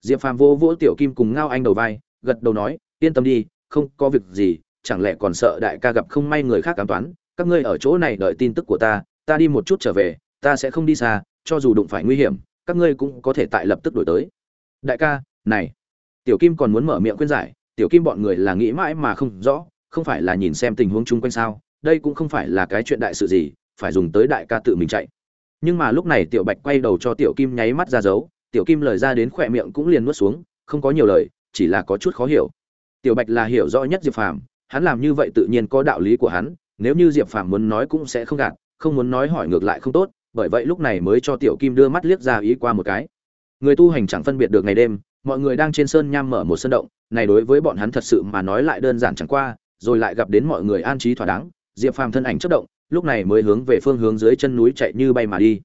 diệp phàm vô vỗ tiểu kim cùng ngao anh đầu vai, gật đầu nói, yên tâm đi, không có việc gì, chẳng lẽ còn sợ đại ca gặp không may người khác cảm toán? Các ngươi ở chỗ này đợi tin tức của ta ta đi một chút trở về, ta sẽ không đi xa, cho dù đụng phải nguy hiểm, các ngươi cũng có thể tại lập tức đổi tới. Đại ca, này. Tiểu kim còn muốn mở miệng khuyên giải, tiểu kim bọn người là nghĩ mãi mà không rõ, không phải là nhìn xem tình huống chung quanh sao, đây cũng không phải là cái chuyện đại sự gì, phải dùng tới đại ca tự mình chạy. Nhưng mà lúc này tiểu bạch quay đầu cho tiểu kim nháy mắt ra dấu tiểu kim lời ra đến khỏe miệng cũng liền nuốt xuống, không có nhiều lời, chỉ là có chút khó hiểu. Tiểu bạch là hiểu rõ nhất diệp phàm, hắn làm như vậy tự nhiên có đạo lý của hắn, nếu như diệp phàm muốn nói cũng sẽ không gạt, không muốn nói hỏi ngược lại không tốt, bởi vậy lúc này mới cho tiểu kim đưa mắt liếc ra ý qua một cái. Người tu hành chẳng phân biệt được ngày đêm, mọi người đang trên sơn nham mở một sân động, này đối với bọn hắn thật sự mà nói lại đơn giản chẳng qua, rồi lại gặp đến mọi người an trí thỏa đáng, diệp phàm thân ảnh chất động, lúc này mới hướng về phương hướng dưới chân núi chạy như bay mà đi.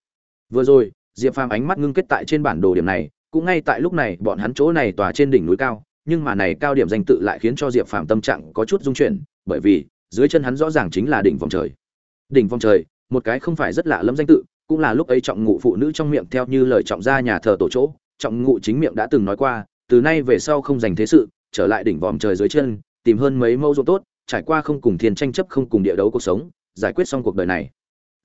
Vừa rồi diệp phàm ánh mắt ngưng kết tại trên bản đồ điểm này, cũng ngay tại lúc này bọn hắn chỗ này tòa trên đỉnh núi cao, nhưng mà này cao điểm danh tự lại khiến cho diệp phàm tâm trạng có chút rung chuyển, bởi vì, dưới chân hắn rõ ràng chính là đỉnh vòng trời. Đỉnh vòng trời, một cái không phải rất lạ lẫm danh tự, cũng là lúc ấy trọng ngụ phụ nữ trong miệng theo như lời trọng gia nhà thờ tổ chỗ, trọng ngụ chính miệng đã từng nói qua, từ nay về sau không dành thế sự, trở lại đỉnh vòm trời dưới chân, tìm hơn mấy mẫu ruộng tốt, trải qua không cùng thiên tranh chấp không cùng địa đấu cuộc sống, giải quyết xong cuộc đời này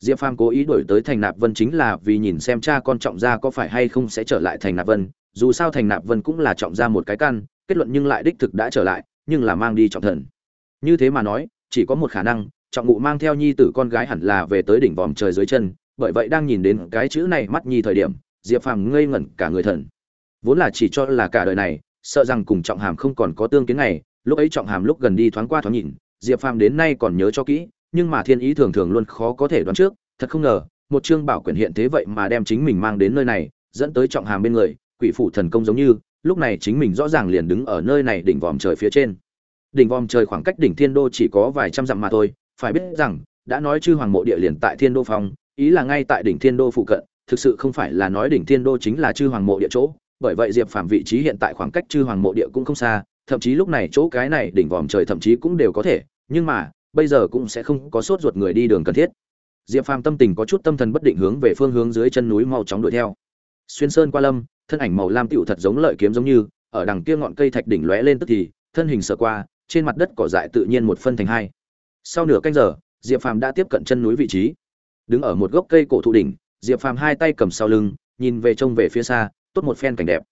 diệp phàm cố ý đổi tới thành nạp vân chính là vì nhìn xem cha con trọng gia có phải hay không sẽ trở lại thành nạp vân. Dù sao thành nạp vân cũng là trọng gia một cái căn, kết luận nhưng lại đích thực đã trở lại, nhưng là mang đi trọng thần. Như thế mà nói, chỉ có một khả năng, trọng ngụ mang theo nhi tử con gái hẳn là về tới đỉnh vòm trời dưới chân, bởi vậy đang nhìn đến cái chữ này mắt nhi thời điểm, diệp phàm ngây ngẩn cả người thần. Vốn là chỉ cho là cả đời này, sợ rằng cùng trọng hàm không còn có tương kiến này lúc ấy trọng hàm lúc gần đi thoáng qua thoáng nhìn, diệp phàm đến nay còn nhớ cho kỹ nhưng mà thiên ý thường thường luôn khó có thể đoán trước, thật không ngờ, một chương bảo quyển hiện thế vậy mà đem chính mình mang đến nơi này, dẫn tới trọng hàm bên người, quỷ phủ thần công giống như, lúc này chính mình rõ ràng liền đứng ở nơi này đỉnh vòm trời phía trên. Đỉnh vòm trời khoảng cách đỉnh thiên đô chỉ có vài trăm dặm mà thôi, phải biết rằng, đã nói chư hoàng mộ địa liền tại thiên đô phong, ý là ngay tại đỉnh thiên đô phụ cận, thực sự không phải là nói đỉnh thiên đô chính là chư hoàng mộ địa chỗ, bởi vậy diệp phàm vị trí hiện tại khoảng cách chư hoàng mộ địa cũng không xa, thậm chí lúc này chỗ cái này đỉnh vòm trời thậm chí cũng đều có thể, nhưng mà bây giờ cũng sẽ không có sốt ruột người đi đường cần thiết. Diệp phàm tâm tình có chút tâm thần bất định hướng về phương hướng dưới chân núi mau chóng đuổi theo. Xuyên sơn qua lâm, thân ảnh màu lam tựu thật giống lợi kiếm giống như, ở đằng kia ngọn cây thạch đỉnh lóe lên tức thì, thân hình sờ qua, trên mặt đất cỏ dại tự nhiên một phân thành hai. Sau nửa canh giờ, diệp phàm đã tiếp cận chân núi vị trí. Đứng ở một gốc cây cổ thụ đỉnh, diệp phàm hai tay cầm sau lưng, nhìn về trông về phía xa, tốt một phen cảnh đẹp.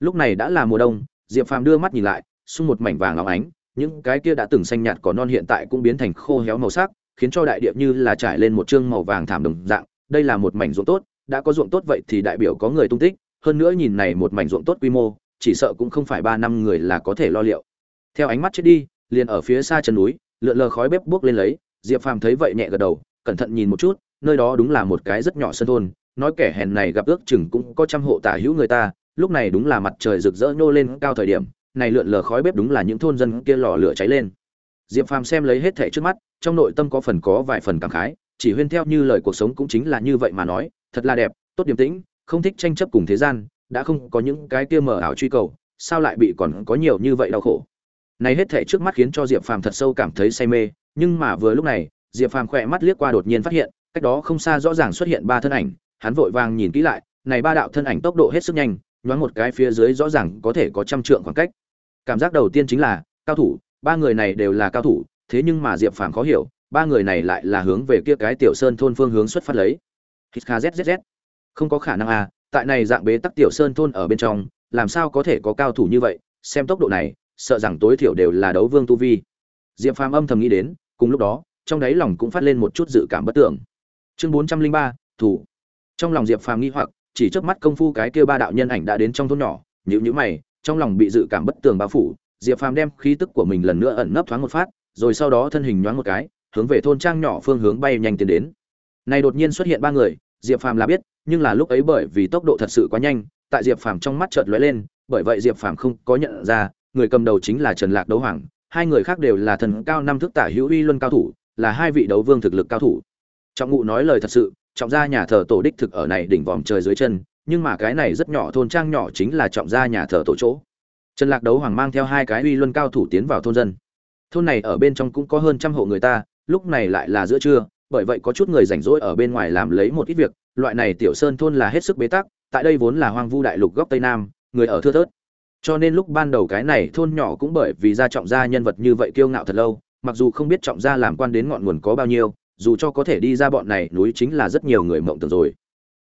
Lúc này đã là mùa đông, diệp phàm đưa mắt nhìn lại, xung một mảnh vàng óng ánh những cái kia đã từng xanh nhạt cỏ non hiện tại cũng biến thành khô héo màu sắc, khiến cho đại địa như là trải lên một chương màu vàng thảm đồng dạng. Đây là một mảnh ruộng tốt, đã có ruộng tốt vậy thì đại biểu có người tung tích. Hơn nữa nhìn này một mảnh ruộng tốt quy mô, chỉ sợ cũng không phải ba năm người là có thể lo liệu. Theo ánh mắt chết đi, liền ở phía xa chân núi, lượn lờ khói bếp buốc lên lấy. Diệp phàm thấy vậy nhẹ gật đầu, cẩn thận nhìn một chút, nơi đó đúng là một cái rất nhỏ sân thôn. Nói kẻ hèn này gặp ước chừng cũng có trăm hộ tả hữu người ta, lúc này đúng là mặt trời rực rỡ nhô lên cao thời điểm này lượn lờ khói bếp đúng là những thôn dân kia lò lửa cháy lên. Diệp phàm xem lấy hết thảy trước mắt, trong nội tâm có phần có vài phần cảm khái, chỉ huyên theo như lời cuộc sống cũng chính là như vậy mà nói, thật là đẹp, tốt điềm tĩnh, không thích tranh chấp cùng thế gian, đã không có những cái kia mờ ảo truy cầu, sao lại bị còn có nhiều như vậy đau khổ. Này hết thảy trước mắt khiến cho diệp phàm thật sâu cảm thấy say mê, nhưng mà vừa lúc này, diệp phàm khẽ mắt liếc qua đột nhiên phát hiện, cách đó không xa rõ ràng xuất hiện ba thân ảnh, hắn vội vàng nhìn kỹ lại, này ba đạo thân ảnh tốc độ hết sức nhanh, nhoáng một cái phía dưới rõ ràng có thể có trăm trượng khoảng cách cảm giác đầu tiên chính là, cao thủ, ba người này đều là cao thủ, thế nhưng mà diệp phàm khó hiểu, ba người này lại là hướng về kia cái tiểu sơn thôn phương hướng xuất phát lấy. Hít kha zzz không có khả năng à tại này dạng bế tắc tiểu sơn thôn ở bên trong, làm sao có thể có cao thủ như vậy, xem tốc độ này, sợ rằng tối thiểu đều là đấu vương tu vi. Diệp phàm âm thầm nghĩ đến, cùng lúc đó, trong đáy lòng cũng phát lên một chút dự cảm bất tưởng. Chương bốn trăm linh ba, thủ. Trong lòng diệp phàm nghi hoặc, chỉ trước mắt công phu cái kia ba đạo nhân ảnh đã đến trong thôn nhỏ nhữ nhữ mày trong lòng bị dự cảm bất tường bao phủ, diệp phàm đem khí tức của mình lần nữa ẩn nấp thoáng một phát, rồi sau đó thân hình nhoáng một cái, hướng về thôn trang nhỏ phương hướng bay nhanh tiến đến. Này đột nhiên xuất hiện ba người, diệp phàm là biết, nhưng là lúc ấy bởi vì tốc độ thật sự quá nhanh, tại diệp phàm trong mắt chợt lóe lên, bởi vậy diệp phàm không có nhận ra, người cầm đầu chính là trần lạc đấu hoàng, hai người khác đều là thần cao năm thước tả hữu uy luân cao thủ, là hai vị đấu vương thực lực cao thủ. Trọng ngụ nói lời thật sự, trọng gia nhà thờ tổ đích thực ở này đỉnh vòm trời dưới chân nhưng mà cái này rất nhỏ, thôn trang nhỏ chính là trọng gia nhà thờ tổ chỗ. Trần lạc đấu hoàng mang theo hai cái uy luân cao thủ tiến vào thôn dân. Thôn này ở bên trong cũng có hơn trăm hộ người ta, lúc này lại là giữa trưa, bởi vậy có chút người rảnh rỗi ở bên ngoài làm lấy một ít việc. Loại này tiểu sơn thôn là hết sức bế tắc, tại đây vốn là hoang vu đại lục góc tây nam, người ở thưa thớt. Cho nên lúc ban đầu cái này thôn nhỏ cũng bởi vì gia trọng gia nhân vật như vậy kiêu ngạo thật lâu, mặc dù không biết trọng gia làm quan đến ngọn nguồn có bao nhiêu, dù cho có thể đi ra bọn này, núi chính là rất nhiều người mộng tưởng rồi.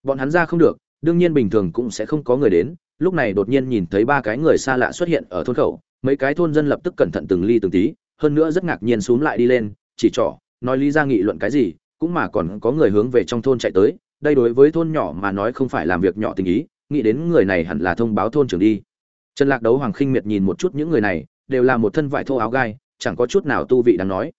Bọn hắn ra không được đương nhiên bình thường cũng sẽ không có người đến, lúc này đột nhiên nhìn thấy ba cái người xa lạ xuất hiện ở thôn khẩu, mấy cái thôn dân lập tức cẩn thận từng ly từng tí, hơn nữa rất ngạc nhiên xuống lại đi lên, chỉ trỏ, nói lý ra nghị luận cái gì, cũng mà còn có người hướng về trong thôn chạy tới, đây đối với thôn nhỏ mà nói không phải làm việc nhỏ tình ý, nghĩ đến người này hẳn là thông báo thôn trưởng đi. Trần lạc đấu hoàng khinh miệt nhìn một chút những người này, đều là một thân vải thô áo gai, chẳng có chút nào tu vị đáng nói.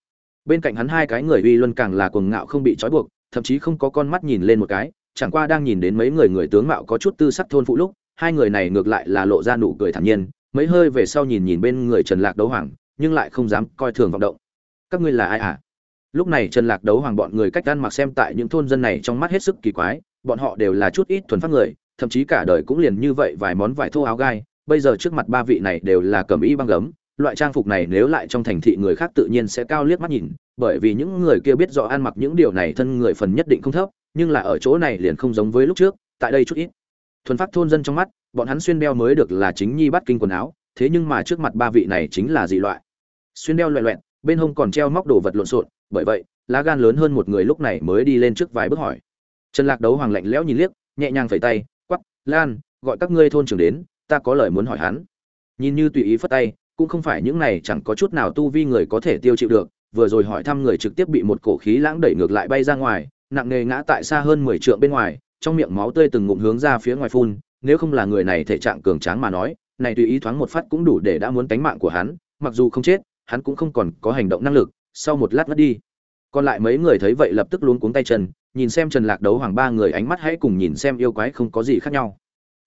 Bên cạnh hắn hai cái người uy luân càng là cuồng ngạo không bị trói buộc, thậm chí không có con mắt nhìn lên một cái chẳng qua đang nhìn đến mấy người người tướng mạo có chút tư sắc thôn phụ lúc, hai người này ngược lại là lộ ra nụ cười thản nhiên, mấy hơi về sau nhìn nhìn bên người trần lạc đấu hoàng, nhưng lại không dám coi thường vọng động. Các ngươi là ai à? Lúc này trần lạc đấu hoàng bọn người cách ăn mặc xem tại những thôn dân này trong mắt hết sức kỳ quái, bọn họ đều là chút ít thuần phát người, thậm chí cả đời cũng liền như vậy vài món vải thô áo gai, bây giờ trước mặt ba vị này đều là cầm y băng gấm, loại trang phục này nếu lại trong thành thị người khác tự nhiên sẽ cao liếc mắt nhìn, bởi vì những người kia biết rõ ăn mặc những điều này thân người phần nhất định không thấp nhưng là ở chỗ này liền không giống với lúc trước, tại đây chút ít. Thuần phát thôn dân trong mắt, bọn hắn xuyên đeo mới được là chính nhi bắt kinh quần áo, thế nhưng mà trước mặt ba vị này chính là dị loại. Xuyên đeo loẹ loẹn, bên hông còn treo móc đồ vật lộn xộn, bởi vậy, lá gan lớn hơn một người lúc này mới đi lên trước vài bước hỏi. Trần lạc đấu hoàng lạnh lẽo nhìn liếc, nhẹ nhàng phẩy tay quắp lan, gọi các ngươi thôn trưởng đến, ta có lời muốn hỏi hắn. Nhìn như tùy ý phất tay, cũng không phải những này chẳng có chút nào tu vi người có thể tiêu chịu được, vừa rồi hỏi thăm người trực tiếp bị một cổ khí lãng đẩy ngược lại bay ra ngoài nặng nề ngã tại xa hơn mười trượng bên ngoài, trong miệng máu tươi từng ngụm hướng ra phía ngoài phun, nếu không là người này thể trạng cường tráng mà nói, này tùy ý thoáng một phát cũng đủ để đã muốn tánh mạng của hắn, mặc dù không chết, hắn cũng không còn có hành động năng lực, sau một lát ngất đi. Còn lại mấy người thấy vậy lập tức luống cuống tay chân, nhìn xem trần lạc đấu hoàng ba người ánh mắt hãy cùng nhìn xem yêu quái không có gì khác nhau.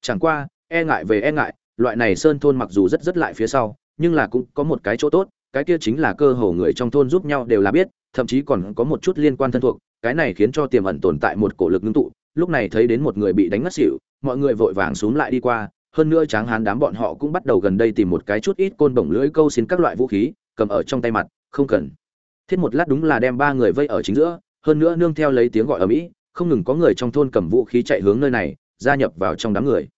Chẳng qua e ngại về e ngại, loại này sơn thôn mặc dù rất rất lại phía sau, nhưng là cũng có một cái chỗ tốt, cái kia chính là cơ hồ người trong thôn giúp nhau đều là biết, thậm chí còn có một chút liên quan thân thuộc cái này khiến cho tiềm ẩn tồn tại một cổ lực ngưng tụ, lúc này thấy đến một người bị đánh ngất xỉu, mọi người vội vàng xuống lại đi qua, hơn nữa tráng hán đám bọn họ cũng bắt đầu gần đây tìm một cái chút ít côn bổng lưỡi câu xin các loại vũ khí, cầm ở trong tay mặt, không cần. Thiết một lát đúng là đem ba người vây ở chính giữa, hơn nữa nương theo lấy tiếng gọi ở mỹ, không ngừng có người trong thôn cầm vũ khí chạy hướng nơi này, gia nhập vào trong đám người.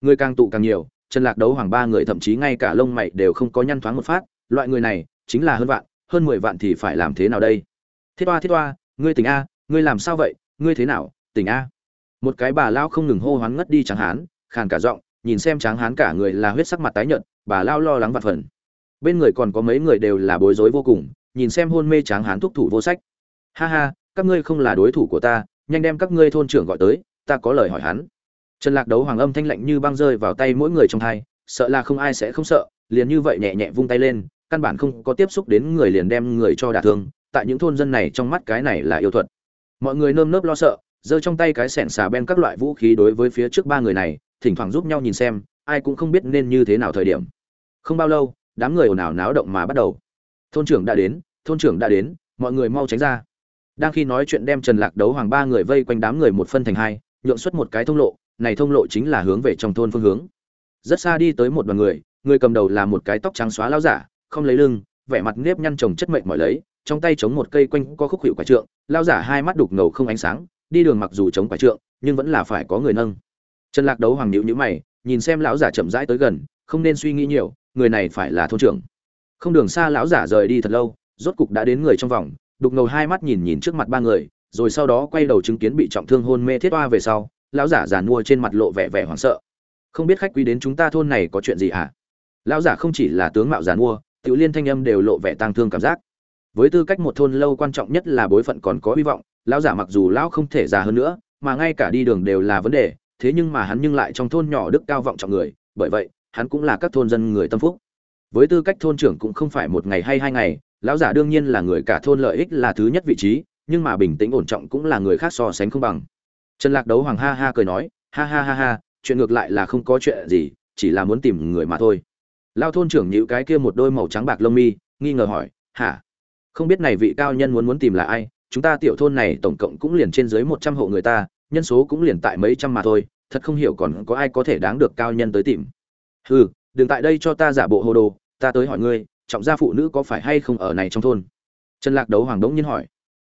Người càng tụ càng nhiều, trần lạc đấu hoàng ba người thậm chí ngay cả lông mày đều không có nhăn thoáng một phát, loại người này chính là hơn vạn, hơn mười vạn thì phải làm thế nào đây? Thiết toa thiết toa ngươi tỉnh a ngươi làm sao vậy? Ngươi thế nào? Tỉnh a. Một cái bà lao không ngừng hô hoán ngất đi tráng hán, khàn cả giọng, nhìn xem tráng hán cả người là huyết sắc mặt tái nhợt, bà lao lo lắng vặt phần. Bên người còn có mấy người đều là bối rối vô cùng, nhìn xem hôn mê tráng hán thúc thủ vô sách. Ha ha, các ngươi không là đối thủ của ta, nhanh đem các ngươi thôn trưởng gọi tới, ta có lời hỏi hắn. Trần lạc đấu hoàng âm thanh lạnh như băng rơi vào tay mỗi người trong thai sợ là không ai sẽ không sợ, liền như vậy nhẹ nhẹ vung tay lên, căn bản không có tiếp xúc đến người liền đem người cho đả thương, tại những thôn dân này trong mắt cái này là yêu thuật mọi người nơm nớp lo sợ, giơ trong tay cái sẻn xà ben các loại vũ khí đối với phía trước ba người này, thỉnh thoảng giúp nhau nhìn xem, ai cũng không biết nên như thế nào thời điểm. Không bao lâu, đám người ồn ào náo động mà bắt đầu. Thôn trưởng đã đến, thôn trưởng đã đến, mọi người mau tránh ra. Đang khi nói chuyện đem trần lạc đấu hoàng ba người vây quanh đám người một phân thành hai, nhượng xuất một cái thông lộ, này thông lộ chính là hướng về trong thôn phương hướng. Rất xa đi tới một đoàn người người cầm đầu là một cái tóc trắng xóa lão giả, không lấy lưng, vẻ mặt nếp nhăn trồng chất mệnh mỏi lấy trong tay chống một cây quanh có khúc hiệu quả trượng lão giả hai mắt đục ngầu không ánh sáng, đi đường mặc dù chống quả trượng, nhưng vẫn là phải có người nâng. Trần lạc đấu hoàng nhíu nhíu mày, nhìn xem lão giả chậm rãi tới gần, không nên suy nghĩ nhiều, người này phải là thôn trưởng. Không đường xa lão giả rời đi thật lâu, rốt cục đã đến người trong vòng, đục ngầu hai mắt nhìn nhìn trước mặt ba người, rồi sau đó quay đầu chứng kiến bị trọng thương hôn mê thiết oa về sau, lão giả giàn mua trên mặt lộ vẻ vẻ hoảng sợ. Không biết khách quý đến chúng ta thôn này có chuyện gì hả? Lão giả không chỉ là tướng mạo giàn mua tiểu liên thanh âm đều lộ vẻ tang thương cảm giác với tư cách một thôn lâu quan trọng nhất là bối phận còn có hy vọng, lão giả mặc dù lão không thể già hơn nữa, mà ngay cả đi đường đều là vấn đề, thế nhưng mà hắn nhưng lại trong thôn nhỏ đức cao vọng trọng người, bởi vậy, hắn cũng là các thôn dân người tâm phúc. Với tư cách thôn trưởng cũng không phải một ngày hay hai ngày, lão giả đương nhiên là người cả thôn lợi ích là thứ nhất vị trí, nhưng mà bình tĩnh ổn trọng cũng là người khác so sánh không bằng. Trần lạc đấu hoàng ha ha cười nói, ha ha ha ha, chuyện ngược lại là không có chuyện gì, chỉ là muốn tìm người mà thôi. Lao thôn trưởng nhíu cái kia một đôi màu trắng bạc lông mi, nghi ngờ hỏi, hả? Không biết này vị cao nhân muốn muốn tìm là ai, chúng ta tiểu thôn này tổng cộng cũng liền trên dưới một trăm hộ người ta, nhân số cũng liền tại mấy trăm mà thôi, thật không hiểu còn có ai có thể đáng được cao nhân tới tìm. Hừ, đừng tại đây cho ta giả bộ hồ đồ, ta tới hỏi ngươi, trọng gia phụ nữ có phải hay không ở này trong thôn? Trần lạc đấu hoàng đống nhiên hỏi.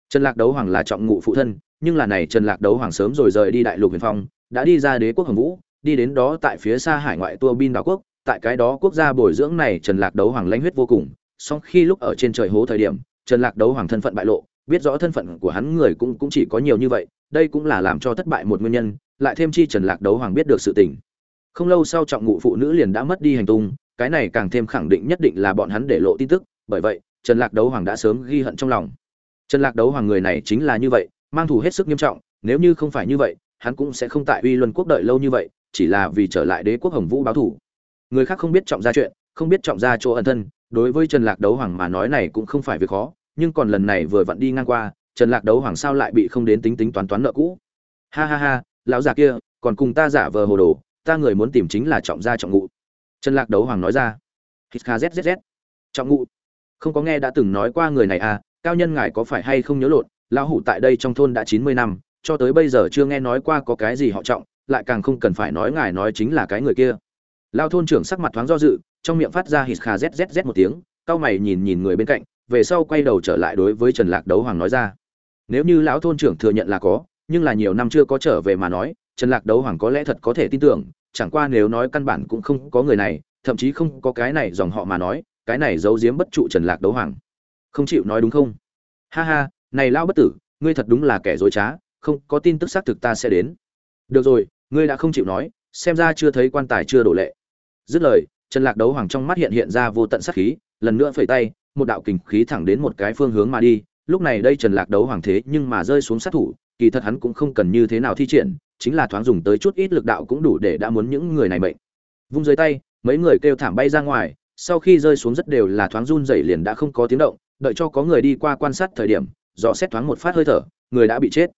Trần lạc đấu hoàng là trọng ngụ phụ thân, nhưng là này trần lạc đấu hoàng sớm rồi rời đi đại lục huyền phong, đã đi ra đế quốc hồng vũ, đi đến đó tại phía xa hải ngoại tua bin đảo quốc, tại cái đó quốc gia bồi dưỡng này trần lạc đấu hoàng lãnh huyết vô cùng, song khi lúc ở trên trời hố thời điểm trần lạc đấu hoàng thân phận bại lộ, biết rõ thân phận của hắn người cũng cũng chỉ có nhiều như vậy, đây cũng là làm cho thất bại một nguyên nhân, lại thêm chi trần lạc đấu hoàng biết được sự tình. Không lâu sau trọng ngụ phụ nữ liền đã mất đi hành tung, cái này càng thêm khẳng định nhất định là bọn hắn để lộ tin tức, bởi vậy, trần lạc đấu hoàng đã sớm ghi hận trong lòng. Trần lạc đấu hoàng người này chính là như vậy, mang thù hết sức nghiêm trọng, nếu như không phải như vậy, hắn cũng sẽ không tại uy luân quốc đợi lâu như vậy, chỉ là vì trở lại đế quốc hồng vũ báo thù. Người khác không biết trọng gia chuyện, không biết trọng gia chỗ ẩn thân đối với trần lạc đấu hoàng mà nói này cũng không phải việc khó, nhưng còn lần này vừa vặn đi ngang qua, trần lạc đấu hoàng sao lại bị không đến tính tính toán toán nợ cũ? Ha ha ha, lão già kia, còn cùng ta giả vờ hồ đồ, ta người muốn tìm chính là trọng gia trọng ngụ. Trần lạc đấu hoàng nói ra. Hít kha zzz trọng ngụ. Không có nghe đã từng nói qua người này à cao nhân ngài có phải hay không nhớ lộn, lão hủ tại đây trong thôn đã chín mươi năm, cho tới bây giờ chưa nghe nói qua có cái gì họ trọng, lại càng không cần phải nói ngài nói chính là cái người kia. Lão thôn trưởng sắc mặt thoáng do dự trong miệng phát ra hít kha zzz một tiếng cao mày nhìn nhìn người bên cạnh, về sau quay đầu trở lại đối với trần lạc đấu hoàng nói ra. Nếu như lão thôn trưởng thừa nhận là có, nhưng là nhiều năm chưa có trở về mà nói, trần lạc đấu hoàng có lẽ thật có thể tin tưởng, chẳng qua nếu nói căn bản cũng không có người này, thậm chí không có cái này dòng họ mà nói, cái này giấu giếm bất trụ trần lạc đấu hoàng. Không chịu nói đúng không? Ha ha, này lão bất tử, ngươi thật đúng là kẻ dối trá, không có tin tức xác thực ta sẽ đến. Được rồi, ngươi đã không chịu nói, xem ra chưa thấy quan tài chưa đổ lệ. Dứt lời trần lạc đấu hoàng trong mắt hiện hiện ra vô tận sát khí, lần nữa phẩy tay, một đạo kình khí thẳng đến một cái phương hướng mà đi. Lúc này đây trần lạc đấu hoàng thế nhưng mà rơi xuống sát thủ, kỳ thật hắn cũng không cần như thế nào thi triển, chính là thoáng dùng tới chút ít lực đạo cũng đủ để đã muốn những người này bệnh vung dưới tay, mấy người kêu thảm bay ra ngoài, sau khi rơi xuống rất đều là thoáng run rẩy liền đã không có tiếng động, đợi cho có người đi qua quan sát thời điểm, dò xét thoáng một phát hơi thở, người đã bị chết.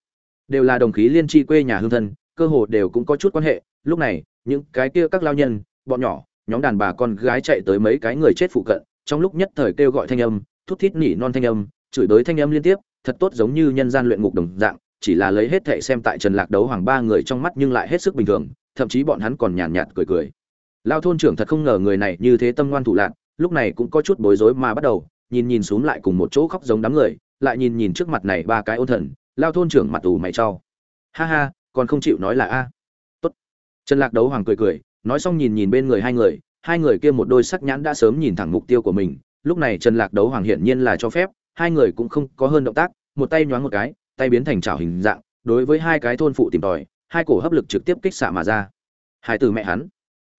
Đều là đồng khí liên tri quê nhà hương thân, cơ hồ đều cũng có chút quan hệ, lúc này, những cái kia các lao nhân, bọn nhỏ nhóm đàn bà con gái chạy tới mấy cái người chết phụ cận trong lúc nhất thời kêu gọi thanh âm thút thít nỉ non thanh âm chửi bới thanh âm liên tiếp thật tốt giống như nhân gian luyện ngục đồng dạng chỉ là lấy hết thệ xem tại trần lạc đấu hoàng ba người trong mắt nhưng lại hết sức bình thường thậm chí bọn hắn còn nhàn nhạt, nhạt cười cười. Lao thôn trưởng thật không ngờ người này như thế tâm ngoan thủ lạc lúc này cũng có chút bối rối mà bắt đầu nhìn nhìn xuống lại cùng một chỗ khóc giống đám người lại nhìn nhìn trước mặt này ba cái ôn thần lao thôn trưởng mặt ủ mày trao ha ha còn không chịu nói là a. Tốt. Trần lạc đấu hoàng cười cười nói xong nhìn nhìn bên người hai người hai người kia một đôi sắc nhãn đã sớm nhìn thẳng mục tiêu của mình, lúc này trần lạc đấu hoàng hiển nhiên là cho phép, hai người cũng không có hơn động tác, một tay nhoáng một cái, tay biến thành chảo hình dạng, đối với hai cái thôn phụ tìm tòi, hai cổ hấp lực trực tiếp kích xạ mà ra. Hai từ mẹ hắn.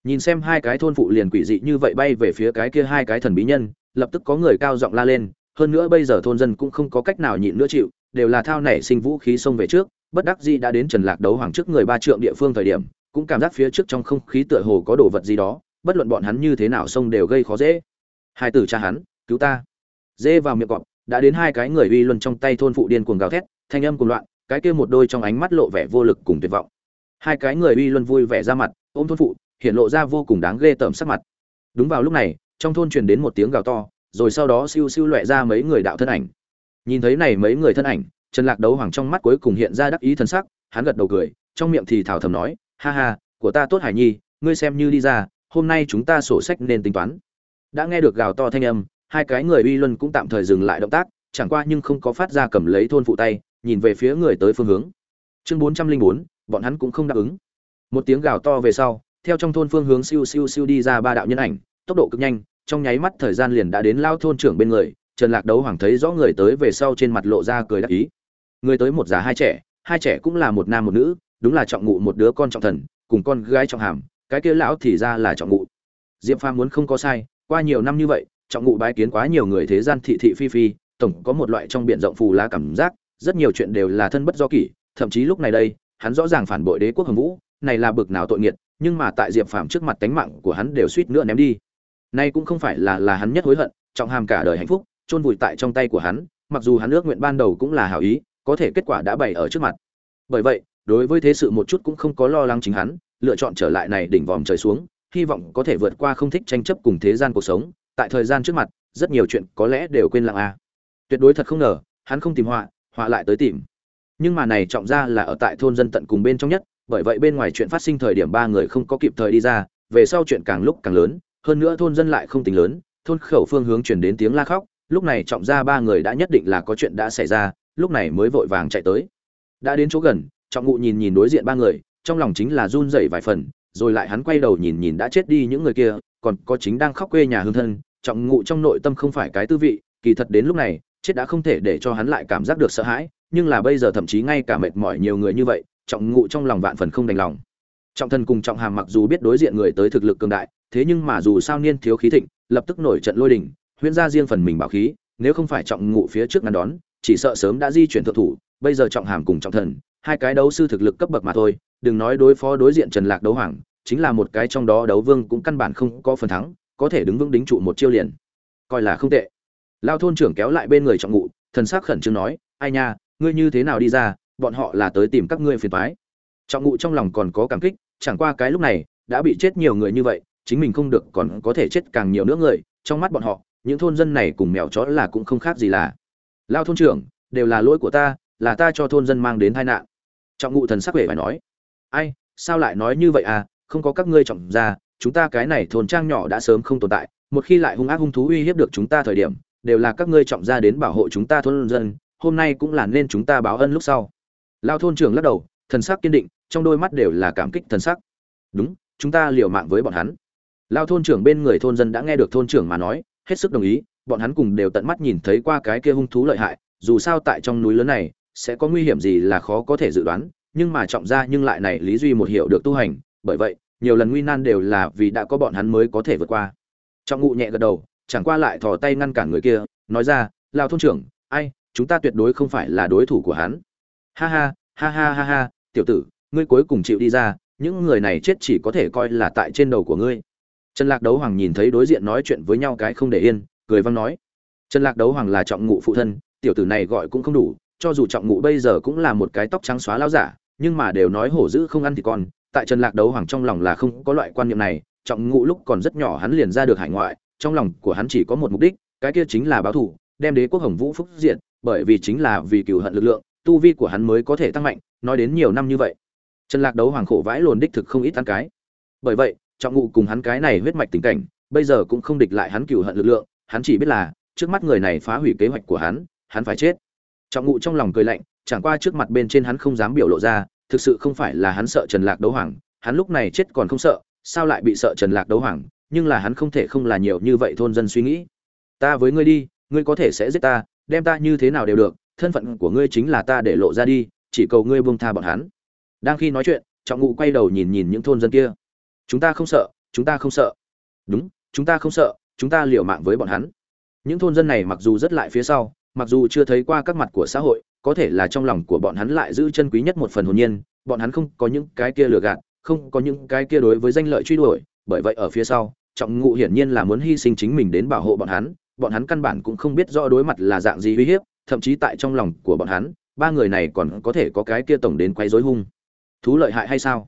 Nhìn xem hai cái thôn phụ liền quỷ dị như vậy bay về phía cái kia hai cái thần bí nhân, lập tức có người cao giọng la lên, hơn nữa bây giờ thôn dân cũng không có cách nào nhịn nữa chịu, đều là thao nảy sinh vũ khí xông về trước, bất đắc dĩ đã đến trần lạc đấu hoàng trước người ba trượng địa phương thời điểm cũng cảm giác phía trước trong không khí tựa hồ có đồ vật gì đó, bất luận bọn hắn như thế nào xông đều gây khó dễ. Hai tử cha hắn, cứu ta. Dê vào miệng cọp, đã đến hai cái người uy luân trong tay thôn phụ điên cuồng gào thét, thanh âm cuồng loạn, cái kia một đôi trong ánh mắt lộ vẻ vô lực cùng tuyệt vọng. Hai cái người uy luân vui vẻ ra mặt, ôm thôn phụ, hiện lộ ra vô cùng đáng ghê tởm sắc mặt. Đúng vào lúc này, trong thôn truyền đến một tiếng gào to, rồi sau đó siêu siêu loẹ ra mấy người đạo thân ảnh. Nhìn thấy này mấy người thân ảnh, trần lạc đấu hoàng trong mắt cuối cùng hiện ra đắc ý thân sắc, hắn gật đầu cười, trong miệng thì thảo thầm nói ha ha, của ta tốt hải nhi, ngươi xem như đi ra, hôm nay chúng ta sổ sách nên tính toán. Đã nghe được gào to thanh âm, hai cái người uy luân cũng tạm thời dừng lại động tác, chẳng qua nhưng không có phát ra cầm lấy thôn phụ tay, nhìn về phía người tới phương hướng. Chương bốn trăm linh bốn, bọn hắn cũng không đáp ứng. Một tiếng gào to về sau, theo trong thôn phương hướng siêu siêu siêu đi ra ba đạo nhân ảnh, tốc độ cực nhanh, trong nháy mắt thời gian liền đã đến lao thôn trưởng bên người, trần lạc đấu hoàng thấy rõ người tới về sau trên mặt lộ ra cười đắc ý. Người tới một già hai trẻ hai trẻ cũng là một nam một nữ đúng là trọng ngụ một đứa con trọng thần, cùng con gái trọng hàm, cái kia lão thì ra là trọng ngụ. Diệp phàm muốn không có sai, qua nhiều năm như vậy, trọng ngụ bái kiến quá nhiều người thế gian thị thị phi phi, tổng có một loại trong biển rộng phù lá cảm giác, rất nhiều chuyện đều là thân bất do kỷ, thậm chí lúc này đây, hắn rõ ràng phản bội đế quốc hồng vũ, này là bực nào tội nghiệt, nhưng mà tại diệp phàm trước mặt tánh mạng của hắn đều suýt nữa ném đi. Nay cũng không phải là là hắn nhất hối hận, trọng hàm cả đời hạnh phúc, chôn vùi tại trong tay của hắn, mặc dù hắn ước nguyện ban đầu cũng là hảo ý, có thể kết quả đã bày ở trước mặt. Bởi vậy đối với thế sự một chút cũng không có lo lắng chính hắn, lựa chọn trở lại này đỉnh vòm trời xuống, hy vọng có thể vượt qua không thích tranh chấp cùng thế gian cuộc sống. Tại thời gian trước mặt, rất nhiều chuyện có lẽ đều quên lặng a à. tuyệt đối thật không ngờ, hắn không tìm họa họa lại tới tìm. Nhưng mà này trọng ra là ở tại thôn dân tận cùng bên trong nhất, bởi vậy bên ngoài chuyện phát sinh thời điểm ba người không có kịp thời đi ra, về sau chuyện càng lúc càng lớn, hơn nữa thôn dân lại không tính lớn, thôn khẩu phương hướng chuyển đến tiếng la khóc, lúc này trọng ra ba người đã nhất định là có chuyện đã xảy ra, lúc này mới vội vàng chạy tới. Đã đến chỗ gần trọng ngụ nhìn nhìn đối diện ba người, trong lòng chính là run rẩy vài phần, rồi lại hắn quay đầu nhìn nhìn đã chết đi những người kia, còn có chính đang khóc quê nhà hương thân. Trọng ngụ trong nội tâm không phải cái tư vị, kỳ thật đến lúc này, chết đã không thể để cho hắn lại cảm giác được sợ hãi, nhưng là bây giờ thậm chí ngay cả mệt mỏi nhiều người như vậy, trọng ngụ trong lòng vạn phần không đành lòng. Trọng thần cùng trọng hàm mặc dù biết đối diện người tới thực lực cường đại, thế nhưng mà dù sao niên thiếu khí thịnh, lập tức nổi trận lôi đình, huyễn ra riêng phần mình bảo khí, nếu không phải trọng ngụ phía trước ngăn đón, chỉ sợ sớm đã di chuyển thượng thủ. Bây giờ trọng hàm cùng trọng thần hai cái đấu sư thực lực cấp bậc mà thôi, đừng nói đối phó đối diện trần lạc đấu hoàng, chính là một cái trong đó đấu vương cũng căn bản không có phần thắng, có thể đứng vững đính trụ một chiêu liền. Coi là không tệ. Lao thôn trưởng kéo lại bên người trọng ngụ, thần sắc khẩn trương nói, ai nha, ngươi như thế nào đi ra, bọn họ là tới tìm các ngươi phiền thoái trọng ngụ trong lòng còn có cảm kích, chẳng qua cái lúc này, đã bị chết nhiều người như vậy, chính mình không được còn có thể chết càng nhiều nữa người, trong mắt bọn họ, những thôn dân này cùng mèo chó là cũng không khác gì là. Lao thôn trưởng, đều là lỗi của ta, là ta cho thôn dân mang đến tai nạn trọng ngụ thần sắc vẻ phải nói, ai, sao lại nói như vậy à? Không có các ngươi trọng ra chúng ta cái này thôn trang nhỏ đã sớm không tồn tại. Một khi lại hung ác hung thú uy hiếp được chúng ta thời điểm, đều là các ngươi trọng ra đến bảo hộ chúng ta thôn dân. Hôm nay cũng là nên chúng ta báo ân lúc sau. Lao thôn trưởng lắc đầu, thần sắc kiên định, trong đôi mắt đều là cảm kích thần sắc. Đúng, chúng ta liều mạng với bọn hắn. Lao thôn trưởng bên người thôn dân đã nghe được thôn trưởng mà nói, hết sức đồng ý, bọn hắn cùng đều tận mắt nhìn thấy qua cái kia hung thú lợi hại, dù sao tại trong núi lớn này sẽ có nguy hiểm gì là khó có thể dự đoán, nhưng mà trọng ra nhưng lại này lý duy một hiểu được tu hành, bởi vậy, nhiều lần nguy nan đều là vì đã có bọn hắn mới có thể vượt qua. Trọng ngụ nhẹ gật đầu, chẳng qua lại thò tay ngăn cản người kia, nói ra lao thôn trưởng, ai, chúng ta tuyệt đối không phải là đối thủ của hắn. Ha ha ha ha ha ha, tiểu tử, ngươi cuối cùng chịu đi ra, những người này chết chỉ có thể coi là tại trên đầu của ngươi. Trần lạc đấu hoàng nhìn thấy đối diện nói chuyện với nhau cái không để yên, cười văng nói, trần lạc đấu hoàng là trọng ngụ phụ thân, tiểu tử này gọi cũng không đủ cho dù trọng ngụ bây giờ cũng là một cái tóc trắng xóa lao giả, nhưng mà đều nói hổ dữ không ăn thì con, tại trần lạc đấu hoàng trong lòng là không có loại quan niệm này, trọng ngụ lúc còn rất nhỏ hắn liền ra được hải ngoại, trong lòng của hắn chỉ có một mục đích, cái kia chính là báo thù, đem đế quốc hồng vũ phúc diện bởi vì chính là vì cựu hận lực lượng, tu vi của hắn mới có thể tăng mạnh, nói đến nhiều năm như vậy. Trần lạc đấu hoàng khổ vãi lồn đích thực không ít ăn cái. Bởi vậy, trọng ngụ cùng hắn cái này huyết mạch tình cảnh, bây giờ cũng không địch lại hắn cựu hận lực lượng, hắn chỉ biết là, trước mắt người này phá hủy kế hoạch của hắn hắn phải chết trọng ngụ trong lòng cười lạnh, chẳng qua trước mặt bên trên hắn không dám biểu lộ ra, thực sự không phải là hắn sợ trần lạc đấu hoàng, hắn lúc này chết còn không sợ, sao lại bị sợ trần lạc đấu hoàng, nhưng là hắn không thể không là nhiều như vậy thôn dân suy nghĩ. Ta với ngươi đi, ngươi có thể sẽ giết ta, đem ta như thế nào đều được, thân phận của ngươi chính là ta để lộ ra đi, chỉ cầu ngươi buông tha bọn hắn. Đang khi nói chuyện, trọng ngụ quay đầu nhìn nhìn những thôn dân kia. Chúng ta không sợ, chúng ta không sợ. Đúng, chúng ta không sợ, chúng ta liều mạng với bọn hắn. Những thôn dân này mặc dù rất lại phía sau mặc dù chưa thấy qua các mặt của xã hội, có thể là trong lòng của bọn hắn lại giữ chân quý nhất một phần hồn nhiên, bọn hắn không có những cái kia lừa gạt, không có những cái kia đối với danh lợi truy đuổi, bởi vậy ở phía sau, trọng ngụ hiển nhiên là muốn hy sinh chính mình đến bảo hộ bọn hắn bọn hắn căn bản cũng không biết rõ đối mặt là dạng gì uy hiếp, thậm chí tại trong lòng của bọn hắn, ba người này còn có thể có cái kia tổng đến quấy rối hung. Thú lợi hại hay sao?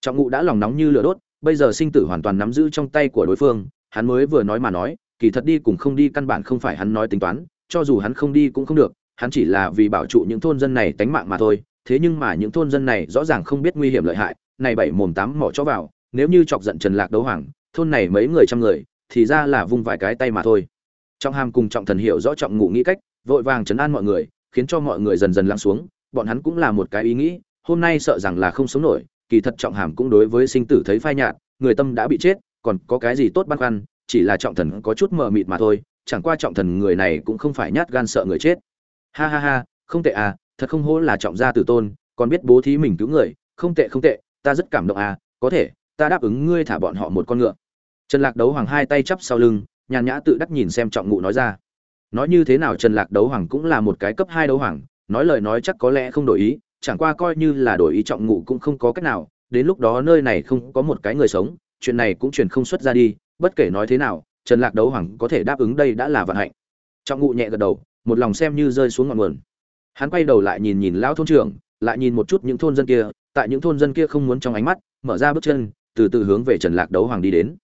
Trọng ngụ đã lòng nóng như lửa đốt, bây giờ sinh tử hoàn toàn nắm giữ trong tay của đối phương, hắn mới vừa nói mà nói, kỳ thật đi cùng không đi căn bản không phải hắn nói tính toán cho dù hắn không đi cũng không được, hắn chỉ là vì bảo trụ những thôn dân này tánh mạng mà thôi, thế nhưng mà những thôn dân này rõ ràng không biết nguy hiểm lợi hại, này bảy mồm tám mỏ cho vào, nếu như chọc giận trần lạc đấu hoàng, thôn này mấy người trăm người, thì ra là vung vài cái tay mà thôi. Trọng hàm cùng trọng thần hiểu rõ trọng ngụ nghĩ cách, vội vàng chấn an mọi người, khiến cho mọi người dần dần lắng xuống, bọn hắn cũng là một cái ý nghĩ, hôm nay sợ rằng là không sống nổi, kỳ thật trọng hàm cũng đối với sinh tử thấy phai nhạt, người tâm đã bị chết, còn có cái gì tốt băn khoăn, chỉ là trọng thần có chút mờ mịt mà thôi chẳng qua trọng thần người này cũng không phải nhát gan sợ người chết. Ha ha ha, không tệ à thật không hổ là trọng gia tử tôn, còn biết bố thí mình cứu người, không tệ không tệ, ta rất cảm động à có thể, ta đáp ứng ngươi thả bọn họ một con ngựa. Trần lạc đấu hoàng hai tay chắp sau lưng, nhàn nhã tự đắc nhìn xem trọng ngụ nói ra. Nói như thế nào trần lạc đấu hoàng cũng là một cái cấp hai đấu hoàng, nói lời nói chắc có lẽ không đổi ý, chẳng qua coi như là đổi ý trọng ngụ cũng không có cách nào, đến lúc đó nơi này không có một cái người sống, chuyện này cũng truyền không xuất ra đi, bất kể nói thế nào trần lạc đấu hoàng có thể đáp ứng đây đã là vận hạnh. Trọng ngụ nhẹ gật đầu, một lòng xem như rơi xuống ngọn nguồn. Hắn quay đầu lại nhìn nhìn lão thôn trưởng, lại nhìn một chút những thôn dân kia, tại những thôn dân kia không muốn trong ánh mắt, mở ra bước chân, từ từ hướng về trần lạc đấu hoàng đi đến.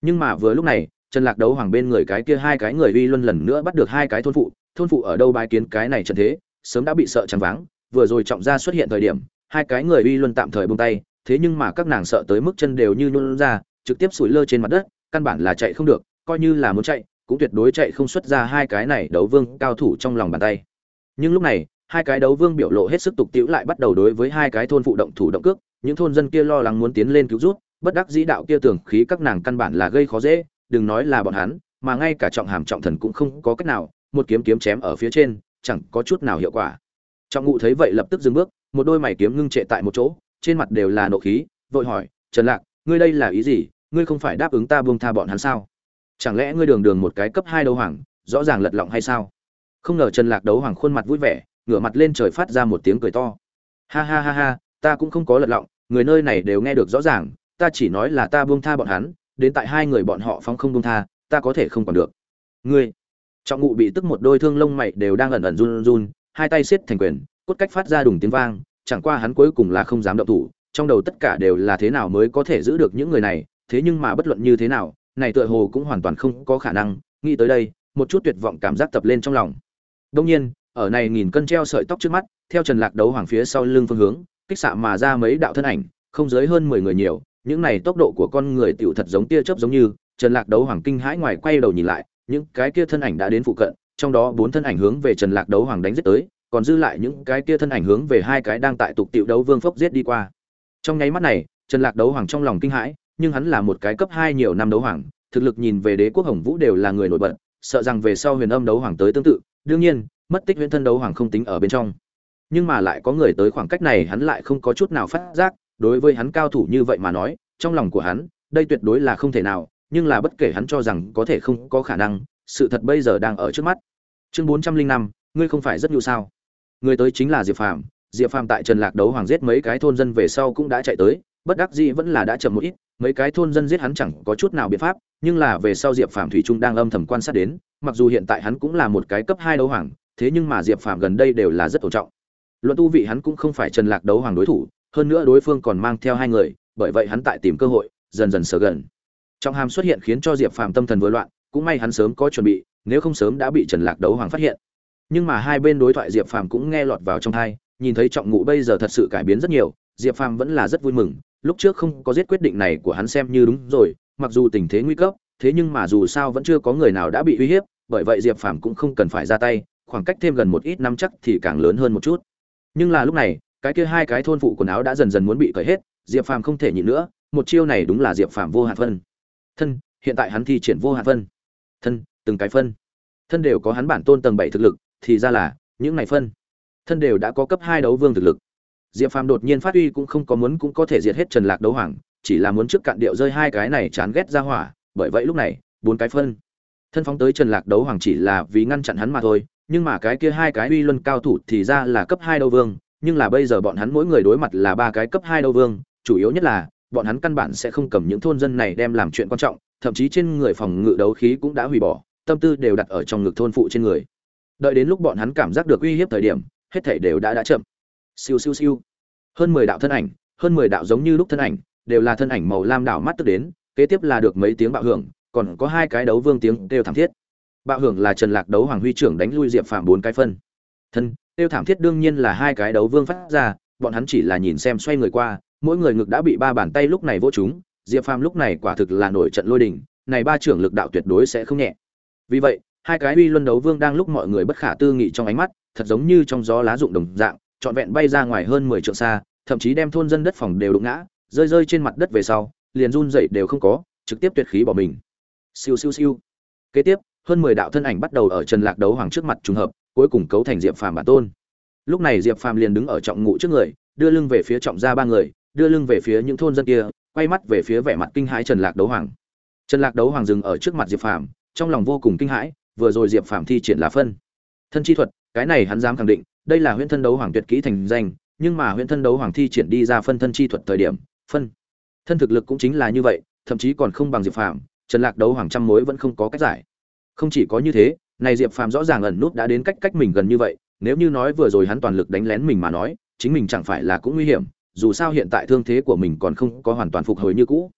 Nhưng mà vừa lúc này, trần lạc đấu hoàng bên người cái kia hai cái người uy luân lần nữa bắt được hai cái thôn phụ thôn phụ ở đâu bái kiến cái này trận thế, sớm đã bị sợ trắng váng, vừa rồi trọng gia xuất hiện thời điểm, hai cái người uy luân tạm thời buông tay, thế nhưng mà các nàng sợ tới mức chân đều như nhún ra, trực tiếp sủi lơ trên mặt đất, căn bản là chạy không được coi như là muốn chạy, cũng tuyệt đối chạy không xuất ra hai cái này đấu vương cao thủ trong lòng bàn tay. Nhưng lúc này, hai cái đấu vương biểu lộ hết sức tục tiễu lại bắt đầu đối với hai cái thôn phụ động thủ động cước, những thôn dân kia lo lắng muốn tiến lên cứu rút bất đắc dĩ đạo kia tưởng khí các nàng căn bản là gây khó dễ, đừng nói là bọn hắn, mà ngay cả trọng hàm trọng thần cũng không có cách nào, một kiếm kiếm chém ở phía trên, chẳng có chút nào hiệu quả. Trọng ngụ thấy vậy lập tức dừng bước, một đôi mày kiếm ngưng trệ tại một chỗ, trên mặt đều là nộ khí, vội hỏi, trần lạc, ngươi đây là ý gì? Ngươi không phải đáp ứng ta buông tha bọn hắn sao? Chẳng lẽ ngươi đường đường một cái cấp hai đấu hoàng, rõ ràng lật lọng hay sao? Không ngờ trần lạc đấu hoàng khuôn mặt vui vẻ, ngửa mặt lên trời phát ra một tiếng cười to. Ha ha ha ha, ta cũng không có lật lọng, người nơi này đều nghe được rõ ràng, ta chỉ nói là ta buông tha bọn hắn, đến tại hai người bọn họ phóng không buông tha, ta có thể không còn được. Ngươi, trọng ngụ bị tức một đôi thương lông mày đều đang ẩn ẩn run run, hai tay siết thành quyền, cốt cách phát ra đùng tiếng vang, chẳng qua hắn cuối cùng là không dám động thủ, trong đầu tất cả đều là thế nào mới có thể giữ được những người này, thế nhưng mà bất luận như thế nào này tựa hồ cũng hoàn toàn không có khả năng, nghĩ tới đây, một chút tuyệt vọng cảm giác tập lên trong lòng. Đông nhiên, ở này nghìn cân treo sợi tóc trước mắt, theo trần lạc đấu hoàng phía sau lưng phương hướng, kích xạ mà ra mấy đạo thân ảnh, không dưới hơn mười người nhiều, những này tốc độ của con người tiểu thật giống tia chớp giống như, trần lạc đấu hoàng kinh hãi ngoài quay đầu nhìn lại, những cái kia thân ảnh đã đến phụ cận, trong đó bốn thân ảnh hướng về trần lạc đấu hoàng đánh giết tới, còn dư lại những cái kia thân ảnh hướng về hai cái đang tại tục tiểu đấu vương phốc giết đi qua. Trong nháy mắt này, trần lạc đấu hoàng trong lòng kinh hãi nhưng hắn là một cái cấp hai nhiều năm đấu hoàng, thực lực nhìn về đế quốc hồng vũ đều là người nổi bật, sợ rằng về sau huyền âm đấu hoàng tới tương tự. Đương nhiên, mất tích huyền thân đấu hoàng không tính ở bên trong. Nhưng mà lại có người tới khoảng cách này hắn lại không có chút nào phát giác, đối với hắn cao thủ như vậy mà nói, trong lòng của hắn, đây tuyệt đối là không thể nào, nhưng là bất kể hắn cho rằng có thể không có khả năng, sự thật bây giờ đang ở trước mắt. Chương bốn trăm linh năm, ngươi không phải rất nhu sao. Người tới chính là diệp phàm. Diệp phàm tại trần lạc đấu hoàng giết mấy cái thôn dân về sau cũng đã chạy tới, bất đắc dĩ vẫn là đã chậm một ít mấy cái thôn dân giết hắn chẳng có chút nào biện pháp, nhưng là về sau diệp phàm thủy trung đang âm thầm quan sát đến, mặc dù hiện tại hắn cũng là một cái cấp hai đấu hoàng, thế nhưng mà diệp phàm gần đây đều là rất ổn trọng. Luận tu vị hắn cũng không phải trần lạc đấu hoàng đối thủ, hơn nữa đối phương còn mang theo hai người, bởi vậy hắn tại tìm cơ hội, dần dần sờ gần. Trong hàm xuất hiện khiến cho diệp phàm tâm thần vừa loạn, cũng may hắn sớm có chuẩn bị, nếu không sớm đã bị trần lạc đấu hoàng phát hiện. Nhưng mà hai bên đối thoại diệp phàm cũng nghe lọt vào trong hai nhìn thấy trọng ngụ bây giờ thật sự cải biến rất nhiều, diệp phàm vẫn là rất vui mừng lúc trước không có giết quyết định này của hắn xem như đúng rồi, mặc dù tình thế nguy cấp, thế nhưng mà dù sao vẫn chưa có người nào đã bị uy hiếp, bởi vậy diệp phàm cũng không cần phải ra tay, khoảng cách thêm gần một ít năm chắc thì càng lớn hơn một chút. Nhưng là lúc này, cái kia hai cái thôn phụ quần áo đã dần dần muốn bị cởi hết, diệp phàm không thể nhịn nữa, một chiêu này đúng là diệp phàm vô hạn phân. Thân, hiện tại hắn thi triển vô hạn phân. Thân, từng cái phân. Thân đều có hắn bản tôn tầng bảy thực lực, thì ra là, những này phân. Thân đều đã có cấp hai đấu vương thực lực diệp phàm đột nhiên phát uy cũng không có muốn cũng có thể diệt hết trần lạc đấu hoàng, chỉ là muốn trước cạn điệu rơi hai cái này chán ghét ra hỏa, bởi vậy lúc này, bốn cái phân. Thân phóng tới trần lạc đấu hoàng chỉ là vì ngăn chặn hắn mà thôi, nhưng mà cái kia hai cái uy luân cao thủ thì ra là cấp hai đấu vương, nhưng là bây giờ bọn hắn mỗi người đối mặt là ba cái cấp hai đấu vương, chủ yếu nhất là, bọn hắn căn bản sẽ không cầm những thôn dân này đem làm chuyện quan trọng, thậm chí trên người phòng ngự đấu khí cũng đã hủy bỏ, tâm tư đều đặt ở trong ngực thôn phụ trên người. Đợi đến lúc bọn hắn cảm giác được uy hiếp thời điểm, hết thảy đều đã đã chậm siêu siêu siêu. Hơn mười đạo thân ảnh, hơn mười đạo giống như lúc thân ảnh, đều là thân ảnh màu lam đảo mắt tức đến, kế tiếp là được mấy tiếng bạo hưởng, còn có hai cái đấu vương tiếng kêu thảm thiết. Bạo hưởng là trần lạc đấu hoàng huy trưởng đánh lui diệp phạm bốn cái phân. Thân, kêu thảm thiết đương nhiên là hai cái đấu vương phát ra, bọn hắn chỉ là nhìn xem xoay người qua, mỗi người ngực đã bị ba bàn tay lúc này vỗ chúng diệp phàm lúc này quả thực là nổi trận lôi đình, này ba trưởng lực đạo tuyệt đối sẽ không nhẹ. Vì vậy, hai cái uy luân đấu vương đang lúc mọi người bất khả tư nghị trong ánh mắt, thật giống như trong gió lá rụng đồng dạng trọn vẹn bay ra ngoài hơn mười trượng xa, thậm chí đem thôn dân đất phòng đều đụng ngã, rơi rơi trên mặt đất về sau, liền run dậy đều không có, trực tiếp tuyệt khí bỏ mình. Siêu siêu siêu. Kế tiếp, hơn mười đạo thân ảnh bắt đầu ở trần lạc đấu hoàng trước mặt trùng hợp, cuối cùng cấu thành diệp phàm bản tôn. Lúc này diệp phàm liền đứng ở trọng ngụ trước người, đưa lưng về phía trọng gia ba người, đưa lưng về phía những thôn dân kia, quay mắt về phía vẻ mặt kinh hãi trần lạc đấu hoàng. Trần lạc đấu hoàng dừng ở trước mặt diệp phàm, trong lòng vô cùng kinh hãi, vừa rồi diệp phàm thi triển là phân. Thân chi thuật, cái này hắn dám khẳng định đây là huyễn thân đấu hoàng tuyệt kỹ thành danh, nhưng mà huyễn thân đấu hoàng thi triển đi ra phân thân chi thuật thời điểm, phân, thân thực lực cũng chính là như vậy, thậm chí còn không bằng diệp phàm, trần lạc đấu hoàng trăm mối vẫn không có cách giải. Không chỉ có như thế, này diệp phàm rõ ràng ẩn nút đã đến cách cách mình gần như vậy, nếu như nói vừa rồi hắn toàn lực đánh lén mình mà nói, chính mình chẳng phải là cũng nguy hiểm, dù sao hiện tại thương thế của mình còn không có hoàn toàn phục hồi như cũ.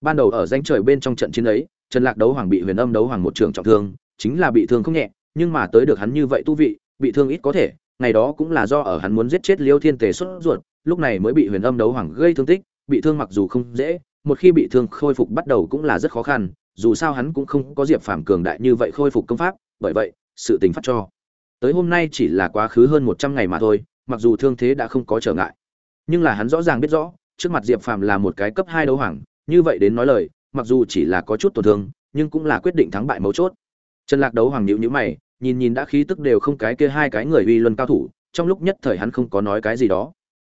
Ban đầu ở danh trời bên trong trận chiến ấy, trần lạc đấu hoàng bị huyền âm đấu hoàng một trường trọng thương, chính là bị thương không nhẹ, nhưng mà tới được hắn như vậy tu vị, bị thương ít có thể ngày đó cũng là do ở hắn muốn giết chết liêu thiên tề xuất ruột, lúc này mới bị huyền âm đấu hoàng gây thương tích, bị thương mặc dù không dễ, một khi bị thương khôi phục bắt đầu cũng là rất khó khăn, dù sao hắn cũng không có diệp phàm cường đại như vậy khôi phục công pháp, bởi vậy, sự tình phát cho. Tới hôm nay chỉ là quá khứ hơn một trăm ngày mà thôi, mặc dù thương thế đã không có trở ngại. Nhưng là hắn rõ ràng biết rõ, trước mặt diệp phàm là một cái cấp hai đấu hoàng, như vậy đến nói lời, mặc dù chỉ là có chút tổn thương, nhưng cũng là quyết định thắng bại mấu chốt. Trần lạc đấu hoàng nhíu nhíu mày nhìn nhìn đã khí tức đều không cái kia hai cái người uy luân cao thủ, trong lúc nhất thời hắn không có nói cái gì đó.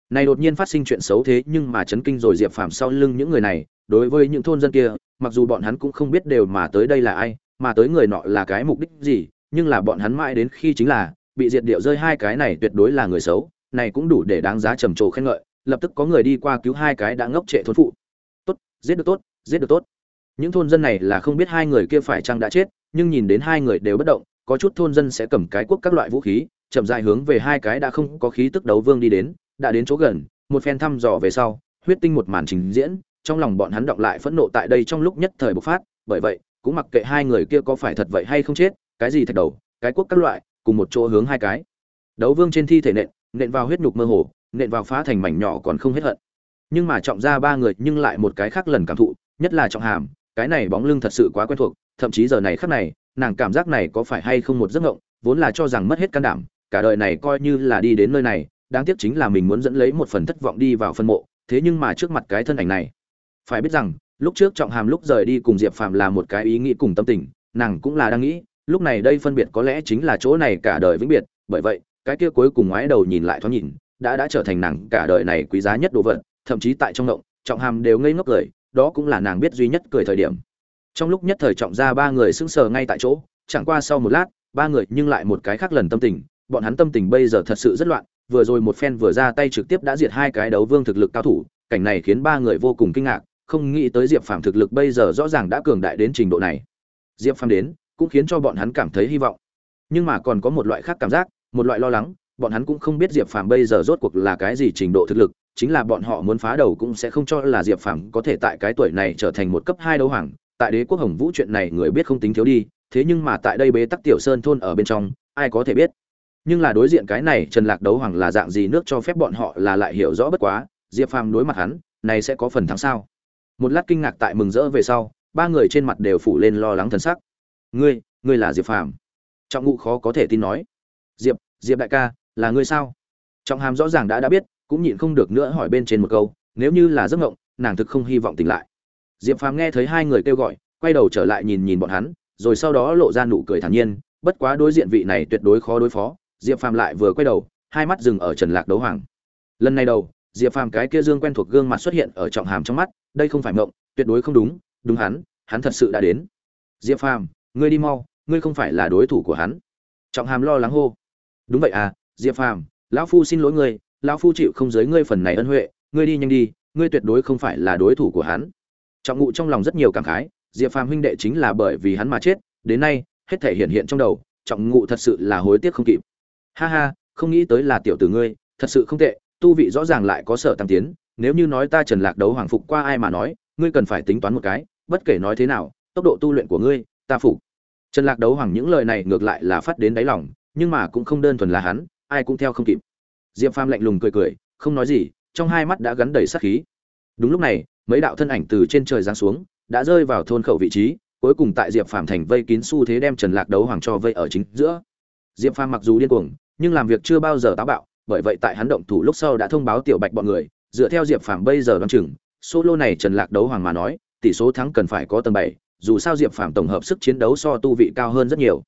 Này đột nhiên phát sinh chuyện xấu thế nhưng mà chấn kinh rồi diệp phàm sau lưng những người này, đối với những thôn dân kia, mặc dù bọn hắn cũng không biết đều mà tới đây là ai, mà tới người nọ là cái mục đích gì, nhưng là bọn hắn mãi đến khi chính là bị diệt điệu rơi hai cái này tuyệt đối là người xấu, này cũng đủ để đáng giá trầm trồ khen ngợi, lập tức có người đi qua cứu hai cái đã ngốc trệ thôn phụ. Tốt, giết được tốt, giết được tốt. Những thôn dân này là không biết hai người kia phải chăng đã chết, nhưng nhìn đến hai người đều bất động có chút thôn dân sẽ cầm cái quốc các loại vũ khí, chậm dài hướng về hai cái đã không có khí tức đấu vương đi đến, đã đến chỗ gần, một phen thăm dò về sau, huyết tinh một màn trình diễn, trong lòng bọn hắn động lại phẫn nộ tại đây trong lúc nhất thời bộc phát, bởi vậy, cũng mặc kệ hai người kia có phải thật vậy hay không chết, cái gì thạch đầu, cái quốc các loại, cùng một chỗ hướng hai cái. Đấu vương trên thi thể nện nện vào huyết nhục mơ hồ, nện vào phá thành mảnh nhỏ còn không hết hận. Nhưng mà trọng ra ba người, nhưng lại một cái khác lần cảm thụ, nhất là trọng hàm, cái này bóng lưng thật sự quá quen thuộc, thậm chí giờ này khắc này nàng cảm giác này có phải hay không một giấc ngộng, vốn là cho rằng mất hết can đảm, cả đời này coi như là đi đến nơi này, đáng tiếc chính là mình muốn dẫn lấy một phần thất vọng đi vào phân mộ, thế nhưng mà trước mặt cái thân ảnh này, phải biết rằng, lúc trước trọng hàm lúc rời đi cùng diệp phàm là một cái ý nghĩ cùng tâm tình, nàng cũng là đang nghĩ, lúc này đây phân biệt có lẽ chính là chỗ này cả đời vĩnh biệt, bởi vậy, cái kia cuối cùng ngoái đầu nhìn lại thoáng nhìn, đã đã trở thành nàng cả đời này quý giá nhất đồ vật, thậm chí tại trong động trọng hàm đều ngây ngốc cười, đó cũng là nàng biết duy nhất cười thời điểm trong lúc nhất thời trọng ra ba người sững sờ ngay tại chỗ, chẳng qua sau một lát, ba người nhưng lại một cái khác lần tâm tình. Bọn hắn tâm tình bây giờ thật sự rất loạn, vừa rồi một phen vừa ra tay trực tiếp đã diệt hai cái đấu vương thực lực cao thủ, cảnh này khiến ba người vô cùng kinh ngạc, không nghĩ tới diệp phàm thực lực bây giờ rõ ràng đã cường đại đến trình độ này. Diệp phàm đến, cũng khiến cho bọn hắn cảm thấy hy vọng. Nhưng mà còn có một loại khác cảm giác, một loại lo lắng, bọn hắn cũng không biết diệp phàm bây giờ rốt cuộc là cái gì trình độ thực lực, chính là bọn họ muốn phá đầu cũng sẽ không cho là diệp phàm có thể tại cái tuổi này trở thành một cấp hai đấu hoàng tại đế quốc hồng vũ chuyện này người biết không tính thiếu đi, thế nhưng mà tại đây bế tắc tiểu sơn thôn ở bên trong, ai có thể biết. Nhưng là đối diện cái này trần lạc đấu hoàng là dạng gì nước cho phép bọn họ là lại hiểu rõ bất quá, diệp phàm đối mặt hắn, này sẽ có phần thắng sao? Một lát kinh ngạc tại mừng rỡ về sau, ba người trên mặt đều phủ lên lo lắng thần sắc. Ngươi ngươi là diệp phàm. Trọng ngụ khó có thể tin nói. Diệp diệp đại ca, là ngươi sao? Trọng hàm rõ ràng đã đã biết, cũng nhịn không được nữa hỏi bên trên một câu, nếu như là giấc ngộng nàng thực không hy vọng tỉnh lại diệp phàm nghe thấy hai người kêu gọi, quay đầu trở lại nhìn nhìn bọn hắn, rồi sau đó lộ ra nụ cười thản nhiên, bất quá đối diện vị này tuyệt đối khó đối phó, diệp phàm lại vừa quay đầu, hai mắt dừng ở trần lạc đấu hoàng. Lần này đầu, diệp phàm cái kia dương quen thuộc gương mặt xuất hiện ở trọng hàm trong mắt, đây không phải mộng, tuyệt đối không đúng đúng hắn hắn thật sự đã đến. Diệp phàm, ngươi đi mau, ngươi không phải là đối thủ của hắn. Trọng hàm lo lắng hô. Đúng vậy à diệp phàm, lão phu xin lỗi ngươi, lão phu chịu không giới ngươi phần này ân huệ, ngươi đi nhanh đi, ngươi tuyệt đối không phải là đối thủ của hắn trọng ngụ trong lòng rất nhiều cảm khái, diệp phàm huynh đệ chính là bởi vì hắn mà chết, đến nay, hết thể hiện hiện trong đầu, trọng ngụ thật sự là hối tiếc không kịp. Ha ha, không nghĩ tới là tiểu tử ngươi, thật sự không tệ, tu vị rõ ràng lại có sở tăng tiến, nếu như nói ta trần lạc đấu hoàng phục qua ai mà nói, ngươi cần phải tính toán một cái, bất kể nói thế nào, tốc độ tu luyện của ngươi, ta phục. Trần lạc đấu hoàng những lời này ngược lại là phát đến đáy lòng, nhưng mà cũng không đơn thuần là hắn, ai cũng theo không kịp. Diệp phàm lạnh lùng cười cười, không nói gì, trong hai mắt đã gắn đầy sát khí. Đúng lúc này mấy đạo thân ảnh từ trên trời giáng xuống, đã rơi vào thôn khẩu vị trí, cuối cùng tại diệp phàm thành vây kín xu thế đem trần lạc đấu hoàng cho vây ở chính giữa. Diệp phàm mặc dù điên cuồng, nhưng làm việc chưa bao giờ táo bạo, bởi vậy tại hắn động thủ lúc sau đã thông báo tiểu bạch bọn người, dựa theo diệp phàm bây giờ đoán chừng, solo này trần lạc đấu hoàng mà nói, tỷ số thắng cần phải có tầng bảy, dù sao diệp phàm tổng hợp sức chiến đấu so tu vị cao hơn rất nhiều.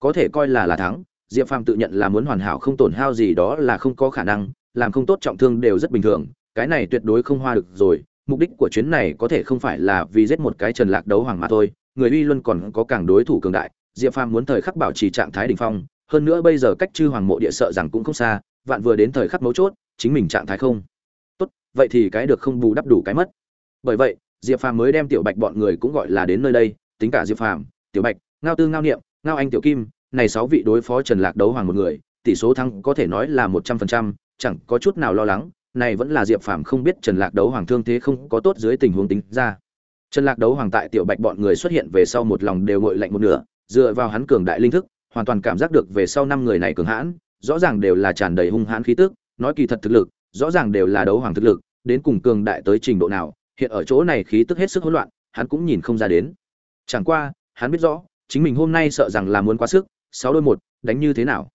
Có thể coi là là thắng, diệp phàm tự nhận là muốn hoàn hảo không tổn hao gì đó là không có khả năng, làm không tốt trọng thương đều rất bình thường, cái này tuyệt đối không hoa được rồi mục đích của chuyến này có thể không phải là vì giết một cái trần lạc đấu hoàng mà thôi, người uy luân còn có càng đối thủ cường đại, diệp phàm muốn thời khắc bảo trì trạng thái đỉnh phong, hơn nữa bây giờ cách chư hoàng mộ địa sợ rằng cũng không xa, vạn vừa đến thời khắc mấu chốt, chính mình trạng thái không. Tốt, vậy thì cái được không bù đắp đủ cái mất. Bởi vậy, diệp phàm mới đem tiểu bạch bọn người cũng gọi là đến nơi đây, tính cả diệp phàm, tiểu bạch, ngao tư, ngao niệm, ngao anh, tiểu kim, này sáu vị đối phó trần lạc đấu hoàng một người, tỷ số thắng có thể nói là một trăm phần trăm, chẳng có chút nào lo lắng này vẫn là diệp phàm không biết trần lạc đấu hoàng thương thế không có tốt dưới tình huống tính ra. Trần lạc đấu hoàng tại tiểu bạch bọn người xuất hiện về sau một lòng đều ngội lạnh một nửa, dựa vào hắn cường đại linh thức, hoàn toàn cảm giác được về sau năm người này cường hãn, rõ ràng đều là tràn đầy hung hãn khí tức, nói kỳ thật thực lực, rõ ràng đều là đấu hoàng thực lực, đến cùng cường đại tới trình độ nào, hiện ở chỗ này khí tức hết sức hỗn loạn, hắn cũng nhìn không ra đến. Chẳng qua, hắn biết rõ, chính mình hôm nay sợ rằng là muốn quá sức, sáu đôi một, đánh như thế nào.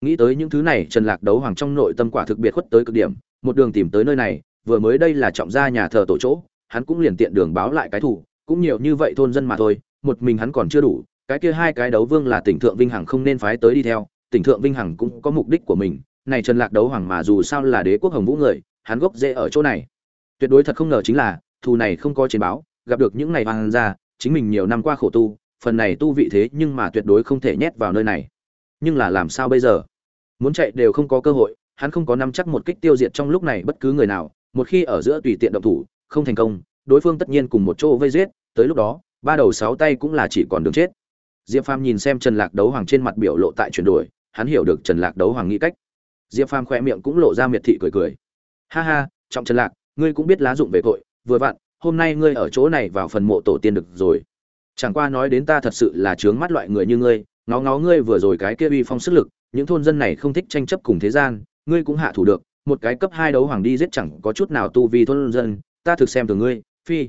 Nghĩ tới những thứ này, trần lạc đấu hoàng trong nội tâm quả thực biệt khuất tới cực điểm một đường tìm tới nơi này vừa mới đây là trọng gia nhà thờ tổ chỗ hắn cũng liền tiện đường báo lại cái thủ cũng nhiều như vậy thôn dân mà thôi một mình hắn còn chưa đủ cái kia hai cái đấu vương là tỉnh thượng vinh hằng không nên phái tới đi theo tỉnh thượng vinh hằng cũng có mục đích của mình này trần lạc đấu hoàng mà dù sao là đế quốc hồng vũ người hắn gốc dễ ở chỗ này. Tuyệt đối thật không ngờ chính là thù này không có chiến báo gặp được những này hoàng gia, chính mình nhiều năm qua khổ tu phần này tu vị thế nhưng mà tuyệt đối không thể nhét vào nơi này. Nhưng là làm sao bây giờ? Muốn chạy đều không có cơ hội hắn không có nắm chắc một kích tiêu diệt trong lúc này bất cứ người nào, một khi ở giữa tùy tiện động thủ, không thành công, đối phương tất nhiên cùng một chỗ vây giết, tới lúc đó, ba đầu sáu tay cũng là chỉ còn đường chết. Diệp phàm nhìn xem trần lạc đấu hoàng trên mặt biểu lộ tại chuyển đổi, hắn hiểu được trần lạc đấu hoàng nghĩ cách. Diệp phàm khẽ miệng cũng lộ ra miệt thị cười cười. Ha ha, trọng trần lạc, ngươi cũng biết lá dụng về tội, vừa vặn, hôm nay ngươi ở chỗ này vào phần mộ tổ tiên được rồi. Chẳng qua nói đến ta thật sự là chướng mắt loại người như ngươi, ngó ngó ngươi vừa rồi cái kia uy phong sức lực, những thôn dân này không thích tranh chấp cùng thế gian ngươi cũng hạ thủ được, một cái cấp hai đấu hoàng đi giết chẳng có chút nào tu vi thôn dân, ta thực xem từ ngươi, phi.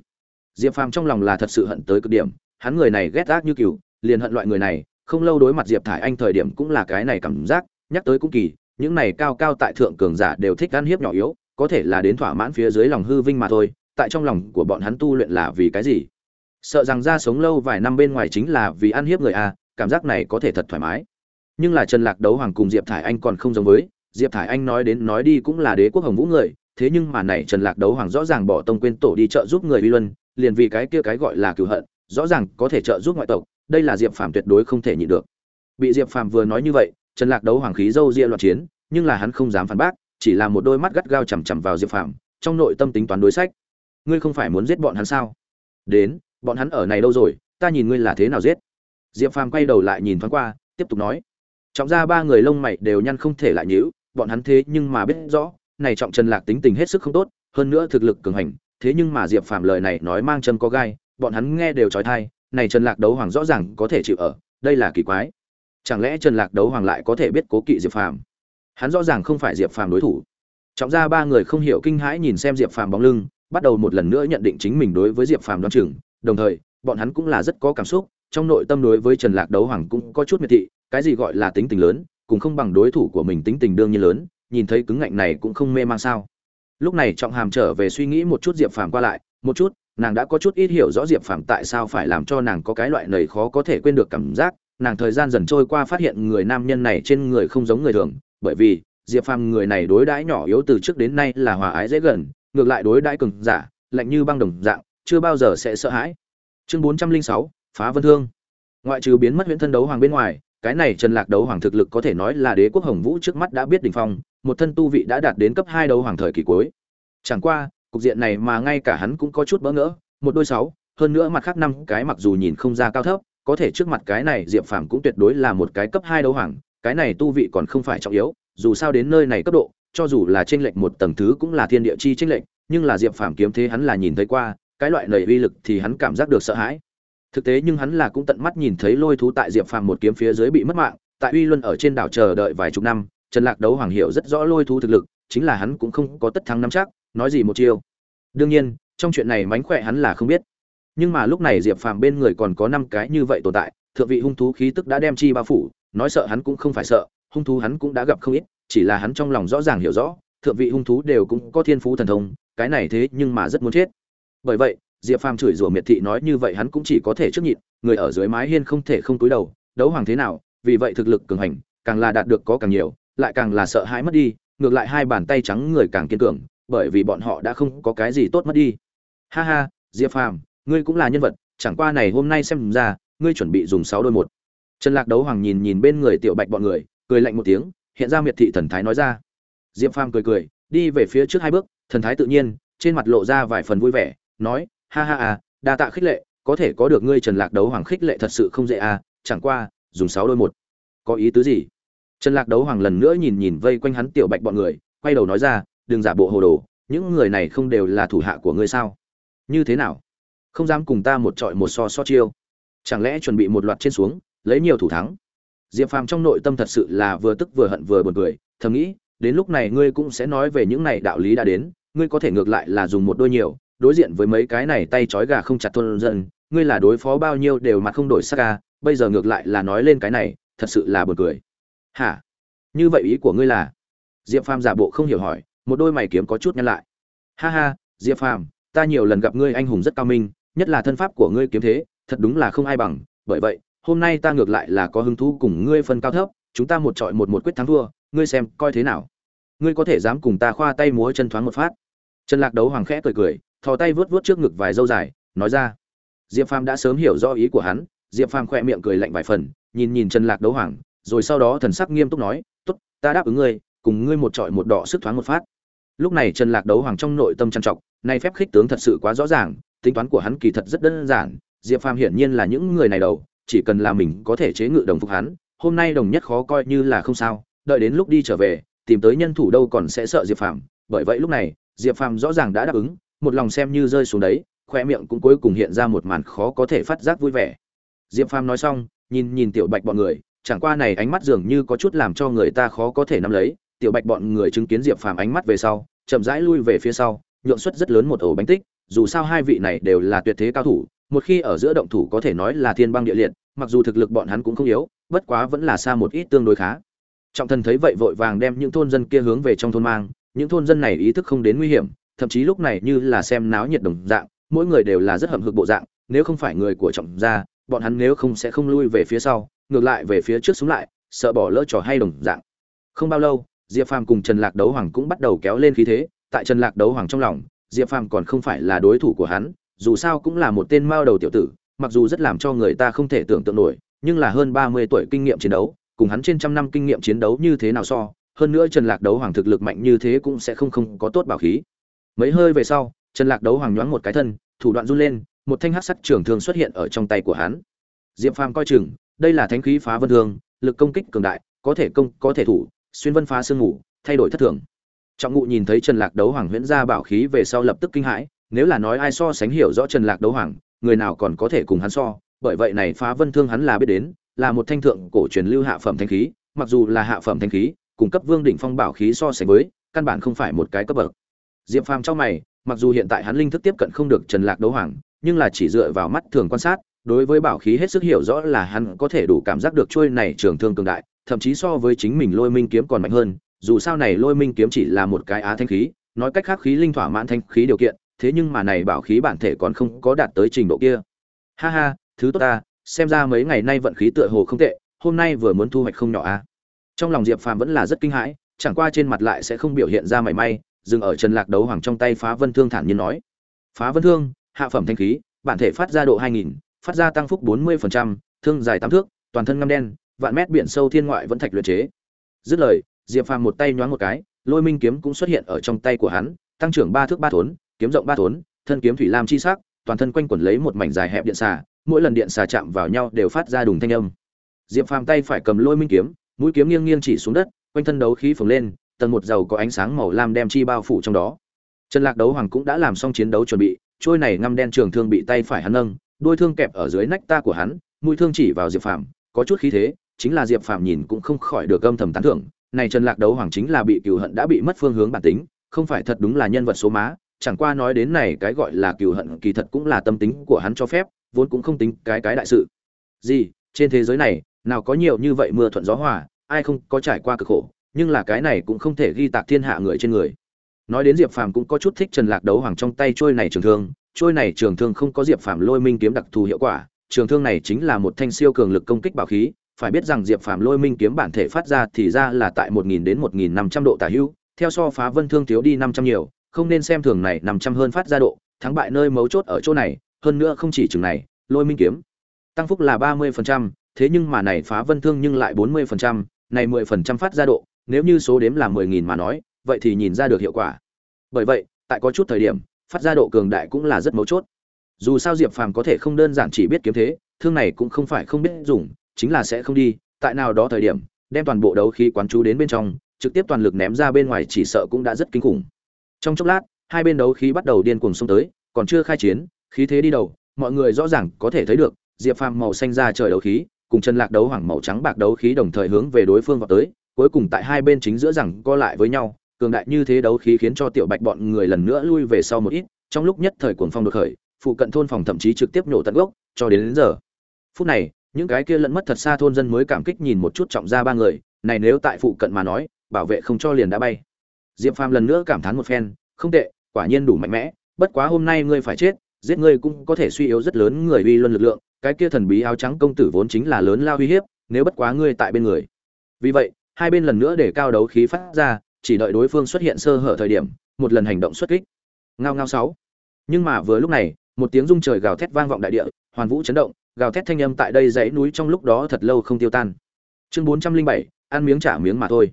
Diệp phàm trong lòng là thật sự hận tới cực điểm, hắn người này ghét ác như cừu, liền hận loại người này, không lâu đối mặt diệp thải anh thời điểm cũng là cái này cảm giác, nhắc tới cũng kỳ, những này cao cao tại thượng cường giả đều thích ăn hiếp nhỏ yếu, có thể là đến thỏa mãn phía dưới lòng hư vinh mà thôi, tại trong lòng của bọn hắn tu luyện là vì cái gì? Sợ rằng ra sống lâu vài năm bên ngoài chính là vì ăn hiếp người a cảm giác này có thể thật thoải mái. Nhưng là trần lạc đấu hoàng cùng diệp thải anh còn không giống với diệp thải anh nói đến nói đi cũng là đế quốc hồng vũ người, thế nhưng mà này trần lạc đấu hoàng rõ ràng bỏ tông quên tổ đi trợ giúp người uy luân, liền vì cái kia cái gọi là cửu hận, rõ ràng có thể trợ giúp ngoại tộc, đây là diệp phàm tuyệt đối không thể nhịn được. Bị diệp phàm vừa nói như vậy, trần lạc đấu hoàng khí dâu ria loạn chiến, nhưng là hắn không dám phản bác, chỉ là một đôi mắt gắt gao chằm chằm vào diệp phàm, trong nội tâm tính toán đối sách. Ngươi không phải muốn giết bọn hắn sao? Đến, bọn hắn ở này đâu rồi? Ta nhìn ngươi là thế nào giết? Diệp phàm quay đầu lại nhìn thoáng qua, tiếp tục nói. Trọng ra ba người lông mày đều nhăn không thể lại nhíu bọn hắn thế nhưng mà biết rõ, này trọng trần lạc tính tình hết sức không tốt, hơn nữa thực lực cường hành, thế nhưng mà diệp phàm lời này nói mang châm có gai, bọn hắn nghe đều chói tai. này trần lạc đấu hoàng rõ ràng có thể chịu ở, đây là kỳ quái chẳng lẽ trần lạc đấu hoàng lại có thể biết cố kỵ diệp phàm hắn rõ ràng không phải diệp phàm đối thủ trọng ra ba người không hiểu kinh hãi nhìn xem diệp phàm bóng lưng, bắt đầu một lần nữa nhận định chính mình đối với diệp phàm đoan chừng, đồng thời, bọn hắn cũng là rất có cảm xúc, trong nội tâm đối với trần lạc đấu hoàng cũng có chút miệt thị, cái gì gọi là tính tình lớn cũng không bằng đối thủ của mình tính tình đương nhiên lớn, nhìn thấy cứng ngạnh này cũng không mê mang sao. Lúc này trọng hàm trở về suy nghĩ một chút diệp phàm qua lại, một chút, nàng đã có chút ít hiểu rõ diệp phàm tại sao phải làm cho nàng có cái loại nầy khó có thể quên được cảm giác, nàng thời gian dần trôi qua phát hiện người nam nhân này trên người không giống người thường, bởi vì diệp phàm người này đối đãi nhỏ yếu từ trước đến nay là hòa ái dễ gần, ngược lại đối đãi cường giả, lạnh như băng đồng dạng, chưa bao giờ sẽ sợ hãi. Chương bốn trăm linh sáu, phá vân thương. Ngoại trừ biến mất huyễn thân đấu hoàng bên ngoài cái này trần lạc đấu hoàng thực lực có thể nói là đế quốc hồng vũ trước mắt đã biết đỉnh phong, một thân tu vị đã đạt đến cấp hai đấu hoàng thời kỳ cuối. Chẳng qua, cục diện này mà ngay cả hắn cũng có chút bỡ ngỡ, một đôi sáu, hơn nữa mặt khác năm cái mặc dù nhìn không ra cao thấp, có thể trước mặt cái này diệp phàm cũng tuyệt đối là một cái cấp hai đấu hoàng, cái này tu vị còn không phải trọng yếu, dù sao đến nơi này cấp độ, cho dù là chênh lệnh một tầng thứ cũng là thiên địa chi chênh lệnh nhưng là diệp phàm kiếm thế hắn là nhìn thấy qua, cái loại nầy uy lực thì hắn cảm giác được sợ hãi thực tế nhưng hắn là cũng tận mắt nhìn thấy lôi thú tại diệp phàm một kiếm phía dưới bị mất mạng, tại uy luân ở trên đảo chờ đợi vài chục năm, trần lạc đấu hoàng hiểu rất rõ lôi thú thực lực, chính là hắn cũng không có tất thắng nắm chắc, nói gì một chiêu. Đương nhiên, trong chuyện này mánh khỏe hắn là không biết. Nhưng mà lúc này diệp phàm bên người còn có năm cái như vậy tồn tại, thượng vị hung thú khí tức đã đem chi bao phủ, nói sợ hắn cũng không phải sợ, hung thú hắn cũng đã gặp không ít, chỉ là hắn trong lòng rõ ràng hiểu rõ, thượng vị hung thú đều cũng có thiên phú thần thông, cái này thế nhưng mà rất muốn chết. Bởi vậy diệp phàm chửi rủa miệt thị nói như vậy hắn cũng chỉ có thể trước nhịn, người ở dưới mái hiên không thể không túi đầu, đấu hoàng thế nào, vì vậy thực lực cường hành, càng là đạt được có càng nhiều, lại càng là sợ hãi mất đi, ngược lại hai bàn tay trắng người càng kiên cường, bởi vì bọn họ đã không có cái gì tốt mất đi. Ha ha, diệp phàm, ngươi cũng là nhân vật, chẳng qua này hôm nay xem ra, ngươi chuẩn bị dùng sáu đôi một. Trần lạc đấu hoàng nhìn nhìn bên người tiểu bạch bọn người, cười lạnh một tiếng, hiện ra miệt thị thần thái nói ra. Diệp phàm cười cười, đi về phía trước hai bước, thần thái tự nhiên, trên mặt lộ ra vài phần vui vẻ, nói ha ha à đa tạ khích lệ, có thể có được ngươi trần lạc đấu hoàng khích lệ thật sự không dễ à chẳng qua, dùng sáu đôi một. Có ý tứ gì? Trần lạc đấu hoàng lần nữa nhìn nhìn vây quanh hắn tiểu bạch bọn người, quay đầu nói ra, đừng giả bộ hồ đồ, những người này không đều là thủ hạ của ngươi sao? Như thế nào? Không dám cùng ta một trọi một so so chiêu. Chẳng lẽ chuẩn bị một loạt trên xuống, lấy nhiều thủ thắng? Diệp phàm trong nội tâm thật sự là vừa tức vừa hận vừa buồn cười, thầm nghĩ, đến lúc này ngươi cũng sẽ nói về những này đạo lý đã đến, ngươi có thể ngược lại là dùng một đôi nhiều đối diện với mấy cái này tay trói gà không chặt thôn dân, ngươi là đối phó bao nhiêu đều mặt không đổi sắc ca bây giờ ngược lại là nói lên cái này, thật sự là buồn cười. Hả? Như vậy ý của ngươi là? Diệp phàm giả bộ không hiểu hỏi, một đôi mày kiếm có chút nhăn lại. Ha ha, diệp phàm, ta nhiều lần gặp ngươi anh hùng rất cao minh, nhất là thân pháp của ngươi kiếm thế, thật đúng là không ai bằng, bởi vậy, hôm nay ta ngược lại là có hứng thú cùng ngươi phân cao thấp, chúng ta một trọi một một quyết thắng thua, ngươi xem coi thế nào. Ngươi có thể dám cùng ta khoa tay múa chân thoáng một phát. Trần lạc đấu hoàng khẽ cười cười thò tay vớt vớt trước ngực vài dâu dài, nói ra, diệp phàm đã sớm hiểu rõ ý của hắn. Diệp phàm khỏe miệng cười lạnh vài phần, nhìn nhìn trần lạc đấu hoàng, rồi sau đó thần sắc nghiêm túc nói, tốt, ta đáp ứng ngươi, cùng ngươi một trọi một đỏ sức thoáng một phát. Lúc này trần lạc đấu hoàng trong nội tâm trăn trọng nay phép khích tướng thật sự quá rõ ràng, tính toán của hắn kỳ thật rất đơn giản, diệp phàm hiển nhiên là những người này đầu, chỉ cần là mình có thể chế ngự đồng phục hắn, hôm nay đồng nhất khó coi như là không sao, đợi đến lúc đi trở về, tìm tới nhân thủ đâu còn sẽ sợ diệp phàm, bởi vậy lúc này, diệp phàm rõ ràng đã đáp ứng một lòng xem như rơi xuống đấy, khoe miệng cũng cuối cùng hiện ra một màn khó có thể phát giác vui vẻ. Diệp phàm nói xong, nhìn nhìn tiểu bạch bọn người, chẳng qua này ánh mắt dường như có chút làm cho người ta khó có thể nắm lấy. Tiểu bạch bọn người chứng kiến diệp phàm ánh mắt về sau, chậm rãi lui về phía sau, nhượng suất rất lớn một ổ bánh tích, dù sao hai vị này đều là tuyệt thế cao thủ, một khi ở giữa động thủ có thể nói là thiên băng địa liệt, mặc dù thực lực bọn hắn cũng không yếu, bất quá vẫn là xa một ít tương đối khá. Trọng thần thấy vậy vội vàng đem những thôn dân kia hướng về trong thôn mang, những thôn dân này ý thức không đến nguy hiểm thậm chí lúc này như là xem náo nhiệt đồng dạng, mỗi người đều là rất hậm hực bộ dạng, nếu không phải người của trọng gia, bọn hắn nếu không sẽ không lui về phía sau, ngược lại về phía trước xuống lại, sợ bỏ lỡ trò hay đồng dạng. Không bao lâu, diệp phàm cùng trần lạc đấu hoàng cũng bắt đầu kéo lên khí thế, tại trần lạc đấu hoàng trong lòng, diệp phàm còn không phải là đối thủ của hắn, dù sao cũng là một tên mao đầu tiểu tử, mặc dù rất làm cho người ta không thể tưởng tượng nổi, nhưng là hơn ba mươi tuổi kinh nghiệm chiến đấu, cùng hắn trên trăm năm kinh nghiệm chiến đấu như thế nào so, hơn nữa trần lạc đấu hoàng thực lực mạnh như thế cũng sẽ không không có tốt bảo khí mấy hơi về sau, trần lạc đấu hoàng nhoáng một cái thân, thủ đoạn run lên, một thanh hắc sắt trường thương xuất hiện ở trong tay của hắn. Diệp phàm coi chừng, đây là thánh khí phá vân thương, lực công kích cường đại, có thể công, có thể thủ, xuyên vân phá sương ngủ thay đổi thất thường. Trọng ngụ nhìn thấy trần lạc đấu hoàng huyễn ra bảo khí về sau lập tức kinh hãi, nếu là nói ai so sánh hiểu rõ trần lạc đấu hoàng, người nào còn có thể cùng hắn so, bởi vậy này phá vân thương hắn là biết đến, là một thanh thượng cổ truyền lưu hạ phẩm thanh khí, mặc dù là hạ phẩm thanh khí, cung cấp vương đỉnh phong bảo khí so sánh với, căn bản không phải một cái cấp bậc diệp phàm trong mày, mặc dù hiện tại hắn linh thức tiếp cận không được trần lạc đấu hoàng, nhưng là chỉ dựa vào mắt thường quan sát, đối với bảo khí hết sức hiểu rõ là hắn có thể đủ cảm giác được chuôi này trường thương cường đại, thậm chí so với chính mình lôi minh kiếm còn mạnh hơn, dù sao này lôi minh kiếm chỉ là một cái á thanh khí, nói cách khác khí linh thỏa mãn thanh khí điều kiện, thế nhưng mà này bảo khí bản thể còn không có đạt tới trình độ kia ha ha, thứ tốt ta, xem ra mấy ngày nay vận khí tựa hồ không tệ, hôm nay vừa muốn thu hoạch không nhỏ a à. trong lòng diệp phàm vẫn là rất kinh hãi, chẳng qua trên mặt lại sẽ không biểu hiện ra mảy may dừng ở trần lạc đấu hoàng trong tay phá vân thương thản nhiên nói. Phá vân thương hạ phẩm thanh khí bản thể phát ra độ 2000, phát ra tăng phúc 40%, thương dài tám thước toàn thân ngăm đen vạn mét biển sâu thiên ngoại vẫn thạch luyện chế. Dứt lời diệp phàm một tay nhoáng một cái lôi minh kiếm cũng xuất hiện ở trong tay của hắn tăng trưởng ba thước ba thốn kiếm rộng ba thốn thân kiếm thủy lam chi sắc toàn thân quanh quẩn lấy một mảnh dài hẹp điện xà mỗi lần điện xà chạm vào nhau đều phát ra đùng thanh âm. Diệp phàm tay phải cầm lôi minh kiếm mũi kiếm nghiêng nghiêng chỉ xuống đất quanh thân đấu khí phồng lên tầng một dầu có ánh sáng màu lam đem chi bao phủ trong đó. Trần lạc đấu hoàng cũng đã làm xong chiến đấu chuẩn bị, trôi này ngăm đen trường thương bị tay phải hắn nâng, đôi thương kẹp ở dưới nách ta của hắn, mũi thương chỉ vào diệp phàm, có chút khí thế, chính là diệp phàm nhìn cũng không khỏi được âm thầm tán thưởng, này trần lạc đấu hoàng chính là bị cừu hận đã bị mất phương hướng bản tính, không phải thật đúng là nhân vật số má, chẳng qua nói đến này cái gọi là cừu hận kỳ thật cũng là tâm tính của hắn cho phép, vốn cũng không tính cái cái đại sự. Gì, trên thế giới này, nào có nhiều như vậy mưa thuận gió hòa, ai không có trải qua cực khổ nhưng là cái này cũng không thể ghi tạc thiên hạ người trên người. Nói đến diệp phàm cũng có chút thích trần lạc đấu hoàng trong tay trôi này trường thương trôi này trường thương không có diệp phàm lôi minh kiếm đặc thù hiệu quả trường thương này chính là một thanh siêu cường lực công kích bảo khí phải biết rằng diệp phàm lôi minh kiếm bản thể phát ra thì ra là tại 1000 đến 1500 độ tả hữu theo so phá vân thương thiếu đi 500 nhiều không nên xem thường này 500 hơn phát ra độ thắng bại nơi mấu chốt ở chỗ này hơn nữa không chỉ chừng này lôi minh kiếm tăng phúc là 30%, thế nhưng mà này phá vân thương nhưng lại 40%, này 10% phát ra độ nếu như số đếm là mười nghìn mà nói, vậy thì nhìn ra được hiệu quả. Bởi vậy, tại có chút thời điểm, phát ra độ cường đại cũng là rất mấu chốt. Dù sao diệp phàm có thể không đơn giản chỉ biết kiếm thế, thương này cũng không phải không biết dùng, chính là sẽ không đi, tại nào đó thời điểm, đem toàn bộ đấu khí quán chú đến bên trong, trực tiếp toàn lực ném ra bên ngoài chỉ sợ cũng đã rất kinh khủng. Trong chốc lát, hai bên đấu khí bắt đầu điên cuồng xông tới, còn chưa khai chiến, khí thế đi đầu, mọi người rõ ràng có thể thấy được, diệp phàm màu xanh ra trời đấu khí, cùng chân lạc đấu hoàng màu trắng bạc đấu khí đồng thời hướng về đối phương vọt tới cuối cùng tại hai bên chính giữa rằng co lại với nhau cường đại như thế đấu khí khiến cho tiểu bạch bọn người lần nữa lui về sau một ít trong lúc nhất thời cuồng phong được khởi phụ cận thôn phòng thậm chí trực tiếp nhổ tận gốc cho đến, đến giờ. Phút này những cái kia lẫn mất thật xa thôn dân mới cảm kích nhìn một chút trọng ra ba người này nếu tại phụ cận mà nói bảo vệ không cho liền đã bay. Diệp phàm lần nữa cảm thán một phen không tệ quả nhiên đủ mạnh mẽ bất quá hôm nay ngươi phải chết giết ngươi cũng có thể suy yếu rất lớn người uy luân lực lượng cái kia thần bí áo trắng công tử vốn chính là lớn lao uy hiếp nếu bất quá ngươi tại bên người. Vì vậy hai bên lần nữa để cao đấu khí phát ra, chỉ đợi đối phương xuất hiện sơ hở thời điểm, một lần hành động xuất kích. Ngao ngao sáu. Nhưng mà vừa lúc này, một tiếng rung trời gào thét vang vọng đại địa, hoàn vũ chấn động, gào thét thanh âm tại đây dãy núi trong lúc đó thật lâu không tiêu tan. Chương bốn trăm linh bảy, ăn miếng trả miếng mà thôi.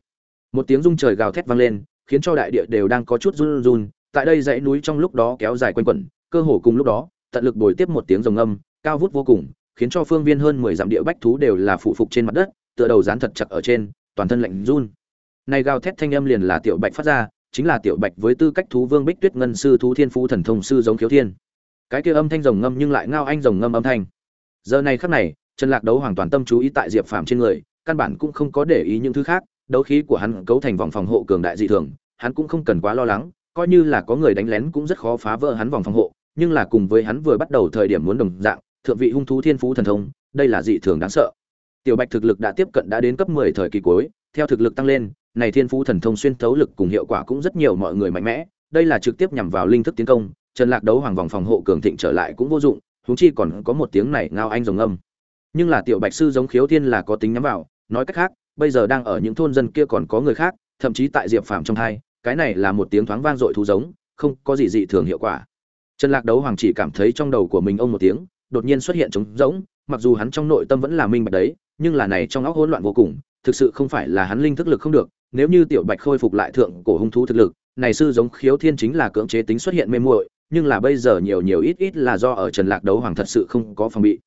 Một tiếng rung trời gào thét vang lên, khiến cho đại địa đều đang có chút run run, tại đây dãy núi trong lúc đó kéo dài quanh quẩn, cơ hồ cùng lúc đó, tận lực bồi tiếp một tiếng rồng âm, cao vút vô cùng, khiến cho phương viên hơn mười dặm địa bách thú đều là phụ phục trên mặt đất, tựa đầu dán thật chặt ở trên toàn thân lạnh run. Này gào thét thanh âm liền là tiểu bạch phát ra, chính là tiểu bạch với tư cách thú vương bích tuyết ngân sư, thú thiên phú thần thông sư giống khiếu thiên. Cái kia âm thanh rồng ngâm nhưng lại ngao anh rồng ngâm âm thanh. Giờ này khắc này, trần lạc đấu hoàn toàn tâm chú ý tại diệp phàm trên người, căn bản cũng không có để ý những thứ khác, đấu khí của hắn cấu thành vòng phòng hộ cường đại dị thường, hắn cũng không cần quá lo lắng, coi như là có người đánh lén cũng rất khó phá vỡ hắn vòng phòng hộ, nhưng là cùng với hắn vừa bắt đầu thời điểm muốn đồng dạng, thượng vị hung thú thiên phú thần thông, đây là dị thường đáng sợ tiểu bạch thực lực đã tiếp cận đã đến cấp 10 thời kỳ cuối, theo thực lực tăng lên, này thiên phú thần thông xuyên thấu lực cùng hiệu quả cũng rất nhiều mọi người mạnh mẽ, đây là trực tiếp nhằm vào linh thức tiến công, trần lạc đấu hoàng vòng phòng hộ cường thịnh trở lại cũng vô dụng, huống chi còn có một tiếng này ngao anh rồng âm. Nhưng là tiểu bạch sư giống khiếu thiên là có tính nhắm vào, nói cách khác, bây giờ đang ở những thôn dân kia còn có người khác, thậm chí tại diệp phàm trong hai, cái này là một tiếng thoáng vang dội thú giống, không có gì dị thường hiệu quả. Trần lạc đấu hoàng chỉ cảm thấy trong đầu của mình ông một tiếng, đột nhiên xuất hiện trống rỗng, mặc dù hắn trong nội tâm vẫn là minh bạch đấy nhưng là này trong óc hỗn loạn vô cùng, thực sự không phải là hắn linh thức lực không được, nếu như tiểu bạch khôi phục lại thượng cổ hung thú thực lực, này sư giống khiếu thiên chính là cưỡng chế tính xuất hiện mê muội, nhưng là bây giờ nhiều nhiều ít ít là do ở trần lạc đấu hoàng thật sự không có phòng bị.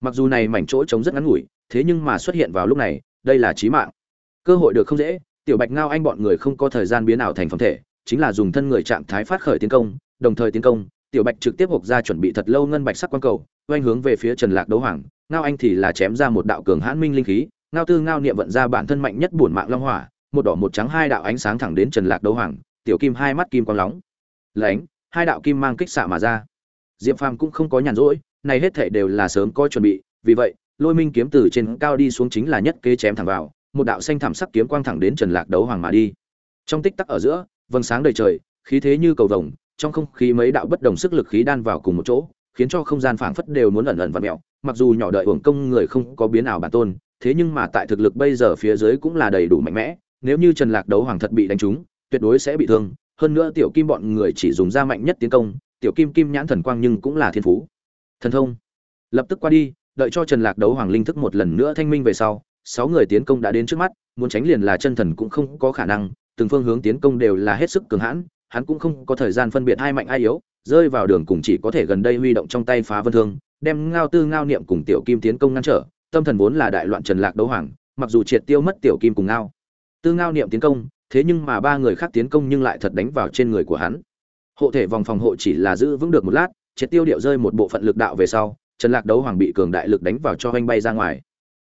Mặc dù này mảnh chỗ trống rất ngắn ngủi, thế nhưng mà xuất hiện vào lúc này, đây là chí mạng. Cơ hội được không dễ, tiểu bạch ngao anh bọn người không có thời gian biến ảo thành phẩm thể, chính là dùng thân người trạng thái phát khởi tiến công, đồng thời tiến công, tiểu bạch trực tiếp hộc ra chuẩn bị thật lâu ngân bạch sắc quan cầu, oanh hướng về phía trần lạc đấu hoàng ngao anh thì là chém ra một đạo cường hãn minh linh khí, ngao tư ngao niệm vận ra bản thân mạnh nhất bổn mạng long hỏa, một đỏ một trắng hai đạo ánh sáng thẳng đến trần lạc đấu hoàng, tiểu kim hai mắt kim quang lóng. Lánh, hai đạo kim mang kích xạ mà ra. Diệp phàm cũng không có nhàn rỗi, này hết thảy đều là sớm có chuẩn bị, vì vậy, lôi minh kiếm từ trên cao đi xuống chính là nhất kế chém thẳng vào, một đạo xanh thảm sắc kiếm quang thẳng đến trần lạc đấu hoàng mà đi. Trong tích tắc ở giữa, vầng sáng đầy trời, khí thế như cầu vồng, trong không khí mấy đạo bất đồng sức lực khí đan vào cùng một chỗ khiến cho không gian phảng phất đều muốn ẩn ẩn và mèo mặc dù nhỏ đợi uổng công người không có biến ảo bản tôn, thế nhưng mà tại thực lực bây giờ phía dưới cũng là đầy đủ mạnh mẽ. Nếu như trần lạc đấu hoàng thật bị đánh trúng, tuyệt đối sẽ bị thương. Hơn nữa tiểu kim bọn người chỉ dùng ra mạnh nhất tiến công, tiểu kim kim nhãn thần quang nhưng cũng là thiên phú. Thần thông. Lập tức qua đi, đợi cho trần lạc đấu hoàng linh thức một lần nữa thanh minh về sau, sáu người tiến công đã đến trước mắt, muốn tránh liền là chân thần cũng không có khả năng, từng phương hướng tiến công đều là hết sức cường hãn hắn cũng không có thời gian phân biệt hai mạnh ai yếu, rơi vào đường cùng chỉ có thể gần đây huy động trong tay phá vân thương, đem ngao tư ngao niệm cùng tiểu kim tiến công ngăn trở, tâm thần vốn là đại loạn trần lạc đấu hoàng, mặc dù triệt tiêu mất tiểu kim cùng ngao. Tư ngao niệm tiến công, thế nhưng mà ba người khác tiến công nhưng lại thật đánh vào trên người của hắn. Hộ thể vòng phòng hộ chỉ là giữ vững được một lát, triệt tiêu điệu rơi một bộ phận lực đạo về sau, trần lạc đấu hoàng bị cường đại lực đánh vào cho anh bay ra ngoài.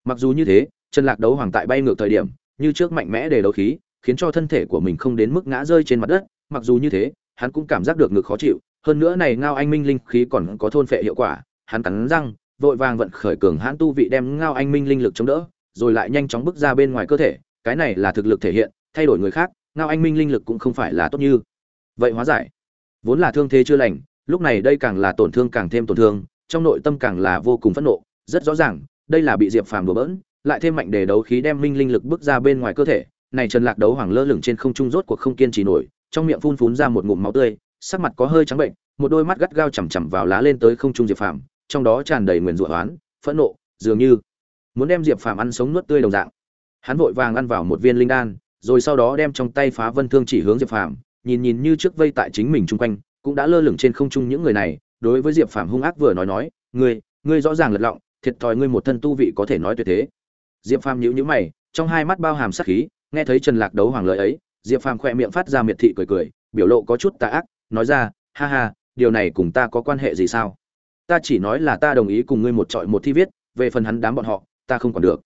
Mặc dù như thế, trần lạc đấu hoàng tại bay ngược thời điểm, như trước mạnh mẽ để đấu khí, khiến cho thân thể của mình không đến mức ngã rơi trên mặt đất mặc dù như thế, hắn cũng cảm giác được ngực khó chịu, hơn nữa này ngao anh minh linh khí còn có thôn phệ hiệu quả, hắn cắn răng, vội vàng vận khởi cường hãn tu vị đem ngao anh minh linh lực chống đỡ, rồi lại nhanh chóng bước ra bên ngoài cơ thể, cái này là thực lực thể hiện, thay đổi người khác, ngao anh minh linh lực cũng không phải là tốt như. Vậy hóa giải. Vốn là thương thế chưa lành, lúc này đây càng là tổn thương càng thêm tổn thương, trong nội tâm càng là vô cùng phẫn nộ, rất rõ ràng, đây là bị diệp phàm đùa bỡn, lại thêm mạnh để đấu khí đem minh linh lực bước ra bên ngoài cơ thể, này trần lạc đấu hoàng lơ lửng trên không trung rốt cuộc không kiên trì nổi trong miệng phun phún ra một ngụm máu tươi, sắc mặt có hơi trắng bệnh, một đôi mắt gắt gao chằm chằm vào lá lên tới không trung diệp phàm, trong đó tràn đầy nguyền rủa oán, phẫn nộ, dường như muốn đem diệp phàm ăn sống nuốt tươi đồng dạng. Hắn vội vàng ăn vào một viên linh đan, rồi sau đó đem trong tay phá vân thương chỉ hướng diệp phàm, nhìn nhìn như trước vây tại chính mình chung quanh, cũng đã lơ lửng trên không trung những người này, đối với diệp phàm hung ác vừa nói nói, ngươi ngươi rõ ràng lật lọng, thiệt thòi ngươi một thân tu vị có thể nói tuyệt thế. Diệp phàm nhíu nhíu mày, trong hai mắt bao hàm sát khí, nghe thấy trần lạc đấu hoàng lời ấy diệp phàm khỏe miệng phát ra miệt thị cười cười, biểu lộ có chút tà ác, nói ra, ha ha, điều này cùng ta có quan hệ gì sao? Ta chỉ nói là ta đồng ý cùng ngươi một trọi một thi viết, về phần hắn đám bọn họ, ta không còn được.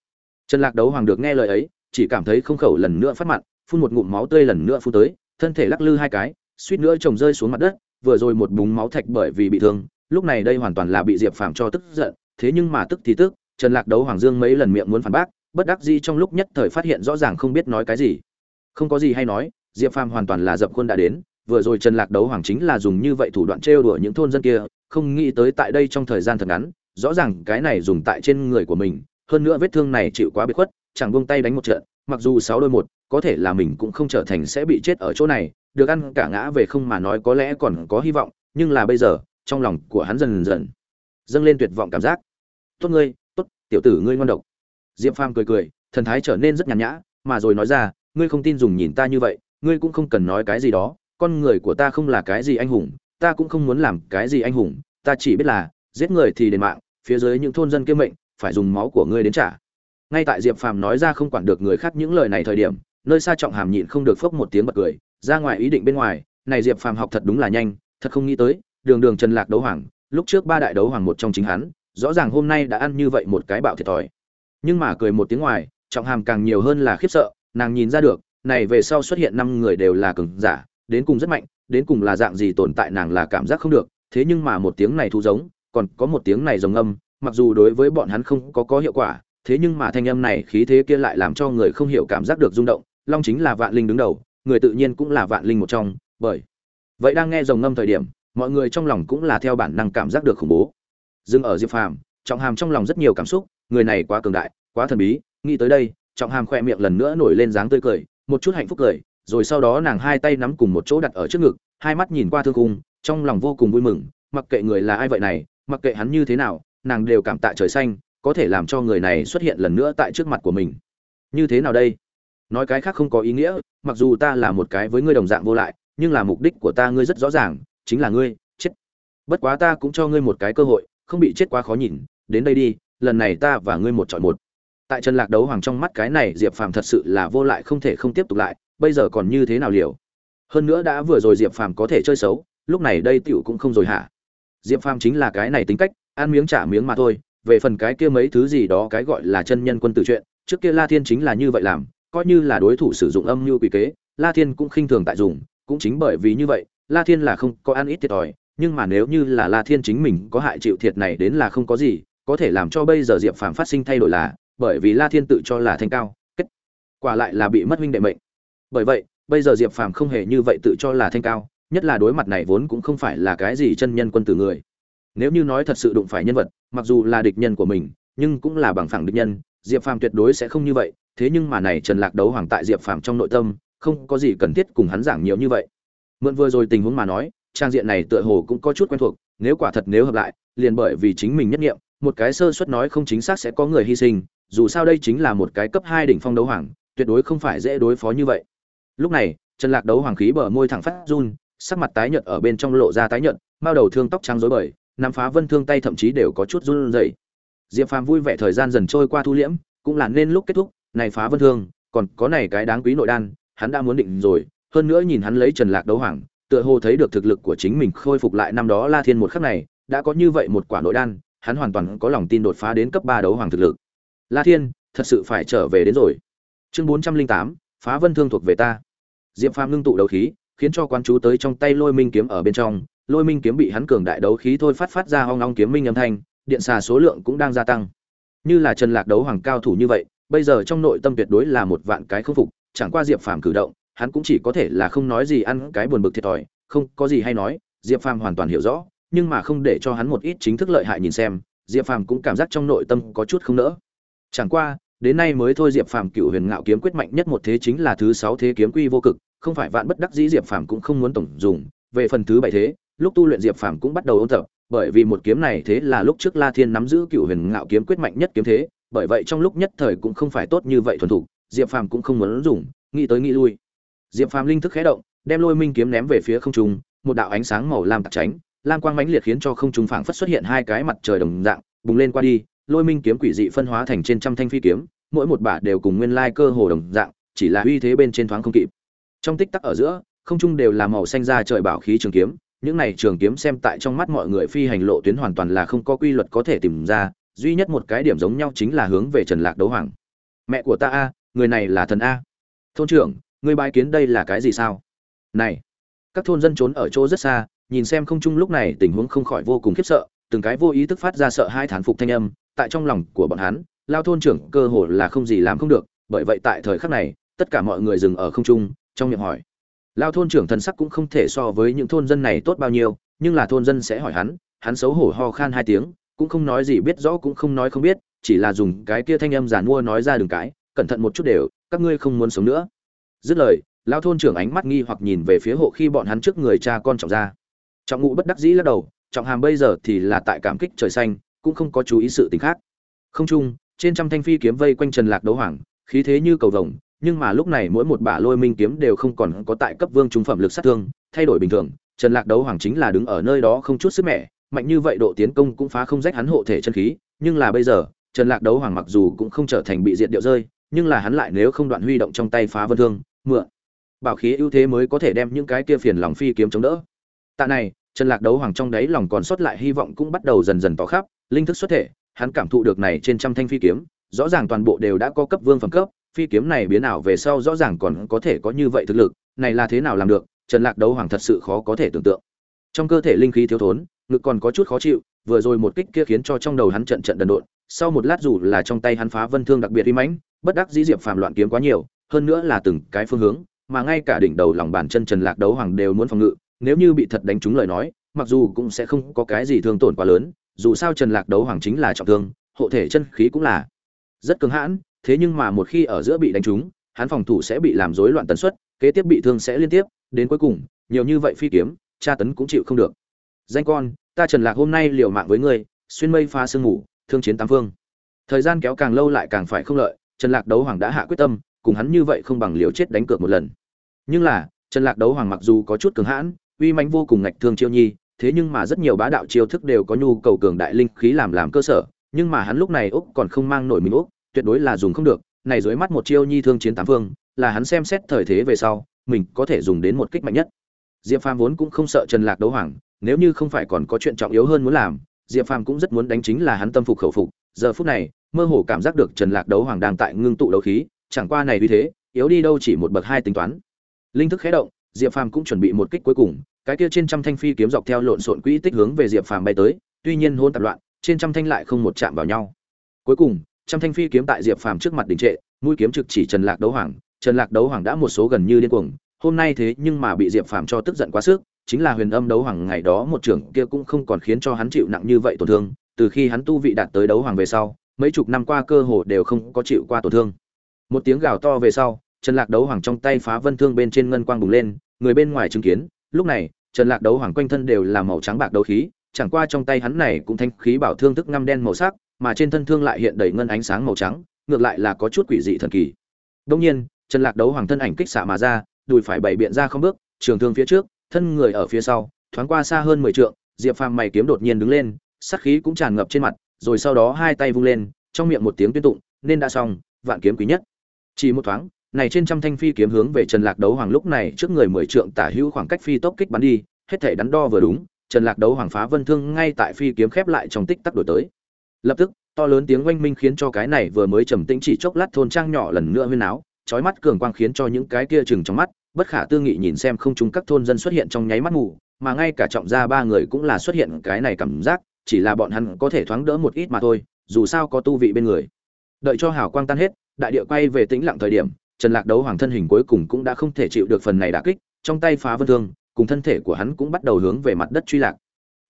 Trần lạc đấu hoàng được nghe lời ấy, chỉ cảm thấy không khẩu lần nữa phát mặn, phun một ngụm máu tươi lần nữa phun tới, thân thể lắc lư hai cái, suýt nữa chồng rơi xuống mặt đất, vừa rồi một búng máu thạch bởi vì bị thương, lúc này đây hoàn toàn là bị diệp phàm cho tức giận, thế nhưng mà tức thì tức, trần lạc đấu hoàng dương mấy lần miệng muốn phản bác, bất đắc dĩ trong lúc nhất thời phát hiện rõ ràng không biết nói cái gì không có gì hay nói, diệp phàm hoàn toàn là dập khuôn đã đến, vừa rồi trần lạc đấu hoàng chính là dùng như vậy thủ đoạn trêu đùa những thôn dân kia, không nghĩ tới tại đây trong thời gian thật ngắn, rõ ràng cái này dùng tại trên người của mình, hơn nữa vết thương này chịu quá biệt khuất, chẳng buông tay đánh một trận, mặc dù sáu đôi một, có thể là mình cũng không trở thành sẽ bị chết ở chỗ này, được ăn cả ngã về không mà nói có lẽ còn có hy vọng, nhưng là bây giờ, trong lòng của hắn dần dần dâng lên tuyệt vọng cảm giác. Tốt ngươi, tốt, tiểu tử ngươi ngon độc. Diệp phàm cười cười, thần thái trở nên rất nhàn nhã, mà rồi nói ra ngươi không tin dùng nhìn ta như vậy, ngươi cũng không cần nói cái gì đó, con người của ta không là cái gì anh hùng, ta cũng không muốn làm cái gì anh hùng, ta chỉ biết là, giết người thì đền mạng, phía dưới những thôn dân kia mệnh, phải dùng máu của ngươi đến trả. Ngay tại diệp phàm nói ra không quản được người khác những lời này thời điểm, nơi xa trọng hàm nhịn không được phốc một tiếng bật cười, ra ngoài ý định bên ngoài, này diệp phàm học thật đúng là nhanh, thật không nghĩ tới, đường đường trần lạc đấu hoàng, lúc trước ba đại đấu hoàng một trong chính hắn, rõ ràng hôm nay đã ăn như vậy một cái bạo thiệt thòi. Nhưng mà cười một tiếng ngoài, trọng hàm càng nhiều hơn là khiếp sợ nàng nhìn ra được, này về sau xuất hiện năm người đều là cường giả, đến cùng rất mạnh, đến cùng là dạng gì tồn tại nàng là cảm giác không được, thế nhưng mà một tiếng này thu giống, còn có một tiếng này giống âm, mặc dù đối với bọn hắn không có có hiệu quả, thế nhưng mà thanh âm này khí thế kia lại làm cho người không hiểu cảm giác được rung động, long chính là vạn linh đứng đầu, người tự nhiên cũng là vạn linh một trong, bởi vậy đang nghe rồng ngâm thời điểm, mọi người trong lòng cũng là theo bản năng cảm giác được khủng bố. Dừng ở diệp phàm, trọng hàm trong lòng rất nhiều cảm xúc, người này quá cường đại, quá thần bí, nghĩ tới đây trọng hàm khỏe miệng lần nữa nổi lên dáng tươi cười, một chút hạnh phúc cười, rồi sau đó nàng hai tay nắm cùng một chỗ đặt ở trước ngực, hai mắt nhìn qua thương cung trong lòng vô cùng vui mừng, mặc kệ người là ai vậy này, mặc kệ hắn như thế nào, nàng đều cảm tạ trời xanh, có thể làm cho người này xuất hiện lần nữa tại trước mặt của mình. Như thế nào đây? Nói cái khác không có ý nghĩa, mặc dù ta là một cái với ngươi đồng dạng vô lại, nhưng là mục đích của ta ngươi rất rõ ràng, chính là ngươi, chết. Bất quá ta cũng cho ngươi một cái cơ hội, không bị chết quá khó nhìn, đến đây đi, lần này ta và ngươi một chọn một tại trần lạc đấu hoàng trong mắt cái này diệp phàm thật sự là vô lại không thể không tiếp tục lại, bây giờ còn như thế nào liều? Hơn nữa đã vừa rồi diệp phàm có thể chơi xấu, lúc này đây tiểu cũng không rồi hả? Diệp phàm chính là cái này tính cách, ăn miếng trả miếng mà thôi, về phần cái kia mấy thứ gì đó cái gọi là chân nhân quân tử chuyện, trước kia la thiên chính là như vậy làm, coi như là đối thủ sử dụng âm mưu quỷ kế, la thiên cũng khinh thường tại dùng, cũng chính bởi vì như vậy, la thiên là không có ăn ít thiệt thòi, nhưng mà nếu như là la thiên chính mình có hại chịu thiệt này đến là không có gì, có thể làm cho bây giờ diệp phàm phát sinh thay đổi là bởi vì la thiên tự cho là thanh cao, kết quả lại là bị mất huynh đệ mệnh. Bởi vậy, bây giờ diệp phàm không hề như vậy tự cho là thanh cao, nhất là đối mặt này vốn cũng không phải là cái gì chân nhân quân tử người. Nếu như nói thật sự đụng phải nhân vật, mặc dù là địch nhân của mình, nhưng cũng là bằng phẳng địch nhân, diệp phàm tuyệt đối sẽ không như vậy, thế nhưng mà này trần lạc đấu hoàng tại diệp phàm trong nội tâm, không có gì cần thiết cùng hắn giảng nhiều như vậy. Mượn vừa rồi tình huống mà nói, trang diện này tựa hồ cũng có chút quen thuộc, nếu quả thật nếu hợp lại, liền bởi vì chính mình nhất nghiệm, một cái sơ suất nói không chính xác sẽ có người hy sinh dù sao đây chính là một cái cấp hai đỉnh phong đấu hoàng, tuyệt đối không phải dễ đối phó như vậy. Lúc này, trần lạc đấu hoàng khí bờ môi thẳng phát run, sắc mặt tái nhợt ở bên trong lộ ra tái nhợt, mao đầu thương tóc trắng rối bời nắm phá vân thương tay thậm chí đều có chút run rẩy. Diệp phàm vui vẻ thời gian dần trôi qua thu liễm, cũng là nên lúc kết thúc, này phá vân thương, còn có này cái đáng quý nội đan, hắn đã muốn định rồi, hơn nữa nhìn hắn lấy trần lạc đấu hoàng, tựa hồ thấy được thực lực của chính mình khôi phục lại năm đó la thiên một khắc này, đã có như vậy một quả nội đan, hắn hoàn toàn có lòng tin đột phá đến cấp ba đấu hoàng thực lực la thiên, thật sự phải trở về đến rồi. Chương bốn trăm linh tám, phá vân thương thuộc về ta. Diệp phàm ngưng tụ đấu khí, khiến cho quan chú tới trong tay lôi minh kiếm ở bên trong. Lôi minh kiếm bị hắn cường đại đấu khí thôi phát phát ra hoang long kiếm minh âm thanh, điện xà số lượng cũng đang gia tăng. Như là trần lạc đấu hoàng cao thủ như vậy, bây giờ trong nội tâm tuyệt đối là một vạn cái không phục, chẳng qua diệp phàm cử động, hắn cũng chỉ có thể là không nói gì ăn cái buồn bực thiệt thòi, không có gì hay nói, diệp phàm hoàn toàn hiểu rõ, nhưng mà không để cho hắn một ít chính thức lợi hại nhìn xem, diệp phàm cũng cảm giác trong nội tâm có chút không nỡ chẳng qua đến nay mới thôi diệp phàm cựu huyền ngạo kiếm quyết mạnh nhất một thế chính là thứ sáu thế kiếm quy vô cực không phải vạn bất đắc dĩ diệp phàm cũng không muốn tổng dùng. Về phần thứ bảy thế lúc tu luyện diệp phàm cũng bắt đầu ôn tập bởi vì một kiếm này thế là lúc trước la thiên nắm giữ cựu huyền ngạo kiếm quyết mạnh nhất kiếm thế bởi vậy trong lúc nhất thời cũng không phải tốt như vậy thuần thủ, diệp phàm cũng không muốn dùng nghĩ tới nghĩ lui. Diệp phàm linh thức khẽ động đem lôi minh kiếm ném về phía không trung một đạo ánh sáng màu lam tạc tránh lam quang mãnh liệt khiến cho không trung phảng phất xuất hiện hai cái mặt trời đồng dạng bùng lên qua đi lôi minh kiếm quỷ dị phân hóa thành trên trăm thanh phi kiếm, mỗi một bả đều cùng nguyên lai cơ hồ đồng dạng, chỉ là uy thế bên trên thoáng không kịp. Trong tích tắc ở giữa, không trung đều là màu xanh ra trời bảo khí trường kiếm, những này trường kiếm xem tại trong mắt mọi người phi hành lộ tuyến hoàn toàn là không có quy luật có thể tìm ra, duy nhất một cái điểm giống nhau chính là hướng về trần lạc đấu hoàng. Mẹ của ta a, người này là thần a. Thôn trưởng người bài kiến đây là cái gì sao? Này, các thôn dân trốn ở chỗ rất xa, nhìn xem không trung lúc này tình huống không khỏi vô cùng khiếp sợ, từng cái vô ý thức phát ra sợ hai thán phục thanh âm tại trong lòng của bọn hắn, lao thôn trưởng cơ hồ là không gì làm không được, bởi vậy tại thời khắc này, tất cả mọi người dừng ở không trung, trong miệng hỏi. Lao thôn trưởng thần sắc cũng không thể so với những thôn dân này tốt bao nhiêu, nhưng là thôn dân sẽ hỏi hắn hắn xấu hổ ho khan hai tiếng, cũng không nói gì biết rõ cũng không nói không biết, chỉ là dùng cái kia thanh âm giàn mua nói ra đường cái cẩn thận một chút đều, các ngươi không muốn sống nữa. Dứt lời, lao thôn trưởng ánh mắt nghi hoặc nhìn về phía hộ khi bọn hắn trước người cha con trọng ra. Trọng ngụ bất đắc dĩ lắc đầu, trọng hàm bây giờ thì là tại cảm kích trời xanh cũng không có chú ý sự tình khác. Không chung, trên trăm thanh phi kiếm vây quanh trần lạc đấu hoàng, khí thế như cầu vồng, nhưng mà lúc này mỗi một bả lôi minh kiếm đều không còn có tại cấp vương trung phẩm lực sát thương, thay đổi bình thường, trần lạc đấu hoàng chính là đứng ở nơi đó không chút sức mẻ, mạnh như vậy độ tiến công cũng phá không rách hắn hộ thể chân khí, nhưng là bây giờ, trần lạc đấu hoàng mặc dù cũng không trở thành bị diệt điệu rơi, nhưng là hắn lại nếu không đoạn huy động trong tay phá vân thương, mượn bảo khí ưu thế mới có thể đem những cái kia phiền lòng phi kiếm chống đỡ. Tạ này, trần lạc đấu hoàng trong đấy lòng còn sót lại hy vọng cũng bắt đầu dần dần tỏ khắp linh thức xuất thể, hắn cảm thụ được này trên trăm thanh phi kiếm, rõ ràng toàn bộ đều đã có cấp vương phẩm cấp, phi kiếm này biến ảo về sau rõ ràng còn có thể có như vậy thực lực, này là thế nào làm được, trần lạc đấu hoàng thật sự khó có thể tưởng tượng. Trong cơ thể linh khí thiếu thốn, ngực còn có chút khó chịu, vừa rồi một kích kia khiến cho trong đầu hắn trận trận đần độn, sau một lát dù là trong tay hắn phá vân thương đặc biệt uy mãnh, bất đắc dĩ diệp phàm loạn kiếm quá nhiều, hơn nữa là từng cái phương hướng, mà ngay cả đỉnh đầu lòng bàn chân trần lạc đấu hoàng đều muốn phòng ngự, nếu như bị thật đánh trúng lời nói, mặc dù cũng sẽ không có cái gì thương tổn quá lớn dù sao trần lạc đấu hoàng chính là trọng thương, hộ thể chân khí cũng là rất cứng hãn, thế nhưng mà một khi ở giữa bị đánh trúng, hắn phòng thủ sẽ bị làm rối loạn tần suất, kế tiếp bị thương sẽ liên tiếp, đến cuối cùng, nhiều như vậy phi kiếm, tra tấn cũng chịu không được. Danh con, ta trần lạc hôm nay liều mạng với ngươi, xuyên mây phá sương ngủ thương chiến tám phương. Thời gian kéo càng lâu lại càng phải không lợi, trần lạc đấu hoàng đã hạ quyết tâm, cùng hắn như vậy không bằng liều chết đánh cược một lần. Nhưng là, trần lạc đấu hoàng mặc dù có chút cường hãn, uy mãnh vô cùng ngạch thương chiêu nhi thế nhưng mà rất nhiều bá đạo chiêu thức đều có nhu cầu cường đại linh khí làm làm cơ sở, nhưng mà hắn lúc này úc còn không mang nổi mình úc, tuyệt đối là dùng không được, này dưới mắt một chiêu nhi thương chiến tám phương, là hắn xem xét thời thế về sau, mình có thể dùng đến một kích mạnh nhất. Diệp phàm vốn cũng không sợ trần lạc đấu hoàng, nếu như không phải còn có chuyện trọng yếu hơn muốn làm, diệp phàm cũng rất muốn đánh chính là hắn tâm phục khẩu phục, giờ phút này, mơ hồ cảm giác được trần lạc đấu hoàng đang tại ngưng tụ đấu khí, chẳng qua này vì thế, yếu đi đâu chỉ một bậc hai tính toán. Linh thức khẽ động, diệp phàm cũng chuẩn bị một kích cuối cùng cái kia trên trăm thanh phi kiếm dọc theo lộn xộn quỹ tích hướng về diệp phàm bay tới, tuy nhiên hôn tạp loạn, trên trăm thanh lại không một chạm vào nhau. Cuối cùng, trăm thanh phi kiếm tại diệp phàm trước mặt đình trệ, mũi kiếm trực chỉ trần lạc đấu hoàng, trần lạc đấu hoàng đã một số gần như điên cuồng, hôm nay thế nhưng mà bị diệp phàm cho tức giận quá sức, chính là huyền âm đấu hoàng ngày đó một trưởng kia cũng không còn khiến cho hắn chịu nặng như vậy tổn thương, từ khi hắn tu vị đạt tới đấu hoàng về sau, mấy chục năm qua cơ hồ đều không có chịu qua tổn thương. Một tiếng gào to về sau, trần lạc đấu hoàng trong tay phá vân thương bên trên ngân quang bùng lên, người bên ngoài chứng kiến lúc này, trần lạc đấu hoàng quanh thân đều là màu trắng bạc đấu khí, chẳng qua trong tay hắn này cũng thanh khí bảo thương tức ngăm đen màu sắc, mà trên thân thương lại hiện đầy ngân ánh sáng màu trắng, ngược lại là có chút quỷ dị thần kỳ. Đông nhiên, trần lạc đấu hoàng thân ảnh kích xạ mà ra, đùi phải bảy biện ra không bước, trường thương phía trước, thân người ở phía sau, thoáng qua xa hơn mười trượng, diệp phàm mày kiếm đột nhiên đứng lên sắc khí cũng tràn ngập trên mặt, rồi sau đó hai tay vung lên, trong miệng một tiếng tuyên tụng, nên đã xong, vạn kiếm quý nhất. Chỉ một thoáng này trên trăm thanh phi kiếm hướng về Trần Lạc Đấu Hoàng lúc này trước người mười trượng tả hữu khoảng cách phi tốc kích bắn đi, hết thể đắn đo vừa đúng, Trần Lạc Đấu Hoàng phá vân thương ngay tại phi kiếm khép lại trong tích tắc đổi tới. Lập tức, to lớn tiếng oanh minh khiến cho cái này vừa mới trầm tĩnh chỉ chốc lát thôn trang nhỏ lần nữa huyên áo, chói mắt cường quang khiến cho những cái kia chừng trong mắt, bất khả tư nghị nhìn xem không chúng các thôn dân xuất hiện trong nháy mắt mù, mà ngay cả trọng gia ba người cũng là xuất hiện cái này cảm giác, chỉ là bọn hắn có thể thoáng đỡ một ít mà thôi, dù sao có tu vị bên người. Đợi cho hào quang tan hết, đại địa quay về tĩnh lặng thời điểm, Trần Lạc Đấu Hoàng thân hình cuối cùng cũng đã không thể chịu được phần này đả kích, trong tay phá vân thương, cùng thân thể của hắn cũng bắt đầu hướng về mặt đất truy lạc.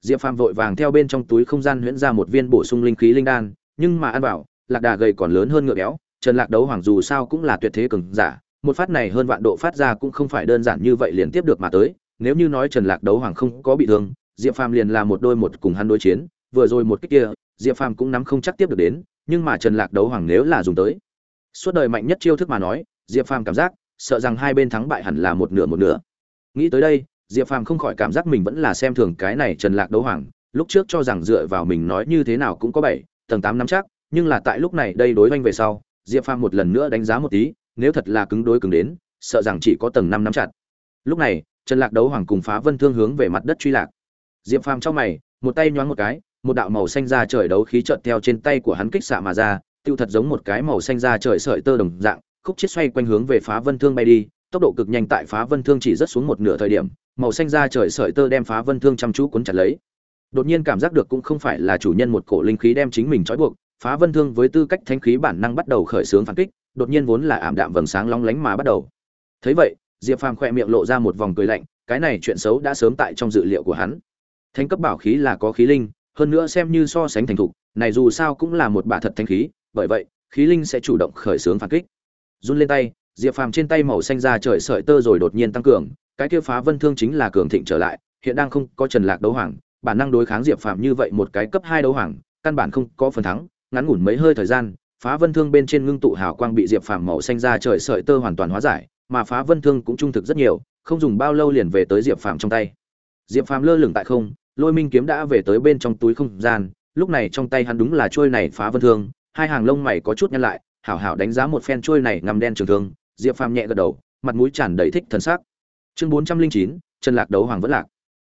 Diệp Phàm vội vàng theo bên trong túi không gian huyễn ra một viên bổ sung linh khí linh đan, nhưng mà ăn vào, lạc đà gầy còn lớn hơn ngựa béo, Trần Lạc Đấu Hoàng dù sao cũng là tuyệt thế cường giả, một phát này hơn vạn độ phát ra cũng không phải đơn giản như vậy liền tiếp được mà tới, nếu như nói Trần Lạc Đấu Hoàng không có bị thương, Diệp Phàm liền là một đôi một cùng hắn đối chiến, vừa rồi một kích kia, Diệp Phàm cũng nắm không chắc tiếp được đến, nhưng mà Trần Lạc Đấu Hoàng nếu là dùng tới, suốt đời mạnh nhất chiêu thức mà nói, diệp phàm cảm giác, sợ rằng hai bên thắng bại hẳn là một nửa một nửa. Nghĩ tới đây, diệp phàm không khỏi cảm giác mình vẫn là xem thường cái này trần lạc đấu hoàng. Lúc trước cho rằng dựa vào mình nói như thế nào cũng có bảy, tầng tám năm chắc, nhưng là tại lúc này đây đối oanh về sau, diệp phàm một lần nữa đánh giá một tí, nếu thật là cứng đối cứng đến, sợ rằng chỉ có tầng năm năm chặt. Lúc này, trần lạc đấu hoàng cùng phá vân thương hướng về mặt đất truy lạc. Diệp phàm trong mày, một tay nhoáng một cái, một đạo màu xanh ra trời đấu khí trợn theo trên tay của hắn kích xạ mà ra, tiêu thật giống một cái màu xanh ra trời sợi tơ đồng dạng khúc chết xoay quanh hướng về phá vân thương bay đi, tốc độ cực nhanh tại phá vân thương chỉ rất xuống một nửa thời điểm, màu xanh ra trời sợi tơ đem phá vân thương chăm chú cuốn chặt lấy. Đột nhiên cảm giác được cũng không phải là chủ nhân một cổ linh khí đem chính mình trói buộc, phá vân thương với tư cách thanh khí bản năng bắt đầu khởi xướng phản kích, đột nhiên vốn là ảm đạm vầng sáng long lánh mà bắt đầu. Thấy vậy, diệp phàm khỏe miệng lộ ra một vòng cười lạnh, cái này chuyện xấu đã sớm tại trong dự liệu của hắn. Thánh cấp bảo khí là có khí linh, hơn nữa xem như so sánh thành thục, này dù sao cũng là một bả thật thanh khí, bởi vậy, khí linh sẽ chủ động khởi xướng phản kích run lên tay, diệp phàm trên tay màu xanh ra trời sợi tơ rồi đột nhiên tăng cường, cái kia phá vân thương chính là cường thịnh trở lại, hiện đang không có trần lạc đấu hoàng, bản năng đối kháng diệp phàm như vậy một cái cấp hai đấu hoàng, căn bản không có phần thắng, ngắn ngủn mấy hơi thời gian, phá vân thương bên trên ngưng tụ hào quang bị diệp phàm màu xanh ra trời sợi tơ hoàn toàn hóa giải, mà phá vân thương cũng trung thực rất nhiều, không dùng bao lâu liền về tới diệp phàm trong tay. Diệp phàm lơ lửng tại không, lôi minh kiếm đã về tới bên trong túi không gian, lúc này trong tay hắn đúng là trôi này phá vân thương, hai hàng lông mày có chút nhăn lại hảo hảo đánh giá một phen trôi này ngầm đen trường thương, diệp phàm nhẹ gật đầu, mặt mũi tràn đầy thích thần sắc. Chương bốn trăm linh chín, trần lạc đấu hoàng vẫn lạc.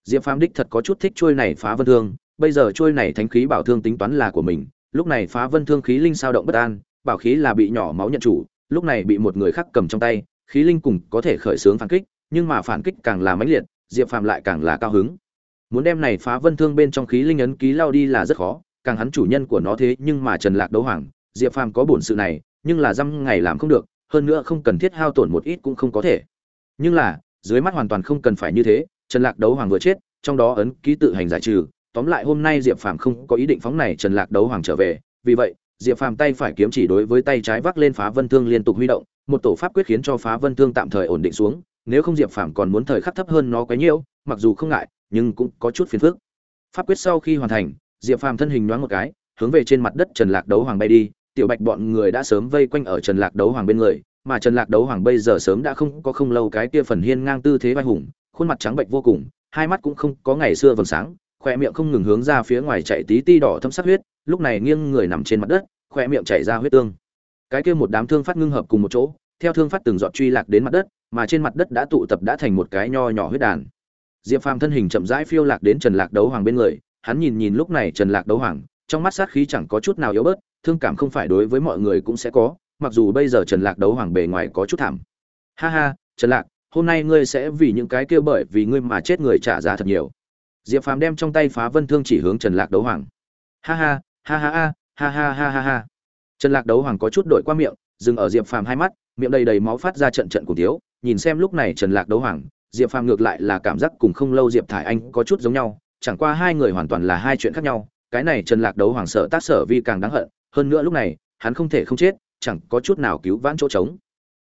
Diệp phàm đích thật có chút thích trôi này phá vân thương, bây giờ trôi này thánh khí bảo thương tính toán là của mình, lúc này phá vân thương khí linh sao động bất an, bảo khí là bị nhỏ máu nhận chủ, lúc này bị một người khác cầm trong tay, khí linh cùng có thể khởi xướng phản kích, nhưng mà phản kích càng là mãnh liệt, diệp phàm lại càng là cao hứng. Muốn đem này phá vân thương bên trong khí linh ấn ký lao đi là rất khó, càng hắn chủ nhân của nó thế nhưng mà trần lạc đấu hoàng diệp phàm có bổn sự này, nhưng là dăm ngày làm không được, hơn nữa không cần thiết hao tổn một ít cũng không có thể. Nhưng là, dưới mắt hoàn toàn không cần phải như thế, trần lạc đấu hoàng vừa chết, trong đó ấn ký tự hành giải trừ, tóm lại hôm nay diệp phàm không có ý định phóng này trần lạc đấu hoàng trở về, vì vậy, diệp phàm tay phải kiếm chỉ đối với tay trái vác lên phá vân thương liên tục huy động, một tổ pháp quyết khiến cho phá vân thương tạm thời ổn định xuống, nếu không diệp phàm còn muốn thời khắc thấp hơn nó quá nhiễu mặc dù không ngại, nhưng cũng có chút phiền phức. Pháp quyết sau khi hoàn thành, diệp phàm thân hình nhoáng một cái, hướng về trên mặt đất trần lạc đấu hoàng bay đi tiểu bạch bọn người đã sớm vây quanh ở trần lạc đấu hoàng bên người, mà trần lạc đấu hoàng bây giờ sớm đã không có không lâu cái kia phần hiên ngang tư thế vai hùng, khuôn mặt trắng bệnh vô cùng, hai mắt cũng không có ngày xưa vầng sáng khoe miệng không ngừng hướng ra phía ngoài chạy tí ti đỏ thâm sắc huyết, lúc này nghiêng người nằm trên mặt đất khoe miệng chảy ra huyết tương. Cái kia một đám thương phát ngưng hợp cùng một chỗ, theo thương phát từng giọt truy lạc đến mặt đất, mà trên mặt đất đã tụ tập đã thành một cái nho nhỏ huyết đàn. Diệp phàm thân hình chậm rãi phiêu lạc đến trần lạc đấu hoàng bên người, hắn nhìn nhìn lúc này trần lạc đấu hoàng, trong mắt sát khí chẳng có chút nào yếu bớt thương cảm không phải đối với mọi người cũng sẽ có, mặc dù bây giờ trần lạc đấu hoàng bề ngoài có chút thảm. Ha ha, trần lạc, hôm nay ngươi sẽ vì những cái kia bởi vì ngươi mà chết người trả giá thật nhiều. Diệp phàm đem trong tay phá vân thương chỉ hướng trần lạc đấu hoàng. Ha ha ha ha ha ha ha ha ha. Ha trần lạc đấu hoàng có chút đổi qua miệng, dừng ở diệp phàm hai mắt, miệng đầy đầy máu phát ra trận trận cùng thiếu nhìn xem lúc này trần lạc đấu hoàng, diệp phàm ngược lại là cảm giác cùng không lâu diệp thải anh có chút giống nhau, chẳng qua hai người hoàn toàn là hai chuyện khác nhau. Cái này trần lạc đấu hoàng sợ tác sở vi càng đáng hận hơn nữa lúc này, hắn không thể không chết, chẳng có chút nào cứu vãn chỗ trống.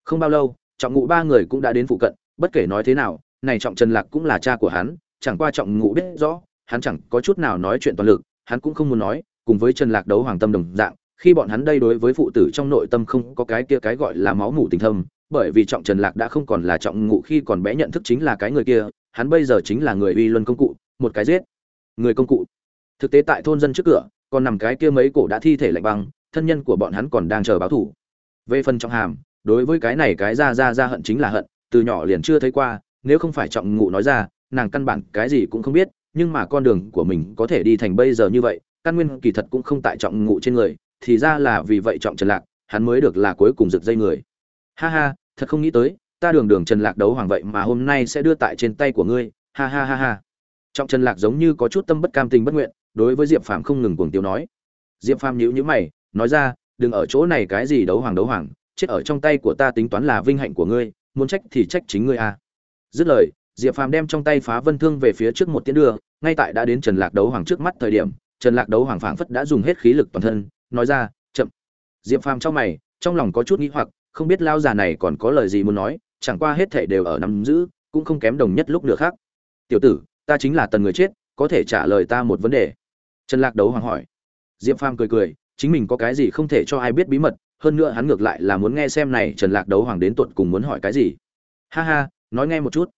Không bao lâu, trọng ngụ ba người cũng đã đến phụ cận, bất kể nói thế nào, này trọng trần lạc cũng là cha của hắn, chẳng qua trọng ngụ biết rõ, hắn chẳng có chút nào nói chuyện toàn lực, hắn cũng không muốn nói, cùng với trần lạc đấu hoàng tâm đồng dạng, khi bọn hắn đây đối với phụ tử trong nội tâm không có cái kia cái gọi là máu mủ tình thâm, bởi vì trọng trần lạc đã không còn là trọng ngụ khi còn bé nhận thức chính là cái người kia, hắn bây giờ chính là người uy luân công cụ, một cái giết. Người công cụ. Thực tế tại thôn dân trước cửa còn nằm cái kia mấy cổ đã thi thể lạnh băng, thân nhân của bọn hắn còn đang chờ báo thủ. Về phần trọng hàm, đối với cái này cái ra ra ra hận chính là hận, từ nhỏ liền chưa thấy qua, nếu không phải trọng ngụ nói ra, nàng căn bản cái gì cũng không biết, nhưng mà con đường của mình có thể đi thành bây giờ như vậy, căn nguyên kỳ thật cũng không tại trọng ngụ trên người, thì ra là vì vậy trọng trần lạc, hắn mới được là cuối cùng rực dây người. Ha ha, thật không nghĩ tới, ta đường đường trần lạc đấu hoàng vậy mà hôm nay sẽ đưa tại trên tay của ngươi, ha ha ha ha. Trọng trần lạc giống như có chút tâm bất cam tình bất nguyện đối với diệp phàm không ngừng cuồng tiêu nói. Diệp phàm nhíu nhíu mày, nói ra, đừng ở chỗ này cái gì đấu hoàng đấu hoàng, chết ở trong tay của ta tính toán là vinh hạnh của ngươi, muốn trách thì trách chính ngươi a. À. dứt lời, diệp phàm đem trong tay phá vân thương về phía trước một tiến đường ngay tại đã đến trần lạc đấu hoàng trước mắt thời điểm, trần lạc đấu hoàng phảng phất đã dùng hết khí lực toàn thân, nói ra, chậm. Diệp phàm trong mày, trong lòng có chút nghĩ hoặc, không biết lao già này còn có lời gì muốn nói, chẳng qua hết thể đều ở nắm giữ, cũng không kém đồng nhất lúc nữa khác. Tiểu tử, ta chính là tần người chết, có thể trả lời ta một vấn đề trần lạc đấu hoàng hỏi. Diệp phàm cười cười, chính mình có cái gì không thể cho ai biết bí mật, hơn nữa hắn ngược lại là muốn nghe xem này trần lạc đấu hoàng đến tuột cùng muốn hỏi cái gì. Ha ha, nói nghe một chút.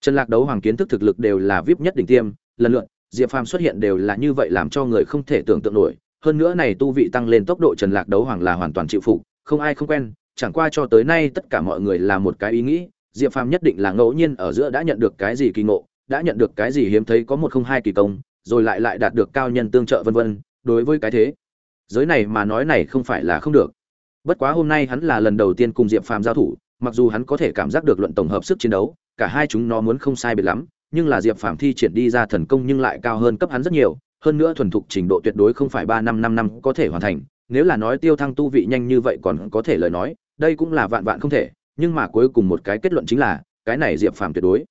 Trần lạc đấu hoàng kiến thức thực lực đều là vip nhất đỉnh tiêm, lần lượt, diệp phàm xuất hiện đều là như vậy làm cho người không thể tưởng tượng nổi. Hơn nữa này tu vị tăng lên tốc độ trần lạc đấu hoàng là hoàn toàn chịu phục, không ai không quen, chẳng qua cho tới nay tất cả mọi người là một cái ý nghĩ, diệp phàm nhất định là ngẫu nhiên ở giữa đã nhận được cái gì kỳ ngộ, đã nhận được cái gì hiếm thấy có một không hai kỳ công rồi lại lại đạt được cao nhân tương trợ vân vân, đối với cái thế. Giới này mà nói này không phải là không được. Bất quá hôm nay hắn là lần đầu tiên cùng diệp phàm giao thủ, mặc dù hắn có thể cảm giác được luận tổng hợp sức chiến đấu, cả hai chúng nó muốn không sai biệt lắm, nhưng là diệp phàm thi triển đi ra thần công nhưng lại cao hơn cấp hắn rất nhiều, hơn nữa thuần thục trình độ tuyệt đối không phải ba năm năm năm có thể hoàn thành, nếu là nói tiêu thăng tu vị nhanh như vậy còn có thể lời nói, đây cũng là vạn vạn không thể, nhưng mà cuối cùng một cái kết luận chính là, cái này diệp phàm tuyệt đối.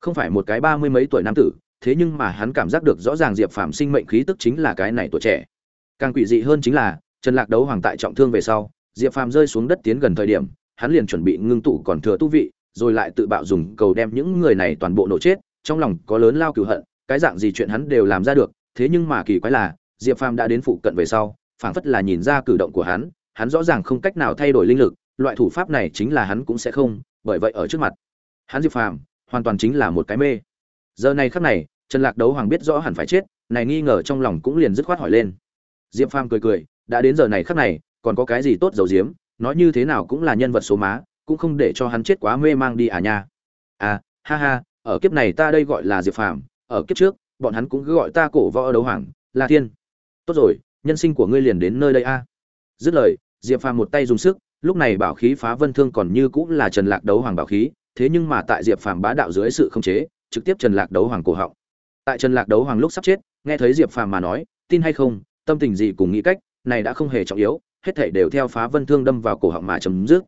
Không phải một cái ba mươi mấy tuổi nam tử thế nhưng mà hắn cảm giác được rõ ràng diệp phàm sinh mệnh khí tức chính là cái này tuổi trẻ. Càng quỷ dị hơn chính là, trần lạc đấu hoàng tại trọng thương về sau, diệp phàm rơi xuống đất tiến gần thời điểm, hắn liền chuẩn bị ngưng tụ còn thừa tu vị, rồi lại tự bạo dùng cầu đem những người này toàn bộ nổ chết, trong lòng có lớn lao cửu hận, cái dạng gì chuyện hắn đều làm ra được, thế nhưng mà kỳ quái là, diệp phàm đã đến phụ cận về sau, phảng phất là nhìn ra cử động của hắn hắn rõ ràng không cách nào thay đổi linh lực, loại thủ pháp này chính là hắn cũng sẽ không, bởi vậy ở trước mặt, hắn diệp phàm hoàn toàn chính là một cái mê giờ này khắc này, trần lạc đấu hoàng biết rõ hẳn phải chết, này nghi ngờ trong lòng cũng liền dứt khoát hỏi lên. Diệp phàm cười cười, đã đến giờ này khắc này, còn có cái gì tốt dầu diếm nói như thế nào cũng là nhân vật số má, cũng không để cho hắn chết quá mê mang đi à nha. À ha ha, ở kiếp này ta đây gọi là diệp phàm, ở kiếp trước, bọn hắn cũng cứ gọi ta cổ võ đấu hoàng, la thiên. Tốt rồi, nhân sinh của ngươi liền đến nơi đây a. Dứt lời, diệp phàm một tay dùng sức, lúc này bảo khí phá vân thương còn như cũng là trần lạc đấu hoàng bảo khí, thế nhưng mà tại diệp phàm bá đạo dưới sự không chế trực tiếp trần lạc đấu hoàng cổ họng. Tại trần lạc đấu hoàng lúc sắp chết, nghe thấy diệp phàm mà nói, tin hay không, tâm tình gì cùng nghĩ cách, này đã không hề trọng yếu, hết thảy đều theo phá vân thương đâm vào cổ họng mà chấm dứt.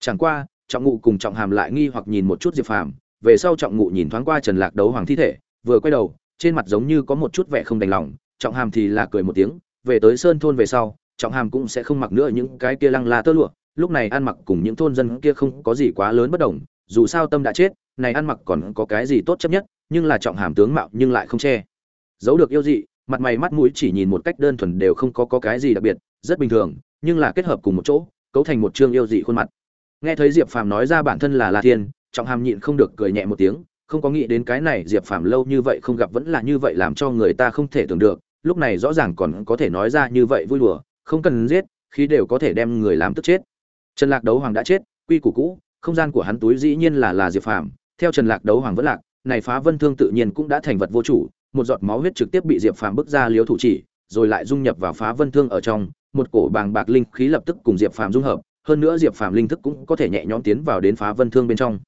Chẳng qua, trọng ngụ cùng trọng hàm lại nghi hoặc nhìn một chút diệp phàm, về sau trọng ngụ nhìn thoáng qua trần lạc đấu hoàng thi thể, vừa quay đầu, trên mặt giống như có một chút vẻ không đành lòng, trọng hàm thì là cười một tiếng, về tới sơn thôn về sau, trọng hàm cũng sẽ không mặc nữa những cái kia lăng la tơ lụa, lúc này ăn mặc cùng những thôn dân kia không có gì quá lớn bất đồng, dù sao tâm đã chết này ăn mặc còn có cái gì tốt chấp nhất nhưng là trọng hàm tướng mạo nhưng lại không che. Giấu được yêu dị mặt mày mắt mũi chỉ nhìn một cách đơn thuần đều không có, có cái gì đặc biệt rất bình thường nhưng là kết hợp cùng một chỗ cấu thành một chương yêu dị khuôn mặt. Nghe thấy diệp phàm nói ra bản thân là la thiên trọng hàm nhịn không được cười nhẹ một tiếng không có nghĩ đến cái này diệp phàm lâu như vậy không gặp vẫn là như vậy làm cho người ta không thể tưởng được lúc này rõ ràng còn có thể nói ra như vậy vui đùa không cần giết khi đều có thể đem người làm tức chết. Trần lạc đấu hoàng đã chết quy củ cũ không gian của hắn túi dĩ nhiên là là diệp phàm theo trần lạc đấu hoàng vẫn lạc, này phá vân thương tự nhiên cũng đã thành vật vô chủ, một giọt máu huyết trực tiếp bị diệp phàm bức ra liếu thủ chỉ, rồi lại dung nhập vào phá vân thương ở trong, một cổ bàng bạc linh khí lập tức cùng diệp phàm dung hợp, hơn nữa diệp phàm linh thức cũng có thể nhẹ nhõm tiến vào đến phá vân thương bên trong.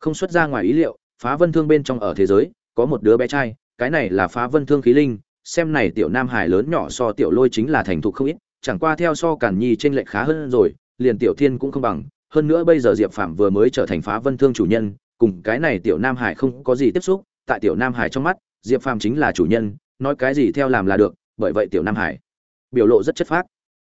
Không xuất ra ngoài ý liệu, phá vân thương bên trong ở thế giới, có một đứa bé trai, cái này là phá vân thương khí linh, xem này tiểu nam hải lớn nhỏ so tiểu lôi chính là thành thục không ít, chẳng qua theo so cản nhi trên lệch khá hơn rồi, liền tiểu thiên cũng không bằng, hơn nữa bây giờ diệp phạm vừa mới trở thành phá vân thương chủ nhân cùng cái này tiểu nam hải không có gì tiếp xúc, tại tiểu nam hải trong mắt, diệp phàm chính là chủ nhân, nói cái gì theo làm là được, bởi vậy tiểu nam hải biểu lộ rất chất phác.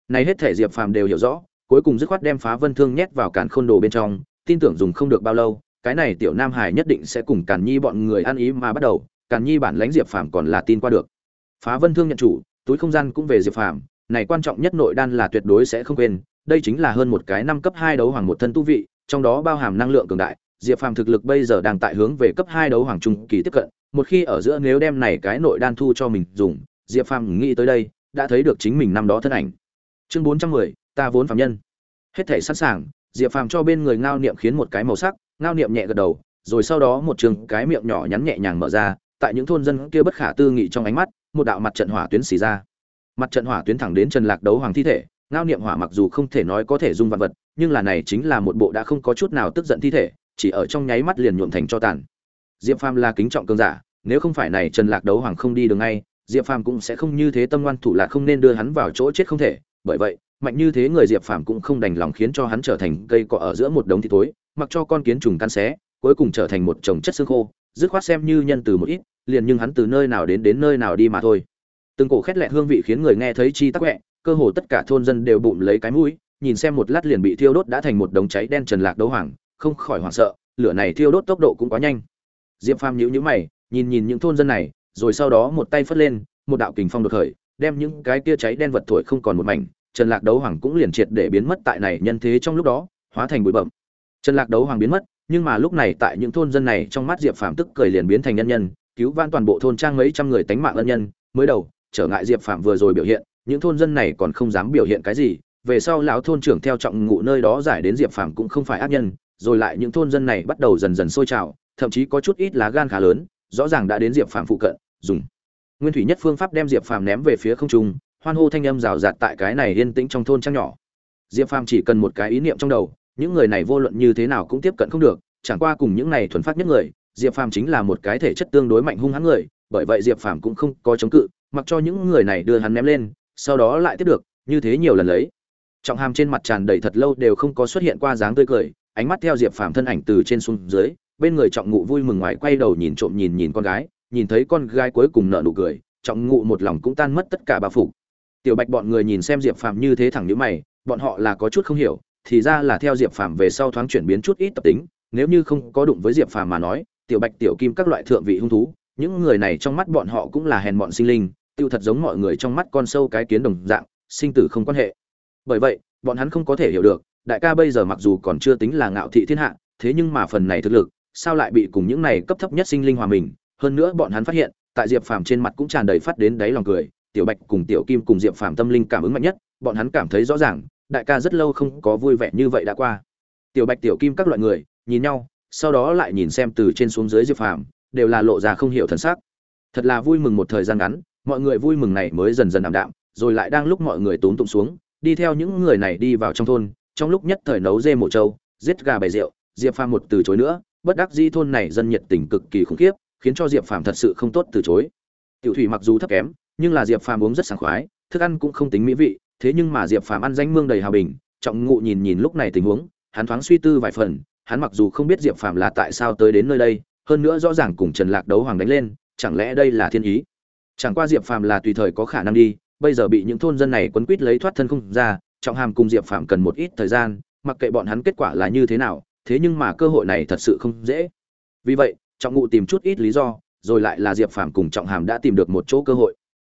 Này hết thể diệp phàm đều hiểu rõ, cuối cùng dứt khoát đem phá vân thương nhét vào càn khôn đồ bên trong, tin tưởng dùng không được bao lâu, cái này tiểu nam hải nhất định sẽ cùng càn nhi bọn người ăn ý mà bắt đầu, càn nhi bản lãnh diệp phàm còn là tin qua được. Phá vân thương nhận chủ, túi không gian cũng về diệp phàm, này quan trọng nhất nội đan là tuyệt đối sẽ không quên, đây chính là hơn một cái năm cấp hai đấu hoàng một thân tu vị, trong đó bao hàm năng lượng cường đại diệp phàm thực lực bây giờ đang tại hướng về cấp hai đấu hoàng trung kỳ tiếp cận, một khi ở giữa nếu đem này cái nội đan thu cho mình dùng, diệp phàm nghĩ tới đây, đã thấy được chính mình năm đó thân ảnh. Chương bốn trăm mười, ta vốn phàm nhân. Hết thể sẵn sàng, diệp phàm cho bên người ngao niệm khiến một cái màu sắc, ngao niệm nhẹ gật đầu, rồi sau đó một trường cái miệng nhỏ nhắn nhẹ nhàng mở ra, tại những thôn dân kia bất khả tư nghị trong ánh mắt, một đạo mặt trận hỏa tuyến xì ra. Mặt trận hỏa tuyến thẳng đến trần lạc đấu hoàng thi thể, ngao niệm hỏa mặc dù không thể nói có thể dung vạn vật, nhưng là này chính là một bộ đã không có chút nào tức giận thi thể chỉ ở trong nháy mắt liền nhuộm thành cho tàn. Diệp phàm là kính trọng cơn giả, nếu không phải này trần lạc đấu hoàng không đi được ngay, diệp phàm cũng sẽ không như thế tâm ngoan thủ lạc không nên đưa hắn vào chỗ chết không thể. Bởi vậy, mạnh như thế người diệp phàm cũng không đành lòng khiến cho hắn trở thành cây cọ ở giữa một đống thịt tối mặc cho con kiến trùng căn xé, cuối cùng trở thành một chồng chất xương khô, dứt khoát xem như nhân từ một ít, liền nhưng hắn từ nơi nào đến đến nơi nào đi mà thôi. Từng cổ khét lẹ hương vị khiến người nghe thấy chi tắc quẹ, cơ hồ tất cả thôn dân đều bụng lấy cái mũi, nhìn xem một lát liền bị thiêu đốt đã thành một đống cháy đen trần lạc đấu hoàng không khỏi hoảng sợ, lửa này thiêu đốt tốc độ cũng quá nhanh. Diệp phàm nhíu nhíu mày, nhìn nhìn những thôn dân này, rồi sau đó một tay phất lên, một đạo kình phong đột khởi, đem những cái kia cháy đen vật thổi không còn một mảnh. Trần lạc đấu hoàng cũng liền triệt để biến mất tại này nhân thế trong lúc đó, hóa thành bụi bậm trần lạc đấu hoàng biến mất, nhưng mà lúc này tại những thôn dân này trong mắt diệp phàm tức cười liền biến thành nhân nhân, cứu vãn toàn bộ thôn trang mấy trăm người tánh mạng ân nhân. Mới đầu, trở ngại diệp phàm vừa rồi biểu hiện, những thôn dân này còn không dám biểu hiện cái gì. Về sau lão thôn trưởng theo trọng ngụ nơi đó giải đến diệp phàm cũng không phải ác nhân rồi lại những thôn dân này bắt đầu dần dần sôi trào, thậm chí có chút ít lá gan khá lớn, rõ ràng đã đến diệp phàm phụ cận, dùng. Nguyên thủy nhất phương pháp đem diệp phàm ném về phía không trung, hoan hô thanh âm rào rạt tại cái này yên tĩnh trong thôn trang nhỏ. Diệp phàm chỉ cần một cái ý niệm trong đầu, những người này vô luận như thế nào cũng tiếp cận không được, chẳng qua cùng những này thuần phát nhất người, diệp phàm chính là một cái thể chất tương đối mạnh hung hãn người, bởi vậy diệp phàm cũng không có chống cự, mặc cho những người này đưa hắn ném lên, sau đó lại tiếp được, như thế nhiều lần lấy. Trọng hàm trên mặt tràn đầy thật lâu đều không có xuất hiện qua dáng tươi cười ánh mắt theo diệp phàm thân ảnh từ trên xuống dưới, bên người trọng ngụ vui mừng ngoài quay đầu nhìn trộm nhìn nhìn con gái, nhìn thấy con gái cuối cùng nở nụ cười, trọng ngụ một lòng cũng tan mất tất cả bà phục tiểu bạch bọn người nhìn xem diệp phàm như thế thẳng nhữ mày, bọn họ là có chút không hiểu, thì ra là theo diệp phàm về sau thoáng chuyển biến chút ít tập tính, nếu như không có đụng với diệp phàm mà nói, tiểu bạch, tiểu kim các loại thượng vị hung thú, những người này trong mắt bọn họ cũng là hèn bọn sinh linh, tiêu thật giống mọi người trong mắt con sâu cái kiến đồng dạng, sinh tử không quan hệ. Bởi vậy, bọn hắn không có thể hiểu được đại ca bây giờ mặc dù còn chưa tính là ngạo thị thiên hạ, thế nhưng mà phần này thực lực, sao lại bị cùng những này cấp thấp nhất sinh linh hòa mình? Hơn nữa bọn hắn phát hiện, tại diệp phàm trên mặt cũng tràn đầy phát đến đáy lòng cười, tiểu bạch cùng tiểu kim cùng diệp phàm tâm linh cảm ứng mạnh nhất, bọn hắn cảm thấy rõ ràng, đại ca rất lâu không có vui vẻ như vậy đã qua. Tiểu bạch, tiểu kim các loại người, nhìn nhau, sau đó lại nhìn xem từ trên xuống dưới diệp phàm, đều là lộ ra không hiểu thần sắc. Thật là vui mừng một thời gian ngắn, mọi người vui mừng này mới dần dần ảm đạm, rồi lại đang lúc mọi người tốn tụng xuống, đi theo những người này đi vào trong thôn trong lúc nhất thời nấu dê mổ trâu, giết gà bày rượu, diệp phàm một từ chối nữa, bất đắc dĩ thôn này dân nhiệt tình cực kỳ khủng khiếp, khiến cho diệp phàm thật sự không tốt từ chối. Tiểu thủy mặc dù thấp kém, nhưng là diệp phàm uống rất sảng khoái, thức ăn cũng không tính mỹ vị, thế nhưng mà diệp phàm ăn danh mương đầy hào bình, trọng ngụ nhìn nhìn lúc này tình huống, hắn thoáng suy tư vài phần, hắn mặc dù không biết diệp phàm là tại sao tới đến nơi đây, hơn nữa rõ ràng cùng trần lạc đấu hoàng đánh lên, chẳng lẽ đây là thiên ý? Chẳng qua diệp phàm là tùy thời có khả năng đi, bây giờ bị những thôn dân này quấn quýt lấy thoát thân không ra trọng hàm cùng diệp phàm cần một ít thời gian, mặc kệ bọn hắn kết quả là như thế nào, thế nhưng mà cơ hội này thật sự không dễ. Vì vậy, trọng ngụ tìm chút ít lý do, rồi lại là diệp phàm cùng trọng hàm đã tìm được một chỗ cơ hội.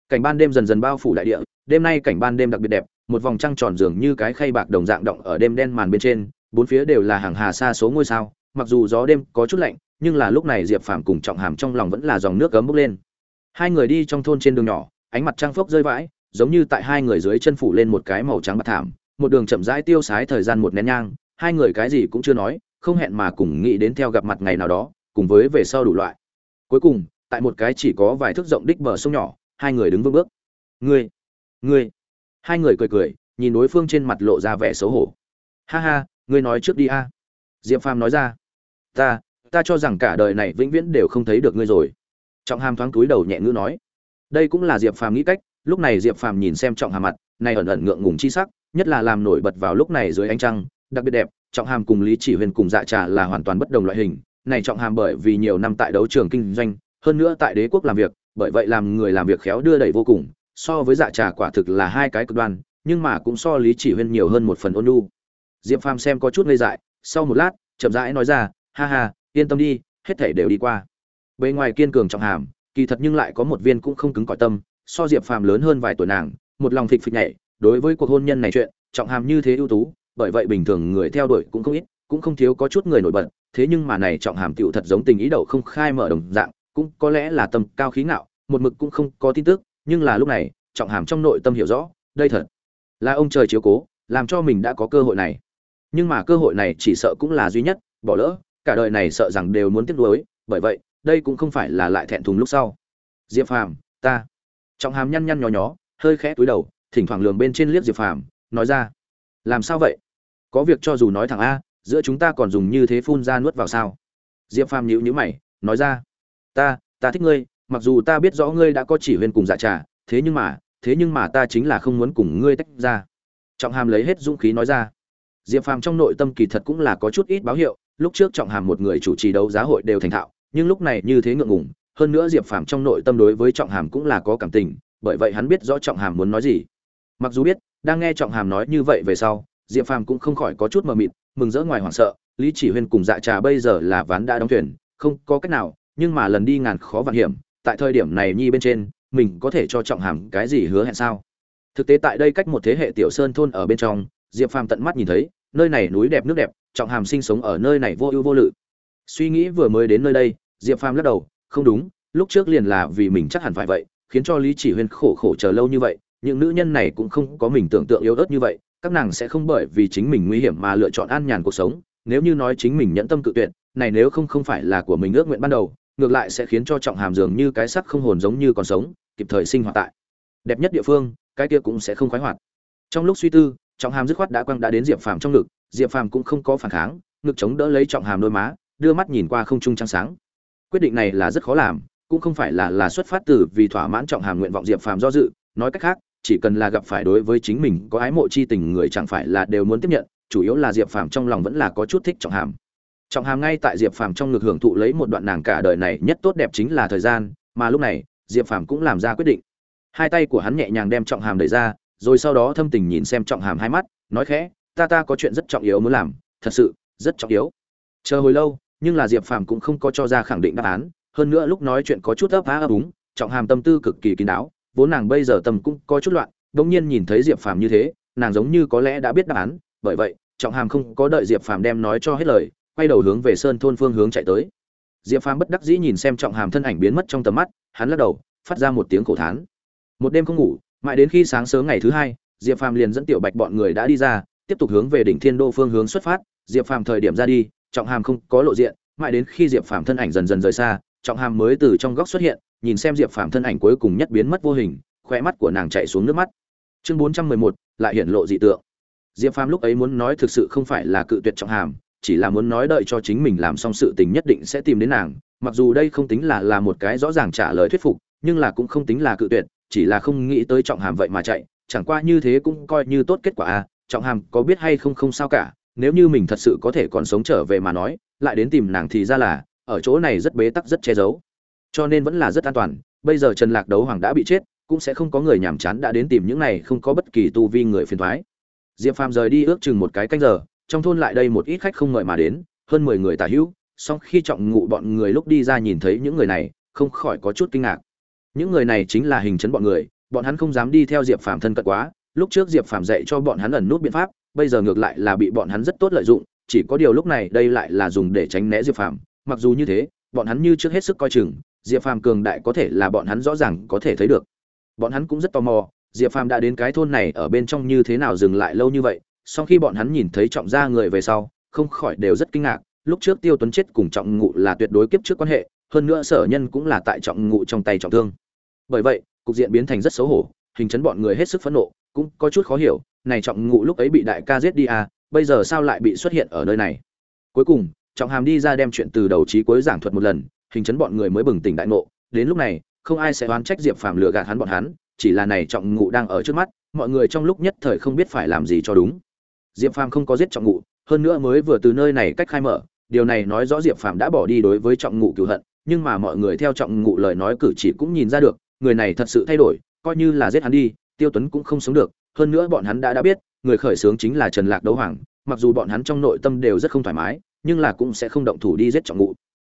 Cảnh ban đêm dần dần bao phủ đại địa, đêm nay cảnh ban đêm đặc biệt đẹp, một vòng trăng tròn dường như cái khay bạc đồng dạng động ở đêm đen màn bên trên, bốn phía đều là hàng hà xa số ngôi sao, mặc dù gió đêm có chút lạnh, nhưng là lúc này diệp phàm cùng trọng hàm trong lòng vẫn là dòng nước cấm bốc lên. Hai người đi trong thôn trên đường nhỏ, ánh mặt trăng phốc rơi vãi giống như tại hai người dưới chân phủ lên một cái màu trắng bạc thảm, một đường chậm rãi tiêu sái thời gian một nén nhang, hai người cái gì cũng chưa nói, không hẹn mà cùng nghĩ đến theo gặp mặt ngày nào đó, cùng với về sau đủ loại. Cuối cùng, tại một cái chỉ có vài thước rộng đích bờ sông nhỏ, hai người đứng vững bước. Ngươi ngươi. Hai người cười cười, nhìn đối phương trên mặt lộ ra vẻ xấu hổ. Ha ha, ngươi nói trước đi a. Diệp phàm nói ra. Ta ta cho rằng cả đời này vĩnh viễn đều không thấy được ngươi rồi. Trọng hàm thoáng túi đầu nhẹ ngữ nói. Đây cũng là diệp phàm nghĩ cách lúc này diệp phàm nhìn xem trọng hàm mặt, này ẩn ẩn ngượng ngùng chi sắc, nhất là làm nổi bật vào lúc này dưới ánh trăng, đặc biệt đẹp, trọng hàm cùng lý chỉ huyền cùng dạ trà là hoàn toàn bất đồng loại hình. Này trọng hàm bởi vì nhiều năm tại đấu trường kinh doanh, hơn nữa tại đế quốc làm việc, bởi vậy làm người làm việc khéo đưa đẩy vô cùng, so với dạ trà quả thực là hai cái cực đoan, nhưng mà cũng so lý chỉ huyên nhiều hơn một phần ôn nhu. Diệp phàm xem có chút ngây dại, sau một lát, chậm rãi nói ra, ha ha, yên tâm đi, hết thể đều đi qua. Bề ngoài kiên cường trọng hàm, kỳ thật nhưng lại có một viên cũng không cứng cỏi tâm so diệp phàm lớn hơn vài tuổi nàng, một lòng phịch phịch nhảy, đối với cuộc hôn nhân này chuyện, trọng hàm như thế ưu tú, bởi vậy bình thường người theo đuổi cũng không ít, cũng không thiếu có chút người nổi bật, thế nhưng mà này trọng hàm tựu thật giống tình ý đậu không khai mở đồng dạng, cũng có lẽ là tâm cao khí ngạo, một mực cũng không có tin tức, nhưng là lúc này, trọng hàm trong nội tâm hiểu rõ, đây thật là ông trời chiếu cố, làm cho mình đã có cơ hội này. Nhưng mà cơ hội này chỉ sợ cũng là duy nhất, bỏ lỡ, cả đời này sợ rằng đều muốn tiếp nối bởi vậy, đây cũng không phải là lại thẹn thùng lúc sau. Diệp phàm, ta trọng hàm nhăn nhăn nhó nhó, hơi khẽ túi đầu, thỉnh thoảng lường bên trên liếc diệp phàm, nói ra, làm sao vậy? Có việc cho dù nói thẳng a, giữa chúng ta còn dùng như thế phun ra nuốt vào sao? Diệp phàm nhíu nhíu mày, nói ra, ta ta thích ngươi, mặc dù ta biết rõ ngươi đã có chỉ huyên cùng dạ trà, thế nhưng mà, thế nhưng mà ta chính là không muốn cùng ngươi tách ra. Trọng hàm lấy hết dũng khí nói ra. Diệp phàm trong nội tâm kỳ thật cũng là có chút ít báo hiệu, lúc trước trọng hàm một người chủ trì đấu giá hội đều thành thạo, nhưng lúc này như thế ngượng ngùng hơn nữa diệp phàm trong nội tâm đối với trọng hàm cũng là có cảm tình, bởi vậy hắn biết rõ trọng hàm muốn nói gì. Mặc dù biết, đang nghe trọng hàm nói như vậy về sau, diệp phàm cũng không khỏi có chút mờ mịt, mừng rỡ ngoài hoảng sợ, lý chỉ huyên cùng dạ trà bây giờ là ván đã đóng thuyền, không có cách nào, nhưng mà lần đi ngàn khó vạn hiểm, tại thời điểm này nhi bên trên, mình có thể cho trọng hàm cái gì hứa hẹn sao? Thực tế tại đây cách một thế hệ tiểu sơn thôn ở bên trong, diệp phàm tận mắt nhìn thấy, nơi này núi đẹp nước đẹp, trọng hàm sinh sống ở nơi này vô ưu vô lự. Suy nghĩ vừa mới đến nơi đây, diệp phàm lắc đầu không đúng, lúc trước liền là vì mình chắc hẳn phải vậy, khiến cho lý chỉ huyên khổ khổ chờ lâu như vậy, những nữ nhân này cũng không có mình tưởng tượng yếu ớt như vậy, các nàng sẽ không bởi vì chính mình nguy hiểm mà lựa chọn an nhàn cuộc sống, nếu như nói chính mình nhẫn tâm cự tuyệt, này nếu không không phải là của mình ước nguyện ban đầu, ngược lại sẽ khiến cho trọng hàm dường như cái sắc không hồn giống như còn sống, kịp thời sinh hoạt tại. Đẹp nhất địa phương, cái kia cũng sẽ không khoái hoạt. Trong lúc suy tư, trọng hàm dứt khoát đã quăng đã đến diệp phàm trong ngực, diệp phàm cũng không có phản kháng, ngực chống đỡ lấy trọng hàm đôi má, đưa mắt nhìn qua không trung trăng sáng quyết định này là rất khó làm, cũng không phải là là xuất phát từ vì thỏa mãn trọng hàm nguyện vọng diệp phàm do dự, nói cách khác, chỉ cần là gặp phải đối với chính mình có ái mộ chi tình người chẳng phải là đều muốn tiếp nhận, chủ yếu là diệp phàm trong lòng vẫn là có chút thích trọng hàm. Trọng hàm ngay tại diệp phàm trong ngực hưởng thụ lấy một đoạn nàng cả đời này nhất tốt đẹp chính là thời gian, mà lúc này, diệp phàm cũng làm ra quyết định. Hai tay của hắn nhẹ nhàng đem trọng hàm đẩy ra, rồi sau đó thâm tình nhìn xem trọng hàm hai mắt, nói khẽ, ta ta có chuyện rất trọng yếu muốn làm, thật sự rất trọng yếu. Chờ hồi lâu nhưng là diệp phàm cũng không có cho ra khẳng định đáp án, hơn nữa lúc nói chuyện có chút ấp á ấp úng, trọng hàm tâm tư cực kỳ kín đáo, vốn nàng bây giờ tâm cũng có chút loạn, bỗng nhiên nhìn thấy diệp phàm như thế, nàng giống như có lẽ đã biết đáp án, bởi vậy, trọng hàm không có đợi diệp phàm đem nói cho hết lời, quay đầu hướng về sơn thôn phương hướng chạy tới. Diệp phàm bất đắc dĩ nhìn xem trọng hàm thân ảnh biến mất trong tầm mắt, hắn lắc đầu, phát ra một tiếng cổ thán. Một đêm không ngủ, mãi đến khi sáng sớm ngày thứ hai, diệp phàm liền dẫn tiểu bạch bọn người đã đi ra, tiếp tục hướng về đỉnh thiên đô phương hướng xuất phát, diệp phàm thời điểm ra đi trọng hàm không có lộ diện, mãi đến khi diệp phàm thân ảnh dần dần rời xa, trọng hàm mới từ trong góc xuất hiện, nhìn xem diệp phàm thân ảnh cuối cùng nhất biến mất vô hình khoe mắt của nàng chạy xuống nước mắt. Chương bốn trăm mười một, lại hiện lộ dị tượng. Diệp phàm lúc ấy muốn nói thực sự không phải là cự tuyệt trọng hàm, chỉ là muốn nói đợi cho chính mình làm xong sự tình nhất định sẽ tìm đến nàng, mặc dù đây không tính là là một cái rõ ràng trả lời thuyết phục, nhưng là cũng không tính là cự tuyệt, chỉ là không nghĩ tới trọng hàm vậy mà chạy, chẳng qua như thế cũng coi như tốt kết quả a trọng hàm có biết hay không không sao cả nếu như mình thật sự có thể còn sống trở về mà nói, lại đến tìm nàng thì ra là, ở chỗ này rất bế tắc, rất che giấu. Cho nên vẫn là rất an toàn. Bây giờ trần lạc đấu hoàng đã bị chết, cũng sẽ không có người nhàm chán đã đến tìm những này, không có bất kỳ tu vi người phiền thoái diệp phàm rời đi ước chừng một cái canh giờ, trong thôn lại đây một ít khách không mời mà đến, hơn mười người tả hữu. Song khi trọng ngụ bọn người lúc đi ra nhìn thấy những người này, không khỏi có chút kinh ngạc. Những người này chính là hình chấn bọn người, bọn hắn không dám đi theo diệp phàm thân cận quá. Lúc trước diệp phàm dạy cho bọn hắn ẩn nút biện pháp bây giờ ngược lại là bị bọn hắn rất tốt lợi dụng, chỉ có điều lúc này đây lại là dùng để tránh né diệp phàm. Mặc dù như thế, bọn hắn như trước hết sức coi chừng, diệp phàm cường đại có thể là bọn hắn rõ ràng có thể thấy được. Bọn hắn cũng rất tò mò, diệp phàm đã đến cái thôn này ở bên trong như thế nào dừng lại lâu như vậy, sau khi bọn hắn nhìn thấy trọng gia người về sau, không khỏi đều rất kinh ngạc. Lúc trước tiêu tuấn chết cùng trọng ngụ là tuyệt đối kiếp trước quan hệ, hơn nữa sở nhân cũng là tại trọng ngụ trong tay trọng thương. Bởi vậy, cục diện biến thành rất xấu hổ, hình chấn bọn người hết sức phẫn nộ, cũng có chút khó hiểu này trọng ngụ lúc ấy bị đại ca giết đi à bây giờ sao lại bị xuất hiện ở nơi này? Cuối cùng, trọng hàm đi ra đem chuyện từ đầu chí cuối giảng thuật một lần, hình chấn bọn người mới bừng tỉnh đại ngộ. Đến lúc này, không ai sẽ oán trách diệp phàm lừa gạt hắn bọn hắn, chỉ là này trọng ngụ đang ở trước mắt, mọi người trong lúc nhất thời không biết phải làm gì cho đúng. Diệp phàm không có giết trọng ngụ, hơn nữa mới vừa từ nơi này cách khai mở, điều này nói rõ diệp phàm đã bỏ đi đối với trọng ngụ cựu hận, nhưng mà mọi người theo trọng ngụ lời nói cử chỉ cũng nhìn ra được, người này thật sự thay đổi, coi như là giết hắn đi, tiêu tuấn cũng không sống được hơn nữa bọn hắn đã đã biết, người khởi xướng chính là trần lạc đấu hoàng, mặc dù bọn hắn trong nội tâm đều rất không thoải mái, nhưng là cũng sẽ không động thủ đi giết trọng ngụ.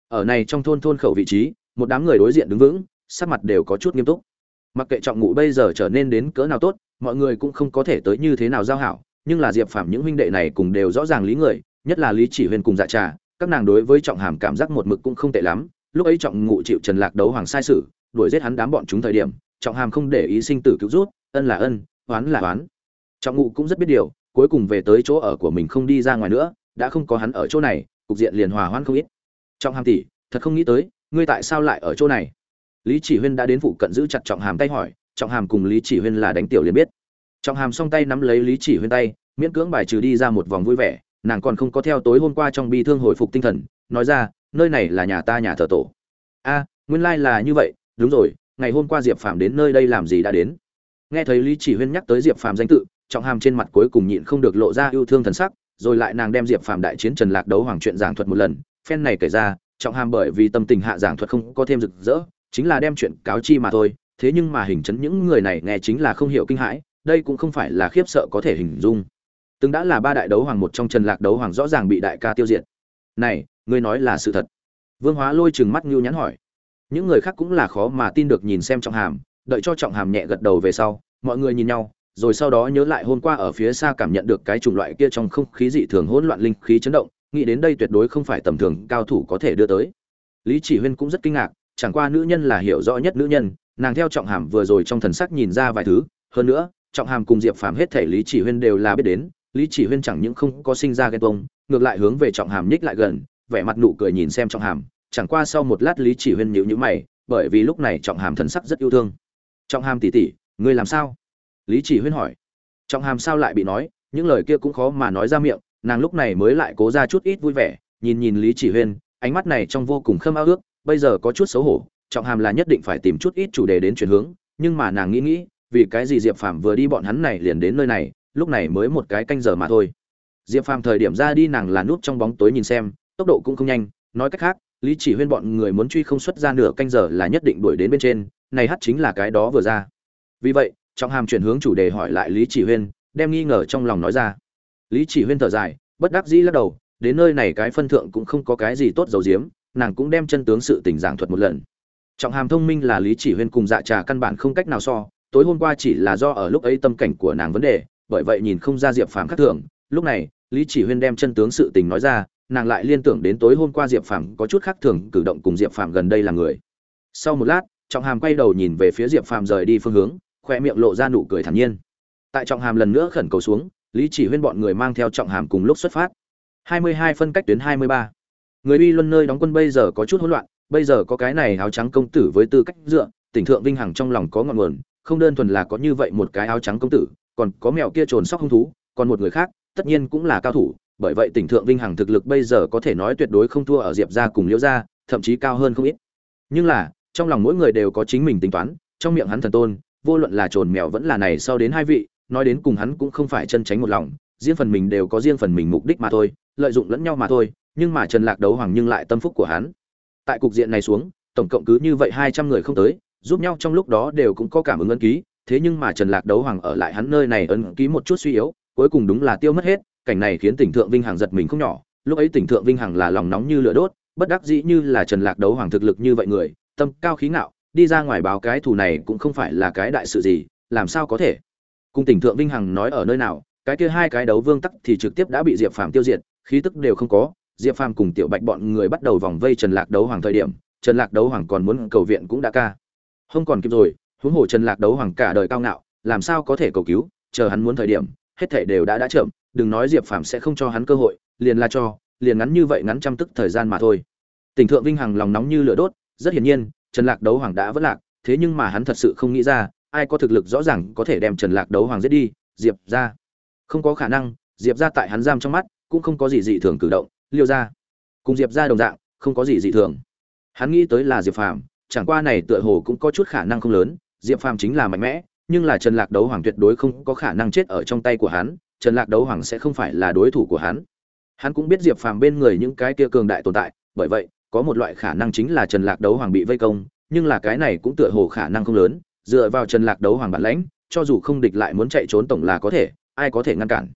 Ở này trong thôn thôn khẩu vị trí, một đám người đối diện đứng vững, sắc mặt đều có chút nghiêm túc. Mặc kệ trọng ngụ bây giờ trở nên đến cỡ nào tốt, mọi người cũng không có thể tới như thế nào giao hảo, nhưng là diệp phàm những huynh đệ này cùng đều rõ ràng lý người, nhất là lý chỉ huyền cùng dạ trà, các nàng đối với trọng hàm cảm giác một mực cũng không tệ lắm. Lúc ấy trọng ngụ chịu trần lạc đấu hoàng sai sử đuổi giết hắn đám bọn chúng thời điểm, trọng hàm không để ý sinh tử cứu rút, ân là ân oán là oán. Trọng ngụ cũng rất biết điều, cuối cùng về tới chỗ ở của mình không đi ra ngoài nữa, đã không có hắn ở chỗ này, cục diện liền hòa hoãn không ít. Trọng hàm tỷ, thật không nghĩ tới, ngươi tại sao lại ở chỗ này? Lý chỉ huyên đã đến phụ cận giữ chặt trọng hàm tay hỏi, trọng hàm cùng lý chỉ huyên là đánh tiểu liền biết. Trọng hàm song tay nắm lấy lý chỉ huyên tay, miễn cưỡng bài trừ đi ra một vòng vui vẻ, nàng còn không có theo tối hôm qua trong bi thương hồi phục tinh thần, nói ra, nơi này là nhà ta nhà thờ tổ. A, nguyên lai là như vậy, đúng rồi, ngày hôm qua diệp phàm đến nơi đây làm gì đã đến? Nghe thấy lý chỉ huyên nhắc tới diệp phàm danh tự, trọng hàm trên mặt cuối cùng nhịn không được lộ ra yêu thương thần sắc, rồi lại nàng đem diệp phàm đại chiến trần lạc đấu hoàng chuyện giảng thuật một lần. Phen này kể ra, trọng hàm bởi vì tâm tình hạ giảng thuật không có thêm rực rỡ, chính là đem chuyện cáo chi mà thôi. Thế nhưng mà hình chấn những người này nghe chính là không hiểu kinh hãi, đây cũng không phải là khiếp sợ có thể hình dung. Từng đã là ba đại đấu hoàng một trong trần lạc đấu hoàng rõ ràng bị đại ca tiêu diệt. Này, ngươi nói là sự thật? Vương hóa lôi chừng mắt ngưu nhắn hỏi. Những người khác cũng là khó mà tin được nhìn xem trọng hàm đợi cho trọng hàm nhẹ gật đầu về sau, mọi người nhìn nhau, rồi sau đó nhớ lại hôm qua ở phía xa cảm nhận được cái chủng loại kia trong không khí dị thường hỗn loạn linh khí chấn động, nghĩ đến đây tuyệt đối không phải tầm thường cao thủ có thể đưa tới. Lý chỉ huyên cũng rất kinh ngạc, chẳng qua nữ nhân là hiểu rõ nhất nữ nhân, nàng theo trọng hàm vừa rồi trong thần sắc nhìn ra vài thứ, hơn nữa, trọng hàm cùng diệp phàm hết thể lý chỉ huyên đều là biết đến, lý chỉ huyên chẳng những không có sinh ra ghen tuông, ngược lại hướng về trọng hàm nhích lại gần, vẻ mặt nụ cười nhìn xem trọng hàm, chẳng qua sau một lát lý chỉ huyên nhíu nhíu mày, bởi vì lúc này trọng hàm thần sắc rất yêu thương trọng hàm tỉ tỉ ngươi làm sao? Lý chỉ huyên hỏi. Trọng hàm sao lại bị nói? Những lời kia cũng khó mà nói ra miệng, nàng lúc này mới lại cố ra chút ít vui vẻ, nhìn nhìn lý chỉ huyên, ánh mắt này trong vô cùng khâm ao ước, bây giờ có chút xấu hổ, trọng hàm là nhất định phải tìm chút ít chủ đề đến chuyển hướng, nhưng mà nàng nghĩ nghĩ, vì cái gì diệp phàm vừa đi bọn hắn này liền đến nơi này, lúc này mới một cái canh giờ mà thôi. Diệp phàm thời điểm ra đi nàng là núp trong bóng tối nhìn xem, tốc độ cũng không nhanh, nói cách khác, lý chỉ huyên bọn người muốn truy không xuất ra nửa canh giờ là nhất định đuổi đến bên trên này hát chính là cái đó vừa ra. Vì vậy, trọng hàm chuyển hướng chủ đề hỏi lại lý chỉ huyên, đem nghi ngờ trong lòng nói ra. Lý chỉ huyên thở dài, bất đắc dĩ lắc đầu, đến nơi này cái phân thượng cũng không có cái gì tốt dầu diếm, nàng cũng đem chân tướng sự tình giảng thuật một lần. Trọng hàm thông minh là lý chỉ huyên cùng dạ trà căn bản không cách nào so, tối hôm qua chỉ là do ở lúc ấy tâm cảnh của nàng vấn đề, bởi vậy nhìn không ra diệp phàm khác thường. Lúc này, lý chỉ huyên đem chân tướng sự tình nói ra, nàng lại liên tưởng đến tối hôm qua diệp phàm có chút khác thường cử động cùng diệp phàm gần đây là người. Sau một lát trọng hàm quay đầu nhìn về phía diệp phàm rời đi phương hướng khoe miệng lộ ra nụ cười thản nhiên. Tại trọng hàm lần nữa khẩn cầu xuống, lý chỉ huyên bọn người mang theo trọng hàm cùng lúc xuất phát. 22 phân cách tuyến 23. người uy luân nơi đóng quân bây giờ có chút hỗn loạn, bây giờ có cái này áo trắng công tử với tư cách dựa, tỉnh thượng vinh hằng trong lòng có ngọn nguồn, không đơn thuần là có như vậy một cái áo trắng công tử, còn có mèo kia trồn sóc hung thú, còn một người khác, tất nhiên cũng là cao thủ, bởi vậy tỉnh thượng vinh hằng thực lực bây giờ có thể nói tuyệt đối không thua ở diệp gia cùng liễu gia, thậm chí cao hơn không ít. Nhưng là trong lòng mỗi người đều có chính mình tính toán, trong miệng hắn thần tôn, vô luận là trồn mèo vẫn là này sau đến hai vị, nói đến cùng hắn cũng không phải chân tránh một lòng, riêng phần mình đều có riêng phần mình mục đích mà thôi, lợi dụng lẫn nhau mà thôi, nhưng mà trần lạc đấu hoàng nhưng lại tâm phúc của hắn. Tại cục diện này xuống, tổng cộng cứ như vậy hai trăm người không tới, giúp nhau trong lúc đó đều cũng có cảm ứng ấn ký, thế nhưng mà trần lạc đấu hoàng ở lại hắn nơi này ấn ký một chút suy yếu, cuối cùng đúng là tiêu mất hết, cảnh này khiến tỉnh thượng vinh hằng giật mình không nhỏ, lúc ấy tỉnh thượng vinh hằng là lòng nóng như lửa đốt, bất đắc dĩ như là trần lạc đấu hoàng thực lực như vậy người tâm cao khí ngạo, đi ra ngoài báo cái thù này cũng không phải là cái đại sự gì, làm sao có thể? Cùng tỉnh thượng vinh hằng nói ở nơi nào, cái kia hai cái đấu vương tắc thì trực tiếp đã bị diệp phàm tiêu diệt, khí tức đều không có. Diệp phàm cùng tiểu bạch bọn người bắt đầu vòng vây trần lạc đấu hoàng thời điểm, trần lạc đấu hoàng còn muốn cầu viện cũng đã ca. Không còn kịp rồi, huống hồ trần lạc đấu hoàng cả đời cao ngạo, làm sao có thể cầu cứu, chờ hắn muốn thời điểm, hết thảy đều đã đã chậm, đừng nói diệp phàm sẽ không cho hắn cơ hội, liền là cho, liền ngắn như vậy ngắn trăm tức thời gian mà thôi. Tỉnh thượng vinh hằng lòng nóng như lửa đốt rất hiển nhiên, trần lạc đấu hoàng đã vất lạc, thế nhưng mà hắn thật sự không nghĩ ra, ai có thực lực rõ ràng có thể đem trần lạc đấu hoàng giết đi, diệp ra. Không có khả năng, diệp ra tại hắn giam trong mắt, cũng không có gì dị thường cử động, liêu ra. Cùng diệp ra đồng dạng, không có gì dị thường. Hắn nghĩ tới là diệp phàm, chẳng qua này tựa hồ cũng có chút khả năng không lớn, diệp phàm chính là mạnh mẽ, nhưng là trần lạc đấu hoàng tuyệt đối không có khả năng chết ở trong tay của hắn, trần lạc đấu hoàng sẽ không phải là đối thủ của hắn. Hắn cũng biết diệp phàm bên người những cái kia cường đại tồn tại, bởi vậy có một loại khả năng chính là trần lạc đấu hoàng bị vây công, nhưng là cái này cũng tựa hồ khả năng không lớn, dựa vào trần lạc đấu hoàng bản lãnh, cho dù không địch lại muốn chạy trốn tổng là có thể, ai có thể ngăn cản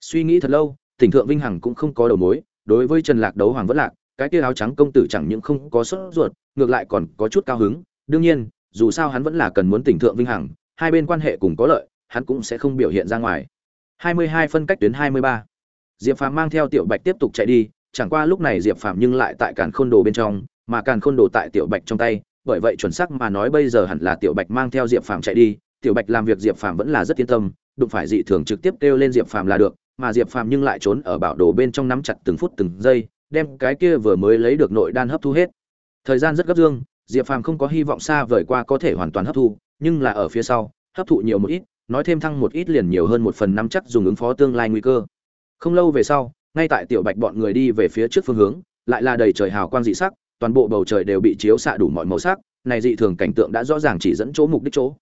suy nghĩ thật lâu, tỉnh thượng vinh hằng cũng không có đầu mối, đối với trần lạc đấu hoàng vẫn lạc, cái kia áo trắng công tử chẳng những không có sốt ruột, ngược lại còn có chút cao hứng, đương nhiên, dù sao hắn vẫn là cần muốn tỉnh thượng vinh hằng, hai bên quan hệ cùng có lợi, hắn cũng sẽ không biểu hiện ra ngoài 22 phân cách tuyến 23. diệp phàm mang theo tiểu bạch tiếp tục chạy đi chẳng qua lúc này diệp phàm nhưng lại tại càn khôn đồ bên trong, mà càn khôn đồ tại tiểu bạch trong tay, bởi vậy chuẩn xác mà nói bây giờ hẳn là tiểu bạch mang theo diệp phàm chạy đi, tiểu bạch làm việc diệp phàm vẫn là rất yên tâm, đụng phải dị thường trực tiếp kêu lên diệp phàm là được, mà diệp phàm nhưng lại trốn ở bảo đồ bên trong nắm chặt từng phút từng giây, đem cái kia vừa mới lấy được nội đan hấp thu hết. Thời gian rất gấp dương diệp phàm không có hy vọng xa vời qua có thể hoàn toàn hấp thu, nhưng là ở phía sau, hấp thụ nhiều một ít, nói thêm thăng một ít liền nhiều hơn một phần năm chắc dùng ứng phó tương lai nguy cơ. Không lâu về sau ngay tại tiểu bạch bọn người đi về phía trước phương hướng, lại là đầy trời hào quang dị sắc, toàn bộ bầu trời đều bị chiếu xạ đủ mọi màu sắc, này dị thường cảnh tượng đã rõ ràng chỉ dẫn chỗ mục đích chỗ.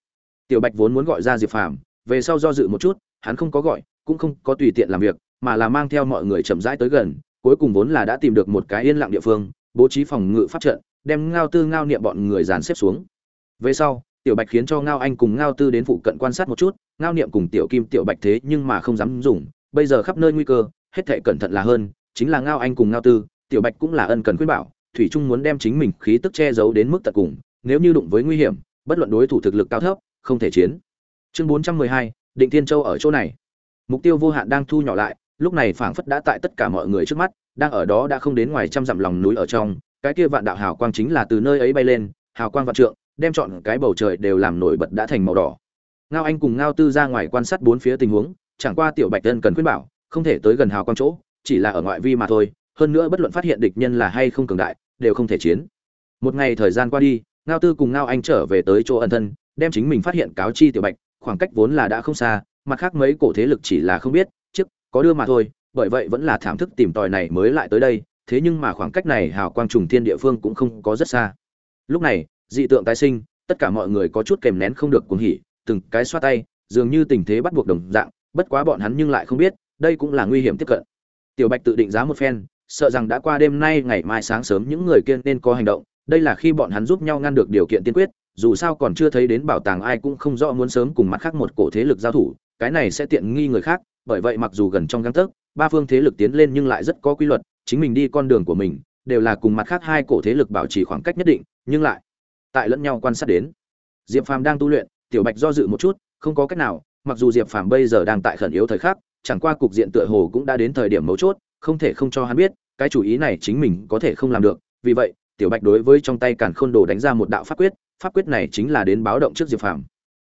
Tiểu bạch vốn muốn gọi ra diệp phàm, về sau do dự một chút, hắn không có gọi, cũng không có tùy tiện làm việc, mà là mang theo mọi người chậm rãi tới gần, cuối cùng vốn là đã tìm được một cái yên lặng địa phương, bố trí phòng ngự pháp trận, đem ngao tư ngao niệm bọn người dàn xếp xuống. Về sau, tiểu bạch khiến cho ngao anh cùng ngao tư đến phụ cận quan sát một chút, ngao niệm cùng tiểu kim tiểu bạch thế nhưng mà không dám dùng, bây giờ khắp nơi nguy cơ hết thệ cẩn thận là hơn, chính là ngao anh cùng ngao tư, tiểu bạch cũng là ân cần khuyên bảo, thủy trung muốn đem chính mình khí tức che giấu đến mức tận cùng, nếu như đụng với nguy hiểm, bất luận đối thủ thực lực cao thấp, không thể chiến. Chương bốn trăm mười hai, định thiên châu ở chỗ này. Mục tiêu vô hạn đang thu nhỏ lại, lúc này phảng phất đã tại tất cả mọi người trước mắt, đang ở đó đã không đến ngoài trăm dặm lòng núi ở trong, cái kia vạn đạo hào quang chính là từ nơi ấy bay lên, hào quang vạn trượng, đem chọn cái bầu trời đều làm nổi bật đã thành màu đỏ. Ngao anh cùng ngao tư ra ngoài quan sát bốn phía tình huống, chẳng qua tiểu bạch tân cần khuyên bảo không thể tới gần hào quang chỗ, chỉ là ở ngoại vi mà thôi, hơn nữa bất luận phát hiện địch nhân là hay không cường đại, đều không thể chiến. Một ngày thời gian qua đi, ngao tư cùng ngao anh trở về tới chỗ ẩn thân, đem chính mình phát hiện cáo chi tiểu bạch, khoảng cách vốn là đã không xa, mặt khác mấy cổ thế lực chỉ là không biết, trước, có đưa mà thôi, bởi vậy vẫn là thảm thức tìm tòi này mới lại tới đây, thế nhưng mà khoảng cách này hào quang trùng thiên địa phương cũng không có rất xa. Lúc này, dị tượng tái sinh, tất cả mọi người có chút kèm nén không được cuồng hỉ, từng cái xoa tay, dường như tình thế bắt buộc đồng dạng, bất quá bọn hắn nhưng lại không biết đây cũng là nguy hiểm tiếp cận. Tiểu bạch tự định giá một phen, sợ rằng đã qua đêm nay ngày mai sáng sớm những người kia nên có hành động, đây là khi bọn hắn giúp nhau ngăn được điều kiện tiên quyết, dù sao còn chưa thấy đến bảo tàng ai cũng không rõ muốn sớm cùng mặt khác một cổ thế lực giao thủ, cái này sẽ tiện nghi người khác, bởi vậy mặc dù gần trong găng tấc, ba phương thế lực tiến lên nhưng lại rất có quy luật, chính mình đi con đường của mình, đều là cùng mặt khác hai cổ thế lực bảo trì khoảng cách nhất định, nhưng lại tại lẫn nhau quan sát đến. Diệp phàm đang tu luyện, tiểu bạch do dự một chút, không có cách nào, mặc dù diệp phàm bây giờ đang tại khẩn yếu thời khắc chẳng qua cục diện tựa hồ cũng đã đến thời điểm mấu chốt, không thể không cho hắn biết, cái chủ ý này chính mình có thể không làm được. Vì vậy, tiểu bạch đối với trong tay càn khôn đồ đánh ra một đạo pháp quyết pháp quyết này chính là đến báo động trước diệp phàm.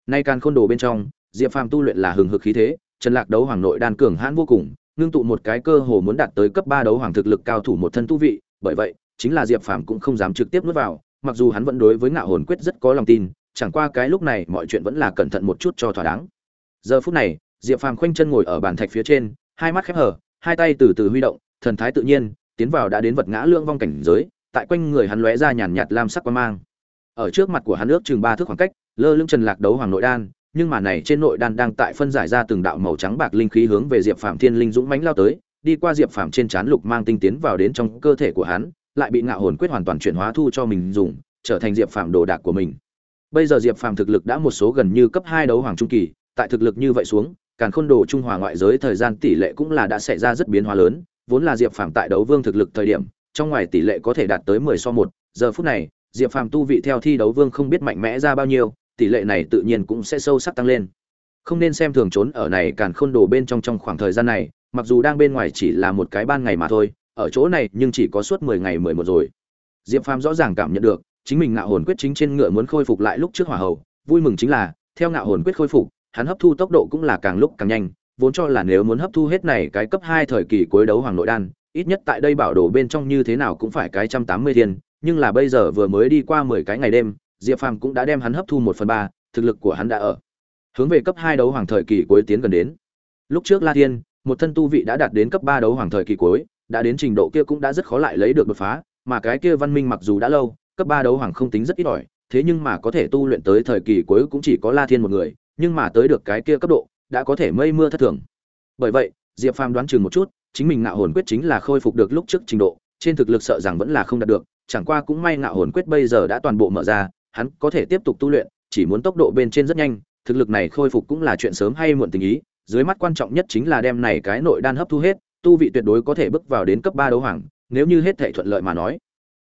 Nay càn khôn đồ bên trong, diệp phàm tu luyện là hừng hực khí thế, trần lạc đấu hoàng nội đan cường hãn vô cùng, ngưng tụ một cái cơ hồ muốn đạt tới cấp ba đấu hoàng thực lực cao thủ một thân tu vị, bởi vậy, chính là diệp phàm cũng không dám trực tiếp nuốt vào, mặc dù hắn vẫn đối với ngạo hồn quyết rất có lòng tin, chẳng qua cái lúc này mọi chuyện vẫn là cẩn thận một chút cho thỏa đáng. Giờ phút này diệp phàm khoanh chân ngồi ở bàn thạch phía trên, hai mắt khép hở hai tay từ từ huy động, thần thái tự nhiên, tiến vào đã đến vật ngã lương vong cảnh giới, tại quanh người hắn lóe ra nhàn nhạt lam sắc quang mang. Ở trước mặt của hắn ước chừng ba thước khoảng cách, lơ lưng trần lạc đấu hoàng nội đan, nhưng mà này trên nội đan đang tại phân giải ra từng đạo màu trắng bạc linh khí hướng về diệp phàm thiên linh dũng mãnh lao tới, đi qua diệp phàm trên trán lục mang tinh tiến vào đến trong cơ thể của hắn, lại bị ngạo hồn quyết hoàn toàn chuyển hóa thu cho mình dùng, trở thành diệp phàm đồ đạc của mình. Bây giờ diệp phàm thực lực đã một số gần như cấp hai đấu hoàng trung kỳ, tại thực lực như vậy xuống càn khôn đồ trung hòa ngoại giới thời gian tỷ lệ cũng là đã xảy ra rất biến hóa lớn, vốn là diệp phàm tại đấu vương thực lực thời điểm, trong ngoài tỷ lệ có thể đạt tới mười so một, giờ phút này, diệp phàm tu vị theo thi đấu vương không biết mạnh mẽ ra bao nhiêu, tỷ lệ này tự nhiên cũng sẽ sâu sắc tăng lên. Không nên xem thường trốn ở này càn khôn đồ bên trong trong khoảng thời gian này, mặc dù đang bên ngoài chỉ là một cái ban ngày mà thôi, ở chỗ này nhưng chỉ có suốt mười ngày mười một rồi. Diệp phàm rõ ràng cảm nhận được, chính mình ngạo hồn quyết chính trên ngựa muốn khôi phục lại lúc trước hỏa hầu, vui mừng chính là, theo ngạo hồn quyết khôi phục hắn hấp thu tốc độ cũng là càng lúc càng nhanh, vốn cho là nếu muốn hấp thu hết này cái cấp hai thời kỳ cuối đấu hoàng nội đan, ít nhất tại đây bảo đồ bên trong như thế nào cũng phải cái trăm tám mươi thiên, nhưng là bây giờ vừa mới đi qua mười cái ngày đêm, diệp phàm cũng đã đem hắn hấp thu một phần ba, thực lực của hắn đã ở. Hướng về cấp hai đấu hoàng thời kỳ cuối tiến gần đến. Lúc trước la thiên, một thân tu vị đã đạt đến cấp ba đấu hoàng thời kỳ cuối, đã đến trình độ kia cũng đã rất khó lại lấy được đột phá, mà cái kia văn minh mặc dù đã lâu, cấp ba đấu hoàng không tính rất ít ỏi, thế nhưng mà có thể tu luyện tới thời kỳ cuối cũng chỉ có la thiên một người nhưng mà tới được cái kia cấp độ, đã có thể mây mưa thất thường. Bởi vậy, diệp phàm đoán chừng một chút, chính mình ngạo hồn quyết chính là khôi phục được lúc trước trình độ, trên thực lực sợ rằng vẫn là không đạt được, chẳng qua cũng may ngạo hồn quyết bây giờ đã toàn bộ mở ra, hắn có thể tiếp tục tu luyện, chỉ muốn tốc độ bên trên rất nhanh, thực lực này khôi phục cũng là chuyện sớm hay muộn tình ý, dưới mắt quan trọng nhất chính là đem này cái nội đan hấp thu hết, tu vị tuyệt đối có thể bước vào đến cấp ba đấu hoàng, nếu như hết thể thuận lợi mà nói.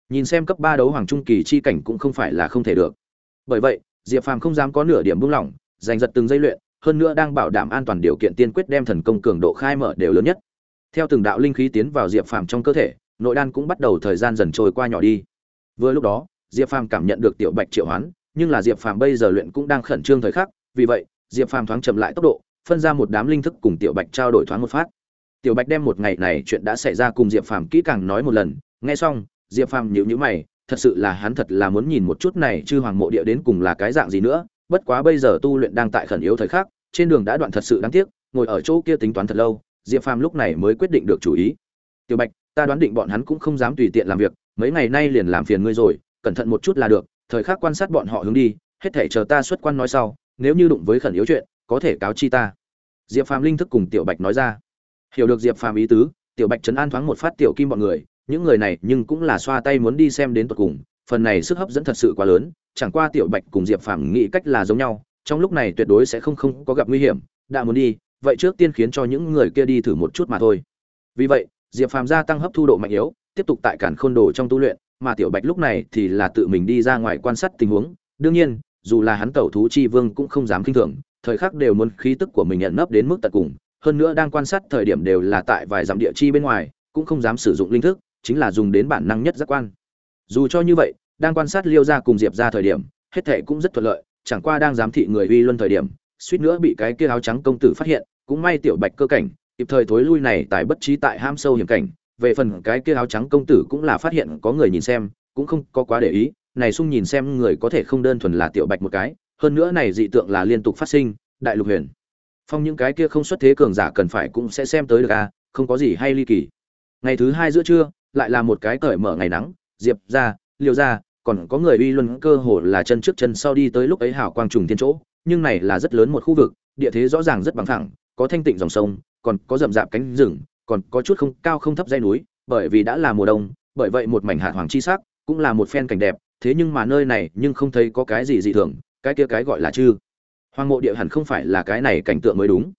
Nhìn xem cấp ba đấu hoàng trung kỳ chi cảnh cũng không phải là không thể được. Bởi vậy, diệp phàm không dám có nửa điểm buông lỏng giành giật từng giây luyện, hơn nữa đang bảo đảm an toàn điều kiện tiên quyết đem thần công cường độ khai mở đều lớn nhất. Theo từng đạo linh khí tiến vào diệp phàm trong cơ thể, nội đan cũng bắt đầu thời gian dần trôi qua nhỏ đi. Vừa lúc đó, diệp phàm cảm nhận được tiểu bạch triệu hoán, nhưng là diệp phàm bây giờ luyện cũng đang khẩn trương thời khắc, vì vậy, diệp phàm thoáng chậm lại tốc độ, phân ra một đám linh thức cùng tiểu bạch trao đổi thoáng một phát. Tiểu bạch đem một ngày này chuyện đã xảy ra cùng diệp phàm kỹ càng nói một lần, nghe xong, diệp phàm nhíu nhíu mày, thật sự là hắn thật là muốn nhìn một chút này chư hoàng mộ địa đến cùng là cái dạng gì nữa bất quá bây giờ tu luyện đang tại khẩn yếu thời khắc, trên đường đã đoạn thật sự đáng tiếc, ngồi ở chỗ kia tính toán thật lâu, diệp phàm lúc này mới quyết định được chủ ý. Tiểu bạch, ta đoán định bọn hắn cũng không dám tùy tiện làm việc, mấy ngày nay liền làm phiền ngươi rồi, cẩn thận một chút là được, thời khắc quan sát bọn họ hướng đi, hết thảy chờ ta xuất quan nói sau, nếu như đụng với khẩn yếu chuyện, có thể cáo chi ta. Diệp phàm linh thức cùng tiểu bạch nói ra. Hiểu được diệp phàm ý tứ, tiểu bạch trấn an thoáng một phát tiểu kim bọn người, những người này nhưng cũng là xoa tay muốn đi xem đến tận cùng phần này sức hấp dẫn thật sự quá lớn, chẳng qua tiểu bạch cùng diệp phàm nghĩ cách là giống nhau, trong lúc này tuyệt đối sẽ không không có gặp nguy hiểm, đã muốn đi, vậy trước tiên khiến cho những người kia đi thử một chút mà thôi. Vì vậy, diệp phàm gia tăng hấp thu độ mạnh yếu, tiếp tục tại cản khôn đồ trong tu luyện, mà tiểu bạch lúc này thì là tự mình đi ra ngoài quan sát tình huống. Đương nhiên, dù là hắn tẩu thú chi vương cũng không dám kinh thường, thời khắc đều muốn khí tức của mình nhận nấp đến mức tận cùng, hơn nữa đang quan sát thời điểm đều là tại vài dặm địa chi bên ngoài, cũng không dám sử dụng linh thức, chính là dùng đến bản năng nhất giác quan dù cho như vậy, đang quan sát liêu ra cùng diệp ra thời điểm, hết thệ cũng rất thuận lợi, chẳng qua đang giám thị người uy luân thời điểm, suýt nữa bị cái kia áo trắng công tử phát hiện, cũng may tiểu bạch cơ cảnh, kịp thời thối lui này tại bất trí tại ham sâu hiểm cảnh, về phần cái kia áo trắng công tử cũng là phát hiện có người nhìn xem, cũng không có quá để ý, này sung nhìn xem người có thể không đơn thuần là tiểu bạch một cái, hơn nữa này dị tượng là liên tục phát sinh, đại lục huyền. Phong những cái kia không xuất thế cường giả cần phải cũng sẽ xem tới được a, không có gì hay ly kỳ. Ngày thứ hai giữa trưa, lại là một cái cởi mở ngày nắng diệp ra, liêu ra, còn có người uy luân cơ hồ là chân trước chân sau đi tới lúc ấy hào quang trùng thiên chỗ, nhưng này là rất lớn một khu vực, địa thế rõ ràng rất bằng thẳng có thanh tịnh dòng sông, còn có rậm rạp cánh rừng, còn có chút không, cao không thấp dây núi, bởi vì đã là mùa đông, bởi vậy một mảnh hạt hoàng chi sắc, cũng là một phen cảnh đẹp, thế nhưng mà nơi này nhưng không thấy có cái gì dị thường, cái kia cái gọi là chư. Hoàng mộ địa hẳn không phải là cái này cảnh tượng mới đúng.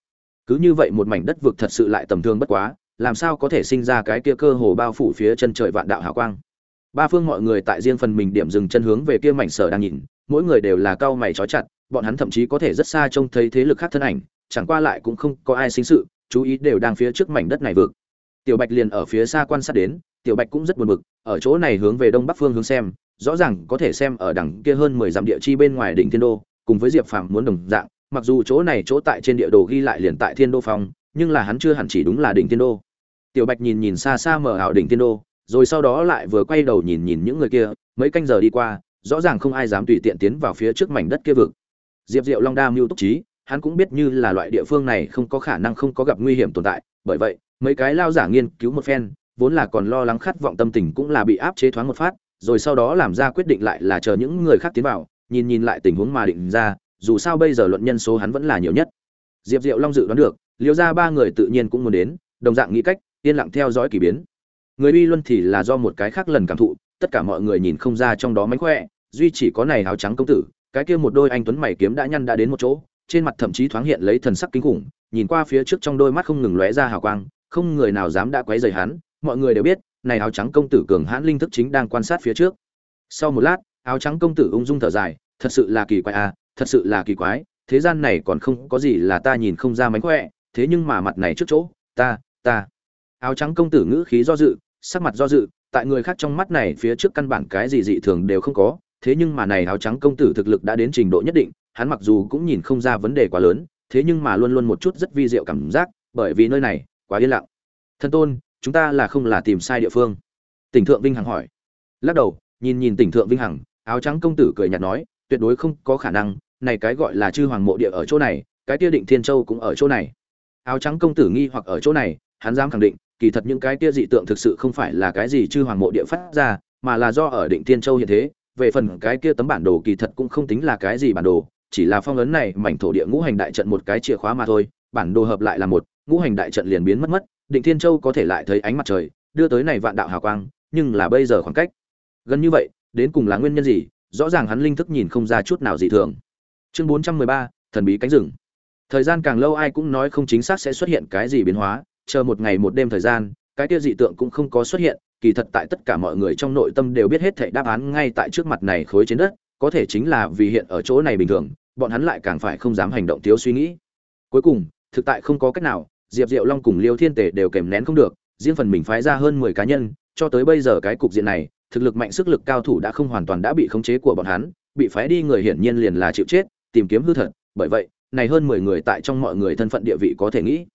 Cứ như vậy một mảnh đất vực thật sự lại tầm thường bất quá, làm sao có thể sinh ra cái kia cơ hồ bao phủ phía chân trời vạn đạo hào quang? Ba phương mọi người tại riêng phần mình điểm dừng chân hướng về kia mảnh sở đang nhìn, mỗi người đều là cao mày trói chặt, bọn hắn thậm chí có thể rất xa trông thấy thế lực khác thân ảnh, chẳng qua lại cũng không có ai sinh sự, chú ý đều đang phía trước mảnh đất này vực. Tiểu bạch liền ở phía xa quan sát đến, tiểu bạch cũng rất buồn bực, ở chỗ này hướng về đông bắc phương hướng xem, rõ ràng có thể xem ở đằng kia hơn mười dặm địa chi bên ngoài đỉnh thiên đô, cùng với diệp phàm muốn đồng dạng, mặc dù chỗ này chỗ tại trên địa đồ ghi lại liền tại thiên đô phong, nhưng là hắn chưa hẳn chỉ đúng là đỉnh thiên đô. Tiểu bạch nhìn nhìn xa xa mở ảo đỉnh thiên đô rồi sau đó lại vừa quay đầu nhìn nhìn những người kia, mấy canh giờ đi qua, rõ ràng không ai dám tùy tiện tiến vào phía trước mảnh đất kia vực. Diệp diệu long đa mưu túc trí, hắn cũng biết như là loại địa phương này không có khả năng không có gặp nguy hiểm tồn tại, bởi vậy, mấy cái lao giả nghiên cứu một phen, vốn là còn lo lắng khát vọng tâm tình cũng là bị áp chế thoáng một phát, rồi sau đó làm ra quyết định lại là chờ những người khác tiến vào, nhìn nhìn lại tình huống mà định ra, dù sao bây giờ luận nhân số hắn vẫn là nhiều nhất. Diệp diệu long dự đoán được, liêu ra ba người tự nhiên cũng muốn đến, đồng dạng nghĩ cách, yên lặng theo dõi kỳ biến người uy luân thì là do một cái khác lần cảm thụ, tất cả mọi người nhìn không ra trong đó mánh khỏe, duy chỉ có này áo trắng công tử, cái kia một đôi anh tuấn mày kiếm đã nhăn đã đến một chỗ, trên mặt thậm chí thoáng hiện lấy thần sắc kinh khủng, nhìn qua phía trước trong đôi mắt không ngừng lóe ra hào quang, không người nào dám đã quấy rầy hắn, mọi người đều biết, này áo trắng công tử cường hãn linh thức chính đang quan sát phía trước. Sau một lát, áo trắng công tử ung dung thở dài, thật sự là kỳ quái à thật sự là kỳ quái, thế gian này còn không có gì là ta nhìn không ra mánh khỏe, thế nhưng mà mặt này trước chỗ, ta ta áo trắng công tử ngữ khí do dự, sắc mặt do dự, tại người khác trong mắt này phía trước căn bản cái gì dị thường đều không có, thế nhưng mà này áo trắng công tử thực lực đã đến trình độ nhất định, hắn mặc dù cũng nhìn không ra vấn đề quá lớn, thế nhưng mà luôn luôn một chút rất vi diệu cảm giác, bởi vì nơi này quá yên lặng. Thân tôn, chúng ta là không là tìm sai địa phương? Tỉnh thượng vinh hằng hỏi. Lắc đầu, nhìn nhìn tỉnh thượng vinh hằng, áo trắng công tử cười nhạt nói, tuyệt đối không có khả năng, này cái gọi là chư hoàng mộ địa ở chỗ này, cái kia định thiên châu cũng ở chỗ này. Áo trắng công tử nghi hoặc ở chỗ này, hắn dám khẳng định kỳ thật những cái kia dị tượng thực sự không phải là cái gì chư hoàng mộ địa phát ra, mà là do ở định thiên châu hiện thế. Về phần cái kia tấm bản đồ kỳ thật cũng không tính là cái gì bản đồ, chỉ là phong ấn này mảnh thổ địa ngũ hành đại trận một cái chìa khóa mà thôi. Bản đồ hợp lại là một, ngũ hành đại trận liền biến mất mất. Định thiên châu có thể lại thấy ánh mặt trời, đưa tới này vạn đạo hào quang, nhưng là bây giờ khoảng cách. Gần như vậy, đến cùng là nguyên nhân gì? Rõ ràng hắn linh thức nhìn không ra chút nào dị thường. Chương bốn trăm mười ba, thần bí cánh rừng. Thời gian càng lâu ai cũng nói không chính xác sẽ xuất hiện cái gì biến hóa chờ một ngày một đêm thời gian, cái kia dị tượng cũng không có xuất hiện, kỳ thật tại tất cả mọi người trong nội tâm đều biết hết thảy đáp án ngay tại trước mặt này khối trên đất, có thể chính là vì hiện ở chỗ này bình thường, bọn hắn lại càng phải không dám hành động thiếu suy nghĩ. Cuối cùng, thực tại không có cách nào, diệp diệu long cùng liêu thiên tể đều kèm nén không được, riêng phần mình phái ra hơn mười cá nhân, cho tới bây giờ cái cục diện này, thực lực mạnh sức lực cao thủ đã không hoàn toàn đã bị khống chế của bọn hắn, bị phái đi người hiển nhiên liền là chịu chết, tìm kiếm hư thật, bởi vậy, này hơn mười người tại trong mọi người thân phận địa vị có thể nghĩ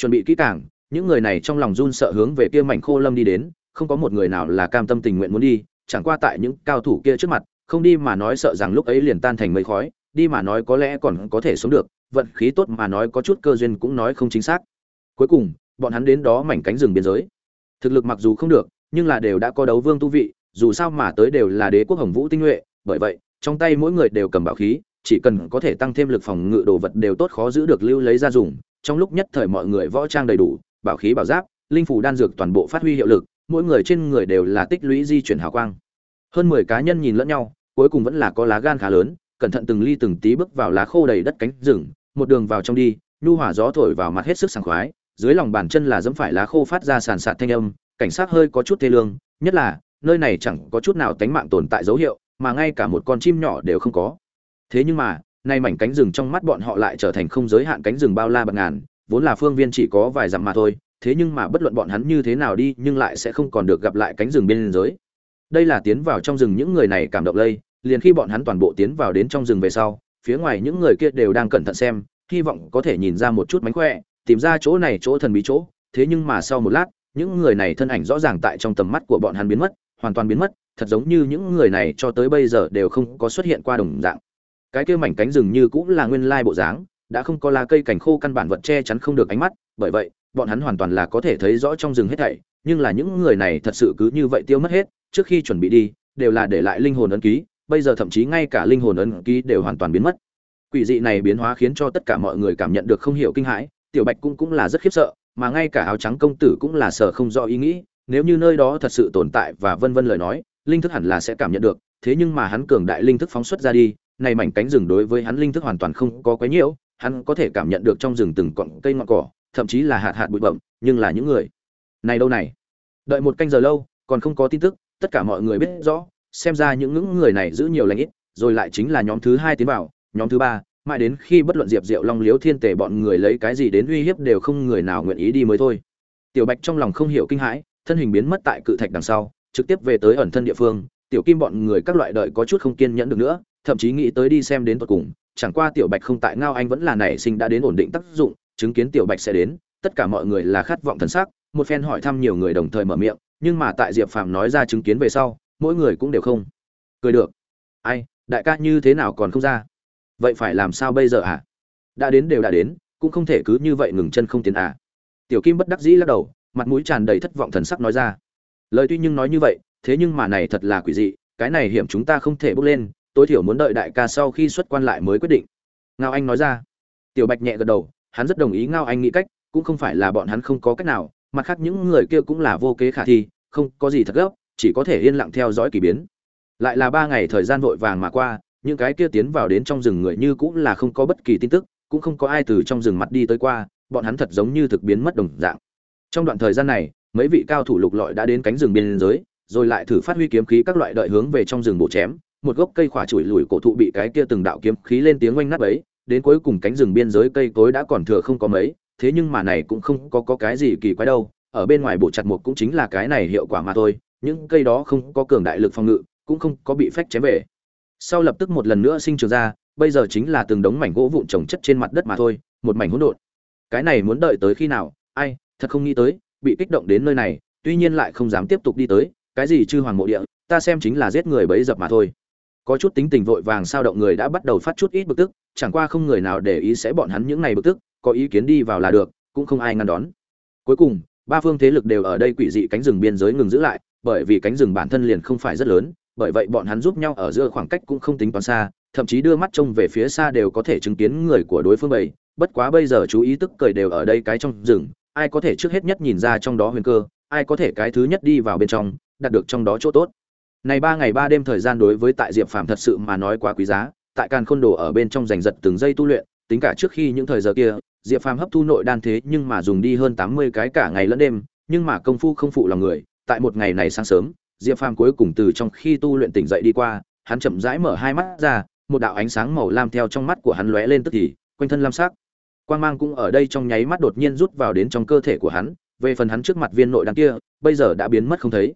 chuẩn bị kỹ càng, những người này trong lòng run sợ hướng về kia mảnh khô lâm đi đến, không có một người nào là cam tâm tình nguyện muốn đi, chẳng qua tại những cao thủ kia trước mặt, không đi mà nói sợ rằng lúc ấy liền tan thành mây khói, đi mà nói có lẽ còn có thể sống được, vận khí tốt mà nói có chút cơ duyên cũng nói không chính xác. Cuối cùng, bọn hắn đến đó mảnh cánh rừng biên giới. Thực lực mặc dù không được, nhưng là đều đã có đấu vương tu vị, dù sao mà tới đều là đế quốc hồng vũ tinh nhuệ, bởi vậy, trong tay mỗi người đều cầm bảo khí, chỉ cần có thể tăng thêm lực phòng ngự đồ vật đều tốt khó giữ được lưu lấy ra dùng trong lúc nhất thời mọi người võ trang đầy đủ, bảo khí bảo giáp, linh phủ đan dược toàn bộ phát huy hiệu lực, mỗi người trên người đều là tích lũy di chuyển hào quang. Hơn mười cá nhân nhìn lẫn nhau, cuối cùng vẫn là có lá gan khá lớn, cẩn thận từng ly từng tí bước vào lá khô đầy đất cánh rừng, một đường vào trong đi, nhu hỏa gió thổi vào mặt hết sức sảng khoái, dưới lòng bàn chân là dẫm phải lá khô phát ra sàn sạt thanh âm, cảnh sát hơi có chút thê lương, nhất là, nơi này chẳng có chút nào tánh mạng tồn tại dấu hiệu, mà ngay cả một con chim nhỏ đều không có. Thế nhưng mà nay mảnh cánh rừng trong mắt bọn họ lại trở thành không giới hạn cánh rừng bao la bạc ngàn, vốn là phương viên chỉ có vài dặm mà thôi, thế nhưng mà bất luận bọn hắn như thế nào đi nhưng lại sẽ không còn được gặp lại cánh rừng bên giới. Đây là tiến vào trong rừng những người này cảm động lây, liền khi bọn hắn toàn bộ tiến vào đến trong rừng về sau, phía ngoài những người kia đều đang cẩn thận xem, hy vọng có thể nhìn ra một chút mánh khỏe, tìm ra chỗ này chỗ thần bí chỗ, thế nhưng mà sau một lát, những người này thân ảnh rõ ràng tại trong tầm mắt của bọn hắn biến mất, hoàn toàn biến mất, thật giống như những người này cho tới bây giờ đều không có xuất hiện qua đồng dạng cái kia mảnh cánh rừng như cũng là nguyên lai bộ dáng, đã không có lá cây cảnh khô căn bản vật che chắn không được ánh mắt, bởi vậy, bọn hắn hoàn toàn là có thể thấy rõ trong rừng hết thảy, nhưng là những người này thật sự cứ như vậy tiêu mất hết, trước khi chuẩn bị đi, đều là để lại linh hồn ấn ký, bây giờ thậm chí ngay cả linh hồn ấn ký đều hoàn toàn biến mất. Quỷ dị này biến hóa khiến cho tất cả mọi người cảm nhận được không hiểu kinh hãi, tiểu bạch cũng cũng là rất khiếp sợ, mà ngay cả áo trắng công tử cũng là sợ không rõ ý nghĩ, nếu như nơi đó thật sự tồn tại và vân vân lời nói, linh thức hẳn là sẽ cảm nhận được, thế nhưng mà hắn cường đại linh thức phóng xuất ra đi này mảnh cánh rừng đối với hắn linh thức hoàn toàn không có quấy nhiễu, hắn có thể cảm nhận được trong rừng từng cọng cây ngọn cỏ, thậm chí là hạt hạt bụi bậm nhưng là những người này đâu này? Đợi một canh giờ lâu, còn không có tin tức, tất cả mọi người biết rõ, xem ra những ngưỡng người này giữ nhiều lành ít, rồi lại chính là nhóm thứ hai tiến vào, nhóm thứ ba, mãi đến khi bất luận diệp diệu long liếu thiên tề bọn người lấy cái gì đến uy hiếp đều không người nào nguyện ý đi mới thôi. Tiểu bạch trong lòng không hiểu kinh hãi, thân hình biến mất tại cự thạch đằng sau, trực tiếp về tới ẩn thân địa phương, tiểu kim bọn người các loại đợi có chút không kiên nhẫn được nữa thậm chí nghĩ tới đi xem đến tận cùng, chẳng qua tiểu bạch không tại ngao anh vẫn là nảy sinh đã đến ổn định tác dụng, chứng kiến tiểu bạch sẽ đến, tất cả mọi người là khát vọng thần sắc, một phen hỏi thăm nhiều người đồng thời mở miệng, nhưng mà tại diệp phàm nói ra chứng kiến về sau, mỗi người cũng đều không cười được. Ai, đại ca như thế nào còn không ra? Vậy phải làm sao bây giờ ạ à? đã đến đều đã đến, cũng không thể cứ như vậy ngừng chân không tiến à. Tiểu kim bất đắc dĩ lắc đầu, mặt mũi tràn đầy thất vọng thần sắc nói ra. Lời tuy nhưng nói như vậy, thế nhưng mà này thật là quỷ dị, cái này hiểm chúng ta không thể bước lên tối thiểu muốn đợi đại ca sau khi xuất quan lại mới quyết định. Ngao anh nói ra. Tiểu bạch nhẹ gật đầu, hắn rất đồng ý ngao anh nghĩ cách, cũng không phải là bọn hắn không có cách nào, mặt khác những người kia cũng là vô kế khả thi, không có gì thật gấp, chỉ có thể yên lặng theo dõi kỳ biến. Lại là ba ngày thời gian vội vàng mà qua, những cái kia tiến vào đến trong rừng người như cũng là không có bất kỳ tin tức, cũng không có ai từ trong rừng mặt đi tới qua, bọn hắn thật giống như thực biến mất đồng dạng. Trong đoạn thời gian này, mấy vị cao thủ lục lọi đã đến cánh rừng biên giới, rồi lại thử phát huy kiếm khí các loại đợi hướng về trong rừng bổ chém một gốc cây khỏa chùi lùi cổ thụ bị cái kia từng đạo kiếm khí lên tiếng oanh nát ấy đến cuối cùng cánh rừng biên giới cây cối đã còn thừa không có mấy thế nhưng mà này cũng không có, có cái gì kỳ quái đâu ở bên ngoài bộ chặt một cũng chính là cái này hiệu quả mà thôi những cây đó không có cường đại lực phòng ngự cũng không có bị phách chém về. Sau lập tức một lần nữa sinh trưởng ra bây giờ chính là từng đống mảnh gỗ vụn trồng chất trên mặt đất mà thôi một mảnh hỗn độn. Cái này muốn đợi tới khi nào? Ai thật không nghĩ tới bị kích động đến nơi này tuy nhiên lại không dám tiếp tục đi tới cái gì chư hoàng mộ địa ta xem chính là giết người bấy dập mà thôi có chút tính tình vội vàng sao động người đã bắt đầu phát chút ít bực tức, chẳng qua không người nào để ý sẽ bọn hắn những ngày bực tức, có ý kiến đi vào là được, cũng không ai ngăn đón. Cuối cùng, ba phương thế lực đều ở đây quỷ dị cánh rừng biên giới ngừng giữ lại, bởi vì cánh rừng bản thân liền không phải rất lớn, bởi vậy bọn hắn giúp nhau ở giữa khoảng cách cũng không tính toán xa, thậm chí đưa mắt trông về phía xa đều có thể chứng kiến người của đối phương bầy. Bất quá bây giờ chú ý tức cười đều ở đây cái trong rừng, ai có thể trước hết nhất nhìn ra trong đó huyền cơ, ai có thể cái thứ nhất đi vào bên trong, đạt được trong đó chỗ tốt này ba ngày ba đêm thời gian đối với tại diệp phàm thật sự mà nói quá quý giá, tại càn khôn đồ ở bên trong giành giật từng giây tu luyện, tính cả trước khi những thời giờ kia, diệp phàm hấp thu nội đan thế nhưng mà dùng đi hơn tám mươi cái cả ngày lẫn đêm, nhưng mà công phu không phụ lòng người, tại một ngày này sáng sớm, diệp phàm cuối cùng từ trong khi tu luyện tỉnh dậy đi qua, hắn chậm rãi mở hai mắt ra, một đạo ánh sáng màu lam theo trong mắt của hắn lóe lên tức thì, quanh thân lam sắc. Quang mang cũng ở đây trong nháy mắt đột nhiên rút vào đến trong cơ thể của hắn, về phần hắn trước mặt viên nội đan kia, bây giờ đã biến mất không thấy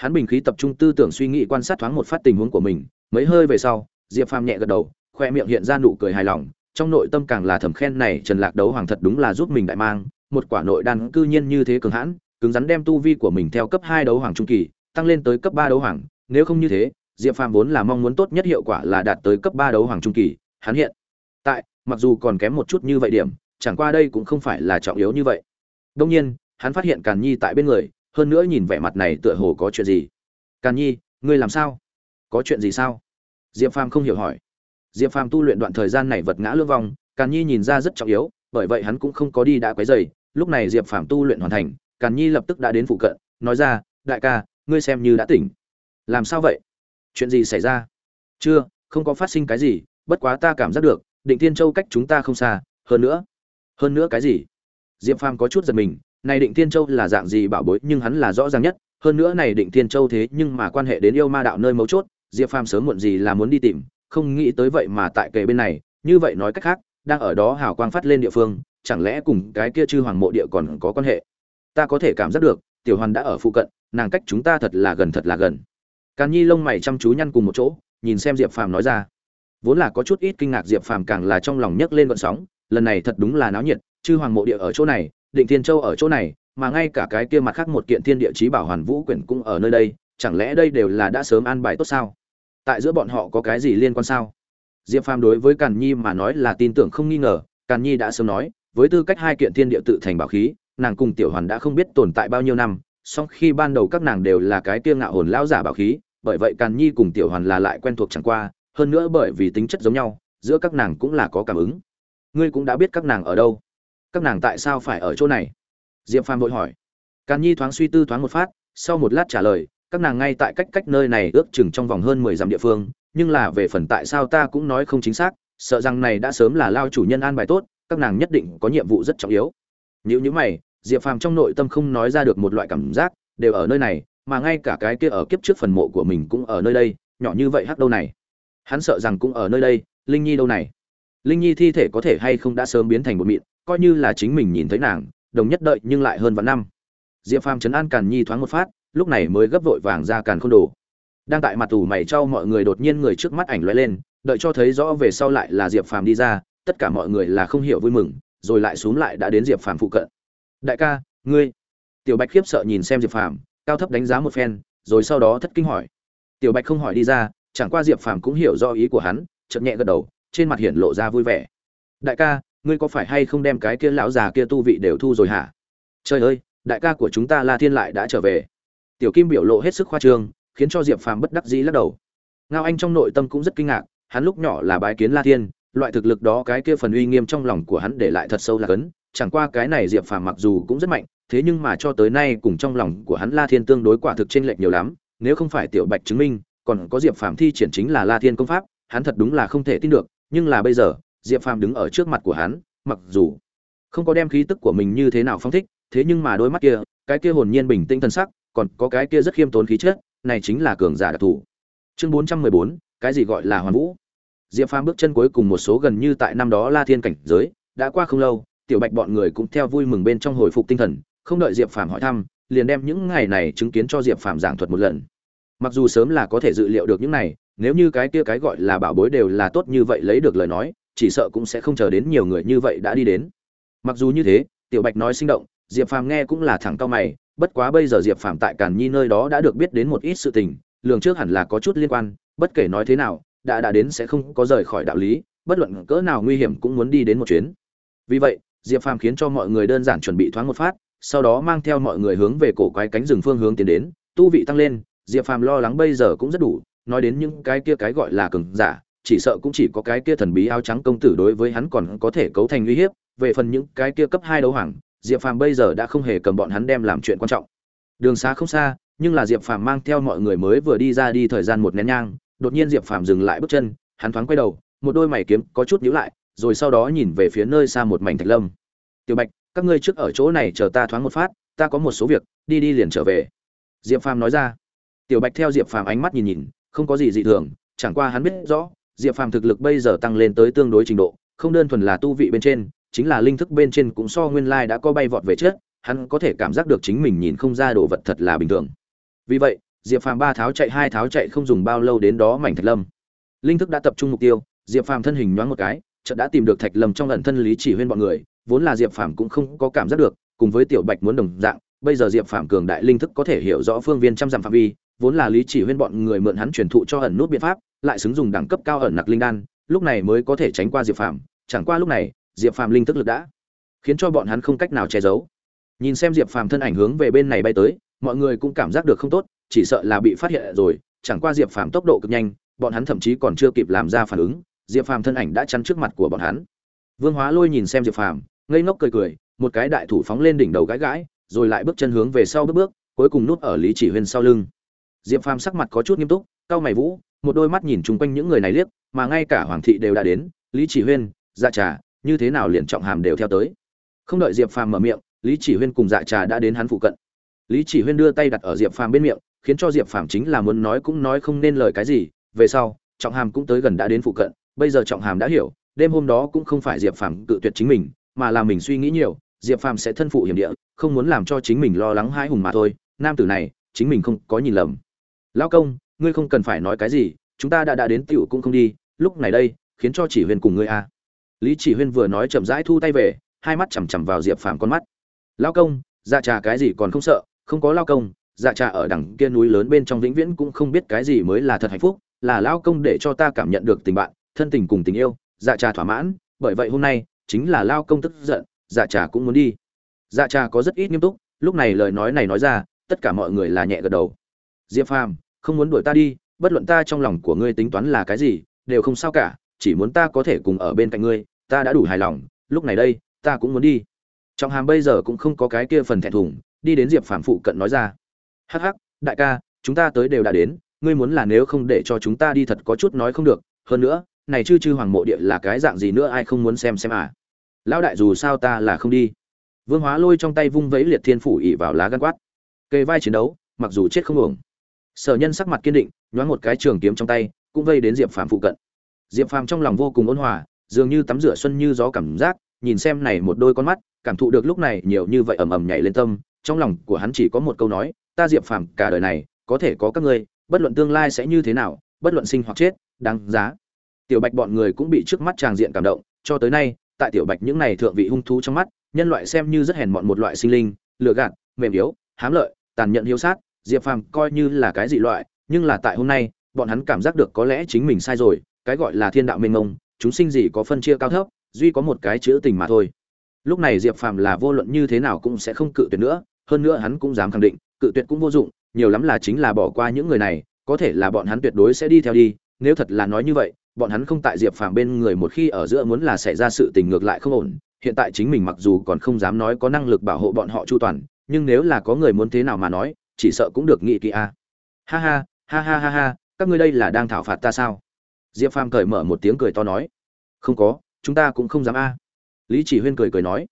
hắn bình khí tập trung tư tưởng suy nghĩ quan sát thoáng một phát tình huống của mình, mấy hơi về sau, diệp phàm nhẹ gật đầu, khoe miệng hiện ra nụ cười hài lòng, trong nội tâm càng là thầm khen này trần lạc đấu hoàng thật đúng là giúp mình đại mang, một quả nội đan cư nhiên như thế cường hãn, cứng rắn đem tu vi của mình theo cấp hai đấu hoàng trung kỳ, tăng lên tới cấp ba đấu hoàng, nếu không như thế, diệp phàm vốn là mong muốn tốt nhất hiệu quả là đạt tới cấp ba đấu hoàng trung kỳ, hắn hiện tại, mặc dù còn kém một chút như vậy điểm, chẳng qua đây cũng không phải là trọng yếu như vậy. Đông nhiên, hắn phát hiện càn nhi tại bên người hơn nữa nhìn vẻ mặt này tựa hồ có chuyện gì? Càn nhi, ngươi làm sao? Có chuyện gì sao? Diệp phàm không hiểu hỏi. Diệp phàm tu luyện đoạn thời gian này vật ngã lương vong càn nhi nhìn ra rất trọng yếu, bởi vậy hắn cũng không có đi đã quấy dày lúc này diệp phàm tu luyện hoàn thành, càn nhi lập tức đã đến phụ cận, nói ra, đại ca, ngươi xem như đã tỉnh. Làm sao vậy? Chuyện gì xảy ra? Chưa, không có phát sinh cái gì, bất quá ta cảm giác được, định thiên châu cách chúng ta không xa, hơn nữa. Hơn nữa cái gì? Diệp phàm có chút giật mình này định thiên châu là dạng gì bảo bối, nhưng hắn là rõ ràng nhất. Hơn nữa này định thiên châu thế nhưng mà quan hệ đến yêu ma đạo nơi mấu chốt. Diệp phàm sớm muộn gì là muốn đi tìm, không nghĩ tới vậy mà tại kề bên này. Như vậy nói cách khác, đang ở đó hào quang phát lên địa phương, chẳng lẽ cùng cái kia chư hoàng mộ địa còn có quan hệ? Ta có thể cảm giác được, tiểu hoàn đã ở phụ cận, nàng cách chúng ta thật là gần thật là gần. Càn nhi lông mày chăm chú nhăn cùng một chỗ, nhìn xem diệp phàm nói ra. Vốn là có chút ít kinh ngạc, diệp phàm càng là trong lòng nhấc lên vận sóng. Lần này thật đúng là náo nhiệt, chư hoàng mộ địa ở chỗ này định thiên châu ở chỗ này, mà ngay cả cái kia mặt khác một kiện thiên địa chí bảo hoàn vũ quyển cũng ở nơi đây, chẳng lẽ đây đều là đã sớm an bài tốt sao? Tại giữa bọn họ có cái gì liên quan sao? Diệp phàm đối với càn nhi mà nói là tin tưởng không nghi ngờ, càn nhi đã sớm nói, với tư cách hai kiện thiên địa tự thành bảo khí, nàng cùng tiểu hoàn đã không biết tồn tại bao nhiêu năm, song khi ban đầu các nàng đều là cái kia ngạo hồn lão giả bảo khí, bởi vậy càn nhi cùng tiểu hoàn là lại quen thuộc chẳng qua, hơn nữa bởi vì tính chất giống nhau, giữa các nàng cũng là có cảm ứng. Ngươi cũng đã biết các nàng ở đâu các nàng tại sao phải ở chỗ này? Diệp phàm vội hỏi. Càn nhi thoáng suy tư thoáng một phát, sau một lát trả lời, các nàng ngay tại cách cách nơi này ước chừng trong vòng hơn mười dặm địa phương, nhưng là về phần tại sao ta cũng nói không chính xác, sợ rằng này đã sớm là lao chủ nhân an bài tốt, các nàng nhất định có nhiệm vụ rất trọng yếu. Nếu như mày, diệp phàm trong nội tâm không nói ra được một loại cảm giác, đều ở nơi này, mà ngay cả cái kia ở kiếp trước phần mộ của mình cũng ở nơi đây, nhỏ như vậy hắc đâu này. Hắn sợ rằng cũng ở nơi đây, linh nhi đâu này. Linh nhi thi thể có thể hay không đã sớm biến thành một mịn coi như là chính mình nhìn thấy nàng, đồng nhất đợi nhưng lại hơn vạn năm. Diệp phàm chấn an càn nhi thoáng một phát, lúc này mới gấp vội vàng ra càn khôn đồ. Đang tại mặt tù mày trao mọi người đột nhiên người trước mắt ảnh lóe lên, đợi cho thấy rõ về sau lại là diệp phàm đi ra, tất cả mọi người là không hiểu vui mừng, rồi lại xuống lại đã đến diệp phàm phụ cận. Đại ca, ngươi. Tiểu bạch khiếp sợ nhìn xem diệp phàm, cao thấp đánh giá một phen, rồi sau đó thất kinh hỏi. Tiểu bạch không hỏi đi ra, chẳng qua diệp phàm cũng hiểu do ý của hắn chậm nhẹ gật đầu, trên mặt hiện lộ ra vui vẻ. Đại ca ngươi có phải hay không đem cái kia lão già kia tu vị đều thu rồi hả? Trời ơi, đại ca của chúng ta la thiên lại đã trở về. Tiểu kim biểu lộ hết sức khoa trương, khiến cho diệp phàm bất đắc dĩ lắc đầu. Ngao anh trong nội tâm cũng rất kinh ngạc, hắn lúc nhỏ là bái kiến la thiên, loại thực lực đó cái kia phần uy nghiêm trong lòng của hắn để lại thật sâu là cấn. Chẳng qua cái này diệp phàm mặc dù cũng rất mạnh, thế nhưng mà cho tới nay cùng trong lòng của hắn la thiên tương đối quả thực trên lệch nhiều lắm. Nếu không phải tiểu bạch chứng minh, còn có diệp phàm thi triển chính là la thiên công pháp, hắn thật đúng là không thể tin được, nhưng là bây giờ diệp phàm đứng ở trước mặt của hắn, mặc dù không có đem khí tức của mình như thế nào phong thích, thế nhưng mà đôi mắt kia, cái kia hồn nhiên bình tĩnh thân sắc, còn có cái kia rất khiêm tốn khí chất, này chính là cường giả đặc thù. Chương bốn trăm mười bốn, cái gì gọi là hoàn vũ? Diệp phàm bước chân cuối cùng một số gần như tại năm đó la thiên cảnh giới, đã qua không lâu, tiểu bạch bọn người cũng theo vui mừng bên trong hồi phục tinh thần, không đợi diệp phàm hỏi thăm, liền đem những ngày này chứng kiến cho diệp phàm giảng thuật một lần. Mặc dù sớm là có thể dự liệu được những này, nếu như cái kia cái gọi là bảo bối đều là tốt như vậy lấy được lời nói chỉ sợ cũng sẽ không chờ đến nhiều người như vậy đã đi đến. Mặc dù như thế, tiểu bạch nói sinh động, diệp phàm nghe cũng là thẳng cao mày, bất quá bây giờ diệp phàm tại càn nhi nơi đó đã được biết đến một ít sự tình, lường trước hẳn là có chút liên quan, bất kể nói thế nào, đã đã đến sẽ không có rời khỏi đạo lý, bất luận cỡ nào nguy hiểm cũng muốn đi đến một chuyến. Vì vậy, diệp phàm khiến cho mọi người đơn giản chuẩn bị thoáng một phát, sau đó mang theo mọi người hướng về cổ quái cánh rừng phương hướng tiến đến, tu vị tăng lên, diệp phàm lo lắng bây giờ cũng rất đủ, nói đến những cái kia cái gọi là cường giả chỉ sợ cũng chỉ có cái kia thần bí áo trắng công tử đối với hắn còn có thể cấu thành uy hiếp, về phần những cái kia cấp hai đấu hoàng, diệp phàm bây giờ đã không hề cầm bọn hắn đem làm chuyện quan trọng. Đường xa không xa, nhưng là diệp phàm mang theo mọi người mới vừa đi ra đi thời gian một nén nhang, đột nhiên diệp phàm dừng lại bước chân, hắn thoáng quay đầu, một đôi mày kiếm có chút nhíu lại, rồi sau đó nhìn về phía nơi xa một mảnh thạch lâm. Tiểu bạch, các ngươi trước ở chỗ này chờ ta thoáng một phát, ta có một số việc, đi đi liền trở về. Diệp phàm nói ra. Tiểu bạch theo diệp phàm ánh mắt nhìn nhìn, không có gì dị thường, chẳng qua hắn biết rõ diệp phàm thực lực bây giờ tăng lên tới tương đối trình độ, không đơn thuần là tu vị bên trên, chính là linh thức bên trên cũng so nguyên lai đã có bay vọt về trước, hắn có thể cảm giác được chính mình nhìn không ra đồ vật thật là bình thường. Vì vậy, diệp phàm ba tháo chạy, hai tháo chạy không dùng bao lâu đến đó mảnh thạch lâm. Linh thức đã tập trung mục tiêu, diệp phàm thân hình nhoáng một cái, chợt đã tìm được thạch lâm trong lần thân lý chỉ huyên bọn người, vốn là diệp phàm cũng không có cảm giác được, cùng với tiểu bạch muốn đồng dạng, bây giờ diệp phàm cường đại linh thức có thể hiểu rõ phương viên trăm dặm phạm vi, vốn là lý chỉ huyên bọn người mượn hắn truyền thụ cho ẩn nút biện pháp lại xứng dùng đẳng cấp cao ẩn nặc linh đan, lúc này mới có thể tránh qua diệp phàm. Chẳng qua lúc này, diệp phàm linh thức lực đã khiến cho bọn hắn không cách nào che giấu. Nhìn xem diệp phàm thân ảnh hướng về bên này bay tới, mọi người cũng cảm giác được không tốt, chỉ sợ là bị phát hiện rồi. Chẳng qua diệp phàm tốc độ cực nhanh, bọn hắn thậm chí còn chưa kịp làm ra phản ứng, diệp phàm thân ảnh đã chắn trước mặt của bọn hắn. Vương hóa lôi nhìn xem diệp phàm, ngây ngốc cười cười, một cái đại thủ phóng lên đỉnh đầu gãi gãi, rồi lại bước chân hướng về sau bước bước, cuối cùng núp ở lý chỉ huyên sau lưng. Diệp phàm sắc mặt có chút nghiêm túc cao mày vũ một đôi mắt nhìn chung quanh những người này liếc, mà ngay cả hoàng thị đều đã đến, lý chỉ huyên dạ trà, như thế nào liền trọng hàm đều theo tới. Không đợi diệp phàm mở miệng, lý chỉ huyên cùng dạ trà đã đến hắn phụ cận. Lý chỉ huyên đưa tay đặt ở diệp phàm bên miệng, khiến cho diệp phàm chính là muốn nói cũng nói không nên lời cái gì, về sau, trọng hàm cũng tới gần đã đến phụ cận, bây giờ trọng hàm đã hiểu, đêm hôm đó cũng không phải diệp phàm cự tuyệt chính mình, mà là mình suy nghĩ nhiều, diệp phàm sẽ thân phụ hiểm địa, không muốn làm cho chính mình lo lắng hãi hùng mà thôi, nam tử này, chính mình không có nhìn lầm. Lão công ngươi không cần phải nói cái gì, chúng ta đã đã đến tiểu cũng không đi, lúc này đây, khiến cho chỉ huyên cùng ngươi a lý chỉ huyên vừa nói chậm rãi thu tay về, hai mắt chằm chằm vào diệp phàm con mắt. Lao công dạ trà cái gì còn không sợ, không có lao công dạ trà ở đằng kia núi lớn bên trong vĩnh viễn cũng không biết cái gì mới là thật hạnh phúc, là lao công để cho ta cảm nhận được tình bạn, thân tình cùng tình yêu dạ trà thỏa mãn, bởi vậy hôm nay, chính là lao công tức giận dạ trà cũng muốn đi. Dạ trà có rất ít nghiêm túc, lúc này lời nói này nói ra, tất cả mọi người là nhẹ gật đầu. Diệp phàm không muốn đuổi ta đi, bất luận ta trong lòng của ngươi tính toán là cái gì, đều không sao cả, chỉ muốn ta có thể cùng ở bên cạnh ngươi, ta đã đủ hài lòng, lúc này đây, ta cũng muốn đi. Trọng hàm bây giờ cũng không có cái kia phần thẹn thùng, đi đến diệp phàm phụ cận nói ra. Hắc hắc, đại ca, chúng ta tới đều đã đến, ngươi muốn là nếu không để cho chúng ta đi thật có chút nói không được, hơn nữa, này chư chư hoàng mộ địa là cái dạng gì nữa ai không muốn xem xem à? Lão đại dù sao ta là không đi. Vương hóa lôi trong tay vung vẫy liệt thiên phủ ỉ vào lá gan quát. Kề vai chiến đấu, mặc dù chết không ổng sở nhân sắc mặt kiên định, nhoáng một cái trường kiếm trong tay, cũng vây đến diệp phàm phụ cận. Diệp phàm trong lòng vô cùng ôn hòa, dường như tắm rửa xuân như gió cảm giác, nhìn xem này một đôi con mắt, cảm thụ được lúc này nhiều như vậy ầm ầm nhảy lên tâm, trong lòng của hắn chỉ có một câu nói, ta diệp phàm, cả đời này, có thể có các ngươi, bất luận tương lai sẽ như thế nào, bất luận sinh hoặc chết, đáng giá. Tiểu bạch bọn người cũng bị trước mắt tràng diện cảm động, cho tới nay, tại tiểu bạch những này thượng vị hung thú trong mắt, nhân loại xem như rất hèn mọn một loại sinh linh, lừa gạt, mềm yếu, hám lợi, tàn nhẫn hiếu sát diệp phàm coi như là cái dị loại, nhưng là tại hôm nay, bọn hắn cảm giác được có lẽ chính mình sai rồi, cái gọi là thiên đạo mênh mông, chúng sinh gì có phân chia cao thấp, duy có một cái chữ tình mà thôi. Lúc này diệp phàm là vô luận như thế nào cũng sẽ không cự tuyệt nữa, hơn nữa hắn cũng dám khẳng định, cự tuyệt cũng vô dụng, nhiều lắm là chính là bỏ qua những người này, có thể là bọn hắn tuyệt đối sẽ đi theo đi, nếu thật là nói như vậy, bọn hắn không tại diệp phàm bên người một khi ở giữa muốn là xảy ra sự tình ngược lại không ổn, hiện tại chính mình mặc dù còn không dám nói có năng lực bảo hộ bọn họ chu toàn, nhưng nếu là có người muốn thế nào mà nói chỉ sợ cũng được nghị kỳ a à. ha ha ha ha ha ha, các ngươi đây là đang thảo phạt ta sao? Diệp phàm cởi mở một tiếng cười to nói. Không có, chúng ta cũng không dám a. Lý chỉ huyên cười cười nói.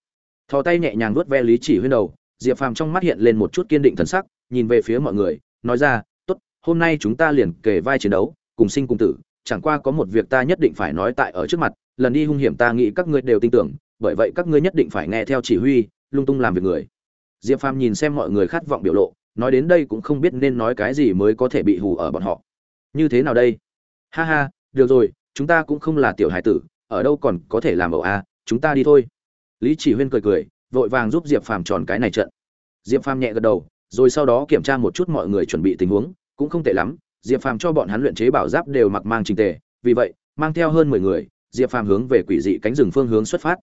Thò tay nhẹ nhàng vuốt ve lý chỉ huyên đầu, diệp phàm trong mắt hiện lên một chút kiên định thần sắc, nhìn về phía mọi người, nói ra, tốt, hôm nay chúng ta liền kề vai chiến đấu, cùng sinh cùng tử, chẳng qua có một việc ta nhất định phải nói tại ở trước mặt, lần đi hung hiểm ta nghĩ các ngươi đều tin tưởng, bởi vậy các ngươi nhất định phải nghe theo chỉ huy, lung tung làm việc người. Diệp phàm nhìn xem mọi người khát vọng biểu lộ nói đến đây cũng không biết nên nói cái gì mới có thể bị hù ở bọn họ. Như thế nào đây? Ha ha, được rồi, chúng ta cũng không là tiểu hải tử, ở đâu còn có thể làm ẩu a, chúng ta đi thôi. Lý chỉ huyên cười cười, vội vàng giúp diệp phàm tròn cái này trận. Diệp phàm nhẹ gật đầu, rồi sau đó kiểm tra một chút mọi người chuẩn bị tình huống, cũng không tệ lắm, diệp phàm cho bọn hắn luyện chế bảo giáp đều mặc mang trình tề, vì vậy, mang theo hơn mười người, diệp phàm hướng về quỷ dị cánh rừng phương hướng xuất phát.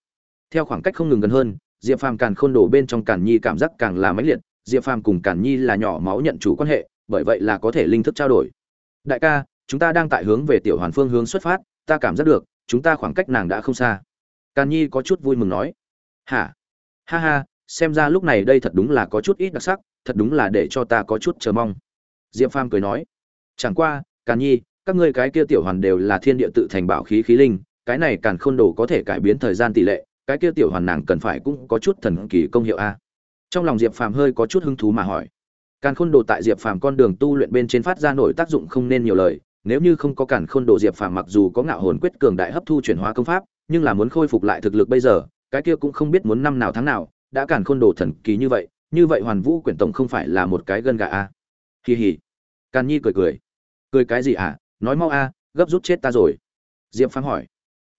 Theo khoảng cách không ngừng gần hơn, diệp phàm càng khôn đổ bên trong càn nhi cảm giác càng là mãnh liệt diệp phàm cùng càn nhi là nhỏ máu nhận chủ quan hệ, bởi vậy là có thể linh thức trao đổi. Đại ca, chúng ta đang tại hướng về tiểu hoàn phương hướng xuất phát, ta cảm giác được, chúng ta khoảng cách nàng đã không xa. Càn nhi có chút vui mừng nói. Hả? Ha ha, xem ra lúc này đây thật đúng là có chút ít đặc sắc, thật đúng là để cho ta có chút chờ mong. Diệp phàm cười nói. Chẳng qua càn nhi, các ngươi cái kia tiểu hoàn đều là thiên địa tự thành bảo khí khí linh, cái này càn khôn đồ có thể cải biến thời gian tỷ lệ, cái kia tiểu hoàn nàng cần phải cũng có chút thần kỳ công hiệu a trong lòng diệp phàm hơi có chút hứng thú mà hỏi. Càn khôn đồ tại diệp phàm con đường tu luyện bên trên phát ra nổi tác dụng không nên nhiều lời, nếu như không có càn khôn đồ, diệp phàm mặc dù có ngạo hồn quyết cường đại hấp thu chuyển hóa công pháp, nhưng là muốn khôi phục lại thực lực bây giờ, cái kia cũng không biết muốn năm nào tháng nào, đã càn khôn đồ thần kỳ như vậy như vậy hoàn vũ quyển tổng không phải là một cái gân gà a kỳ hỉ càn nhi cười cười. Cười cái gì à? Nói mau a gấp rút chết ta rồi. Diệp phàm hỏi.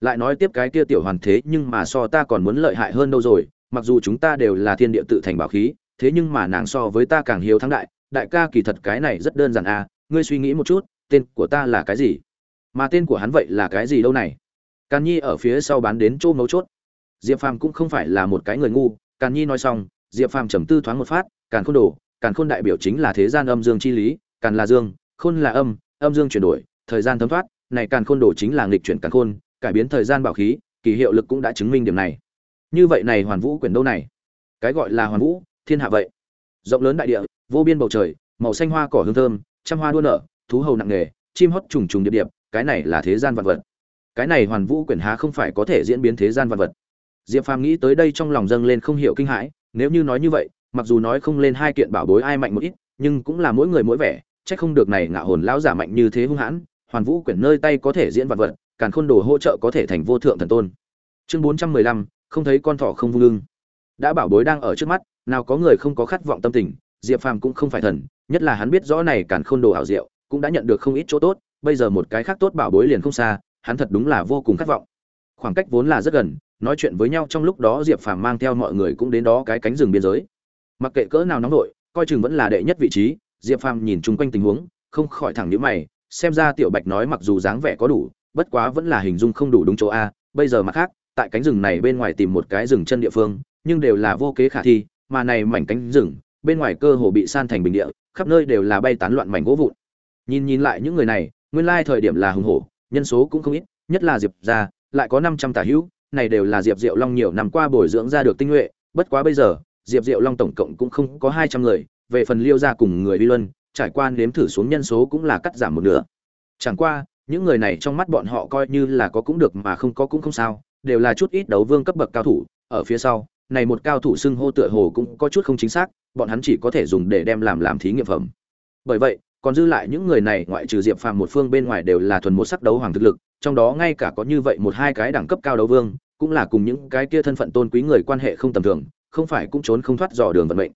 Lại nói tiếp cái kia tiểu hoàn thế nhưng mà so ta còn muốn lợi hại hơn đâu rồi mặc dù chúng ta đều là thiên địa tự thành bảo khí, thế nhưng mà nàng so với ta càng hiếu thắng đại đại ca kỳ thật cái này rất đơn giản à ngươi suy nghĩ một chút, tên của ta là cái gì? Mà tên của hắn vậy là cái gì đâu này? Càn nhi ở phía sau bán đến chỗ mấu chốt. Diệp phàm cũng không phải là một cái người ngu, càn nhi nói xong, diệp phàm trầm tư thoáng một phát, càn khôn đồ, càn khôn đại biểu chính là thế gian âm dương chi lý, càn là dương, khôn là âm âm dương chuyển đổi, thời gian thấm thoát, này càn khôn đồ chính là nghịch chuyển càn khôn, cải biến thời gian bảo khí, kỳ hiệu lực cũng đã chứng minh điểm này như vậy này hoàn vũ quyển đâu này? Cái gọi là hoàn vũ, thiên hạ vậy. Rộng lớn đại địa, vô biên bầu trời, màu xanh hoa cỏ hương thơm, trăm hoa đua nở, thú hầu nặng nghề chim hót trùng trùng điệp điệp, cái này là thế gian vật vật. Cái này hoàn vũ quyển há không phải có thể diễn biến thế gian vật vật. Diệp phàm nghĩ tới đây trong lòng dâng lên không hiểu kinh hãi, nếu như nói như vậy, mặc dù nói không lên hai kiện bảo bối ai mạnh một ít, nhưng cũng là mỗi người mỗi vẻ trách không được này ngạo hồn lão giả mạnh như thế hung hãn, hoàn vũ quyển nơi tay có thể diễn vật vật, càn khôn đồ hỗ trợ có thể thành vô thượng thần tôn. Chương bốn trăm mười lăm không thấy con thỏ không vung lưng. Đã bảo bối đang ở trước mắt, nào có người không có khát vọng tâm tình, diệp phàm cũng không phải thần, nhất là hắn biết rõ này càn khôn đồ ảo diệu, cũng đã nhận được không ít chỗ tốt, bây giờ một cái khác tốt bảo bối liền không xa, hắn thật đúng là vô cùng khát vọng. Khoảng cách vốn là rất gần, nói chuyện với nhau trong lúc đó diệp phàm mang theo mọi người cũng đến đó cái cánh rừng biên giới. Mặc kệ cỡ nào nóng nổi coi chừng vẫn là đệ nhất vị trí, diệp phàm nhìn chung quanh tình huống, không khỏi thẳng nhíu mày, xem ra tiểu bạch nói mặc dù dáng vẻ có đủ, bất quá vẫn là hình dung không đủ đúng chỗ a, bây giờ mặt khác tại cánh rừng này bên ngoài tìm một cái rừng chân địa phương, nhưng đều là vô kế khả thi, mà này mảnh cánh rừng, bên ngoài cơ hồ bị san thành bình địa, khắp nơi đều là bay tán loạn mảnh gỗ vụn. Nhìn nhìn lại những người này, nguyên lai thời điểm là hùng hổ, nhân số cũng không ít, nhất là diệp gia, lại có năm trăm tả hữu, này đều là diệp diệu long nhiều năm qua bồi dưỡng ra được tinh nhuệ, bất quá bây giờ, diệp diệu long tổng cộng cũng không có hai trăm người, về phần liêu gia cùng người vi luân, trải qua nếm thử xuống nhân số cũng là cắt giảm một nửa. Chẳng qua, những người này trong mắt bọn họ coi như là có cũng được mà không có cũng không sao đều là chút ít đấu vương cấp bậc cao thủ, ở phía sau, này một cao thủ xưng hô tựa hồ cũng có chút không chính xác, bọn hắn chỉ có thể dùng để đem làm làm thí nghiệm phẩm. Bởi vậy, còn dư lại những người này ngoại trừ diệp phàm một phương bên ngoài đều là thuần một sắc đấu hoàng thực lực, trong đó ngay cả có như vậy một hai cái đẳng cấp cao đấu vương, cũng là cùng những cái kia thân phận tôn quý người quan hệ không tầm thường, không phải cũng trốn không thoát dò đường vận mệnh.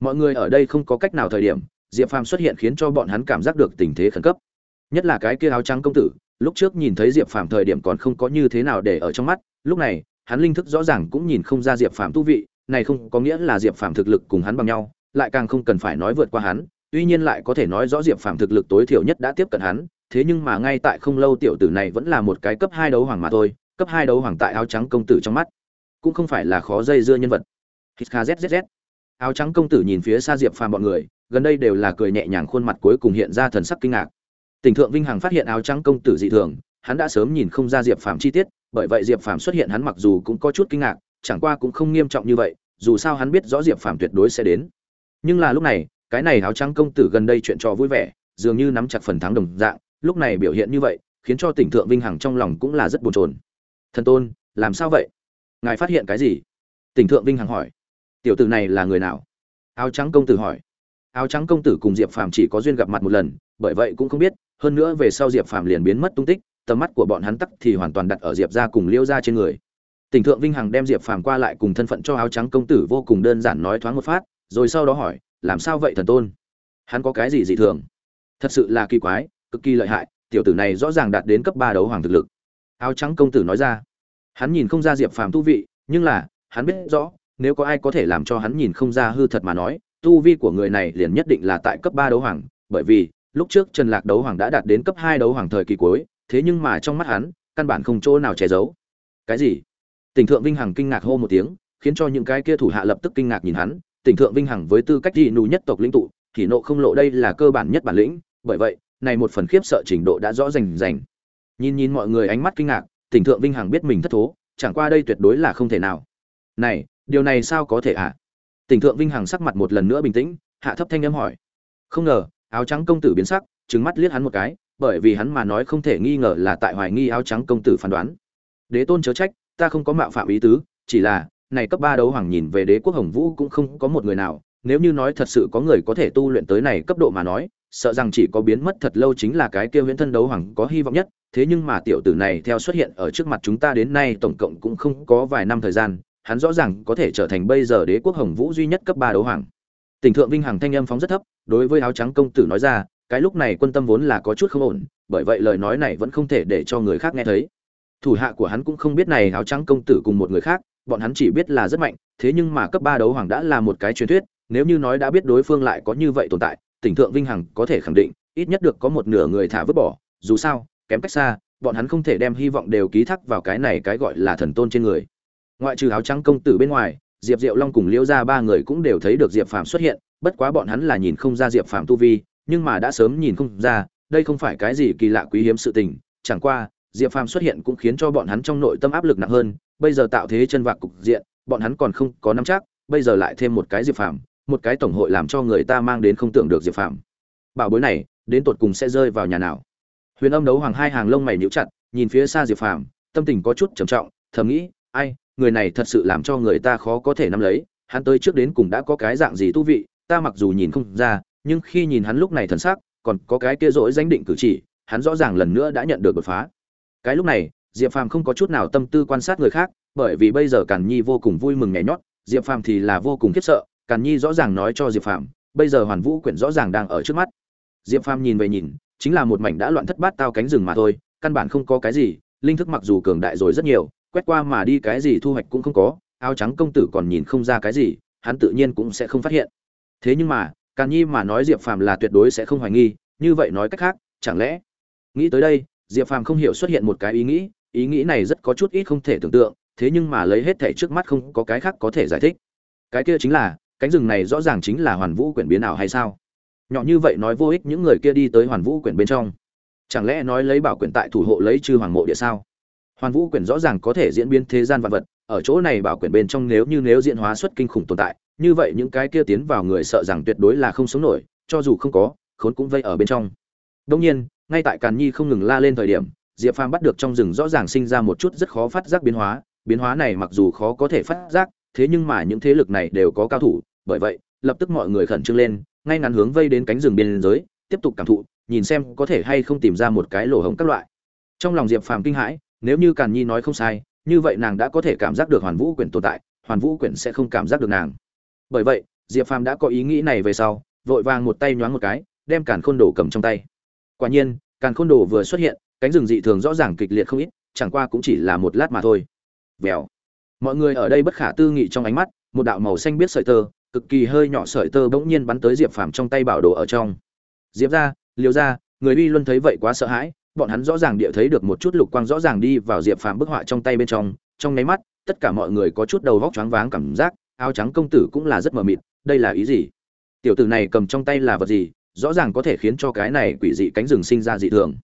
Mọi người ở đây không có cách nào thời điểm, diệp phàm xuất hiện khiến cho bọn hắn cảm giác được tình thế khẩn cấp. Nhất là cái kia áo trắng công tử, lúc trước nhìn thấy diệp phàm thời điểm còn không có như thế nào để ở trong mắt lúc này, hắn linh thức rõ ràng cũng nhìn không ra diệp phàm tu vị, này không có nghĩa là diệp phàm thực lực cùng hắn bằng nhau, lại càng không cần phải nói vượt qua hắn, tuy nhiên lại có thể nói rõ diệp phàm thực lực tối thiểu nhất đã tiếp cận hắn, thế nhưng mà ngay tại không lâu tiểu tử này vẫn là một cái cấp hai đấu hoàng mà thôi, cấp hai đấu hoàng tại áo trắng công tử trong mắt, cũng không phải là khó dây dưa nhân vật. Hít áo trắng công tử nhìn phía xa diệp phàm bọn người, gần đây đều là cười nhẹ nhàng khuôn mặt cuối cùng hiện ra thần sắc kinh ngạc. Tỉnh thượng vinh hằng phát hiện áo trắng công tử dị thường, hắn đã sớm nhìn không ra diệp phàm chi tiết bởi vậy diệp phàm xuất hiện hắn mặc dù cũng có chút kinh ngạc, chẳng qua cũng không nghiêm trọng như vậy, dù sao hắn biết rõ diệp phàm tuyệt đối sẽ đến. Nhưng là lúc này, cái này áo trắng công tử gần đây chuyện trò vui vẻ, dường như nắm chặt phần thắng đồng dạng, lúc này biểu hiện như vậy, khiến cho tỉnh thượng vinh hằng trong lòng cũng là rất buồn chồn. Thần tôn, làm sao vậy? Ngài phát hiện cái gì? Tỉnh thượng vinh hằng hỏi. Tiểu tử này là người nào? Áo trắng công tử hỏi. Áo trắng công tử cùng diệp phàm chỉ có duyên gặp mặt một lần, bởi vậy cũng không biết, hơn nữa về sau diệp phàm liền biến mất tung tích tầm mắt của bọn hắn tắc thì hoàn toàn đặt ở diệp ra cùng liêu ra trên người. Tỉnh thượng vinh hằng đem diệp phàm qua lại cùng thân phận cho áo trắng công tử vô cùng đơn giản nói thoáng một phát, rồi sau đó hỏi, làm sao vậy thần tôn? Hắn có cái gì dị thường? Thật sự là kỳ quái, cực kỳ lợi hại, tiểu tử này rõ ràng đạt đến cấp ba đấu hoàng thực lực. Áo trắng công tử nói ra. Hắn nhìn không ra diệp phàm tu vị, nhưng là, hắn biết rõ, nếu có ai có thể làm cho hắn nhìn không ra hư thật mà nói, tu vi của người này liền nhất định là tại cấp ba đấu hoàng, bởi vì, lúc trước trần lạc đấu hoàng đã đạt đến cấp hai đấu hoàng thời kỳ cuối thế nhưng mà trong mắt hắn, căn bản không chỗ nào che giấu. Cái gì? Tỉnh thượng vinh hằng kinh ngạc hô một tiếng, khiến cho những cái kia thủ hạ lập tức kinh ngạc nhìn hắn. Tỉnh thượng vinh hằng với tư cách dị nù nhất tộc lĩnh tụ, thì nộ không lộ đây là cơ bản nhất bản lĩnh. Bởi vậy, này một phần khiếp sợ trình độ đã rõ rành rành. Nhìn nhìn mọi người ánh mắt kinh ngạc, tỉnh thượng vinh hằng biết mình thất thố, chẳng qua đây tuyệt đối là không thể nào. Này, điều này sao có thể ạ? À? tỉnh thượng vinh hằng sắc mặt một lần nữa bình tĩnh, hạ thấp thanh âm hỏi. Không ngờ, áo trắng công tử biến sắc, trừng mắt liếc hắn một cái bởi vì hắn mà nói không thể nghi ngờ là tại hoài nghi áo trắng công tử phán đoán. Đế tôn chớ trách, ta không có mạo phạm ý tứ, chỉ là, này cấp ba đấu hoàng nhìn về đế quốc hồng vũ cũng không có một người nào, nếu như nói thật sự có người có thể tu luyện tới này cấp độ mà nói, sợ rằng chỉ có biến mất thật lâu chính là cái kia huyễn thân đấu hoàng có hy vọng nhất, thế nhưng mà tiểu tử này theo xuất hiện ở trước mặt chúng ta đến nay tổng cộng cũng không có vài năm thời gian, hắn rõ ràng có thể trở thành bây giờ đế quốc hồng vũ duy nhất cấp ba đấu hoàng. Tỉnh thượng vinh hằng thanh âm phóng rất thấp, đối với áo trắng công tử nói ra cái lúc này quân tâm vốn là có chút không ổn, bởi vậy lời nói này vẫn không thể để cho người khác nghe thấy. Thủ hạ của hắn cũng không biết này áo trắng công tử cùng một người khác, bọn hắn chỉ biết là rất mạnh, thế nhưng mà cấp ba đấu hoàng đã là một cái truyền thuyết, nếu như nói đã biết đối phương lại có như vậy tồn tại, tỉnh thượng vinh hằng có thể khẳng định, ít nhất được có một nửa người thả vứt bỏ, dù sao, kém cách xa, bọn hắn không thể đem hy vọng đều ký thác vào cái này cái gọi là thần tôn trên người. Ngoại trừ áo trắng công tử bên ngoài, diệp diệu long cùng liễu ra ba người cũng đều thấy được diệp phàm xuất hiện, bất quá bọn hắn là nhìn không ra diệp phàm tu vi nhưng mà đã sớm nhìn không ra, đây không phải cái gì kỳ lạ quý hiếm sự tình. Chẳng qua, diệp phàm xuất hiện cũng khiến cho bọn hắn trong nội tâm áp lực nặng hơn. Bây giờ tạo thế chân vạc cục diện, bọn hắn còn không có nắm chắc. Bây giờ lại thêm một cái diệp phàm, một cái tổng hội làm cho người ta mang đến không tưởng được diệp phàm. Bảo bối này, đến tột cùng sẽ rơi vào nhà nào? Huyền âm đấu hoàng hai hàng lông mày nhíu chặt, nhìn phía xa diệp phàm, tâm tình có chút trầm trọng, thầm nghĩ, ai, người này thật sự làm cho người ta khó có thể nắm lấy. Hắn tới trước đến cùng đã có cái dạng gì tu vị, ta mặc dù nhìn không ra nhưng khi nhìn hắn lúc này thần sắc, còn có cái kia rỗi danh định cử chỉ, hắn rõ ràng lần nữa đã nhận được đột phá. Cái lúc này, diệp phàm không có chút nào tâm tư quan sát người khác, bởi vì bây giờ càn nhi vô cùng vui mừng nhảy nhót, diệp phàm thì là vô cùng khiếp sợ, càn nhi rõ ràng nói cho diệp phàm, bây giờ hoàn vũ quyển rõ ràng đang ở trước mắt. Diệp phàm nhìn về nhìn, chính là một mảnh đã loạn thất bát tao cánh rừng mà thôi, căn bản không có cái gì, linh thức mặc dù cường đại rồi rất nhiều, quét qua mà đi cái gì thu hoạch cũng không có, áo trắng công tử còn nhìn không ra cái gì, hắn tự nhiên cũng sẽ không phát hiện. Thế nhưng mà càn nhi mà nói diệp phàm là tuyệt đối sẽ không hoài nghi, như vậy nói cách khác, chẳng lẽ? Nghĩ tới đây, diệp phàm không hiểu xuất hiện một cái ý nghĩ ý nghĩ này rất có chút ít không thể tưởng tượng, thế nhưng mà lấy hết thể trước mắt không có cái khác có thể giải thích. Cái kia chính là, cánh rừng này rõ ràng chính là hoàn vũ quyển biến ảo hay sao? Nhỏ như vậy nói vô ích những người kia đi tới hoàn vũ quyển bên trong. Chẳng lẽ nói lấy bảo quyển tại thủ hộ lấy chư hoàng mộ địa sao? Hoàn vũ quyển rõ ràng có thể diễn biến thế gian vật vật, ở chỗ này bảo quyển bên trong nếu như nếu diễn hóa xuất kinh khủng tồn tại như vậy những cái kia tiến vào người sợ rằng tuyệt đối là không sống nổi, cho dù không có, khốn cũng vây ở bên trong. Đông nhiên, ngay tại càn nhi không ngừng la lên thời điểm, diệp phàm bắt được trong rừng rõ ràng sinh ra một chút rất khó phát giác biến hóa. Biến hóa này mặc dù khó có thể phát giác, thế nhưng mà những thế lực này đều có cao thủ. Bởi vậy, lập tức mọi người khẩn trương lên, ngay ngắn hướng vây đến cánh rừng biên giới, tiếp tục cảm thụ, nhìn xem có thể hay không tìm ra một cái lỗ hổng các loại. Trong lòng diệp phàm kinh hãi, nếu như càn nhi nói không sai, như vậy nàng đã có thể cảm giác được hoàn vũ quyển tồn tại, hoàn vũ quyển sẽ không cảm giác được nàng bởi vậy, diệp phàm đã có ý nghĩ này về sau, vội vàng một tay nhoáng một cái, đem càn khôn đồ cầm trong tay. Quả nhiên, càn khôn đồ vừa xuất hiện, cánh rừng dị thường rõ ràng kịch liệt không ít, chẳng qua cũng chỉ là một lát mà thôi. Vèo. Mọi người ở đây bất khả tư nghị trong ánh mắt, một đạo màu xanh biết sợi tơ, cực kỳ hơi nhỏ sợi tơ bỗng nhiên bắn tới diệp phàm trong tay bảo đồ ở trong. Diệp ra liều ra người uy luân thấy vậy quá sợ hãi, bọn hắn rõ ràng địa thấy được một chút lục quang rõ ràng đi vào diệp phàm bức họa trong tay bên trong trong nháy mắt, tất cả mọi người có chút đầu vóc choáng váng cảm giác áo trắng công tử cũng là rất mờ mịt, đây là ý gì? Tiểu tử này cầm trong tay là vật gì, rõ ràng có thể khiến cho cái này quỷ dị cánh rừng sinh ra dị thường.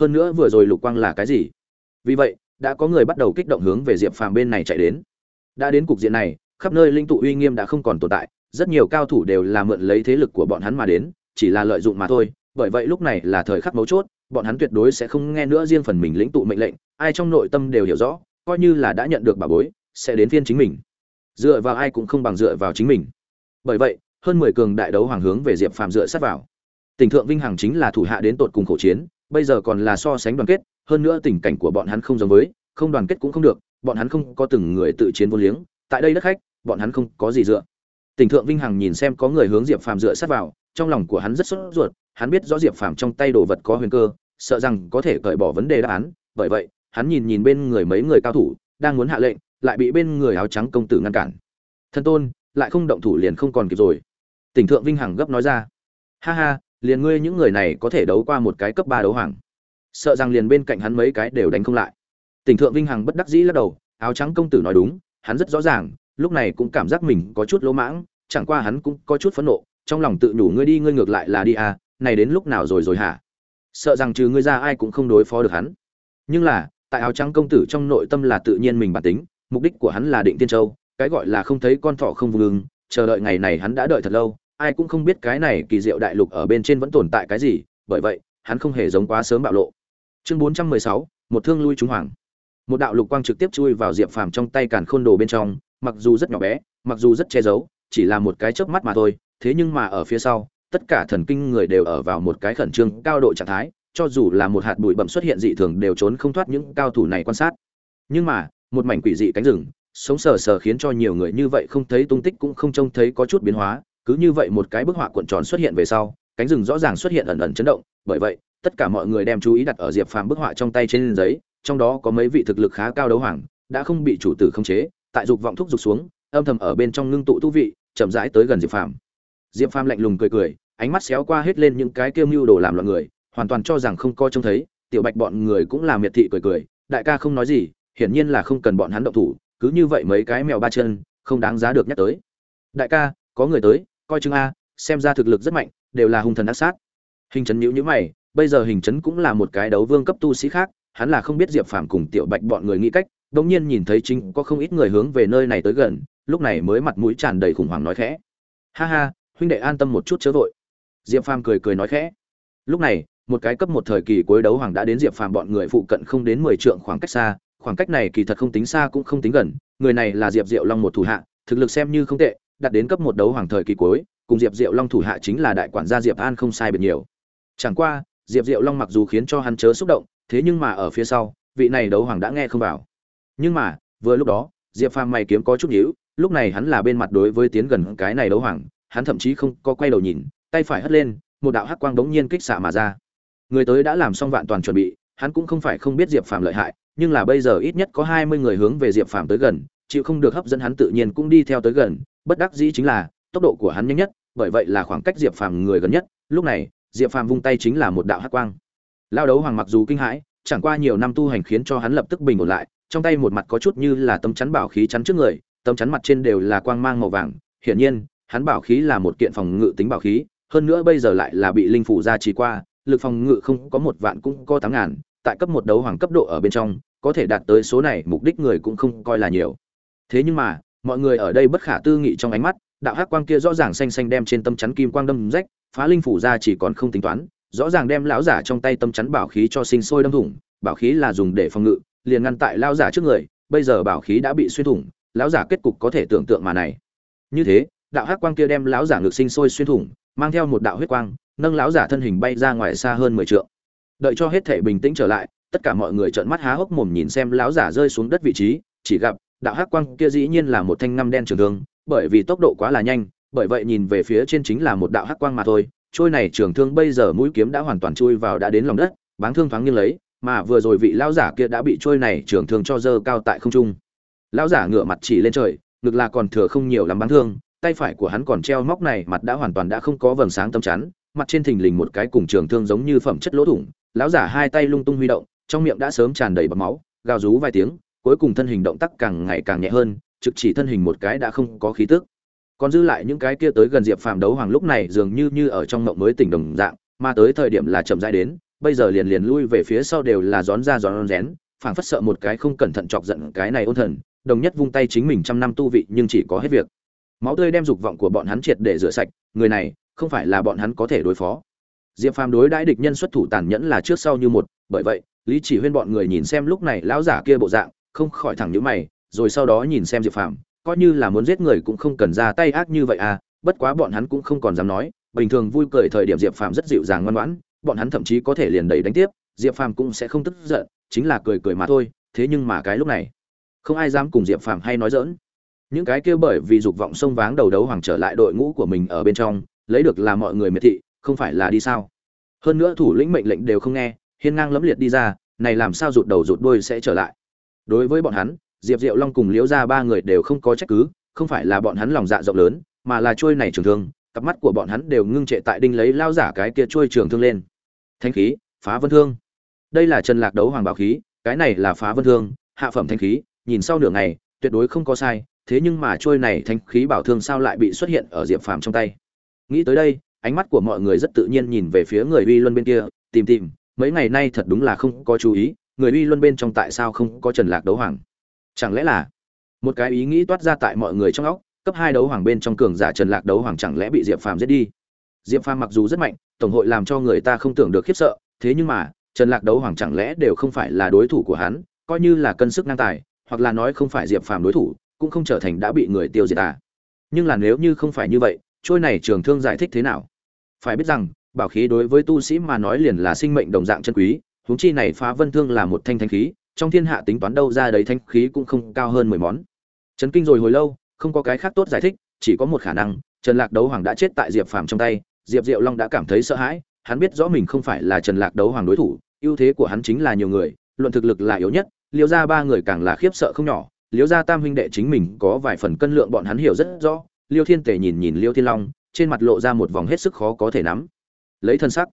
Hơn nữa vừa rồi lục quang là cái gì? Vì vậy, đã có người bắt đầu kích động hướng về diệp phàm bên này chạy đến. Đã đến cục diện này, khắp nơi linh tụ uy nghiêm đã không còn tồn tại, rất nhiều cao thủ đều là mượn lấy thế lực của bọn hắn mà đến, chỉ là lợi dụng mà thôi, bởi vậy lúc này là thời khắc mấu chốt, bọn hắn tuyệt đối sẽ không nghe nữa riêng phần mình lĩnh tụ mệnh lệnh, ai trong nội tâm đều hiểu rõ, coi như là đã nhận được bà bối, sẽ đến phiên chính mình dựa vào ai cũng không bằng dựa vào chính mình. Bởi vậy, hơn mười cường đại đấu hoàng hướng về diệp phàm dựa sát vào. Tỉnh thượng vinh hằng chính là thủ hạ đến tột cùng khổ chiến, bây giờ còn là so sánh đoàn kết, hơn nữa tình cảnh của bọn hắn không giống với, không đoàn kết cũng không được, bọn hắn không có từng người tự chiến vô liếng, tại đây đất khách, bọn hắn không có gì dựa. Tỉnh thượng vinh hằng nhìn xem có người hướng diệp phàm dựa sát vào, trong lòng của hắn rất sốt ruột, hắn biết rõ diệp phàm trong tay đồ vật có huyền cơ, sợ rằng có thể cởi bỏ vấn đề đáp án, bởi vậy, hắn nhìn nhìn bên người mấy người cao thủ, đang muốn hạ lệnh lại bị bên người áo trắng công tử ngăn cản. Thân tôn, lại không động thủ liền không còn kịp rồi. Tỉnh thượng vinh hằng gấp nói ra. Ha ha, liền ngươi những người này có thể đấu qua một cái cấp ba đấu hoàng. Sợ rằng liền bên cạnh hắn mấy cái đều đánh không lại. Tỉnh thượng vinh hằng bất đắc dĩ lắc đầu, áo trắng công tử nói đúng, hắn rất rõ ràng, lúc này cũng cảm giác mình có chút lỗ mãng, chẳng qua hắn cũng có chút phẫn nộ, trong lòng tự nhủ ngươi đi, ngươi ngược lại là đi à này đến lúc nào rồi rồi hả? Sợ rằng trừ ngươi ra ai cũng không đối phó được hắn. Nhưng là, tại áo trắng công tử trong nội tâm là tự nhiên mình bản tính mục đích của hắn là định tiên châu, cái gọi là không thấy con thỏ không vùng ngừng chờ đợi ngày này hắn đã đợi thật lâu, ai cũng không biết cái này kỳ diệu đại lục ở bên trên vẫn tồn tại cái gì, bởi vậy, hắn không hề giống quá sớm bạo lộ. Chương bốn trăm mười sáu, một thương lui trúng hoàng. Một đạo lục quang trực tiếp chui vào diệp phàm trong tay càn khôn đồ bên trong, mặc dù rất nhỏ bé, mặc dù rất che giấu, chỉ là một cái chớp mắt mà thôi, thế nhưng mà ở phía sau, tất cả thần kinh người đều ở vào một cái khẩn trương cao độ trạng thái, cho dù là một hạt bụi bẩm xuất hiện dị thường đều trốn không thoát những cao thủ này quan sát. Nhưng mà một mảnh quỷ dị cánh rừng, sống sờ sờ khiến cho nhiều người như vậy không thấy tung tích cũng không trông thấy có chút biến hóa, cứ như vậy một cái bức họa cuộn tròn xuất hiện về sau, cánh rừng rõ ràng xuất hiện ẩn ẩn chấn động, bởi vậy, tất cả mọi người đem chú ý đặt ở diệp phàm bức họa trong tay trên giấy, trong đó có mấy vị thực lực khá cao đấu hoàng, đã không bị chủ tử khống chế, tại dục vọng thúc dục xuống, âm thầm ở bên trong ngưng tụ tu vị, chậm rãi tới gần diệp phàm. Diệp phàm lạnh lùng cười cười, ánh mắt xéo qua hết lên những cái kiêu mưu đồ làm loạn người, hoàn toàn cho rằng không coi trông thấy, tiểu bạch bọn người cũng là miệt thị cười cười, đại ca không nói gì hiển nhiên là không cần bọn hắn động thủ, cứ như vậy mấy cái mèo ba chân, không đáng giá được nhắc tới. Đại ca, có người tới, coi chừng a, xem ra thực lực rất mạnh, đều là hung thần ác sát. Hình chấn nhíu nhíu mày, bây giờ hình chấn cũng là một cái đấu vương cấp tu sĩ khác, hắn là không biết diệp phàm cùng tiểu bạch bọn người nghĩ cách đột nhiên nhìn thấy chính có không ít người hướng về nơi này tới gần, lúc này mới mặt mũi tràn đầy khủng hoảng nói khẽ. Ha ha, huynh đệ an tâm một chút chớ vội. Diệp phàm cười cười nói khẽ. Lúc này, một cái cấp một thời kỳ cuối đấu hoàng đã đến diệp phàm bọn người phụ cận không đến mười trượng khoảng cách xa khoảng cách này kỳ thật không tính xa cũng không tính gần, người này là diệp diệu long một thủ hạ, thực lực xem như không tệ, đạt đến cấp một đấu hoàng thời kỳ cuối, cùng diệp diệu long thủ hạ chính là đại quản gia diệp an không sai biệt nhiều. Chẳng qua, diệp diệu long mặc dù khiến cho hắn chớ xúc động, thế nhưng mà ở phía sau, vị này đấu hoàng đã nghe không vào. Nhưng mà, vừa lúc đó, diệp phàm mày kiếm có chút nhíu, lúc này hắn là bên mặt đối với tiến gần cái này đấu hoàng, hắn thậm chí không có quay đầu nhìn, tay phải hất lên, một đạo hắc quang đống nhiên kích xạ mà ra. Người tới đã làm xong vạn toàn chuẩn bị hắn cũng không phải không biết diệp phàm lợi hại, nhưng là bây giờ ít nhất có hai mươi người hướng về diệp phàm tới gần, chịu không được hấp dẫn hắn tự nhiên cũng đi theo tới gần. Bất đắc dĩ chính là, tốc độ của hắn nhanh nhất, bởi vậy là khoảng cách diệp phàm người gần nhất. Lúc này, diệp phàm vung tay chính là một đạo hắc quang. Lao đấu hoàng mặc dù kinh hãi, chẳng qua nhiều năm tu hành khiến cho hắn lập tức bình ổn lại, trong tay một mặt có chút như là tấm chắn bảo khí chắn trước người, tấm chắn mặt trên đều là quang mang màu vàng. Hiển nhiên, hắn bảo khí là một kiện phòng ngự tính bảo khí, hơn nữa bây giờ lại là bị linh phủ gia trì qua lực phòng ngự không có một vạn cũng có tám ngàn, tại cấp một đấu hoàng cấp độ ở bên trong, có thể đạt tới số này, mục đích người cũng không coi là nhiều. Thế nhưng mà, mọi người ở đây bất khả tư nghị trong ánh mắt, đạo hắc quang kia rõ ràng xanh xanh đem trên tâm chắn kim quang đâm rách, phá linh phủ ra chỉ còn không tính toán, rõ ràng đem lão giả trong tay tâm chắn bảo khí cho sinh sôi đâm thủng, bảo khí là dùng để phòng ngự, liền ngăn tại lão giả trước người, bây giờ bảo khí đã bị xuyên thủng, lão giả kết cục có thể tưởng tượng mà này. Như thế, đạo hắc quang kia đem lão giả ngực sinh sôi xuyên thủng, mang theo một đạo huyết quang nâng lão giả thân hình bay ra ngoài xa hơn mười trượng. Đợi cho hết thể bình tĩnh trở lại, tất cả mọi người trợn mắt há hốc mồm nhìn xem lão giả rơi xuống đất vị trí, chỉ gặp, đạo hắc quang kia dĩ nhiên là một thanh năm đen trường thương, bởi vì tốc độ quá là nhanh, bởi vậy nhìn về phía trên chính là một đạo hắc quang mà thôi, trôi này trường thương bây giờ mũi kiếm đã hoàn toàn chui vào đã đến lòng đất, báng thương thoáng nghiêng lấy, mà vừa rồi vị lão giả kia đã bị trôi này trường thương cho dơ cao tại không trung. Lão giả ngửa mặt chỉ lên trời, ngực là còn thừa không nhiều lắm báng thương, tay phải của hắn còn treo móc này, mặt đã hoàn toàn đã không có vầng sáng tâm chắn mặt trên thình lình một cái cùng trường thương giống như phẩm chất lỗ thủng, lão giả hai tay lung tung huy động, trong miệng đã sớm tràn đầy bọt máu, gào rú vài tiếng, cuối cùng thân hình động tác càng ngày càng nhẹ hơn, trực chỉ thân hình một cái đã không có khí tức. Còn dư lại những cái kia tới gần diệp phàm đấu hoàng lúc này dường như như ở trong mộng mới tỉnh đồng dạng, mà tới thời điểm là chậm rãi đến, bây giờ liền liền lui về phía sau đều là rón ra rón rén, phảng phất sợ một cái không cẩn thận chọc giận cái này ôn thần, đồng nhất vung tay chính mình trăm năm tu vị nhưng chỉ có hết việc. Máu tươi đem dục vọng của bọn hắn triệt để rửa sạch, người này không phải là bọn hắn có thể đối phó. Diệp phàm đối đãi địch nhân xuất thủ tàn nhẫn là trước sau như một, bởi vậy, lý chỉ huyên bọn người nhìn xem lúc này lão giả kia bộ dạng, không khỏi thẳng nhíu mày, rồi sau đó nhìn xem diệp phàm, coi như là muốn giết người cũng không cần ra tay ác như vậy à bất quá bọn hắn cũng không còn dám nói, bình thường vui cười thời điểm diệp phàm rất dịu dàng ngoan ngoãn, bọn hắn thậm chí có thể liền đẩy đánh tiếp, diệp phàm cũng sẽ không tức giận, chính là cười cười mà thôi, thế nhưng mà cái lúc này, không ai dám cùng diệp phàm hay nói dỡn những cái kia bởi vì dục vọng sông váng đầu đấu hoàng trở lại đội ngũ của mình ở bên trong lấy được là mọi người miệt thị, không phải là đi sao? Hơn nữa thủ lĩnh mệnh lệnh đều không nghe, hiên ngang lẫm liệt đi ra, này làm sao rụt đầu rụt đuôi sẽ trở lại? Đối với bọn hắn, diệp diệu long cùng liễu ra ba người đều không có trách cứ, không phải là bọn hắn lòng dạ rộng lớn, mà là trôi này trường thương, cặp mắt của bọn hắn đều ngưng trệ tại đinh lấy lao giả cái kia trôi trường thương lên. Thanh khí, phá vân thương. Đây là trần lạc đấu hoàng bảo khí, cái này là phá vân thương, hạ phẩm thanh khí, nhìn sau nửa ngày, tuyệt đối không có sai, thế nhưng mà trôi này thanh khí bảo thương sao lại bị xuất hiện ở diệp phàm trong tay? Nghĩ tới đây, ánh mắt của mọi người rất tự nhiên nhìn về phía người uy luân bên kia, tìm tìm, mấy ngày nay thật đúng là không có chú ý, người uy luân bên trong tại sao không có trần lạc đấu hoàng? Chẳng lẽ là một cái ý nghĩ toát ra tại mọi người trong óc, cấp hai đấu hoàng bên trong cường giả trần lạc đấu hoàng chẳng lẽ bị diệp phàm giết đi? Diệp phàm mặc dù rất mạnh, tổng hội làm cho người ta không tưởng được khiếp sợ, thế nhưng mà, trần lạc đấu hoàng chẳng lẽ đều không phải là đối thủ của hắn, coi như là cân sức năng tài, hoặc là nói không phải diệp phàm đối thủ, cũng không trở thành đã bị người tiêu diệt à? Nhưng là nếu như không phải như vậy trôi này trường thương giải thích thế nào? Phải biết rằng, bảo khí đối với tu sĩ mà nói liền là sinh mệnh đồng dạng chân quý, huống chi này phá vân thương là một thanh thanh khí, trong thiên hạ tính toán đâu ra đấy thanh khí cũng không cao hơn mười món. Chấn kinh rồi hồi lâu, không có cái khác tốt giải thích, chỉ có một khả năng, trần lạc đấu hoàng đã chết tại diệp phàm trong tay, diệp diệu long đã cảm thấy sợ hãi, hắn biết rõ mình không phải là trần lạc đấu hoàng đối thủ, ưu thế của hắn chính là nhiều người, luận thực lực là yếu nhất, liêu ra ba người càng là khiếp sợ không nhỏ, liêu ra tam huynh đệ chính mình có vài phần cân lượng bọn hắn hiểu rất rõ liêu thiên tể nhìn nhìn liêu thiên long, trên mặt lộ ra một vòng hết sức khó có thể nắm. Lấy thân sắc,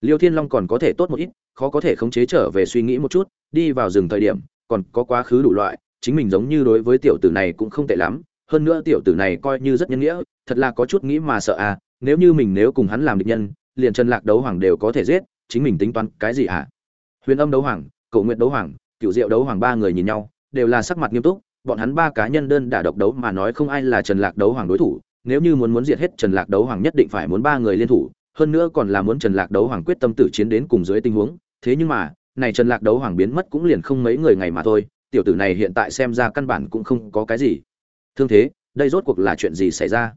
liêu thiên long còn có thể tốt một ít, khó có thể khống chế trở về suy nghĩ một chút, đi vào rừng thời điểm, còn có quá khứ đủ loại, chính mình giống như đối với tiểu tử này cũng không tệ lắm, hơn nữa tiểu tử này coi như rất nhân nghĩa, thật là có chút nghĩ mà sợ à nếu như mình nếu cùng hắn làm địch nhân, liền trần lạc đấu hoàng đều có thể giết, chính mình tính toán cái gì à? Huyền âm đấu hoàng cầu nguyện đấu hoàng cựu diệu đấu hoàng ba người nhìn nhau, đều là sắc mặt nghiêm túc bọn hắn ba cá nhân đơn đả độc đấu mà nói không ai là trần lạc đấu hoàng đối thủ nếu như muốn muốn diệt hết trần lạc đấu hoàng nhất định phải muốn ba người liên thủ hơn nữa còn là muốn trần lạc đấu hoàng quyết tâm tử chiến đến cùng dưới tình huống thế nhưng mà này trần lạc đấu hoàng biến mất cũng liền không mấy người ngày mà thôi tiểu tử này hiện tại xem ra căn bản cũng không có cái gì thương thế đây rốt cuộc là chuyện gì xảy ra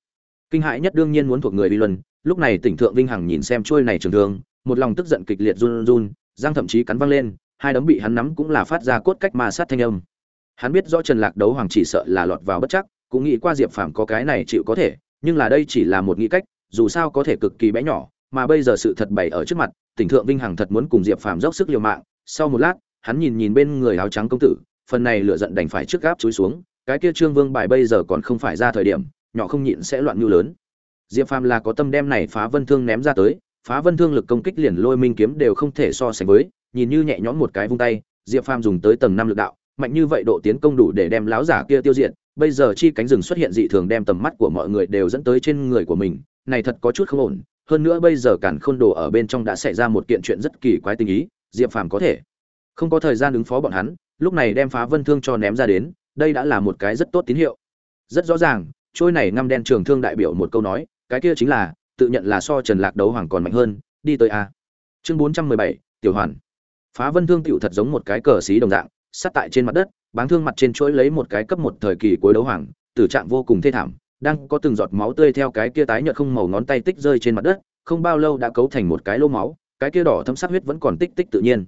kinh hãi nhất đương nhiên muốn thuộc người vi luân lúc này tỉnh thượng vinh hằng nhìn xem trôi này trường thương một lòng tức giận kịch liệt run run răng thậm chí cắn văng lên hai đấm bị hắn nắm cũng là phát ra cốt cách ma sát thanh âm hắn biết rõ trần lạc đấu hoàng chỉ sợ là lọt vào bất chắc, cũng nghĩ qua diệp phàm có cái này chịu có thể, nhưng là đây chỉ là một nghĩ cách, dù sao có thể cực kỳ bé nhỏ, mà bây giờ sự thật bày ở trước mặt, tỉnh thượng vinh hằng thật muốn cùng diệp phàm dốc sức liều mạng. Sau một lát, hắn nhìn nhìn bên người áo trắng công tử, phần này lựa giận đành phải trước gáp chúi xuống, cái kia trương vương bài bây giờ còn không phải ra thời điểm, nhỏ không nhịn sẽ loạn như lớn. Diệp phàm là có tâm đem này phá vân thương ném ra tới, phá vân thương lực công kích liền lôi minh kiếm đều không thể so sánh với, nhìn như nhẹ nhõm một cái vung tay, diệp phàm dùng tới tầng năm lực đạo mạnh như vậy độ tiến công đủ để đem láo giả kia tiêu diệt, bây giờ chi cánh rừng xuất hiện dị thường đem tầm mắt của mọi người đều dẫn tới trên người của mình, này thật có chút không ổn, hơn nữa bây giờ cản khôn đồ ở bên trong đã xảy ra một kiện chuyện rất kỳ quái tình ý, diệp phàm có thể không có thời gian ứng phó bọn hắn, lúc này đem phá vân thương cho ném ra đến, đây đã là một cái rất tốt tín hiệu. Rất rõ ràng, trôi này ngăm đen trường thương đại biểu một câu nói, cái kia chính là, tự nhận là so trần lạc đấu hoàng còn mạnh hơn, đi tới a. Chương bốn trăm mười bảy, tiểu hoàn. Phá vân thương tựu thật giống một cái cờ xí đồng dạng sát tại trên mặt đất, báng thương mặt trên chuỗi lấy một cái cấp một thời kỳ cuối đấu hoàng, tử trạng vô cùng thê thảm, đang có từng giọt máu tươi theo cái kia tái nhợt không màu ngón tay tích rơi trên mặt đất, không bao lâu đã cấu thành một cái lô máu, cái kia đỏ thâm sắc huyết vẫn còn tích tích tự nhiên.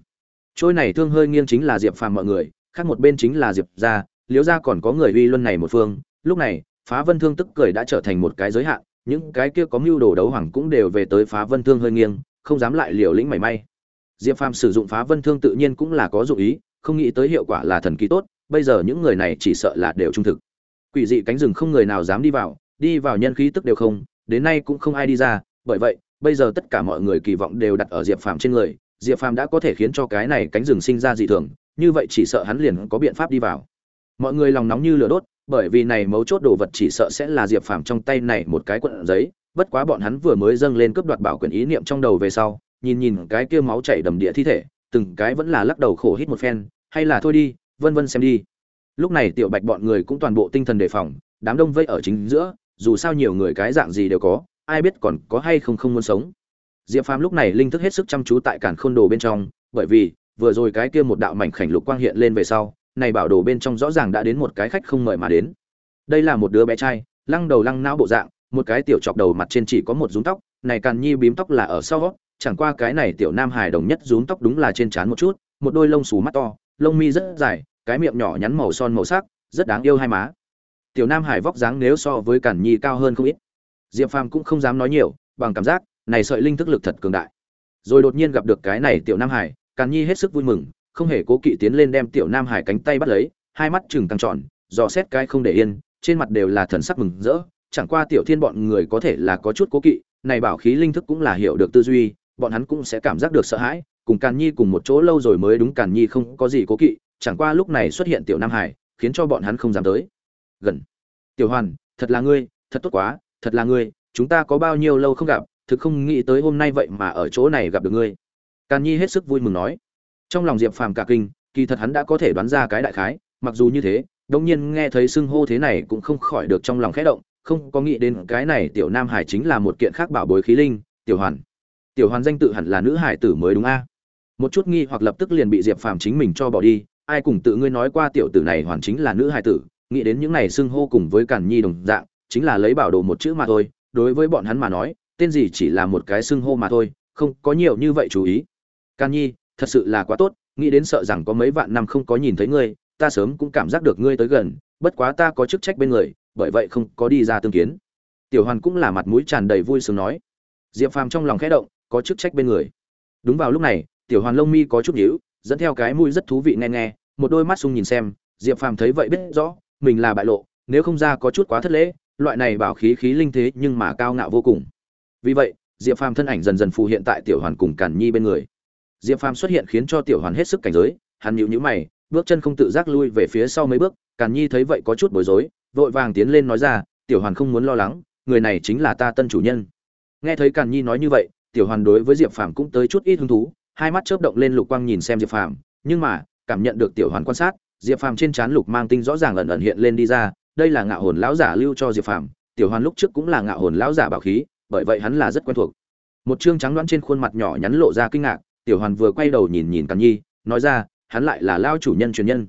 Trôi này thương hơi nghiêng chính là diệp phàm mọi người, khác một bên chính là diệp gia, liễu gia còn có người uy luân này một phương, lúc này, phá vân thương tức cười đã trở thành một cái giới hạn, những cái kia có mưu đồ đấu hoàng cũng đều về tới phá vân thương hơi nghiêng, không dám lại liều lĩnh mảy may. Diệp phàm sử dụng phá vân thương tự nhiên cũng là có dụng ý không nghĩ tới hiệu quả là thần kỳ tốt, bây giờ những người này chỉ sợ là đều trung thực. Quỷ dị cánh rừng không người nào dám đi vào đi vào nhân khí tức đều không, đến nay cũng không ai đi ra, bởi vậy, bây giờ tất cả mọi người kỳ vọng đều đặt ở diệp phàm trên người, diệp phàm đã có thể khiến cho cái này cánh rừng sinh ra dị thường, như vậy chỉ sợ hắn liền có biện pháp đi vào. Mọi người lòng nóng như lửa đốt, bởi vì này mấu chốt đồ vật chỉ sợ sẽ là diệp phàm trong tay này một cái quận giấy, bất quá bọn hắn vừa mới dâng lên cướp đoạt bảo quyền ý niệm trong đầu về sau, nhìn nhìn cái kia máu chảy đầm địa thi thể từng cái vẫn là lắc đầu khổ hít một phen, hay là thôi đi, vân vân xem đi. Lúc này tiểu bạch bọn người cũng toàn bộ tinh thần đề phòng, đám đông vây ở chính giữa, dù sao nhiều người cái dạng gì đều có, ai biết còn có hay không không muốn sống. Diệp phàm lúc này linh thức hết sức chăm chú tại cản khôn đồ bên trong, bởi vì, vừa rồi cái kia một đạo mảnh khảnh lục quang hiện lên về sau, này bảo đồ bên trong rõ ràng đã đến một cái khách không mời mà đến. Đây là một đứa bé trai, lăng đầu lăng não bộ dạng, một cái tiểu chọc đầu mặt trên chỉ có một rúng tóc, này càn nhi bím tóc là ở sau chẳng qua cái này tiểu nam hài đồng nhất rún tóc đúng là trên trán một chút, một đôi lông xù mắt to, lông mi rất dài, cái miệng nhỏ nhắn màu son màu sắc, rất đáng yêu hai má. Tiểu nam hải vóc dáng nếu so với càn nhi cao hơn không ít. Diệp phàm cũng không dám nói nhiều, bằng cảm giác, này sợi linh thức lực thật cường đại. Rồi đột nhiên gặp được cái này tiểu nam hải càn nhi hết sức vui mừng, không hề cố kỵ tiến lên đem tiểu nam hải cánh tay bắt lấy, hai mắt chừng căng tròn, dò xét cái không để yên, trên mặt đều là thần sắc mừng rỡ, chẳng qua tiểu thiên bọn người có thể là có chút cố kỵ, này bảo khí linh thức cũng là hiểu được tư duy bọn hắn cũng sẽ cảm giác được sợ hãi, cùng càn nhi cùng một chỗ lâu rồi mới đúng càn nhi không có gì cố kỵ, chẳng qua lúc này xuất hiện tiểu nam hải, khiến cho bọn hắn không dám tới. Gần. Tiểu hoàn, thật là ngươi, thật tốt quá, thật là ngươi, chúng ta có bao nhiêu lâu không gặp, thực không nghĩ tới hôm nay vậy mà ở chỗ này gặp được ngươi. Càn nhi hết sức vui mừng nói. Trong lòng diệp phàm cả kinh, kỳ thật hắn đã có thể đoán ra cái đại khái, mặc dù như thế đông nhiên nghe thấy xưng hô thế này cũng không khỏi được trong lòng khẽ động, không có nghĩ đến cái này tiểu nam hải chính là một kiện khác bảo bối khí linh, tiểu hoàn tiểu hoàn danh tự hẳn là nữ hải tử mới đúng a. Một chút nghi hoặc lập tức liền bị diệp phàm chính mình cho bỏ đi, ai cùng tự ngươi nói qua tiểu tử này hoàn chính là nữ hải tử, nghĩ đến những này xưng hô cùng với cản nhi đồng dạng, chính là lấy bảo đồ một chữ mà thôi, đối với bọn hắn mà nói, tên gì chỉ là một cái xưng hô mà thôi, không có nhiều như vậy chú ý. Càn nhi, thật sự là quá tốt, nghĩ đến sợ rằng có mấy vạn năm không có nhìn thấy ngươi, ta sớm cũng cảm giác được ngươi tới gần, bất quá ta có chức trách bên người, bởi vậy không có đi ra tương kiến. Tiểu hoàn cũng là mặt mũi tràn đầy vui sướng nói. Diệp phàm trong lòng khẽ động có chức trách bên người. Đúng vào lúc này, tiểu hoàn lông mi có chút nhíu, dẫn theo cái mũi rất thú vị nghe nghe, một đôi mắt sung nhìn xem, diệp phàm thấy vậy biết rõ, mình là bại lộ, nếu không ra có chút quá thất lễ, loại này bảo khí khí linh thế nhưng mà cao ngạo vô cùng. Vì vậy, diệp phàm thân ảnh dần dần phù hiện tại tiểu hoàn cùng cản nhi bên người. Diệp phàm xuất hiện khiến cho tiểu hoàn hết sức cảnh giới, hắn nhịu nhữ mày, bước chân không tự giác lui về phía sau mấy bước, cản nhi thấy vậy có chút bối rối, vội vàng tiến lên nói ra, tiểu hoàn không muốn lo lắng, người này chính là ta tân chủ nhân. Nghe thấy cản nhi nói như vậy tiểu hoàn đối với diệp phàm cũng tới chút ít hứng thú, hai mắt chớp động lên lục quang nhìn xem diệp phàm, nhưng mà, cảm nhận được tiểu hoàn quan sát, diệp phàm trên trán lục mang tinh rõ ràng ẩn ẩn hiện lên đi ra, đây là ngạo hồn lão giả lưu cho diệp phàm, tiểu hoàn lúc trước cũng là ngạo hồn lão giả bảo khí, bởi vậy hắn là rất quen thuộc. Một chương trắng đoán trên khuôn mặt nhỏ nhắn lộ ra kinh ngạc, tiểu hoàn vừa quay đầu nhìn nhìn càn nhi, nói ra, hắn lại là lao chủ nhân truyền nhân.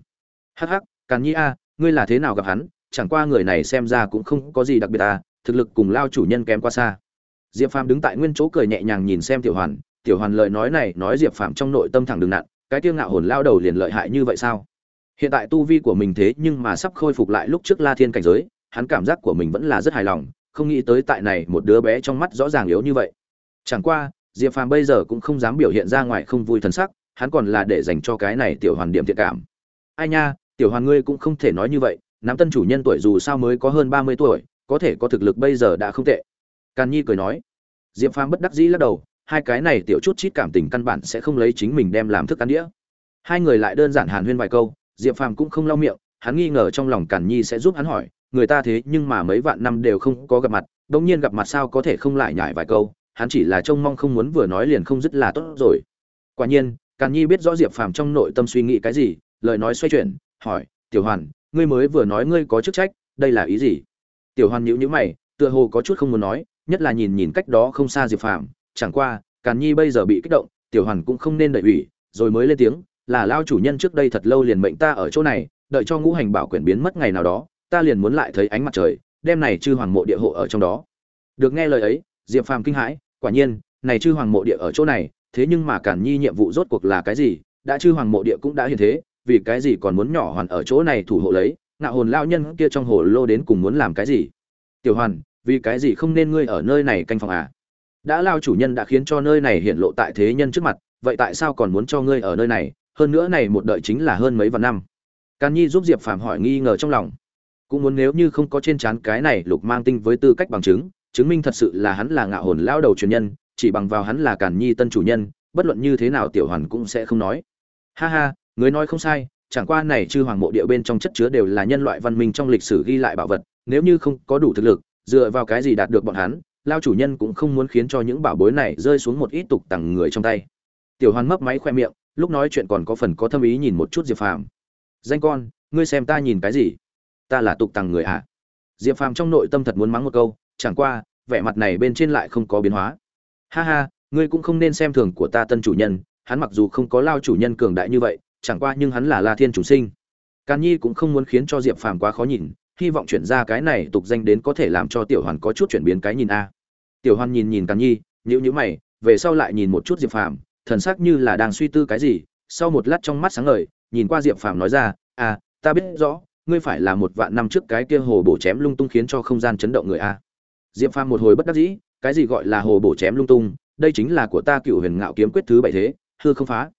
Hắc hắc, càn nhi a, ngươi là thế nào gặp hắn? Chẳng qua người này xem ra cũng không có gì đặc biệt à thực lực cùng lao chủ nhân kém quá xa diệp phàm đứng tại nguyên chỗ cười nhẹ nhàng nhìn xem tiểu hoàn. Tiểu hoàn lời nói này nói diệp phàm trong nội tâm thẳng đường nặn cái tiêu ngạo hồn lao đầu liền lợi hại như vậy sao? Hiện tại tu vi của mình thế nhưng mà sắp khôi phục lại lúc trước la thiên cảnh giới, hắn cảm giác của mình vẫn là rất hài lòng, không nghĩ tới tại này một đứa bé trong mắt rõ ràng yếu như vậy. Chẳng qua, diệp phàm bây giờ cũng không dám biểu hiện ra ngoài không vui thần sắc, hắn còn là để dành cho cái này tiểu hoàn điểm thiện cảm. Ai nha, tiểu hoàn ngươi cũng không thể nói như vậy, nắm tân chủ nhân tuổi dù sao mới có hơn ba mươi tuổi, có thể có thực lực bây giờ đã không tệ càn nhi cười nói, diệp phàm bất đắc dĩ lắc đầu, hai cái này tiểu chút chít cảm tình căn bản sẽ không lấy chính mình đem làm thức ăn đĩa. Hai người lại đơn giản hàn huyên vài câu, diệp phàm cũng không lau miệng, hắn nghi ngờ trong lòng càn nhi sẽ giúp hắn hỏi, người ta thế nhưng mà mấy vạn năm đều không có gặp mặt, đống nhiên gặp mặt sao có thể không lại nhải vài câu, hắn chỉ là trông mong không muốn vừa nói liền không dứt là tốt rồi. Quả nhiên, càn nhi biết rõ diệp phàm trong nội tâm suy nghĩ cái gì, lời nói xoay chuyển, hỏi, tiểu hoàn, ngươi mới vừa nói ngươi có chức trách, đây là ý gì? Tiểu hoàn nhíu nhíu mày, tựa hồ có chút không muốn nói nhất là nhìn nhìn cách đó không xa diệp phàm, chẳng qua, càn nhi bây giờ bị kích động, tiểu hoàn cũng không nên đợi ủy, rồi mới lên tiếng, là lao chủ nhân trước đây thật lâu liền mệnh ta ở chỗ này, đợi cho ngũ hành bảo quyển biến mất ngày nào đó, ta liền muốn lại thấy ánh mặt trời, đêm này chư hoàng mộ địa hộ ở trong đó. Được nghe lời ấy, diệp phàm kinh hãi, quả nhiên, này chư hoàng mộ địa ở chỗ này, thế nhưng mà Càn nhi nhiệm vụ rốt cuộc là cái gì? Đã chư hoàng mộ địa cũng đã hiện thế, vì cái gì còn muốn nhỏ hoàn ở chỗ này thủ hộ lấy? Ngạo hồn lao nhân kia trong hồ lô đến cùng muốn làm cái gì? Tiểu hoàn vì cái gì không nên ngươi ở nơi này canh phòng à? Đã lao chủ nhân đã khiến cho nơi này hiện lộ tại thế nhân trước mặt, vậy tại sao còn muốn cho ngươi ở nơi này? Hơn nữa này một đợi chính là hơn mấy vạn năm. Càn nhi giúp diệp phàm hỏi nghi ngờ trong lòng. Cũng muốn nếu như không có trên trán cái này lục mang tinh với tư cách bằng chứng chứng minh thật sự là hắn là ngạo hồn lao đầu truyền nhân, chỉ bằng vào hắn là càn nhi tân chủ nhân, bất luận như thế nào tiểu hoàn cũng sẽ không nói. Ha ha, người nói không sai, chẳng qua này chư hoàng mộ địa bên trong chất chứa đều là nhân loại văn minh trong lịch sử ghi lại bảo vật, nếu như không có đủ thực lực dựa vào cái gì đạt được bọn hắn, lao chủ nhân cũng không muốn khiến cho những bảo bối này rơi xuống một ít tục tằng người trong tay. Tiểu hoàn mấp máy khoe miệng, lúc nói chuyện còn có phần có thâm ý nhìn một chút diệp phàm. Danh con, ngươi xem ta nhìn cái gì? Ta là tục tằng người à diệp phàm trong nội tâm thật muốn mắng một câu, chẳng qua, vẻ mặt này bên trên lại không có biến hóa. Ha ha, ngươi cũng không nên xem thường của ta tân chủ nhân, hắn mặc dù không có lao chủ nhân cường đại như vậy, chẳng qua nhưng hắn là la thiên chủ sinh. Càn nhi cũng không muốn khiến cho diệp phàm quá khó nhìn hy vọng chuyển ra cái này tục danh đến có thể làm cho tiểu hoàn có chút chuyển biến cái nhìn a. Tiểu hoàn nhìn nhìn càn nhi nhữ nhữ mày, về sau lại nhìn một chút diệp phàm, thần sắc như là đang suy tư cái gì, sau một lát trong mắt sáng ngời, nhìn qua diệp phàm nói ra à ta biết rõ, ngươi phải là một vạn năm trước cái kia hồ bổ chém lung tung khiến cho không gian chấn động người a. Diệp phàm một hồi bất đắc dĩ, cái gì gọi là hồ bổ chém lung tung? Đây chính là của ta cựu huyền ngạo kiếm quyết thứ bảy thế, hư không phá.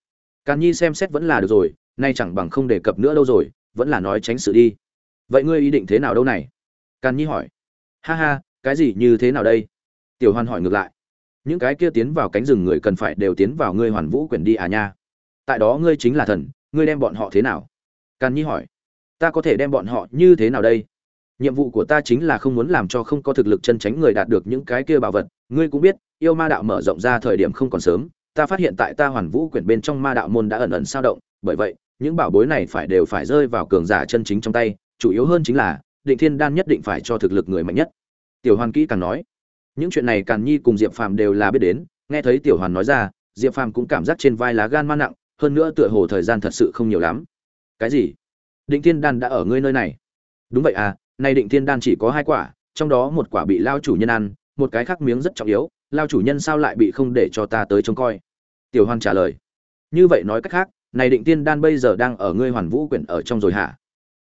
Càn nhi xem xét vẫn là được rồi, nay chẳng bằng không đề cập nữa đâu rồi, vẫn là nói tránh sự đi vậy ngươi ý định thế nào đâu này? Càn nhi hỏi. Ha ha, cái gì như thế nào đây? Tiểu hoàn hỏi ngược lại. Những cái kia tiến vào cánh rừng người cần phải đều tiến vào ngươi hoàn vũ quyển đi à nha. Tại đó ngươi chính là thần, ngươi đem bọn họ thế nào? Càn nhi hỏi. Ta có thể đem bọn họ như thế nào đây? Nhiệm vụ của ta chính là không muốn làm cho không có thực lực chân tránh người đạt được những cái kia bảo vật. Ngươi cũng biết, yêu ma đạo mở rộng ra thời điểm không còn sớm. Ta phát hiện tại ta hoàn vũ quyển bên trong ma đạo môn đã ẩn ẩn sao động. Bởi vậy, những bảo bối này phải đều phải rơi vào cường giả chân chính trong tay chủ yếu hơn chính là, định thiên đan nhất định phải cho thực lực người mạnh nhất. Tiểu hoàn kỹ càng nói, những chuyện này càn nhi cùng diệp phàm đều là biết đến, nghe thấy tiểu hoàn nói ra, diệp phàm cũng cảm giác trên vai lá gan man nặng, hơn nữa tựa hồ thời gian thật sự không nhiều lắm. Cái gì? Định thiên đan đã ở ngươi nơi này. Đúng vậy à nay định thiên đan chỉ có hai quả, trong đó một quả bị lao chủ nhân ăn, một cái khác miếng rất trọng yếu, lao chủ nhân sao lại bị không để cho ta tới trông coi? Tiểu hoàn trả lời, như vậy nói cách khác này định tiên đan bây giờ đang ở ngươi hoàn vũ quyển ở trong rồi hả?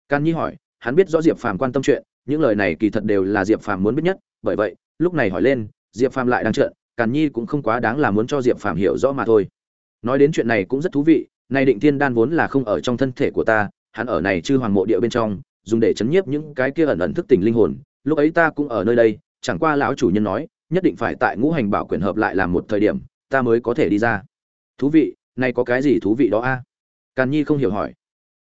Can nhi hỏi hắn biết rõ diệp phàm quan tâm chuyện, những lời này kỳ thật đều là diệp phàm muốn biết nhất, bởi vậy, lúc này hỏi lên, diệp phàm lại đang trợn, càn nhi cũng không quá đáng là muốn cho diệp phàm hiểu rõ mà thôi. Nói đến chuyện này cũng rất thú vị này định Thiên đan vốn là không ở trong thân thể của ta, hắn ở này chư hoàng mộ địa bên trong, dùng để chấn nhiếp những cái kia ẩn ẩn thức tỉnh linh hồn, lúc ấy ta cũng ở nơi đây, chẳng qua lão chủ nhân nói, nhất định phải tại ngũ hành bảo quyển hợp lại làm một thời điểm, ta mới có thể đi ra. Thú vị, nay có cái gì thú vị đó a? Càn nhi không hiểu hỏi.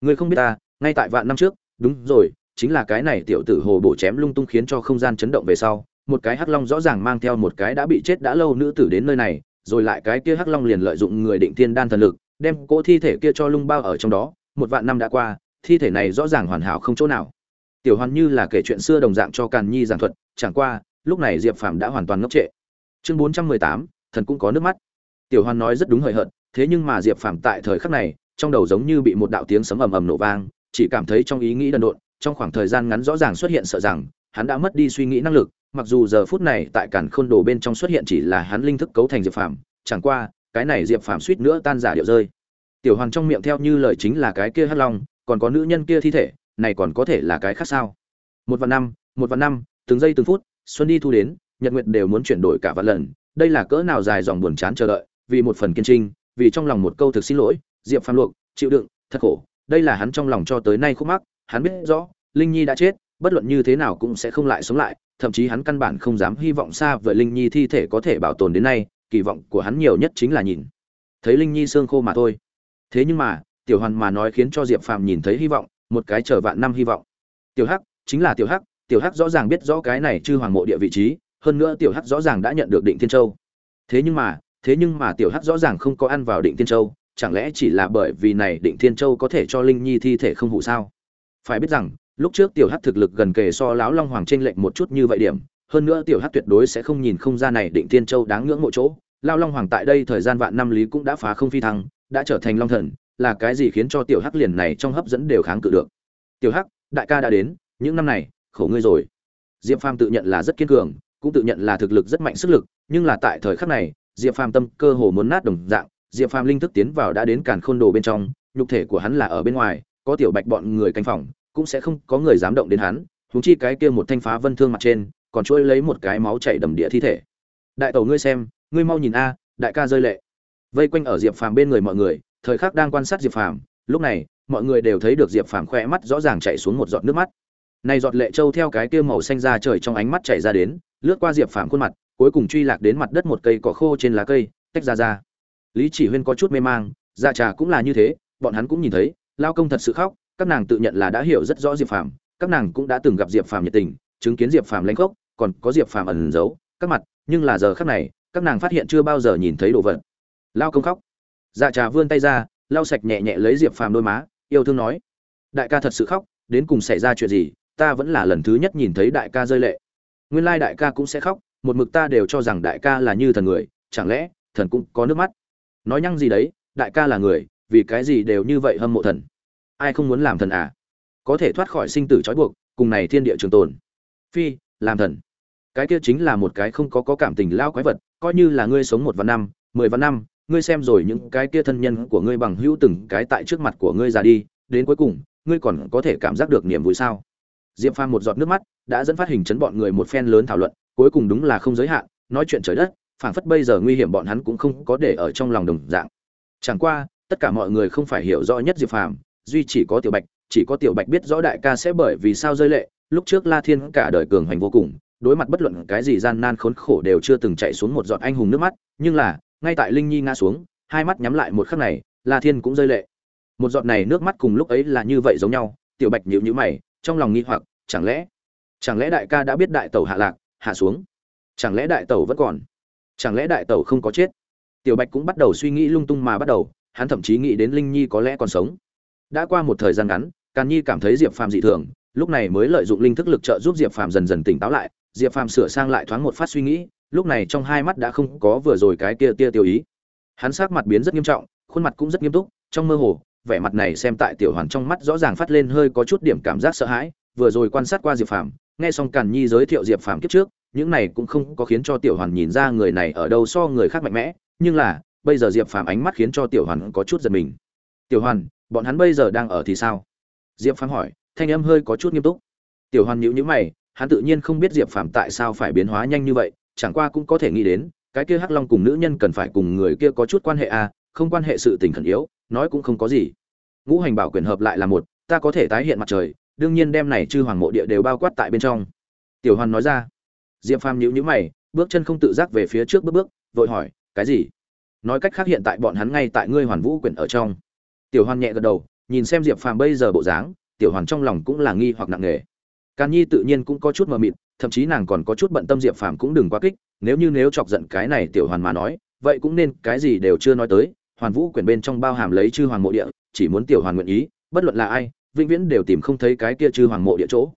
Ngươi không biết ta, ngay tại vạn năm trước đúng rồi, chính là cái này tiểu tử hồ bổ chém lung tung khiến cho không gian chấn động về sau, một cái hắc long rõ ràng mang theo một cái đã bị chết đã lâu nữ tử đến nơi này, rồi lại cái kia hắc long liền lợi dụng người định thiên đan thần lực, đem cỗ thi thể kia cho lung bao ở trong đó, một vạn năm đã qua, thi thể này rõ ràng hoàn hảo không chỗ nào. Tiểu hoàn như là kể chuyện xưa đồng dạng cho càn nhi giảng thuật, chẳng qua, lúc này diệp phàm đã hoàn toàn ngốc trệ. Chương bốn trăm mười tám, thần cũng có nước mắt. Tiểu hoàn nói rất đúng hời hợt, thế nhưng mà diệp phàm tại thời khắc này, trong đầu giống như bị một đạo tiếng sấm ầm ầm nổ vang chỉ cảm thấy trong ý nghĩ đần độn, trong khoảng thời gian ngắn rõ ràng xuất hiện sợ rằng, hắn đã mất đi suy nghĩ năng lực, mặc dù giờ phút này tại cản khôn đồ bên trong xuất hiện chỉ là hắn linh thức cấu thành diệp phàm, chẳng qua, cái này diệp phàm suýt nữa tan giả điệu rơi. Tiểu hoàng trong miệng theo như lời chính là cái kia hắc long, còn có nữ nhân kia thi thể, này còn có thể là cái khác sao? Một vạn năm, một vạn năm, từng giây từng phút, xuân đi thu đến, nhật nguyệt đều muốn chuyển đổi cả vạn lần, đây là cỡ nào dài dòng buồn chán chờ đợi, vì một phần kiên trinh, vì trong lòng một câu thực xin lỗi, diệp phàm luộc, chịu đựng, thật khổ đây là hắn trong lòng cho tới nay khúc mắc, hắn biết rõ, linh nhi đã chết, bất luận như thế nào cũng sẽ không lại sống lại, thậm chí hắn căn bản không dám hy vọng xa vời linh nhi thi thể có thể bảo tồn đến nay, kỳ vọng của hắn nhiều nhất chính là nhìn. Thấy linh nhi xương khô mà thôi. Thế nhưng mà, tiểu hoàn mà nói khiến cho diệp phàm nhìn thấy hy vọng, một cái chờ vạn năm hy vọng. Tiểu hắc, chính là tiểu hắc tiểu hắc rõ ràng biết rõ cái này chư hoàng mộ địa vị trí, hơn nữa tiểu hắc rõ ràng đã nhận được định thiên châu. Thế nhưng mà, thế nhưng mà tiểu hắc rõ ràng không có ăn vào định thiên châu chẳng lẽ chỉ là bởi vì này định thiên châu có thể cho linh nhi thi thể không hủ sao? Phải biết rằng, lúc trước tiểu hắc thực lực gần kề so lão long hoàng trên lệnh một chút như vậy điểm, hơn nữa tiểu hắc tuyệt đối sẽ không nhìn không ra này định thiên châu đáng ngưỡng mộ chỗ. Lao long hoàng tại đây thời gian vạn năm lý cũng đã phá không phi thăng, đã trở thành long thần, là cái gì khiến cho tiểu hắc liền này trong hấp dẫn đều kháng cự được? Tiểu hắc, đại ca đã đến, những năm này, khổ ngươi rồi. Diệp phàm tự nhận là rất kiên cường, cũng tự nhận là thực lực rất mạnh sức lực, nhưng là tại thời khắc này, diệp phàm tâm cơ hồ muốn nát đồng dạng diệp phàm linh thức tiến vào đã đến càn khôn đồ bên trong, nhục thể của hắn là ở bên ngoài, có tiểu bạch bọn người canh phòng, cũng sẽ không có người dám động đến hắn húng chi cái kia một thanh phá vân thương mặt trên, còn trôi lấy một cái máu chảy đầm địa thi thể. Đại tẩu ngươi xem, ngươi mau nhìn a, đại ca rơi lệ. Vây quanh ở diệp phàm bên người mọi người, thời khắc đang quan sát diệp phàm, lúc này, mọi người đều thấy được diệp phàm khỏe mắt rõ ràng chảy xuống một giọt nước mắt. Này giọt lệ châu theo cái kia màu xanh ra trời trong ánh mắt chảy ra đến, lướt qua diệp phàm khuôn mặt, cuối cùng truy lạc đến mặt đất một cây cỏ khô trên lá cây, tách ra ra lý chỉ huyên có chút mê mang dạ trà cũng là như thế, bọn hắn cũng nhìn thấy, lao công thật sự khóc, các nàng tự nhận là đã hiểu rất rõ diệp phàm, các nàng cũng đã từng gặp diệp phàm nhiệt tình, chứng kiến diệp phàm lãnh khốc, còn có diệp phàm ẩn giấu, các mặt, nhưng là giờ khắc này, các nàng phát hiện chưa bao giờ nhìn thấy đồ vật. Lao công khóc. Dạ trà vươn tay ra, lau sạch nhẹ nhẹ lấy diệp phàm đôi má, yêu thương nói, đại ca thật sự khóc, đến cùng xảy ra chuyện gì, ta vẫn là lần thứ nhất nhìn thấy đại ca rơi lệ. Nguyên lai đại ca cũng sẽ khóc, một mực ta đều cho rằng đại ca là như thần người, chẳng lẽ thần cũng có nước mắt? Nói nhăng gì đấy, đại ca là người, vì cái gì đều như vậy hâm mộ thần? Ai không muốn làm thần à? Có thể thoát khỏi sinh tử trói buộc, cùng này thiên địa trường tồn. Phi, làm thần. Cái kia chính là một cái không có có cảm tình lao quái vật, coi như là ngươi sống một vạn năm, mười vạn năm, ngươi xem rồi những cái kia thân nhân của ngươi bằng hữu từng cái tại trước mặt của ngươi ra đi, đến cuối cùng, ngươi còn có thể cảm giác được niềm vui sao? Diệp phàm một giọt nước mắt, đã dẫn phát hình chấn bọn người một phen lớn thảo luận, cuối cùng đúng là không giới hạn, nói chuyện trời đất phảng phất bây giờ nguy hiểm bọn hắn cũng không có để ở trong lòng đồng dạng. Chẳng qua, tất cả mọi người không phải hiểu rõ nhất diệp phàm, duy chỉ có tiểu bạch, chỉ có tiểu bạch biết rõ đại ca sẽ bởi vì sao rơi lệ, lúc trước la thiên cả đời cường hành vô cùng, đối mặt bất luận cái gì gian nan khốn khổ đều chưa từng chạy xuống một giọt anh hùng nước mắt, nhưng là, ngay tại linh nhi ngã xuống, hai mắt nhắm lại một khắc này, la thiên cũng rơi lệ. Một giọt này nước mắt cùng lúc ấy là như vậy giống nhau, tiểu bạch nhịu nhữ mày, trong lòng nghi hoặc, chẳng lẽ chẳng lẽ đại ca đã biết đại tẩu hạ lạc, hạ xuống? Chẳng lẽ đại tẩu vẫn còn? Chẳng lẽ đại tẩu không có chết? Tiểu bạch cũng bắt đầu suy nghĩ lung tung mà bắt đầu, hắn thậm chí nghĩ đến linh nhi có lẽ còn sống. Đã qua một thời gian ngắn, càn nhi cảm thấy diệp phàm dị thường, lúc này mới lợi dụng linh thức lực trợ giúp diệp phàm dần dần tỉnh táo lại, diệp phàm sửa sang lại thoáng một phát suy nghĩ, lúc này trong hai mắt đã không có vừa rồi cái kia tia tiêu ý. Hắn sắc mặt biến rất nghiêm trọng, khuôn mặt cũng rất nghiêm túc, trong mơ hồ, vẻ mặt này xem tại tiểu hoàn trong mắt rõ ràng phát lên hơi có chút điểm cảm giác sợ hãi, vừa rồi quan sát qua diệp phàm nghe xong càn nhi giới thiệu diệp phàm kiếp trước, những này cũng không có khiến cho tiểu hoàn nhìn ra người này ở đâu so người khác mạnh mẽ, nhưng là, bây giờ diệp phàm ánh mắt khiến cho tiểu hoàn có chút giật mình. Tiểu hoàn, bọn hắn bây giờ đang ở thì sao? Diệp phàm hỏi, thanh âm hơi có chút nghiêm túc. Tiểu hoàn nhíu nhíu mày, hắn tự nhiên không biết diệp phàm tại sao phải biến hóa nhanh như vậy, chẳng qua cũng có thể nghĩ đến, cái kia hắc long cùng nữ nhân cần phải cùng người kia có chút quan hệ à không quan hệ sự tình khẩn yếu, nói cũng không có gì. Ngũ hành bảo quyền hợp lại là một, ta có thể tái hiện mặt trời đương nhiên đem này chư hoàng mộ địa đều bao quát tại bên trong. Tiểu hoàn nói ra. Diệp phàm nhíu nhíu mày, bước chân không tự giác về phía trước bước bước, vội hỏi, cái gì? Nói cách khác hiện tại bọn hắn ngay tại ngươi hoàn vũ quyển ở trong. Tiểu hoàn nhẹ gật đầu, nhìn xem diệp phàm bây giờ bộ dáng, tiểu hoàn trong lòng cũng là nghi hoặc nặng nề. Càn nhi tự nhiên cũng có chút mờ mịt, thậm chí nàng còn có chút bận tâm diệp phàm cũng đừng quá kích, nếu như nếu chọc giận cái này tiểu hoàn mà nói, vậy cũng nên cái gì đều chưa nói tới, hoàn vũ quyển bên trong bao hàm lấy chư hoàng mộ địa, chỉ muốn tiểu hoàn nguyện ý, bất luận là ai vĩnh viễn đều tìm không thấy cái kia chư hoàng mộ địa chỗ.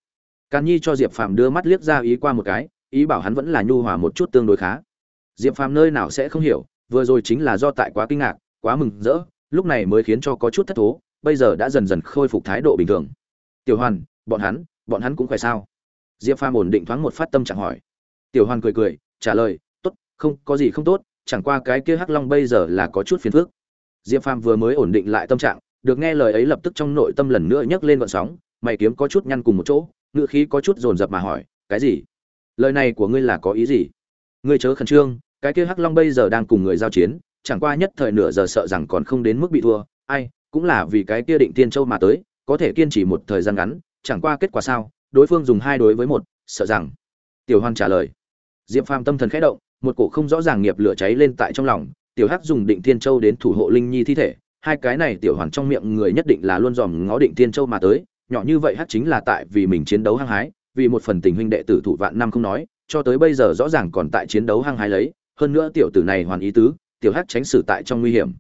Càn nhi cho diệp phàm đưa mắt liếc ra ý qua một cái, ý bảo hắn vẫn là nhu hòa một chút tương đối khá. Diệp phàm nơi nào sẽ không hiểu, vừa rồi chính là do tại quá kinh ngạc, quá mừng rỡ, lúc này mới khiến cho có chút thất thố, bây giờ đã dần dần khôi phục thái độ bình thường. Tiểu hoàn, bọn hắn bọn hắn cũng khỏe sao? Diệp phàm ổn định thoáng một phát tâm trạng hỏi. Tiểu hoàn cười cười, trả lời, tốt, không, có gì không tốt, chẳng qua cái kia hắc long bây giờ là có chút phiền phức. Diệp phàm vừa mới ổn định lại tâm trạng được nghe lời ấy lập tức trong nội tâm lần nữa nhấc lên vận sóng, mày kiếm có chút nhăn cùng một chỗ ngựa khí có chút dồn dập mà hỏi, cái gì? Lời này của ngươi là có ý gì? Ngươi chớ khẩn trương, cái kia hắc long bây giờ đang cùng người giao chiến, chẳng qua nhất thời nửa giờ sợ rằng còn không đến mức bị thua, ai, cũng là vì cái kia định tiên châu mà tới, có thể kiên trì một thời gian ngắn, chẳng qua kết quả sao, đối phương dùng hai đối với một, sợ rằng. Tiểu hoan trả lời. Diệp phàm tâm thần khẽ động, một cổ không rõ ràng nghiệp lửa cháy lên tại trong lòng, tiểu hắc dùng định thiên châu đến thủ hộ linh nhi thi thể hai cái này tiểu hoàn trong miệng người nhất định là luôn dòm ngó định thiên châu mà tới, nhỏ như vậy hắc chính là tại vì mình chiến đấu hăng hái, vì một phần tình huynh đệ tử thủ vạn năm không nói, cho tới bây giờ rõ ràng còn tại chiến đấu hăng hái lấy, hơn nữa tiểu tử này hoàn ý tứ, tiểu hắc tránh xử tại trong nguy hiểm.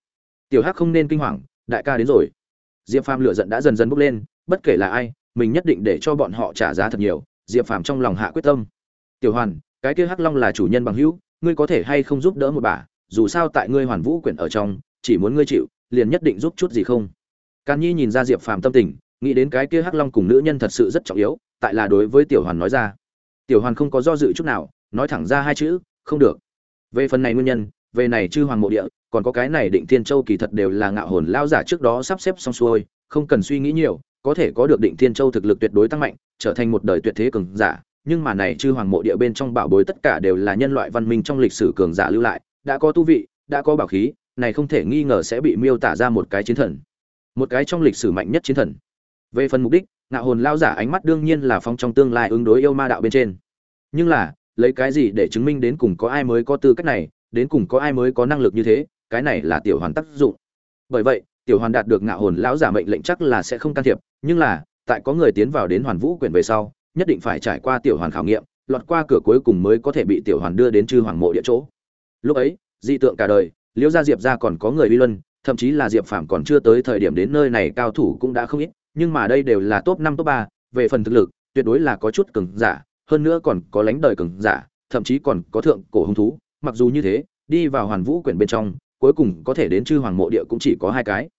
Tiểu hắc không nên kinh hoàng, đại ca đến rồi. Diệp phàm lựa giận đã dần dần bốc lên, bất kể là ai, mình nhất định để cho bọn họ trả giá thật nhiều, diệp phàm trong lòng hạ quyết tâm. Tiểu hoàn, cái kia hắc long là chủ nhân bằng hữu, ngươi có thể hay không giúp đỡ một bà, dù sao tại ngươi hoàn vũ quyển ở trong, chỉ muốn ngươi chịu liền nhất định giúp chút gì không Càn Nhi nhìn ra Diệp Phàm tâm tình, nghĩ đến cái kia Hắc Long cùng nữ nhân thật sự rất trọng yếu, tại là đối với Tiểu Hoàn nói ra. Tiểu Hoàn không có do dự chút nào, nói thẳng ra hai chữ, không được. Về phần này nguyên nhân, về này chư hoàng mộ địa, còn có cái này Định Thiên Châu kỳ thật đều là ngạo hồn lao giả trước đó sắp xếp xong xuôi, không cần suy nghĩ nhiều, có thể có được Định Thiên Châu thực lực tuyệt đối tăng mạnh, trở thành một đời tuyệt thế cường giả, nhưng mà này chư hoàng mộ địa bên trong bảo bối tất cả đều là nhân loại văn minh trong lịch sử cường giả lưu lại, đã có tu vị, đã có bảo khí, này không thể nghi ngờ sẽ bị miêu tả ra một cái chiến thần, một cái trong lịch sử mạnh nhất chiến thần. Về phần mục đích, ngạo hồn lao giả ánh mắt đương nhiên là phong trong tương lai ứng đối yêu ma đạo bên trên. Nhưng là, lấy cái gì để chứng minh đến cùng có ai mới có tư cách này, đến cùng có ai mới có năng lực như thế, cái này là tiểu hoàn tác dụng. Bởi vậy, tiểu hoàn đạt được ngạo hồn lão giả mệnh lệnh chắc là sẽ không can thiệp, nhưng là, tại có người tiến vào đến hoàn vũ quyển về sau, nhất định phải trải qua tiểu hoàn khảo nghiệm, lọt qua cửa cuối cùng mới có thể bị tiểu hoàn đưa đến chư hoàng mộ địa chỗ. Lúc ấy, dị tượng cả đời liễu gia diệp gia còn có người uy luân, thậm chí là diệp phàm còn chưa tới thời điểm đến nơi này cao thủ cũng đã không ít, nhưng mà đây đều là top năm, top ba, về phần thực lực, tuyệt đối là có chút cường giả, hơn nữa còn có lánh đời cường giả, thậm chí còn có thượng cổ hung thú. Mặc dù như thế, đi vào hoàn vũ quyển bên trong, cuối cùng có thể đến chư hoàng mộ địa cũng chỉ có hai cái.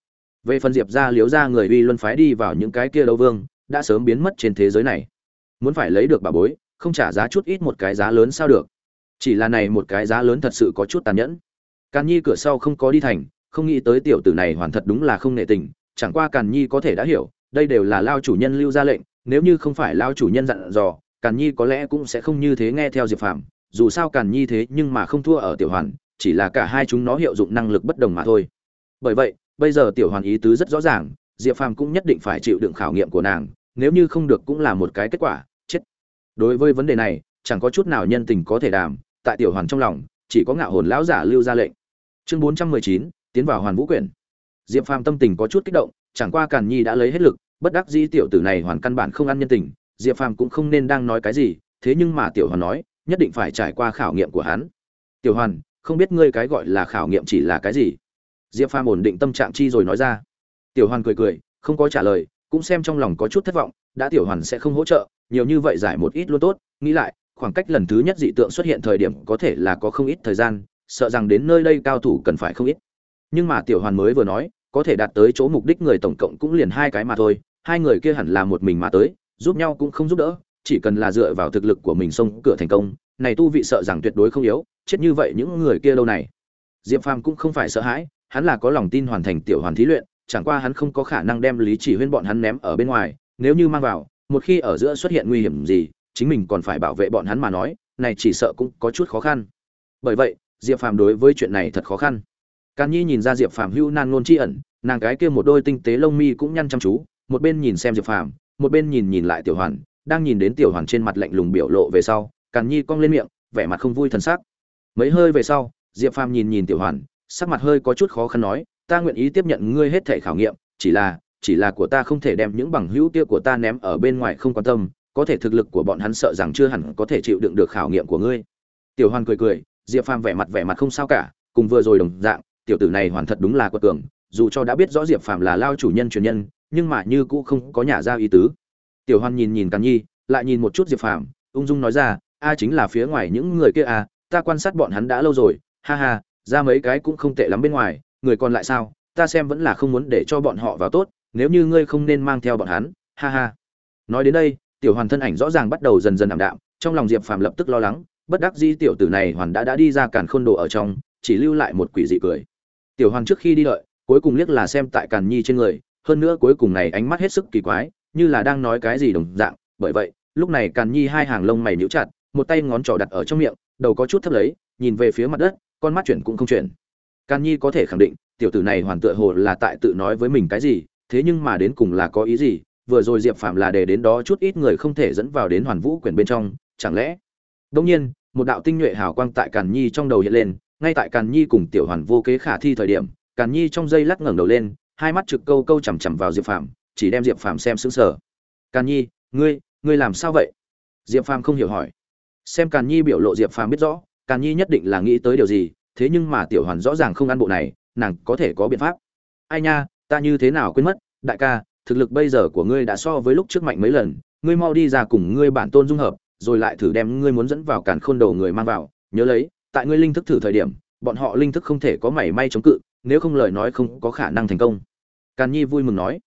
Về phần diệp ra liếu ra người uy luân phái đi vào những cái kia lâu vương, đã sớm biến mất trên thế giới này. Muốn phải lấy được bà bối, không trả giá chút ít một cái giá lớn sao được. Chỉ là này một cái giá lớn thật sự có chút tàn nhẫn càn nhi cửa sau không có đi thành, không nghĩ tới tiểu tử này hoàn thật đúng là không nệ tình, chẳng qua càn nhi có thể đã hiểu, đây đều là lao chủ nhân lưu ra lệnh, nếu như không phải lao chủ nhân dặn dò, càn nhi có lẽ cũng sẽ không như thế nghe theo diệp phàm, dù sao càn nhi thế nhưng mà không thua ở tiểu hoàn, chỉ là cả hai chúng nó hiệu dụng năng lực bất đồng mà thôi. Bởi vậy, bây giờ tiểu hoàn ý tứ rất rõ ràng, diệp phàm cũng nhất định phải chịu đựng khảo nghiệm của nàng, nếu như không được cũng là một cái kết quả, chết. Đối với vấn đề này, chẳng có chút nào nhân tình có thể đàm, tại tiểu hoàn trong lòng chỉ có ngạo hồn lão giả lưu ra lệnh. Chương bốn trăm mười chín, tiến vào hoàn vũ quyển. Diệp phàm tâm tình có chút kích động, chẳng qua càn nhi đã lấy hết lực, bất đắc dĩ tiểu tử này hoàn căn bản không ăn nhân tình, diệp phàm cũng không nên đang nói cái gì, thế nhưng mà tiểu hoàn nói, nhất định phải trải qua khảo nghiệm của hắn. Tiểu hoàn, không biết ngươi cái gọi là khảo nghiệm chỉ là cái gì? Diệp phàm ổn định tâm trạng chi rồi nói ra. Tiểu hoàn cười cười, không có trả lời, cũng xem trong lòng có chút thất vọng, đã tiểu hoàn sẽ không hỗ trợ, nhiều như vậy giải một ít luôn tốt, nghĩ lại khoảng cách lần thứ nhất dị tượng xuất hiện thời điểm có thể là có không ít thời gian, sợ rằng đến nơi đây cao thủ cần phải không ít. Nhưng mà tiểu hoàn mới vừa nói, có thể đạt tới chỗ mục đích người tổng cộng cũng liền hai cái mà thôi, hai người kia hẳn là một mình mà tới, giúp nhau cũng không giúp đỡ, chỉ cần là dựa vào thực lực của mình xông cửa thành công, này tu vị sợ rằng tuyệt đối không yếu, chết như vậy những người kia lâu này. Diệp phàm cũng không phải sợ hãi, hắn là có lòng tin hoàn thành tiểu hoàn thí luyện, chẳng qua hắn không có khả năng đem lý chỉ huyên bọn hắn ném ở bên ngoài, nếu như mang vào, một khi ở giữa xuất hiện nguy hiểm gì chính mình còn phải bảo vệ bọn hắn mà nói này chỉ sợ cũng có chút khó khăn bởi vậy diệp phàm đối với chuyện này thật khó khăn Càn Nhi nhìn ra Diệp Phàm hưu nan ngôn chi ẩn, nàng cái kia một đôi tinh tế lông mi cũng nhăn chăm chú, một bên nhìn xem Diệp Phàm, một bên nhìn nhìn lại Tiểu Hoàn, đang nhìn đến Tiểu Hoàn trên mặt lạnh lùng biểu lộ về sau, Càn Nhi cong lên miệng, vẻ mặt không vui thần sắc. Mấy hơi về sau, Diệp Phàm nhìn nhìn Tiểu Hoàn, sắc mặt hơi có chút khó khăn nói, ta nguyện ý tiếp nhận ngươi hết thể khảo nghiệm, chỉ là, chỉ là của ta không thể đem những bằng hữu kia của ta ném ở bên ngoài không quan tâm, có thể thực lực của bọn hắn sợ rằng chưa hẳn có thể chịu đựng được khảo nghiệm của ngươi. Tiểu Hoàn cười cười, Diệp Phàm vẻ mặt vẻ mặt không sao cả, cùng vừa rồi đồng dạng, tiểu tử này hoàn thật đúng là quật cường dù cho đã biết rõ diệp phàm là lao chủ nhân truyền nhân nhưng mà như cũ không có nhà ra ý tứ. Tiểu hoan nhìn nhìn càn nhi lại nhìn một chút diệp phàm ung dung nói ra a chính là phía ngoài những người kia à ta quan sát bọn hắn đã lâu rồi ha ha ra mấy cái cũng không tệ lắm bên ngoài người còn lại sao? Ta xem vẫn là không muốn để cho bọn họ vào tốt nếu như ngươi không nên mang theo bọn hắn ha ha. Nói đến đây tiểu hoàn thân ảnh rõ ràng bắt đầu dần dần ảm đạm, trong lòng diệp phàm lập tức lo lắng, bất đắc di tiểu tử này hoàn đã đã đi ra càn khôn đồ ở trong, chỉ lưu lại một quỷ dị cười. Tiểu Hoàn trước khi đi đợi, cuối cùng liếc là xem tại càn nhi trên người, hơn nữa cuối cùng này ánh mắt hết sức kỳ quái, như là đang nói cái gì đồng dạng, bởi vậy, lúc này càn nhi hai hàng lông mày nhíu chặt, một tay ngón trỏ đặt ở trong miệng, đầu có chút thấp lấy, nhìn về phía mặt đất, con mắt chuyển cũng không chuyển. Càn nhi có thể khẳng định, tiểu tử này hoàn tựa hồ là tại tự nói với mình cái gì, thế nhưng mà đến cùng là có ý gì vừa rồi diệp phạm là để đến đó chút ít người không thể dẫn vào đến hoàn vũ quyển bên trong, chẳng lẽ? Đông nhiên, một đạo tinh nhuệ hào quang tại càn nhi trong đầu hiện lên, ngay tại càn nhi cùng tiểu hoàn vô kế khả thi thời điểm, càn nhi trong dây lắc ngẩng đầu lên, hai mắt trực câu câu chằm chằm vào diệp phàm, chỉ đem diệp phàm xem xứng sở càn nhi, ngươi ngươi làm sao vậy? Diệp phàm không hiểu hỏi. Xem càn nhi biểu lộ diệp phàm biết rõ, càn nhi nhất định là nghĩ tới điều gì, thế nhưng mà tiểu hoàn rõ ràng không ăn bộ này, nàng có thể có biện pháp. Ai nha, ta như thế nào quên mất, đại ca thực lực bây giờ của ngươi đã so với lúc trước mạnh mấy lần, ngươi mau đi ra cùng ngươi bản tôn dung hợp, rồi lại thử đem ngươi muốn dẫn vào càn khôn đầu người mang vào. Nhớ lấy, tại ngươi linh thức thử thời điểm, bọn họ linh thức không thể có mảy may chống cự, nếu không lời nói không có khả năng thành công. Càn nhi vui mừng nói.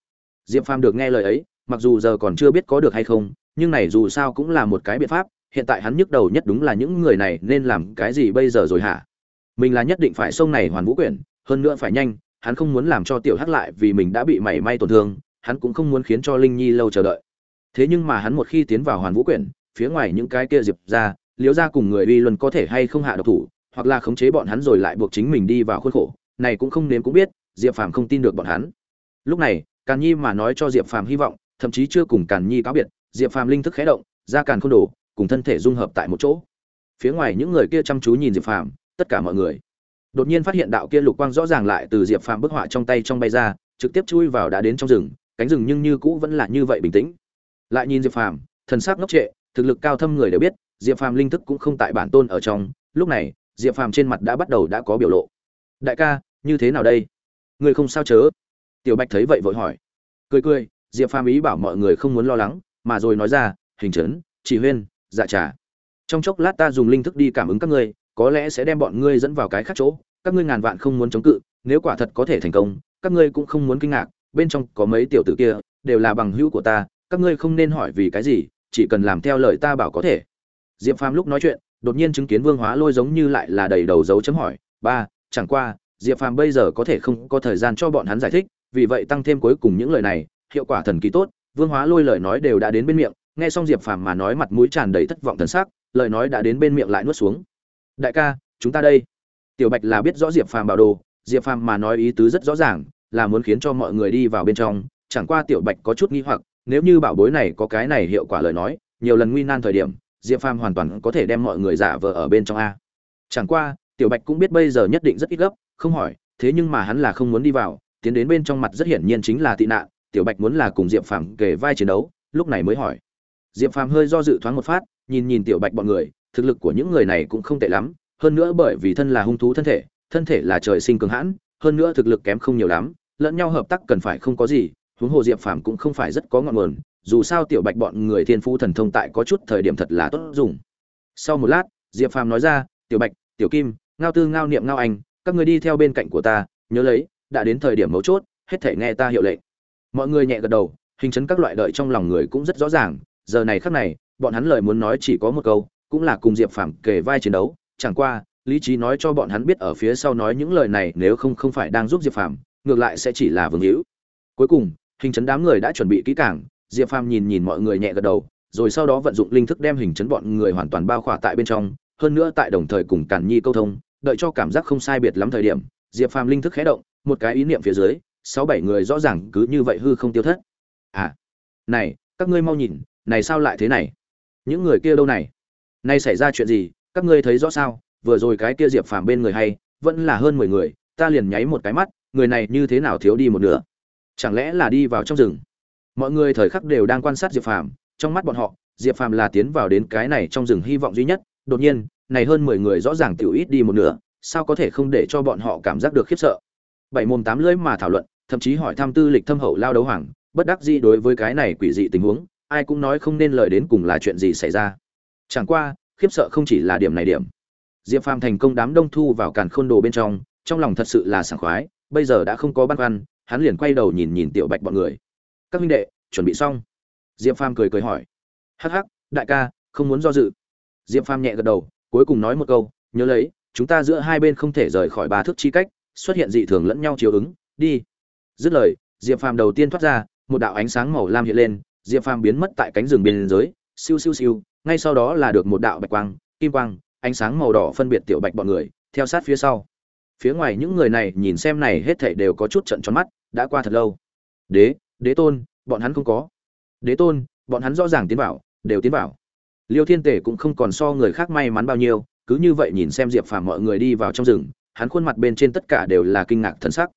Diệp phàm được nghe lời ấy, mặc dù giờ còn chưa biết có được hay không, nhưng này dù sao cũng là một cái biện pháp, hiện tại hắn nhức đầu nhất đúng là những người này nên làm cái gì bây giờ rồi hả? Mình là nhất định phải xông này hoàn vũ quyển, hơn nữa phải nhanh, hắn không muốn làm cho tiểu hắc lại vì mình đã bị mảy may tổn thương hắn cũng không muốn khiến cho linh nhi lâu chờ đợi. Thế nhưng mà hắn một khi tiến vào hoàn vũ quyển, phía ngoài những cái kia diệp ra liếu ra cùng người uy luân có thể hay không hạ độc thủ, hoặc là khống chế bọn hắn rồi lại buộc chính mình đi vào khuôn khổ, này cũng không nếm cũng biết, diệp phàm không tin được bọn hắn. Lúc này, càn nhi mà nói cho diệp phàm hy vọng, thậm chí chưa cùng càn nhi cáo biệt, diệp phàm linh thức khé động, ra càn khôn đồ, cùng thân thể dung hợp tại một chỗ. Phía ngoài những người kia chăm chú nhìn diệp phàm, tất cả mọi người. Đột nhiên phát hiện đạo kia lục quang rõ ràng lại từ diệp phàm bức họa trong tay trong bay ra, trực tiếp chui vào đã đến trong rừng cánh rừng nhưng như cũ vẫn là như vậy bình tĩnh. Lại nhìn diệp phàm, thần sắc ngốc trệ, thực lực cao thâm người đều biết, diệp phàm linh thức cũng không tại bản tôn ở trong. Lúc này, diệp phàm trên mặt đã bắt đầu đã có biểu lộ. Đại ca, như thế nào đây? Người không sao chớ? Tiểu bạch thấy vậy vội hỏi. Cười cười, diệp phàm ý bảo mọi người không muốn lo lắng, mà rồi nói ra, hình trấn chỉ huyên dạ trà. Trong chốc lát ta dùng linh thức đi cảm ứng các ngươi, có lẽ sẽ đem bọn ngươi dẫn vào cái khác chỗ. Các ngươi ngàn vạn không muốn chống cự, nếu quả thật có thể thành công, các ngươi cũng không muốn kinh ngạc bên trong có mấy tiểu tử kia, đều là bằng hữu của ta, các ngươi không nên hỏi vì cái gì, chỉ cần làm theo lời ta bảo có thể. Diệp phàm lúc nói chuyện, đột nhiên chứng kiến vương hóa lôi giống như lại là đầy đầu dấu chấm hỏi, ba, chẳng qua, diệp phàm bây giờ có thể không có thời gian cho bọn hắn giải thích, vì vậy tăng thêm cuối cùng những lời này, hiệu quả thần kỳ tốt. Vương hóa lôi lời nói đều đã đến bên miệng, nghe xong diệp phàm mà nói mặt mũi tràn đầy thất vọng thần sắc, lời nói đã đến bên miệng lại nuốt xuống. Đại ca, chúng ta đây. Tiểu bạch là biết rõ diệp phàm bảo đồ, diệp phàm mà nói ý tứ rất rõ ràng là muốn khiến cho mọi người đi vào bên trong, chẳng qua tiểu bạch có chút nghi hoặc, nếu như bảo bối này có cái này hiệu quả lời nói, nhiều lần nguy nan thời điểm, diệp phàm hoàn toàn có thể đem mọi người giả vờ ở bên trong a. Chẳng qua, tiểu bạch cũng biết bây giờ nhất định rất ít gấp, không hỏi, thế nhưng mà hắn là không muốn đi vào, tiến đến bên trong mặt rất hiển nhiên chính là tị nạn, tiểu bạch muốn là cùng diệp phàm kể vai chiến đấu, lúc này mới hỏi. Diệp phàm hơi do dự thoáng một phát, nhìn nhìn tiểu bạch bọn người, thực lực của những người này cũng không tệ lắm, hơn nữa bởi vì thân là hung thú thân thể thân thể là trời sinh cường hãn, hơn nữa thực lực kém không nhiều lắm lẫn nhau hợp tác cần phải không có gì, huống hồ diệp phàm cũng không phải rất có ngọn nguồn, dù sao tiểu bạch bọn người thiên phú thần thông tại có chút thời điểm thật là tốt dùng. Sau một lát, diệp phàm nói ra, tiểu bạch, tiểu kim, ngao tư ngao niệm ngao anh, các người đi theo bên cạnh của ta, nhớ lấy, đã đến thời điểm mấu chốt, hết thể nghe ta hiệu lệnh. Mọi người nhẹ gật đầu, hình chấn các loại đợi trong lòng người cũng rất rõ ràng, giờ này khắc này, bọn hắn lời muốn nói chỉ có một câu, cũng là cùng diệp phàm kề vai chiến đấu, chẳng qua, lý trí nói cho bọn hắn biết ở phía sau nói những lời này, nếu không không phải đang giúp diệp phàm ngược lại sẽ chỉ là vương hữu. Cuối cùng, hình chấn đám người đã chuẩn bị kỹ càng, diệp phàm nhìn nhìn mọi người nhẹ gật đầu, rồi sau đó vận dụng linh thức đem hình chấn bọn người hoàn toàn bao khỏa tại bên trong, hơn nữa tại đồng thời cùng càn nhi câu thông, đợi cho cảm giác không sai biệt lắm thời điểm, diệp phàm linh thức khé động, một cái ý niệm phía dưới, sáu bảy người rõ ràng cứ như vậy hư không tiêu thất. À này, các ngươi mau nhìn, này sao lại thế này? Những người kia đâu này? Nay xảy ra chuyện gì? Các ngươi thấy rõ sao? Vừa rồi cái kia diệp phàm bên người hay, vẫn là hơn mười người, ta liền nháy một cái mắt người này như thế nào thiếu đi một nửa? Chẳng lẽ là đi vào trong rừng? Mọi người thời khắc đều đang quan sát diệp phàm, trong mắt bọn họ, diệp phàm là tiến vào đến cái này trong rừng hy vọng duy nhất. Đột nhiên, này hơn mười người rõ ràng tiểu ít đi một nửa, sao có thể không để cho bọn họ cảm giác được khiếp sợ? Bảy mồm tám lưỡi mà thảo luận, thậm chí hỏi thăm tư lịch thâm hậu lao đấu hoàng, bất đắc dĩ đối với cái này quỷ dị tình huống, ai cũng nói không nên lời đến cùng là chuyện gì xảy ra. Chẳng qua, khiếp sợ không chỉ là điểm này điểm. Diệp phàm thành công đám đông thu vào càn khôn đồ bên trong trong lòng thật sự là sảng khoái bây giờ đã không có băn khoăn, hắn liền quay đầu nhìn nhìn tiểu bạch bọn người. Các huynh đệ, chuẩn bị xong. Diệp phàm cười cười hỏi. Hắc hắc, đại ca, không muốn do dự. Diệp phàm nhẹ gật đầu, cuối cùng nói một câu, nhớ lấy, chúng ta giữa hai bên không thể rời khỏi ba thước chi cách, xuất hiện dị thường lẫn nhau chiều ứng, đi. Dứt lời, diệp phàm đầu tiên thoát ra, một đạo ánh sáng màu lam hiện lên, diệp phàm biến mất tại cánh rừng biên giới siêu siêu siêu, ngay sau đó là được một đạo bạch quang, kim quang, ánh sáng màu đỏ phân biệt tiểu bạch bọn người, theo sát phía sau phía ngoài những người này nhìn xem này hết thảy đều có chút trận tròn mắt, đã qua thật lâu. Đế đế tôn, bọn hắn không có. Đế tôn, bọn hắn rõ ràng tiến vào, đều tiến vào. Liêu thiên tể cũng không còn so người khác may mắn bao nhiêu, cứ như vậy nhìn xem diệp phàm mọi người đi vào trong rừng, hắn khuôn mặt bên trên tất cả đều là kinh ngạc thân sắc.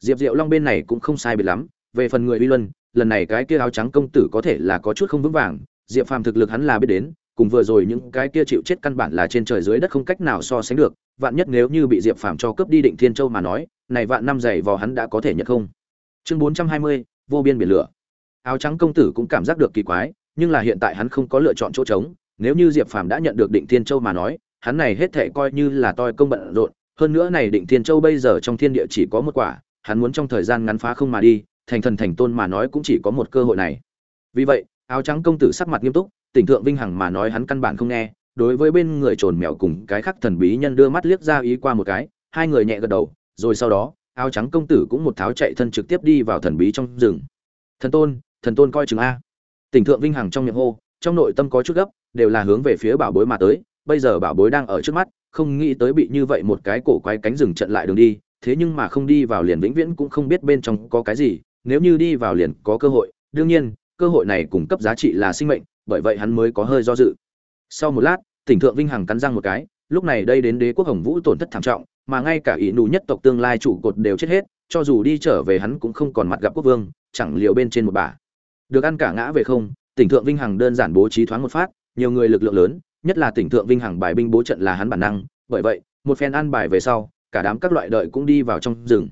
Diệp diệu long bên này cũng không sai biệt lắm, về phần người uy luân, lần này cái kia áo trắng công tử có thể là có chút không vững vàng, diệp phàm thực lực hắn là biết đến cùng vừa rồi những cái kia chịu chết căn bản là trên trời dưới đất không cách nào so sánh được, vạn nhất nếu như bị diệp phàm cho cướp đi định thiên châu mà nói, này vạn năm dày vò hắn đã có thể nhận không? Chương bốn trăm hai mươi, vô biên biển lửa. Áo trắng công tử cũng cảm giác được kỳ quái, nhưng là hiện tại hắn không có lựa chọn chỗ trống, nếu như diệp phàm đã nhận được định thiên châu mà nói, hắn này hết thể coi như là toi công bận rộn, hơn nữa này định thiên châu bây giờ trong thiên địa chỉ có một quả, hắn muốn trong thời gian ngắn phá không mà đi, thành thần thành tôn mà nói cũng chỉ có một cơ hội này. Vì vậy áo trắng công tử sắc mặt nghiêm túc, tỉnh thượng vinh hằng mà nói hắn căn bản không nghe, đối với bên người trồn mèo cùng cái khắc thần bí nhân đưa mắt liếc ra ý qua một cái, hai người nhẹ gật đầu, rồi sau đó, áo trắng công tử cũng một tháo chạy thân trực tiếp đi vào thần bí trong rừng. Thần tôn thần tôn coi chừng a. Tỉnh thượng vinh hằng trong miệng hô, trong nội tâm có chút gấp, đều là hướng về phía bảo bối mà tới, bây giờ bảo bối đang ở trước mắt, không nghĩ tới bị như vậy một cái cổ quái cánh rừng chặn lại đường đi, thế nhưng mà không đi vào liền vĩnh viễn cũng không biết bên trong có cái gì, nếu như đi vào liền có cơ hội, đương nhiên cơ hội này cung cấp giá trị là sinh mệnh, bởi vậy hắn mới có hơi do dự. Sau một lát, tỉnh thượng vinh hằng cắn răng một cái, lúc này đây đến đế quốc hồng vũ tổn thất thảm trọng, mà ngay cả ỷ nụ nhất tộc tương lai chủ cột đều chết hết, cho dù đi trở về hắn cũng không còn mặt gặp quốc vương, chẳng liều bên trên một bà. Được ăn cả ngã về không, tỉnh thượng vinh hằng đơn giản bố trí thoáng một phát, nhiều người lực lượng lớn, nhất là tỉnh thượng vinh hằng bài binh bố trận là hắn bản năng, bởi vậy, một phen ăn bài về sau, cả đám các loại đợi cũng đi vào trong rừng.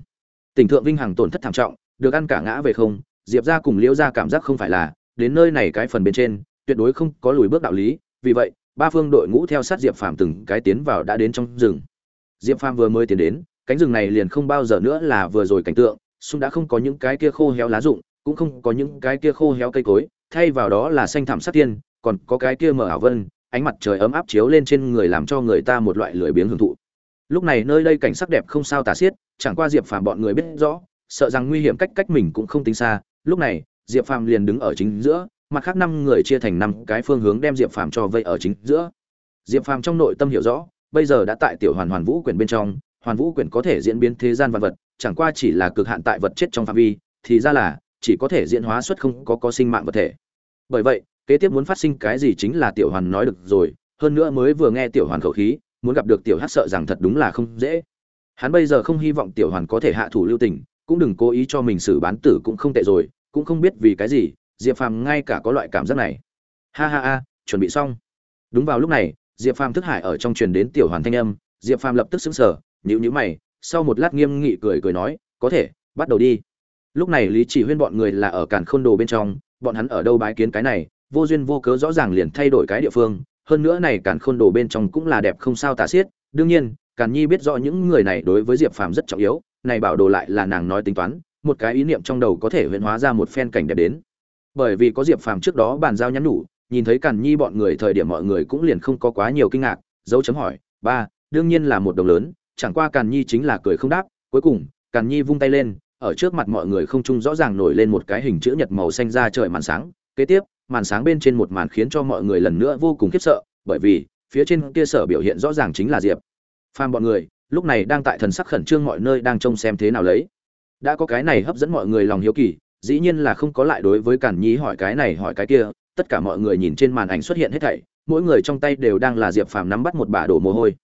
Tỉnh thượng vinh hằng tổn thất thảm trọng, được ăn cả ngã về không diệp ra cùng liễu ra cảm giác không phải là, đến nơi này cái phần bên trên, tuyệt đối không có lùi bước đạo lý, vì vậy, ba phương đội ngũ theo sát diệp phàm từng cái tiến vào đã đến trong rừng. Diệp phàm vừa mới tiến đến, cánh rừng này liền không bao giờ nữa là vừa rồi cảnh tượng xung đã không có những cái kia khô héo lá rụng, cũng không có những cái kia khô héo cây cối, thay vào đó là xanh thảm sát tiên, còn có cái kia mở ảo vân, ánh mặt trời ấm áp chiếu lên trên người làm cho người ta một loại lười biếng hưởng thụ. Lúc này nơi đây cảnh sắc đẹp không sao tả xiết, chẳng qua diệp phàm bọn người biết rõ, sợ rằng nguy hiểm cách cách mình cũng không tính xa lúc này, diệp phàm liền đứng ở chính giữa, mặt khác năm người chia thành năm cái phương hướng đem diệp phàm cho vây ở chính giữa. Diệp phàm trong nội tâm hiểu rõ, bây giờ đã tại tiểu hoàn hoàn vũ quyển bên trong, hoàn vũ quyển có thể diễn biến thế gian vật vật, chẳng qua chỉ là cực hạn tại vật chết trong phạm vi, thì ra là, chỉ có thể diễn hóa xuất không có có sinh mạng vật thể. Bởi vậy, kế tiếp muốn phát sinh cái gì chính là tiểu hoàn nói được rồi, hơn nữa mới vừa nghe tiểu hoàn khẩu khí, muốn gặp được tiểu hát sợ rằng thật đúng là không dễ. Hắn bây giờ không hy vọng tiểu hoàn có thể hạ thủ lưu tình, cũng đừng cố ý cho mình xử bán tử cũng không tệ rồi cũng không biết vì cái gì, diệp phàm ngay cả có loại cảm giác này. Ha ha ha, chuẩn bị xong. Đúng vào lúc này, diệp phàm thức hải ở trong truyền đến tiểu hoàn thanh âm, diệp phàm lập tức xứng sở nhữ nhữ mày, sau một lát nghiêm nghị cười cười nói, có thể, bắt đầu đi. Lúc này lý chỉ huyên bọn người là ở cản khôn đồ bên trong, bọn hắn ở đâu bái kiến cái này, vô duyên vô cớ rõ ràng liền thay đổi cái địa phương, hơn nữa này cản khôn đồ bên trong cũng là đẹp không sao tả xiết. Đương nhiên, càn nhi biết rõ những người này đối với diệp phàm rất trọng yếu, này bảo đồ lại là nàng nói tính toán một cái ý niệm trong đầu có thể huyễn hóa ra một phen cảnh đẹp đến. Bởi vì có diệp phàm trước đó bàn giao nhắn nhủ, nhìn thấy càn nhi bọn người thời điểm mọi người cũng liền không có quá nhiều kinh ngạc, dấu chấm hỏi, ba, đương nhiên là một đồng lớn, chẳng qua càn nhi chính là cười không đáp, cuối cùng, càn nhi vung tay lên, ở trước mặt mọi người không trung rõ ràng nổi lên một cái hình chữ nhật màu xanh ra trời màn sáng, kế tiếp, màn sáng bên trên một màn khiến cho mọi người lần nữa vô cùng khiếp sợ, bởi vì, phía trên kia sở biểu hiện rõ ràng chính là diệp phàm bọn người, lúc này đang tại thần sắc khẩn trương mọi nơi đang trông xem thế nào lấy đã có cái này hấp dẫn mọi người lòng hiếu kỳ, dĩ nhiên là không có lại đối với cản nhí hỏi cái này hỏi cái kia, tất cả mọi người nhìn trên màn ảnh xuất hiện hết thảy, mỗi người trong tay đều đang là diệp phàm nắm bắt một bả đổ mồ hôi.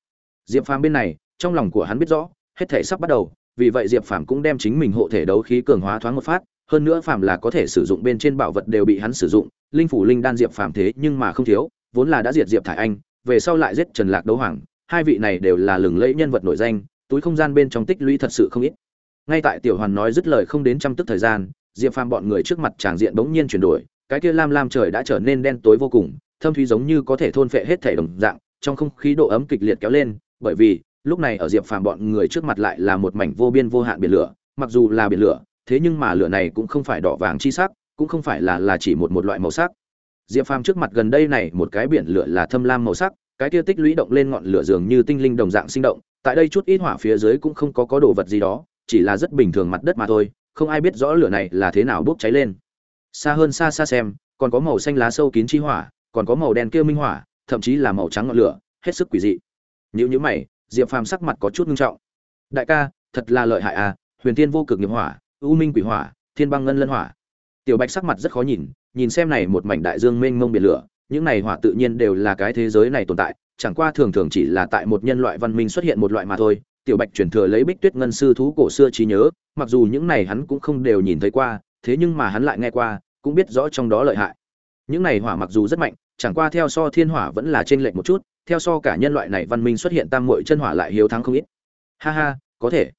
Diệp phàm bên này, trong lòng của hắn biết rõ, hết thảy sắp bắt đầu, vì vậy diệp phàm cũng đem chính mình hộ thể đấu khí cường hóa thoáng một phát, hơn nữa phàm là có thể sử dụng bên trên bảo vật đều bị hắn sử dụng, linh phủ linh đan diệp phàm thế nhưng mà không thiếu, vốn là đã diệt diệp thải anh, về sau lại giết trần lạc đấu hoàng, hai vị này đều là lừng lẫy nhân vật nổi danh, túi không gian bên trong tích lũy thật sự không ít ngay tại tiểu hoàn nói dứt lời không đến trăm tức thời gian, diệp phàm bọn người trước mặt tràng diện bỗng nhiên chuyển đổi, cái kia lam lam trời đã trở nên đen tối vô cùng, thâm thúy giống như có thể thôn phệ hết thể đồng dạng, trong không khí độ ấm kịch liệt kéo lên, bởi vì, lúc này ở diệp phàm bọn người trước mặt lại là một mảnh vô biên vô hạn biển lửa, mặc dù là biển lửa, thế nhưng mà lửa này cũng không phải đỏ vàng chi sắc, cũng không phải là là chỉ một một loại màu sắc. Diệp phàm trước mặt gần đây này một cái biển lửa là thâm lam màu sắc, cái kia tích lũy động lên ngọn lửa dường như tinh linh đồng dạng sinh động, tại đây chút ít hỏa phía dưới cũng không có có đồ vật gì đó chỉ là rất bình thường mặt đất mà thôi, không ai biết rõ lửa này là thế nào bốc cháy lên. Xa hơn xa xa xem, còn có màu xanh lá sâu kín chi hỏa, còn có màu đen kia minh hỏa, thậm chí là màu trắng ngọn lửa, hết sức quỷ dị. Nếu như mày, diệp phàm sắc mặt có chút nghiêm trọng. Đại ca, thật là lợi hại à huyền tiên vô cực nghiệp hỏa, u minh quỷ hỏa, thiên băng ngân lân hỏa. Tiểu bạch sắc mặt rất khó nhìn nhìn xem này một mảnh đại dương mênh mông biển lửa, những này hỏa tự nhiên đều là cái thế giới này tồn tại, chẳng qua thường thường chỉ là tại một nhân loại văn minh xuất hiện một loại mà thôi tiểu bạch chuyển thừa lấy bích tuyết ngân sư thú cổ xưa trí nhớ, mặc dù những này hắn cũng không đều nhìn thấy qua, thế nhưng mà hắn lại nghe qua, cũng biết rõ trong đó lợi hại. Những này hỏa mặc dù rất mạnh, chẳng qua theo so thiên hỏa vẫn là trên lệch một chút, theo so cả nhân loại này văn minh xuất hiện tam muội chân hỏa lại hiếu thắng không ít. Ha ha, có thể.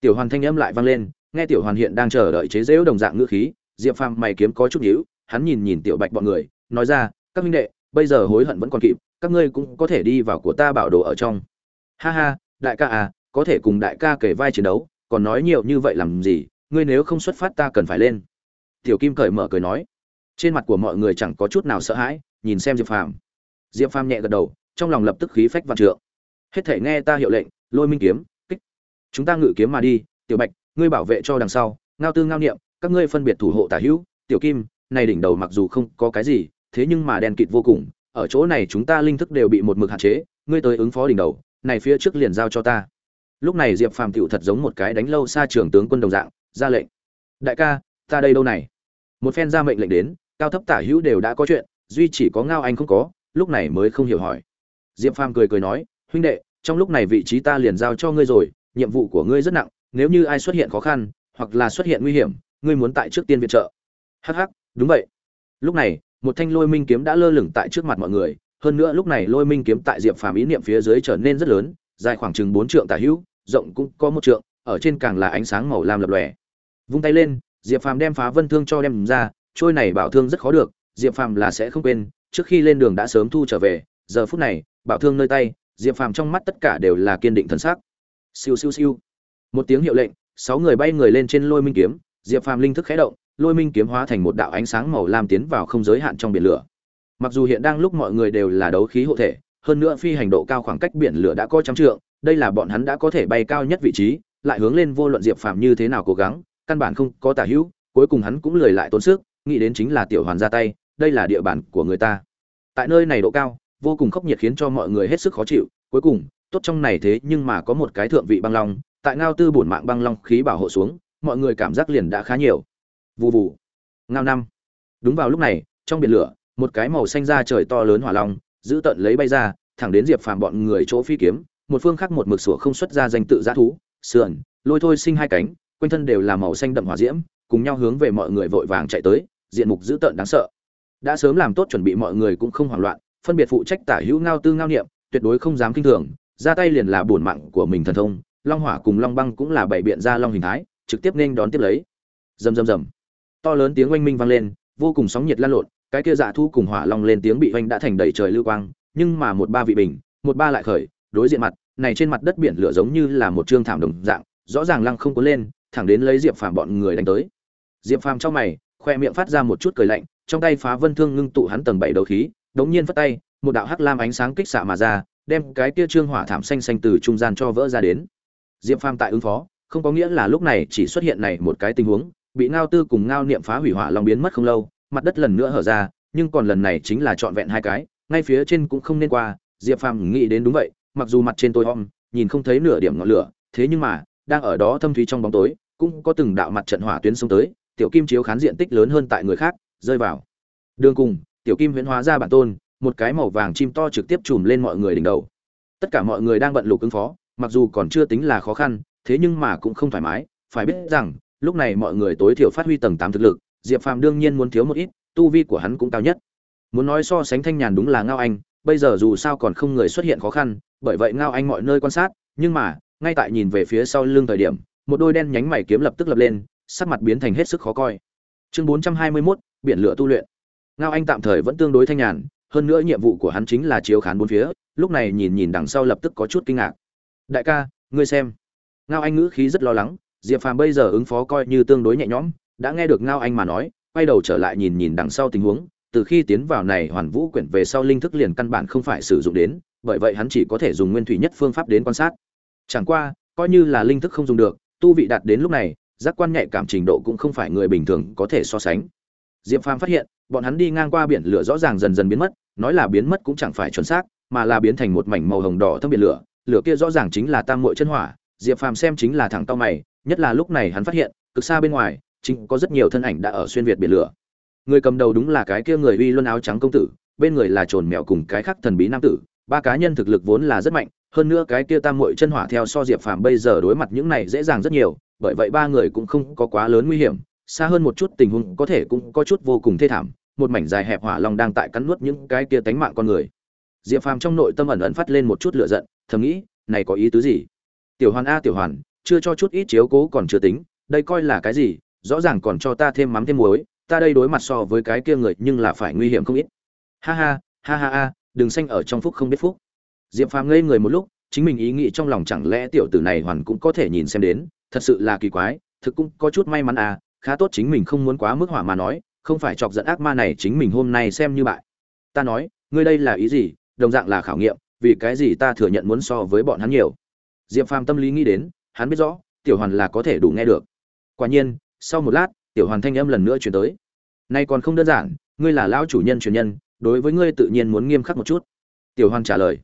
Tiểu hoàn thanh âm lại vang lên, nghe tiểu hoàn hiện đang chờ đợi chế giễu đồng dạng ngữ khí, diệp phàm mày kiếm có chút nhíu, hắn nhìn nhìn tiểu bạch bọn người, nói ra, các minh đệ, bây giờ hối hận vẫn còn kịp, các ngươi cũng có thể đi vào của ta bảo đồ ở trong. Ha ha, đại ca à có thể cùng đại ca kể vai chiến đấu, còn nói nhiều như vậy làm gì, ngươi nếu không xuất phát ta cần phải lên. Tiểu kim cởi mở cười nói. Trên mặt của mọi người chẳng có chút nào sợ hãi, nhìn xem diệp phàm. Diệp phàm nhẹ gật đầu, trong lòng lập tức khí phách vạn trượng. Hết thể nghe ta hiệu lệnh, lôi minh kiếm, kích. Chúng ta ngự kiếm mà đi, tiểu bạch, ngươi bảo vệ cho đằng sau, ngao tư ngao niệm, các ngươi phân biệt thủ hộ tả hữu. Tiểu kim, này đỉnh đầu mặc dù không có cái gì, thế nhưng mà đen kịt vô cùng, ở chỗ này chúng ta linh thức đều bị một mực hạn chế, ngươi tới ứng phó đỉnh đầu, này phía trước liền giao cho ta lúc này diệp phàm tựu thật giống một cái đánh lâu xa trường tướng quân đồng dạng, ra lệnh. Đại ca, ta đây đâu này? Một phen ra mệnh lệnh đến, cao thấp tả hữu đều đã có chuyện, duy chỉ có ngao anh không có, lúc này mới không hiểu hỏi. Diệp phàm cười cười nói, huynh đệ, trong lúc này vị trí ta liền giao cho ngươi rồi, nhiệm vụ của ngươi rất nặng, nếu như ai xuất hiện khó khăn, hoặc là xuất hiện nguy hiểm, ngươi muốn tại trước tiên viện trợ. Hh đúng vậy. Lúc này, một thanh lôi minh kiếm đã lơ lửng tại trước mặt mọi người, hơn nữa lúc này lôi minh kiếm tại diệp phàm ý niệm phía dưới trở nên rất lớn dài khoảng chừng bốn trượng tả hữu, rộng cũng có một trượng, ở trên càng là ánh sáng màu lam lập lòe. Vung tay lên, diệp phàm đem phá vân thương cho đem ra, trôi này bảo thương rất khó được, diệp phàm là sẽ không quên, trước khi lên đường đã sớm thu trở về, giờ phút này, bảo thương nơi tay, diệp phàm trong mắt tất cả đều là kiên định thần sắc. Siêu siêu siêu. Một tiếng hiệu lệnh, sáu người bay người lên trên lôi minh kiếm, diệp phàm linh thức khẽ động, lôi minh kiếm hóa thành một đạo ánh sáng màu lam tiến vào không giới hạn trong biển lửa. Mặc dù hiện đang lúc mọi người đều là đấu khí hộ thể hơn nữa phi hành độ cao khoảng cách biển lửa đã có trăm trượng đây là bọn hắn đã có thể bay cao nhất vị trí lại hướng lên vô luận diệp phàm như thế nào cố gắng căn bản không có tả hữu cuối cùng hắn cũng lười lại tốn sức nghĩ đến chính là tiểu hoàn ra tay đây là địa bàn của người ta tại nơi này độ cao vô cùng khốc nhiệt khiến cho mọi người hết sức khó chịu cuối cùng tốt trong này thế nhưng mà có một cái thượng vị băng long tại ngao tư bổn mạng băng long khí bảo hộ xuống mọi người cảm giác liền đã khá nhiều Vù vù. Ngao năm. Đúng vào lúc này, trong biển lửa, một cái màu xanh da trời to lớn hỏa long, giữ tận lấy bay ra, thẳng đến Diệp Phàm bọn người chỗ phi kiếm, một phương khác một mực sủa không xuất ra danh tự giá thú, sườn, lôi thôi sinh hai cánh, quanh thân đều là màu xanh đậm hỏa diễm, cùng nhau hướng về mọi người vội vàng chạy tới, diện mục dữ tợn đáng sợ. Đã sớm làm tốt chuẩn bị mọi người cũng không hoảng loạn, phân biệt phụ trách tả hữu ngao tư ngao niệm, tuyệt đối không dám kinh thường, ra tay liền là bổn mạng của mình thần thông, long hỏa cùng long băng cũng là bảy biện ra long hình thái, trực tiếp nên đón tiếp lấy. Rầm rầm rầm to lớn tiếng oanh minh vang lên vô cùng sóng nhiệt lan lộn cái kia dạ thu cùng hỏa long lên tiếng bị oanh đã thành đầy trời lưu quang, nhưng mà một ba vị bình, một ba lại khởi, đối diện mặt, này trên mặt đất biển lửa giống như là một trương thảm đồng dạng, rõ ràng lăng không có lên, thẳng đến lấy diệp phàm bọn người đánh tới. Diệp phàm trong mày, khoe miệng phát ra một chút cười lạnh, trong tay phá vân thương ngưng tụ hắn tầng bảy đầu khí, đống nhiên phất tay, một đạo hắc lam ánh sáng kích xạ mà ra, đem cái kia trương hỏa thảm xanh xanh từ trung gian cho vỡ ra đến. Diệp phàm tại ứng phó, không có nghĩa là lúc này chỉ xuất hiện này một cái tình huống, bị ngao tư cùng ngao niệm phá hủy hỏa long biến mất không lâu mặt đất lần nữa hở ra nhưng còn lần này chính là trọn vẹn hai cái ngay phía trên cũng không nên qua diệp phàm nghĩ đến đúng vậy mặc dù mặt trên tôi om nhìn không thấy nửa điểm ngọn lửa thế nhưng mà đang ở đó thâm thúy trong bóng tối cũng có từng đạo mặt trận hỏa tuyến xông tới tiểu kim chiếu khán diện tích lớn hơn tại người khác rơi vào. Đường cùng tiểu kim huyễn hóa ra bản tôn một cái màu vàng chim to trực tiếp trùm lên mọi người đỉnh đầu. Tất cả mọi người đang bận lục ứng phó mặc dù còn chưa tính là khó khăn thế nhưng mà cũng không thoải mái phải biết rằng lúc này mọi người tối thiểu phát huy tầng tám thực lực, Diệp Phàm đương nhiên muốn thiếu một ít, tu vi của hắn cũng cao nhất. Muốn nói so sánh Thanh Nhàn đúng là Ngao Anh, bây giờ dù sao còn không người xuất hiện khó khăn, bởi vậy Ngao Anh mọi nơi quan sát, nhưng mà, ngay tại nhìn về phía sau lưng thời điểm, một đôi đen nhánh mày kiếm lập tức lập lên, sắc mặt biến thành hết sức khó coi. Chương 421, biển lửa tu luyện. Ngao Anh tạm thời vẫn tương đối thanh nhàn, hơn nữa nhiệm vụ của hắn chính là chiếu khán bốn phía, lúc này nhìn nhìn đằng sau lập tức có chút kinh ngạc. "Đại ca, ngươi xem." Ngao Anh ngữ khí rất lo lắng, diệp phàm bây giờ ứng phó coi như tương đối nhẹ nhõm đã nghe được ngao anh mà nói, quay đầu trở lại nhìn nhìn đằng sau tình huống, từ khi tiến vào này hoàn vũ quyển về sau linh thức liền căn bản không phải sử dụng đến, bởi vậy hắn chỉ có thể dùng nguyên thủy nhất phương pháp đến quan sát. Chẳng qua, coi như là linh thức không dùng được, tu vị đạt đến lúc này, giác quan nhạy cảm trình độ cũng không phải người bình thường có thể so sánh. Diệp phàm phát hiện, bọn hắn đi ngang qua biển lửa rõ ràng dần dần biến mất, nói là biến mất cũng chẳng phải chuẩn xác, mà là biến thành một mảnh màu hồng đỏ thâm biển lửa lửa kia rõ ràng chính là tam muội chân hỏa, diệp phàm xem chính là thẳng tao mày, nhất là lúc này hắn phát hiện, cực xa bên ngoài chính có rất nhiều thân ảnh đã ở xuyên việt biển lửa. Người cầm đầu đúng là cái kia người uy luân áo trắng công tử, bên người là trồn mèo cùng cái khác thần bí nam tử, ba cá nhân thực lực vốn là rất mạnh, hơn nữa cái kia tam muội chân hỏa theo so diệp phàm bây giờ đối mặt những này dễ dàng rất nhiều, bởi vậy ba người cũng không có quá lớn nguy hiểm, xa hơn một chút tình huống có thể cũng có chút vô cùng thê thảm, một mảnh dài hẹp hỏa long đang tại cắn nuốt những cái kia tánh mạng con người. Diệp phàm trong nội tâm ẩn ẩn phát lên một chút lửa giận, thầm nghĩ, này có ý tứ gì? Tiểu hoàn a, tiểu hoàn, chưa cho chút ít chiếu cố còn chưa tính, đây coi là cái gì? Rõ ràng còn cho ta thêm mắm thêm muối, ta đây đối mặt so với cái kia người nhưng là phải nguy hiểm không ít. Ha ha ha ha ha, đừng xanh ở trong phúc không biết phúc. Diệp phàm ngây người một lúc, chính mình ý nghĩ trong lòng chẳng lẽ tiểu tử này hoàn cũng có thể nhìn xem đến, thật sự là kỳ quái, thực cũng có chút may mắn à khá tốt chính mình không muốn quá mức hỏa mà nói, không phải chọc giận ác ma này chính mình hôm nay xem như bại. Ta nói, ngươi đây là ý gì, đồng dạng là khảo nghiệm, vì cái gì ta thừa nhận muốn so với bọn hắn nhiều? Diệp phàm tâm lý nghĩ đến, hắn biết rõ, tiểu hoàn là có thể đủ nghe được. Quả nhiên sau một lát, tiểu hoàn thanh âm lần nữa chuyển tới. Nay còn không đơn giản, ngươi là lão chủ nhân truyền nhân, đối với ngươi tự nhiên muốn nghiêm khắc một chút. Tiểu hoàn trả lời.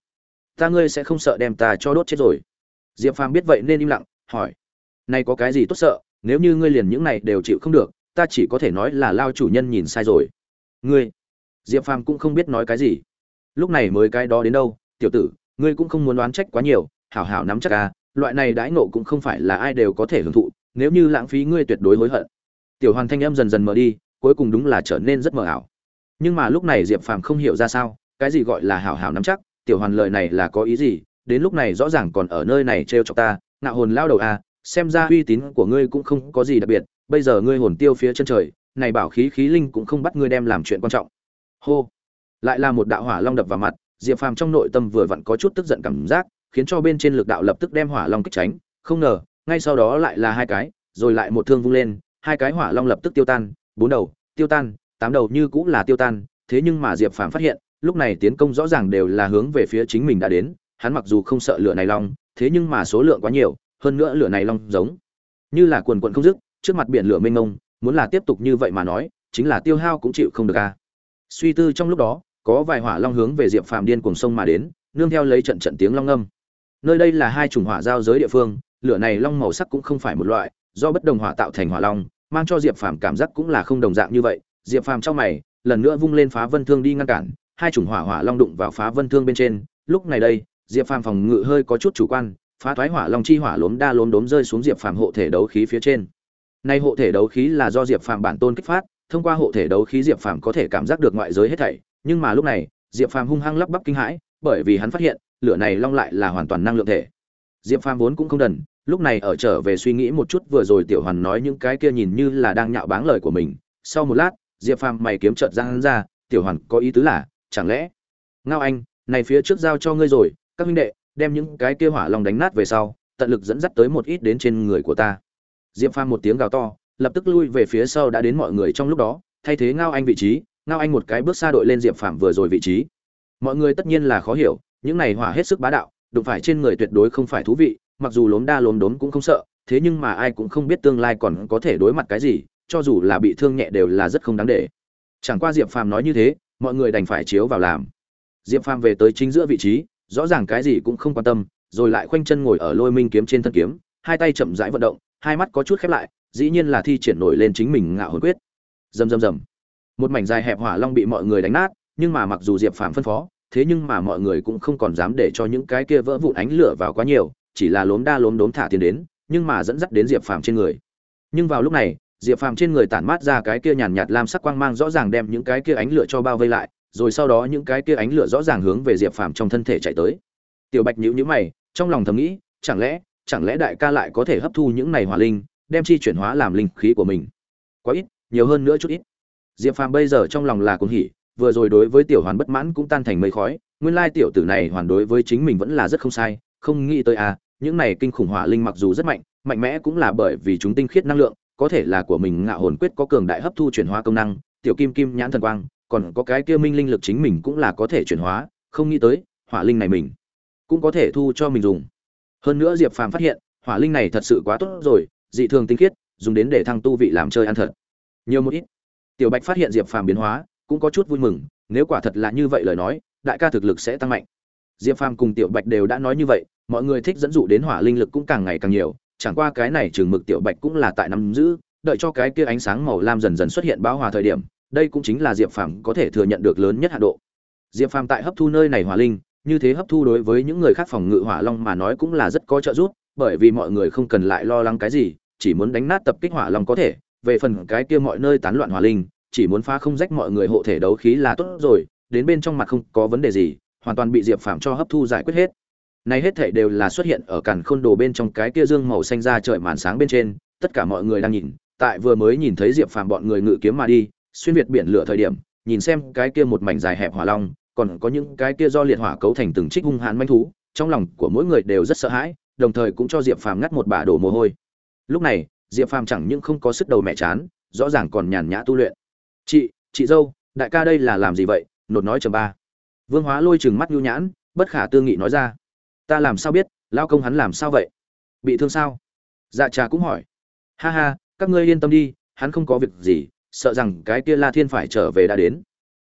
Ta ngươi sẽ không sợ đem ta cho đốt chết rồi. Diệp phàm biết vậy nên im lặng, hỏi. Nay có cái gì tốt sợ, nếu như ngươi liền những này đều chịu không được, ta chỉ có thể nói là lao chủ nhân nhìn sai rồi. Ngươi. Diệp phàm cũng không biết nói cái gì. Lúc này mới cái đó đến đâu, tiểu tử, ngươi cũng không muốn đoán trách quá nhiều, hảo hảo nắm chắc à loại này đãi nộ cũng không phải là ai đều có thể hưởng thụ nếu như lãng phí ngươi tuyệt đối hối hận. Tiểu hoàn thanh em dần dần mở đi, cuối cùng đúng là trở nên rất mờ ảo. Nhưng mà lúc này diệp phàm không hiểu ra sao, cái gì gọi là hảo hảo nắm chắc, tiểu hoàn lời này là có ý gì, đến lúc này rõ ràng còn ở nơi này trêu chọc ta ngạo hồn lao đầu à xem ra uy tín của ngươi cũng không có gì đặc biệt, bây giờ ngươi hồn tiêu phía chân trời, này bảo khí khí linh cũng không bắt ngươi đem làm chuyện quan trọng. Hô. Lại là một đạo hỏa long đập vào mặt, diệp phàm trong nội tâm vừa vặn có chút tức giận cảm giác, khiến cho bên trên lực đạo lập tức đem hỏa long kích tránh, không ngờ ngay sau đó lại là hai cái, rồi lại một thương vung lên, hai cái hỏa long lập tức tiêu tan, bốn đầu, tiêu tan, tám đầu như cũng là tiêu tan, thế nhưng mà diệp phàm phát hiện, lúc này tiến công rõ ràng đều là hướng về phía chính mình đã đến, hắn mặc dù không sợ lửa này long, thế nhưng mà số lượng quá nhiều, hơn nữa lửa này long giống như là quần quần không dứt, trước mặt biển lửa mênh mông, muốn là tiếp tục như vậy mà nói, chính là tiêu hao cũng chịu không được a. Suy tư trong lúc đó, có vài hỏa long hướng về diệp phàm điên cuồng sông mà đến, nương theo lấy trận trận tiếng long âm nơi đây là hai chủng hỏa giao giới địa phương lửa này long màu sắc cũng không phải một loại, do bất đồng hỏa tạo thành hỏa long, mang cho diệp phàm cảm giác cũng là không đồng dạng như vậy. Diệp phàm trong mày, lần nữa vung lên phá vân thương đi ngăn cản, hai chủng hỏa hỏa long đụng vào phá vân thương bên trên. Lúc này đây, diệp phàm phòng ngự hơi có chút chủ quan, phá thoái hỏa long chi hỏa lốm đa lốm đốm rơi xuống diệp phàm hộ thể đấu khí phía trên. Nay hộ thể đấu khí là do diệp phàm bản tôn kích phát, thông qua hộ thể đấu khí diệp phàm có thể cảm giác được ngoại giới hết thảy. Nhưng mà lúc này, diệp phàm hung hăng lắp bắp kinh hãi, bởi vì hắn phát hiện, lửa này long lại là hoàn toàn năng lượng thể. Diệp phàm vốn cũng không đần lúc này ở trở về suy nghĩ một chút vừa rồi tiểu hoàn nói những cái kia nhìn như là đang nhạo báng lời của mình, sau một lát, diệp phàm mày kiếm trợt ra hắn ra, tiểu hoàn, có ý tứ là, chẳng lẽ ngao anh, này phía trước giao cho ngươi rồi, các huynh đệ, đem những cái kia hỏa long đánh nát về sau, tận lực dẫn dắt tới một ít đến trên người của ta. Diệp phàm một tiếng gào to, lập tức lui về phía sau đã đến mọi người trong lúc đó, thay thế ngao anh vị trí, ngao anh một cái bước xa đội lên diệp phàm vừa rồi vị trí. Mọi người tất nhiên là khó hiểu, những này hỏa hết sức bá đạo, đụng phải trên người tuyệt đối không phải thú vị mặc dù lốm đa lốm đốm cũng không sợ, thế nhưng mà ai cũng không biết tương lai còn có thể đối mặt cái gì, cho dù là bị thương nhẹ đều là rất không đáng để. Chẳng qua diệp phàm nói như thế, mọi người đành phải chiếu vào làm. Diệp phàm về tới chính giữa vị trí, rõ ràng cái gì cũng không quan tâm, rồi lại khoanh chân ngồi ở lôi minh kiếm trên thân kiếm, hai tay chậm rãi vận động, hai mắt có chút khép lại, dĩ nhiên là thi triển nổi lên chính mình ngạo hồi quyết. Rầm rầm rầm. Một mảnh dài hẹp hỏa long bị mọi người đánh nát, nhưng mà mặc dù diệp phàm phân phó, thế nhưng mà mọi người cũng không còn dám để cho những cái kia vỡ vụn ánh lửa vào quá nhiều chỉ là lốm đa lốm đốm thả tiền đến, nhưng mà dẫn dắt đến diệp phàm trên người. Nhưng vào lúc này, diệp phàm trên người tản mát ra cái kia nhàn nhạt lam sắc quang mang rõ ràng đem những cái kia ánh lửa cho bao vây lại, rồi sau đó những cái kia ánh lửa rõ ràng hướng về diệp phàm trong thân thể chạy tới. Tiểu bạch nhíu nhíu mày, trong lòng thầm nghĩ, chẳng lẽ chẳng lẽ đại ca lại có thể hấp thu những này hỏa linh, đem chi chuyển hóa làm linh khí của mình? Quá ít, nhiều hơn nữa chút ít. Diệp phàm bây giờ trong lòng là cuồng hỉ, vừa rồi đối với tiểu hoàn bất mãn cũng tan thành mây khói, nguyên lai tiểu tử này hoàn đối với chính mình vẫn là rất không sai không nghĩ tới à những này kinh khủng hỏa linh mặc dù rất mạnh mạnh mẽ cũng là bởi vì chúng tinh khiết năng lượng, có thể là của mình ngạo hồn quyết có cường đại hấp thu chuyển hóa công năng, tiểu kim kim nhãn thần quang, còn có cái kia minh linh lực chính mình cũng là có thể chuyển hóa, không nghĩ tới, hỏa linh này mình cũng có thể thu cho mình dùng. Hơn nữa diệp phàm phát hiện, hỏa linh này thật sự quá tốt rồi, dị thường tinh khiết, dùng đến để thăng tu vị làm chơi ăn thật. Nhiều một ít. Tiểu bạch phát hiện diệp phàm biến hóa, cũng có chút vui mừng, nếu quả thật là như vậy lời nói, đại ca thực lực sẽ tăng mạnh. Diệp phàm cùng tiểu bạch đều đã nói như vậy mọi người thích dẫn dụ đến hỏa linh lực cũng càng ngày càng nhiều, chẳng qua cái này chừng mực tiểu bạch cũng là tại nắm giữ, đợi cho cái kia ánh sáng màu lam dần dần xuất hiện bão hòa thời điểm, đây cũng chính là diệp phàm có thể thừa nhận được lớn nhất hạ độ. Diệp phàm tại hấp thu nơi này hỏa linh, như thế hấp thu đối với những người khác phòng ngự hỏa long mà nói cũng là rất có trợ giúp, bởi vì mọi người không cần lại lo lắng cái gì, chỉ muốn đánh nát tập kích hỏa long có thể, về phần cái kia mọi nơi tán loạn hỏa linh, chỉ muốn phá không rách mọi người hộ thể đấu khí là tốt rồi, đến bên trong mặt không có vấn đề gì, hoàn toàn bị diệp phàm cho hấp thu giải quyết hết này hết thảy đều là xuất hiện ở càn khôn đồ bên trong cái kia dương màu xanh ra trời màn sáng bên trên, tất cả mọi người đang nhìn, tại vừa mới nhìn thấy diệp phàm bọn người ngự kiếm mà đi, xuyên việt biển lửa thời điểm, nhìn xem cái kia một mảnh dài hẹp hỏa long, còn có những cái kia do liệt hỏa cấu thành từng trích hung hãn manh thú, trong lòng của mỗi người đều rất sợ hãi, đồng thời cũng cho diệp phàm ngắt một bả đổ mồ hôi. Lúc này, diệp phàm chẳng những không có sức đầu mẹ chán, rõ ràng còn nhàn nhã tu luyện. Chị chị dâu, đại ca đây là làm gì vậy? Nột nói chầm ba. Vương hóa lôi trừng mắt nhu nhãn, bất khả tư nghị nói ra ta làm sao biết, lao công hắn làm sao vậy? Bị thương sao? Dạ trà cũng hỏi. Ha ha, các ngươi yên tâm đi, hắn không có việc gì, sợ rằng cái kia la thiên phải trở về đã đến.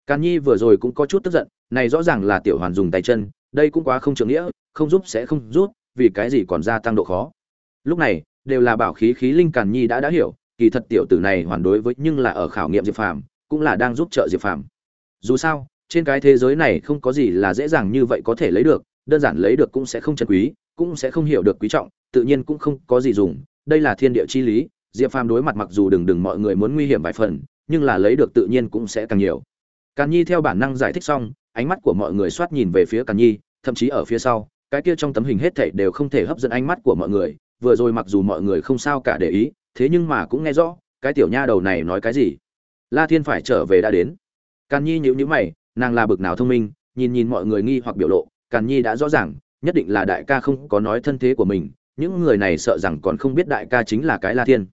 Càn nhi vừa rồi cũng có chút tức giận, này rõ ràng là tiểu hoàn dùng tay chân, đây cũng quá không trưởng nghĩa, không giúp sẽ không giúp, vì cái gì còn gia tăng độ khó? Lúc này, đều là bảo khí khí linh càn nhi đã đã hiểu, kỳ thật tiểu tử này hoàn đối với nhưng là ở khảo nghiệm diệp phàm, cũng là đang giúp trợ diệp phàm. Dù sao, trên cái thế giới này không có gì là dễ dàng như vậy có thể lấy được đơn giản lấy được cũng sẽ không chân quý, cũng sẽ không hiểu được quý trọng, tự nhiên cũng không có gì dùng. Đây là thiên địa chi lý, diệp phàm đối mặt mặc dù đừng đừng mọi người muốn nguy hiểm vài phần, nhưng là lấy được tự nhiên cũng sẽ càng nhiều. Càn nhi theo bản năng giải thích xong, ánh mắt của mọi người soát nhìn về phía càn nhi, thậm chí ở phía sau, cái kia trong tấm hình hết thảy đều không thể hấp dẫn ánh mắt của mọi người, vừa rồi mặc dù mọi người không sao cả để ý, thế nhưng mà cũng nghe rõ, cái tiểu nha đầu này nói cái gì. La thiên phải trở về đã đến. Càn nhi nhíu nhíu mày, nàng là bực nào thông minh, nhìn nhìn mọi người nghi hoặc biểu lộ càn nhi đã rõ ràng, nhất định là đại ca không có nói thân thế của mình, những người này sợ rằng còn không biết đại ca chính là cái la thiên.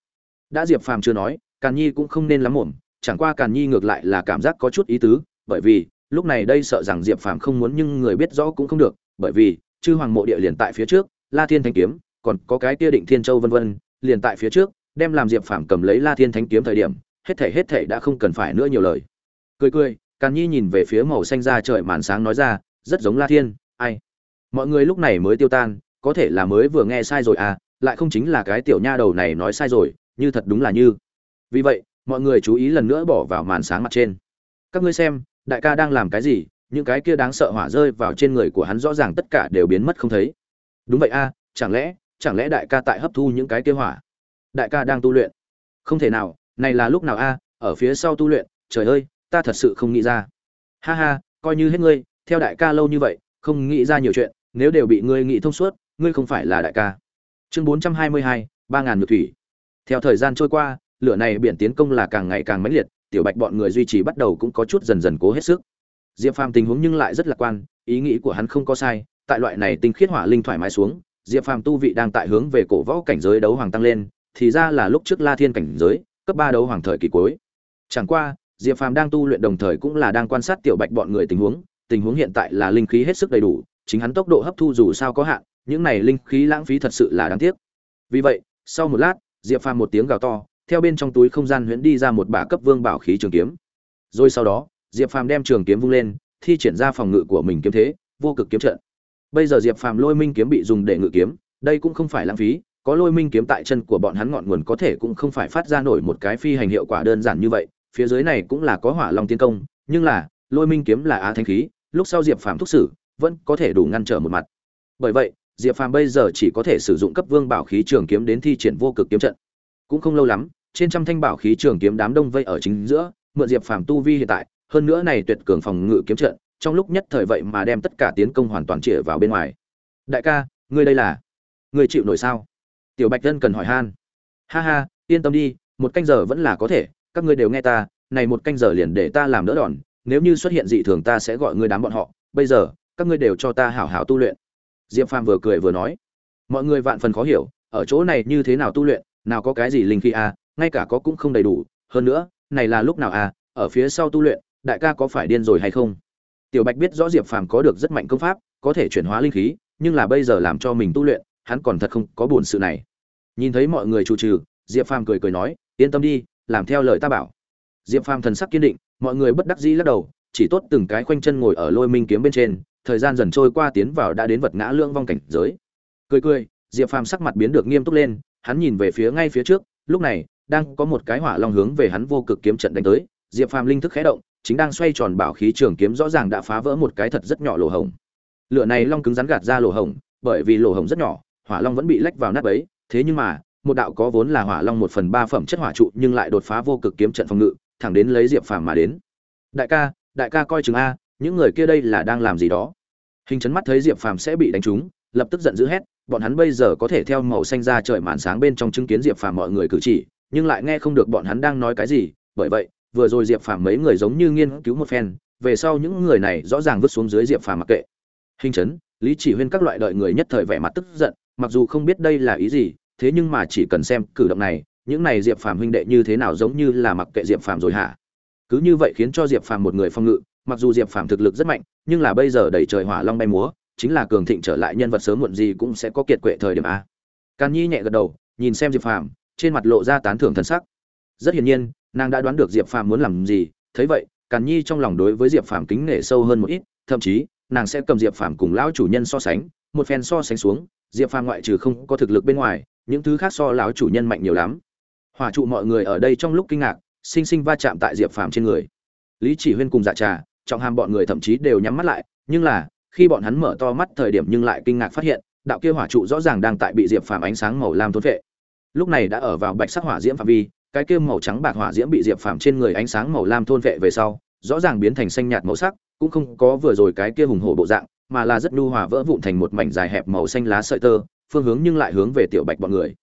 Đã diệp phàm chưa nói, càn nhi cũng không nên lắm mồm, chẳng qua càn nhi ngược lại là cảm giác có chút ý tứ, bởi vì, lúc này đây sợ rằng diệp phàm không muốn nhưng người biết rõ cũng không được, bởi vì, chư hoàng mộ địa liền tại phía trước, la thiên thanh kiếm, còn có cái kia định thiên châu vân vân, liền tại phía trước, đem làm diệp phàm cầm lấy la thiên thanh kiếm thời điểm, hết thảy hết thảy đã không cần phải nữa nhiều lời. Cười cười, càn nhi nhìn về phía màu xanh da trời màn sáng nói ra, rất giống la thiên ai? Mọi người lúc này mới tiêu tan, có thể là mới vừa nghe sai rồi à lại không chính là cái tiểu nha đầu này nói sai rồi, như thật đúng là như. Vì vậy, mọi người chú ý lần nữa bỏ vào màn sáng mặt trên. Các ngươi xem, đại ca đang làm cái gì, những cái kia đáng sợ hỏa rơi vào trên người của hắn rõ ràng tất cả đều biến mất không thấy. Đúng vậy a chẳng lẽ chẳng lẽ đại ca tại hấp thu những cái kia hỏa? Đại ca đang tu luyện. Không thể nào, này là lúc nào a ở phía sau tu luyện, trời ơi, ta thật sự không nghĩ ra. Ha ha, coi như hết ngươi, theo đại ca lâu như vậy không nghĩ ra nhiều chuyện, nếu đều bị ngươi nghĩ thông suốt, ngươi không phải là đại ca. Chương bốn trăm hai mươi hai, ba ngàn nhược thủy. Theo thời gian trôi qua, lửa này biển tiến công là càng ngày càng mãnh liệt, tiểu bạch bọn người duy trì bắt đầu cũng có chút dần dần cố hết sức. Diệp phàm tình huống nhưng lại rất lạc quan, ý nghĩ của hắn không có sai, tại loại này tinh khiết hỏa linh thoải mái xuống, diệp phàm tu vị đang tại hướng về cổ võ cảnh giới đấu hoàng tăng lên, thì ra là lúc trước la thiên cảnh giới, cấp ba đấu hoàng thời kỳ cuối. Chẳng qua, diệp phàm đang tu luyện đồng thời cũng là đang quan sát tiểu bạch bọn người tình huống tình huống hiện tại là linh khí hết sức đầy đủ, chính hắn tốc độ hấp thu dù sao có hạn, những này linh khí lãng phí thật sự là đáng tiếc. Vì vậy, sau một lát, diệp phàm một tiếng gào to, theo bên trong túi không gian huyễn đi ra một bả cấp vương bảo khí trường kiếm. Rồi sau đó, diệp phàm đem trường kiếm vung lên, thi triển ra phòng ngự của mình kiếm thế, vô cực kiếm trận. Bây giờ diệp phàm lôi minh kiếm bị dùng để ngự kiếm, đây cũng không phải lãng phí, có lôi minh kiếm tại chân của bọn hắn ngọn nguồn có thể cũng không phải phát ra nổi một cái phi hành hiệu quả đơn giản như vậy, phía dưới này cũng là có hỏa long tiến công, nhưng là, lôi minh kiếm là á thanh khí lúc sau diệp phàm thúc sử vẫn có thể đủ ngăn trở một mặt. Bởi vậy, diệp phàm bây giờ chỉ có thể sử dụng cấp vương bảo khí trường kiếm đến thi triển vô cực kiếm trận. Cũng không lâu lắm, trên trăm thanh bảo khí trường kiếm đám đông vây ở chính giữa, mượn diệp phàm tu vi hiện tại, hơn nữa này tuyệt cường phòng ngự kiếm trận, trong lúc nhất thời vậy mà đem tất cả tiến công hoàn toàn chĩa vào bên ngoài. Đại ca, ngươi đây là, ngươi chịu nổi sao? Tiểu bạch dân cần hỏi han. Ha ha, yên tâm đi, một canh giờ vẫn là có thể, các ngươi đều nghe ta, này một canh giờ liền để ta làm đỡ đòn nếu như xuất hiện dị thường ta sẽ gọi ngươi đám bọn họ, bây giờ, các ngươi đều cho ta hảo hảo tu luyện. Diệp phàm vừa cười vừa nói. Mọi người vạn phần khó hiểu, ở chỗ này như thế nào tu luyện, nào có cái gì linh khí a ngay cả có cũng không đầy đủ, hơn nữa, này là lúc nào a ở phía sau tu luyện, đại ca có phải điên rồi hay không? Tiểu bạch biết rõ diệp phàm có được rất mạnh công pháp, có thể chuyển hóa linh khí, nhưng là bây giờ làm cho mình tu luyện, hắn còn thật không có buồn sự này. Nhìn thấy mọi người chủ trừ, diệp phàm cười cười nói, yên tâm đi, làm theo lời ta bảo. Diệp phàm thần sắc kiên định mọi người bất đắc dĩ lắc đầu, chỉ tốt từng cái khoanh chân ngồi ở lôi minh kiếm bên trên, thời gian dần trôi qua tiến vào đã đến vật ngã lưỡng vong cảnh giới. Cười cười, diệp phàm sắc mặt biến được nghiêm túc lên, hắn nhìn về phía ngay phía trước, lúc này, đang có một cái hỏa long hướng về hắn vô cực kiếm trận đánh tới, diệp phàm linh thức khẽ động, chính đang xoay tròn bảo khí trường kiếm rõ ràng đã phá vỡ một cái thật rất nhỏ lỗ hổng. Lửa này long cứng rắn gạt ra lỗ hổng, bởi vì lỗ hổng rất nhỏ, hỏa long vẫn bị lách vào nát ấy thế nhưng mà, một đạo có vốn là hỏa long một phần ba phẩm chất hỏa trụ nhưng lại đột phá vô cực kiếm trận phòng ngự thẳng đến lấy diệp phàm mà đến. Đại ca đại ca coi chừng a, những người kia đây là đang làm gì đó? Hình chấn mắt thấy diệp phàm sẽ bị đánh trúng, lập tức giận dữ hét, bọn hắn bây giờ có thể theo màu xanh ra trời màn sáng bên trong chứng kiến diệp phàm mọi người cử chỉ, nhưng lại nghe không được bọn hắn đang nói cái gì, bởi vậy, vừa rồi diệp phàm mấy người giống như nghiên cứu một phen, về sau những người này rõ ràng vứt xuống dưới diệp phàm mặc kệ. Hình chấn, lý chỉ huyên các loại đợi người nhất thời vẻ mặt tức giận, mặc dù không biết đây là ý gì, thế nhưng mà chỉ cần xem cử động này những này diệp phàm huynh đệ như thế nào giống như là mặc kệ diệp phàm rồi hả? Cứ như vậy khiến cho diệp phàm một người phong ngự, mặc dù diệp phàm thực lực rất mạnh, nhưng là bây giờ đẩy trời hỏa long bay múa, chính là cường thịnh trở lại nhân vật sớm muộn gì cũng sẽ có kiệt quệ thời điểm a. Càn nhi nhẹ gật đầu, nhìn xem diệp phàm, trên mặt lộ ra tán thưởng thân sắc. Rất hiển nhiên, nàng đã đoán được diệp phàm muốn làm gì, thấy vậy, càn nhi trong lòng đối với diệp phàm kính nể sâu hơn một ít, thậm chí, nàng sẽ cầm diệp phàm cùng lão chủ nhân so sánh, một phen so sánh xuống, diệp phàm ngoại trừ không có thực lực bên ngoài, những thứ khác so lão chủ nhân mạnh nhiều lắm hỏa trụ mọi người ở đây trong lúc kinh ngạc, sinh sinh va chạm tại diệp phàm trên người. Lý chỉ huyên cùng dạ trà, trọng hàm bọn người thậm chí đều nhắm mắt lại, nhưng là, khi bọn hắn mở to mắt thời điểm nhưng lại kinh ngạc phát hiện, đạo kia hỏa trụ rõ ràng đang tại bị diệp phàm ánh sáng màu lam thôn vệ lúc này đã ở vào bạch sắc hỏa diễm phạm vi, cái kia màu trắng bạc hỏa diễm bị diệp phàm trên người ánh sáng màu lam thôn vệ về sau, rõ ràng biến thành xanh nhạt màu sắc, cũng không có vừa rồi cái kia hùng hổ bộ dạng, mà là rất nhu hòa vỡ vụn thành một mảnh dài hẹp màu xanh lá sợi tơ, phương hướng nhưng lại hướng về tiểu bạch bọn người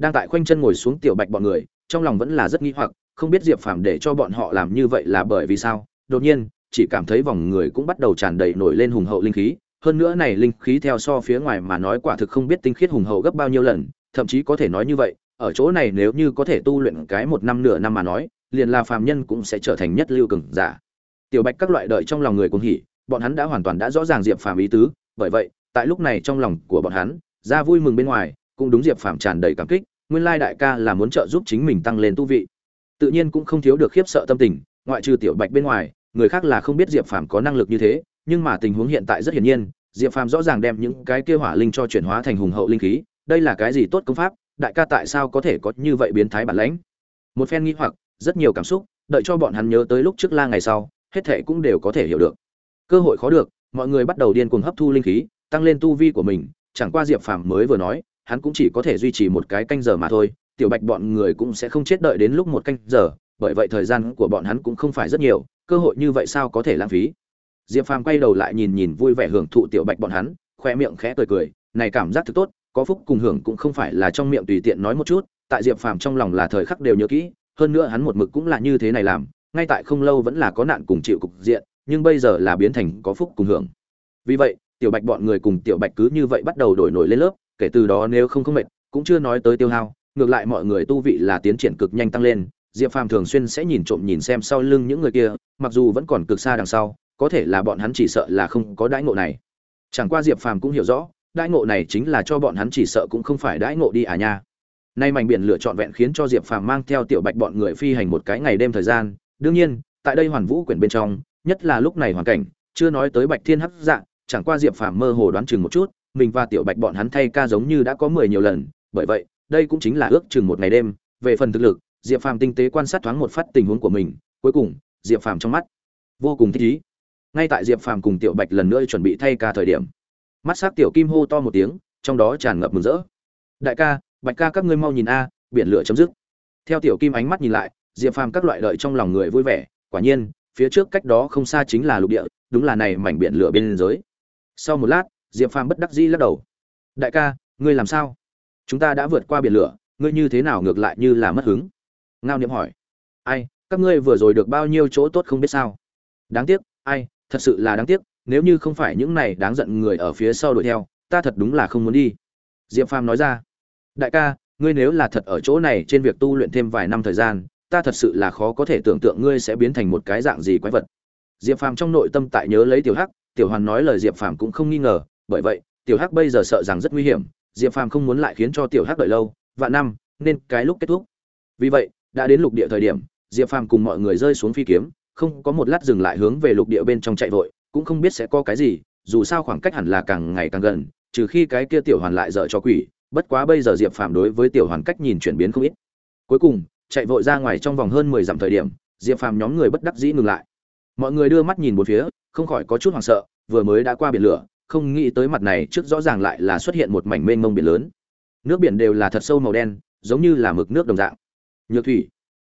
đang tại khoanh chân ngồi xuống tiểu bạch bọn người, trong lòng vẫn là rất nghi hoặc, không biết diệp phàm để cho bọn họ làm như vậy là bởi vì sao. Đột nhiên, chỉ cảm thấy vòng người cũng bắt đầu tràn đầy nổi lên hùng hậu linh khí, hơn nữa này linh khí theo so phía ngoài mà nói quả thực không biết tinh khiết hùng hậu gấp bao nhiêu lần, thậm chí có thể nói như vậy, ở chỗ này nếu như có thể tu luyện cái một năm nửa năm mà nói, liền là phàm nhân cũng sẽ trở thành nhất lưu cường giả. Tiểu bạch các loại đợi trong lòng người cuồng hỉ, bọn hắn đã hoàn toàn đã rõ ràng diệp phàm ý tứ, bởi vậy, tại lúc này trong lòng của bọn hắn, ra vui mừng bên ngoài, cũng đúng diệp phàm tràn đầy cảm kích nguyên lai đại ca là muốn trợ giúp chính mình tăng lên tu vị. Tự nhiên cũng không thiếu được khiếp sợ tâm tình, ngoại trừ tiểu bạch bên ngoài, người khác là không biết diệp phàm có năng lực như thế, nhưng mà tình huống hiện tại rất hiển nhiên, diệp phàm rõ ràng đem những cái kia hỏa linh cho chuyển hóa thành hùng hậu linh khí, đây là cái gì tốt công pháp, đại ca tại sao có thể có như vậy biến thái bản lãnh? Một phen nghi hoặc, rất nhiều cảm xúc, đợi cho bọn hắn nhớ tới lúc trước la ngày sau, hết thệ cũng đều có thể hiểu được. Cơ hội khó được, mọi người bắt đầu điên cuồng hấp thu linh khí, tăng lên tu vi của mình, chẳng qua diệp phàm mới vừa nói hắn cũng chỉ có thể duy trì một cái canh giờ mà thôi, tiểu bạch bọn người cũng sẽ không chết đợi đến lúc một canh giờ, bởi vậy thời gian của bọn hắn cũng không phải rất nhiều, cơ hội như vậy sao có thể lãng phí? Diệp phàm quay đầu lại nhìn nhìn vui vẻ hưởng thụ tiểu bạch bọn hắn, khoe miệng khẽ cười cười, này cảm giác thực tốt, có phúc cùng hưởng cũng không phải là trong miệng tùy tiện nói một chút, tại diệp phàm trong lòng là thời khắc đều nhớ kỹ, hơn nữa hắn một mực cũng là như thế này làm, ngay tại không lâu vẫn là có nạn cùng chịu cục diện, nhưng bây giờ là biến thành có phúc cùng hưởng. Vì vậy, tiểu bạch bọn người cùng tiểu bạch cứ như vậy bắt đầu đổi nổi lên lớp kể từ đó nếu không không mệt, cũng chưa nói tới tiêu hao, ngược lại mọi người tu vị là tiến triển cực nhanh tăng lên, diệp phàm thường xuyên sẽ nhìn trộm nhìn xem sau lưng những người kia, mặc dù vẫn còn cực xa đằng sau, có thể là bọn hắn chỉ sợ là không có đãi ngộ này. Chẳng qua diệp phàm cũng hiểu rõ, đãi ngộ này chính là cho bọn hắn chỉ sợ cũng không phải đãi ngộ đi à nha. Nay mảnh biển lựa trọn vẹn khiến cho diệp phàm mang theo tiểu bạch bọn người phi hành một cái ngày đêm thời gian, đương nhiên, tại đây hoàn vũ quyển bên trong, nhất là lúc này hoàn cảnh, chưa nói tới bạch thiên hấp dạng, chẳng qua diệp phàm mơ hồ đoán chừng một chút mình và tiểu bạch bọn hắn thay ca giống như đã có mười nhiều lần, bởi vậy, đây cũng chính là ước chừng một ngày đêm. Về phần thực lực, diệp phàm tinh tế quan sát thoáng một phát tình huống của mình, cuối cùng, diệp phàm trong mắt vô cùng thích ý. Ngay tại diệp phàm cùng tiểu bạch lần nữa chuẩn bị thay ca thời điểm, mắt s á c tiểu kim hô to một tiếng, trong đó tràn ngập mừng rỡ. Đại ca, bạch ca các ngươi mau nhìn a, biển lửa chấm dứt. Theo tiểu kim ánh mắt nhìn lại, diệp phàm các loại lợi trong lòng người vui vẻ. Quả nhiên, phía trước cách đó không xa chính là lục địa, đúng là này mảnh biển lửa bên giới sau một lát diệp phàm bất đắc dĩ lắc đầu. Đại ca, ngươi làm sao? Chúng ta đã vượt qua biển lửa, ngươi như thế nào ngược lại như là mất hứng? Ngao niệm hỏi. Ai, các ngươi vừa rồi được bao nhiêu chỗ tốt không biết sao? Đáng tiếc, ai, thật sự là đáng tiếc, nếu như không phải những này đáng giận người ở phía sau đuổi theo, ta thật đúng là không muốn đi. Diệp phàm nói ra. Đại ca, ngươi nếu là thật ở chỗ này trên việc tu luyện thêm vài năm thời gian, ta thật sự là khó có thể tưởng tượng ngươi sẽ biến thành một cái dạng gì quái vật. Diệp phàm trong nội tâm tại nhớ lấy tiểu hắc, tiểu hoàn nói lời diệp phàm cũng không nghi ngờ bởi vậy, tiểu hắc bây giờ sợ rằng rất nguy hiểm, diệp phàm không muốn lại khiến cho tiểu hắc đợi lâu, vạn năm, nên cái lúc kết thúc. Vì vậy, đã đến lục địa thời điểm, diệp phàm cùng mọi người rơi xuống phi kiếm, không có một lát dừng lại hướng về lục địa bên trong chạy vội, cũng không biết sẽ có cái gì, dù sao khoảng cách hẳn là càng ngày càng gần, trừ khi cái kia tiểu hoàn lại dở cho quỷ, bất quá bây giờ diệp phàm đối với tiểu hoàn cách nhìn chuyển biến không ít. Cuối cùng, chạy vội ra ngoài trong vòng hơn mười dặm thời điểm, diệp phàm nhóm người bất đắc dĩ ngừng lại. Mọi người đưa mắt nhìn một phía, không khỏi có chút hoảng sợ, vừa mới đã qua biển lửa không nghĩ tới mặt này trước rõ ràng lại là xuất hiện một mảnh mênh mông biển lớn. Nước biển đều là thật sâu màu đen, giống như là mực nước đồng dạng. Nhược thủy.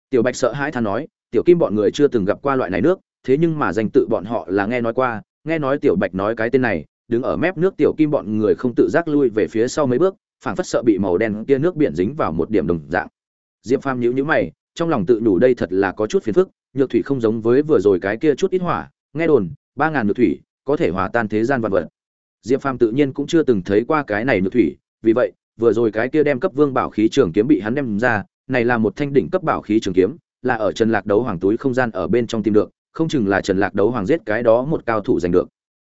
Tiểu bạch sợ hãi than nói, tiểu kim bọn người chưa từng gặp qua loại này nước, thế nhưng mà danh tự bọn họ là nghe nói qua, nghe nói tiểu bạch nói cái tên này, đứng ở mép nước tiểu kim bọn người không tự giác lui về phía sau mấy bước, phảng phất sợ bị màu đen kia nước biển dính vào một điểm đồng dạng. Diệp phàm nhíu nhíu mày, trong lòng tự đủ đây thật là có chút phiền phức, nhược thủy không giống với vừa rồi cái kia chút ít hỏa, nghe đồn, ba ngàn nhược thủy có thể hòa tan thế gian vạn vật. Diệp Phàm tự nhiên cũng chưa từng thấy qua cái này nhược thủy, vì vậy, vừa rồi cái kia đem cấp vương bảo khí trường kiếm bị hắn đem ra, này là một thanh đỉnh cấp bảo khí trường kiếm, là ở Trần Lạc đấu hoàng túi không gian ở bên trong tìm được, không chừng là Trần Lạc đấu hoàng giết cái đó một cao thủ giành được.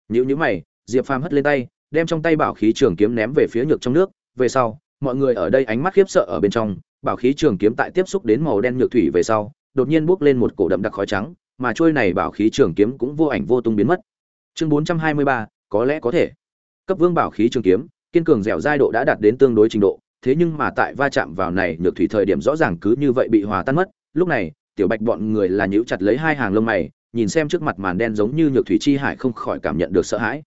Nhíu nhíu mày, Diệp Phàm hất lên tay, đem trong tay bảo khí trường kiếm ném về phía nhược trong nước, về sau, mọi người ở đây ánh mắt khiếp sợ ở bên trong, bảo khí trường kiếm tại tiếp xúc đến màu đen nhược thủy về sau, đột nhiên bốc lên một cổ đậm đặc khói trắng, mà trôi này bảo khí trường kiếm cũng vô ảnh vô tung biến mất. Chương 423, có lẽ có thể. Cấp vương bảo khí trường kiếm, kiên cường dẻo dai độ đã đạt đến tương đối trình độ, thế nhưng mà tại va chạm vào này nhược thủy thời điểm rõ ràng cứ như vậy bị hòa tan mất. Lúc này, tiểu bạch bọn người là nhíu chặt lấy hai hàng lông mày, nhìn xem trước mặt màn đen giống như nhược thủy chi hải không khỏi cảm nhận được sợ hãi.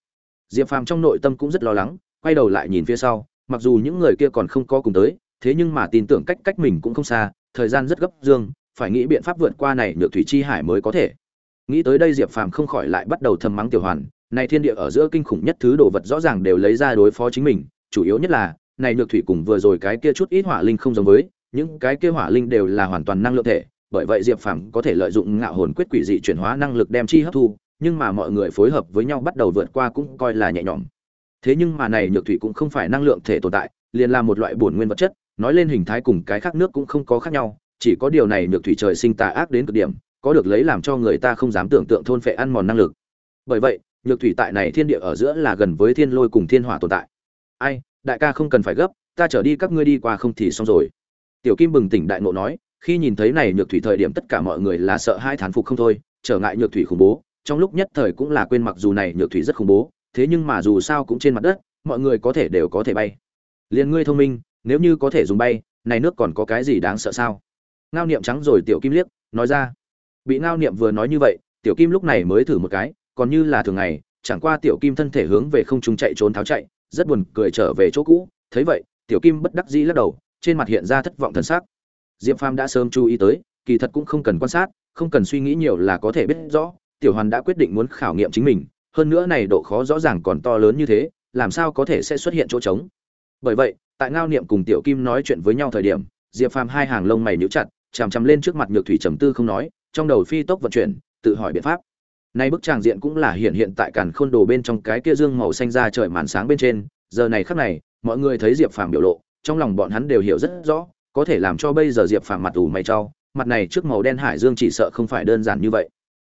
Diệp phàm trong nội tâm cũng rất lo lắng, quay đầu lại nhìn phía sau, mặc dù những người kia còn không có cùng tới, thế nhưng mà tin tưởng cách cách mình cũng không xa, thời gian rất gấp dương, phải nghĩ biện pháp vượt qua này nhược thủy chi hải mới có thể. Nghĩ tới đây diệp phàm không khỏi lại bắt đầu thầm mắng tiểu hoàn này thiên địa ở giữa kinh khủng nhất thứ đồ vật rõ ràng đều lấy ra đối phó chính mình, chủ yếu nhất là, này nhược thủy cùng vừa rồi cái kia chút ít hỏa linh không giống với, những cái kia hỏa linh đều là hoàn toàn năng lượng thể, bởi vậy diệp phàm có thể lợi dụng ngạo hồn quyết quỷ dị chuyển hóa năng lực đem chi hấp thu, nhưng mà mọi người phối hợp với nhau bắt đầu vượt qua cũng coi là nhẹ nhõm. Thế nhưng mà này nhược thủy cũng không phải năng lượng thể tồn tại, liền là một loại bổn nguyên vật chất, nói lên hình thái cùng cái khác nước cũng không có khác nhau, chỉ có điều này nhược thủy trời sinh tà ác đến cực điểm, có được lấy làm cho người ta không dám tưởng tượng thôn phệ ăn mòn năng lực. Bởi vậy nhược thủy tại này thiên địa ở giữa là gần với thiên lôi cùng thiên hỏa tồn tại. Ai, đại ca không cần phải gấp, ta trở đi các ngươi đi qua không thì xong rồi. Tiểu kim bừng tỉnh đại ngộ nói, khi nhìn thấy này nhược thủy thời điểm tất cả mọi người là sợ hai thán phục không thôi, trở ngại nhược thủy khủng bố, trong lúc nhất thời cũng là quên mặc dù này nhược thủy rất khủng bố, thế nhưng mà dù sao cũng trên mặt đất, mọi người có thể đều có thể bay. Liền ngươi thông minh, nếu như có thể dùng bay, này nước còn có cái gì đáng sợ sao? Ngao niệm trắng rồi tiểu kim liếc, nói ra. Bị ngao niệm vừa nói như vậy, tiểu kim lúc này mới thử một cái còn như là thường ngày, chẳng qua tiểu kim thân thể hướng về không trung chạy trốn tháo chạy, rất buồn cười trở về chỗ cũ. Thấy vậy, tiểu kim bất đắc dĩ lắc đầu, trên mặt hiện ra thất vọng thần sắc. Diệp phàm đã sớm chú ý tới, kỳ thật cũng không cần quan sát, không cần suy nghĩ nhiều là có thể biết rõ, tiểu hoàn đã quyết định muốn khảo nghiệm chính mình, hơn nữa này độ khó rõ ràng còn to lớn như thế, làm sao có thể sẽ xuất hiện chỗ trống? Bởi vậy, tại ngao niệm cùng tiểu kim nói chuyện với nhau thời điểm, diệp phàm hai hàng lông mày nhíu chặt, chằm chằm lên trước mặt nhược thủy trầm tư không nói, trong đầu phi tốc vận chuyển, tự hỏi biện pháp nay bức tràng diện cũng là hiện hiện tại càn khôn đồ bên trong cái kia dương màu xanh ra trời màn sáng bên trên. Giờ này khắc này mọi người thấy diệp phàm biểu lộ trong lòng bọn hắn đều hiểu rất rõ có thể làm cho bây giờ diệp phàm mặt ủ mày chau, mặt này trước màu đen hải dương chỉ sợ không phải đơn giản như vậy.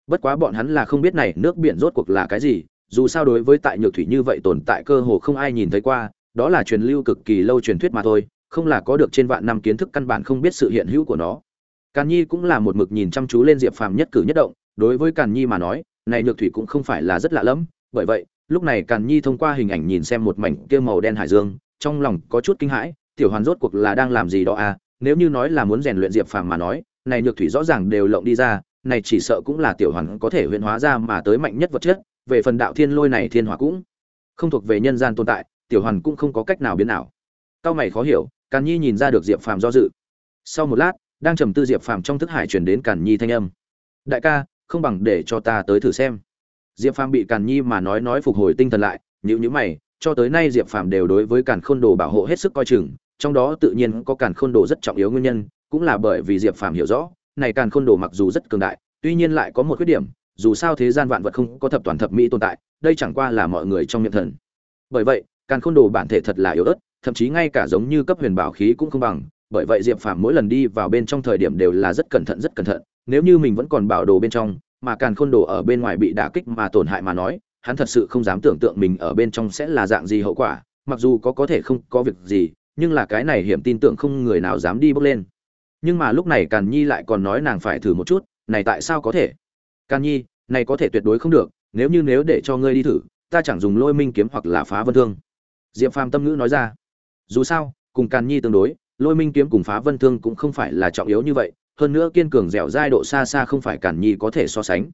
Bất quá bọn hắn là không biết này nước biển rốt cuộc là cái gì dù sao đối với tại nhược thủy như vậy tồn tại cơ hồ không ai nhìn thấy qua đó là truyền lưu cực kỳ lâu truyền thuyết mà thôi không là có được trên vạn năm kiến thức căn bản không biết sự hiện hữu của nó. Càn nhi cũng là một mực nhìn chăm chú lên diệp phàm nhất cử nhất động đối với càn nhi mà nói, này nhược thủy cũng không phải là rất lạ lẫm, bởi vậy, lúc này càn nhi thông qua hình ảnh nhìn xem một mảnh kia màu đen hải dương, trong lòng có chút kinh hãi, tiểu hoàn rốt cuộc là đang làm gì đó à nếu như nói là muốn rèn luyện diệp phàm mà nói, này nhược thủy rõ ràng đều lộng đi ra, này chỉ sợ cũng là tiểu hoàn có thể huyễn hóa ra mà tới mạnh nhất vật chất, về phần đạo thiên lôi này thiên hỏa cũng không thuộc về nhân gian tồn tại, tiểu hoàn cũng không có cách nào biến nào cao mày khó hiểu, càn nhi nhìn ra được diệp phàm do dự. Sau một lát, đang trầm tư diệp phàm trong thức hải truyền đến càn nhi thanh âm. Đại ca không bằng để cho ta tới thử xem. Diệp phàm bị càn nhi mà nói nói phục hồi tinh thần lại nhữ nhữ mày, cho tới nay diệp phàm đều đối với càn khôn đồ bảo hộ hết sức coi chừng, trong đó tự nhiên có càn khôn đồ rất trọng yếu nguyên nhân, cũng là bởi vì diệp phàm hiểu rõ, này càn khôn đồ mặc dù rất cường đại, tuy nhiên lại có một khuyết điểm, dù sao thế gian vạn vật không có thập toàn thập mỹ tồn tại, đây chẳng qua là mọi người trong miệng thần. Bởi vậy, càn khôn đồ bản thể thật là yếu ớt, thậm chí ngay cả giống như cấp huyền bảo khí cũng không bằng, bởi vậy diệp phàm mỗi lần đi vào bên trong thời điểm đều là rất cẩn thận, rất cẩn thận, nếu như mình vẫn còn bảo đồ bên trong mà càn khôn đồ ở bên ngoài bị đả kích mà tổn hại mà nói, hắn thật sự không dám tưởng tượng mình ở bên trong sẽ là dạng gì hậu quả, mặc dù có có thể không có việc gì, nhưng là cái này hiểm tin tưởng không người nào dám đi bước lên. Nhưng mà lúc này càn nhi lại còn nói nàng phải thử một chút, này tại sao có thể? Càn nhi, này có thể tuyệt đối không được, nếu như nếu để cho ngươi đi thử, ta chẳng dùng lôi minh kiếm hoặc là phá vân thương. Diệp phàm tâm ngữ nói ra. Dù sao, cùng càn nhi tương đối, lôi minh kiếm cùng phá vân thương cũng không phải là trọng yếu như vậy hơn nữa kiên cường dẻo dai độ xa xa không phải cản nhi có thể so sánh.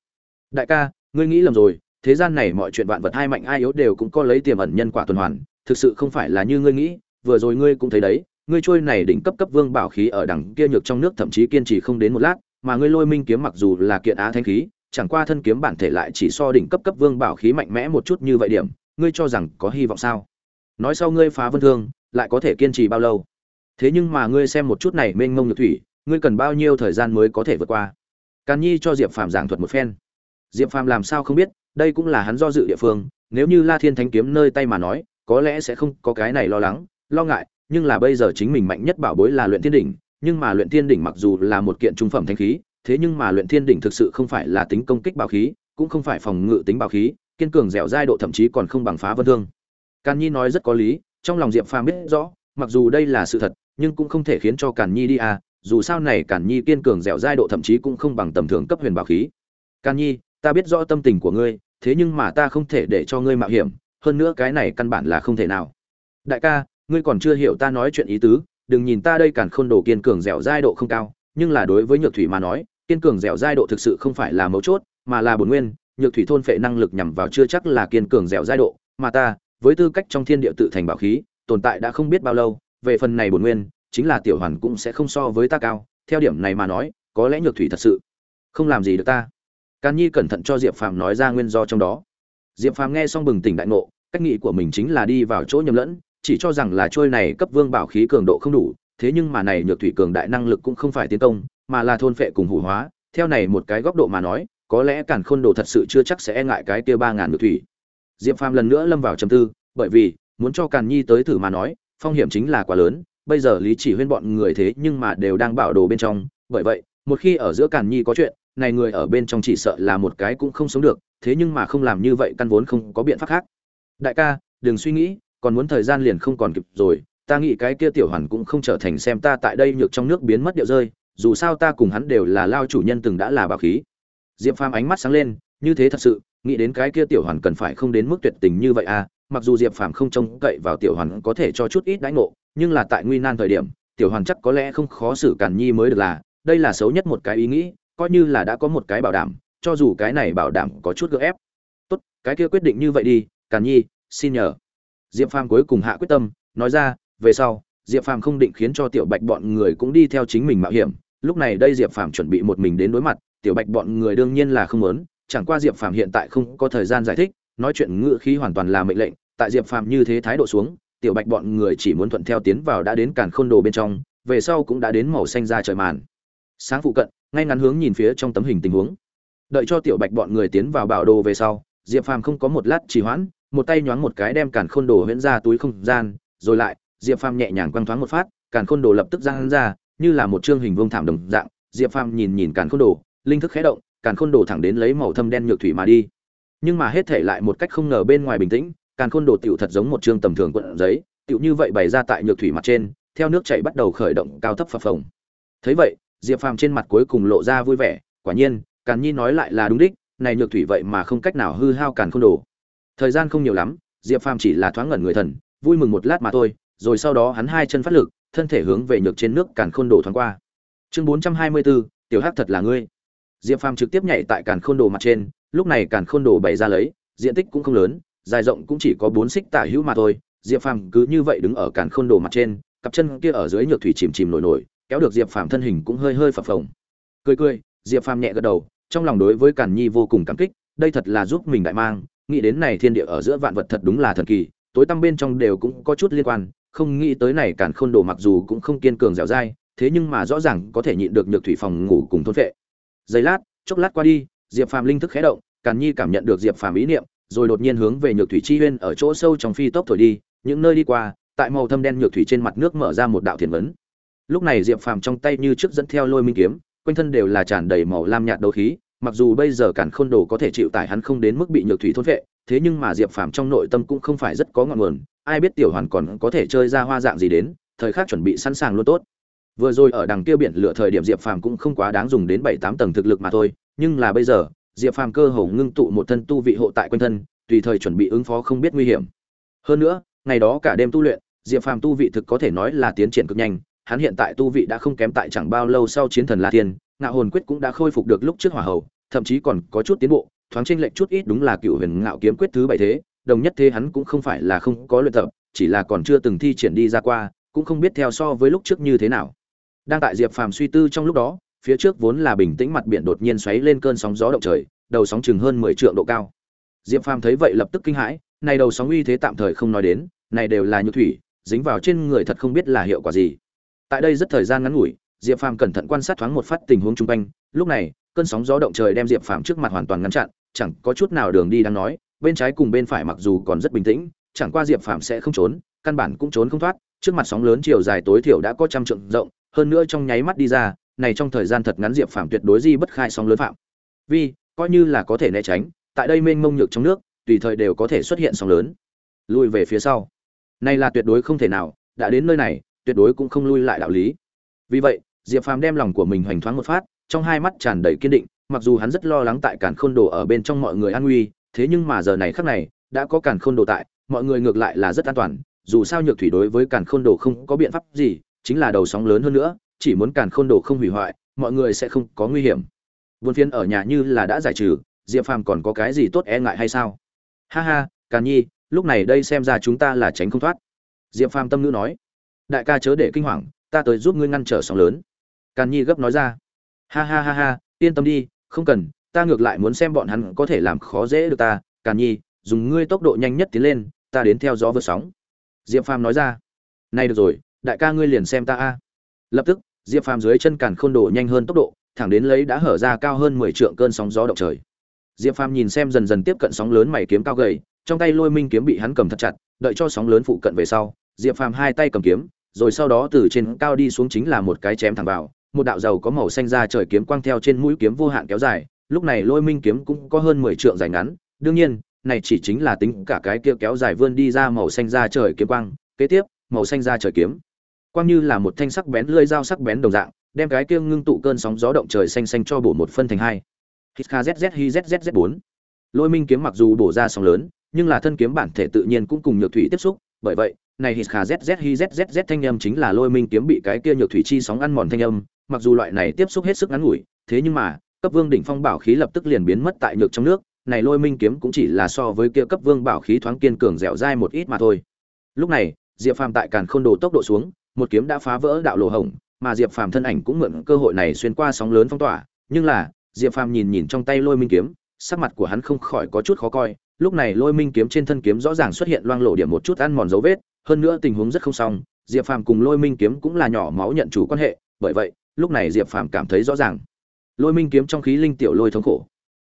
Đại ca, ngươi nghĩ lầm rồi, thế gian này mọi chuyện vạn vật hai mạnh ai yếu đều cũng có lấy tiềm ẩn nhân quả tuần hoàn, thực sự không phải là như ngươi nghĩ, vừa rồi ngươi cũng thấy đấy, ngươi trôi này đỉnh cấp cấp vương bảo khí ở đằng kia nhược trong nước thậm chí kiên trì không đến một lát, mà ngươi lôi minh kiếm mặc dù là kiện á thanh khí, chẳng qua thân kiếm bản thể lại chỉ so đỉnh cấp cấp vương bảo khí mạnh mẽ một chút như vậy điểm, ngươi cho rằng có hy vọng sao? Nói sau ngươi phá vân thương, lại có thể kiên trì bao lâu? Thế nhưng mà ngươi xem một chút này mênh mông nhược thủy ngươi cần bao nhiêu thời gian mới có thể vượt qua? Càn nhi cho diệp phàm giảng thuật một phen. Diệp phàm làm sao không biết, đây cũng là hắn do dự địa phương, nếu như la thiên thánh kiếm nơi tay mà nói, có lẽ sẽ không có cái này lo lắng, lo ngại, nhưng là bây giờ chính mình mạnh nhất bảo bối là luyện thiên đỉnh, nhưng mà luyện thiên đỉnh mặc dù là một kiện trung phẩm thanh khí, thế nhưng mà luyện thiên đỉnh thực sự không phải là tính công kích bảo khí, cũng không phải phòng ngự tính bảo khí, kiên cường dẻo dai độ thậm chí còn không bằng phá vân thương. Càn nhi nói rất có lý, trong lòng diệp phàm biết rõ, mặc dù đây là sự thật, nhưng cũng không thể khiến cho càn nhi đi à dù sao này càn nhi kiên cường dẻo dai độ thậm chí cũng không bằng tầm thường cấp huyền bảo khí. Càn nhi, ta biết rõ tâm tình của ngươi, thế nhưng mà ta không thể để cho ngươi mạo hiểm, hơn nữa cái này căn bản là không thể nào. Đại ca, ngươi còn chưa hiểu ta nói chuyện ý tứ, đừng nhìn ta đây càn khôn đồ kiên cường dẻo dai độ không cao, nhưng là đối với nhược thủy mà nói, kiên cường dẻo dai độ thực sự không phải là mấu chốt, mà là bổn nguyên, nhược thủy thôn phệ năng lực nhằm vào chưa chắc là kiên cường dẻo dai độ, mà ta, với tư cách trong thiên địa tự thành bảo khí, tồn tại đã không biết bao lâu, về phần này bổn nguyên chính là tiểu hoàn cũng sẽ không so với ta cao theo điểm này mà nói có lẽ nhược thủy thật sự không làm gì được ta Càn Nhi cẩn thận cho Diệp Phàm nói ra nguyên do trong đó. Diệp Phàm nghe xong bừng tỉnh đại ngộ, cách nghĩ của mình chính là đi vào chỗ nhầm lẫn, chỉ cho rằng là trôi này cấp vương bảo khí cường độ không đủ, thế nhưng mà này nhược thủy cường đại năng lực cũng không phải tiến công, mà là thôn phệ cùng hủ hóa, theo này một cái góc độ mà nói, có lẽ Càn Khôn Đồ thật sự chưa chắc sẽ e ngại cái kia ba ngàn nhược thủy. Diệp Phàm lần nữa lâm vào trầm tư, bởi vì, muốn cho Càn Nhi tới thử mà nói, phong hiểm chính là quá lớn, bây giờ Lý Chỉ Huyên bọn người thế nhưng mà đều đang bảo đồ bên trong, bởi vậy, một khi ở giữa Càn Nhi có chuyện, này người ở bên trong chỉ sợ là một cái cũng không sống được thế nhưng mà không làm như vậy căn vốn không có biện pháp khác. Đại ca đừng suy nghĩ còn muốn thời gian liền không còn kịp rồi ta nghĩ cái kia tiểu hoàn cũng không trở thành xem ta tại đây nhược trong nước biến mất điệu rơi dù sao ta cùng hắn đều là lao chủ nhân từng đã là bảo khí. Diệp phàm ánh mắt sáng lên như thế thật sự nghĩ đến cái kia tiểu hoàn cần phải không đến mức tuyệt tình như vậy à mặc dù diệp phàm không trông cậy vào tiểu hoàn có thể cho chút ít đãi ngộ nhưng là tại nguy nan thời điểm, tiểu hoàn chắc có lẽ không khó xử cản nhi mới được là, đây là xấu nhất một cái ý nghĩ, coi như là đã có một cái bảo đảm, cho dù cái này bảo đảm có chút gượng ép. Tốt, cái kia quyết định như vậy đi, càn nhi, xin nhờ. Diệp phàm cuối cùng hạ quyết tâm, nói ra, về sau, diệp phàm không định khiến cho tiểu bạch bọn người cũng đi theo chính mình mạo hiểm. Lúc này đây diệp phàm chuẩn bị một mình đến đối mặt, tiểu bạch bọn người đương nhiên là không muốn, chẳng qua diệp phàm hiện tại không có thời gian giải thích, nói chuyện ngựa khí hoàn toàn là mệnh lệnh, tại diệp phàm như thế thái độ xuống tiểu bạch bọn người chỉ muốn thuận theo tiến vào đã đến càn khôn đồ bên trong, về sau cũng đã đến màu xanh ra trời màn. Sáng phụ cận, ngay ngắn hướng nhìn phía trong tấm hình tình huống. Đợi cho tiểu bạch bọn người tiến vào bảo đồ về sau, diệp phàm không có một lát trì hoãn, một tay nhoáng một cái đem càn khôn đồ huyễn ra túi không gian, rồi lại, diệp phàm nhẹ nhàng quăng thoáng một phát, càn khôn đồ lập tức ra hắn ra, như là một chương hình vuông thảm đồng dạng. Diệp phàm nhìn nhìn càn khôn đồ, linh thức khẽ động, càn khôn đồ thẳng đến lấy màu thâm đen nhược thủy mà đi. Nhưng mà hết thể lại một cách không ngờ bên ngoài bình tĩnh càn khôn đồ tiểu thật giống một chương tầm thường quận giấy, tiểu như vậy bày ra tại nhược thủy mặt trên, theo nước chảy bắt đầu khởi động cao thấp phập phồng. Thấy vậy, diệp phàm trên mặt cuối cùng lộ ra vui vẻ, quả nhiên, càn nhi nói lại là đúng đích, này nhược thủy vậy mà không cách nào hư hao càn khôn đồ. Thời gian không nhiều lắm, diệp phàm chỉ là thoáng ngẩn người thần, vui mừng một lát mà thôi, rồi sau đó hắn hai chân phát lực, thân thể hướng về nhược trên nước càn khôn đồ thoáng qua. Chương bốn trăm hai mươi bốn tiểu hắc thật là ngươi. Diệp phàm trực tiếp nhảy tại càn khôn đồ mặt trên, lúc này càn khôn đồ bày ra lấy, diện tích cũng không lớn dài rộng cũng chỉ có bốn xích tả hữu mà thôi, diệp phàm cứ như vậy đứng ở càn khôn đồ mặt trên, cặp chân kia ở dưới nhược thủy chìm chìm nổi nổi, kéo được diệp phàm thân hình cũng hơi hơi phập phồng. Cười cười, diệp phàm nhẹ gật đầu, trong lòng đối với càn nhi vô cùng cảm kích, đây thật là giúp mình đại mang, nghĩ đến này thiên địa ở giữa vạn vật thật đúng là thần kỳ, tối tăm bên trong đều cũng có chút liên quan, không nghĩ tới này càn khôn đồ mặc dù cũng không kiên cường dẻo dai, thế nhưng mà rõ ràng có thể nhịn được nhược thủy phòng ngủ cùng thôn vệ. Giây lát, chốc lát qua đi, diệp phàm linh thức khẽ động, càn nhi cảm nhận được diệp phàm ý niệm rồi đột nhiên hướng về nhược thủy chi huyên ở chỗ sâu trong phi tốc thổi đi, những nơi đi qua, tại màu thâm đen nhược thủy trên mặt nước mở ra một đạo thiền vấn. Lúc này diệp phàm trong tay như trước dẫn theo lôi minh kiếm, quanh thân đều là tràn đầy màu lam nhạt đấu khí, mặc dù bây giờ cản khôn đồ có thể chịu tải hắn không đến mức bị nhược thủy thôn vệ thế nhưng mà diệp phàm trong nội tâm cũng không phải rất có ngọn nguồn, ai biết tiểu hoàn còn có thể chơi ra hoa dạng gì đến, thời khắc chuẩn bị sẵn sàng luôn tốt. Vừa rồi ở đằng kia biển lửa thời điểm diệp phàm cũng không quá đáng dùng đến bảy tám tầng thực lực mà thôi, nhưng là bây giờ diệp phàm cơ hồ ngưng tụ một thân tu vị hộ tại quanh thân tùy thời chuẩn bị ứng phó không biết nguy hiểm hơn nữa ngày đó cả đêm tu luyện diệp phàm tu vị thực có thể nói là tiến triển cực nhanh hắn hiện tại tu vị đã không kém tại chẳng bao lâu sau chiến thần La Thiên, ngạo hồn quyết cũng đã khôi phục được lúc trước hỏa hầu, thậm chí còn có chút tiến bộ, thoáng chênh lệch chút ít đúng là cựu huyền ngạo kiếm quyết thứ bảy thế, đồng nhất thế hắn cũng không phải là không có luyện tập, chỉ là còn chưa từng thi triển đi ra qua, cũng không biết theo so với lúc trước như thế nào. Đang tại Diệp Phàm suy tư trong lúc đó, phía trước vốn là bình tĩnh mặt biển đột nhiên xoáy lên cơn sóng gió động trời, đầu sóng chừng hơn 10 trượng độ cao. Diệp Phàm thấy vậy lập tức kinh hãi, này đầu sóng uy thế tạm thời không nói đến, này đều là nhược thủy, dính vào trên người thật không biết là hiệu quả gì tại đây rất thời gian ngắn ngủi diệp phàm cẩn thận quan sát thoáng một phát tình huống chung quanh lúc này cơn sóng gió động trời đem diệp phàm trước mặt hoàn toàn ngăn chặn chẳng có chút nào đường đi đang nói bên trái cùng bên phải mặc dù còn rất bình tĩnh chẳng qua diệp phàm sẽ không trốn căn bản cũng trốn không thoát trước mặt sóng lớn chiều dài tối thiểu đã có trăm trượng rộng hơn nữa trong nháy mắt đi ra này trong thời gian thật ngắn diệp phàm tuyệt đối di bất khai sóng lớn phạm. Vì, coi như là có thể né tránh, tại đây mênh mông nhược trong nước, tùy thời đều có thể xuất hiện sóng lớn. Lui về phía sau. Này là tuyệt đối không thể nào, đã đến nơi này, tuyệt đối cũng không lui lại đạo lý. Vì vậy, diệp phàm đem lòng của mình hoành thoáng một phát, trong hai mắt tràn đầy kiên định, mặc dù hắn rất lo lắng tại càn khôn đồ ở bên trong mọi người an nguy, thế nhưng mà giờ này khắc này, đã có càn khôn đồ tại, mọi người ngược lại là rất an toàn, dù sao nhược thủy đối với càn khôn đồ không có biện pháp gì, chính là đầu sóng lớn hơn nữa chỉ muốn càn khôn đồ không hủy hoại, mọi người sẽ không có nguy hiểm. Buôn phiến ở nhà như là đã giải trừ, diệp phàm còn có cái gì tốt e ngại hay sao? Ha ha, càn nhi, lúc này đây xem ra chúng ta là tránh không thoát. Diệp phàm tâm ngữ nói. Đại ca chớ để kinh hoàng, ta tới giúp ngươi ngăn trở sóng lớn. Càn nhi gấp nói ra. Ha ha ha ha, yên tâm đi, không cần, ta ngược lại muốn xem bọn hắn có thể làm khó dễ được ta. Càn nhi, dùng ngươi tốc độ nhanh nhất tiến lên, ta đến theo gió vượt sóng. Diệp phàm nói ra. Này được rồi, đại ca ngươi liền xem ta a. Lập tức diệp phàm dưới chân càn khôn độ nhanh hơn tốc độ, thẳng đến lấy đã hở ra cao hơn mười trượng cơn sóng gió động trời. Diệp phàm nhìn xem dần dần tiếp cận sóng lớn mày kiếm cao gầy, trong tay lôi minh kiếm bị hắn cầm thật chặt, đợi cho sóng lớn phụ cận về sau, diệp phàm hai tay cầm kiếm, rồi sau đó từ trên cao đi xuống chính là một cái chém thẳng vào, một đạo dầu có màu xanh ra trời kiếm quang theo trên mũi kiếm vô hạn kéo dài, lúc này lôi minh kiếm cũng có hơn mười trượng dài ngắn, đương nhiên, này chỉ chính là tính cả cái kia kéo dài vươn đi ra màu xanh ra trời kiếm quang, kế tiếp, màu xanh ra trời kiếm quang như là một thanh sắc bén lưỡi dao sắc bén đồng dạng, đem cái kia ngưng tụ cơn sóng gió động trời xanh xanh cho bổ một phân thành hai. Hít kzzz hi zzz bốn. Lôi minh kiếm mặc dù bổ ra sóng lớn, nhưng là thân kiếm bản thể tự nhiên cũng cùng nhược thủy tiếp xúc, bởi vậy, này hít kzzz hi zzz thanh âm chính là lôi minh kiếm bị cái kia nhược thủy chi sóng ăn mòn thanh âm, mặc dù loại này tiếp xúc hết sức ngắn ngủi, thế nhưng mà, cấp vương đỉnh phong bảo khí lập tức liền biến mất tại nhược trong nước, này lôi minh kiếm cũng chỉ là so với kia cấp vương bảo khí thoáng kiên cường dẻo dai một ít mà thôi. Lúc này, diệp phàm tại càn khôn đồ tốc độ xuống một kiếm đã phá vỡ đạo lộ hổng, mà diệp phàm thân ảnh cũng mượn cơ hội này xuyên qua sóng lớn phong tỏa. Nhưng là, diệp phàm nhìn nhìn trong tay lôi minh kiếm, sắc mặt của hắn không khỏi có chút khó coi. Lúc này lôi minh kiếm trên thân kiếm rõ ràng xuất hiện loang lộ điểm một chút ăn mòn dấu vết, hơn nữa tình huống rất không xong. Diệp phàm cùng lôi minh kiếm cũng là nhỏ máu nhận chủ quan hệ, bởi vậy, lúc này diệp phàm cảm thấy rõ ràng. Lôi minh kiếm trong khí linh tiểu lôi thống khổ.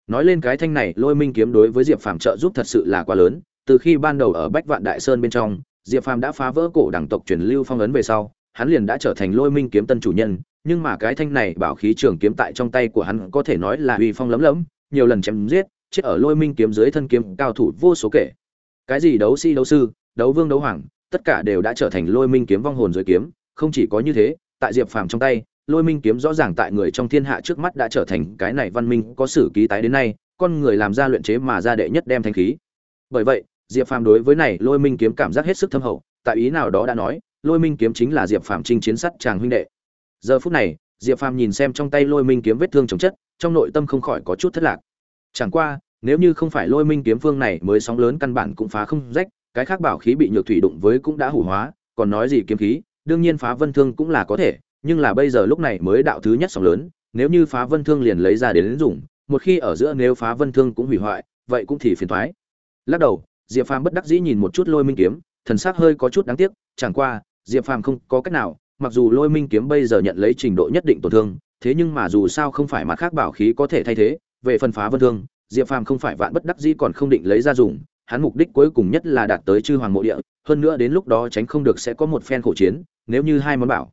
Nói lên cái thanh này, lôi minh kiếm đối với diệp phàm trợ giúp thật sự là quá lớn. Từ khi ban đầu ở bách vạn đại sơn bên trong diệp phàm đã phá vỡ cổ đẳng tộc truyền lưu phong ấn về sau, hắn liền đã trở thành lôi minh kiếm tân chủ nhân, nhưng mà cái thanh này bảo khí trường kiếm tại trong tay của hắn có thể nói là uy phong lấm lấm, nhiều lần chém giết, chết ở lôi minh kiếm dưới thân kiếm cao thủ vô số kể. Cái gì đấu si đấu sư, đấu vương, đấu hoàng, tất cả đều đã trở thành lôi minh kiếm vong hồn dưới kiếm, không chỉ có như thế, tại diệp phàm trong tay, lôi minh kiếm rõ ràng tại người trong thiên hạ trước mắt đã trở thành cái này văn minh có sử ký tái đến nay, con người làm ra luyện chế mà ra đệ nhất đem thanh khí. Bởi vậy diệp phàm đối với này lôi minh kiếm cảm giác hết sức thâm hậu, tại ý nào đó đã nói, lôi minh kiếm chính là diệp phàm trinh chiến sắt chàng huynh đệ. Giờ phút này, diệp phàm nhìn xem trong tay lôi minh kiếm vết thương chồng chất, trong nội tâm không khỏi có chút thất lạc. Chẳng qua, nếu như không phải lôi minh kiếm phương này mới sóng lớn căn bản cũng phá không rách, cái khác bảo khí bị nhược thủy đụng với cũng đã hủ hóa, còn nói gì kiếm khí, đương nhiên phá vân thương cũng là có thể, nhưng là bây giờ lúc này mới đạo thứ nhất sóng lớn, nếu như phá vân thương liền lấy ra đến dùng, một khi ở giữa nếu phá vân thương cũng hủy hoại, vậy cũng thì phiền thoái lắc đầu diệp phàm bất đắc dĩ nhìn một chút lôi minh kiếm, thần sắc hơi có chút đáng tiếc, chẳng qua, diệp phàm không có cách nào, mặc dù lôi minh kiếm bây giờ nhận lấy trình độ nhất định tổn thương, thế nhưng mà dù sao không phải mặt khác bảo khí có thể thay thế, về phần phá vân thương, diệp phàm không phải vạn bất đắc dĩ còn không định lấy ra dùng, hắn mục đích cuối cùng nhất là đạt tới chư hoàng mộ địa, hơn nữa đến lúc đó tránh không được sẽ có một phen khổ chiến, nếu như hai món bảo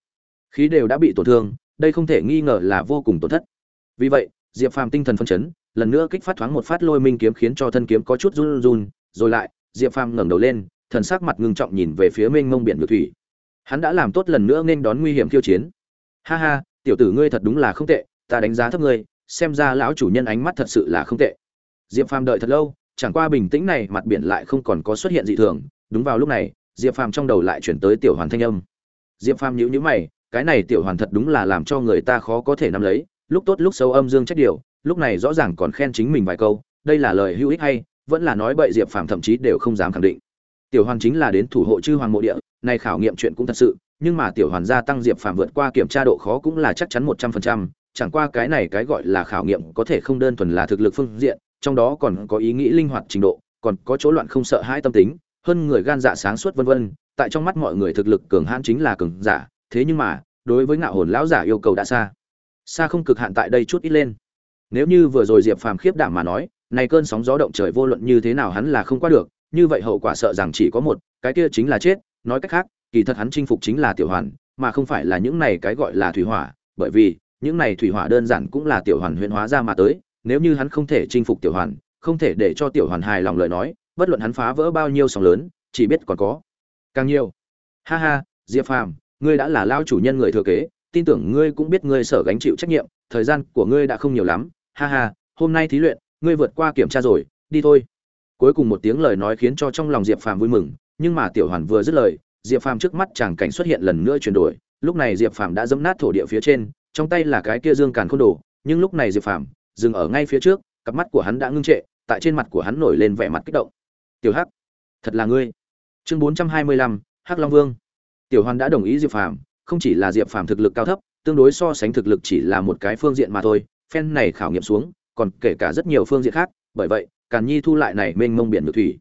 khí đều đã bị tổn thương, đây không thể nghi ngờ là vô cùng tổn thất. Vì vậy, diệp phàm tinh thần phân chấn, lần nữa kích phát thoáng một phát lôi minh kiếm khiến cho thân kiếm có chút run run rồi lại, diệp phàm ngẩng đầu lên, thần sắc mặt ngưng trọng nhìn về phía mênh mông biển ngược thủy. Hắn đã làm tốt lần nữa nên đón nguy hiểm khiêu chiến. Ha ha, tiểu tử ngươi thật đúng là không tệ, ta đánh giá thấp ngươi, xem ra lão chủ nhân ánh mắt thật sự là không tệ. Diệp phàm đợi thật lâu, chẳng qua bình tĩnh này mặt biển lại không còn có xuất hiện dị thường. Đúng vào lúc này, diệp phàm trong đầu lại chuyển tới tiểu hoàn thanh âm. Diệp phàm nhíu nhíu mày, cái này tiểu hoàn thật đúng là làm cho người ta khó có thể nắm lấy. Lúc tốt lúc xấu âm dương trách điều, lúc này rõ ràng còn khen chính mình vài câu, đây là lời hữu ích hay vẫn là nói bậy diệp phàm thậm chí đều không dám khẳng định. Tiểu hoàn chính là đến thủ hộ chư hoàng mộ địa này khảo nghiệm chuyện cũng thật sự, nhưng mà tiểu hoàn gia tăng diệp phàm vượt qua kiểm tra độ khó cũng là chắc chắn một trăm phần trăm, chẳng qua cái này cái gọi là khảo nghiệm có thể không đơn thuần là thực lực phương diện, trong đó còn có ý nghĩ linh hoạt trình độ, còn có chỗ loạn không sợ hãi tâm tính, hơn người gan dạ sáng suốt vân vân, tại trong mắt mọi người thực lực cường hãn chính là cường giả, thế nhưng mà, đối với ngạo hồn lão giả yêu cầu đã xa xa không cực hạn tại đây chút ít lên. Nếu như vừa rồi diệp phàm khiếp đảm mà nói này cơn sóng gió động trời vô luận như thế nào hắn là không qua được, như vậy hậu quả sợ rằng chỉ có một, cái kia chính là chết, nói cách khác, kỳ thật hắn chinh phục chính là tiểu hoàn, mà không phải là những này cái gọi là thủy hỏa, bởi vì, những này thủy hỏa đơn giản cũng là tiểu hoàn huyễn hóa ra mà tới, nếu như hắn không thể chinh phục tiểu hoàn, không thể để cho tiểu hoàn hài lòng lời nói, bất luận hắn phá vỡ bao nhiêu sóng lớn, chỉ biết còn có. Càng nhiều. Ha ha, diệp phàm, ngươi đã là lao chủ nhân người thừa kế, tin tưởng ngươi cũng biết ngươi sở gánh chịu trách nhiệm, thời gian của ngươi đã không nhiều lắm. Ha ha, hôm nay thí luyện ngươi vượt qua kiểm tra rồi, đi thôi. Cuối cùng một tiếng lời nói khiến cho trong lòng diệp phàm vui mừng, nhưng mà tiểu hoàn vừa dứt lời, diệp phàm trước mắt chàng cảnh xuất hiện lần nữa chuyển đổi. Lúc này diệp phàm đã dẫm nát thổ địa phía trên, trong tay là cái kia dương càn khôn đồ, nhưng lúc này diệp phàm dừng ở ngay phía trước, cặp mắt của hắn đã ngưng trệ, tại trên mặt của hắn nổi lên vẻ mặt kích động. Tiểu hắc, thật là ngươi. Chương bốn trăm hai mươi lăm, hắc long vương. Tiểu hoàn đã đồng ý diệp phàm, không chỉ là diệp phàm thực lực cao thấp, tương đối so sánh thực lực chỉ là một cái phương diện mà thôi, phen này khảo nghiệm xuống còn kể cả rất nhiều phương diện khác, bởi vậy, càn nhi thu lại này mênh mông biển nhược thủy.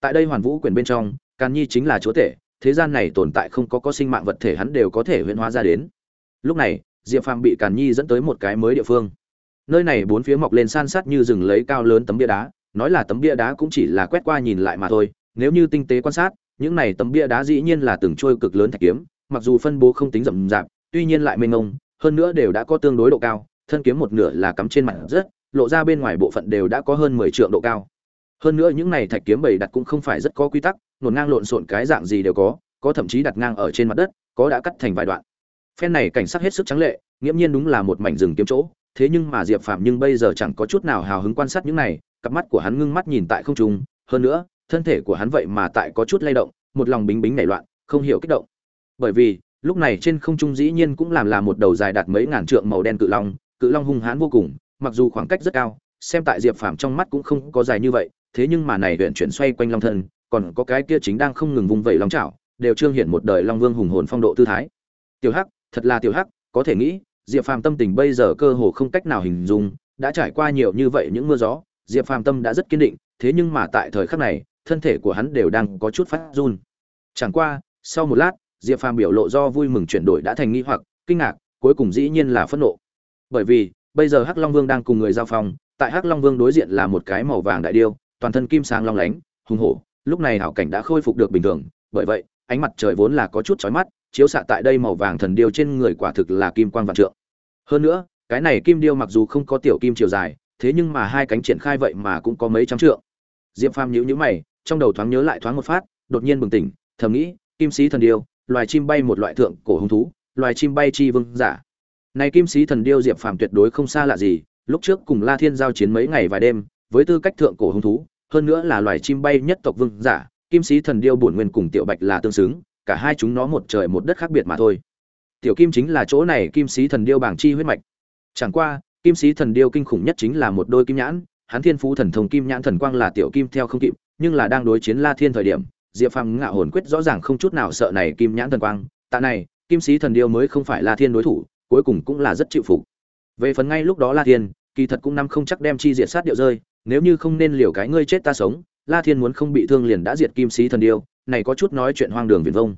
Tại đây hoàn vũ quyền bên trong, càn nhi chính là chúa tể, thế gian này tồn tại không có có sinh mạng vật thể hắn đều có thể huyễn hóa ra đến. Lúc này, diệp phàm bị càn nhi dẫn tới một cái mới địa phương. Nơi này bốn phía mọc lên san sát như rừng lấy cao lớn tấm bia đá, nói là tấm bia đá cũng chỉ là quét qua nhìn lại mà thôi, nếu như tinh tế quan sát, những này tấm bia đá dĩ nhiên là từng trôi cực lớn thạch kiếm, mặc dù phân bố không tính rậm rạp, tuy nhiên lại mênh mông, hơn nữa đều đã có tương đối độ cao, thân kiếm một nửa là cắm trên mặt rất lộ ra bên ngoài bộ phận đều đã có hơn mười trượng độ cao. Hơn nữa những này thạch kiếm bày đặt cũng không phải rất có quy tắc, nổn ngang lộn xộn cái dạng gì đều có có thậm chí đặt ngang ở trên mặt đất, có đã cắt thành vài đoạn. Phen này cảnh sắc hết sức trắng lệ, nghiễm nhiên đúng là một mảnh rừng kiếm chỗ, thế nhưng mà diệp phạm nhưng bây giờ chẳng có chút nào hào hứng quan sát những này, cặp mắt của hắn ngưng mắt nhìn tại không trung, hơn nữa, thân thể của hắn vậy mà tại có chút lay động, một lòng bính bính nảy loạn, không hiểu kích động. Bởi vì, lúc này trên không trung dĩ nhiên cũng làm là một đầu dài đạt mấy ngàn trượng màu đen cự long cự long hung hãn vô cùng mặc dù khoảng cách rất cao xem tại diệp phàm trong mắt cũng không có dài như vậy thế nhưng mà này huyện chuyển xoay quanh long thân còn có cái kia chính đang không ngừng vung vẩy long trảo, đều trương hiện một đời long vương hùng hồn phong độ tư thái. Tiểu hắc thật là tiểu hắc có thể nghĩ diệp phàm tâm tình bây giờ cơ hồ không cách nào hình dung đã trải qua nhiều như vậy những mưa gió diệp phàm tâm đã rất kiên định thế nhưng mà tại thời khắc này thân thể của hắn đều đang có chút phát run. Chẳng qua sau một lát diệp phàm biểu lộ do vui mừng chuyển đổi đã thành nghi hoặc kinh ngạc cuối cùng dĩ nhiên là phẫn nộ. Bởi vì bây giờ hắc long vương đang cùng người giao phong, tại hắc long vương đối diện là một cái màu vàng đại điêu, toàn thân kim sáng long lánh, hùng hổ. Lúc này hảo cảnh đã khôi phục được bình thường, bởi vậy, ánh mặt trời vốn là có chút chói mắt, chiếu xạ tại đây màu vàng thần điêu trên người quả thực là kim quang vạn trượng. Hơn nữa, cái này kim điêu mặc dù không có tiểu kim chiều dài, thế nhưng mà hai cánh triển khai vậy mà cũng có mấy trăm trượng. Diệp phàm nhíu nhíu mày, trong đầu thoáng nhớ lại thoáng một phát, đột nhiên bừng tỉnh, thầm nghĩ, kim sĩ thần điêu, loài chim bay một loại thượng cổ hung thú, loài chim bay chi vương giả này kim sĩ thần điêu diệp phàm tuyệt đối không xa lạ gì, lúc trước cùng la thiên giao chiến mấy ngày vài đêm, với tư cách thượng cổ hung thú, hơn nữa là loài chim bay nhất tộc vương giả, kim sĩ thần điêu bổn nguyên cùng tiểu bạch là tương xứng, cả hai chúng nó một trời một đất khác biệt mà thôi. Tiểu kim chính là chỗ này kim sĩ thần điêu bảng chi huyết mạch. Chẳng qua, kim sĩ thần điêu kinh khủng nhất chính là một đôi kim nhãn, hắn thiên phú thần thông kim nhãn thần quang là tiểu kim theo không kịp, nhưng là đang đối chiến la thiên thời điểm, diệp phàm ngạo hồn quyết rõ ràng không chút nào sợ này kim nhãn thần quang. Tạ này, kim sĩ thần điêu mới không phải la thiên đối thủ cuối cùng cũng là rất chịu phục. Về phần ngay lúc đó la thiên, kỳ thật cũng năm không chắc đem chi diệt sát điệu rơi, nếu như không nên liều cái ngươi chết ta sống, la thiên muốn không bị thương liền đã diệt kim sĩ thần điêu, này có chút nói chuyện hoang đường viển vông.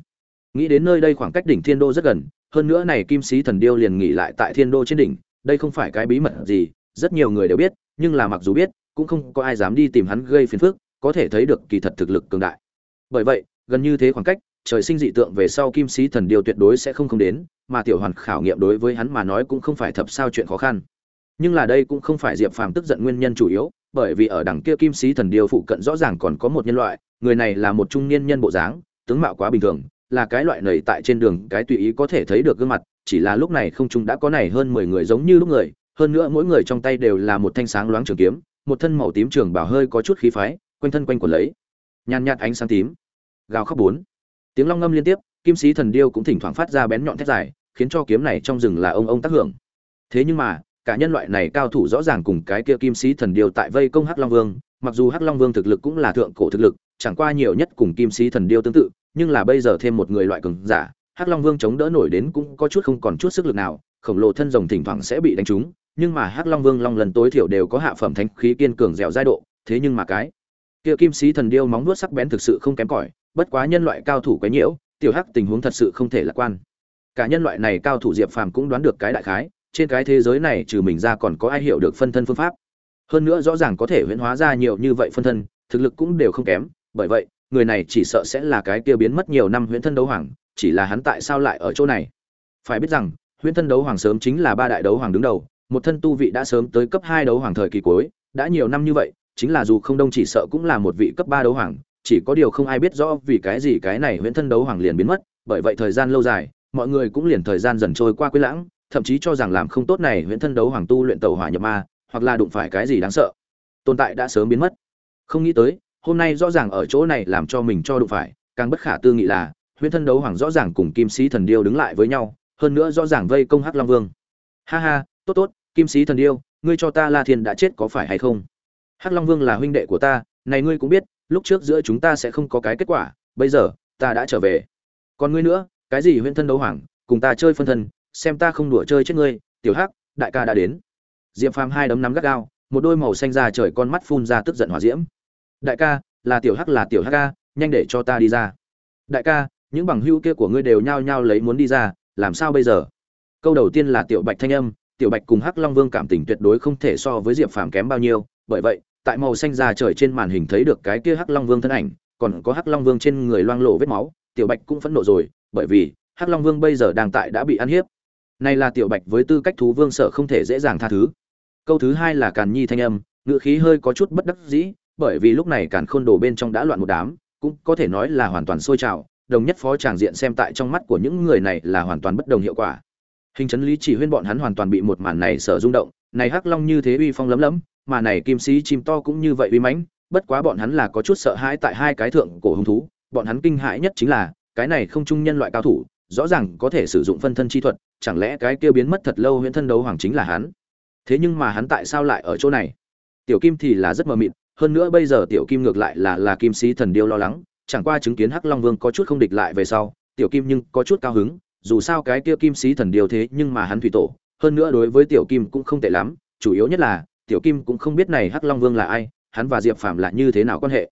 Nghĩ đến nơi đây khoảng cách đỉnh thiên đô rất gần, hơn nữa này kim sĩ thần điêu liền nghỉ lại tại thiên đô trên đỉnh, đây không phải cái bí mật gì, rất nhiều người đều biết, nhưng là mặc dù biết, cũng không có ai dám đi tìm hắn gây phiền phức, có thể thấy được kỳ thật thực lực cường đại. Bởi vậy, gần như thế khoảng cách, trời sinh dị tượng về sau kim sĩ thần điêu tuyệt đối sẽ không không đến mà tiểu hoàn khảo nghiệm đối với hắn mà nói cũng không phải thập sao chuyện khó khăn. Nhưng là đây cũng không phải diệp phàm tức giận nguyên nhân chủ yếu, bởi vì ở đằng kia kim sĩ thần điêu phụ cận rõ ràng còn có một nhân loại, người này là một trung niên nhân bộ dáng, tướng mạo quá bình thường, là cái loại nầy tại trên đường, cái tùy ý có thể thấy được gương mặt, chỉ là lúc này không trung đã có này hơn mười người giống như lúc người, hơn nữa mỗi người trong tay đều là một thanh sáng loáng trường kiếm, một thân màu tím trường bảo hơi có chút khí phái, quanh thân quanh quần lấy. Nhàn nhạt ánh sáng tím. Gào khóc bốn. Tiếng long ngâm liên tiếp kim sĩ thần điêu cũng thỉnh thoảng phát ra bén nhọn thét dài, khiến cho kiếm này trong rừng là ông ông tác hưởng. Thế nhưng mà, cả nhân loại này cao thủ rõ ràng cùng cái kia kim sĩ thần điêu tại vây công hắc long vương, mặc dù hắc long vương thực lực cũng là thượng cổ thực lực, chẳng qua nhiều nhất cùng kim sĩ thần điêu tương tự, nhưng là bây giờ thêm một người loại cường giả, hắc long vương chống đỡ nổi đến cũng có chút không còn chút sức lực nào, khổng lồ thân rồng thỉnh thoảng sẽ bị đánh trúng, nhưng mà hắc long vương long lần tối thiểu đều có hạ phẩm thánh khí kiên cường dẻo giai độ, thế nhưng mà cái kia kim sĩ thần điêu móng vuốt sắc bén thực sự không kém cỏi, bất quá nhân loại cao thủ quấy nhiễu tiểu hắc tình huống thật sự không thể lạc quan. Cả nhân loại này cao thủ diệp phàm cũng đoán được cái đại khái, trên cái thế giới này trừ mình ra còn có ai hiểu được phân thân phương pháp. Hơn nữa rõ ràng có thể huyễn hóa ra nhiều như vậy phân thân, thực lực cũng đều không kém, bởi vậy, người này chỉ sợ sẽ là cái kia biến mất nhiều năm huyễn thân đấu hoàng, chỉ là hắn tại sao lại ở chỗ này? Phải biết rằng, huyễn thân đấu hoàng sớm chính là ba đại đấu hoàng đứng đầu, một thân tu vị đã sớm tới cấp hai đấu hoàng thời kỳ cuối, đã nhiều năm như vậy, chính là dù không đông chỉ sợ cũng là một vị cấp ba đấu hoàng chỉ có điều không ai biết rõ vì cái gì cái này huyễn thân đấu hoàng liền biến mất, bởi vậy thời gian lâu dài, mọi người cũng liền thời gian dần trôi qua quên lãng, thậm chí cho rằng làm không tốt này huyễn thân đấu hoàng tu luyện tàu hỏa nhập ma, hoặc là đụng phải cái gì đáng sợ. Tồn tại đã sớm biến mất. Không nghĩ tới, hôm nay rõ ràng ở chỗ này làm cho mình cho đụng phải, càng bất khả tư nghị là, huyễn thân đấu hoàng rõ ràng cùng kim sĩ thần điêu đứng lại với nhau, hơn nữa rõ ràng vây công hắc long vương. Ha ha, tốt tốt, kim sĩ thần điêu, ngươi cho ta la thiên đã chết có phải hay không? Hắc long vương là huynh đệ của ta này ngươi cũng biết, lúc trước giữa chúng ta sẽ không có cái kết quả, bây giờ, ta đã trở về. Còn ngươi nữa, cái gì huyễn thân đấu hoàng, cùng ta chơi phân thân, xem ta không đùa chơi chết ngươi, tiểu hắc, đại ca đã đến. Diệp phàm hai đấm nắm gắt gao, một đôi màu xanh ra trời con mắt phun ra tức giận hỏa diễm. Đại ca, là tiểu hắc là tiểu hắc ca, nhanh để cho ta đi ra. Đại ca, những bằng hữu kia của ngươi đều nhao nhao lấy muốn đi ra, làm sao bây giờ? Câu đầu tiên là tiểu bạch thanh âm, tiểu bạch cùng hắc long vương cảm tình tuyệt đối không thể so với diệp phàm kém bao nhiêu, bởi vậy tại màu xanh ra trời trên màn hình thấy được cái kia hắc long vương thân ảnh, còn có hắc long vương trên người loang lộ vết máu, tiểu bạch cũng phẫn nộ rồi, bởi vì hắc long vương bây giờ đang tại đã bị ăn hiếp. Này là tiểu bạch với tư cách thú vương sợ không thể dễ dàng tha thứ. Câu thứ hai là càn nhi thanh âm ngự khí hơi có chút bất đắc dĩ, bởi vì lúc này càn khôn đồ bên trong đã loạn một đám, cũng có thể nói là hoàn toàn sôi trào, đồng nhất phó tràng diện xem tại trong mắt của những người này là hoàn toàn bất đồng hiệu quả. Hình chấn lý chỉ huyên bọn hắn hoàn toàn bị một màn này sở rung động, này hắc long như thế uy phong lấm lấm mà này kim sĩ chim to cũng như vậy uy mãnh, bất quá bọn hắn là có chút sợ hãi tại hai cái thượng cổ hung thú, bọn hắn kinh hãi nhất chính là, cái này không trung nhân loại cao thủ, rõ ràng có thể sử dụng phân thân chi thuật, chẳng lẽ cái kia biến mất thật lâu huyễn thân đấu hoàng chính là hắn? Thế nhưng mà hắn tại sao lại ở chỗ này? Tiểu kim thì là rất mờ mịt, hơn nữa bây giờ tiểu kim ngược lại là là kim sĩ thần điêu lo lắng, chẳng qua chứng kiến hắc long vương có chút không địch lại về sau, tiểu kim nhưng có chút cao hứng, dù sao cái kia kim sĩ thần điêu thế nhưng mà hắn thủy tổ, hơn nữa đối với tiểu kim cũng không tệ lắm, chủ yếu nhất là tiểu kim cũng không biết này hắc long vương là ai hắn và diệp phàm là như thế nào quan hệ.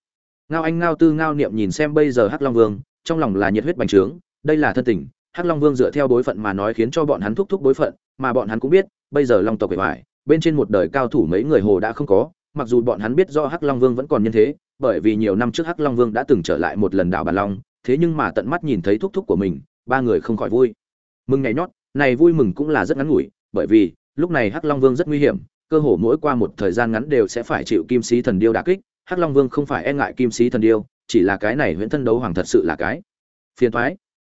Ngao anh ngao tư ngao niệm nhìn xem bây giờ hắc long vương trong lòng là nhiệt huyết bành trướng đây là thân tình hắc long vương dựa theo bối phận mà nói khiến cho bọn hắn thúc thúc bối phận mà bọn hắn cũng biết bây giờ long tộc bề bại, bên trên một đời cao thủ mấy người hồ đã không có mặc dù bọn hắn biết do hắc long vương vẫn còn nhân thế bởi vì nhiều năm trước hắc long vương đã từng trở lại một lần đảo bàn long thế nhưng mà tận mắt nhìn thấy thúc thúc của mình ba người không khỏi vui. Mừng ngày nhót này vui mừng cũng là rất ngắn ngủi bởi vì lúc này hắc long vương rất nguy hiểm cơ hồ mỗi qua một thời gian ngắn đều sẽ phải chịu kim sĩ thần điêu đả kích, hắc long vương không phải e ngại kim sĩ thần điêu, chỉ là cái này huyễn thân đấu hoàng thật sự là cái phiền thoái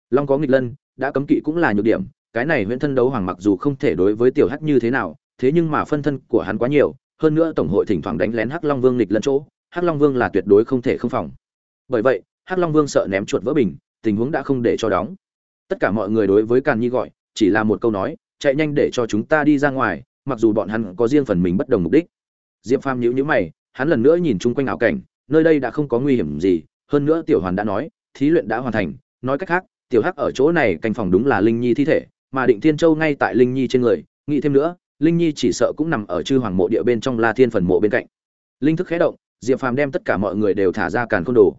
long có nghịch lân, đã cấm kỵ cũng là nhược điểm, cái này huyễn thân đấu hoàng mặc dù không thể đối với tiểu hắc như thế nào, thế nhưng mà phân thân của hắn quá nhiều, hơn nữa tổng hội thỉnh thoảng đánh lén hắc long vương nghịch lân chỗ, hắc long vương là tuyệt đối không thể không phòng. Bởi vậy, hắc long vương sợ ném chuột vỡ bình, tình huống đã không để cho đóng. Tất cả mọi người đối với càn nhi gọi, chỉ là một câu nói, chạy nhanh để cho chúng ta đi ra ngoài mặc dù bọn hắn có riêng phần mình bất đồng mục đích. Diệp phàm nhíu nhíu mày, hắn lần nữa nhìn chung quanh ảo cảnh, nơi đây đã không có nguy hiểm gì, hơn nữa tiểu hoàn đã nói, thí luyện đã hoàn thành, nói cách khác, tiểu hắc ở chỗ này canh phòng đúng là linh nhi thi thể, mà định thiên châu ngay tại linh nhi trên người, nghĩ thêm nữa, linh nhi chỉ sợ cũng nằm ở chư hoàng mộ địa bên trong la thiên phần mộ bên cạnh. Linh thức khẽ động, diệp phàm đem tất cả mọi người đều thả ra càn khôn đồ.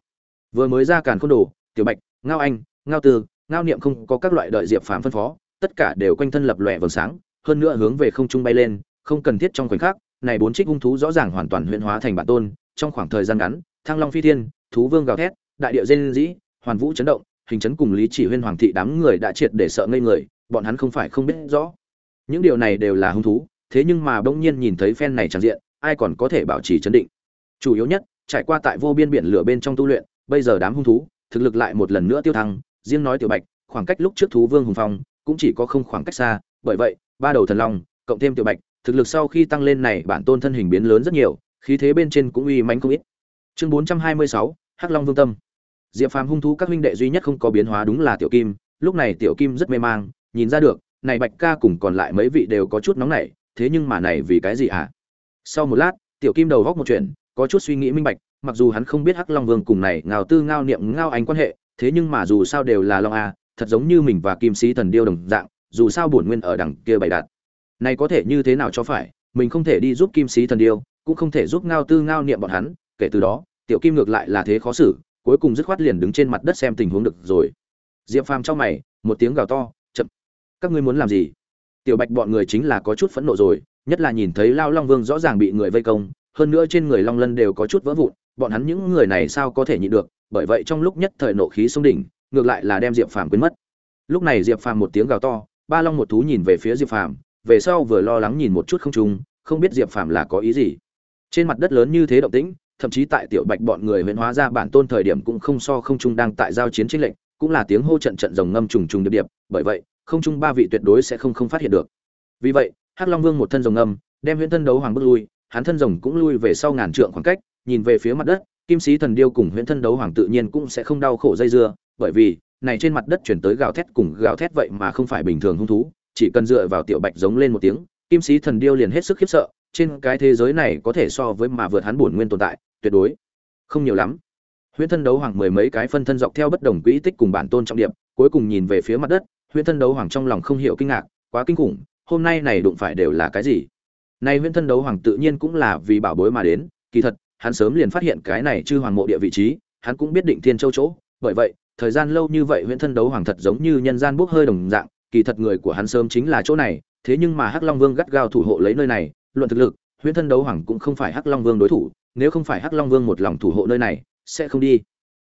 Vừa mới ra càn khôn đồ, tiểu bạch, ngao anh, ngao tư, ngao niệm không có các loại đợi diệp phàm phân phó, tất cả đều quanh thân lập lòe vầng sáng hơn nữa hướng về không trung bay lên, không cần thiết trong khoảnh khắc, này bốn trích hung thú rõ ràng hoàn toàn huyễn hóa thành bản tôn, trong khoảng thời gian ngắn, thăng long phi thiên, thú vương gào thét, đại địa rên dĩ hoàn vũ chấn động, hình chấn cùng lý chỉ huyên hoàng thị đám người đã triệt để sợ ngây người, bọn hắn không phải không biết rõ. Những điều này đều là hung thú, thế nhưng mà bỗng nhiên nhìn thấy phen này chẳng diện, ai còn có thể bảo trì chấn định? Chủ yếu nhất, trải qua tại vô biên biển lửa bên trong tu luyện, bây giờ đám hung thú, thực lực lại một lần nữa tiêu thăng, riêng nói tiểu bạch, khoảng cách lúc trước thú vương hùng phong, cũng chỉ có không khoảng cách xa, bởi vậy ba đầu thần long, cộng thêm tiểu bạch, thực lực sau khi tăng lên này bản tôn thân hình biến lớn rất nhiều, khí thế bên trên cũng uy mãnh không ít chương bốn trăm hai mươi sáu, hắc long vương tâm diệp phàm hung thú các huynh đệ duy nhất không có biến hóa đúng là tiểu kim, lúc này tiểu kim rất mê mang, nhìn ra được, này bạch ca cùng còn lại mấy vị đều có chút nóng nảy, thế nhưng mà này vì cái gì ạ à? sau một lát, tiểu kim đầu góc một chuyện, có chút suy nghĩ minh bạch, mặc dù hắn không biết hắc long vương cùng này ngào tư ngao niệm ngao anh quan hệ, thế nhưng mà dù sao đều là long a, thật giống như mình và kim sĩ thần điêu đồng dạng dù sao bổn nguyên ở đằng kia bày đặt. Này có thể như thế nào cho phải, mình không thể đi giúp kim sĩ thần điêu, cũng không thể giúp ngao tư ngao niệm bọn hắn, kể từ đó, tiểu kim ngược lại là thế khó xử, cuối cùng dứt khoát liền đứng trên mặt đất xem tình huống được rồi. Diệp phàm trong mày, một tiếng gào to, chậm, các ngươi muốn làm gì? Tiểu bạch bọn người chính là có chút phẫn nộ rồi, nhất là nhìn thấy lao long vương rõ ràng bị người vây công, hơn nữa trên người long lân đều có chút vỡ vụn, bọn hắn những người này sao có thể nhịn được, bởi vậy trong lúc nhất thời nộ khí sông đỉnh, ngược lại là đem diệp phàm quên mất. Lúc này diệp phàm một tiếng gào to ba long một thú nhìn về phía diệp phàm, về sau vừa lo lắng nhìn một chút không trung không biết diệp phàm là có ý gì. Trên mặt đất lớn như thế động tĩnh, thậm chí tại tiểu bạch bọn người huyễn hóa ra bản tôn thời điểm cũng không so không trung đang tại giao chiến chiến lệnh cũng là tiếng hô trận trận rồng ngâm trùng trùng điệp điệp, bởi vậy, không trung ba vị tuyệt đối sẽ không không phát hiện được. Vì vậy, hắc long vương một thân rồng ngâm, đem huyễn thân đấu hoàng bước lui, hắn thân rồng cũng lui về sau ngàn trượng khoảng cách, nhìn về phía mặt đất, kim sĩ thần điêu cùng huyễn thân đấu hoàng tự nhiên cũng sẽ không đau khổ dây dưa, bởi vì này trên mặt đất chuyển tới gào thét cùng gào thét vậy mà không phải bình thường hung thú chỉ cần dựa vào tiểu bạch giống lên một tiếng kim sĩ thần điêu liền hết sức khiếp sợ trên cái thế giới này có thể so với mà vượt hắn bổn nguyên tồn tại tuyệt đối không nhiều lắm. Huyễn thân đấu hoàng mười mấy cái phân thân dọc theo bất đồng quỹ tích cùng bản tôn trọng điểm, cuối cùng nhìn về phía mặt đất huyễn thân đấu hoàng trong lòng không hiểu kinh ngạc quá kinh khủng hôm nay này đụng phải đều là cái gì? Này huyễn thân đấu hoàng tự nhiên cũng là vì bảo bối mà đến kỳ thật hắn sớm liền phát hiện cái này chư hoàng mộ địa vị trí hắn cũng biết định thiên châu chỗ bởi vậy thời gian lâu như vậy huyễn thân đấu hoàng thật giống như nhân gian bốc hơi đồng dạng, kỳ thật người của hắn sớm chính là chỗ này, thế nhưng mà hắc long vương gắt gao thủ hộ lấy nơi này, luận thực lực, huyễn thân đấu hoàng cũng không phải hắc long vương đối thủ, nếu không phải hắc long vương một lòng thủ hộ nơi này, sẽ không đi.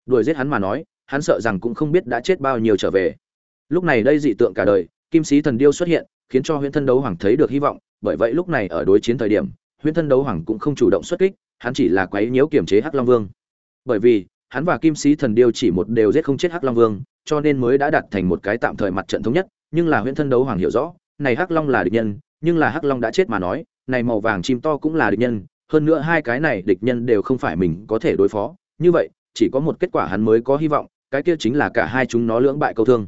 Đuổi giết hắn mà nói, hắn sợ rằng cũng không biết đã chết bao nhiêu trở về. Lúc này đây dị tượng cả đời, kim sĩ thần điêu xuất hiện, khiến cho huyễn thân đấu hoàng thấy được hy vọng, bởi vậy lúc này ở đối chiến thời điểm, huyễn thân đấu hoàng cũng không chủ động xuất kích, hắn chỉ là quấy nhiễu kiềm chế hắc long vương. Bởi vì hắn và kim sĩ thần điêu chỉ một đều giết không chết hắc long vương, cho nên mới đã đạt thành một cái tạm thời mặt trận thống nhất, nhưng là huyễn thân đấu hoàng hiểu rõ, này hắc long là địch nhân, nhưng là hắc long đã chết mà nói, này màu vàng chim to cũng là địch nhân, hơn nữa hai cái này địch nhân đều không phải mình có thể đối phó. Như vậy, chỉ có một kết quả hắn mới có hy vọng, cái kia chính là cả hai chúng nó lưỡng bại câu thương.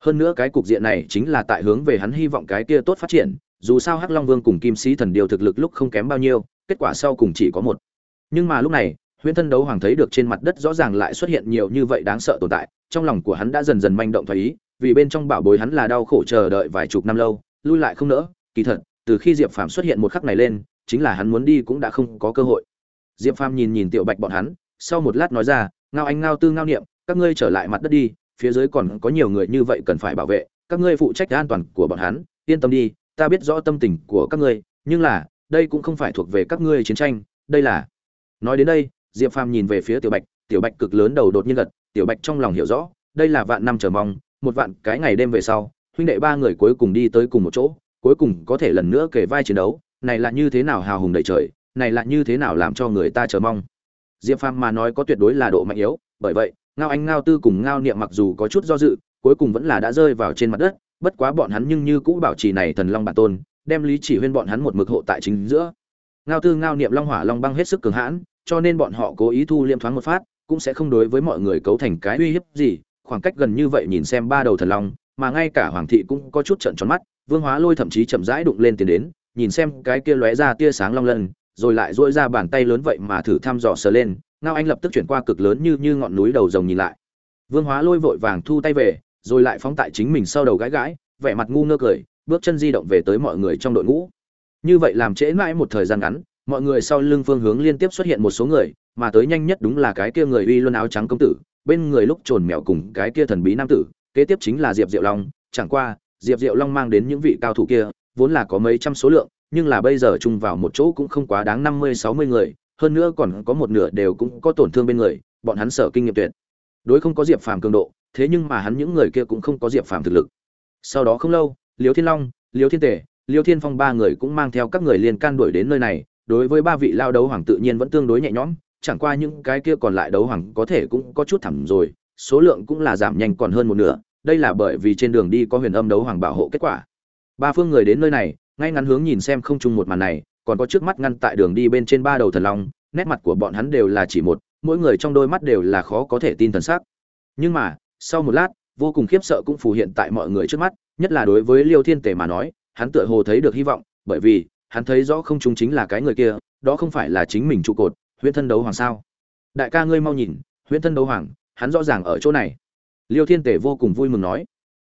Hơn nữa cái cục diện này chính là tại hướng về hắn hy vọng cái kia tốt phát triển, dù sao hắc long vương cùng kim sĩ thần điều thực lực lúc không kém bao nhiêu, kết quả sau cùng chỉ có một. Nhưng mà lúc này huyễn thân đấu hoàng thấy được trên mặt đất rõ ràng lại xuất hiện nhiều như vậy đáng sợ tồn tại, trong lòng của hắn đã dần dần manh động thoái ý, vì bên trong bảo bối hắn là đau khổ chờ đợi vài chục năm lâu, lui lại không nỡ. Kỳ thật, từ khi diệp phàm xuất hiện một khắc này lên, chính là hắn muốn đi cũng đã không có cơ hội. Diệp phàm nhìn nhìn tiểu bạch bọn hắn, sau một lát nói ra, ngao anh, ngao tư, ngao niệm, các ngươi trở lại mặt đất đi, phía dưới còn có nhiều người như vậy cần phải bảo vệ, các ngươi phụ trách an toàn của bọn hắn, yên tâm đi, ta biết rõ tâm tình của các ngươi, nhưng là, đây cũng không phải thuộc về các ngươi chiến tranh, đây là nói đến đây diệp phàm nhìn về phía tiểu bạch tiểu bạch cực lớn đầu đột nhiên gật, tiểu bạch trong lòng hiểu rõ, đây là vạn năm chờ mong, một vạn cái ngày đêm về sau, huynh đệ ba người cuối cùng đi tới cùng một chỗ, cuối cùng có thể lần nữa kể vai chiến đấu, này là như thế nào hào hùng đầy trời, này là như thế nào làm cho người ta chờ mong. Diệp phàm mà nói có tuyệt đối là độ mạnh yếu, bởi vậy, ngao anh, ngao tư cùng ngao niệm mặc dù có chút do dự, cuối cùng vẫn là đã rơi vào trên mặt đất, bất quá bọn hắn nhưng như cũ bảo trì này thần long bản tôn, đem lý chỉ huyên bọn hắn một mực hộ tại chính giữa. Ngao tư, ngao niệm, long hỏa, long băng hết sức cường hãn cho nên bọn họ cố ý thu liêm thoáng một phát, cũng sẽ không đối với mọi người cấu thành cái uy hiếp gì, khoảng cách gần như vậy nhìn xem ba đầu thần long, mà ngay cả hoàng thị cũng có chút trận tròn mắt, vương hóa lôi thậm chí chậm rãi đụng lên tiền đến, nhìn xem cái kia lóe ra tia sáng long lân, rồi lại dỗi ra bàn tay lớn vậy mà thử thăm dò sờ lên, ngao anh lập tức chuyển qua cực lớn như như ngọn núi đầu rồng nhìn lại. Vương hóa lôi vội vàng thu tay về, rồi lại phóng tại chính mình sau đầu gãi gãi, vẻ mặt ngu ngơ cười, bước chân di động về tới mọi người trong đội ngũ. Như vậy làm trễ mãi một thời gian ngắn mọi người sau lưng phương hướng liên tiếp xuất hiện một số người, mà tới nhanh nhất đúng là cái kia người uy luân áo trắng công tử, bên người lúc trồn mèo cùng cái kia thần bí nam tử, kế tiếp chính là diệp diệu long. Chẳng qua, diệp diệu long mang đến những vị cao thủ kia, vốn là có mấy trăm số lượng, nhưng là bây giờ chung vào một chỗ cũng không quá đáng năm mươi, sáu mươi người, hơn nữa còn có một nửa đều cũng có tổn thương bên người, bọn hắn sợ kinh nghiệm tuyệt. Đối không có diệp phàm cường độ, thế nhưng mà hắn những người kia cũng không có diệp phàm thực lực. Sau đó không lâu liều thiên long liều thiên tể liều thiên phong ba người cũng mang theo các người liên can đuổi đến nơi này đối với ba vị lao đấu hoàng tự nhiên vẫn tương đối nhẹ nhõm, chẳng qua những cái kia còn lại đấu hoàng có thể cũng có chút thẳm rồi, số lượng cũng là giảm nhanh còn hơn một nửa, đây là bởi vì trên đường đi có huyền âm đấu hoàng bảo hộ kết quả. Ba phương người đến nơi này, ngay ngắn hướng nhìn xem không chung một màn này, còn có trước mắt ngăn tại đường đi bên trên ba đầu thần long, nét mặt của bọn hắn đều là chỉ một, mỗi người trong đôi mắt đều là khó có thể tin thần sắc. Nhưng mà, sau một lát, vô cùng khiếp sợ cũng phù hiện tại mọi người trước mắt, nhất là đối với liêu thiên tể mà nói, hắn tựa hồ thấy được hy vọng, bởi vì hắn thấy rõ không chúng chính là cái người kia, đó không phải là chính mình trụ cột, huyễn thân đấu hoàng sao? Đại ca ngươi mau nhìn, huyễn thân đấu hoàng, hắn rõ ràng ở chỗ này. Liêu thiên tể vô cùng vui mừng nói.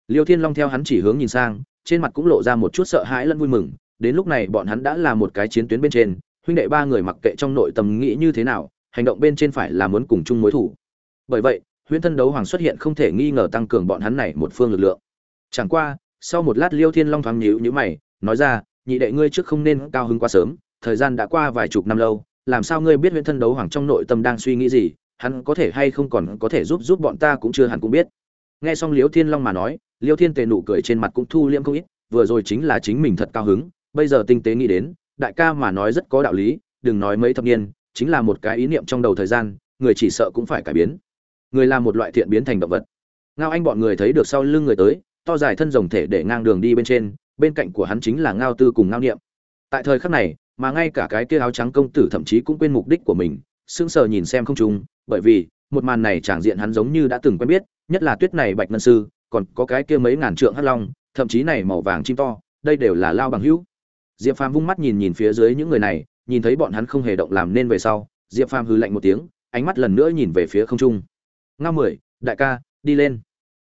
Liêu thiên long theo hắn chỉ hướng nhìn sang, trên mặt cũng lộ ra một chút sợ hãi lẫn vui mừng. Đến lúc này bọn hắn đã là một cái chiến tuyến bên trên, huynh đệ ba người mặc kệ trong nội tâm nghĩ như thế nào, hành động bên trên phải là muốn cùng chung mối thủ. Bởi vậy, huyễn thân đấu hoàng xuất hiện không thể nghi ngờ tăng cường bọn hắn này một phương lực lượng. Chẳng qua, sau một lát liêu thiên long thoáng nhíu nhíu mày, nói ra nhị đệ ngươi trước không nên cao hứng quá sớm, thời gian đã qua vài chục năm lâu, làm sao ngươi biết huyễn thân đấu hoàng trong nội tâm đang suy nghĩ gì, hắn có thể hay không còn có thể giúp giúp bọn ta cũng chưa hẳn cũng biết. Nghe xong liêu thiên long mà nói, liêu thiên tề nụ cười trên mặt cũng thu liễm không ít, vừa rồi chính là chính mình thật cao hứng, bây giờ tinh tế nghĩ đến, đại ca mà nói rất có đạo lý, đừng nói mấy thập niên, chính là một cái ý niệm trong đầu thời gian, người chỉ sợ cũng phải cải biến. Người là một loại thiện biến thành động vật. Ngao anh bọn người thấy được sau lưng người tới, to dài thân rồng thể để ngang đường đi bên trên bên cạnh của hắn chính là ngao tư cùng ngao niệm. Tại thời khắc này, mà ngay cả cái kia áo trắng công tử thậm chí cũng quên mục đích của mình, sững sờ nhìn xem không trung, bởi vì, một màn này chẳng diện hắn giống như đã từng quen biết, nhất là tuyết này bạch ngân sư, còn có cái kia mấy ngàn trượng hắc long, thậm chí này màu vàng chim to, đây đều là lao bằng hữu. Diệp phàm vung mắt nhìn nhìn phía dưới những người này, nhìn thấy bọn hắn không hề động làm nên về sau, diệp phàm hư lạnh một tiếng, ánh mắt lần nữa nhìn về phía không trung. Ngao mười, đại ca, đi lên.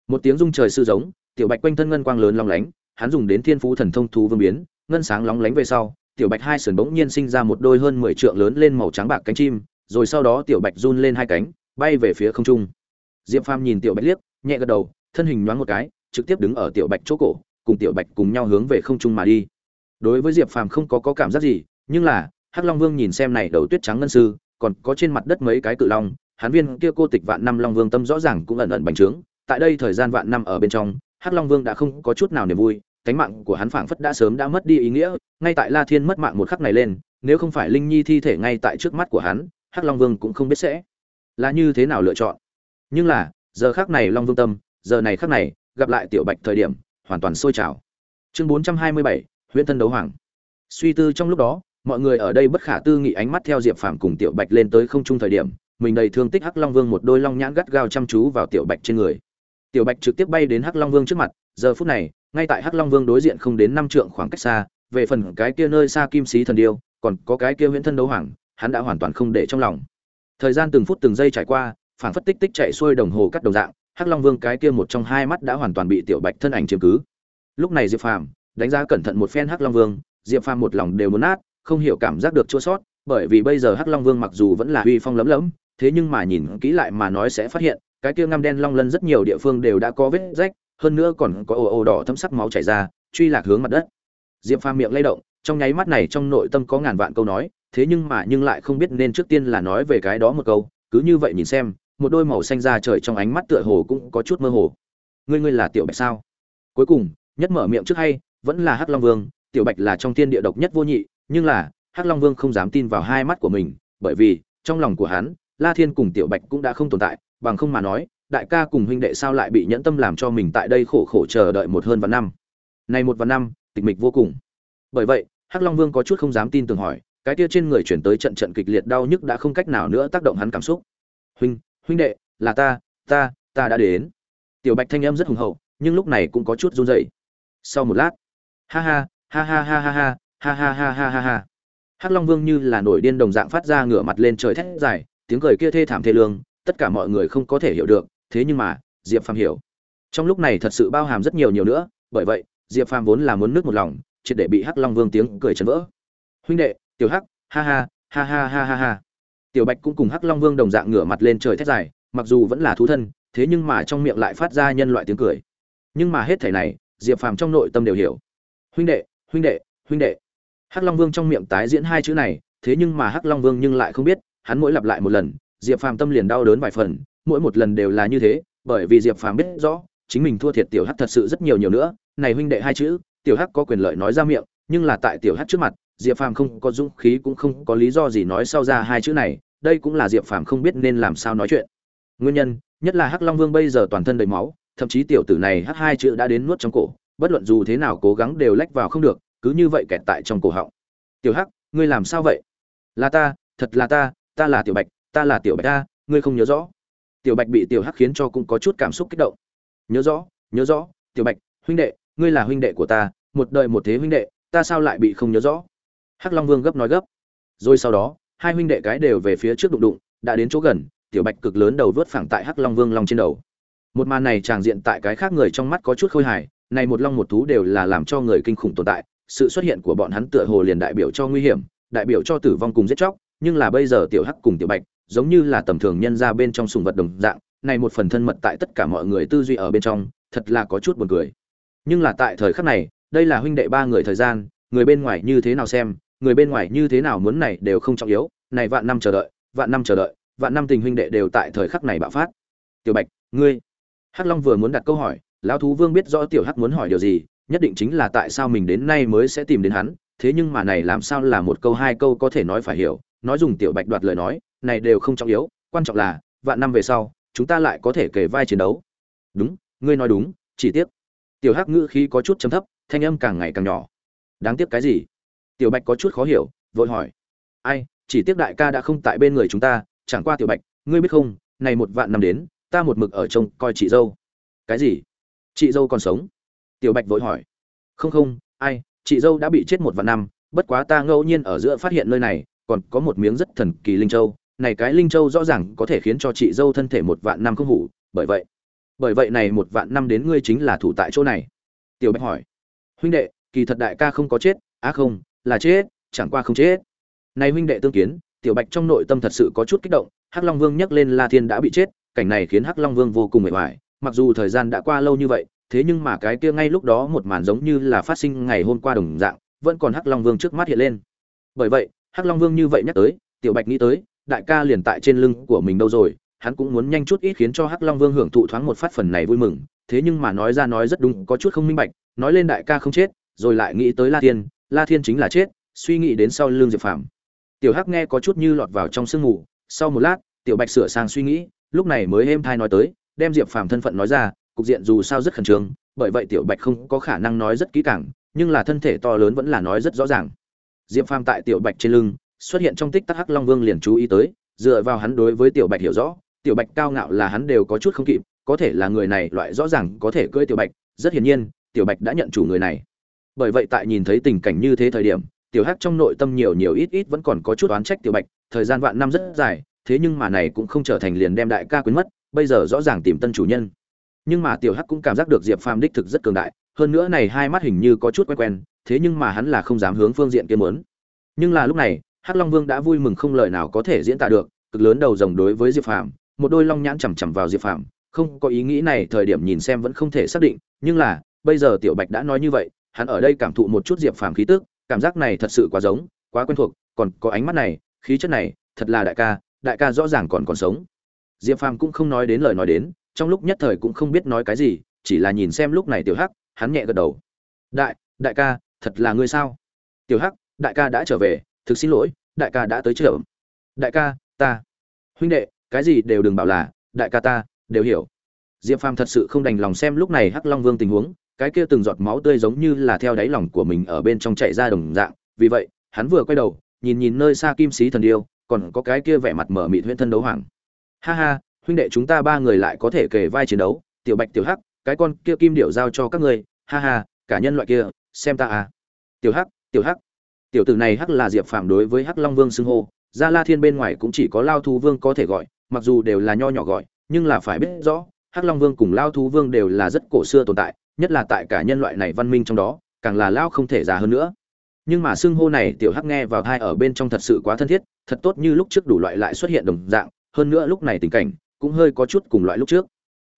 Một tiếng rung trời sư giống, tiểu bạch quanh thân ngân quang lớn long lánh hắn dùng đến thiên phú thần thông thú vương biến ngân sáng lóng lánh về sau tiểu bạch hai sườn bỗng nhiên sinh ra một đôi hơn mười trượng lớn lên màu trắng bạc cánh chim rồi sau đó tiểu bạch run lên hai cánh bay về phía không trung. Diệp phàm nhìn tiểu bạch liếc nhẹ gật đầu thân hình nhoáng một cái trực tiếp đứng ở tiểu bạch chỗ cổ cùng tiểu bạch cùng nhau hướng về không trung mà đi. Đối với diệp phàm không có, có cảm giác gì nhưng là hắc long vương nhìn xem này đầu tuyết trắng ngân sư còn có trên mặt đất mấy cái cự long hắn viên kia cô tịch vạn năm long vương tâm rõ ràng cũng ẩn ẩn bành trướng tại đây thời gian vạn năm ở bên trong hắc long vương đã không có chút nào niềm vui, cánh mạng của hắn phảng phất đã sớm đã mất đi ý nghĩa, ngay tại la thiên mất mạng một khắc này lên, nếu không phải linh nhi thi thể ngay tại trước mắt của hắn, hắc long vương cũng không biết sẽ là như thế nào lựa chọn. Nhưng là, giờ khắc này long vương tâm, giờ này khắc này, gặp lại tiểu bạch thời điểm, hoàn toàn sôi trào. Chương bốn trăm hai mươi bảy, huyễn thân đấu hoàng. Suy tư trong lúc đó, mọi người ở đây bất khả tư nghị ánh mắt theo diệp phàm cùng tiểu bạch lên tới không trung thời điểm, mình đầy thương tích hắc long vương một đôi long nhãn gắt gao chăm chú vào tiểu bạch trên người tiểu bạch trực tiếp bay đến hắc long vương trước mặt, giờ phút này, ngay tại hắc long vương đối diện không đến năm trượng khoảng cách xa, về phần cái kia nơi xa kim sĩ thần điêu, còn có cái kia huyễn thân đấu hoàng, hắn đã hoàn toàn không để trong lòng. Thời gian từng phút từng giây trải qua, phảng phất tích tích chạy xuôi đồng hồ cắt đồng dạng, hắc long vương cái kia một trong hai mắt đã hoàn toàn bị tiểu bạch thân ảnh chiếm cứ. Lúc này diệp phàm đánh giá cẩn thận một phen hắc long vương, diệp phàm một lòng đều muốn nát, không hiểu cảm giác được chua sót, bởi vì bây giờ hắc long vương mặc dù vẫn là uy phong lấm lấm thế nhưng mà nhìn kỹ lại mà nói sẽ phát hiện cái kia ngăm đen long lân rất nhiều địa phương đều đã có vết rách, hơn nữa còn có ồ ồ đỏ thâm sắc máu chảy ra, truy lạc hướng mặt đất. Diệp phàm miệng lay động, trong nháy mắt này trong nội tâm có ngàn vạn câu nói, thế nhưng mà nhưng lại không biết nên trước tiên là nói về cái đó một câu, cứ như vậy nhìn xem, một đôi màu xanh da trời trong ánh mắt tựa hồ cũng có chút mơ hồ. Ngươi ngươi là tiểu bạch sao? Cuối cùng, nhất mở miệng trước hay, vẫn là hắc long vương, tiểu bạch là trong thiên địa độc nhất vô nhị, nhưng là, hắc long vương không dám tin vào hai mắt của mình, bởi vì, trong lòng của hắn, la thiên cùng tiểu bạch cũng đã không tồn tại bằng không mà nói, đại ca cùng huynh đệ sao lại bị nhẫn tâm làm cho mình tại đây khổ khổ chờ đợi một hơn vạn năm. Này một vạn năm, tịch mịch vô cùng. Bởi vậy, Hắc Long Vương có chút không dám tin tưởng hỏi, cái kia trên người chuyển tới trận trận kịch liệt đau nhức đã không cách nào nữa tác động hắn cảm xúc. "Huynh, huynh đệ, là ta, ta, ta đã đến." Tiểu Bạch thanh âm rất hùng hậu, nhưng lúc này cũng có chút run rẩy. Sau một lát, "Ha ha, ha ha ha ha ha, ha ha ha ha ha ha." Hắc Long Vương như là nổi điên đồng dạng phát ra ngửa mặt lên trời thét dài, tiếng cười kia thê thảm thê lương, tất cả mọi người không có thể hiểu được, thế nhưng mà, diệp phàm hiểu. Trong lúc này thật sự bao hàm rất nhiều nhiều nữa, bởi vậy, diệp phàm vốn là muốn nước một lòng, triệt để bị hắc long vương tiếng cười chấn vỡ. Huynh đệ, tiểu hắc, ha ha ha ha ha ha ha. Tiểu bạch cũng cùng hắc long vương đồng dạng ngửa mặt lên trời thét dài, mặc dù vẫn là thú thân, thế nhưng mà trong miệng lại phát ra nhân loại tiếng cười. Nhưng mà hết thể này, diệp phàm trong nội tâm đều hiểu. Huynh đệ huynh đệ huynh đệ. Hắc long vương trong miệng tái diễn hai chữ này, thế nhưng mà hắc long vương nhưng lại không biết, hắn mỗi lặp lại một lần diệp phàm tâm liền đau đớn vài phần, mỗi một lần đều là như thế, bởi vì diệp phàm biết rõ, chính mình thua thiệt tiểu hắc thật sự rất nhiều nhiều nữa, này huynh đệ hai chữ, tiểu hắc có quyền lợi nói ra miệng, nhưng là tại tiểu hắc trước mặt, diệp phàm không có dũng khí cũng không có lý do gì nói sau ra hai chữ này, đây cũng là diệp phàm không biết nên làm sao nói chuyện. Nguyên nhân, nhất là hắc long vương bây giờ toàn thân đầy máu, thậm chí tiểu tử này hắc hai chữ đã đến nuốt trong cổ, bất luận dù thế nào cố gắng đều lách vào không được, cứ như vậy kẹt tại trong cổ họng. Tiểu hắc, ngươi làm sao vậy? Là ta, thật là ta ta là tiểu bạch ta là tiểu bạch ta, ngươi không nhớ rõ. Tiểu bạch bị tiểu hắc khiến cho cũng có chút cảm xúc kích động. Nhớ rõ nhớ rõ, tiểu bạch, huynh đệ, ngươi là huynh đệ của ta, một đời một thế huynh đệ, ta sao lại bị không nhớ rõ? Hắc long vương gấp nói gấp. Rồi sau đó, hai huynh đệ cái đều về phía trước đụng đụng, đã đến chỗ gần, tiểu bạch cực lớn đầu vớt phẳng tại hắc long vương long trên đầu. Một màn này tràng diện tại cái khác người trong mắt có chút khôi hài, này một long một thú đều là làm cho người kinh khủng tồn tại, sự xuất hiện của bọn hắn tựa hồ liền đại biểu cho nguy hiểm, đại biểu cho tử vong cùng giết chóc, nhưng là bây giờ tiểu hắc cùng tiểu bạch giống như là tầm thường nhân ra bên trong sùng vật đồng dạng, này một phần thân mật tại tất cả mọi người tư duy ở bên trong, thật là có chút buồn cười. Nhưng là tại thời khắc này, đây là huynh đệ ba người thời gian, người bên ngoài như thế nào xem, người bên ngoài như thế nào muốn này đều không trọng yếu, này vạn năm chờ đợi, vạn năm chờ đợi, vạn năm tình huynh đệ đều tại thời khắc này bạo phát. Tiểu bạch, ngươi. Hắc long vừa muốn đặt câu hỏi, lão thú vương biết rõ tiểu hắc muốn hỏi điều gì, nhất định chính là tại sao mình đến nay mới sẽ tìm đến hắn, thế nhưng mà này làm sao là một câu hai câu có thể nói phải hiểu, nói dùng tiểu bạch đoạt lời nói này đều không trọng yếu, quan trọng là, vạn năm về sau, chúng ta lại có thể kể vai chiến đấu. Đúng, ngươi nói đúng, chỉ tiếc. Tiểu hắc ngữ khí có chút chấm thấp, thanh âm càng ngày càng nhỏ. Đáng tiếc cái gì? Tiểu bạch có chút khó hiểu, vội hỏi. Ai, chỉ tiếc đại ca đã không tại bên người chúng ta, chẳng qua tiểu bạch, ngươi biết không, này một vạn năm đến, ta một mực ở trông coi chị dâu. Cái gì? Chị dâu còn sống? Tiểu bạch vội hỏi. Không không, ai, chị dâu đã bị chết một vạn năm, bất quá ta ngẫu nhiên ở giữa phát hiện nơi này, còn có một miếng rất thần kỳ linh châu này cái linh châu rõ ràng có thể khiến cho chị dâu thân thể một vạn năm không hủ, bởi vậy bởi vậy này một vạn năm đến ngươi chính là thủ tại chỗ này. Tiểu bạch hỏi. Huynh đệ, kỳ thật đại ca không có chết, á không, là chết, chẳng qua không chết. Này huynh đệ tương kiến, tiểu bạch trong nội tâm thật sự có chút kích động, hắc long vương nhắc lên la thiên đã bị chết, cảnh này khiến hắc long vương vô cùng mệt mỏi, mặc dù thời gian đã qua lâu như vậy, thế nhưng mà cái kia ngay lúc đó một màn giống như là phát sinh ngày hôm qua đồng dạng, vẫn còn hắc long vương trước mắt hiện lên. Bởi vậy, hắc long vương như vậy nhắc tới, tiểu bạch nghĩ tới đại ca liền tại trên lưng của mình đâu rồi, hắn cũng muốn nhanh chút ít khiến cho hắc long vương hưởng thụ thoáng một phát phần này vui mừng, thế nhưng mà nói ra nói rất đúng, có chút không minh bạch, nói lên đại ca không chết, rồi lại nghĩ tới la thiên la thiên chính là chết, suy nghĩ đến sau lưng diệp phàm. Tiểu hắc nghe có chút như lọt vào trong sương mù, sau một lát, tiểu bạch sửa sang suy nghĩ, lúc này mới êm thai nói tới, đem diệp phàm thân phận nói ra, cục diện dù sao rất khẩn trương, bởi vậy tiểu bạch không có khả năng nói rất kỹ càng, nhưng là thân thể to lớn vẫn là nói rất rõ ràng. Diệp phàm tại tiểu bạch trên lưng xuất hiện trong tích tắc hắc long vương liền chú ý tới, dựa vào hắn đối với tiểu bạch hiểu rõ, tiểu bạch cao ngạo là hắn đều có chút không kịp, có thể là người này loại rõ ràng có thể cưỡi tiểu bạch, rất hiển nhiên, tiểu bạch đã nhận chủ người này. Bởi vậy tại nhìn thấy tình cảnh như thế thời điểm, tiểu hắc trong nội tâm nhiều nhiều ít ít vẫn còn có chút oán trách tiểu bạch, thời gian vạn năm rất dài, thế nhưng mà này cũng không trở thành liền đem đại ca quyến mất, bây giờ rõ ràng tìm tân chủ nhân. Nhưng mà tiểu hắc cũng cảm giác được diệp phàm đích thực rất cường đại, hơn nữa này hai mắt hình như có chút quen quen, thế nhưng mà hắn là không dám hướng phương diện kia muốn. Nhưng là lúc này hắc long vương đã vui mừng không lời nào có thể diễn tả được, cực lớn đầu rồng đối với diệp phàm, một đôi long nhãn chằm chằm vào diệp phàm, không có ý nghĩ này thời điểm nhìn xem vẫn không thể xác định, nhưng là, bây giờ tiểu bạch đã nói như vậy, hắn ở đây cảm thụ một chút diệp phàm khí tức, cảm giác này thật sự quá giống, quá quen thuộc, còn có ánh mắt này, khí chất này, thật là đại ca đại ca rõ ràng còn còn sống. Diệp phàm cũng không nói đến lời nói đến, trong lúc nhất thời cũng không biết nói cái gì, chỉ là nhìn xem lúc này tiểu hắc, hắn nhẹ gật đầu. Đại đại ca, thật là ngươi sao? Tiểu hắc, đại ca đã trở về thực xin lỗi, đại ca đã tới chợ. Đại ca, ta. Huynh đệ, cái gì đều đừng bảo là, đại ca ta, đều hiểu. Diệp phàm thật sự không đành lòng xem lúc này hắc long vương tình huống, cái kia từng giọt máu tươi giống như là theo đáy lòng của mình ở bên trong chạy ra đồng dạng. Vì vậy, hắn vừa quay đầu, nhìn nhìn nơi xa kim sĩ thần điêu, còn có cái kia vẻ mặt mở mịt huyễn thân đấu hoàng. Ha ha, huynh đệ chúng ta ba người lại có thể kề vai chiến đấu, tiểu bạch, tiểu hắc, cái con kia kim điệu giao cho các ngươi. Ha ha, cả nhân loại kia, xem ta à. Tiểu hắc tiểu hắc tiểu tử này hắc là diệp phàm đối với hắc long vương xưng hô, gia la thiên bên ngoài cũng chỉ có lao thú vương có thể gọi, mặc dù đều là nho nhỏ gọi, nhưng là phải biết rõ, hắc long vương cùng lao thú vương đều là rất cổ xưa tồn tại, nhất là tại cả nhân loại này văn minh trong đó, càng là lao không thể già hơn nữa. Nhưng mà xưng hô này tiểu hắc nghe vào thai ở bên trong thật sự quá thân thiết, thật tốt như lúc trước đủ loại lại xuất hiện đồng dạng, hơn nữa lúc này tình cảnh cũng hơi có chút cùng loại lúc trước.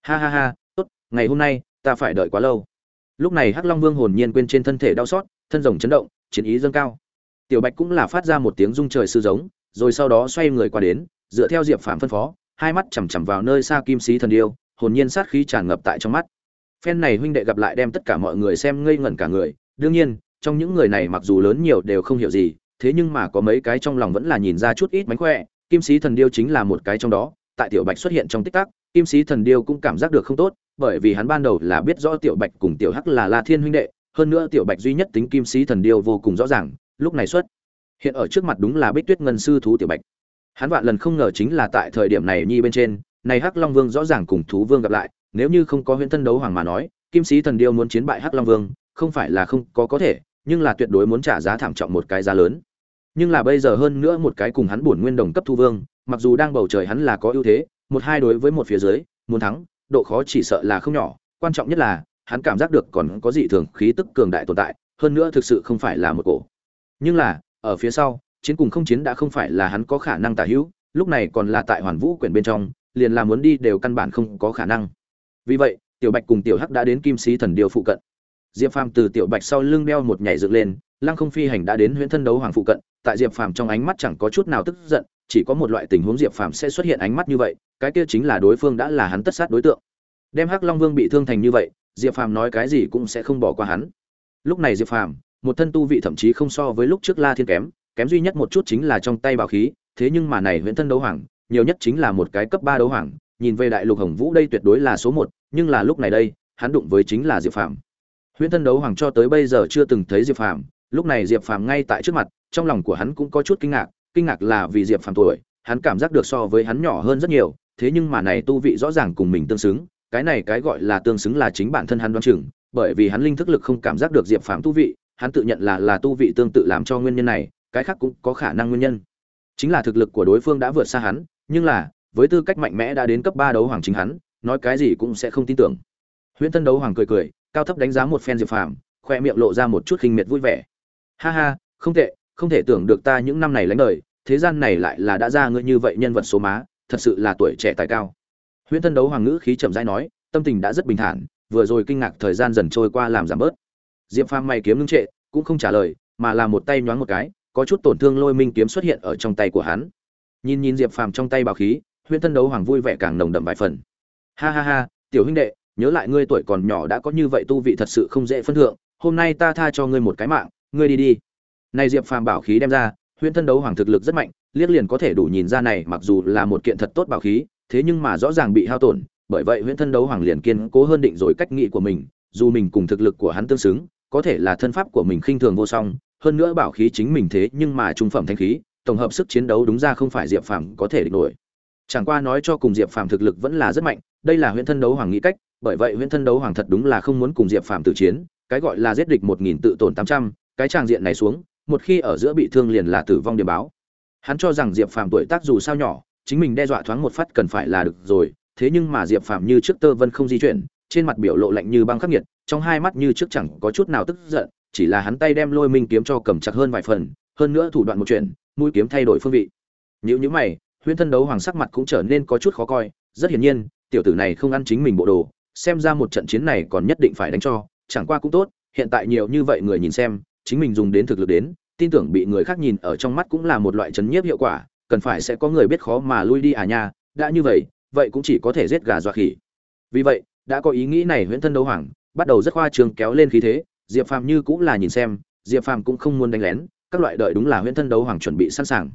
Ha ha ha, tốt, ngày hôm nay ta phải đợi quá lâu. Lúc này hắc long vương hồn nhiên quên trên thân thể đau xót, thân rồng chấn động, chiến ý dâng cao tiểu bạch cũng là phát ra một tiếng rung trời sư giống, rồi sau đó xoay người qua đến, dựa theo diệp phạm phân phó, hai mắt chằm chằm vào nơi xa kim sĩ thần điêu, hồn nhiên sát khí tràn ngập tại trong mắt. Phen này huynh đệ gặp lại đem tất cả mọi người xem ngây ngẩn cả người, đương nhiên, trong những người này mặc dù lớn nhiều đều không hiểu gì, thế nhưng mà có mấy cái trong lòng vẫn là nhìn ra chút ít mánh khỏe, kim sĩ thần điêu chính là một cái trong đó, tại tiểu bạch xuất hiện trong tích tắc, kim sĩ thần điêu cũng cảm giác được không tốt, bởi vì hắn ban đầu là biết rõ tiểu bạch cùng tiểu hắc là la thiên huynh đệ, hơn nữa tiểu bạch duy nhất tính kim sĩ thần điêu vô cùng rõ ràng lúc này xuất. Hiện ở trước mặt đúng là bích tuyết ngân sư thú tiểu bạch. Hắn vạn lần không ngờ chính là tại thời điểm này nhi bên trên, này hắc long vương rõ ràng cùng thú vương gặp lại, nếu như không có huyễn thân đấu hoàng mà nói, kim sĩ thần điêu muốn chiến bại hắc long vương, không phải là không có có thể, nhưng là tuyệt đối muốn trả giá thảm trọng một cái giá lớn. Nhưng là bây giờ hơn nữa một cái cùng hắn bổn nguyên đồng cấp thu vương, mặc dù đang bầu trời hắn là có ưu thế, một hai đối với một phía dưới, muốn thắng, độ khó chỉ sợ là không nhỏ, quan trọng nhất là, hắn cảm giác được còn có dị thường khí tức cường đại tồn tại, hơn nữa thực sự không phải là một cổ nhưng là, ở phía sau, chiến cùng không chiến đã không phải là hắn có khả năng tả hữu, lúc này còn là tại hoàn vũ quyển bên trong, liền là muốn đi đều căn bản không có khả năng. Vì vậy, tiểu bạch cùng tiểu hắc đã đến kim sĩ thần điều phụ cận. Diệp phàm từ tiểu bạch sau lưng đeo một nhảy dựng lên, lăng không phi hành đã đến huyễn thân đấu hoàng phụ cận, tại diệp phàm trong ánh mắt chẳng có chút nào tức giận, chỉ có một loại tình huống diệp phàm sẽ xuất hiện ánh mắt như vậy, cái kia chính là đối phương đã là hắn tất sát đối tượng. Đem hắc long vương bị thương thành như vậy, diệp phàm nói cái gì cũng sẽ không bỏ qua hắn. Lúc này diệp phàm một thân tu vị thậm chí không so với lúc trước la thiên kém kém duy nhất một chút chính là trong tay bảo khí, thế nhưng mà này Huyền thân đấu hoàng, nhiều nhất chính là một cái cấp ba đấu hoàng, nhìn về đại lục hồng vũ đây tuyệt đối là số một, nhưng là lúc này đây, hắn đụng với chính là diệp phàm. Huyền thân đấu hoàng cho tới bây giờ chưa từng thấy diệp phàm, lúc này diệp phàm ngay tại trước mặt, trong lòng của hắn cũng có chút kinh ngạc kinh ngạc là vì diệp phàm tuổi, hắn cảm giác được so với hắn nhỏ hơn rất nhiều, thế nhưng mà này tu vị rõ ràng cùng mình tương xứng, cái này cái gọi là tương xứng là chính bản thân hắn đoán chừng, bởi vì hắn linh thức lực không cảm giác được diệp phàm tu vị hắn tự nhận là là tu vị tương tự làm cho nguyên nhân này, cái khác cũng có khả năng nguyên nhân. Chính là thực lực của đối phương đã vượt xa hắn, nhưng là, với tư cách mạnh mẽ đã đến cấp ba đấu hoàng chính hắn, nói cái gì cũng sẽ không tin tưởng. Huyễn Tân đấu hoàng cười cười, cao thấp đánh giá một phen diệp phàm, khoe miệng lộ ra một chút khinh miệt vui vẻ. Ha ha, không tệ, không thể tưởng được ta những năm này lãnh đời, thế gian này lại là đã ra ngươi như vậy nhân vật số má, thật sự là tuổi trẻ tài cao. Huyễn Tân đấu hoàng ngữ khí chậm rãi nói, tâm tình đã rất bình thản, vừa rồi kinh ngạc thời gian dần trôi qua làm giảm bớt diệp phàm mày kiếm ngưng trệ, cũng không trả lời, mà là một tay nhoáng một cái, có chút tổn thương lôi minh kiếm xuất hiện ở trong tay của hắn. Nhìn nhìn diệp phàm trong tay bảo khí, huyễn thân đấu hoàng vui vẻ càng nồng đậm vài phần. Ha ha ha, tiểu huynh đệ, nhớ lại ngươi tuổi còn nhỏ đã có như vậy tu vị thật sự không dễ phân thượng, hôm nay ta tha cho ngươi một cái mạng, ngươi đi đi. Này diệp phàm bảo khí đem ra, huyễn thân đấu hoàng thực lực rất mạnh, liếc liền có thể đủ nhìn ra này mặc dù là một kiện thật tốt bảo khí, thế nhưng mà rõ ràng bị hao tổn, bởi vậy huyễn thân đấu hoàng liền kiên cố hơn định rồi cách nghĩ của mình, dù mình cùng thực lực của hắn tương xứng có thể là thân pháp của mình khinh thường vô song, hơn nữa bảo khí chính mình thế nhưng mà trung phẩm thanh khí, tổng hợp sức chiến đấu đúng ra không phải diệp phàm có thể địch nổi. Chẳng qua nói cho cùng diệp phàm thực lực vẫn là rất mạnh, đây là huyễn thân đấu hoàng nghĩ cách, bởi vậy huyễn thân đấu hoàng thật đúng là không muốn cùng diệp phàm tử chiến, cái gọi là giết địch một nghìn tự tổn tám trăm, cái tràng diện này xuống, một khi ở giữa bị thương liền là tử vong điểm báo. Hắn cho rằng diệp phàm tuổi tác dù sao nhỏ, chính mình đe dọa thoáng một phát cần phải là được rồi, thế nhưng mà diệp phàm như trước tơ vân không di chuyển, trên mặt biểu lộ lạnh như băng khắc nghiệt trong hai mắt như trước chẳng có chút nào tức giận, chỉ là hắn tay đem lôi minh kiếm cho cầm chặt hơn vài phần, hơn nữa thủ đoạn một chuyện, mũi kiếm thay đổi phương vị. Nếu như mày, huyễn thân đấu hoàng sắc mặt cũng trở nên có chút khó coi, rất hiển nhiên, tiểu tử này không ăn chính mình bộ đồ, xem ra một trận chiến này còn nhất định phải đánh cho, chẳng qua cũng tốt, hiện tại nhiều như vậy người nhìn xem, chính mình dùng đến thực lực đến, tin tưởng bị người khác nhìn ở trong mắt cũng là một loại chấn nhiếp hiệu quả, cần phải sẽ có người biết khó mà lui đi à nha, đã như vậy vậy cũng chỉ có thể giết gà dọa khỉ. Vì vậy, đã có ý nghĩ này huyễn thân đấu hoàng bắt đầu rất khoa trường kéo lên khí thế, diệp phàm như cũng là nhìn xem, diệp phàm cũng không muốn đánh lén, các loại đợi đúng là huyễn thân đấu hoàng chuẩn bị sẵn sàng.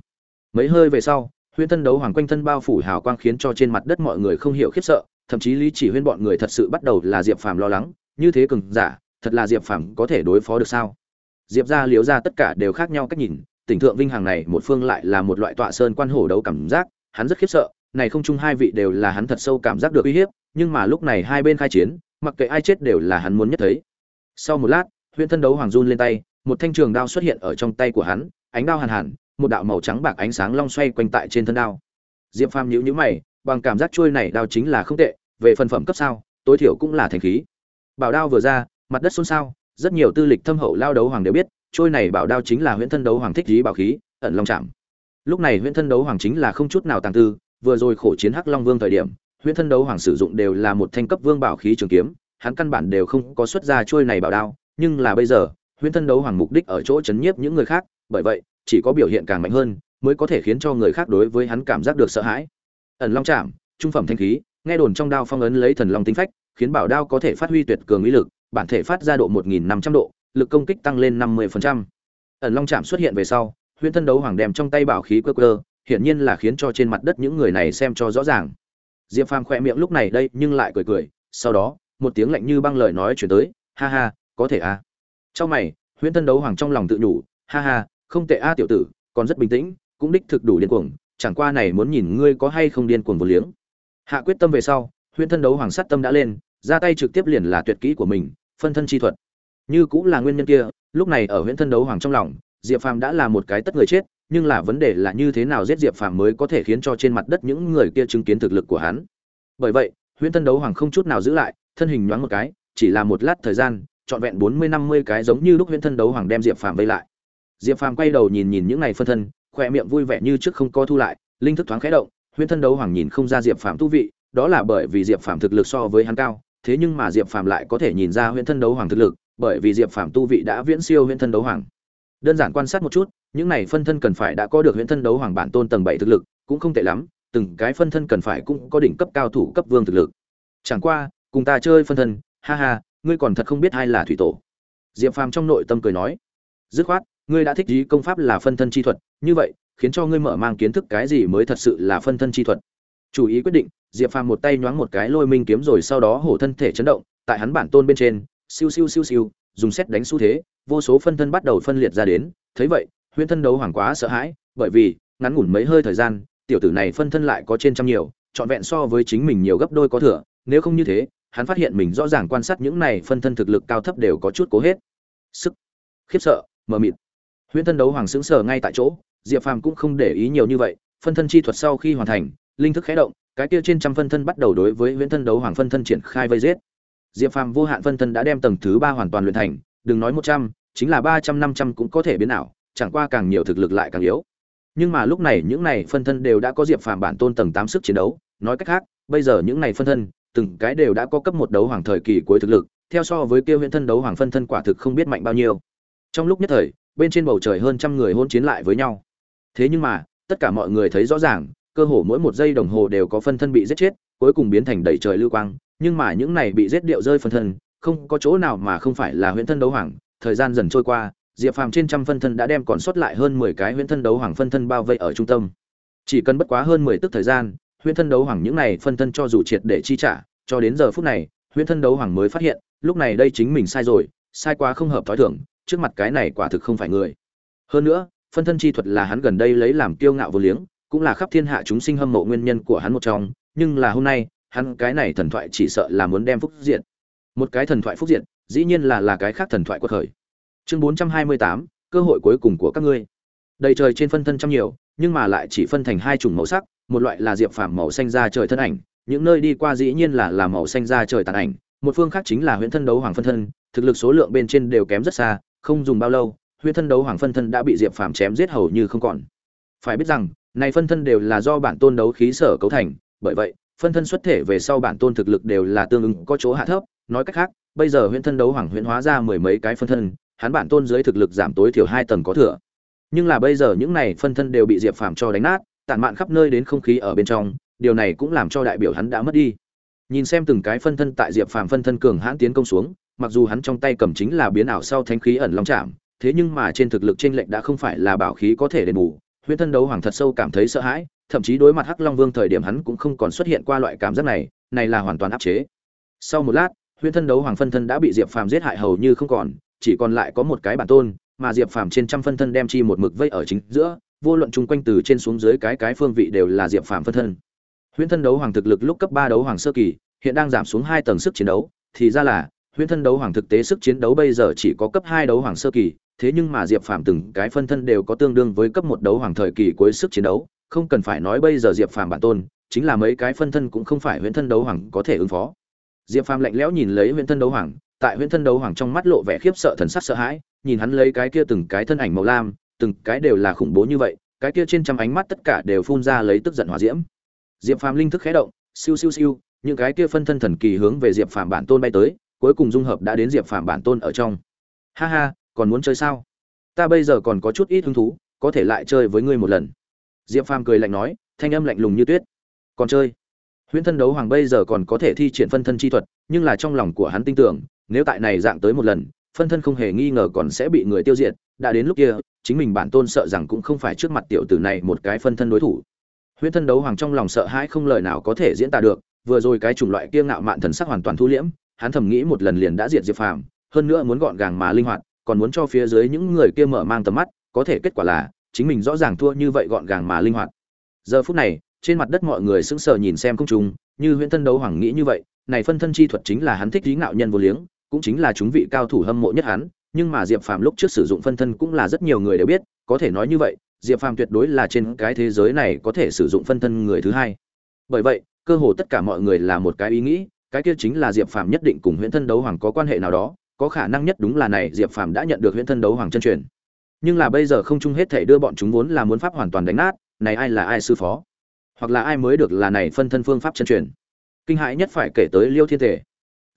Mấy hơi về sau, huyễn thân đấu hoàng quanh thân bao phủ hào quang khiến cho trên mặt đất mọi người không hiểu khiếp sợ, thậm chí lý chỉ huyên bọn người thật sự bắt đầu là diệp phàm lo lắng, như thế cường giả, thật là diệp phàm có thể đối phó được sao? Diệp ra liếu ra tất cả đều khác nhau cách nhìn, tỉnh thượng vinh hàng này một phương lại là một loại tọa sơn quan hổ đấu cảm giác, hắn rất khiếp sợ, này không chung hai vị đều là hắn thật sâu cảm giác được uy hiếp, nhưng mà lúc này hai bên khai chiến mặc kệ ai chết đều là hắn muốn nhất thấy. Sau một lát, huyễn thân đấu hoàng run lên tay, một thanh trường đao xuất hiện ở trong tay của hắn, ánh đao hàn hàn, một đạo màu trắng bạc ánh sáng long xoay quanh tại trên thân đao. Diệp phàm nhíu nhíu mày, bằng cảm giác trôi này đao chính là không tệ, về phần phẩm cấp sao, tối thiểu cũng là thành khí. Bảo đao vừa ra, mặt đất xôn xao, rất nhiều tư lịch thâm hậu lao đấu hoàng đều biết, trôi này bảo đao chính là huyễn thân đấu hoàng thích lý bảo khí, ẩn long chạm. Lúc này huyễn thân đấu hoàng chính là không chút nào tàng tư, vừa rồi khổ chiến hắc long vương thời điểm huyễn thân đấu hoàng sử dụng đều là một thanh cấp vương bảo khí trường kiếm, hắn căn bản đều không có xuất ra trôi này bảo đao, nhưng là bây giờ, huyễn thân đấu hoàng mục đích ở chỗ chấn nhiếp những người khác, bởi vậy, chỉ có biểu hiện càng mạnh hơn, mới có thể khiến cho người khác đối với hắn cảm giác được sợ hãi ẩn long chạm trung phẩm thanh khí, nghe đồn trong đao phong ấn lấy thần long tinh phách, khiến bảo đao có thể phát huy tuyệt cường ý lực, bản thể phát ra độ 1.500 độ, lực công kích tăng lên 50%. ẩn long chạm xuất hiện về sau, huyễn thân đấu hoàng đem trong tay bảo khí cơ cơ hiển nhiên là khiến cho trên mặt đất những người này xem cho rõ ràng diệp phàm khỏe miệng lúc này đây nhưng lại cười cười, sau đó, một tiếng lạnh như băng lời nói chuyển tới, ha ha, có thể à? Trong mày, huyễn thân đấu hoàng trong lòng tự nhủ, ha ha, không tệ a tiểu tử, còn rất bình tĩnh, cũng đích thực đủ điên cuồng, chẳng qua này muốn nhìn ngươi có hay không điên cuồng vô liếng. Hạ quyết tâm về sau, huyễn thân đấu hoàng sát tâm đã lên, ra tay trực tiếp liền là tuyệt kỹ của mình, phân thân chi thuật. Như cũng là nguyên nhân kia, lúc này ở huyễn thân đấu hoàng trong lòng, diệp phàm đã là một cái tất người chết nhưng là vấn đề là như thế nào giết diệp phàm mới có thể khiến cho trên mặt đất những người kia chứng kiến thực lực của hắn. Bởi vậy, huyễn thân đấu hoàng không chút nào giữ lại, thân hình nhoáng một cái, chỉ là một lát thời gian, trọn vẹn bốn mươi năm mươi cái giống như lúc huyễn thân đấu hoàng đem diệp phàm vây lại. Diệp phàm quay đầu nhìn nhìn những này phân thân khỏe miệng vui vẻ như trước không co thu lại, linh thức thoáng khẽ động, huyễn thân đấu hoàng nhìn không ra diệp phàm tu vị, đó là bởi vì diệp phàm thực lực so với hắn cao, thế nhưng mà diệp phàm lại có thể nhìn ra huyễn thân đấu hoàng thực lực, bởi vì diệp phàm tu vị đã viễn siêu huyễn thân đấu hoàng. Đơn giản quan sát một chút những này phân thân cần phải đã có được huyễn thân đấu hoàng bản tôn tầng bảy thực lực, cũng không tệ lắm, từng cái phân thân cần phải cũng có đỉnh cấp cao thủ cấp vương thực lực. Chẳng qua, cùng ta chơi phân thân, ha ha, ngươi còn thật không biết ai là thủy tổ. Diệp phàm trong nội tâm cười nói, dứt khoát, ngươi đã thích ý công pháp là phân thân chi thuật, như vậy, khiến cho ngươi mở mang kiến thức cái gì mới thật sự là phân thân chi thuật. Chủ ý quyết định, diệp phàm một tay nhoáng một cái lôi minh kiếm rồi sau đó hổ thân thể chấn động, tại hắn bản tôn bên trên, siêu siêu siêu siêu, dùng xét đánh xu thế, vô số phân thân bắt đầu phân liệt ra đến, thấy vậy huyễn thân đấu hoàng quá sợ hãi, bởi vì, ngắn ngủn mấy hơi thời gian, tiểu tử này phân thân lại có trên trăm nhiều, trọn vẹn so với chính mình nhiều gấp đôi có thừa, nếu không như thế, hắn phát hiện mình rõ ràng quan sát những này phân thân thực lực cao thấp đều có chút cố hết. Sức, khiếp sợ, mờ mịt. Huyễn thân đấu hoàng sững sờ ngay tại chỗ, diệp phàm cũng không để ý nhiều như vậy, phân thân chi thuật sau khi hoàn thành, linh thức khẽ động, cái kia trên trăm phân thân bắt đầu đối với huyễn thân đấu hoàng phân thân triển khai vây giết. Diệp phàm vô hạn phân thân đã đem tầng thứ ba hoàn toàn luyện thành, đừng nói một trăm, chính là ba trăm năm trăm cũng có thể biến ảo chẳng qua càng nhiều thực lực lại càng yếu. Nhưng mà lúc này những này phân thân đều đã có diệp phàm bản tôn tầng tám sức chiến đấu, nói cách khác, bây giờ những này phân thân, từng cái đều đã có cấp một đấu hoàng thời kỳ cuối thực lực, theo so với kia huyễn thân đấu hoàng phân thân quả thực không biết mạnh bao nhiêu. Trong lúc nhất thời, bên trên bầu trời hơn trăm người hôn chiến lại với nhau. Thế nhưng mà, tất cả mọi người thấy rõ ràng, cơ hồ mỗi một giây đồng hồ đều có phân thân bị giết chết, cuối cùng biến thành đầy trời lưu quang. Nhưng mà những này bị giết điệu rơi phân thân, không có chỗ nào mà không phải là huyễn thân đấu hoàng, thời gian dần trôi qua diệp phàm trên trăm phân thân đã đem còn sót lại hơn mười cái huyễn thân đấu hoàng phân thân bao vây ở trung tâm. Chỉ cần bất quá hơn mười tức thời gian, huyễn thân đấu hoàng những này phân thân cho dù triệt để chi trả, cho đến giờ phút này, huyễn thân đấu hoàng mới phát hiện, lúc này đây chính mình sai rồi, sai quá không hợp thói thường, trước mặt cái này quả thực không phải người. Hơn nữa, phân thân chi thuật là hắn gần đây lấy làm kiêu ngạo vô liếng, cũng là khắp thiên hạ chúng sinh hâm mộ nguyên nhân của hắn một trong, nhưng là hôm nay, hắn cái này thần thoại chỉ sợ là muốn đem phúc diện một cái thần thoại phúc diện dĩ nhiên là là cái khác thần thoại quật khởi chương bốn trăm hai mươi tám, cơ hội cuối cùng của các ngươi. Đầy trời trên phân thân trăm nhiều, nhưng mà lại chỉ phân thành hai chủng màu sắc, một loại là diệp phàm màu xanh da trời thân ảnh, những nơi đi qua dĩ nhiên là là màu xanh da trời tàn ảnh, một phương khác chính là huyễn thân đấu hoàng phân thân, thực lực số lượng bên trên đều kém rất xa, không dùng bao lâu, huyễn thân đấu hoàng phân thân đã bị diệp phàm chém giết hầu như không còn. Phải biết rằng, này phân thân đều là do bản tôn đấu khí sở cấu thành, bởi vậy, phân thân xuất thể về sau bản tôn thực lực đều là tương ứng có chỗ hạ thấp, nói cách khác, bây giờ huyễn thân đấu hoàng huyễn hóa ra mười mấy cái phân thân hắn bản tôn dưới thực lực giảm tối thiểu hai tầng có thừa. Nhưng là bây giờ những này phân thân đều bị diệp phàm cho đánh nát, tản mạn khắp nơi đến không khí ở bên trong, điều này cũng làm cho đại biểu hắn đã mất đi. Nhìn xem từng cái phân thân tại diệp phàm phân thân cường hãn tiến công xuống, mặc dù hắn trong tay cầm chính là biến ảo sau thánh khí ẩn long chạm, thế nhưng mà trên thực lực trên lệnh đã không phải là bảo khí có thể đền bù, huyễn thân đấu hoàng thật sâu cảm thấy sợ hãi, thậm chí đối mặt hắc long vương thời điểm hắn cũng không còn xuất hiện qua loại cảm giác này này là hoàn toàn áp chế. Sau một lát, huyễn thân đấu hoàng phân thân đã bị diệp phàm giết hại hầu như không còn chỉ còn lại có một cái bản tôn, mà diệp phàm trên trăm phân thân đem chi một mực vây ở chính giữa, vô luận chung quanh từ trên xuống dưới cái cái phương vị đều là diệp phàm phân thân. Huyễn thân đấu hoàng thực lực lúc cấp ba đấu hoàng sơ kỳ, hiện đang giảm xuống hai tầng sức chiến đấu, thì ra là, huyễn thân đấu hoàng thực tế sức chiến đấu bây giờ chỉ có cấp hai đấu hoàng sơ kỳ, thế nhưng mà diệp phàm từng cái phân thân đều có tương đương với cấp một đấu hoàng thời kỳ cuối sức chiến đấu, không cần phải nói bây giờ diệp phàm bản tôn, chính là mấy cái phân thân cũng không phải huyễn thân đấu hoàng có thể ứng phó. Diệp phàm lạnh lẽo nhìn lấy huyễn thân đấu hoàng tại huyễn thân đấu hoàng trong mắt lộ vẻ khiếp sợ thần sắc sợ hãi, nhìn hắn lấy cái kia từng cái thân ảnh màu lam, từng cái đều là khủng bố như vậy, cái kia trên trăm ánh mắt tất cả đều phun ra lấy tức giận hỏa diễm. Diệp phàm linh thức khé động, siêu siêu siêu, những cái kia phân thân thần kỳ hướng về diệp phàm bản tôn bay tới, cuối cùng dung hợp đã đến diệp phàm bản tôn ở trong. Ha ha, còn muốn chơi sao? Ta bây giờ còn có chút ít hứng thú, có thể lại chơi với ngươi một lần. Diệp phàm cười lạnh nói, thanh âm lạnh lùng như tuyết. Còn chơi? Huyễn thân đấu hoàng bây giờ còn có thể thi triển phân thân chi thuật, nhưng là trong lòng của hắn tin tưởng nếu tại này dạng tới một lần phân thân không hề nghi ngờ còn sẽ bị người tiêu diệt đã đến lúc kia chính mình bản tôn sợ rằng cũng không phải trước mặt tiểu tử này một cái phân thân đối thủ. Huyễn thân đấu hoàng trong lòng sợ hãi không lời nào có thể diễn tả được vừa rồi cái chủng loại kia ngạo mạn thần sắc hoàn toàn thu liễm hắn thầm nghĩ một lần liền đã diệt diệp phàm hơn nữa muốn gọn gàng mà linh hoạt còn muốn cho phía dưới những người kia mở mang tầm mắt có thể kết quả là chính mình rõ ràng thua như vậy gọn gàng mà linh hoạt. Giờ phút này trên mặt đất mọi người sững sờ nhìn xem công chúng, như huyễn thân đấu hoàng nghĩ như vậy này phân thân chi thuật chính là hắn thích lý ngạo nhân vô liếng cũng chính là chúng vị cao thủ hâm mộ nhất hắn, nhưng mà diệp phàm lúc trước sử dụng phân thân cũng là rất nhiều người đều biết, có thể nói như vậy, diệp phàm tuyệt đối là trên cái thế giới này có thể sử dụng phân thân người thứ hai. Bởi vậy, cơ hồ tất cả mọi người là một cái ý nghĩ, cái kia chính là diệp phàm nhất định cùng huyễn thân đấu hoàng có quan hệ nào đó, có khả năng nhất đúng là này diệp phàm đã nhận được huyễn thân đấu hoàng chân truyền. Nhưng là bây giờ không chung hết thể đưa bọn chúng vốn là muốn pháp hoàn toàn đánh nát, này ai là ai sư phó? Hoặc là ai mới được là này phân thân phương pháp chân truyền? Kinh hãi nhất phải kể tới liêu thiên tề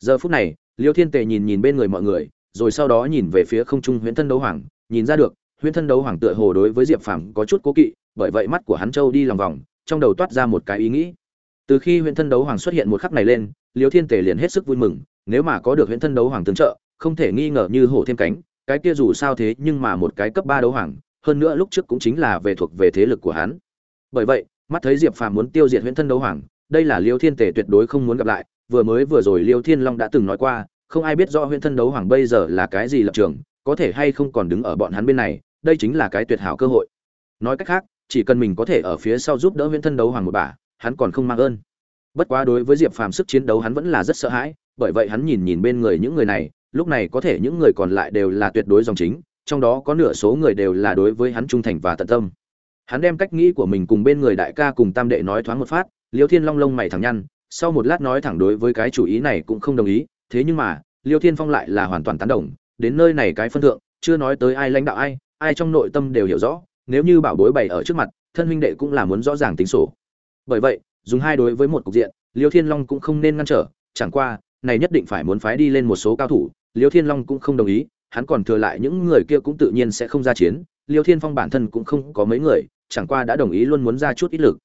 giờ phút này, liêu thiên tề nhìn nhìn bên người mọi người, rồi sau đó nhìn về phía không trung huyễn thân đấu hoàng, nhìn ra được, huyễn thân đấu hoàng tựa hồ đối với diệp phàm có chút cố kỵ, bởi vậy mắt của hắn trâu đi lòng vòng, trong đầu toát ra một cái ý nghĩ. Từ khi huyễn thân đấu hoàng xuất hiện một khắc này lên, liêu thiên Tề liền hết sức vui mừng, nếu mà có được huyễn thân đấu hoàng tương trợ, không thể nghi ngờ như hổ thêm cánh, cái kia dù sao thế nhưng mà một cái cấp ba đấu hoàng, hơn nữa lúc trước cũng chính là về thuộc về thế lực của hắn. Bởi vậy, mắt thấy diệp phàm muốn tiêu diệt huyễn thân đấu hoàng, đây là liêu thiên Tề tuyệt đối không muốn gặp lại vừa mới vừa rồi liêu thiên long đã từng nói qua, không ai biết rõ huyễn thân đấu hoàng bây giờ là cái gì lập trường, có thể hay không còn đứng ở bọn hắn bên này, đây chính là cái tuyệt hảo cơ hội. Nói cách khác, chỉ cần mình có thể ở phía sau giúp đỡ huyễn thân đấu hoàng một bà, hắn còn không mang ơn. Bất quá đối với diệp phàm sức chiến đấu hắn vẫn là rất sợ hãi, bởi vậy hắn nhìn nhìn bên người những người này, lúc này có thể những người còn lại đều là tuyệt đối dòng chính, trong đó có nửa số người đều là đối với hắn trung thành và tận tâm. Hắn đem cách nghĩ của mình cùng bên người đại ca cùng tam đệ nói thoáng một phát, liêu thiên long lông mày thẳng nhăn sau một lát nói thẳng đối với cái chủ ý này cũng không đồng ý, thế nhưng mà, liêu thiên phong lại là hoàn toàn tán đồng, đến nơi này cái phân thượng, chưa nói tới ai lãnh đạo ai ai trong nội tâm đều hiểu rõ, nếu như bảo bối bày ở trước mặt, thân huynh đệ cũng là muốn rõ ràng tính sổ. Bởi vậy, dùng hai đối với một cục diện, liêu thiên long cũng không nên ngăn trở, chẳng qua, này nhất định phải muốn phái đi lên một số cao thủ, liêu thiên long cũng không đồng ý, hắn còn thừa lại những người kia cũng tự nhiên sẽ không ra chiến, liêu thiên phong bản thân cũng không có mấy người, chẳng qua đã đồng ý luôn muốn ra chút ít lực.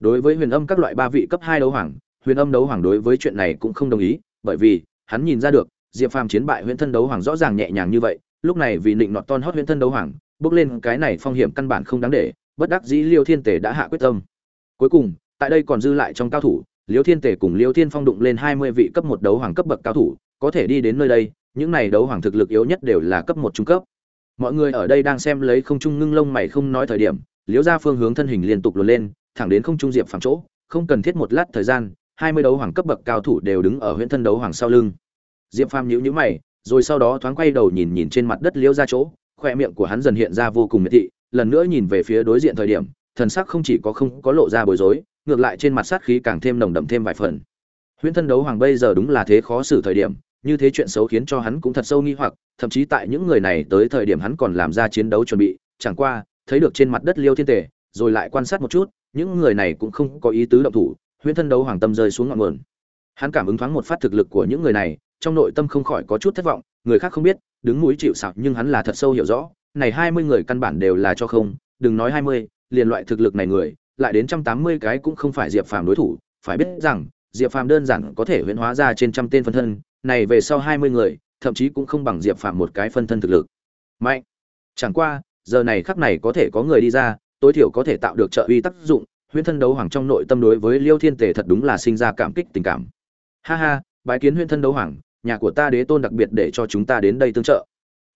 Đối với huyền âm các loại ba vị cấp hai đấu hoàng huyền âm đấu hoàng đối với chuyện này cũng không đồng ý, bởi vì hắn nhìn ra được, diệp phàm chiến bại huyền thân đấu hoàng rõ ràng nhẹ nhàng như vậy, lúc này vì định nọt ton hót huyền thân đấu hoàng, bước lên cái này phong hiểm căn bản không đáng để, bất đắc dĩ liêu thiên Tề đã hạ quyết tâm. Cuối cùng, tại đây còn dư lại trong cao thủ, liêu thiên Tề cùng liêu thiên phong đụng lên hai mươi vị cấp một đấu hoàng cấp bậc cao thủ, có thể đi đến nơi đây, những này đấu hoàng thực lực yếu nhất đều là cấp một trung cấp. Mọi người ở đây đang xem lấy không trung ngưng lông mày không nói thời điểm liếu ra phương hướng thân hình liên tục luồn lên, thẳng đến không trung diệp phàm chỗ, không cần thiết một lát thời gian hai mươi đấu hoàng cấp bậc cao thủ đều đứng ở huyện thân đấu hoàng sau lưng. Diệp phàm nhíu nhíu mày, rồi sau đó thoáng quay đầu nhìn nhìn trên mặt đất liễu ra chỗ, khoe miệng của hắn dần hiện ra vô cùng miệt thị, lần nữa nhìn về phía đối diện thời điểm, thần sắc không chỉ có không có lộ ra bối rối, ngược lại trên mặt sát khí càng thêm nồng đậm thêm vài phần. Huyễn thân đấu hoàng bây giờ đúng là thế khó xử thời điểm, như thế chuyện xấu khiến cho hắn cũng thật sâu nghi hoặc, thậm chí tại những người này tới thời điểm hắn còn làm ra chiến đấu chuẩn bị, chẳng qua, thấy được trên mặt đất liêu thiên tề, rồi lại quan sát một chút, những người này cũng không có ý tứ động thủ huyễn thân đấu hoàng tâm rơi xuống ngọn nguồn. Hắn cảm ứng thoáng một phát thực lực của những người này, trong nội tâm không khỏi có chút thất vọng, người khác không biết, đứng mũi chịu sạc nhưng hắn là thật sâu hiểu rõ, này hai mươi người căn bản đều là cho không, đừng nói hai mươi, liền loại thực lực này người, lại đến trăm tám mươi cái cũng không phải diệp phàm đối thủ, phải biết rằng, diệp phàm đơn giản có thể huyễn hóa ra trên trăm tên phân thân, này về sau hai mươi người, thậm chí cũng không bằng diệp phàm một cái phân thân thực lực. Mạnh! Chẳng qua, giờ này khắc này có thể có người đi ra, tối thiểu có thể tạo được trợ uy tác dụng huyễn thân đấu hoàng trong nội tâm đối với liêu thiên tề thật đúng là sinh ra cảm kích tình cảm. Ha ha, bái kiến huyễn thân đấu hoàng, nhà của ta đế tôn đặc biệt để cho chúng ta đến đây tương trợ.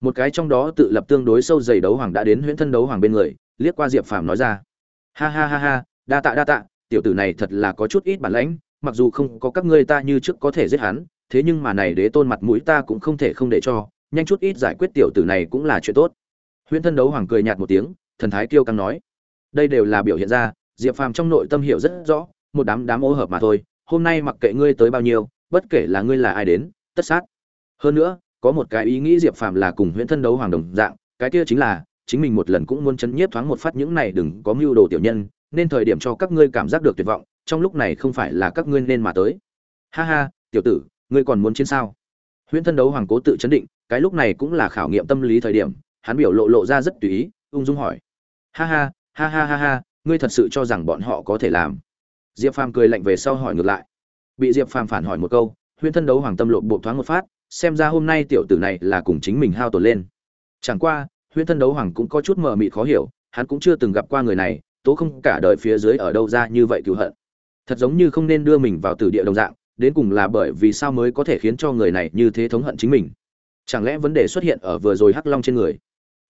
Một cái trong đó tự lập tương đối sâu dày đấu hoàng đã đến huyễn thân đấu hoàng bên người, liếc qua diệp phàm nói ra. Ha ha ha ha, đa tạ đa tạ, tiểu tử này thật là có chút ít bản lãnh, mặc dù không có các ngươi ta như trước có thể giết hắn, thế nhưng mà này đế tôn mặt mũi ta cũng không thể không để cho, nhanh chút ít giải quyết tiểu tử này cũng là chuyện tốt. Huyễn thân đấu hoàng cười nhạt một tiếng, thần thái kiêu căng nói. Đây đều là biểu hiện ra diệp phàm trong nội tâm hiểu rất rõ, một đám đám ô hợp mà thôi, hôm nay mặc kệ ngươi tới bao nhiêu, bất kể là ngươi là ai đến, tất sát. Hơn nữa, có một cái ý nghĩ diệp phàm là cùng huyễn thân đấu hoàng đồng dạng, cái kia chính là, chính mình một lần cũng muốn chấn nhiếp thoáng một phát những này đừng có mưu đồ tiểu nhân, nên thời điểm cho các ngươi cảm giác được tuyệt vọng, trong lúc này không phải là các ngươi nên mà tới. Ha ha, tiểu tử, ngươi còn muốn chiến sao? Huyễn thân đấu hoàng cố tự chấn định, cái lúc này cũng là khảo nghiệm tâm lý thời điểm, hắn biểu lộ lộ ra rất tùy ý, ung dung hỏi. Ha ha ha ha ha ha ngươi thật sự cho rằng bọn họ có thể làm? Diệp phàm cười lạnh về sau hỏi ngược lại. Bị diệp phàm phản hỏi một câu Huyên thân đấu hoàng tâm lộ bộ thoáng một phát, xem ra hôm nay tiểu tử này là cùng chính mình hao tổn lên. Chẳng qua Huyên thân đấu hoàng cũng có chút mờ mịt khó hiểu, hắn cũng chưa từng gặp qua người này, tố không cả đời phía dưới ở đâu ra như vậy cựu hận. Thật giống như không nên đưa mình vào tử địa đồng dạng, đến cùng là bởi vì sao mới có thể khiến cho người này như thế thống hận chính mình? Chẳng lẽ vấn đề xuất hiện ở vừa rồi hắc long trên người?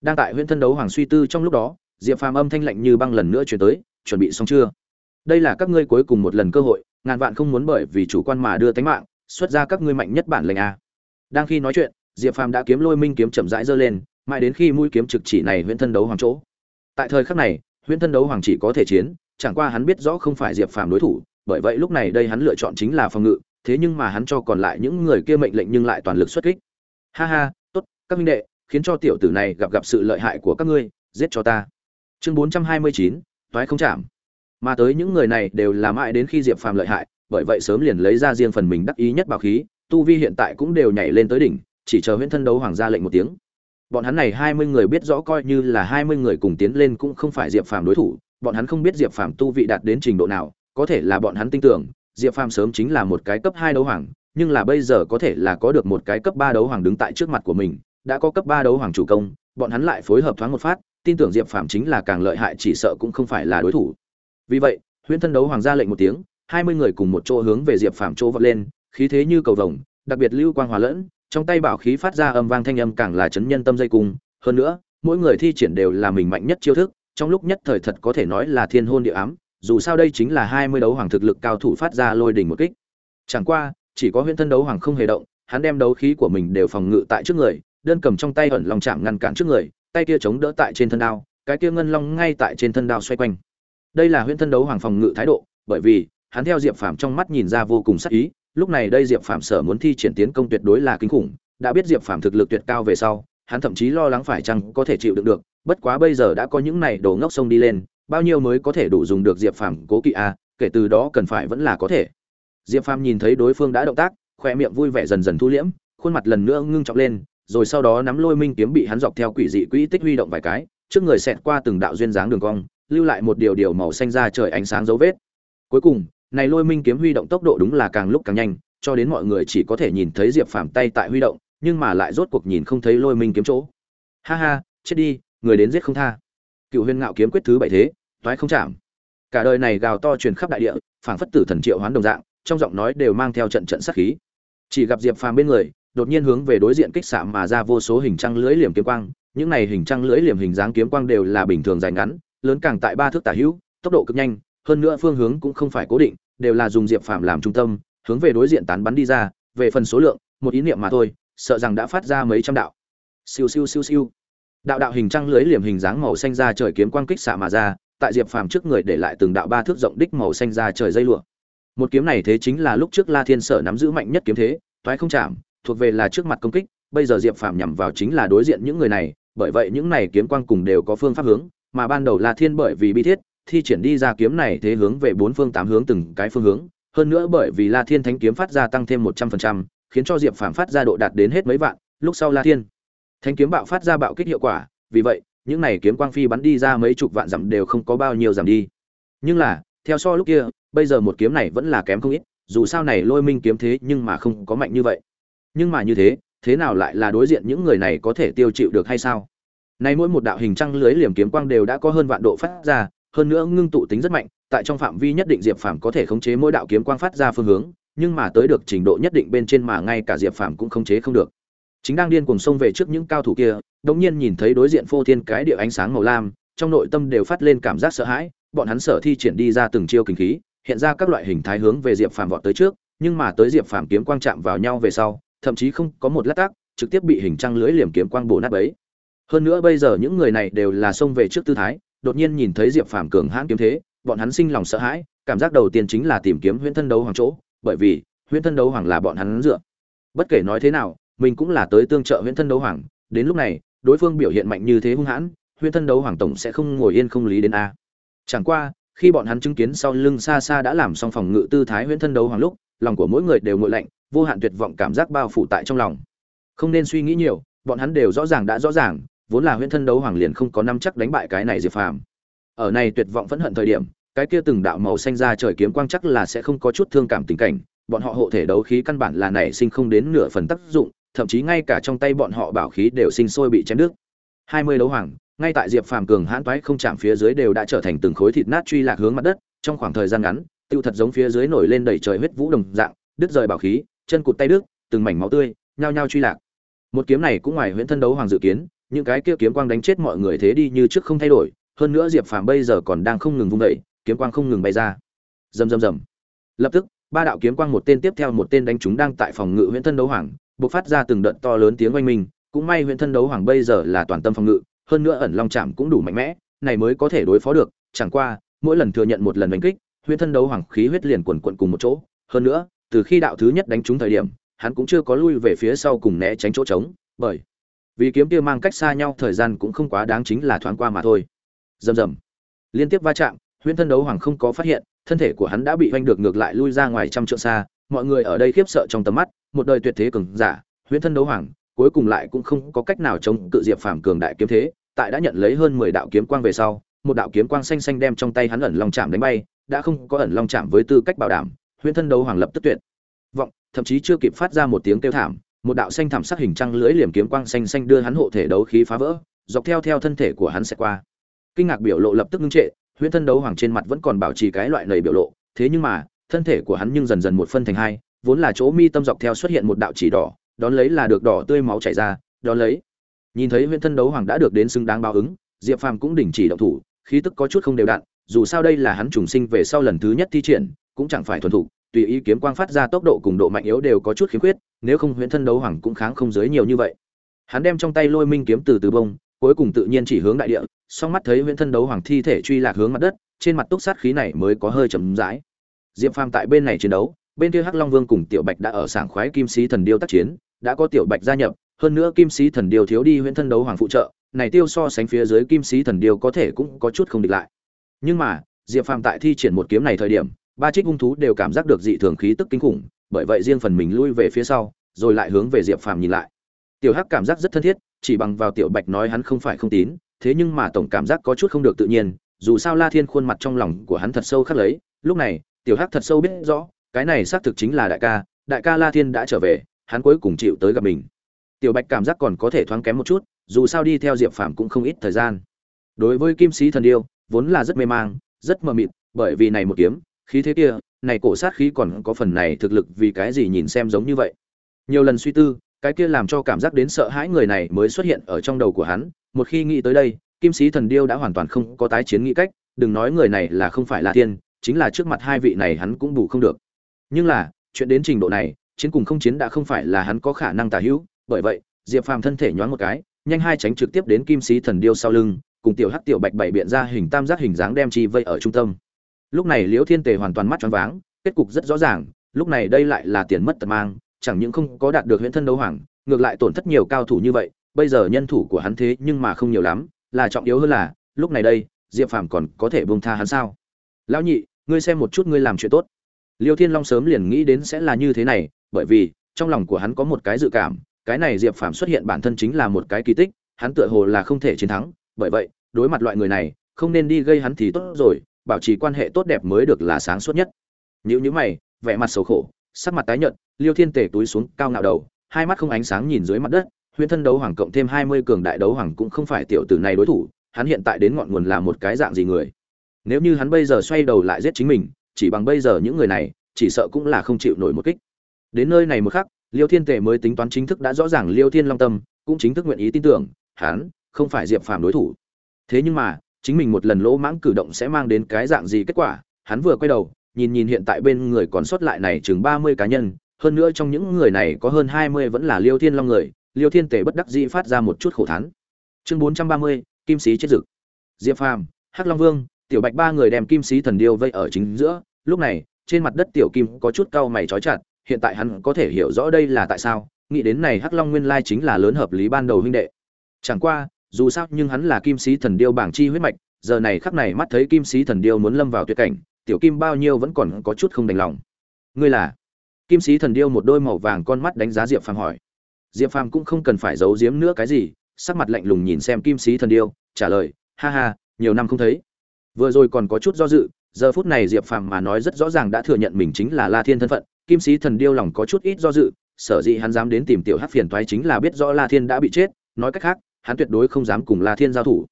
Đang tại huyễn thân đấu hoàng suy tư trong lúc đó diệp phàm âm thanh lạnh như băng lần nữa chuyển tới, chuẩn bị xong chưa? Đây là các ngươi cuối cùng một lần cơ hội, ngàn vạn không muốn bởi vì chủ quan mà đưa tánh mạng, xuất ra các ngươi mạnh nhất bản lệnh a. Đang khi nói chuyện, diệp phàm đã kiếm lôi minh kiếm chậm rãi giơ lên, mãi đến khi mũi kiếm trực chỉ này huyễn thân đấu hoàng chỗ. Tại thời khắc này, huyễn thân đấu hoàng chỉ có thể chiến, chẳng qua hắn biết rõ không phải diệp phàm đối thủ, bởi vậy lúc này đây hắn lựa chọn chính là phòng ngự, thế nhưng mà hắn cho còn lại những người kia mệnh lệnh nhưng lại toàn lực xuất kích. Ha ha, tốt, các minh đệ, khiến cho tiểu tử này gặp gặp sự lợi hại của các ngươi, giết cho ta chương bốn trăm hai mươi chín, toái không chạm. Mà tới những người này đều là mãi đến khi diệp phàm lợi hại, bởi vậy sớm liền lấy ra riêng phần mình đắc ý nhất bảo khí, tu vi hiện tại cũng đều nhảy lên tới đỉnh, chỉ chờ huyễn thân đấu hoàng ra lệnh một tiếng. Bọn hắn này hai mươi người biết rõ coi như là hai mươi người cùng tiến lên cũng không phải diệp phàm đối thủ, bọn hắn không biết diệp phàm tu vị đạt đến trình độ nào, có thể là bọn hắn tin tưởng, diệp phàm sớm chính là một cái cấp hai đấu hoàng, nhưng là bây giờ có thể là có được một cái cấp ba đấu hoàng đứng tại trước mặt của mình, đã có cấp ba đấu hoàng chủ công, bọn hắn lại phối hợp thoáng một phát tin tưởng diệp phàm chính là càng lợi hại chỉ sợ cũng không phải là đối thủ. Vì vậy, huyễn thân đấu hoàng ra lệnh một tiếng, hai mươi người cùng một chỗ hướng về diệp phàm chỗ vọt lên, khí thế như cầu vồng, đặc biệt lưu quang hòa lẫn, trong tay bảo khí phát ra âm vang thanh âm càng là chấn nhân tâm dây cung. Hơn nữa, mỗi người thi triển đều là mình mạnh nhất chiêu thức, trong lúc nhất thời thật có thể nói là thiên hôn địa ám, dù sao đây chính là hai mươi đấu hoàng thực lực cao thủ phát ra lôi đỉnh một kích. Chẳng qua, chỉ có huyễn thân đấu hoàng không hề động, hắn đem đấu khí của mình đều phòng ngự tại trước người, đơn cầm trong tay ẩn lòng chạm ngăn cản trước người tay kia chống đỡ tại trên thân đao, cái kia ngân long ngay tại trên thân đao xoay quanh. Đây là huyễn thân đấu hoàng phòng ngự thái độ, bởi vì, hắn theo diệp phàm trong mắt nhìn ra vô cùng sắc ý, lúc này đây diệp phàm sở muốn thi triển tiến công tuyệt đối là kinh khủng, đã biết diệp phàm thực lực tuyệt cao về sau, hắn thậm chí lo lắng phải chăng có thể chịu đựng được, bất quá bây giờ đã có những này đồ ngốc sông đi lên, bao nhiêu mới có thể đủ dùng được diệp phàm cố kỵ a, kể từ đó cần phải vẫn là có thể. Diệp phàm nhìn thấy đối phương đã động tác, khoe miệng vui vẻ dần dần thu liễm, khuôn mặt lần nữa ngưng trọng lên rồi sau đó nắm lôi minh kiếm bị hắn dọc theo quỷ dị quỹ tích huy động vài cái, trước người xẹt qua từng đạo duyên dáng đường cong, lưu lại một điều điều màu xanh ra trời ánh sáng dấu vết. Cuối cùng, này lôi minh kiếm huy động tốc độ đúng là càng lúc càng nhanh, cho đến mọi người chỉ có thể nhìn thấy diệp phàm tay tại huy động, nhưng mà lại rốt cuộc nhìn không thấy lôi minh kiếm chỗ. Ha ha, chết đi, người đến giết không tha. Cựu huyền ngạo kiếm quyết thứ bảy thế, toái không chạm. Cả đời này gào to truyền khắp đại địa, phảng phất tử thần triệu hoán đồng dạng, trong giọng nói đều mang theo trận trận sát khí. Chỉ gặp diệp phàm bên người đột nhiên hướng về đối diện kích xạ mà ra vô số hình trăng lưới liềm kiếm quang. Những này hình trăng lưới liềm hình dáng kiếm quang đều là bình thường dài ngắn, lớn càng tại ba thước tả hữu, tốc độ cực nhanh, hơn nữa phương hướng cũng không phải cố định, đều là dùng diệp phàm làm trung tâm, hướng về đối diện tán bắn đi ra, về phần số lượng, một ý niệm mà thôi, sợ rằng đã phát ra mấy trăm đạo. Siêu siêu siêu siêu. Đạo đạo hình trăng lưới liềm hình dáng màu xanh ra trời kiếm quang kích xạ mà ra, tại diệp phàm trước người để lại từng đạo ba thước rộng đích màu xanh ra trời dây lụa. Một kiếm này thế chính là lúc trước la thiên sở nắm giữ mạnh nhất kiếm thế, toái không chạm thuộc về là trước mặt công kích, bây giờ diệp phàm nhằm vào chính là đối diện những người này, bởi vậy những này kiếm quang cùng đều có phương pháp hướng, mà ban đầu la thiên bởi vì bi thiết, thi triển đi ra kiếm này thế hướng về bốn phương tám hướng từng cái phương hướng, hơn nữa bởi vì la thiên thánh kiếm phát ra tăng thêm một trăm phần trăm, khiến cho diệp phàm phát ra độ đạt đến hết mấy vạn, lúc sau la thiên thánh kiếm bạo phát ra bạo kích hiệu quả, vì vậy, những này kiếm quang phi bắn đi ra mấy chục vạn dặm đều không có bao nhiêu giảm đi. Nhưng là, theo so lúc kia, bây giờ một kiếm này vẫn là kém không ít, dù sao này lôi minh kiếm thế nhưng mà không có mạnh như vậy nhưng mà như thế thế nào lại là đối diện những người này có thể tiêu chịu được hay sao? Nay mỗi một đạo hình trăng lưới liềm kiếm quang đều đã có hơn vạn độ phát ra, hơn nữa ngưng tụ tính rất mạnh, tại trong phạm vi nhất định diệp phàm có thể khống chế mỗi đạo kiếm quang phát ra phương hướng, nhưng mà tới được trình độ nhất định bên trên mà ngay cả diệp phàm cũng khống chế không được. Chính đang điên cuồng xông về trước những cao thủ kia đống nhiên nhìn thấy đối diện phô thiên cái địa ánh sáng màu lam, trong nội tâm đều phát lên cảm giác sợ hãi, bọn hắn sở thi triển đi ra từng chiêu kinh khí, hiện ra các loại hình thái hướng về diệp phàm vọt tới trước, nhưng mà tới diệp phàm kiếm quang chạm vào nhau về sau thậm chí không có một lát tác, trực tiếp bị hình trăng lưới liềm kiếm quang bổ nát bấy. Hơn nữa bây giờ những người này đều là xông về trước tư thái, đột nhiên nhìn thấy diệp phàm cường hãn kiếm thế, bọn hắn sinh lòng sợ hãi, cảm giác đầu tiên chính là tìm kiếm huyễn thân đấu hoàng chỗ, bởi vì huyễn thân đấu hoàng là bọn hắn dựa. Bất kể nói thế nào, mình cũng là tới tương trợ huyễn thân đấu hoàng, đến lúc này, đối phương biểu hiện mạnh như thế hung hãn, huyễn thân đấu hoàng tổng sẽ không ngồi yên không lý đến a. Chẳng qua khi bọn hắn chứng kiến sau lưng xa xa đã làm xong phòng ngự tư thái huyễn thân đấu hoàng lúc, lòng của mỗi người đều nguội lạnh, vô hạn tuyệt vọng cảm giác bao phủ tại trong lòng. Không nên suy nghĩ nhiều, bọn hắn đều rõ ràng đã rõ ràng, vốn là huyễn thân đấu hoàng liền không có năm chắc đánh bại cái này diệp phàm. Ở này tuyệt vọng phẫn hận thời điểm, cái kia từng đạo màu xanh ra trời kiếm quang chắc là sẽ không có chút thương cảm tình cảnh, bọn họ hộ thể đấu khí căn bản là nảy sinh không đến nửa phần tác dụng, thậm chí ngay cả trong tay bọn họ bảo khí đều sinh sôi bị chém đứt. Hai mươi đấu hoàng ngay tại diệp phàm cường hãn toái không chạm phía dưới đều đã trở thành từng khối thịt nát truy lạc hướng mặt đất, trong khoảng thời gian ngắn, tiêu thật giống phía dưới nổi lên đầy trời huyết vũ đồng dạng, đứt rời bảo khí, chân cụt tay đứt, từng mảnh máu tươi, nhao nhao truy lạc. Một kiếm này cũng ngoài huyễn thân đấu hoàng dự kiến, những cái kia kiếm quang đánh chết mọi người thế đi như trước không thay đổi, hơn nữa diệp phàm bây giờ còn đang không ngừng vung đẩy kiếm quang không ngừng bay ra. Rầm rầm rầm. Lập tức, ba đạo kiếm quang một tên tiếp theo một tên đánh chúng đang tại phòng ngự huyễn thân đấu hoàng, bộc phát ra từng đợt to lớn tiếng oanh minh, cũng may huyễn thân đấu hoàng bây giờ là toàn tâm phòng ngự hơn nữa ẩn long chạm cũng đủ mạnh mẽ, này mới có thể đối phó được, chẳng qua, mỗi lần thừa nhận một lần đánh kích huyết thân đấu hoàng khí huyết liền quần cuộn cùng một chỗ. Hơn nữa, từ khi đạo thứ nhất đánh trúng thời điểm, hắn cũng chưa có lui về phía sau cùng né tránh chỗ trống, bởi vì kiếm kia mang cách xa nhau, thời gian cũng không quá đáng chính là thoáng qua mà thôi. Rầm rầm. Liên tiếp va chạm, huyễn thân đấu hoàng không có phát hiện, thân thể của hắn đã bị hoanh được ngược lại lui ra ngoài trăm trượng xa, mọi người ở đây khiếp sợ trong tầm mắt, một đời tuyệt thế cường giả, huyễn thân đấu hoàng, cuối cùng lại cũng không có cách nào chống cự diệp phàm cường đại kiếm thế tại đã nhận lấy hơn mười đạo kiếm quang về sau, một đạo kiếm quang xanh xanh đem trong tay hắn ẩn long chạm đánh bay, đã không có ẩn long chạm với tư cách bảo đảm, huyễn thân đấu hoàng lập tức tuyệt. Vọng, thậm chí chưa kịp phát ra một tiếng kêu thảm, một đạo xanh thảm sắc hình trăng lưỡi liềm kiếm quang xanh xanh đưa hắn hộ thể đấu khí phá vỡ, dọc theo theo thân thể của hắn sẽ qua. Kinh ngạc biểu lộ lập tức ngưng trệ, huyễn thân đấu hoàng trên mặt vẫn còn bảo trì cái loại lầy biểu lộ, thế nhưng mà, thân thể của hắn nhưng dần dần một phân thành hai, vốn là chỗ mi tâm dọc theo xuất hiện một đạo chỉ đỏ, đón lấy là được đỏ tươi máu chảy ra, đón lấy nhìn thấy huyễn thân đấu hoàng đã được đến xứng đáng báo ứng, diệp phàm cũng đình chỉ động thủ, khí tức có chút không đều đặn, dù sao đây là hắn trùng sinh về sau lần thứ nhất thi triển, cũng chẳng phải thuần thục, tùy ý kiếm quang phát ra tốc độ cùng độ mạnh yếu đều có chút khiếm khuyết, nếu không huyễn thân đấu hoàng cũng kháng không giới nhiều như vậy. Hắn đem trong tay lôi minh kiếm từ từ bông, cuối cùng tự nhiên chỉ hướng đại địa, song mắt thấy huyễn thân đấu hoàng thi thể truy lạc hướng mặt đất, trên mặt túc sát khí này mới có hơi chậm rãi. Diệp phàm tại bên này chiến đấu, bên kia hắc long vương cùng tiểu bạch đã ở sảng khoái kim sĩ thần điêu tác chiến, đã có tiểu bạch gia nhập hơn nữa kim sĩ thần điều thiếu đi huyễn thân đấu hoàng phụ trợ, này tiêu so sánh phía dưới kim sĩ thần điều có thể cũng có chút không địch lại. Nhưng mà, diệp phàm tại thi triển một kiếm này thời điểm, ba trích hung thú đều cảm giác được dị thường khí tức kinh khủng, bởi vậy riêng phần mình lui về phía sau, rồi lại hướng về diệp phàm nhìn lại. Tiểu hắc cảm giác rất thân thiết, chỉ bằng vào tiểu bạch nói hắn không phải không tín, thế nhưng mà tổng cảm giác có chút không được tự nhiên, dù sao la thiên khuôn mặt trong lòng của hắn thật sâu khắc lấy, lúc này, tiểu hắc thật sâu biết rõ, cái này xác thực chính là đại ca đại ca la thiên đã trở về, hắn cuối cùng chịu tới gặp mình tiểu bạch cảm giác còn có thể thoáng kém một chút, dù sao đi theo diệp phàm cũng không ít thời gian. Đối với kim sĩ thần điêu, vốn là rất mê mang, rất mờ mịt, bởi vì này một kiếm, khí thế kia, này cổ sát khí còn có phần này thực lực vì cái gì nhìn xem giống như vậy. Nhiều lần suy tư, cái kia làm cho cảm giác đến sợ hãi người này mới xuất hiện ở trong đầu của hắn. Một khi nghĩ tới đây, kim sĩ thần điêu đã hoàn toàn không có tái chiến nghĩ cách, đừng nói người này là không phải là thiên, chính là trước mặt hai vị này hắn cũng bù không được. Nhưng là, chuyện đến trình độ này, chiến cùng không chiến đã không phải là hắn có khả năng tả hữu bởi vậy, diệp phàm thân thể nhoáng một cái, nhanh hai tránh trực tiếp đến kim sĩ thần điêu sau lưng, cùng tiểu hắc tiểu bạch bảy biện ra hình tam giác hình dáng đem chi vây ở trung tâm. Lúc này liễu thiên tề hoàn toàn mắt choáng váng, kết cục rất rõ ràng, lúc này đây lại là tiền mất tật mang, chẳng những không có đạt được huyễn thân đấu hoàng, ngược lại tổn thất nhiều cao thủ như vậy, bây giờ nhân thủ của hắn thế nhưng mà không nhiều lắm, là trọng yếu hơn là, lúc này đây, diệp phàm còn có thể buông tha hắn sao? Lão nhị, ngươi xem một chút ngươi làm chuyện tốt. Liêu thiên long sớm liền nghĩ đến sẽ là như thế này, bởi vì, trong lòng của hắn có một cái dự cảm cái này diệp phàm xuất hiện bản thân chính là một cái kỳ tích, hắn tựa hồ là không thể chiến thắng, bởi vậy, đối mặt loại người này, không nên đi gây hắn thì tốt rồi, bảo trì quan hệ tốt đẹp mới được là sáng suốt nhất. Nếu như mày, vẻ mặt xấu khổ, sắc mặt tái nhợt, liêu thiên tề túi xuống cao ngạo đầu, hai mắt không ánh sáng nhìn dưới mặt đất, huyễn thân đấu hoàng cộng thêm hai mươi cường đại đấu hoàng cũng không phải tiểu tử này đối thủ, hắn hiện tại đến ngọn nguồn là một cái dạng gì người. Nếu như hắn bây giờ xoay đầu lại giết chính mình, chỉ bằng bây giờ những người này, chỉ sợ cũng là không chịu nổi một kích. Đến nơi này một khắc liêu thiên tề mới tính toán chính thức đã rõ ràng liêu thiên long tâm, cũng chính thức nguyện ý tin tưởng, hắn không phải diệp phàm đối thủ. Thế nhưng mà, chính mình một lần lỗ mãng cử động sẽ mang đến cái dạng gì kết quả, hắn vừa quay đầu, nhìn nhìn hiện tại bên người còn sót lại này chừng ba mươi cá nhân, hơn nữa trong những người này có hơn hai mươi vẫn là liêu thiên long người, liêu thiên tề bất đắc dĩ phát ra một chút khổ thán. Chương bốn trăm ba mươi, kim sĩ chết dực diệp phàm, hắc long vương, tiểu bạch ba người đem kim sĩ thần điêu vây ở chính giữa, lúc này, trên mặt đất tiểu kim có chút cau mày trói chặt hiện tại hắn có thể hiểu rõ đây là tại sao, nghĩ đến này hắc long nguyên lai chính là lớn hợp lý ban đầu huynh đệ. Chẳng qua, dù sao nhưng hắn là kim sĩ thần điêu bảng chi huyết mạch, giờ này khắc này mắt thấy kim sĩ thần điêu muốn lâm vào tuyệt cảnh, tiểu kim bao nhiêu vẫn còn có chút không đành lòng. Ngươi là? Kim sĩ thần điêu một đôi màu vàng con mắt đánh giá diệp phàm hỏi. Diệp phàm cũng không cần phải giấu giếm nữa cái gì, sắc mặt lạnh lùng nhìn xem kim sĩ thần điêu, trả lời, ha ha, nhiều năm không thấy. Vừa rồi còn có chút do dự, giờ phút này diệp phàm mà nói rất rõ ràng đã thừa nhận mình chính là la thiên thân phận kim sĩ thần điêu lòng có chút ít do dự sở dĩ hắn dám đến tìm tiểu hát phiền toái chính là biết rõ la thiên đã bị chết nói cách khác hắn tuyệt đối không dám cùng La Thiên giao thủ.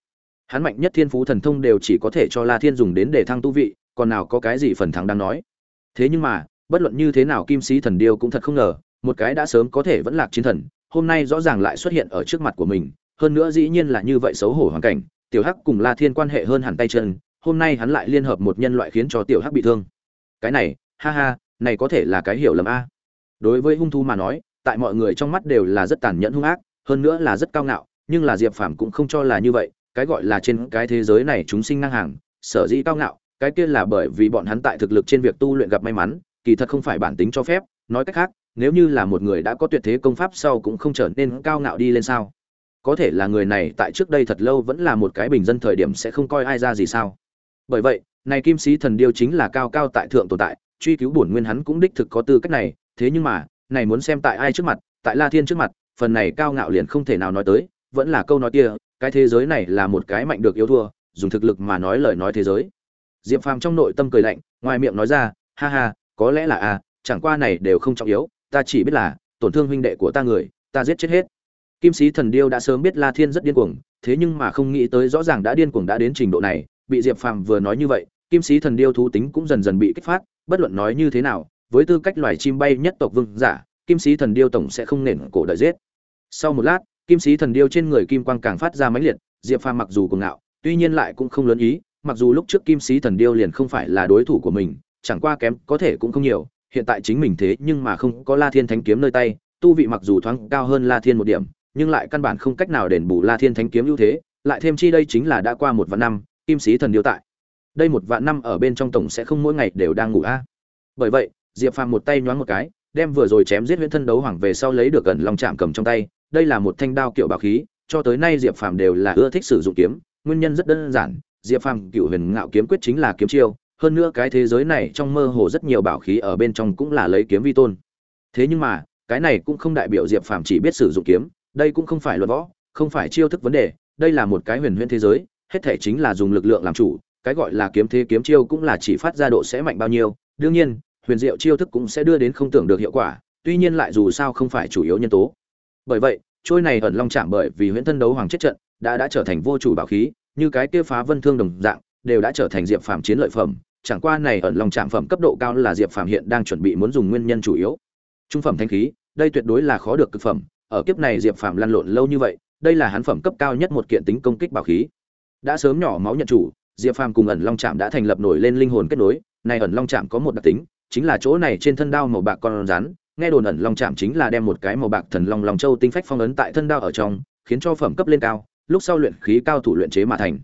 Hắn mạnh nhất thiên phú thần thông đều chỉ có thể cho La Thiên dùng đến để thăng tu vị, còn nào có cái gì phần thắng đang nói. Thế nhưng mà, bất luận như thế nào Kim Sĩ Thần Điêu cũng thật không ngờ, một cái đã sớm có thể vẫn lạc chiến thần, hôm nay rõ ràng lại xuất hiện ở trước mặt của mình, hơn nữa dĩ nhiên là như vậy xấu hổ hoàn cảnh, Tiểu Hắc cùng La Thiên quan hệ hơn hẳn tay chân, hôm nay hắn lại liên hợp một nhân loại khiến cho Tiểu Hắc bị thương. Cái này, ha ha, này có thể là cái hiểu lầm a. Đối với hung thú mà nói, tại mọi người trong mắt đều là rất tàn nhẫn hung ác, hơn nữa là rất cao ngạo, nhưng là diệp phàm cũng không cho là như vậy cái gọi là trên cái thế giới này chúng sinh ngang hàng sở dĩ cao ngạo cái kia là bởi vì bọn hắn tại thực lực trên việc tu luyện gặp may mắn kỳ thật không phải bản tính cho phép nói cách khác nếu như là một người đã có tuyệt thế công pháp sau cũng không trở nên cao ngạo đi lên sao có thể là người này tại trước đây thật lâu vẫn là một cái bình dân thời điểm sẽ không coi ai ra gì sao bởi vậy này kim sĩ thần điêu chính là cao cao tại thượng tồn tại truy cứu bổn nguyên hắn cũng đích thực có tư cách này thế nhưng mà này muốn xem tại ai trước mặt tại la thiên trước mặt phần này cao ngạo liền không thể nào nói tới vẫn là câu nói kia cái thế giới này là một cái mạnh được yếu thua dùng thực lực mà nói lời nói thế giới. Diệp phàm trong nội tâm cười lạnh ngoài miệng nói ra ha ha có lẽ là a à, chẳng qua này đều không trọng yếu ta chỉ biết là tổn thương huynh đệ của ta người ta giết chết hết. Kim sĩ thần điêu đã sớm biết la thiên rất điên cuồng thế nhưng mà không nghĩ tới rõ ràng đã điên cuồng đã đến trình độ này bị diệp phàm vừa nói như vậy kim sĩ thần điêu thú tính cũng dần dần bị kích phát bất luận nói như thế nào, với tư cách loài chim bay nhất tộc vương giả, kim sĩ thần điêu tổng sẽ không nền cổ đợi giết. Sau một lát, kim sĩ thần điêu trên người kim quang càng phát ra mãnh liệt, diệp phàm mặc dù cuồng ngạo, tuy nhiên lại cũng không lớn ý, mặc dù lúc trước kim sĩ thần điêu liền không phải là đối thủ của mình, chẳng qua kém, có thể cũng không nhiều, hiện tại chính mình thế nhưng mà không có la thiên thánh kiếm nơi tay, tu vị mặc dù thoáng cao hơn la thiên một điểm, nhưng lại căn bản không cách nào đền bù la thiên thánh kiếm ưu thế, lại thêm chi đây chính là đã qua một vạn năm, kim sĩ thần điêu tại đây một vạn năm ở bên trong tổng sẽ không mỗi ngày đều đang ngủ a. Bởi vậy, diệp phàm một tay nhoáng một cái, đem vừa rồi chém giết huyễn thân đấu hoàng về sau lấy được gần lòng chạm cầm trong tay, đây là một thanh đao kiểu bảo khí, cho tới nay diệp phàm đều là ưa thích sử dụng kiếm, nguyên nhân rất đơn giản, diệp phàm cựu huyền ngạo kiếm quyết chính là kiếm chiêu, hơn nữa cái thế giới này trong mơ hồ rất nhiều bảo khí ở bên trong cũng là lấy kiếm vi tôn. Thế nhưng mà, cái này cũng không đại biểu diệp phàm chỉ biết sử dụng kiếm, đây cũng không phải luật võ, không phải chiêu thức vấn đề, đây là một cái huyền huyền thế giới, hết thể chính là dùng lực lượng làm chủ cái gọi là kiếm thế kiếm chiêu cũng là chỉ phát ra độ sẽ mạnh bao nhiêu. Đương nhiên, huyền diệu chiêu thức cũng sẽ đưa đến không tưởng được hiệu quả, tuy nhiên lại dù sao không phải chủ yếu nhân tố. Bởi vậy, trôi này ẩn long chạm bởi vì huyễn thân đấu hoàng chết trận, đã đã trở thành vô chủ bảo khí, như cái kia phá vân thương đồng dạng, đều đã trở thành diệp phàm chiến lợi phẩm. Chẳng qua này ẩn long chạm phẩm cấp độ cao là diệp phàm hiện đang chuẩn bị muốn dùng nguyên nhân chủ yếu. Trung phẩm thanh khí, đây tuyệt đối là khó được cực phẩm. Ở kiếp này diệp phàm lăn lộn lâu như vậy, đây là hắn phẩm cấp cao nhất một kiện tính công kích bảo khí. Đã sớm nhỏ máu nhận chủ diệp phàm cùng ẩn long trạm đã thành lập nổi lên linh hồn kết nối này ẩn long trạm có một đặc tính, chính là chỗ này trên thân đao màu bạc con rắn, nghe đồn ẩn long trạm chính là đem một cái màu bạc thần long long châu tinh phách phong ấn tại thân đao ở trong, khiến cho phẩm cấp lên cao, lúc sau luyện khí cao thủ luyện chế mà thành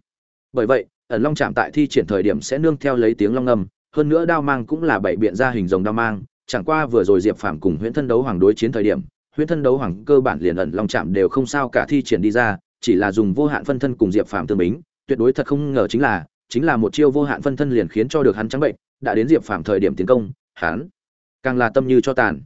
bởi vậy, ẩn long trạm tại thi triển thời điểm sẽ nương theo lấy tiếng long âm. hơn nữa đao mang cũng là bảy biện ra hình rồng đao mang, chẳng qua vừa rồi diệp phàm cùng huyễn thân đấu hoàng đối chiến thời điểm, huyễn thân đấu hoàng cơ bản liền ẩn long chạm đều không sao cả thi triển đi ra, chỉ là dùng vô hạn phân thân cùng diệp phàm tương bính tuyệt đối thật không ngờ chính là chính là một chiêu vô hạn phân thân liền khiến cho được hắn trắng bệnh, đã đến diệp phàm thời điểm tiến công, hắn càng là tâm như cho tàn.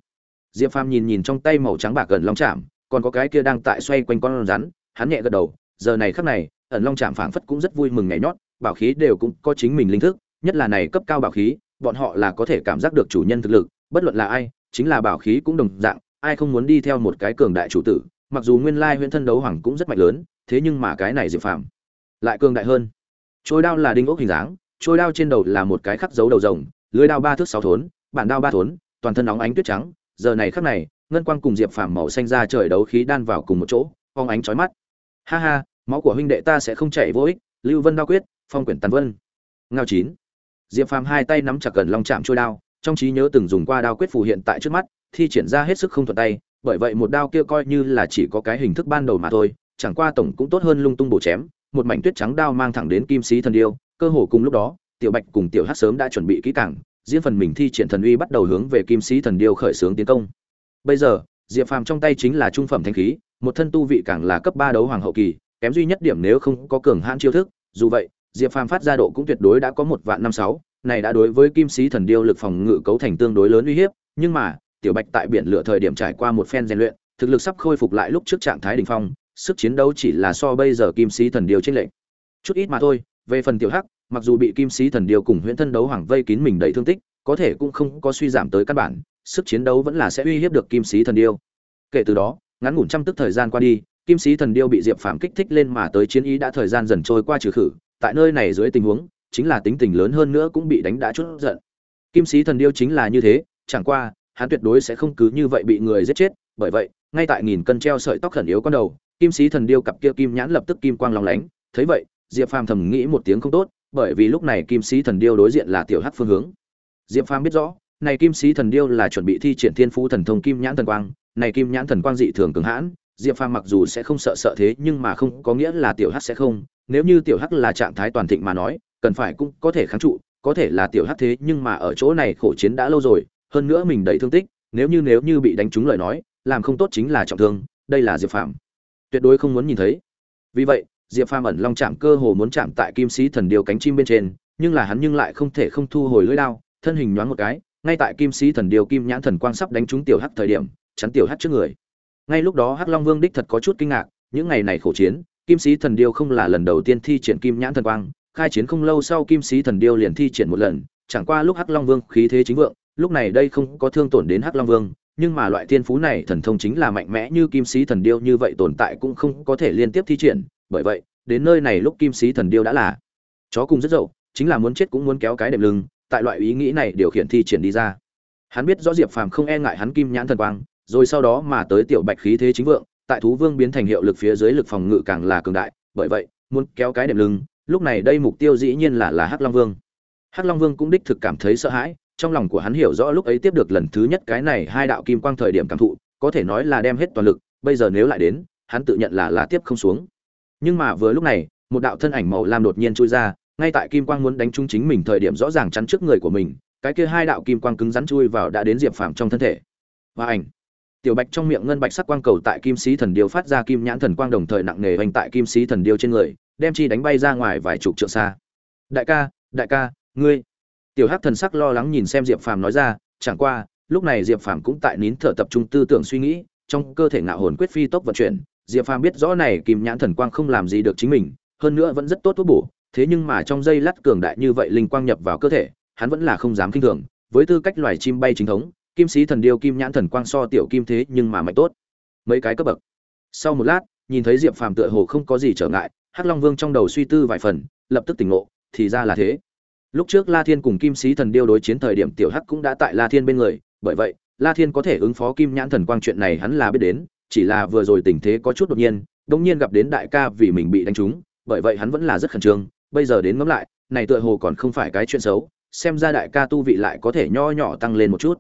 Diệp phàm nhìn nhìn trong tay màu trắng bạc ẩn long chạm, còn có cái kia đang tại xoay quanh con rắn, hắn nhẹ gật đầu, giờ này khắc này, ẩn long chạm phảng phất cũng rất vui mừng nhảy nhót, bảo khí đều cũng có chính mình linh thức, nhất là này cấp cao bảo khí, bọn họ là có thể cảm giác được chủ nhân thực lực, bất luận là ai, chính là bảo khí cũng đồng dạng, ai không muốn đi theo một cái cường đại chủ tử, mặc dù nguyên lai huyễn thân đấu hoàng cũng rất mạnh lớn, thế nhưng mà cái này diệp phàm lại cường đại hơn. Trôi đao là đinh ốc hình dáng, trôi đao trên đầu là một cái khắc dấu đầu rồng, lưới đao ba thước sáu thốn, bản đao ba thốn, toàn thân óng ánh tuyết trắng. Giờ này khắc này, ngân quang cùng diệp phàm màu xanh ra trời đấu khí đan vào cùng một chỗ phong ánh chói mắt. Ha ha, máu của huynh đệ ta sẽ không chảy vô ích, lưu vân đao quyết, phong quyển tàn vân. Ngao chín. Diệp phàm hai tay nắm chặt gần long chạm trôi đao, trong trí nhớ từng dùng qua đao quyết phù hiện tại trước mắt, thi triển ra hết sức không thuận tay, bởi vậy một đao kia coi như là chỉ có cái hình thức ban đầu mà thôi, chẳng qua tổng cũng tốt hơn lung tung bổ chém một mảnh tuyết trắng đao mang thẳng đến kim sĩ thần điêu, cơ hồ cùng lúc đó, tiểu bạch cùng tiểu hát sớm đã chuẩn bị kỹ càng, riêng phần mình thi triển thần uy bắt đầu hướng về kim sĩ thần điêu khởi xướng tiến công. Bây giờ, diệp phàm trong tay chính là trung phẩm thanh khí, một thân tu vị càng là cấp ba đấu hoàng hậu kỳ, kém duy nhất điểm nếu không có cường hãn chiêu thức. Dù vậy, diệp phàm phát ra độ cũng tuyệt đối đã có một vạn năm sáu, này đã đối với kim sĩ thần điêu lực phòng ngự cấu thành tương đối lớn uy hiếp, nhưng mà, tiểu bạch tại biển lửa thời điểm trải qua một phen rèn luyện, thực lực sắp khôi phục lại lúc trước trạng thái đỉnh phong sức chiến đấu chỉ là so bây giờ kim sĩ thần điêu trên lệnh chút ít mà thôi, về phần tiểu hắc, mặc dù bị kim sĩ thần điêu cùng huyễn thân đấu hoàng vây kín mình đầy thương tích, có thể cũng không có suy giảm tới căn bản, sức chiến đấu vẫn là sẽ uy hiếp được kim sĩ thần điêu. Kể từ đó, ngắn ngủn trăm tức thời gian qua đi, kim sĩ thần điêu bị diệp phàm kích thích lên mà tới chiến ý đã thời gian dần trôi qua trừ khử, tại nơi này dưới tình huống, chính là tính tình lớn hơn nữa cũng bị đánh đã chút giận. Kim sĩ thần điêu chính là như thế, chẳng qua, hắn tuyệt đối sẽ không cứ như vậy bị người giết chết, bởi vậy, ngay tại nghìn cân treo sợi tóc khẩn yếu con đầu kim sĩ thần điêu cặp kia kim nhãn lập tức kim quang lòng lánh. Thấy vậy, diệp phàm thầm nghĩ một tiếng không tốt, bởi vì lúc này kim sĩ thần điêu đối diện là tiểu hắc phương hướng. Diệp phàm biết rõ, này kim sĩ thần điêu là chuẩn bị thi triển thiên phú thần thông kim nhãn thần quang, này kim nhãn thần quang dị thường cường hãn, diệp phàm mặc dù sẽ không sợ sợ thế, nhưng mà không có nghĩa là tiểu hắc sẽ không. Nếu như tiểu hắc là trạng thái toàn thịnh mà nói, cần phải cũng có thể kháng trụ, có thể là tiểu hắc thế, nhưng mà ở chỗ này khổ chiến đã lâu rồi, hơn nữa mình đầy thương tích, nếu như nếu như bị đánh trúng lời nói, làm không tốt chính là trọng thương, đây là diệp phàm tuyệt đối không muốn nhìn thấy. Vì vậy, diệp phàm ẩn long chạm cơ hồ muốn chạm tại kim sĩ thần điêu cánh chim bên trên, nhưng là hắn nhưng lại không thể không thu hồi lưỡi đao, thân hình nhoáng một cái, ngay tại kim sĩ thần điêu kim nhãn thần quang sắp đánh trúng tiểu hắc thời điểm, chắn tiểu hắc trước người. Ngay lúc đó hắc long vương đích thật có chút kinh ngạc, những ngày này khổ chiến, kim sĩ thần điêu không là lần đầu tiên thi triển kim nhãn thần quang, khai chiến không lâu sau kim sĩ thần điêu liền thi triển một lần, chẳng qua lúc hắc long vương khí thế chính vượng, lúc này đây không có thương tổn đến hắc long vương nhưng mà loại thiên phú này thần thông chính là mạnh mẽ như kim sĩ thần điêu như vậy tồn tại cũng không có thể liên tiếp thi triển. Bởi vậy, đến nơi này lúc kim sĩ thần điêu đã là chó cùng rất dậu, chính là muốn chết cũng muốn kéo cái đệm lưng, tại loại ý nghĩ này điều khiển thi triển đi ra. Hắn biết rõ diệp phàm không e ngại hắn kim nhãn thần quang, rồi sau đó mà tới tiểu bạch khí thế chính vượng, tại thú vương biến thành hiệu lực phía dưới lực phòng ngự càng là cường đại, bởi vậy, muốn kéo cái đệm lưng, lúc này đây mục tiêu dĩ nhiên là là hắc long vương. Hắc long vương cũng đích thực cảm thấy sợ hãi trong lòng của hắn hiểu rõ lúc ấy tiếp được lần thứ nhất cái này hai đạo kim quang thời điểm cảm thụ, có thể nói là đem hết toàn lực, bây giờ nếu lại đến, hắn tự nhận là là tiếp không xuống. Nhưng mà vừa lúc này, một đạo thân ảnh màu lam đột nhiên chui ra, ngay tại kim quang muốn đánh trúng chính mình thời điểm rõ ràng chắn trước người của mình, cái kia hai đạo kim quang cứng rắn chui vào đã đến diệp phàm trong thân thể. Và ảnh. Tiểu bạch trong miệng ngân bạch sắc quang cầu tại kim sĩ thần điêu phát ra kim nhãn thần quang đồng thời nặng nề hoành tại kim sĩ thần điêu trên người, đem chi đánh bay ra ngoài vài chục trượng xa. Đại ca đại ca, ngươi tiểu hắc thần sắc lo lắng nhìn xem diệp phàm nói ra, chẳng qua, lúc này diệp phàm cũng tại nín thở tập trung tư tưởng suy nghĩ, trong cơ thể ngạo hồn quyết phi tốc vận chuyển, diệp phàm biết rõ này kim nhãn thần quang không làm gì được chính mình, hơn nữa vẫn rất tốt thuốc bổ, thế nhưng mà trong giây lát cường đại như vậy linh quang nhập vào cơ thể, hắn vẫn là không dám kinh thường, với tư cách loài chim bay chính thống, kim sĩ thần điêu kim nhãn thần quang so tiểu kim thế nhưng mà mạnh tốt. Mấy cái cấp bậc. Sau một lát, nhìn thấy diệp phàm tựa hồ không có gì trở ngại, hắc long vương trong đầu suy tư vài phần, lập tức tỉnh ngộ, thì ra là thế lúc trước la thiên cùng kim sĩ thần điêu đối chiến thời điểm tiểu hắc cũng đã tại la thiên bên người, bởi vậy, la thiên có thể ứng phó kim nhãn thần quang chuyện này hắn là biết đến, chỉ là vừa rồi tình thế có chút đột nhiên đột nhiên gặp đến đại ca vì mình bị đánh trúng, bởi vậy hắn vẫn là rất khẩn trương. Bây giờ đến ngẫm lại, này tựa hồ còn không phải cái chuyện xấu, xem ra đại ca tu vị lại có thể nho nhỏ tăng lên một chút.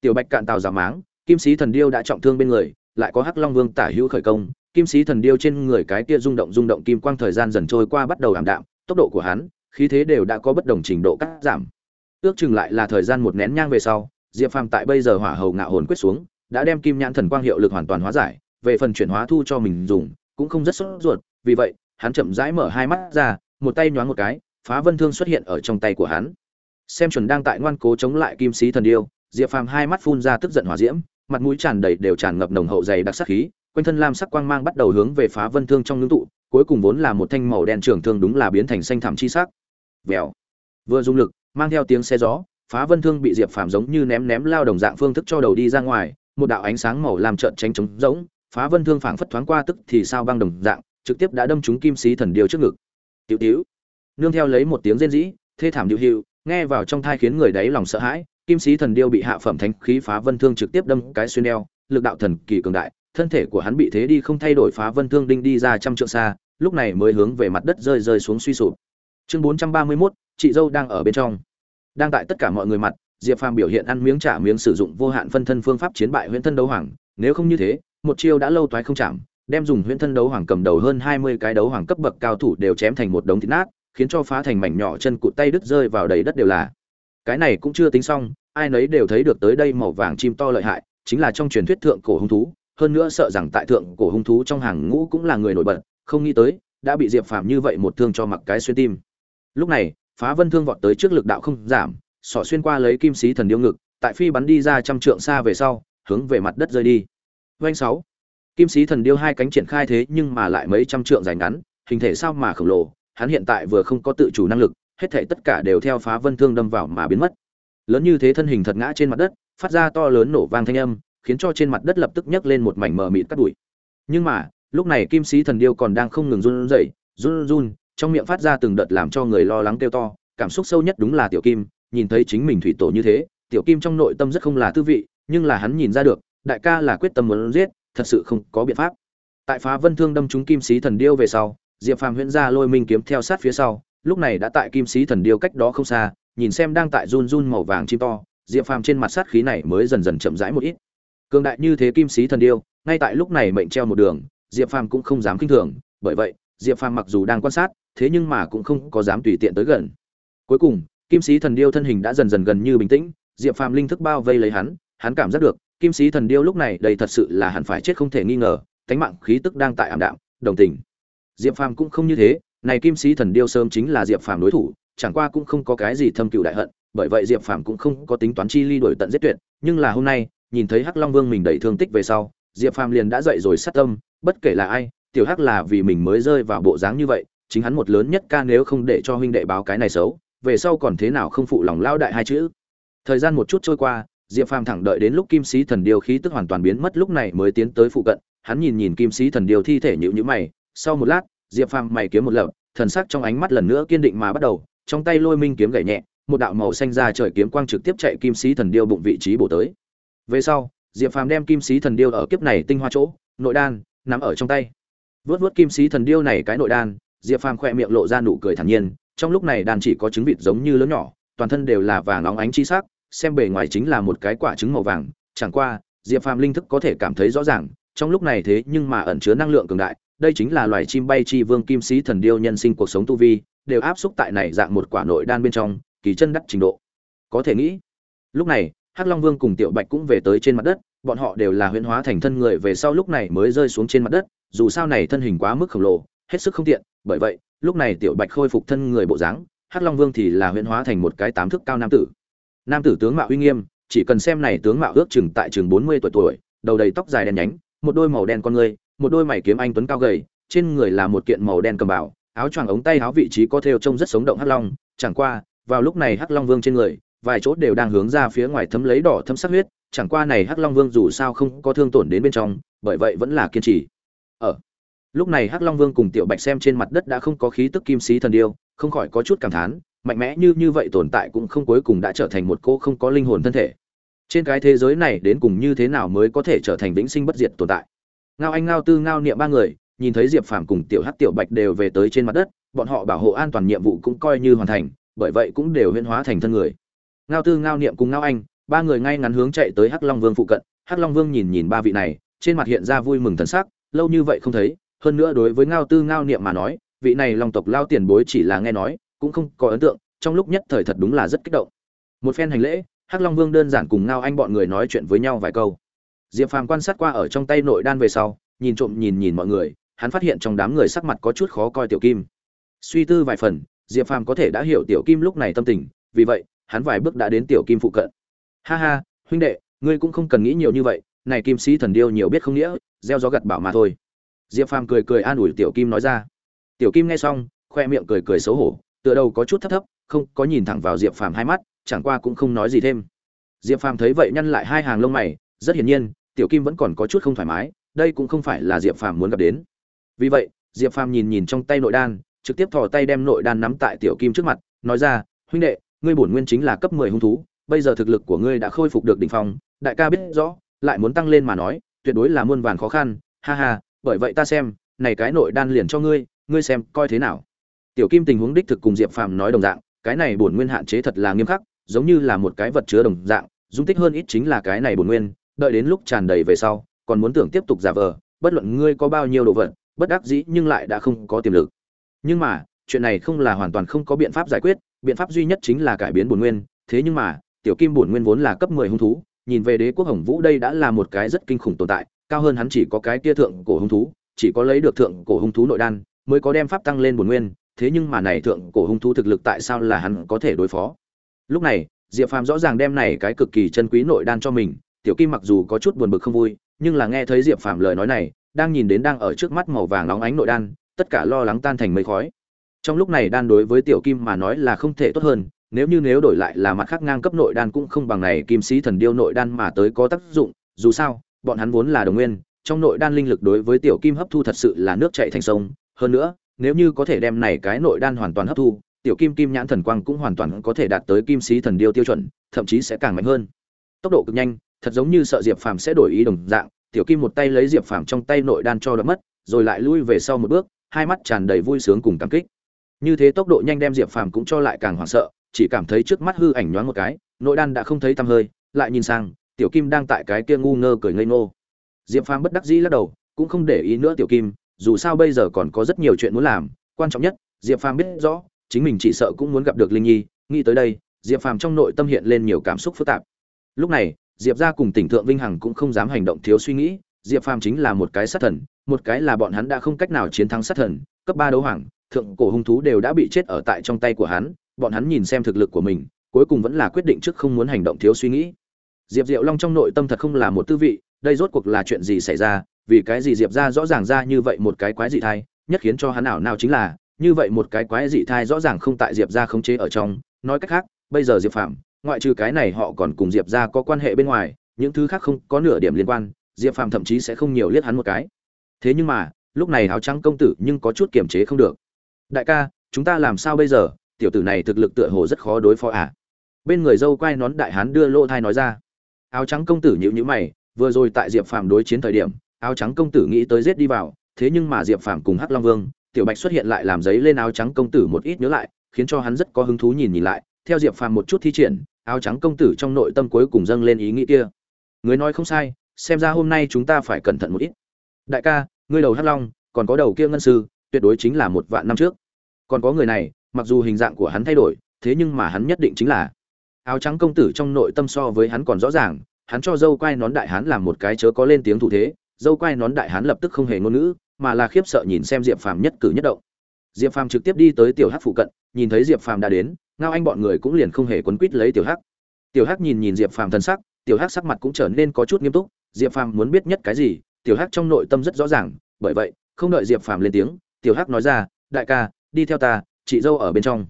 Tiểu bạch cạn tàu giả máng, kim sĩ thần điêu đã trọng thương bên người, lại có hắc long vương tả hữu khởi công. Kim sĩ thần điêu trên người cái kia rung động rung động kim quang thời gian dần trôi qua bắt đầu ảm đạm, tốc độ của hắn khí thế đều đã có bất đồng trình độ cắt giảm. Ước chừng lại là thời gian một nén nhang về sau, diệp phàm tại bây giờ hỏa hầu ngạo hồn quyết xuống, đã đem kim nhãn thần quang hiệu lực hoàn toàn hóa giải, về phần chuyển hóa thu cho mình dùng, cũng không rất sốt ruột, vì vậy, hắn chậm rãi mở hai mắt ra, một tay nhoáng một cái, phá vân thương xuất hiện ở trong tay của hắn. Xem chuẩn đang tại ngoan cố chống lại kim sĩ thần điêu, diệp phàm hai mắt phun ra tức giận hỏa diễm, mặt mũi tràn đầy đều tràn ngập nồng hậu dày đặc sắc khí, quanh thân lam sắc quang mang bắt đầu hướng về phá vân thương trong ngưng tụ, cuối cùng vốn là một thanh màu đen trường thương đúng là biến thành xanh thảm chi sắc vèo. Vừa dùng lực, mang theo tiếng xe gió, phá vân thương bị diệp phàm giống như ném ném lao đồng dạng phương thức cho đầu đi ra ngoài, một đạo ánh sáng màu làm trợn tránh trống rỗng, phá vân thương phảng phất thoáng qua tức thì sao băng đồng dạng, trực tiếp đã đâm trúng kim sĩ thần điêu trước ngực. Tiểu tiểu, nương theo lấy một tiếng rên rỉ, thê thảm điệu hiệu, nghe vào trong thai khiến người đấy lòng sợ hãi, kim sĩ thần điêu bị hạ phẩm thánh khí phá vân thương trực tiếp đâm cái xuyên đeo lực đạo thần kỳ cường đại, thân thể của hắn bị thế đi không thay đổi phá vân thương đinh đi ra trăm trượng xa, lúc này mới hướng về mặt đất rơi rơi xuống suy sụp chương bốn trăm ba mươi 431, chị dâu đang ở bên trong. Đang tại tất cả mọi người mặt diệp phàm biểu hiện ăn miếng trả miếng sử dụng vô hạn phân thân phương pháp chiến bại huyễn thân đấu hoàng. Nếu không như thế một chiêu đã lâu toái không chạm đem dùng huyễn thân đấu hoàng cầm đầu hơn hai mươi cái đấu hoàng cấp bậc cao thủ đều chém thành một đống thịt nát khiến cho phá thành mảnh nhỏ chân cụt tay đứt rơi vào đầy đất đều là. Cái này cũng chưa tính xong ai nấy đều thấy được tới đây màu vàng chim to lợi hại chính là trong truyền thuyết thượng cổ hung thú. Hơn nữa sợ rằng tại thượng cổ hung thú trong hàng ngũ cũng là người nổi bật không nghĩ tới đã bị diệp phàm như vậy một thương cho mặc cái xuyên tim lúc này, phá vân thương vọt tới trước lực đạo không giảm, sỏ xuyên qua lấy kim sĩ thần điêu ngực, tại phi bắn đi ra trăm trượng xa về sau, hướng về mặt đất rơi đi. Doanh sáu. Kim sĩ thần điêu hai cánh triển khai thế nhưng mà lại mấy trăm trượng dài ngắn, hình thể sao mà khổng lồ, hắn hiện tại vừa không có tự chủ năng lực, hết thảy tất cả đều theo phá vân thương đâm vào mà biến mất. Lớn như thế thân hình thật ngã trên mặt đất, phát ra to lớn nổ vang thanh âm, khiến cho trên mặt đất lập tức nhấc lên một mảnh mờ mịt cắt bụi. Nhưng mà, lúc này kim sĩ thần điêu còn đang không ngừng run rẩy run run trong miệng phát ra từng đợt làm cho người lo lắng kêu to, cảm xúc sâu nhất đúng là tiểu kim, nhìn thấy chính mình thủy tổ như thế, tiểu kim trong nội tâm rất không là tư vị, nhưng là hắn nhìn ra được, đại ca là quyết tâm muốn giết, thật sự không có biện pháp. Tại phá vân thương đâm trúng kim sĩ thần điêu về sau, diệp phàm huyễn ra lôi minh kiếm theo sát phía sau, lúc này đã tại kim sĩ thần điêu cách đó không xa, nhìn xem đang tại run run màu vàng chim to, diệp phàm trên mặt sát khí này mới dần dần chậm rãi một ít. Cường đại như thế kim sĩ thần điêu, ngay tại lúc này mệnh treo một đường, diệp phàm cũng không dám kinh thường, bởi vậy, diệp phàm mặc dù đang quan sát thế nhưng mà cũng không có dám tùy tiện tới gần. Cuối cùng, kim sĩ thần điêu thân hình đã dần dần gần như bình tĩnh, diệp phàm linh thức bao vây lấy hắn hắn cảm giác được, kim sĩ thần điêu lúc này đây thật sự là hẳn phải chết không thể nghi ngờ cánh mạng khí tức đang tại ảm đạm, đồng tình. Diệp phàm cũng không như thế, này kim sĩ thần điêu sớm chính là diệp phàm đối thủ, chẳng qua cũng không có cái gì thâm cừu đại hận, bởi vậy diệp phàm cũng không có tính toán chi ly đổi tận giết tuyệt, nhưng là hôm nay, nhìn thấy hắc long vương mình đầy thương tích về sau, diệp phàm liền đã dậy rồi sát tâm, bất kể là ai, tiểu hắc là vì mình mới rơi vào bộ dáng như vậy chính hắn một lớn nhất ca nếu không để cho huynh đệ báo cái này xấu, về sau còn thế nào không phụ lòng lao đại hai chữ? Thời gian một chút trôi qua, diệp phàm thẳng đợi đến lúc kim sĩ thần điêu khí tức hoàn toàn biến mất lúc này mới tiến tới phụ cận, hắn nhìn nhìn kim sĩ thần điêu thi thể nhíu nhíu mày, sau một lát, diệp phàm mày kiếm một lập, thần sắc trong ánh mắt lần nữa kiên định mà bắt đầu, trong tay lôi minh kiếm gảy nhẹ, một đạo màu xanh ra trời kiếm quang trực tiếp chạy kim sĩ thần điêu bụng vị trí bổ tới. Về sau, diệp phàm đem kim sĩ thần điêu ở kiếp này tinh hoa chỗ, nội đan, nắm ở trong tay. Vớt vớt kim sĩ thần điêu này cái nội đan diệp phàm khỏe miệng lộ ra nụ cười thản nhiên, trong lúc này đàn chỉ có trứng vịt giống như lớn nhỏ, toàn thân đều là vàng óng ánh chi sắc, xem bề ngoài chính là một cái quả trứng màu vàng, chẳng qua, diệp phàm linh thức có thể cảm thấy rõ ràng, trong lúc này thế nhưng mà ẩn chứa năng lượng cường đại, đây chính là loài chim bay chi vương kim sĩ thần điêu nhân sinh cuộc sống tu vi, đều áp xúc tại này dạng một quả nội đan bên trong, kỳ chân đắc trình độ. Có thể nghĩ, lúc này, hắc long vương cùng tiểu bạch cũng về tới trên mặt đất, bọn họ đều là huyễn hóa thành thân người về sau lúc này mới rơi xuống trên mặt đất, dù sao này thân hình quá mức khổng lồ hết sức không tiện, bởi vậy, lúc này tiểu bạch khôi phục thân người bộ dáng, hắc long vương thì là huyễn hóa thành một cái tám thước cao nam tử. Nam tử tướng mạo uy nghiêm, chỉ cần xem này tướng mạo ước chừng tại chừng bốn mươi tuổi tuổi, đầu đầy tóc dài đen nhánh, một đôi màu đen con người, một đôi mày kiếm anh tuấn cao gầy, trên người là một kiện màu đen cầm bảo áo choàng ống tay áo vị trí có thêu trông rất sống động hắc long, chẳng qua, vào lúc này hắc long vương trên người, vài chỗ đều đang hướng ra phía ngoài thấm lấy đỏ thấm sắc huyết, chẳng qua này hắc long vương dù sao không có thương tổn đến bên trong, bởi vậy vẫn là kiên trì. Ở lúc này hắc long vương cùng tiểu bạch xem trên mặt đất đã không có khí tức kim sĩ thần điêu, không khỏi có chút cảm thán, mạnh mẽ như như vậy tồn tại cũng không cuối cùng đã trở thành một cô không có linh hồn thân thể. Trên cái thế giới này đến cùng như thế nào mới có thể trở thành vĩnh sinh bất diệt tồn tại? Ngao anh, ngao tư, ngao niệm ba người, nhìn thấy diệp phàm cùng tiểu hắc tiểu bạch đều về tới trên mặt đất, bọn họ bảo hộ an toàn nhiệm vụ cũng coi như hoàn thành, bởi vậy cũng đều huyên hóa thành thân người. Ngao tư, ngao niệm cùng ngao anh, ba người ngay ngắn hướng chạy tới hắc long vương phụ cận. Hắc long vương nhìn nhìn ba vị này, trên mặt hiện ra vui mừng thần sắc, lâu như vậy không thấy hơn nữa đối với ngao tư ngao niệm mà nói, vị này long tộc lao tiền bối chỉ là nghe nói, cũng không có ấn tượng, trong lúc nhất thời thật đúng là rất kích động. Một phen hành lễ, hắc long vương đơn giản cùng ngao anh bọn người nói chuyện với nhau vài câu. Diệp phàm quan sát qua ở trong tay nội đan về sau, nhìn trộm nhìn nhìn mọi người, hắn phát hiện trong đám người sắc mặt có chút khó coi tiểu kim. Suy tư vài phần, diệp phàm có thể đã hiểu tiểu kim lúc này tâm tình, vì vậy, hắn vài bước đã đến tiểu kim phụ cận. Ha ha, huynh đệ, ngươi cũng không cần nghĩ nhiều như vậy, này kim sĩ thần điêu nhiều biết không nghĩa, gieo gió gặt bảo mà thôi diệp phàm cười cười an ủi tiểu kim nói ra. Tiểu kim nghe xong, khoe miệng cười cười xấu hổ, tựa đầu có chút thấp thấp, không có nhìn thẳng vào diệp phàm hai mắt, chẳng qua cũng không nói gì thêm. Diệp phàm thấy vậy nhăn lại hai hàng lông mày, rất hiển nhiên, tiểu kim vẫn còn có chút không thoải mái, đây cũng không phải là diệp phàm muốn gặp đến. Vì vậy, diệp phàm nhìn nhìn trong tay nội đan, trực tiếp thò tay đem nội đan nắm tại tiểu kim trước mặt, nói ra, huynh đệ, ngươi bổn nguyên chính là cấp mười hung thú, bây giờ thực lực của ngươi đã khôi phục được đỉnh phong, đại ca biết rõ, lại muốn tăng lên mà nói, tuyệt đối là muôn vàn khó khăn, ha ha bởi vậy ta xem, này cái nội đan liền cho ngươi ngươi xem coi thế nào. Tiểu kim tình huống đích thực cùng diệp phàm nói đồng dạng, cái này bổn nguyên hạn chế thật là nghiêm khắc, giống như là một cái vật chứa đồng dạng, dung tích hơn ít chính là cái này bổn nguyên, đợi đến lúc tràn đầy về sau, còn muốn tưởng tiếp tục giả vờ, bất luận ngươi có bao nhiêu đồ vật, bất đắc dĩ nhưng lại đã không có tiềm lực. Nhưng mà, chuyện này không là hoàn toàn không có biện pháp giải quyết, biện pháp duy nhất chính là cải biến bổn nguyên, thế nhưng mà, tiểu kim bổn nguyên vốn là cấp mười hung thú, nhìn về đế quốc hồng vũ đây đã là một cái rất kinh khủng tồn tại cao hơn hắn chỉ có cái tia thượng cổ hung thú, chỉ có lấy được thượng cổ hung thú nội đan, mới có đem pháp tăng lên bổn nguyên, thế nhưng mà này thượng cổ hung thú thực lực tại sao là hắn có thể đối phó? Lúc này, diệp phàm rõ ràng đem này cái cực kỳ chân quý nội đan cho mình, tiểu kim mặc dù có chút buồn bực không vui, nhưng là nghe thấy diệp phàm lời nói này, đang nhìn đến đang ở trước mắt màu vàng nóng ánh nội đan, tất cả lo lắng tan thành mây khói. Trong lúc này đan đối với tiểu kim mà nói là không thể tốt hơn, nếu như nếu đổi lại là mặt khác ngang cấp nội đan cũng không bằng này kim sĩ thần điêu nội đan mà tới có tác dụng, dù sao bọn hắn vốn là đồng nguyên, trong nội đan linh lực đối với tiểu kim hấp thu thật sự là nước chảy thành sông. Hơn nữa, nếu như có thể đem này cái nội đan hoàn toàn hấp thu, tiểu kim kim nhãn thần quang cũng hoàn toàn có thể đạt tới kim sĩ thần điêu tiêu chuẩn, thậm chí sẽ càng mạnh hơn. Tốc độ cực nhanh, thật giống như sợ diệp phàm sẽ đổi ý đồng dạng, tiểu kim một tay lấy diệp phàm trong tay nội đan cho đập mất, rồi lại lui về sau một bước, hai mắt tràn đầy vui sướng cùng cảm kích. Như thế tốc độ nhanh đem diệp phàm cũng cho lại càng hoảng sợ, chỉ cảm thấy trước mắt hư ảnh nhoáng một cái, nội đan đã không thấy tăm hơi, lại nhìn sang tiểu kim đang tại cái kia ngu ngơ cười ngây ngô. Diệp phàm bất đắc dĩ lắc đầu, cũng không để ý nữa tiểu kim, dù sao bây giờ còn có rất nhiều chuyện muốn làm, quan trọng nhất, diệp phàm biết rõ, chính mình chỉ sợ cũng muốn gặp được linh nhi, nghĩ tới đây, diệp phàm trong nội tâm hiện lên nhiều cảm xúc phức tạp. Lúc này, diệp ra cùng tỉnh thượng vinh hằng cũng không dám hành động thiếu suy nghĩ, diệp phàm chính là một cái sát thần, một cái là bọn hắn đã không cách nào chiến thắng sát thần, cấp ba đấu hoàng, thượng cổ hung thú đều đã bị chết ở tại trong tay của hắn, bọn hắn nhìn xem thực lực của mình, cuối cùng vẫn là quyết định trước không muốn hành động thiếu suy nghĩ diệp diệu long trong nội tâm thật không là một tư vị, đây rốt cuộc là chuyện gì xảy ra, vì cái gì diệp ra rõ ràng ra như vậy một cái quái dị thai, nhất khiến cho hắn ảo nào chính là, như vậy một cái quái dị thai rõ ràng không tại diệp ra khống chế ở trong. Nói cách khác, bây giờ diệp phạm, ngoại trừ cái này họ còn cùng diệp ra có quan hệ bên ngoài, những thứ khác không có nửa điểm liên quan, diệp phạm thậm chí sẽ không nhiều liếc hắn một cái. Thế nhưng mà, lúc này áo trắng công tử nhưng có chút kiềm chế không được. Đại ca, chúng ta làm sao bây giờ? Tiểu tử này thực lực tựa hồ rất khó đối phó à? Bên người dâu quay nón đại hán đưa lỗ thai nói ra áo trắng công tử nhíu nhíu mày, vừa rồi tại diệp phàm đối chiến thời điểm, áo trắng công tử nghĩ tới giết đi vào, thế nhưng mà diệp phàm cùng hắc long vương, tiểu bạch xuất hiện lại làm giấy lên áo trắng công tử một ít nhớ lại, khiến cho hắn rất có hứng thú nhìn nhìn lại, theo diệp phàm một chút thi triển, áo trắng công tử trong nội tâm cuối cùng dâng lên ý nghĩ kia. Người nói không sai, xem ra hôm nay chúng ta phải cẩn thận một ít. Đại ca, ngươi đầu hắc long, còn có đầu kia ngân sư, tuyệt đối chính là một vạn năm trước. Còn có người này, mặc dù hình dạng của hắn thay đổi, thế nhưng mà hắn nhất định chính là áo trắng công tử trong nội tâm so với hắn còn rõ ràng, hắn cho dâu quai nón đại hán làm một cái chớ có lên tiếng thủ thế, dâu quai nón đại hán lập tức không hề ngôn ngữ, mà là khiếp sợ nhìn xem diệp phàm nhất cử nhất động. Diệp phàm trực tiếp đi tới tiểu hắc phụ cận, nhìn thấy diệp phàm đã đến, ngao anh bọn người cũng liền không hề quấn quýt lấy tiểu hắc. Tiểu hắc nhìn nhìn diệp phàm thân sắc, tiểu hắc sắc mặt cũng trở nên có chút nghiêm túc, diệp phàm muốn biết nhất cái gì, tiểu hắc trong nội tâm rất rõ ràng, bởi vậy, không đợi diệp phàm lên tiếng, tiểu hắc nói ra, đại ca, đi theo ta, chị dâu ở bên trong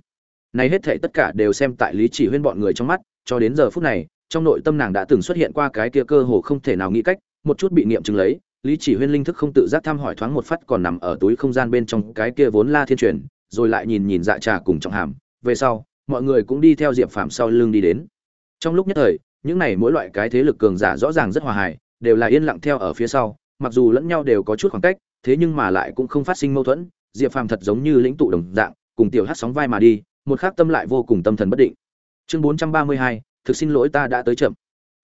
này hết thảy tất cả đều xem tại lý chỉ huyên bọn người trong mắt, cho đến giờ phút này, trong nội tâm nàng đã từng xuất hiện qua cái kia cơ hồ không thể nào nghĩ cách, một chút bị nghiệm chứng lấy, lý chỉ huyên linh thức không tự giác thăm hỏi thoáng một phát còn nằm ở túi không gian bên trong cái kia vốn la thiên truyền, rồi lại nhìn nhìn dạ trà cùng trọng hàm. Về sau, mọi người cũng đi theo diệp phàm sau lưng đi đến. Trong lúc nhất thời, những này mỗi loại cái thế lực cường giả rõ ràng rất hòa hài, đều là yên lặng theo ở phía sau, mặc dù lẫn nhau đều có chút khoảng cách, thế nhưng mà lại cũng không phát sinh mâu thuẫn, diệp phàm thật giống như lĩnh tụ đồng dạng, cùng tiểu hát sóng vai mà đi một khác tâm lại vô cùng tâm thần bất định. Chương bốn trăm ba mươi hai, thực xin lỗi ta đã tới chậm.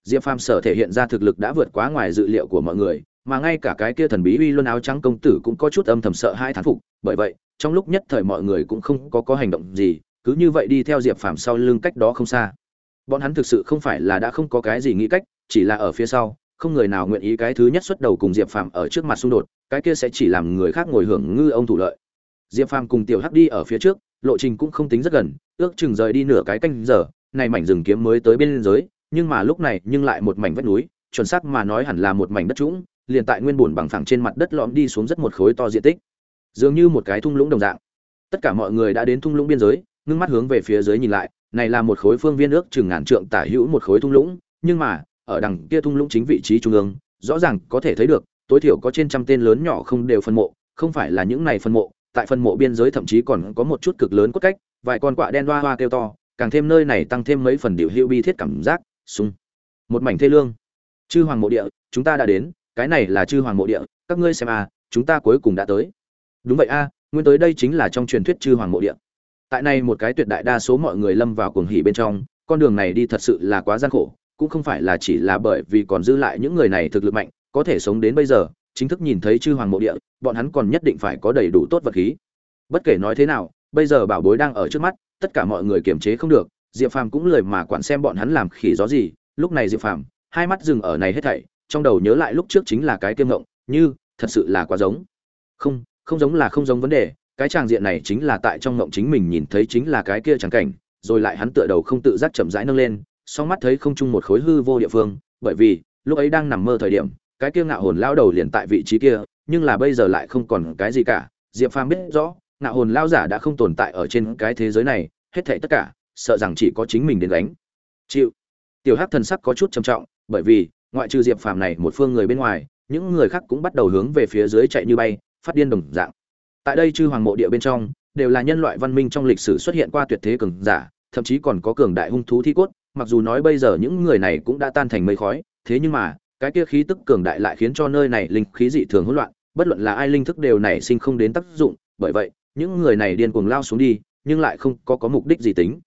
Diệp phàm sở thể hiện ra thực lực đã vượt quá ngoài dự liệu của mọi người, mà ngay cả cái kia thần bí uy luân áo trắng công tử cũng có chút âm thầm sợ hai thán phục. Bởi vậy, trong lúc nhất thời mọi người cũng không có có hành động gì, cứ như vậy đi theo diệp phàm sau lưng cách đó không xa. Bọn hắn thực sự không phải là đã không có cái gì nghĩ cách, chỉ là ở phía sau, không người nào nguyện ý cái thứ nhất xuất đầu cùng diệp phàm ở trước mặt xung đột, cái kia sẽ chỉ làm người khác ngồi hưởng ngư ông thủ lợi. Diệp phàm cùng tiểu hắc đi ở phía trước lộ trình cũng không tính rất gần, ước chừng rời đi nửa cái canh giờ, này mảnh rừng kiếm mới tới bên giới, nhưng mà lúc này nhưng lại một mảnh vách núi, chuẩn xác mà nói hẳn là một mảnh đất trũng, liền tại nguyên bùn bằng phẳng trên mặt đất lõm đi xuống rất một khối to diện tích. Dường như một cái thung lũng đồng dạng. Tất cả mọi người đã đến thung lũng biên giới, ngưng mắt hướng về phía dưới nhìn lại, này là một khối phương viên ước chừng ngàn trượng tả hữu một khối thung lũng, nhưng mà, ở đằng kia thung lũng chính vị trí trung ương, rõ ràng có thể thấy được, tối thiểu có trên trăm tên lớn nhỏ không đều phân mộ, không phải là những này phân mộ tại phân mộ biên giới thậm chí còn có một chút cực lớn cốt cách, vài con quạ đen hoa hoa kêu to, càng thêm nơi này tăng thêm mấy phần điệu hữu bi thiết cảm giác, sung. Một mảnh thê lương. Chư hoàng mộ địa, chúng ta đã đến, cái này là chư hoàng mộ địa, các ngươi xem a chúng ta cuối cùng đã tới. Đúng vậy a nguyên tới đây chính là trong truyền thuyết chư hoàng mộ địa. Tại này một cái tuyệt đại đa số mọi người lâm vào cuồng hỉ bên trong, con đường này đi thật sự là quá gian khổ, cũng không phải là chỉ là bởi vì còn giữ lại những người này thực lực mạnh, có thể sống đến bây giờ chính thức nhìn thấy chư hoàng mộ địa, bọn hắn còn nhất định phải có đầy đủ tốt vật khí. Bất kể nói thế nào, bây giờ bảo bối đang ở trước mắt, tất cả mọi người kiềm chế không được, diệp phàm cũng lời mà quản xem bọn hắn làm khỉ gió gì. Lúc này diệp phàm, hai mắt dừng ở này hết thảy, trong đầu nhớ lại lúc trước chính là cái kiêm ngộng, như, thật sự là quá giống. Không không giống là không giống vấn đề, cái tràng diện này chính là tại trong ngộng chính mình nhìn thấy chính là cái kia tràng cảnh, rồi lại hắn tựa đầu không tự giác chậm rãi nâng lên, song mắt thấy không chung một khối hư vô địa phương, bởi vì, lúc ấy đang nằm mơ thời điểm cái kia ngạo hồn lao đầu liền tại vị trí kia, nhưng là bây giờ lại không còn cái gì cả. Diệp phàm biết rõ, ngạo hồn lao giả đã không tồn tại ở trên cái thế giới này, hết thảy tất cả, sợ rằng chỉ có chính mình đến đánh chịu. Tiểu hắc thần sắc có chút trầm trọng, bởi vì, ngoại trừ diệp phàm này một phương người bên ngoài, những người khác cũng bắt đầu hướng về phía dưới chạy như bay, phát điên đồng dạng. Tại đây chư hoàng mộ địa bên trong, đều là nhân loại văn minh trong lịch sử xuất hiện qua tuyệt thế cường giả, thậm chí còn có cường đại hung thú thi cốt, mặc dù nói bây giờ những người này cũng đã tan thành mây khói, thế nhưng mà cái kia khí tức cường đại lại khiến cho nơi này linh khí dị thường hỗn loạn, bất luận là ai linh thức đều nảy sinh không đến tác dụng, bởi vậy, những người này điên cuồng lao xuống đi, nhưng lại không có có mục đích gì tính.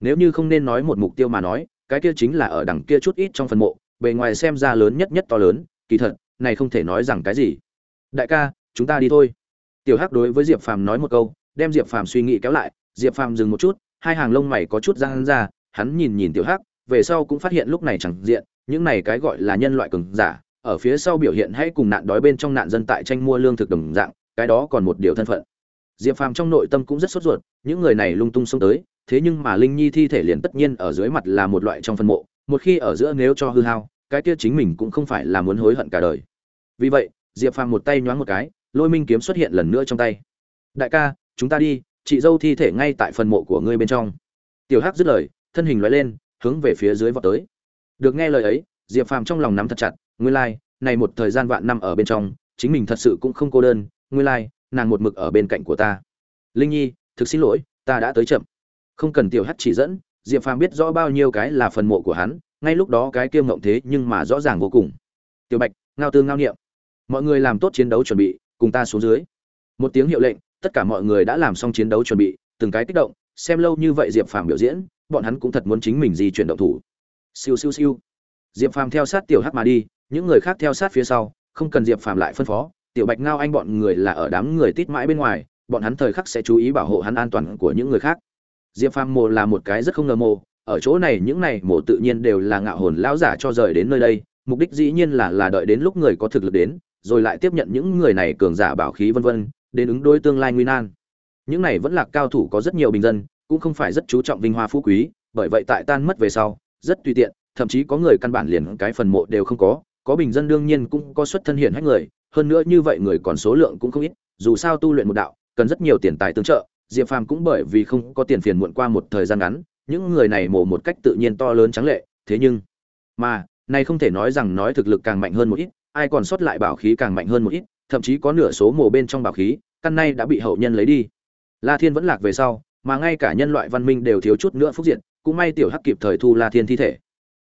Nếu như không nên nói một mục tiêu mà nói, cái kia chính là ở đằng kia chút ít trong phần mộ, bề ngoài xem ra lớn nhất nhất to lớn, kỳ thật, này không thể nói rằng cái gì. Đại ca, chúng ta đi thôi. Tiểu hắc đối với diệp phàm nói một câu, đem diệp phàm suy nghĩ kéo lại, diệp phàm dừng một chút, hai hàng lông mày có chút giãn ra, hắn nhìn nhìn tiểu hắc, về sau cũng phát hiện lúc này chẳng diện những này cái gọi là nhân loại cường giả, ở phía sau biểu hiện hãy cùng nạn đói bên trong nạn dân tại tranh mua lương thực đồng dạng, cái đó còn một điều thân phận. Diệp phàm trong nội tâm cũng rất sốt ruột, những người này lung tung xông tới, thế nhưng mà linh nhi thi thể liền tất nhiên ở dưới mặt là một loại trong phân mộ, một khi ở giữa nếu cho hư hao, cái kia chính mình cũng không phải là muốn hối hận cả đời. Vì vậy, diệp phàm một tay nhoáng một cái, lôi minh kiếm xuất hiện lần nữa trong tay. Đại ca, chúng ta đi, chị dâu thi thể ngay tại phần mộ của ngươi bên trong. Tiểu hắc dứt lời, thân hình loại lên, hướng về phía dưới vọt tới được nghe lời ấy diệp phàm trong lòng nắm thật chặt nguyên lai、like, này một thời gian vạn năm ở bên trong chính mình thật sự cũng không cô đơn nguyên lai、like, nàng một mực ở bên cạnh của ta. Linh nhi thực xin lỗi ta đã tới chậm. Không cần tiểu hắc chỉ dẫn diệp phàm biết rõ bao nhiêu cái là phần mộ của hắn ngay lúc đó cái kiêm ngộng thế nhưng mà rõ ràng vô cùng. Tiểu bạch ngao tương ngao niệm. Mọi người làm tốt chiến đấu chuẩn bị cùng ta xuống dưới. Một tiếng hiệu lệnh tất cả mọi người đã làm xong chiến đấu chuẩn bị từng cái kích động xem lâu như vậy diệp phàm biểu diễn bọn hắn cũng thật muốn chính mình di chuyển động thủ siêu siêu siêu. Diệp phàm theo sát tiểu hắc mà đi, những người khác theo sát phía sau, không cần diệp phàm lại phân phó. Tiểu bạch ngao anh bọn người là ở đám người tít mãi bên ngoài, bọn hắn thời khắc sẽ chú ý bảo hộ hắn an toàn của những người khác. Diệp phàm mồ là một cái rất không ngờ mồ, ở chỗ này những này mồ tự nhiên đều là ngạo hồn lão giả cho rời đến nơi đây, mục đích dĩ nhiên là là đợi đến lúc người có thực lực đến, rồi lại tiếp nhận những người này cường giả bảo khí vân vân, đến ứng đối tương lai nguy nan. Những này vẫn là cao thủ có rất nhiều bình dân, cũng không phải rất chú trọng vinh hoa phú quý, bởi vậy tại tan mất về sau rất tùy tiện, thậm chí có người căn bản liền cái phần mộ đều không có có bình dân đương nhiên cũng có xuất thân hiện hết người, hơn nữa như vậy người còn số lượng cũng không ít, dù sao tu luyện một đạo, cần rất nhiều tiền tài tương trợ, diệp phàm cũng bởi vì không có tiền phiền muộn qua một thời gian ngắn, những người này mổ một cách tự nhiên to lớn trắng lệ, thế nhưng, mà nay không thể nói rằng nói thực lực càng mạnh hơn một ít, ai còn sót lại bảo khí càng mạnh hơn một ít, thậm chí có nửa số mổ bên trong bảo khí, căn nay đã bị hậu nhân lấy đi. La thiên vẫn lạc về sau mà ngay cả nhân loại văn minh đều thiếu chút nữa phúc diện cũng may tiểu hắc kịp thời thu la thiên thi thể.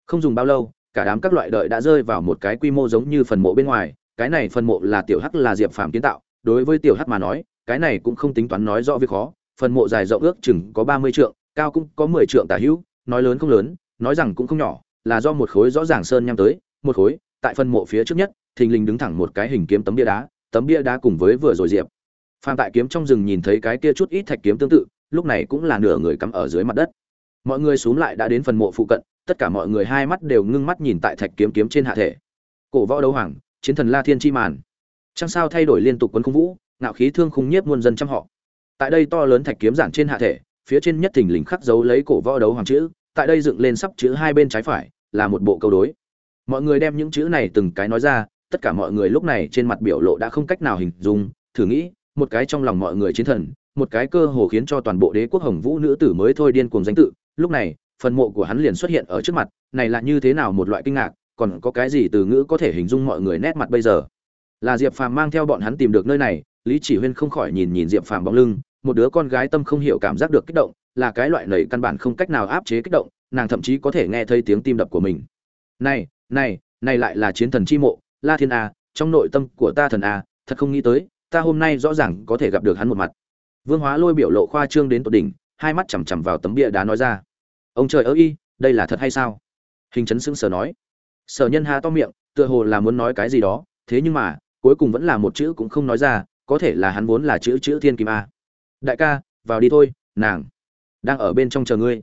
Không dùng bao lâu, cả đám các loại đợi đã rơi vào một cái quy mô giống như phần mộ bên ngoài, cái này phần mộ là tiểu hắc là diệp phàm kiến tạo, đối với tiểu hắc mà nói, cái này cũng không tính toán nói rõ việc khó, phần mộ dài rộng ước chừng có ba mươi trượng, cao cũng có mười trượng tả hữu, nói lớn không lớn, nói rằng cũng không nhỏ, là do một khối rõ ràng sơn nhắm tới, một khối, tại phần mộ phía trước nhất, thình lình đứng thẳng một cái hình kiếm tấm bia đá, tấm bia đá cùng với vừa rồi diệp phàm tại kiếm trong rừng nhìn thấy cái kia chút ít thạch kiếm tương tự lúc này cũng là nửa người cắm ở dưới mặt đất. Mọi người xuống lại đã đến phần mộ phụ cận, tất cả mọi người hai mắt đều ngưng mắt nhìn tại thạch kiếm kiếm trên hạ thể. Cổ võ đấu hoàng, chiến thần la thiên chi màn. Trăng sao thay đổi liên tục quân không vũ, ngạo khí thương khung nhiếp muôn dân trăm họ. Tại đây to lớn thạch kiếm giản trên hạ thể, phía trên nhất thình lình khắc dấu lấy cổ võ đấu hoàng chữ, tại đây dựng lên sắp chữ hai bên trái phải, là một bộ câu đối. Mọi người đem những chữ này từng cái nói ra, tất cả mọi người lúc này trên mặt biểu lộ đã không cách nào hình dung, thử nghĩ, một cái trong lòng mọi người chiến thần một cái cơ hồ khiến cho toàn bộ đế quốc hồng vũ nữ tử mới thôi điên cuồng danh tự. Lúc này, phần mộ của hắn liền xuất hiện ở trước mặt, này là như thế nào một loại kinh ngạc, còn có cái gì từ ngữ có thể hình dung mọi người nét mặt bây giờ? Là diệp phàm mang theo bọn hắn tìm được nơi này, lý chỉ huyên không khỏi nhìn nhìn diệp phàm bóng lưng, một đứa con gái tâm không hiểu cảm giác được kích động, là cái loại lầy căn bản không cách nào áp chế kích động, nàng thậm chí có thể nghe thấy tiếng tim đập của mình. Này này này lại là chiến thần chi mộ, la thiên a, trong nội tâm của ta thần a, thật không nghĩ tới, ta hôm nay rõ ràng có thể gặp được hắn một mặt vương hóa lôi biểu lộ khoa trương đến tột đỉnh, hai mắt chằm chằm vào tấm bia đá nói ra. Ông trời ơi y đây là thật hay sao? Hình chấn sững sờ nói. Sở nhân hà to miệng, tựa hồ là muốn nói cái gì đó, thế nhưng mà, cuối cùng vẫn là một chữ cũng không nói ra, có thể là hắn vốn là chữ chữ thiên kim a. Đại ca, vào đi thôi, nàng đang ở bên trong chờ ngươi.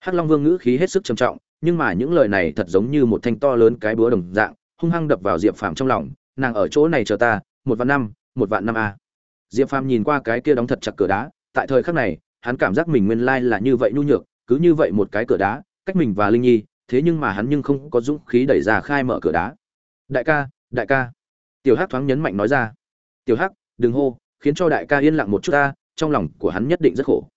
Hắc long vương ngữ khí hết sức trầm trọng, nhưng mà những lời này thật giống như một thanh to lớn cái búa đồng dạng, hung hăng đập vào diệp phàm trong lòng. Nàng ở chỗ này chờ ta, một vạn năm, một vạn năm a diệp phàm nhìn qua cái kia đóng thật chặt cửa đá, tại thời khắc này, hắn cảm giác mình nguyên lai là như vậy nhu nhược, cứ như vậy một cái cửa đá, cách mình và linh nhi, thế nhưng mà hắn nhưng không có dũng khí đẩy ra khai mở cửa đá. Đại ca đại ca. Tiểu hắc thoáng nhấn mạnh nói ra. Tiểu hắc, đừng hô, khiến cho đại ca yên lặng một chút ta, trong lòng của hắn nhất định rất khổ.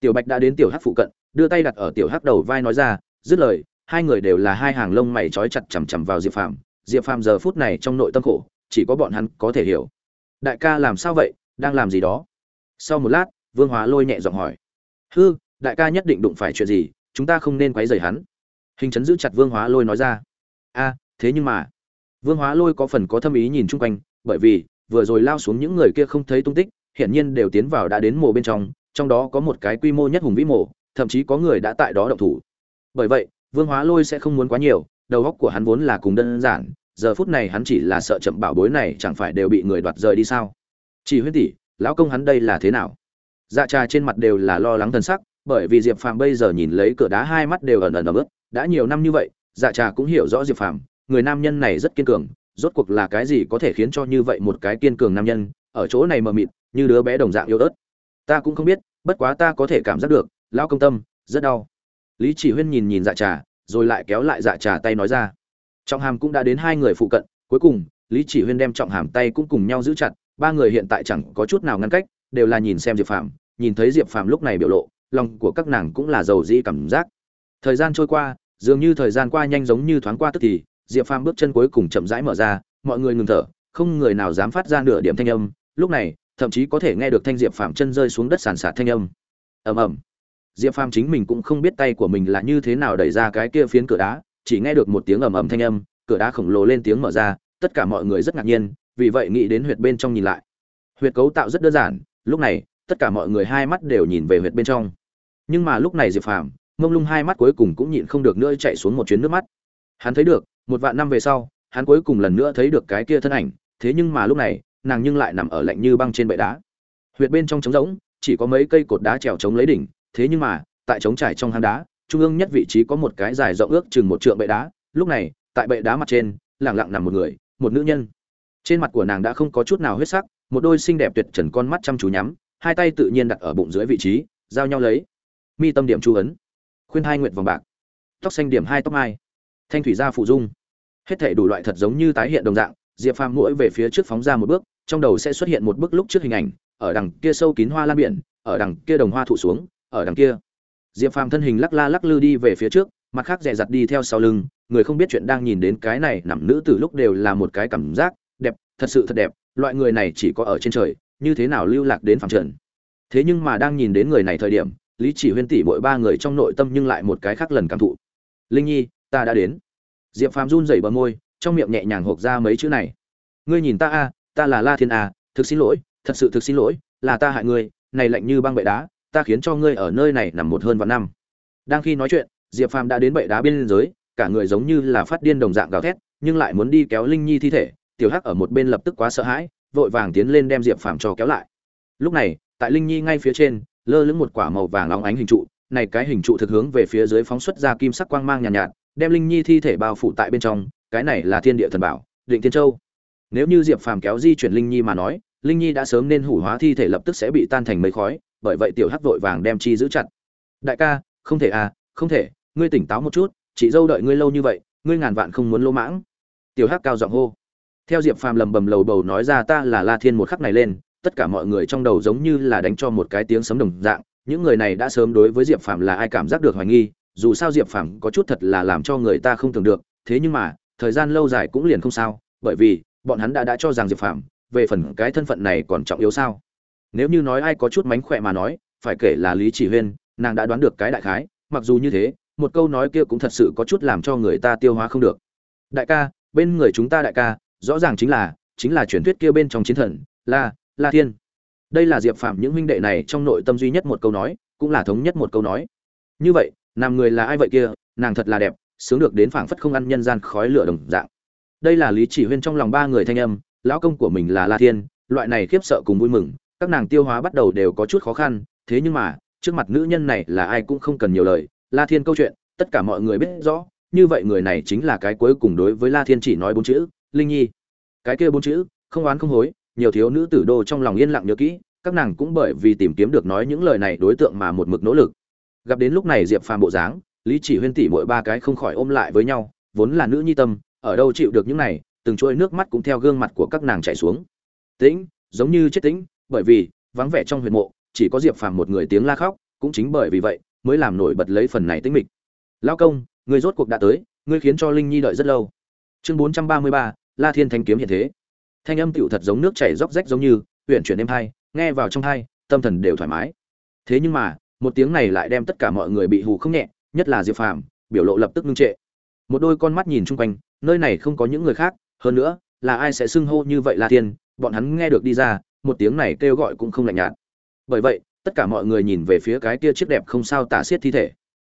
Tiểu bạch đã đến tiểu hắc phụ cận, đưa tay đặt ở tiểu hắc đầu vai nói ra, dứt lời, hai người đều là hai hàng lông mày trói chặt chằm chằm vào diệp phàm. Diệp phàm giờ phút này trong nội tâm khổ, chỉ có bọn hắn có thể hiểu. Đại ca làm sao vậy? Đang làm gì đó. Sau một lát vương hóa lôi nhẹ giọng hỏi. Hư đại ca nhất định đụng phải chuyện gì chúng ta không nên quấy rầy hắn. Hình chấn giữ chặt vương hóa lôi nói ra. A thế nhưng mà vương hóa lôi có phần có thâm ý nhìn chung quanh bởi vì vừa rồi lao xuống những người kia không thấy tung tích hiển nhiên đều tiến vào đã đến mồ bên trong trong đó có một cái quy mô nhất hùng vĩ mồ, thậm chí có người đã tại đó động thủ. Bởi vậy vương hóa lôi sẽ không muốn quá nhiều đầu óc của hắn vốn là cùng đơn giản giờ phút này hắn chỉ là sợ chậm bảo bối này chẳng phải đều bị người đoạt rời đi sao? Chỉ huyên tỷ, lão công hắn đây là thế nào? Dạ trà trên mặt đều là lo lắng thân sắc, bởi vì diệp phàm bây giờ nhìn lấy cửa đá hai mắt đều ẩn ẩn ẩm ướt, đã nhiều năm như vậy dạ trà cũng hiểu rõ diệp phàm, người nam nhân này rất kiên cường, rốt cuộc là cái gì có thể khiến cho như vậy một cái kiên cường nam nhân, ở chỗ này mờ mịt, như đứa bé đồng dạng yếu ớt. Ta cũng không biết, bất quá ta có thể cảm giác được, lão công tâm, rất đau. Lý chỉ huyên nhìn nhìn dạ trà, rồi lại kéo lại dạ trà tay nói ra. Trọng hàm cũng đã đến hai người phụ cận, cuối cùng, lý chỉ huyên đem trọng hàm tay cũng cùng nhau giữ chặt ba người hiện tại chẳng có chút nào ngăn cách, đều là nhìn xem diệp phàm, nhìn thấy diệp phàm lúc này biểu lộ, lòng của các nàng cũng là giàu dĩ cảm giác. Thời gian trôi qua, dường như thời gian qua nhanh giống như thoáng qua tức thì, diệp phàm bước chân cuối cùng chậm rãi mở ra, mọi người ngừng thở, không người nào dám phát ra nửa điểm thanh âm. Lúc này, thậm chí có thể nghe được thanh diệp phàm chân rơi xuống đất sàn sạt thanh âm. Ầm ầm. Diệp phàm chính mình cũng không biết tay của mình là như thế nào đẩy ra cái kia phiến cửa đá, chỉ nghe được một tiếng ầm ầm thanh âm, cửa đá khổng lồ lên tiếng mở ra, tất cả mọi người rất ngạc nhiên vì vậy nghĩ đến huyệt bên trong nhìn lại. Huyệt cấu tạo rất đơn giản, lúc này, tất cả mọi người hai mắt đều nhìn về huyệt bên trong. Nhưng mà lúc này diệp phàm, mông lung hai mắt cuối cùng cũng nhịn không được nữa chạy xuống một chuyến nước mắt. Hắn thấy được, một vạn năm về sau, hắn cuối cùng lần nữa thấy được cái kia thân ảnh, thế nhưng mà lúc này, nàng nhưng lại nằm ở lạnh như băng trên bệ đá. Huyệt bên trong trống rỗng, chỉ có mấy cây cột đá trèo chống lấy đỉnh, thế nhưng mà, tại trống trải trong hang đá, trung ương nhất vị trí có một cái dài rộng ước chừng một trượng bệ đá. Lúc này, tại bệ đá mặt trên, lặng lặng nằm một người, một nữ nhân trên mặt của nàng đã không có chút nào huyết sắc, một đôi xinh đẹp tuyệt trần con mắt chăm chú nhắm, hai tay tự nhiên đặt ở bụng dưới vị trí, giao nhau lấy. Mi tâm điểm chú ấn. Khuyên hai nguyện vòng bạc. Tóc xanh điểm hai tóc mai. Thanh thủy gia phụ dung. Hết thể đủ loại thật giống như tái hiện đồng dạng, diệp phàm mũi về phía trước phóng ra một bước, trong đầu sẽ xuất hiện một bức lúc trước hình ảnh, ở đằng kia sâu kín hoa lan biển, ở đằng kia đồng hoa thụ xuống, ở đằng kia. Diệp phàm thân hình lắc la lắc lư đi về phía trước, mặt khác dè dặt đi theo sau lưng, người không biết chuyện đang nhìn đến cái này nằm nữ từ lúc đều là một cái cảm giác thật sự thật đẹp, loại người này chỉ có ở trên trời, như thế nào lưu lạc đến phàm trần. Thế nhưng mà đang nhìn đến người này thời điểm, lý chỉ huyên tỷ mỗi ba người trong nội tâm nhưng lại một cái khác lần cảm thụ. Linh nhi, ta đã đến. Diệp phàm run rẩy bờ môi, trong miệng nhẹ nhàng hộp ra mấy chữ này. Ngươi nhìn ta a, ta là la thiên a, thực xin lỗi, thật sự thực xin lỗi, là ta hại ngươi, này lạnh như băng bệ đá, ta khiến cho ngươi ở nơi này nằm một hơn vạn năm. Đang khi nói chuyện, diệp phàm đã đến bệ đá bên giới cả người giống như là phát điên đồng dạng gào thét, nhưng lại muốn đi kéo linh nhi thi thể tiểu hắc ở một bên lập tức quá sợ hãi vội vàng tiến lên đem diệp phàm cho kéo lại. Lúc này tại linh nhi ngay phía trên lơ lửng một quả màu vàng óng ánh hình trụ này cái hình trụ thực hướng về phía dưới phóng xuất ra kim sắc quang mang nhàn nhạt, nhạt đem linh nhi thi thể bao phủ tại bên trong cái này là thiên địa thần bảo định thiên châu. Nếu như diệp phàm kéo di chuyển linh nhi mà nói linh nhi đã sớm nên hủ hóa thi thể lập tức sẽ bị tan thành mây khói bởi vậy tiểu hắc vội vàng đem chi giữ chặt. Đại ca không thể à không thể ngươi tỉnh táo một chút chị dâu đợi ngươi lâu như vậy ngươi ngàn vạn không muốn lỗ mãng. Tiểu hắc cao giọng hô theo diệp phàm lầm bầm lầu bầu nói ra ta là la thiên một khắc này lên, tất cả mọi người trong đầu giống như là đánh cho một cái tiếng sấm đồng dạng, những người này đã sớm đối với diệp phàm là ai cảm giác được hoài nghi, dù sao diệp phàm có chút thật là làm cho người ta không tưởng được, thế nhưng mà, thời gian lâu dài cũng liền không sao, bởi vì, bọn hắn đã đã cho rằng diệp phàm, về phần cái thân phận này còn trọng yếu sao. Nếu như nói ai có chút mánh khỏe mà nói, phải kể là lý chỉ huyên, nàng đã đoán được cái đại khái, mặc dù như thế, một câu nói kia cũng thật sự có chút làm cho người ta tiêu hóa không được. Đại ca, bên người chúng ta đại ca rõ ràng chính là chính là truyền thuyết kia bên trong chiến thần, la la thiên. Đây là diệp phạm những huynh đệ này trong nội tâm duy nhất một câu nói, cũng là thống nhất một câu nói. Như vậy nam người là ai vậy kia, nàng thật là đẹp, sướng được đến phảng phất không ăn nhân gian khói lửa đồng dạng. Đây là lý chỉ huyên trong lòng ba người thanh âm, lão công của mình là la thiên, loại này khiếp sợ cùng vui mừng, các nàng tiêu hóa bắt đầu đều có chút khó khăn, thế nhưng mà, trước mặt nữ nhân này là ai cũng không cần nhiều lời, la thiên câu chuyện, tất cả mọi người biết rõ, như vậy người này chính là cái cuối cùng đối với la thiên chỉ nói bốn chữ linh nhi cái kia bốn chữ không oán không hối nhiều thiếu nữ tử đô trong lòng yên lặng nhớ kỹ các nàng cũng bởi vì tìm kiếm được nói những lời này đối tượng mà một mực nỗ lực gặp đến lúc này diệp phàm bộ dáng lý chỉ huyên tỷ mỗi ba cái không khỏi ôm lại với nhau vốn là nữ nhi tâm ở đâu chịu được những này từng trôi nước mắt cũng theo gương mặt của các nàng chảy xuống tĩnh giống như chết tĩnh bởi vì vắng vẻ trong huyệt mộ chỉ có diệp phàm một người tiếng la khóc cũng chính bởi vì vậy mới làm nổi bật lấy phần này tĩnh mịch lao công người rốt cuộc đã tới ngươi khiến cho linh nhi đợi rất lâu chương bốn trăm ba mươi ba, la thiên thanh kiếm hiện thế. Thanh âm tựu thật giống nước chảy róc rách giống như huyện chuyển êm hai, nghe vào trong hai, tâm thần đều thoải mái. Thế nhưng mà, một tiếng này lại đem tất cả mọi người bị hù không nhẹ, nhất là diệp phàm, biểu lộ lập tức ngưng trệ. Một đôi con mắt nhìn chung quanh, nơi này không có những người khác, hơn nữa, là ai sẽ xưng hô như vậy la thiên, bọn hắn nghe được đi ra, một tiếng này kêu gọi cũng không lạnh nhạt. Bởi vậy, tất cả mọi người nhìn về phía cái kia chiếc đẹp không sao tả xiết thi thể.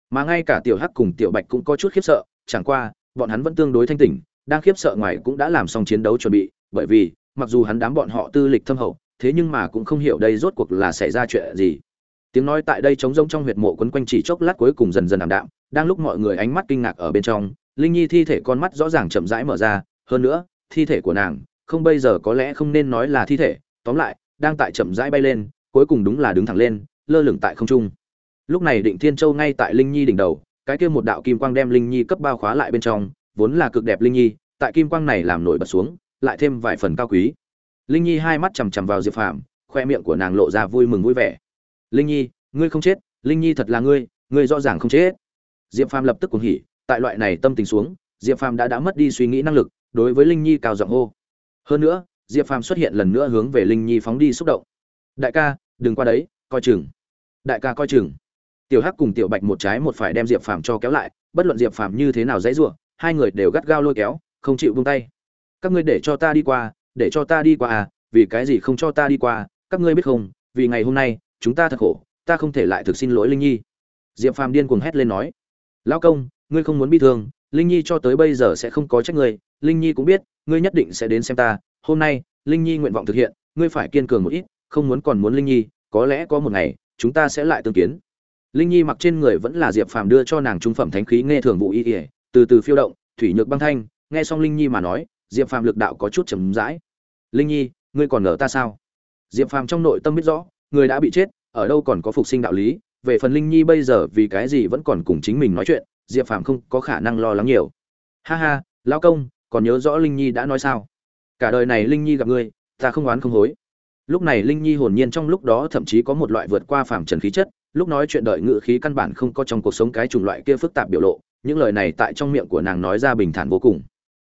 Mà ngay cả tiểu hắc cùng tiểu bạch cũng có chút khiếp sợ, chẳng qua, bọn hắn vẫn tương đối thanh tỉnh đang khiếp sợ ngoài cũng đã làm xong chiến đấu chuẩn bị, bởi vì, mặc dù hắn đám bọn họ tư lịch thâm hậu, thế nhưng mà cũng không hiểu đây rốt cuộc là xảy ra chuyện gì. Tiếng nói tại đây trống rỗng trong huyệt mộ quấn quanh chỉ chốc lát cuối cùng dần dần ảm đạm, đang lúc mọi người ánh mắt kinh ngạc ở bên trong, linh nhi thi thể con mắt rõ ràng chậm rãi mở ra, hơn nữa, thi thể của nàng, không bây giờ có lẽ không nên nói là thi thể, tóm lại, đang tại chậm rãi bay lên, cuối cùng đúng là đứng thẳng lên, lơ lửng tại không trung. Lúc này định thiên châu ngay tại linh nhi đỉnh đầu, cái kia một đạo kim quang đem linh nhi cấp bao khóa lại bên trong, vốn là cực đẹp linh nhi tại kim quang này làm nổi bật xuống, lại thêm vài phần cao quý. Linh nhi hai mắt chằm chằm vào diệp phàm, khoe miệng của nàng lộ ra vui mừng vui vẻ. Linh nhi, ngươi không chết, linh nhi thật là ngươi ngươi rõ ràng không chết. Diệp phàm lập tức cuồng hỉ, tại loại này tâm tình xuống, diệp phàm đã đã mất đi suy nghĩ năng lực, đối với linh nhi cao giọng hô. Hơn nữa, diệp phàm xuất hiện lần nữa hướng về linh nhi phóng đi xúc động. Đại ca, đừng qua đấy, coi chừng. Đại ca coi chừng. Tiểu hắc cùng tiểu bạch một trái một phải đem diệp phàm cho kéo lại, bất luận diệp phàm như thế nào dãy giụa hai người đều gắt gao lôi kéo không chịu buông tay. Các ngươi để cho ta đi qua, để cho ta đi qua à vì cái gì không cho ta đi qua, các ngươi biết không, vì ngày hôm nay, chúng ta thật khổ, ta không thể lại thực xin lỗi linh nhi. Diệp phàm điên cuồng hét lên nói, lão công, ngươi không muốn bị thương, linh nhi cho tới bây giờ sẽ không có trách ngươi, linh nhi cũng biết, ngươi nhất định sẽ đến xem ta, hôm nay, linh nhi nguyện vọng thực hiện, ngươi phải kiên cường một ít, không muốn còn muốn linh nhi, có lẽ có một ngày, chúng ta sẽ lại tương kiến. Linh nhi mặc trên người vẫn là diệp phàm đưa cho nàng trung phẩm thánh khí nghe thường vụ y ỉa từ từ phiêu động, thủy nhược băng thanh nghe xong linh nhi mà nói, diệp phàm lực đạo có chút chấm rãi. Linh nhi, ngươi còn ngờ ta sao? Diệp phàm trong nội tâm biết rõ, người đã bị chết, ở đâu còn có phục sinh đạo lý. Về phần linh nhi bây giờ vì cái gì vẫn còn cùng chính mình nói chuyện, diệp phàm không có khả năng lo lắng nhiều. Ha ha, lão công, còn nhớ rõ linh nhi đã nói sao? Cả đời này linh nhi gặp ngươi, ta không oán không hối. Lúc này linh nhi hồn nhiên trong lúc đó thậm chí có một loại vượt qua phàm trần khí chất, lúc nói chuyện đợi ngự khí căn bản không có trong cuộc sống cái chủng loại kia phức tạp biểu lộ, những lời này tại trong miệng của nàng nói ra bình thản vô cùng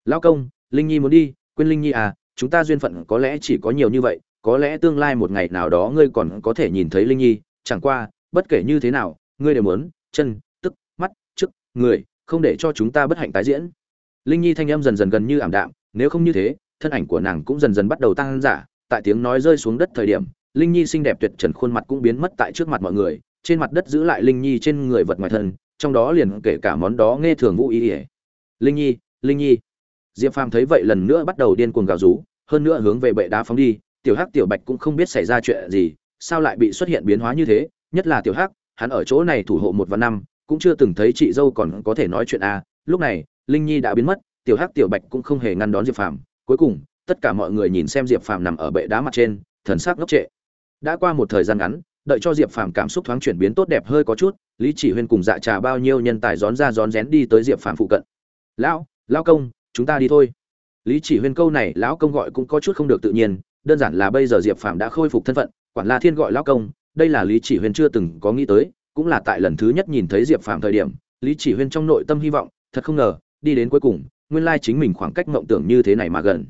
lão công, linh nhi muốn đi, quên linh nhi à chúng ta duyên phận có lẽ chỉ có nhiều như vậy, có lẽ tương lai một ngày nào đó ngươi còn có thể nhìn thấy linh nhi, chẳng qua, bất kể như thế nào, ngươi đều muốn, chân, tức, mắt chức người, không để cho chúng ta bất hạnh tái diễn. Linh nhi thanh âm dần dần gần như ảm đạm, nếu không như thế, thân ảnh của nàng cũng dần dần bắt đầu tăng giả, tại tiếng nói rơi xuống đất thời điểm, linh nhi xinh đẹp tuyệt trần khuôn mặt cũng biến mất tại trước mặt mọi người, trên mặt đất giữ lại linh nhi trên người vật ngoài thân, trong đó liền kể cả món đó nghe thường vũ ý ỉa linh nhi linh nhi diệp phàm thấy vậy lần nữa bắt đầu điên cuồng gào rú, hơn nữa hướng về bệ đá phóng đi, tiểu hắc tiểu bạch cũng không biết xảy ra chuyện gì, sao lại bị xuất hiện biến hóa như thế, nhất là tiểu hắc, hắn ở chỗ này thủ hộ một và năm, cũng chưa từng thấy chị dâu còn có thể nói chuyện a à. lúc này, linh nhi đã biến mất, tiểu hắc tiểu bạch cũng không hề ngăn đón diệp phàm, cuối cùng, tất cả mọi người nhìn xem diệp phàm nằm ở bệ đá mặt trên, thần sắc ngốc trệ đã qua một thời gian ngắn, đợi cho diệp phàm cảm xúc thoáng chuyển biến tốt đẹp hơi có chút, lý chỉ huyên cùng dạ trà bao nhiêu nhân tài rón ra rón rén đi tới diệp phàm phụ cận lão lão công chúng ta đi thôi. Lý chỉ huyên câu này lão công gọi cũng có chút không được tự nhiên, đơn giản là bây giờ diệp phàm đã khôi phục thân phận, quản la thiên gọi lão công, đây là lý chỉ huyên chưa từng có nghĩ tới, cũng là tại lần thứ nhất nhìn thấy diệp phàm thời điểm, lý chỉ huyên trong nội tâm hy vọng, thật không ngờ, đi đến cuối cùng, nguyên lai chính mình khoảng cách mộng tưởng như thế này mà gần.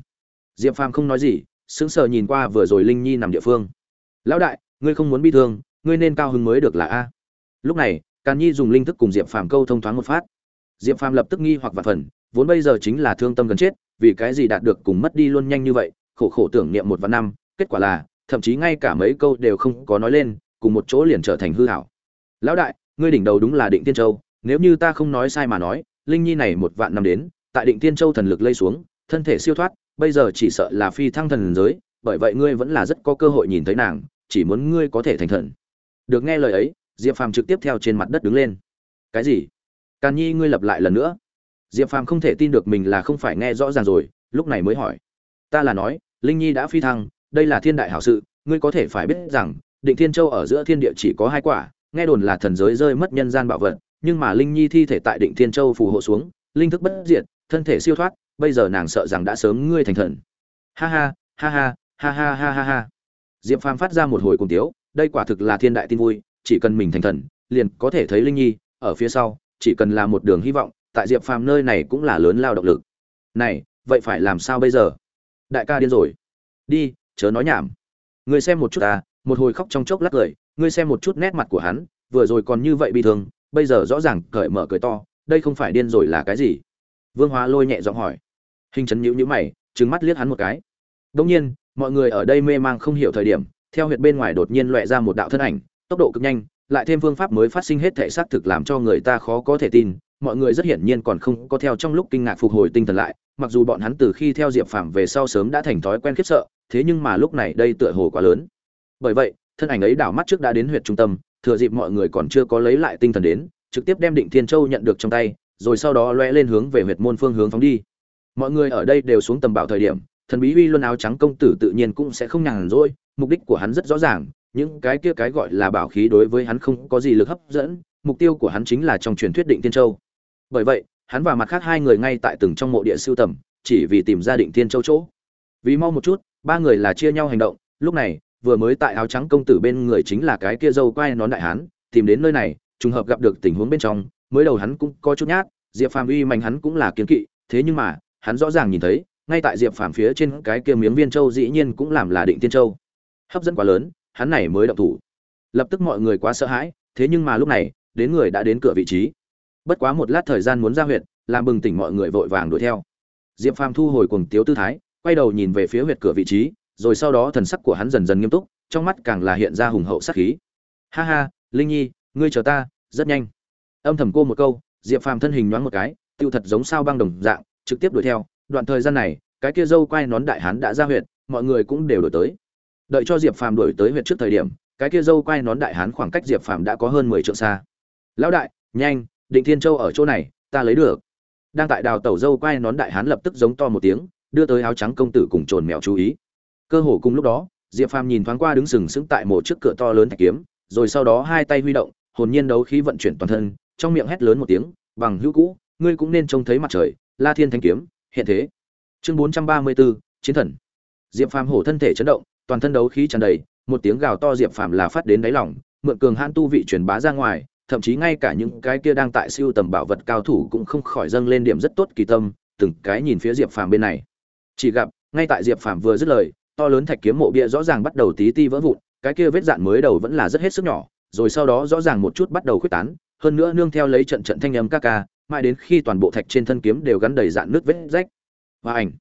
Diệp phàm không nói gì, sững sờ nhìn qua vừa rồi linh nhi nằm địa phương. Lão đại, ngươi không muốn bi thương, ngươi nên cao hứng mới được là a. Lúc này, càn nhi dùng linh thức cùng diệp phàm câu thông thoáng một phát. Diệp phàm lập tức nghi hoặc vặt phần vốn bây giờ chính là thương tâm gần chết, vì cái gì đạt được cùng mất đi luôn nhanh như vậy, khổ khổ tưởng niệm một vạn năm, kết quả là, thậm chí ngay cả mấy câu đều không có nói lên, cùng một chỗ liền trở thành hư hảo. Lão đại, ngươi đỉnh đầu đúng là định tiên châu, nếu như ta không nói sai mà nói, linh nhi này một vạn năm đến, tại định tiên châu thần lực lây xuống, thân thể siêu thoát, bây giờ chỉ sợ là phi thăng thần giới, bởi vậy ngươi vẫn là rất có cơ hội nhìn thấy nàng, chỉ muốn ngươi có thể thành thần. Được nghe lời ấy, diệp phàm trực tiếp theo trên mặt đất đứng lên. Cái gì? Càn nhi, ngươi lập lại lần nữa diệp phàm không thể tin được mình là không phải nghe rõ ràng rồi, lúc này mới hỏi. Ta là nói, linh nhi đã phi thăng, đây là thiên đại hảo sự, ngươi có thể phải biết rằng, định thiên châu ở giữa thiên địa chỉ có hai quả, nghe đồn là thần giới rơi mất nhân gian bảo vật, nhưng mà linh nhi thi thể tại định thiên châu phù hộ xuống, linh thức bất diệt, thân thể siêu thoát, bây giờ nàng sợ rằng đã sớm ngươi thành thần. Ha ha ha ha ha ha ha ha ha. Diệp phàm phát ra một hồi cùng tiếu, đây quả thực là thiên đại tin vui, chỉ cần mình thành thần, liền có thể thấy linh nhi, ở phía sau, chỉ cần là một đường hy vọng tại diệp phàm nơi này cũng là lớn lao động lực. Này, vậy phải làm sao bây giờ? Đại ca điên rồi. Đi, chớ nói nhảm. Người xem một chút ta, một hồi khóc trong chốc lắc cười ngươi xem một chút nét mặt của hắn, vừa rồi còn như vậy bị thương, bây giờ rõ ràng cởi mở cười to, đây không phải điên rồi là cái gì? Vương hóa lôi nhẹ giọng hỏi. Hình chấn nhữ nhữ mày, trừng mắt liếc hắn một cái. Đông nhiên, mọi người ở đây mê mang không hiểu thời điểm, theo huyệt bên ngoài đột nhiên loẹ ra một đạo thân ảnh, tốc độ cực nhanh, lại thêm phương pháp mới phát sinh hết thể xác thực làm cho người ta khó có thể tin mọi người rất hiển nhiên còn không có theo trong lúc kinh ngạc phục hồi tinh thần lại, mặc dù bọn hắn từ khi theo diệp phàm về sau sớm đã thành thói quen khiếp sợ, thế nhưng mà lúc này đây tựa hồ quá lớn. Bởi vậy, thân ảnh ấy đảo mắt trước đã đến huyệt trung tâm, thừa dịp mọi người còn chưa có lấy lại tinh thần đến, trực tiếp đem định thiên châu nhận được trong tay, rồi sau đó loe lên hướng về huyệt môn phương hướng phóng đi. Mọi người ở đây đều xuống tầm bảo thời điểm, thần bí uy luân áo trắng công tử tự nhiên cũng sẽ không nhàn rỗi, mục đích của hắn rất rõ ràng, những cái kia cái gọi là bảo khí đối với hắn không có gì lực hấp dẫn, mục tiêu của hắn chính là trong truyền thuyết định thiên châu bởi vậy, hắn và mặt khác hai người ngay tại từng trong mộ địa siêu tầm, chỉ vì tìm ra định thiên châu chỗ. Vì mau một chút, ba người là chia nhau hành động, lúc này, vừa mới tại áo trắng công tử bên người chính là cái kia dâu quai nón đại hán, tìm đến nơi này, trùng hợp gặp được tình huống bên trong, mới đầu hắn cũng có chút nhát, diệp phàm uy mạnh hắn cũng là kiến kỵ, thế nhưng mà, hắn rõ ràng nhìn thấy, ngay tại diệp phàm phía trên cái kia miếng viên châu dĩ nhiên cũng làm là định tiên châu. Hấp dẫn quá lớn, hắn này mới động thủ. Lập tức mọi người quá sợ hãi, thế nhưng mà lúc này, đến người đã đến cửa vị trí bất quá một lát thời gian muốn ra huyện làm bừng tỉnh mọi người vội vàng đuổi theo. Diệp phàm thu hồi cuồng tiếu tư thái, quay đầu nhìn về phía huyệt cửa vị trí, rồi sau đó thần sắc của hắn dần dần nghiêm túc, trong mắt càng là hiện ra hùng hậu sát khí. Ha ha, linh nhi, ngươi chờ ta, rất nhanh. Âm thầm cô một câu, diệp phàm thân hình nhoáng một cái tiêu thật giống sao băng đồng dạng, trực tiếp đuổi theo. Đoạn thời gian này, cái kia dâu quay nón đại hán đã ra huyện mọi người cũng đều đổi tới. Đợi cho diệp phàm đuổi tới huyện trước thời điểm, cái kia dâu quay nón đại hán khoảng cách diệp phàm đã có hơn mười trượng xa. Lão đại, nhanh định thiên châu ở chỗ này ta lấy được. Đang tại đào tẩu dâu quay nón đại hán lập tức giống to một tiếng đưa tới áo trắng công tử cùng trồn mèo chú ý. Cơ hồ cùng lúc đó diệp phàm nhìn thoáng qua đứng sừng sững tại một chiếc cửa to lớn thạch kiếm rồi sau đó hai tay huy động hồn nhiên đấu khí vận chuyển toàn thân trong miệng hét lớn một tiếng bằng hữu cũ ngươi cũng nên trông thấy mặt trời la thiên thanh kiếm hiện thế. Chương bốn trăm ba mươi 434, chiến thần. Diệp phàm hổ thân thể chấn động toàn thân đấu khí tràn đầy một tiếng gào to diệp phàm là phát đến đáy lòng mượn cường hãn tu vị truyền bá ra ngoài thậm chí ngay cả những cái kia đang tại siêu tầm bảo vật cao thủ cũng không khỏi dâng lên điểm rất tốt kỳ tâm, từng cái nhìn phía diệp phàm bên này. Chỉ gặp, ngay tại diệp phàm vừa dứt lời, to lớn thạch kiếm mộ bia rõ ràng bắt đầu tí ti vỡ vụn, cái kia vết dạn mới đầu vẫn là rất hết sức nhỏ, rồi sau đó rõ ràng một chút bắt đầu khuếch tán, hơn nữa nương theo lấy trận trận thanh âm ca ca, mãi đến khi toàn bộ thạch trên thân kiếm đều gắn đầy dạn nước vết rách. Và ảnh.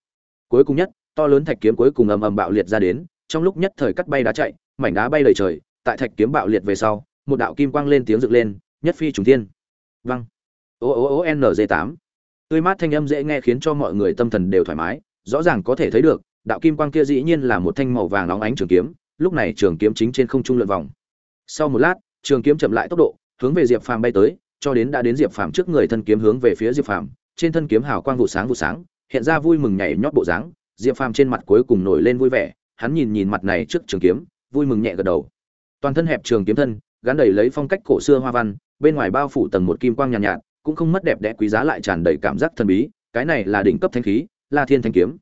Cuối cùng nhất, to lớn thạch kiếm cuối cùng ầm ầm bạo liệt ra đến, trong lúc nhất thời cắt bay đá chạy, mảnh đá bay đầy trời, tại thạch kiếm bạo liệt về sau một đạo kim quang lên tiếng rực lên, nhất phi trùng thiên. Văng o o o n g tám. Tươi mát thanh âm dễ nghe khiến cho mọi người tâm thần đều thoải mái, rõ ràng có thể thấy được, đạo kim quang kia dĩ nhiên là một thanh màu vàng nóng ánh trường kiếm, lúc này trường kiếm chính trên không trung lượn vòng. Sau một lát, trường kiếm chậm lại tốc độ, hướng về diệp phàm bay tới, cho đến đã đến diệp phàm trước người thân kiếm hướng về phía diệp phàm, trên thân kiếm hào quang vụ sáng vụ sáng, hiện ra vui mừng nhảy nhót bộ dáng, diệp phàm trên mặt cuối cùng nổi lên vui vẻ, hắn nhìn nhìn mặt này trước trường kiếm, vui mừng nhẹ gật đầu. Toàn thân hẹp trường kiếm thân gắn đầy lấy phong cách cổ xưa hoa văn bên ngoài bao phủ tầng một kim quang nhàn nhạt, nhạt cũng không mất đẹp đẽ quý giá lại tràn đầy cảm giác thần bí cái này là đỉnh cấp thanh khí la thiên thanh kiếm.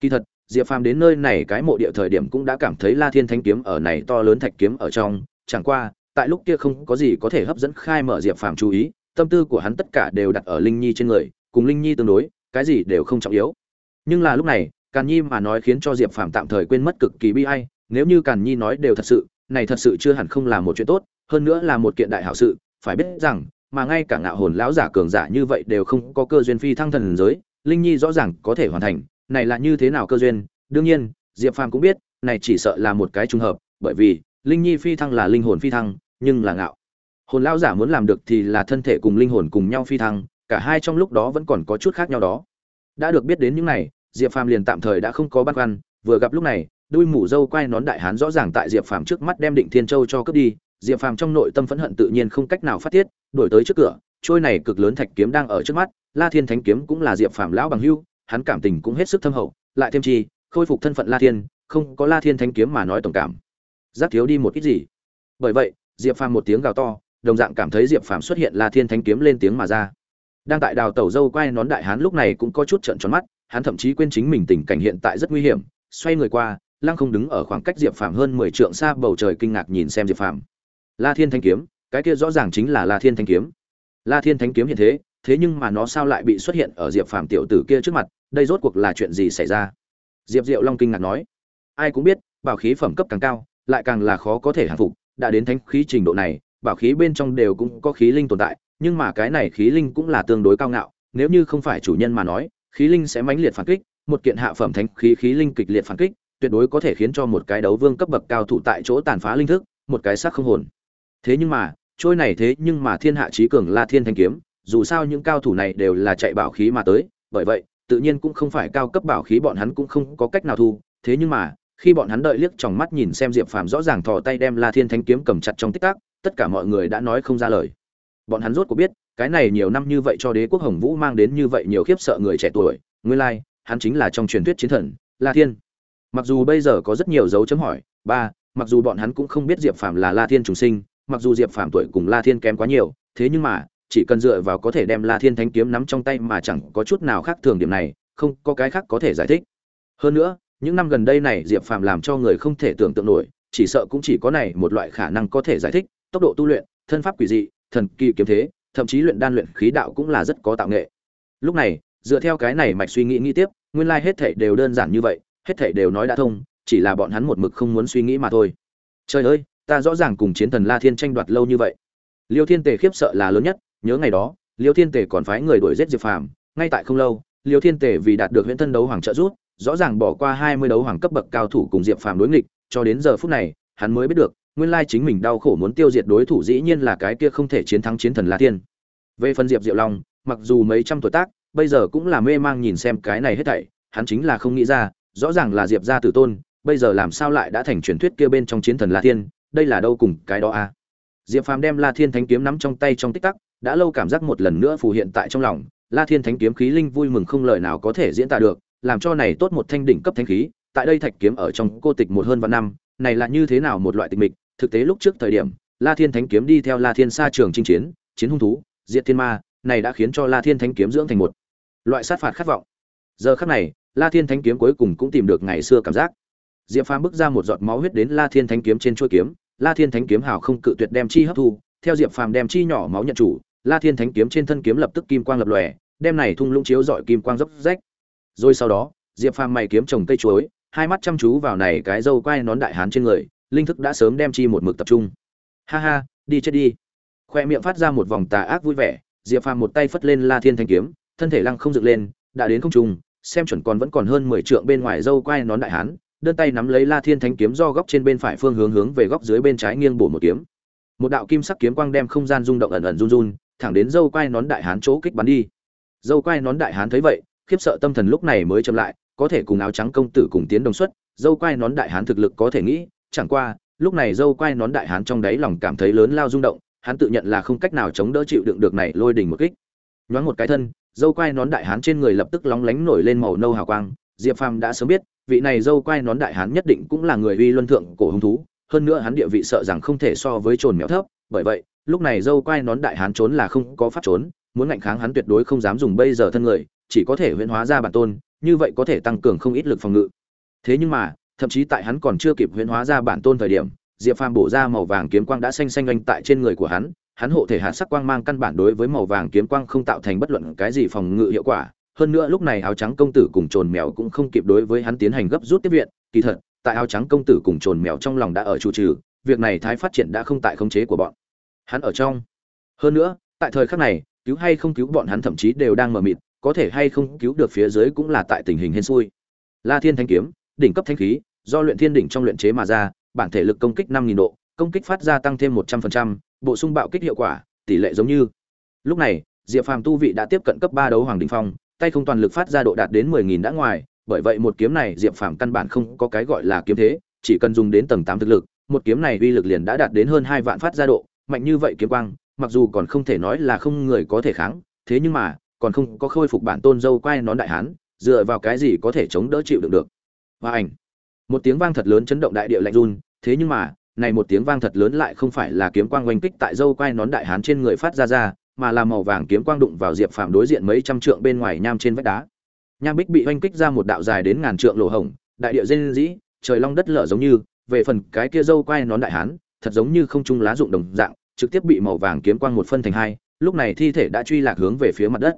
Kỳ thật diệp phàm đến nơi này cái mộ địa thời điểm cũng đã cảm thấy la thiên thanh kiếm ở này to lớn thạch kiếm ở trong chẳng qua tại lúc kia không có gì có thể hấp dẫn khai mở diệp phàm chú ý tâm tư của hắn tất cả đều đặt ở linh nhi trên người cùng linh nhi tương đối cái gì đều không trọng yếu. Nhưng là lúc này càn nhi mà nói khiến cho diệp phàm tạm thời quên mất cực kỳ bi ai nếu như càn nhi nói đều thật sự này thật sự chưa hẳn không là một chuyện tốt hơn nữa là một kiện đại hảo sự, phải biết rằng, mà ngay cả ngạo hồn lão giả cường giả như vậy đều không có cơ duyên phi thăng thần giới, linh nhi rõ ràng có thể hoàn thành, này là như thế nào cơ duyên? Đương nhiên, diệp phàm cũng biết, này chỉ sợ là một cái trùng hợp, bởi vì, linh nhi phi thăng là linh hồn phi thăng, nhưng là ngạo. Hồn lão giả muốn làm được thì là thân thể cùng linh hồn cùng nhau phi thăng, cả hai trong lúc đó vẫn còn có chút khác nhau đó. Đã được biết đến những này, diệp phàm liền tạm thời đã không có băn khoăn, vừa gặp lúc này, đuôi mủ dâu quay nón đại hán rõ ràng tại diệp phàm trước mắt đem định thiên châu cho cướp đi diệp phàm trong nội tâm phẫn hận tự nhiên không cách nào phát tiết đổi tới trước cửa, trôi này cực lớn thạch kiếm đang ở trước mắt, la thiên thánh kiếm cũng là diệp phàm lão bằng hưu hắn cảm tình cũng hết sức thâm hậu, lại thêm chi, khôi phục thân phận la thiên, không có la thiên thánh kiếm mà nói tổng cảm. Giác thiếu đi một ít gì? Bởi vậy, diệp phàm một tiếng gào to, đồng dạng cảm thấy diệp phàm xuất hiện la thiên thánh kiếm lên tiếng mà ra. Đang tại đào tẩu dâu quay nón đại hán lúc này cũng có chút trận tròn mắt, hắn thậm chí quên chính mình tình cảnh hiện tại rất nguy hiểm, xoay người qua, lăng không đứng ở khoảng cách diệp phàm hơn mười trượng xa bầu trời kinh ngạc nhìn xem diệp phàm la thiên thanh kiếm, cái kia rõ ràng chính là la thiên thanh kiếm. La thiên Thánh kiếm hiện thế thế nhưng mà nó sao lại bị xuất hiện ở diệp phàm tiểu tử kia trước mặt, đây rốt cuộc là chuyện gì xảy ra? Diệp diệu long kinh ngạc nói. Ai cũng biết, bảo khí phẩm cấp càng cao, lại càng là khó có thể hàng phục, đã đến thánh khí trình độ này, bảo khí bên trong đều cũng có khí linh tồn tại, nhưng mà cái này khí linh cũng là tương đối cao ngạo, nếu như không phải chủ nhân mà nói, khí linh sẽ mãnh liệt phản kích, một kiện hạ phẩm thánh khí khí linh kịch liệt phản kích, tuyệt đối có thể khiến cho một cái đấu vương cấp bậc cao thủ tại chỗ tàn phá linh thức, một cái xác không hồn thế nhưng mà, trôi này thế nhưng mà thiên hạ trí cường la thiên thanh kiếm, dù sao những cao thủ này đều là chạy bảo khí mà tới, bởi vậy, tự nhiên cũng không phải cao cấp bảo khí bọn hắn cũng không có cách nào thu. Thế nhưng mà, khi bọn hắn đợi liếc trong mắt nhìn xem diệp phàm rõ ràng thò tay đem la thiên thanh kiếm cầm chặt trong tích tắc, tất cả mọi người đã nói không ra lời. Bọn hắn rốt cuộc biết, cái này nhiều năm như vậy cho đế quốc hồng vũ mang đến như vậy nhiều khiếp sợ người trẻ tuổi, nguyên lai, hắn chính là trong truyền thuyết chiến thần, la thiên. Mặc dù bây giờ có rất nhiều dấu chấm hỏi, ba, mặc dù bọn hắn cũng không biết diệp phàm là la thiên trùng sinh mặc dù diệp phàm tuổi cùng la thiên kém quá nhiều thế nhưng mà chỉ cần dựa vào có thể đem La Thiên Thánh kiếm nắm trong tay mà chẳng có chút nào khác thường điểm này, không có cái khác có thể giải thích. Hơn nữa, những năm gần đây này Diệp Phàm làm cho người không thể tưởng tượng nổi, chỉ sợ cũng chỉ có này một loại khả năng có thể giải thích, tốc độ tu luyện, thân pháp quỷ dị, thần kỳ kiếm thế, thậm chí luyện đan luyện khí đạo cũng là rất có tạo nghệ. Lúc này, dựa theo cái này mạch suy nghĩ nghĩ tiếp, nguyên lai hết thảy đều đơn giản như vậy, hết thảy đều nói đã thông, chỉ là bọn hắn một mực không muốn suy nghĩ mà thôi. Trời ơi, ta rõ ràng cùng chiến thần La Thiên tranh đoạt lâu như vậy. Liêu Thiên Tề khiếp sợ là lớn nhất, nhớ ngày đó, Liêu Thiên Tề còn phái người đuổi giết Diệp Phàm, ngay tại không lâu, Liêu Thiên Tề vì đạt được huyễn thân đấu hoàng trợ giúp, rõ ràng bỏ qua 20 đấu hoàng cấp bậc cao thủ cùng Diệp Phàm đối nghịch, cho đến giờ phút này, hắn mới biết được, nguyên lai chính mình đau khổ muốn tiêu diệt đối thủ dĩ nhiên là cái kia không thể chiến thắng chiến thần La Thiên. Về phần Diệp Diệu Long, mặc dù mấy trăm tuổi tác, bây giờ cũng là mê mang nhìn xem cái này hết thảy, hắn chính là không nghĩ ra, rõ ràng là Diệp gia tử tôn, bây giờ làm sao lại đã thành truyền thuyết kia bên trong chiến thần La Thiên, đây là đâu cùng cái đó a. À? Diệp Phàm đem La Thiên Thánh kiếm nắm trong tay trong tích tắc, đã lâu cảm giác một lần nữa phù hiện tại trong lòng, La Thiên Thánh kiếm khí linh vui mừng không lời nào có thể diễn tả được, làm cho này tốt một thanh đỉnh cấp thánh khí, tại đây thạch kiếm ở trong cô tịch một hơn vạn năm, này là như thế nào một loại tịch mịch, thực tế lúc trước thời điểm, La Thiên Thánh kiếm đi theo La Thiên Sa trường chinh chiến, chiến hung thú, diệt thiên ma, này đã khiến cho La Thiên Thánh kiếm dưỡng thành một loại sát phạt khát vọng. Giờ khắc này, La Thiên Thánh kiếm cuối cùng cũng tìm được ngày xưa cảm giác. Diệp Phàm bước ra một giọt máu huyết đến La Thiên Thánh kiếm trên chuôi kiếm, La Thiên Thánh kiếm hào không cự tuyệt đem chi hấp thu, theo Diệp Phàm đem chi nhỏ máu nhận chủ, La Thiên Thánh kiếm trên thân kiếm lập tức kim quang lập lòe, đem này thung lũng chiếu rọi kim quang dốc rách. Rồi sau đó, Diệp Phàm mày kiếm trồng cây chuối, hai mắt chăm chú vào này cái dâu quai nón đại hán trên người, linh thức đã sớm đem chi một mực tập trung. Ha ha, đi chết đi. Khoe miệng phát ra một vòng tà ác vui vẻ, Diệp Phàm một tay phất lên La Thiên Thánh kiếm, thân thể lăng không dựng lên, đã đến không trung, xem chuẩn còn vẫn còn hơn 10 trượng bên ngoài dâu quai nón đại hán, đơn tay nắm lấy La Thiên Thánh kiếm do góc trên bên phải phương hướng hướng về góc dưới bên trái nghiêng bổ một kiếm. Một đạo kim sắc kiếm quang đem không gian rung động ẩn ẩn run run, thẳng đến dâu quai nón đại hán chỗ kích bắn đi. Dâu quai nón đại hán thấy vậy, khiếp sợ tâm thần lúc này mới chậm lại, có thể cùng áo trắng công tử cùng tiến đồng xuất, dâu quai nón đại hán thực lực có thể nghĩ, chẳng qua, lúc này dâu quai nón đại hán trong đáy lòng cảm thấy lớn lao rung động, hắn tự nhận là không cách nào chống đỡ chịu đựng được này lôi đỉnh một kích. Nhoáng một cái thân, dâu quai nón đại hán trên người lập tức lóng lánh nổi lên màu nâu hào quang, Diệp Phàm đã sớm biết, vị này dâu quai nón đại hán nhất định cũng là người uy luân thượng cổ hung thú, hơn nữa hắn địa vị sợ rằng không thể so với trồn mèo thấp, bởi vậy, lúc này dâu quai nón đại hán trốn là không có pháp trốn, muốn ngăn kháng hắn tuyệt đối không dám dùng bây giờ thân người, chỉ có thể huyễn hóa ra bản tôn, như vậy có thể tăng cường không ít lực phòng ngự. Thế nhưng mà, thậm chí tại hắn còn chưa kịp huyễn hóa ra bản tôn thời điểm, Diệp Phàm bổ ra màu vàng kiếm quang đã xanh xanh anh tại trên người của hắn, hắn hộ thể hạt sắc quang mang căn bản đối với màu vàng kiếm quang không tạo thành bất luận cái gì phòng ngự hiệu quả, hơn nữa lúc này áo trắng công tử cùng trồn mèo cũng không kịp đối với hắn tiến hành gấp rút tiếp viện. Kỳ thật, tại áo trắng công tử cùng trồn mèo trong lòng đã ở chủ trừ, việc này thái phát triển đã không tại khống chế của bọn hắn ở trong. Hơn nữa, tại thời khắc này, cứu hay không cứu bọn hắn thậm chí đều đang mờ mịt, có thể hay không cứu được phía dưới cũng là tại tình hình hên xui. La thiên thanh kiếm, đỉnh cấp thanh khí, do luyện thiên đỉnh trong luyện chế mà ra, bản thể lực công kích năm nghìn độ, công kích phát ra tăng thêm một trăm phần trăm, bộ sung bạo kích hiệu quả, tỷ lệ giống như. Lúc này, diệp phàm tu vị đã tiếp cận cấp ba đấu hoàng đình phong tay không toàn lực phát ra độ đạt đến mười nghìn đã ngoài, bởi vậy một kiếm này Diệp Phàm căn bản không có cái gọi là kiếm thế, chỉ cần dùng đến tầng tám thực lực, một kiếm này uy lực liền đã đạt đến hơn hai vạn phát ra độ, mạnh như vậy kiếm quang, mặc dù còn không thể nói là không người có thể kháng, thế nhưng mà, còn không có khôi phục bản tôn dâu quay nón đại hán, dựa vào cái gì có thể chống đỡ chịu đựng được. Và ảnh. Một tiếng vang thật lớn chấn động đại địa lạnh run, thế nhưng mà, này một tiếng vang thật lớn lại không phải là kiếm quang oanh kích tại dâu quay nón đại hán trên người phát ra ra, mà là màu vàng kiếm quang đụng vào diệp phàm đối diện mấy trăm trượng bên ngoài nham trên vách đá. Nham bích bị oanh kích ra một đạo dài đến ngàn trượng lỗ hổng, đại địa dên dĩ trời long đất lở giống như, về phần cái kia dâu quai nón đại hán, thật giống như không trung lá dụng đồng dạng, trực tiếp bị màu vàng kiếm quang một phân thành hai, lúc này thi thể đã truy lạc hướng về phía mặt đất.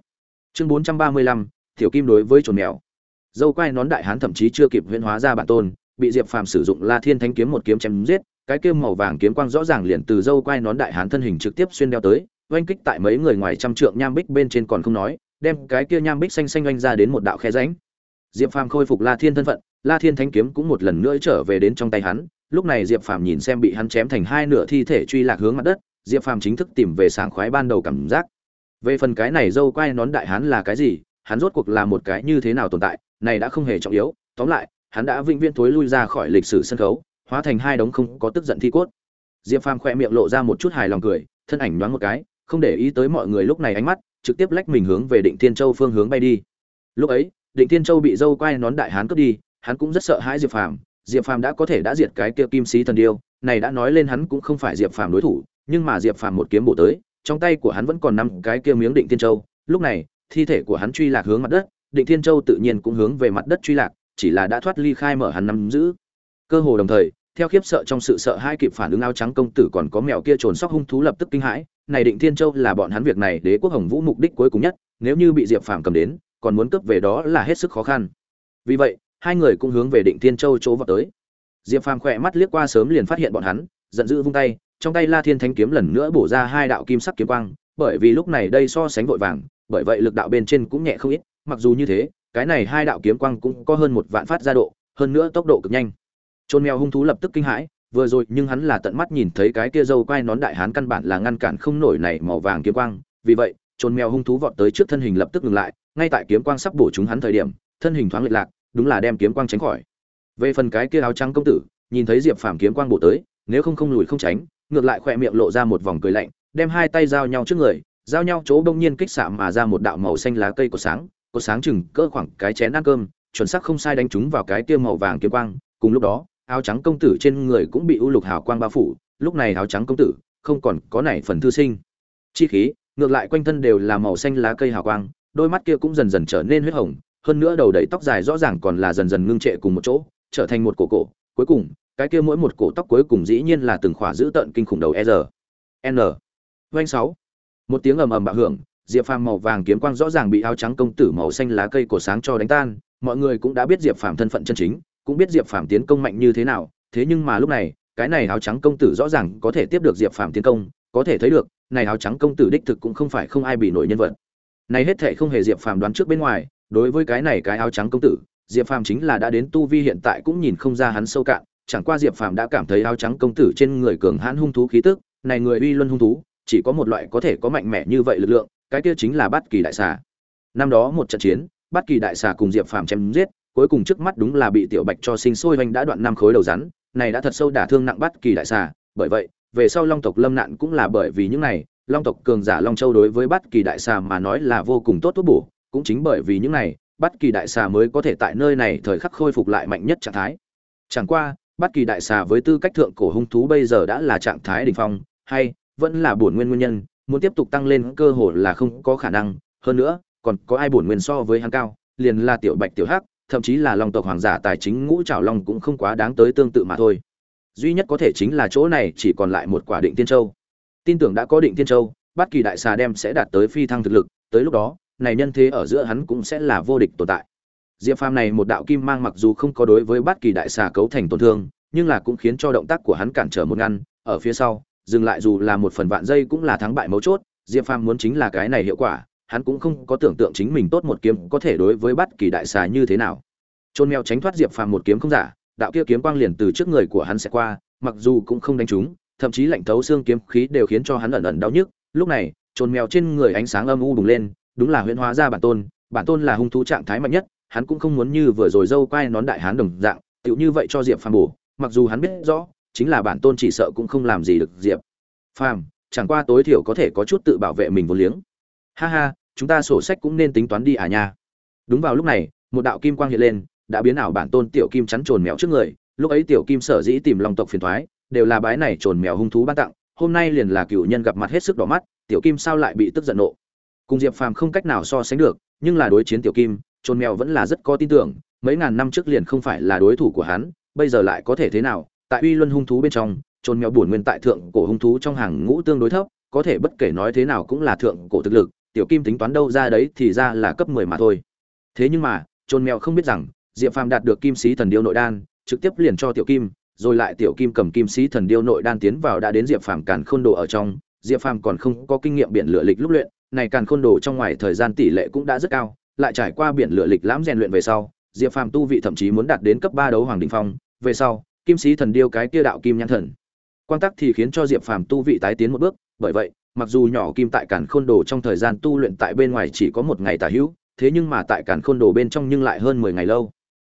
Chương bốn trăm ba mươi lăm, tiểu kim đối với chuồn mèo. Dâu quai nón đại hán thậm chí chưa kịp huyễn hóa ra bản tôn, bị diệp phàm sử dụng la thiên thanh kiếm một kiếm chém giết, cái kia màu vàng kiếm quang rõ ràng liền từ dâu quai nón đại hán thân hình trực tiếp xuyên đeo tới oanh kích tại mấy người ngoài trăm trượng nham bích bên trên còn không nói, đem cái kia nham bích xanh xanh oanh ra đến một đạo khe ránh diệp phàm khôi phục la thiên thân phận, la thiên thanh kiếm cũng một lần nữa trở về đến trong tay hắn. Lúc này diệp phàm nhìn xem bị hắn chém thành hai nửa thi thể truy lạc hướng mặt đất, diệp phàm chính thức tìm về sảng khoái ban đầu cảm giác. Về phần cái này dâu quay nón đại hắn là cái gì, hắn rốt cuộc là một cái như thế nào tồn tại, này đã không hề trọng yếu. Tóm lại, hắn đã vĩnh viễn thối lui ra khỏi lịch sử sân khấu, hóa thành hai đống không có tức giận thi cốt. Diệp phàm khoe miệng lộ ra một chút hài lòng cười, thân ảnh nhoáng một cái không để ý tới mọi người lúc này ánh mắt, trực tiếp lách mình hướng về định thiên châu phương hướng bay đi. Lúc ấy, định thiên châu bị dâu Quay nón đại hán cướp đi, hắn cũng rất sợ hãi diệp phàm. Diệp phàm đã có thể đã diệt cái kia kim sĩ thần điêu, này đã nói lên hắn cũng không phải diệp phàm đối thủ, nhưng mà diệp phàm một kiếm bổ tới, trong tay của hắn vẫn còn năm cái kia miếng định Thiên châu. Lúc này, thi thể của hắn truy lạc hướng mặt đất, định thiên châu tự nhiên cũng hướng về mặt đất truy lạc, chỉ là đã thoát ly khai mở hắn nắm giữ. Cơ hồ đồng thời, theo khiếp sợ trong sự sợ hai kịp phản ứng áo trắng công tử còn có mèo kia trồn sóc hung thú lập tức kinh hãi này định thiên châu là bọn hắn việc này đế quốc hồng vũ mục đích cuối cùng nhất, nếu như bị diệp phàm cầm đến, còn muốn cướp về đó là hết sức khó khăn. Vì vậy, hai người cũng hướng về định thiên châu chỗ vào tới. Diệp phàm khỏe mắt liếc qua sớm liền phát hiện bọn hắn, giận dữ vung tay, trong tay la thiên thanh kiếm lần nữa bổ ra hai đạo kim sắc kiếm quang, bởi vì lúc này đây so sánh vội vàng, bởi vậy lực đạo bên trên cũng nhẹ không ít, mặc dù như thế, cái này hai đạo kiếm quang cũng có hơn một vạn phát ra độ, hơn nữa tốc độ cực nhanh. Trôn mèo hung thú lập tức kinh hãi vừa rồi nhưng hắn là tận mắt nhìn thấy cái kia dâu quai nón đại hán căn bản là ngăn cản không nổi này màu vàng kiếm quang. Vì vậy trôn mèo hung thú vọt tới trước thân hình lập tức ngừng lại, ngay tại kiếm quang sắp bổ chúng hắn thời điểm, thân hình thoáng lệch lạc, đúng là đem kiếm quang tránh khỏi. Về phần cái kia áo trắng công tử, nhìn thấy diệp phàm kiếm quang bổ tới, nếu không không lùi không tránh, ngược lại khỏe miệng lộ ra một vòng cười lạnh, đem hai tay giao nhau trước người, giao nhau chỗ đông nhiên kích xạ mà ra một đạo màu xanh lá cây của sáng, có sáng chừng cỡ khoảng cái chén ăn cơm, chuẩn xác không sai đánh trúng vào cái kia màu vàng kiếm quang, cùng lúc đó áo trắng công tử trên người cũng bị u lục hào quang bao phủ, lúc này áo trắng công tử, không còn có nảy phần thư sinh. Chi khí, ngược lại quanh thân đều là màu xanh lá cây hào quang, đôi mắt kia cũng dần dần trở nên huyết hồng, hơn nữa đầu đầy tóc dài rõ ràng còn là dần dần ngưng trệ cùng một chỗ, trở thành một cổ cổ. Cuối cùng, cái kia mỗi một cổ tóc cuối cùng dĩ nhiên là từng khỏa giữ tận kinh khủng đầu e r n. Doanh sáu. Một tiếng ầm ầm bạo hưởng, diệp phàm màu vàng kiếm quang rõ ràng bị áo trắng công tử màu xanh lá cây cổ sáng cho đánh tan, mọi người cũng đã biết diệp phàm thân phận chân chính cũng biết diệp phàm tiến công mạnh như thế nào, thế nhưng mà lúc này, cái này áo trắng công tử rõ ràng có thể tiếp được diệp phàm tiến công, có thể thấy được, này áo trắng công tử đích thực cũng không phải không ai bị nổi nhân vật. Này hết thệ không hề diệp phàm đoán trước bên ngoài, đối với cái này cái áo trắng công tử, diệp phàm chính là đã đến tu vi hiện tại cũng nhìn không ra hắn sâu cạn, chẳng qua diệp phàm đã cảm thấy áo trắng công tử trên người cường hãn hung thú khí tức, này người uy luân hung thú, chỉ có một loại có thể có mạnh mẽ như vậy lực lượng, cái kia chính là bát kỳ đại xà. Năm đó một trận chiến, bát kỳ đại xà cùng diệp phàm chém giết cuối cùng trước mắt đúng là bị tiểu bạch cho sinh sôi hoành đã đoạn năm khối đầu rắn, này đã thật sâu đả thương nặng bắt kỳ đại xà. Bởi vậy, về sau long tộc lâm nạn cũng là bởi vì những này, long tộc cường giả long châu đối với bắt kỳ đại xà mà nói là vô cùng tốt thuốc bổ, cũng chính bởi vì những này, bắt kỳ đại xà mới có thể tại nơi này thời khắc khôi phục lại mạnh nhất trạng thái. Chẳng qua, bắt kỳ đại xà với tư cách thượng cổ hung thú bây giờ đã là trạng thái đỉnh phong, hay vẫn là bổn nguyên nguyên nhân, muốn tiếp tục tăng lên cơ hội là không có khả năng. Hơn nữa, còn có ai bổn nguyên so với hắn cao, liền là tiểu bạch tiểu hắc thậm chí là long tộc hoàng giả tài chính ngũ trảo long cũng không quá đáng tới tương tự mà thôi. Duy nhất có thể chính là chỗ này chỉ còn lại một quả định tiên châu. Tin tưởng đã có định tiên châu, bất kỳ đại xà đem sẽ đạt tới phi thăng thực lực, tới lúc đó, này nhân thế ở giữa hắn cũng sẽ là vô địch tồn tại. Diệp phàm này một đạo kim mang mặc dù không có đối với bất kỳ đại xà cấu thành tổn thương, nhưng là cũng khiến cho động tác của hắn cản trở một ngăn, ở phía sau, dừng lại dù là một phần vạn giây cũng là thắng bại mấu chốt, diệp phàm muốn chính là cái này hiệu quả hắn cũng không có tưởng tượng chính mình tốt một kiếm có thể đối với bất kỳ đại xà như thế nào. Trôn mèo tránh thoát diệp phàm một kiếm không giả, đạo kia kiếm quang liền từ trước người của hắn sẽ qua, mặc dù cũng không đánh trúng, thậm chí lạnh thấu xương kiếm khí đều khiến cho hắn ẩn ẩn đau nhức. Lúc này, trôn mèo trên người ánh sáng âm u bùng lên, đúng là huyễn hóa ra bản tôn bản tôn là hung thú trạng thái mạnh nhất, hắn cũng không muốn như vừa rồi dâu quay nón đại hán đồng dạng, tựu như vậy cho diệp phàm bổ, mặc dù hắn biết rõ, chính là bản tôn chỉ sợ cũng không làm gì được diệp phàm, chẳng qua tối thiểu có thể có chút tự bảo vệ mình vô liếng ha ha, chúng ta sổ sách cũng nên tính toán đi à nha. Đúng vào lúc này, một đạo kim quang hiện lên, đã biến ảo bản tôn tiểu kim chắn trồn mèo trước người. Lúc ấy tiểu kim sở dĩ tìm long tộc phiền thoái, đều là bái này trồn mèo hung thú ban tặng. Hôm nay liền là cựu nhân gặp mặt hết sức đỏ mắt, tiểu kim sao lại bị tức giận nộ. Cùng diệp phàm không cách nào so sánh được, nhưng là đối chiến tiểu kim, trồn mèo vẫn là rất có tin tưởng. Mấy ngàn năm trước liền không phải là đối thủ của hắn, bây giờ lại có thể thế nào? Tại uy luân hung thú bên trong, trồn mèo bổn nguyên tại thượng cổ hung thú trong hàng ngũ tương đối thấp, có thể bất kể nói thế nào cũng là thượng cổ thực lực tiểu kim tính toán đâu ra đấy thì ra là cấp mười mà thôi. Thế nhưng mà Trôn mèo không biết rằng, diệp phàm đạt được kim sĩ thần điêu nội đan, trực tiếp liền cho tiểu kim, rồi lại tiểu kim cầm kim sĩ thần điêu nội đan tiến vào đã đến diệp phàm càn khôn đồ ở trong. Diệp phàm còn không có kinh nghiệm biển lửa lịch lúc luyện, này càn khôn đồ trong ngoài thời gian tỷ lệ cũng đã rất cao, lại trải qua biển lửa lịch lãm rèn luyện về sau, diệp phàm tu vị thậm chí muốn đạt đến cấp ba đấu hoàng đỉnh phong. Về sau, kim sĩ thần điêu cái kia đạo kim nhãn thần. Quan tắc thì khiến cho diệp phàm tu vị tái tiến một bước, bởi vậy mặc dù nhỏ kim tại càn khôn đồ trong thời gian tu luyện tại bên ngoài chỉ có một ngày tả hữu, thế nhưng mà tại càn khôn đồ bên trong nhưng lại hơn mười ngày lâu.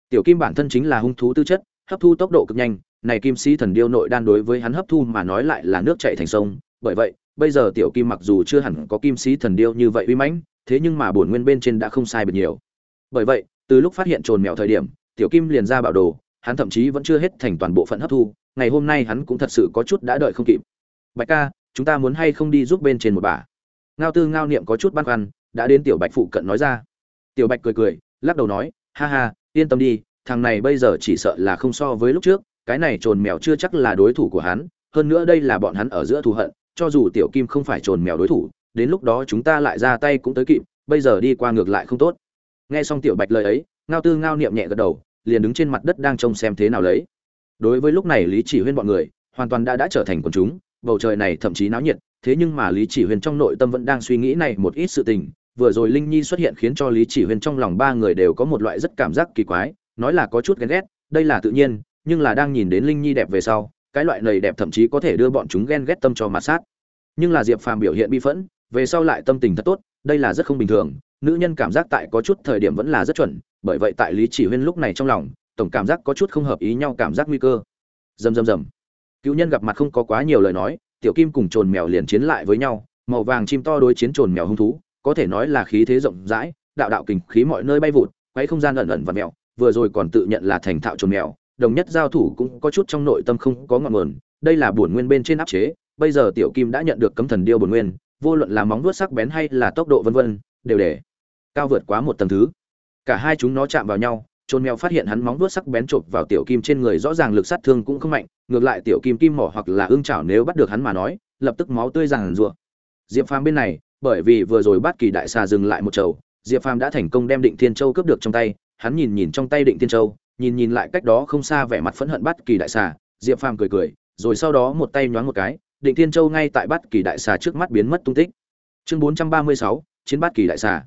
Tiểu kim bản thân chính là hung thú tư chất, hấp thu tốc độ cực nhanh, này kim sĩ thần điêu nội đan đối với hắn hấp thu mà nói lại là nước chảy thành sông, bởi vậy, bây giờ tiểu kim mặc dù chưa hẳn có kim sĩ thần điêu như vậy uy mãnh, thế nhưng mà bổn nguyên bên trên đã không sai biệt nhiều. Bởi vậy, từ lúc phát hiện trồn mèo thời điểm, tiểu kim liền ra bảo đồ, hắn thậm chí vẫn chưa hết thành toàn bộ phận hấp thu, ngày hôm nay hắn cũng thật sự có chút đã đợi không kịp. Bạch ca chúng ta muốn hay không đi giúp bên trên một bà? Ngao tư ngao niệm có chút băn khoăn, đã đến tiểu bạch phụ cận nói ra. Tiểu bạch cười cười, lắc đầu nói, ha ha, yên tâm đi, thằng này bây giờ chỉ sợ là không so với lúc trước, cái này trồn mèo chưa chắc là đối thủ của hắn, hơn nữa đây là bọn hắn ở giữa thù hận, cho dù tiểu kim không phải trồn mèo đối thủ, đến lúc đó chúng ta lại ra tay cũng tới kịp, bây giờ đi qua ngược lại không tốt. Nghe xong tiểu bạch lời ấy, ngao tư ngao niệm nhẹ gật đầu, liền đứng trên mặt đất đang trông xem thế nào lấy. Đối với lúc này lý chỉ huyên bọn người, hoàn toàn đã đã trở thành quần chúng bầu trời này thậm chí náo nhiệt, thế nhưng mà lý chỉ huyên trong nội tâm vẫn đang suy nghĩ này một ít sự tình. Vừa rồi linh nhi xuất hiện khiến cho lý chỉ huyên trong lòng ba người đều có một loại rất cảm giác kỳ quái, nói là có chút ghen ghét, đây là tự nhiên, nhưng là đang nhìn đến linh nhi đẹp về sau, cái loại này đẹp thậm chí có thể đưa bọn chúng ghen ghét tâm cho mặt sát. Nhưng là diệp phàm biểu hiện bi phẫn, về sau lại tâm tình thật tốt, đây là rất không bình thường, nữ nhân cảm giác tại có chút thời điểm vẫn là rất chuẩn, bởi vậy tại lý chỉ huyên lúc này trong lòng, tổng cảm giác có chút không hợp ý nhau cảm giác nguy cơ. Rầm rầm rầm cựu nhân gặp mặt không có quá nhiều lời nói, tiểu kim cùng trồn mèo liền chiến lại với nhau, màu vàng chim to đối chiến trồn mèo hung thú, có thể nói là khí thế rộng rãi, đạo đạo kình khí mọi nơi bay vụt, quấy không gian ẩn ẩn và mèo, vừa rồi còn tự nhận là thành thạo trồn mèo, đồng nhất giao thủ cũng có chút trong nội tâm không có ngọn nguồn, đây là bổn nguyên bên trên áp chế, bây giờ tiểu kim đã nhận được cấm thần điêu bổn nguyên, vô luận là móng vuốt sắc bén hay là tốc độ vân vân, đều để cao vượt quá một tầng thứ. Cả hai chúng nó chạm vào nhau trôn mèo phát hiện hắn móng vuốt sắc bén chộp vào tiểu kim trên người rõ ràng lực sát thương cũng không mạnh, ngược lại tiểu kim kim mỏ hoặc là ương chảo nếu bắt được hắn mà nói, lập tức máu tươi ràng rụa diệp phàm bên này, bởi vì vừa rồi bắt kỳ đại xà dừng lại một chầu, diệp phàm đã thành công đem định thiên châu cướp được trong tay, hắn nhìn nhìn trong tay định thiên châu, nhìn nhìn lại cách đó không xa vẻ mặt phẫn hận bắt kỳ đại xà, diệp phàm cười cười, rồi sau đó một tay nhoáng một cái, định thiên châu ngay tại bắt kỳ đại xà trước mắt biến mất tung tích. Chương bốn trăm ba mươi sáu, chiến bắt kỳ đại xà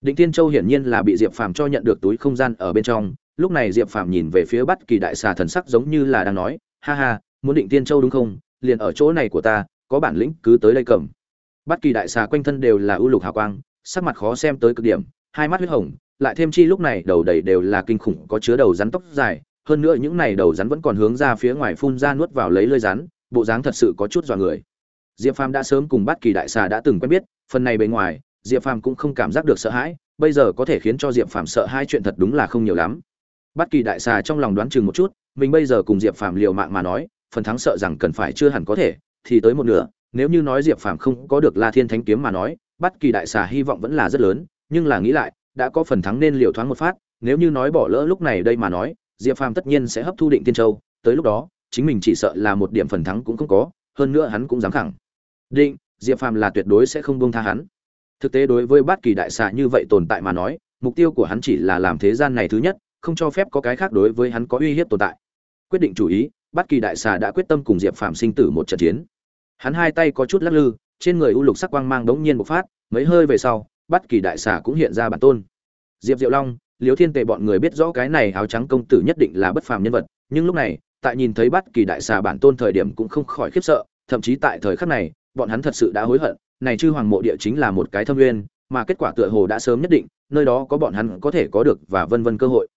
định thiên châu hiển nhiên là bị diệp phàm cho nhận được túi không gian ở bên trong. Lúc này diệp phàm nhìn về phía Bất kỳ đại xà thần sắc giống như là đang nói, ha ha, muốn định thiên châu đúng không? Liền ở chỗ này của ta, có bản lĩnh cứ tới đây cầm. Bất kỳ đại xà quanh thân đều là ưu lục hào quang, sắc mặt khó xem tới cực điểm, hai mắt huyết hồng, lại thêm chi lúc này đầu đầy đều là kinh khủng, có chứa đầu rắn tóc dài. Hơn nữa những này đầu rắn vẫn còn hướng ra phía ngoài phun ra nuốt vào lấy lưỡi rắn, bộ dáng thật sự có chút dọa người. Diệp phàm đã sớm cùng bát kỳ đại xà đã từng quen biết, phần này bề ngoài diệp phàm cũng không cảm giác được sợ hãi, bây giờ có thể khiến cho diệp phàm sợ hai chuyện thật đúng là không nhiều lắm. Bất kỳ đại xà trong lòng đoán chừng một chút, mình bây giờ cùng diệp phàm liều mạng mà nói, phần thắng sợ rằng cần phải chưa hẳn có thể, thì tới một nửa, nếu như nói diệp phàm không có được la thiên thánh kiếm mà nói, bất kỳ đại xà hy vọng vẫn là rất lớn, nhưng là nghĩ lại, đã có phần thắng nên liều thoáng một phát, nếu như nói bỏ lỡ lúc này đây mà nói, diệp phàm tất nhiên sẽ hấp thu định tiên châu, tới lúc đó, chính mình chỉ sợ là một điểm phần thắng cũng không có, hơn nữa hắn cũng dám khẳng định, diệp phàm là tuyệt đối sẽ không buông tha hắn thực tế đối với bát kỳ đại xà như vậy tồn tại mà nói, mục tiêu của hắn chỉ là làm thế gian này thứ nhất, không cho phép có cái khác đối với hắn có uy hiếp tồn tại. Quyết định chủ ý bát kỳ đại xà đã quyết tâm cùng diệp Phạm sinh tử một trận chiến. Hắn hai tay có chút lắc lư, trên người u lục sắc quang mang đống nhiên một phát, mấy hơi về sau bát kỳ đại xà cũng hiện ra bản tôn. Diệp diệu long liếu thiên tề bọn người biết rõ cái này áo trắng công tử nhất định là bất phàm nhân vật, nhưng lúc này, tại nhìn thấy bát kỳ đại xà bản tôn thời điểm cũng không khỏi khiếp sợ, thậm chí tại thời khắc này, bọn hắn thật sự đã hối hận này chư hoàng mộ địa chính là một cái thâm nguyên, mà kết quả tựa hồ đã sớm nhất định, nơi đó có bọn hắn có thể có được và vân vân cơ hội.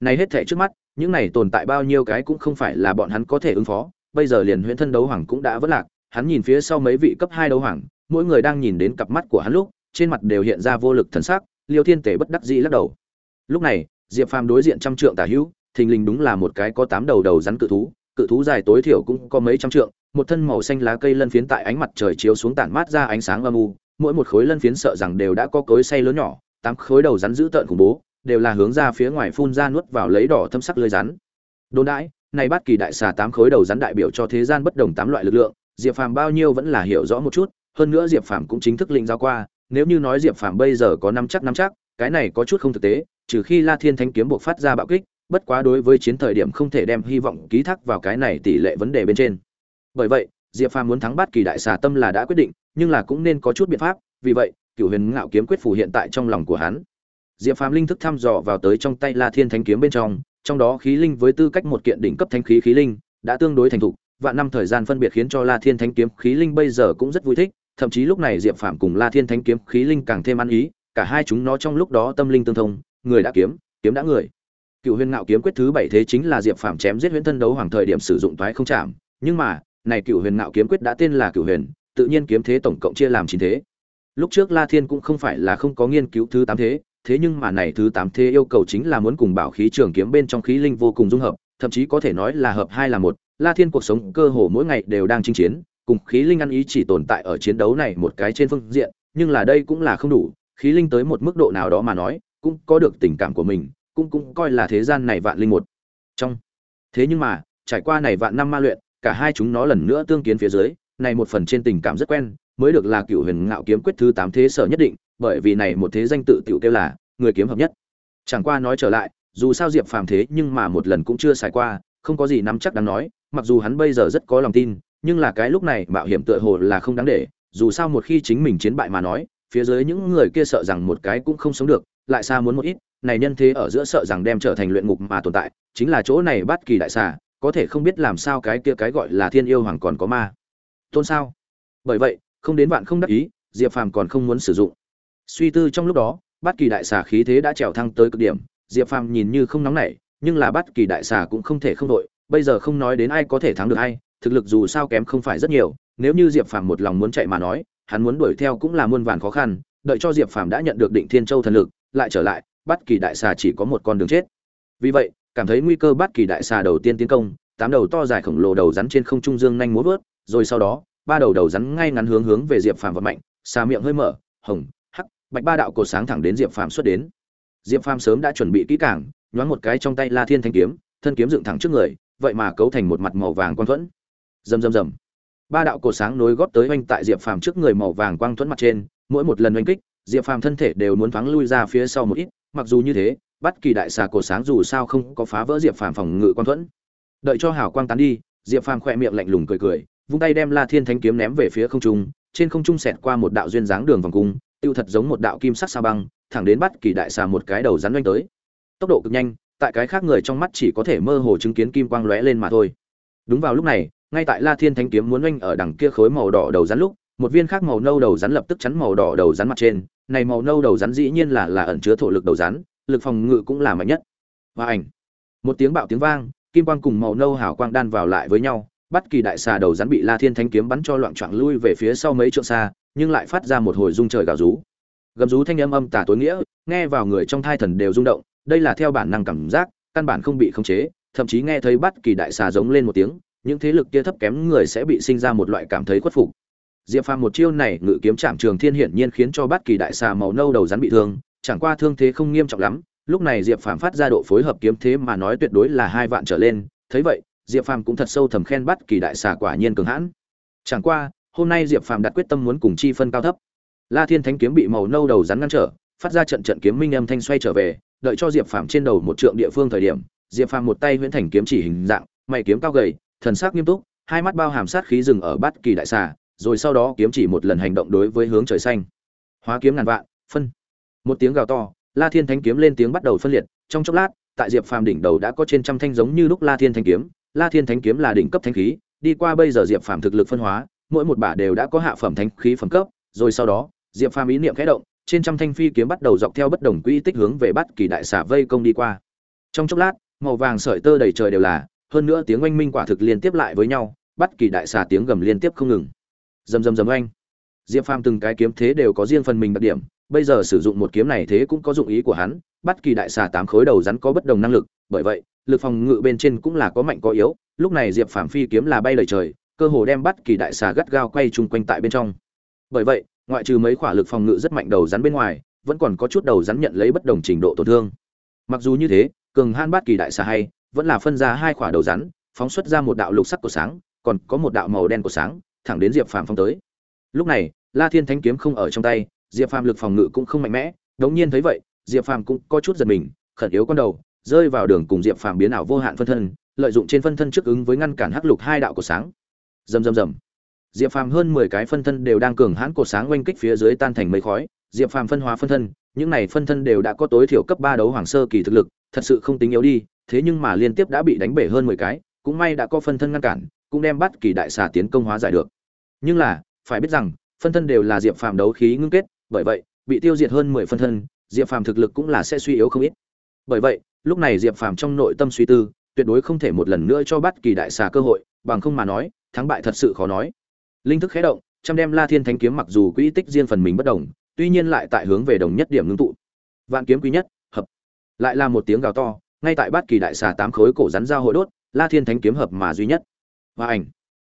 Này hết thể trước mắt, những này tồn tại bao nhiêu cái cũng không phải là bọn hắn có thể ứng phó, bây giờ liền huyễn thân đấu hoàng cũng đã vất lạc, hắn nhìn phía sau mấy vị cấp hai đấu hoàng, mỗi người đang nhìn đến cặp mắt của hắn lúc, trên mặt đều hiện ra vô lực thần sắc, liêu thiên tể bất đắc dĩ lắc đầu. Lúc này, diệp phàm đối diện trăm trượng tả hữu, thình lình đúng là một cái có tám đầu đầu rắn cự thú cự thú dài tối thiểu cũng có mấy trăm trượng, một thân màu xanh lá cây lân phiến tại ánh mặt trời chiếu xuống tản mát ra ánh sáng âm u, mỗi một khối lân phiến sợ rằng đều đã có cối say lớn nhỏ, tám khối đầu rắn dữ tợn khủng bố, đều là hướng ra phía ngoài phun ra nuốt vào lấy đỏ thâm sắc lưới rắn. Đồn đãi, này bát kỳ đại xà tám khối đầu rắn đại biểu cho thế gian bất đồng tám loại lực lượng, diệp phàm bao nhiêu vẫn là hiểu rõ một chút, hơn nữa diệp phàm cũng chính thức lĩnh giáo qua, nếu như nói diệp phàm bây giờ có năm chắc năm chắc, cái này có chút không thực tế, trừ khi la thiên Thánh kiếm buộc phát ra bạo kích bất quá đối với chiến thời điểm không thể đem hy vọng ký thác vào cái này tỷ lệ vấn đề bên trên. Bởi vậy, diệp phàm muốn thắng bát kỳ đại xà tâm là đã quyết định, nhưng là cũng nên có chút biện pháp, vì vậy, cửu huyền ngạo kiếm quyết phủ hiện tại trong lòng của hắn. Diệp phàm linh thức thăm dò vào tới trong tay la thiên thánh kiếm bên trong trong đó khí linh với tư cách một kiện đỉnh cấp thanh khí khí linh, đã tương đối thành thục và năm thời gian phân biệt khiến cho la thiên thánh kiếm khí linh bây giờ cũng rất vui thích, thậm chí lúc này diệp phàm cùng la thiên thánh kiếm khí linh càng thêm ăn ý, cả hai chúng nó trong lúc đó tâm linh tương thông, người đã kiếm kiếm đã người cựu huyền ngạo kiếm quyết thứ bảy thế chính là diệp phàm chém giết huyễn thân đấu hoàng thời điểm sử dụng toái không chạm. Nhưng mà, này cựu huyền ngạo kiếm quyết đã tên là cựu huyền, tự nhiên kiếm thế tổng cộng chia làm chín thế. Lúc trước la thiên cũng không phải là không có nghiên cứu thứ tám thế thế nhưng mà này thứ tám thế yêu cầu chính là muốn cùng bảo khí trường kiếm bên trong khí linh vô cùng dung hợp, thậm chí có thể nói là hợp hai là một. La thiên cuộc sống cơ hồ mỗi ngày đều đang chinh chiến, cùng khí linh ăn ý chỉ tồn tại ở chiến đấu này một cái trên phương diện, nhưng là đây cũng là không đủ, khí linh tới một mức độ nào đó mà nói, cũng có được tình cảm của mình cũng cũng coi là thế gian này vạn linh một. Trong. Thế nhưng mà, trải qua này vạn năm ma luyện, cả hai chúng nó lần nữa tương kiến phía dưới, này một phần trên tình cảm rất quen, mới được là cựu huyền ngạo kiếm quyết thứ tám thế sở nhất định, bởi vì này một thế danh tự tiểu kêu là người kiếm hợp nhất. Chẳng qua nói trở lại, dù sao diệp phàm thế nhưng mà một lần cũng chưa xài qua, không có gì nắm chắc đáng nói, mặc dù hắn bây giờ rất có lòng tin, nhưng là cái lúc này mạo hiểm tựa hồ là không đáng để, dù sao một khi chính mình chiến bại mà nói, phía dưới những người kia sợ rằng một cái cũng không sống được, lại xa muốn một ít này nhân thế ở giữa sợ rằng đem trở thành luyện ngục mà tồn tại, chính là chỗ này bắt kỳ đại xà, có thể không biết làm sao cái kia cái gọi là thiên yêu hoàng còn có ma. Tôn sao? Bởi vậy, không đến bạn không đắc ý, diệp phàm còn không muốn sử dụng. Suy tư trong lúc đó, bắt kỳ đại xà khí thế đã trèo thăng tới cực điểm, diệp phàm nhìn như không nóng nảy, nhưng là bắt kỳ đại xà cũng không thể không đội, bây giờ không nói đến ai có thể thắng được ai, thực lực dù sao kém không phải rất nhiều, nếu như diệp phàm một lòng muốn chạy mà nói, hắn muốn đuổi theo cũng là muôn vàn khó khăn, đợi cho diệp phàm đã nhận được định thiên châu thần lực, lại trở lại bắt kỳ đại xà chỉ có một con đường chết. Vì vậy, cảm thấy nguy cơ bắt kỳ đại xà đầu tiên tiến công, tám đầu to dài khổng lồ đầu rắn trên không trung dương nhanh múa vớt, rồi sau đó, ba đầu đầu rắn ngay ngắn hướng hướng về diệp phàm vật mạnh xà miệng hơi mở, hồng, hắc, bạch ba đạo cột sáng thẳng đến diệp phàm xuất đến. Diệp phàm sớm đã chuẩn bị kỹ càng, nhoáng một cái trong tay la thiên thanh kiếm, thân kiếm dựng thẳng trước người, vậy mà cấu thành một mặt màu vàng quang thuẫn. Rầm rầm rầm. Ba đạo cột sáng nối góp tới oanh tại diệp phàm trước người màu vàng quang thuẫn mặt trên, mỗi một lần oanh kích, diệp phàm thân thể đều muốn thoáng lui ra phía sau một ít mặc dù như thế, bất kỳ đại xà cổ sáng dù sao không có phá vỡ diệp phàm phòng ngự Quan thuẫn. Đợi cho hào quang tán đi, diệp phàm khỏe miệng lạnh lùng cười cười, vung tay đem la thiên Thánh kiếm ném về phía không trung, trên không trung xẹt qua một đạo duyên dáng đường vòng cung, tiêu thật giống một đạo kim sắc sa băng, thẳng đến bắt kỳ đại xà một cái đầu rắn doanh tới. Tốc độ cực nhanh, tại cái khác người trong mắt chỉ có thể mơ hồ chứng kiến kim quang lóe lên mà thôi. Đúng vào lúc này, ngay tại la thiên Thánh kiếm muốn doanh ở đằng kia khối màu đỏ đầu rắn lúc một viên khác màu nâu đầu rắn lập tức chắn màu đỏ đầu rắn mặt trên. Này màu nâu đầu rắn dĩ nhiên là là ẩn chứa thổ lực đầu rắn, lực phòng ngự cũng là mạnh nhất. Và ảnh. Một tiếng bạo tiếng vang, kim quang cùng màu nâu hào quang đan vào lại với nhau. Bất kỳ đại xà đầu rắn bị la thiên thanh kiếm bắn cho loạn trọn lui về phía sau mấy trượng xa, nhưng lại phát ra một hồi rung trời gào rú. Gầm rú thanh âm âm tà tối nghĩa, nghe vào người trong thai thần đều rung động. Đây là theo bản năng cảm giác, căn bản không bị khống chế, thậm chí nghe thấy bất kỳ đại xà giống lên một tiếng, những thế lực kia thấp kém người sẽ bị sinh ra một loại cảm thấy khuất phục diệp phàm một chiêu này ngự kiếm chạm trường thiên hiển nhiên khiến cho Bát kỳ đại xà màu nâu đầu rắn bị thương, chẳng qua thương thế không nghiêm trọng lắm. Lúc này diệp phàm phát ra độ phối hợp kiếm thế mà nói tuyệt đối là hai vạn trở lên. Thấy vậy, diệp phàm cũng thật sâu thầm khen Bát kỳ đại xà quả nhiên cường hãn. Chẳng qua, hôm nay diệp phàm đặt quyết tâm muốn cùng chi phân cao thấp. La thiên thánh kiếm bị màu nâu đầu rắn ngăn trở, phát ra trận trận kiếm minh âm thanh xoay trở về, đợi cho diệp phàm trên đầu một trượng địa phương thời điểm, diệp phàm một tay huyễn thành kiếm chỉ hình dạng, mày kiếm cao gầy, thần sắc nghiêm túc, hai mắt bao hàm sát khí rừng ở bát kỳ đại xà rồi sau đó kiếm chỉ một lần hành động đối với hướng trời xanh. Hóa kiếm ngàn vạn, phân. Một tiếng gào to, la thiên thánh kiếm lên tiếng bắt đầu phân liệt. Trong chốc lát, tại diệp phàm đỉnh đầu đã có trên trăm thanh giống như lúc la thiên thánh kiếm. La thiên thánh kiếm là đỉnh cấp thánh khí, đi qua bây giờ diệp phàm thực lực phân hóa, mỗi một bả đều đã có hạ phẩm thánh khí phẩm cấp. Rồi sau đó, diệp phàm ý niệm khẽ động, trên trăm thanh phi kiếm bắt đầu dọc theo bất đồng quỹ tích hướng về bắt kỳ đại xà vây công đi qua. Trong chốc lát, màu vàng sợi tơ đầy trời đều là, hơn nữa tiếng oanh minh quả thực liên tiếp lại với nhau bắt kỳ đại xà tiếng gầm liên tiếp không ngừng rầm rầm rầm oanh. Diệp phàm từng cái kiếm thế đều có riêng phần mình đặc điểm, bây giờ sử dụng một kiếm này thế cũng có dụng ý của hắn, bất kỳ đại xà tám khối đầu rắn có bất đồng năng lực, bởi vậy, lực phòng ngự bên trên cũng là có mạnh có yếu, lúc này diệp phàm phi kiếm là bay lượn trời, cơ hồ đem bất kỳ đại xà gắt gao quay chung quanh tại bên trong. Bởi vậy, ngoại trừ mấy khỏa lực phòng ngự rất mạnh đầu rắn bên ngoài, vẫn còn có chút đầu rắn nhận lấy bất đồng trình độ tổn thương. Mặc dù như thế, cường han bát kỳ đại xà hay, vẫn là phân ra hai khỏa đầu rắn, phóng xuất ra một đạo lục sắc của sáng, còn có một đạo màu đen của sáng thẳng đến diệp phàm phong tới. Lúc này, la thiên thánh kiếm không ở trong tay, diệp phàm lực phòng ngự cũng không mạnh mẽ, đống nhiên thấy vậy, diệp phàm cũng có chút giật mình, khẩn yếu con đầu, rơi vào đường cùng diệp phàm biến ảo vô hạn phân thân, lợi dụng trên phân thân trước ứng với ngăn cản hắc lục hai đạo của sáng. Rầm rầm rầm. Diệp phàm hơn mười cái phân thân đều đang cường hãn cột sáng oanh kích phía dưới tan thành mây khói, diệp phàm phân hóa phân thân, những này phân thân đều đã có tối thiểu cấp ba đấu hoàng sơ kỳ thực lực, thật sự không tính yếu đi, thế nhưng mà liên tiếp đã bị đánh bể hơn mười cái, cũng may đã có phân thân ngăn cản, cũng đem bắt kỳ đại xà tiến công hóa giải được nhưng là, phải biết rằng, phân thân đều là diệp phàm đấu khí ngưng kết, bởi vậy, bị tiêu diệt hơn mười phân thân, diệp phàm thực lực cũng là sẽ suy yếu không ít. Bởi vậy, lúc này diệp phàm trong nội tâm suy tư, tuyệt đối không thể một lần nữa cho bất kỳ đại xà cơ hội, bằng không mà nói, thắng bại thật sự khó nói. Linh thức khé động, trăm đem la thiên thánh kiếm mặc dù quỹ tích riêng phần mình bất đồng, tuy nhiên lại tại hướng về đồng nhất điểm ngưng tụ. Vạn kiếm quý nhất, hợp. Lại là một tiếng gào to, ngay tại bát kỳ đại xà tám khối cổ rắn giao hội đốt, la thiên thánh kiếm hợp mà duy nhất. Và ảnh.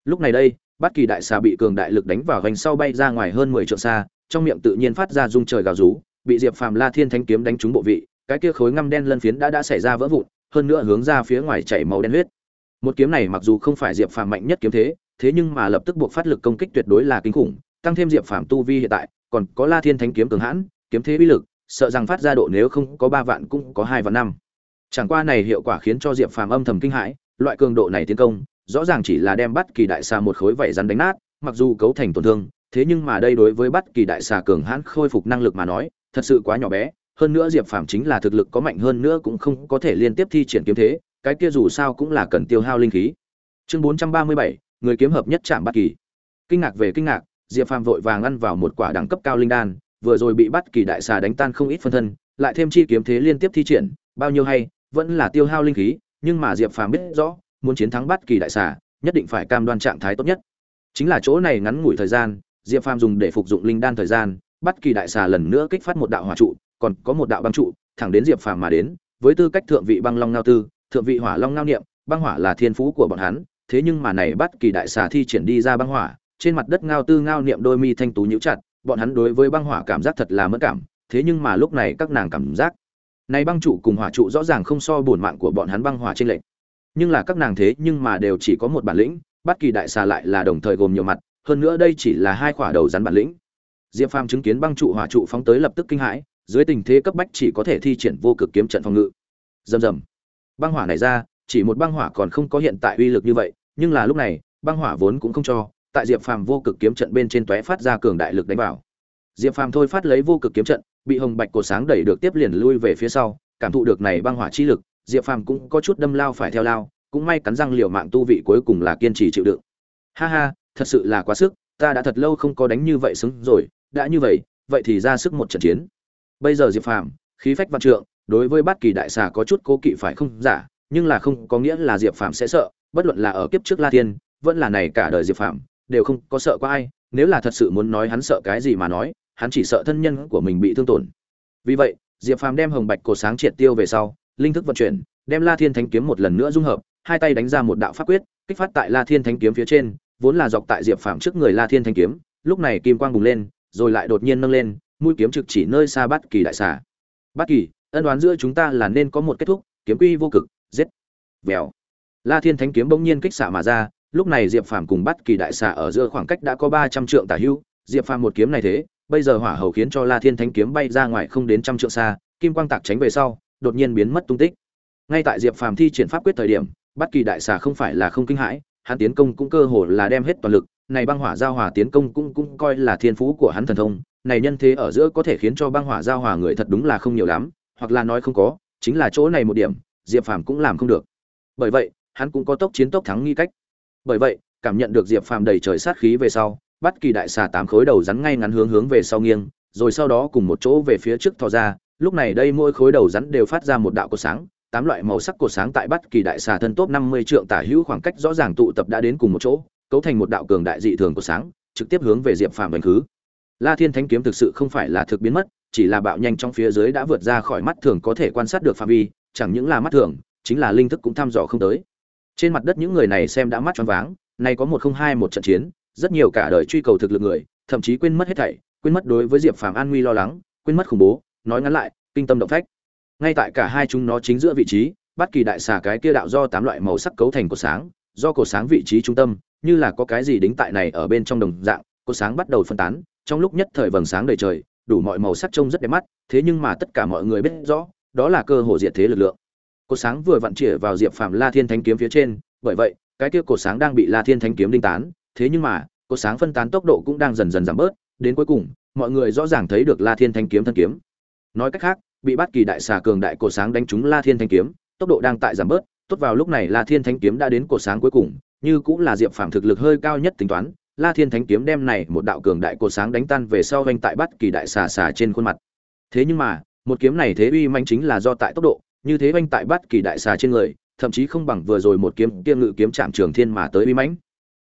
Lúc này đây bất kỳ đại xà bị cường đại lực đánh vào vành sau bay ra ngoài hơn mười trượng xa, trong miệng tự nhiên phát ra rung trời gào rú, bị diệp phàm la thiên Thánh kiếm đánh trúng bộ vị, cái kia khối ngăm đen lân phiến đã đã xảy ra vỡ vụn, hơn nữa hướng ra phía ngoài chảy màu đen huyết. Một kiếm này mặc dù không phải diệp phàm mạnh nhất kiếm thế thế nhưng mà lập tức buộc phát lực công kích tuyệt đối là kinh khủng, tăng thêm diệp phàm tu vi hiện tại, còn có la thiên thánh kiếm cường hãn, kiếm thế bí lực, sợ rằng phát ra độ nếu không có ba vạn cũng có hai vạn năm. Chẳng qua này hiệu quả khiến cho diệp phàm âm thầm kinh hãi, loại cường độ này tiến công rõ ràng chỉ là đem bắt kỳ đại xà một khối vảy rắn đánh nát, mặc dù cấu thành tổn thương, thế nhưng mà đây đối với bắt kỳ đại xà cường hãn khôi phục năng lực mà nói, thật sự quá nhỏ bé, hơn nữa diệp phàm chính là thực lực có mạnh hơn nữa cũng không có thể liên tiếp thi triển kiếm thế, cái kia dù sao cũng là cần tiêu hao linh khí. Chương bốn trăm ba mươi bảy, người kiếm hợp nhất chạm bắt kỳ. Kinh ngạc về kinh ngạc, diệp phàm vội vàng ăn vào một quả đẳng cấp cao linh đan, vừa rồi bị bắt kỳ đại xà đánh tan không ít phân thân, lại thêm chi kiếm thế liên tiếp thi triển, bao nhiêu hay, vẫn là tiêu hao linh khí, nhưng mà diệp phàm biết rõ muốn chiến thắng bất kỳ đại xà, nhất định phải cam đoan trạng thái tốt nhất. Chính là chỗ này ngắn ngủi thời gian, diệp phàm dùng để phục dụng linh đan thời gian, bất kỳ đại xà lần nữa kích phát một đạo hỏa trụ, còn có một đạo băng trụ, thẳng đến diệp phàm mà đến, với tư cách thượng vị băng long ngao tư, thượng vị hỏa long ngao niệm, băng hỏa là thiên phú của bọn hắn, thế nhưng mà này bất kỳ đại xà thi triển đi ra băng hỏa, trên mặt đất ngao tư ngao niệm đôi mi thanh tú nhíu chặt, bọn hắn đối với băng hỏa cảm giác thật là mất cảm, thế nhưng mà lúc này các nàng cảm giác, này băng trụ cùng hỏa trụ rõ ràng không so bổn mạng của bọn hắn băng hỏa trên lệnh nhưng là các nàng thế nhưng mà đều chỉ có một bản lĩnh, bất kỳ đại xà lại là đồng thời gồm nhiều mặt, hơn nữa đây chỉ là hai khỏa đầu rắn bản lĩnh. Diệp phàm chứng kiến băng trụ hỏa trụ phóng tới lập tức kinh hãi, dưới tình thế cấp bách chỉ có thể thi triển vô cực kiếm trận phòng ngự. Rầm rầm. Băng hỏa này ra, chỉ một băng hỏa còn không có hiện tại uy lực như vậy, nhưng là lúc này, băng hỏa vốn cũng không cho, tại diệp phàm vô cực kiếm trận bên trên tóe phát ra cường đại lực đánh vào. Diệp phàm thôi phát lấy vô cực kiếm trận, bị hồng bạch cổ sáng đẩy được tiếp liền lui về phía sau, cảm thụ được này băng hỏa chi lực diệp phàm cũng có chút đâm lao phải theo lao, cũng may cắn răng liều mạng tu vị cuối cùng là kiên trì chịu đựng. Ha ha, thật sự là quá sức, ta đã thật lâu không có đánh như vậy xứng rồi, đã như vậy vậy thì ra sức một trận chiến. Bây giờ diệp phàm, khí phách văn trượng, đối với bát kỳ đại xà có chút cố kỵ phải không? Giả, nhưng là không có nghĩa là diệp phàm sẽ sợ, bất luận là ở kiếp trước la thiên, vẫn là này cả đời diệp phàm, đều không có sợ có ai, nếu là thật sự muốn nói hắn sợ cái gì mà nói, hắn chỉ sợ thân nhân của mình bị thương tổn. Vì vậy, diệp phàm đem hồng bạch cổ sáng triệt tiêu về sau linh thức vận chuyển, đem la thiên thánh kiếm một lần nữa dung hợp, hai tay đánh ra một đạo pháp quyết, kích phát tại la thiên thánh kiếm phía trên, vốn là dọc tại diệp phàm trước người la thiên thánh kiếm, lúc này kim quang bùng lên, rồi lại đột nhiên nâng lên, mũi kiếm trực chỉ nơi xa bát kỳ đại xà. Bát kỳ, ân đoán giữa chúng ta là nên có một kết thúc, kiếm quy vô cực, giết. Vèo. La thiên thánh kiếm bỗng nhiên kích xạ mà ra, lúc này diệp phàm cùng Bát kỳ đại xà ở giữa khoảng cách đã có ba trăm trượng tả hữu diệp phàm một kiếm này thế, bây giờ hỏa hầu khiến cho la thiên thánh kiếm bay ra ngoài không đến trăm trượng xa, kim quang tạc tránh về sau đột nhiên biến mất tung tích. Ngay tại diệp phàm thi triển pháp quyết thời điểm, bất kỳ đại xà không phải là không kinh hãi, hắn tiến công cũng cơ hồ là đem hết toàn lực, này băng hỏa giao hòa tiến công cũng cũng coi là thiên phú của hắn thần thông, này nhân thế ở giữa có thể khiến cho băng hỏa giao hòa người thật đúng là không nhiều lắm, hoặc là nói không có, chính là chỗ này một điểm, diệp phàm cũng làm không được. Bởi vậy, hắn cũng có tốc chiến tốc thắng nghi cách. Bởi vậy, cảm nhận được diệp phàm đầy trời sát khí về sau, bất kỳ đại xà tám khối đầu rắn ngay ngắn hướng hướng về sau nghiêng, rồi sau đó cùng một chỗ về phía trước thò ra lúc này đây mỗi khối đầu rắn đều phát ra một đạo cột sáng, tám loại màu sắc cột sáng tại bắt kỳ đại xà thân top năm mươi trượng tả hữu khoảng cách rõ ràng tụ tập đã đến cùng một chỗ, cấu thành một đạo cường đại dị thường của sáng, trực tiếp hướng về diệp phàm đánh khứ. La thiên thánh kiếm thực sự không phải là thực biến mất, chỉ là bạo nhanh trong phía dưới đã vượt ra khỏi mắt thường có thể quan sát được phạm vi, chẳng những là mắt thường, chính là linh thức cũng thăm dò không tới. Trên mặt đất những người này xem đã mắt choáng váng, nay có một không hai một trận chiến, rất nhiều cả đời truy cầu thực lực người, thậm chí quên mất hết thảy, quên mất đối với diệp phàm an nguy lo lắng, quên mất khủng bố nói ngắn lại, kinh tâm động phách. Ngay tại cả hai chúng nó chính giữa vị trí, bất kỳ đại xà cái kia đạo do tám loại màu sắc cấu thành của sáng, do cổ sáng vị trí trung tâm, như là có cái gì đính tại này ở bên trong đồng dạng cổ sáng bắt đầu phân tán, trong lúc nhất thời vầng sáng đầy trời, đủ mọi màu sắc trông rất đẹp mắt, thế nhưng mà tất cả mọi người biết rõ, đó là cơ hội diệt thế lực lượng. Cổ sáng vừa vặn chĩa vào diệp phàm la thiên thánh kiếm phía trên, bởi vậy, cái kia cổ sáng đang bị la thiên thánh kiếm đinh tán, thế nhưng mà cổ sáng phân tán tốc độ cũng đang dần dần giảm bớt, đến cuối cùng, mọi người rõ ràng thấy được la thiên thánh kiếm thân kiếm nói cách khác, bị bắt kỳ đại xà cường đại cột sáng đánh trúng la thiên thánh kiếm, tốc độ đang tại giảm bớt, tốt vào lúc này la thiên thánh kiếm đã đến cột sáng cuối cùng, như cũng là diệp phàm thực lực hơi cao nhất tính toán, la thiên thánh kiếm đem này một đạo cường đại cột sáng đánh tan về sau vanh tại bát kỳ đại xà xà trên khuôn mặt. Thế nhưng mà, một kiếm này thế uy manh chính là do tại tốc độ, như thế vanh tại bát kỳ đại xà trên người, thậm chí không bằng vừa rồi một kiếm kia ngự kiếm chạm trường thiên mà tới uy mãnh.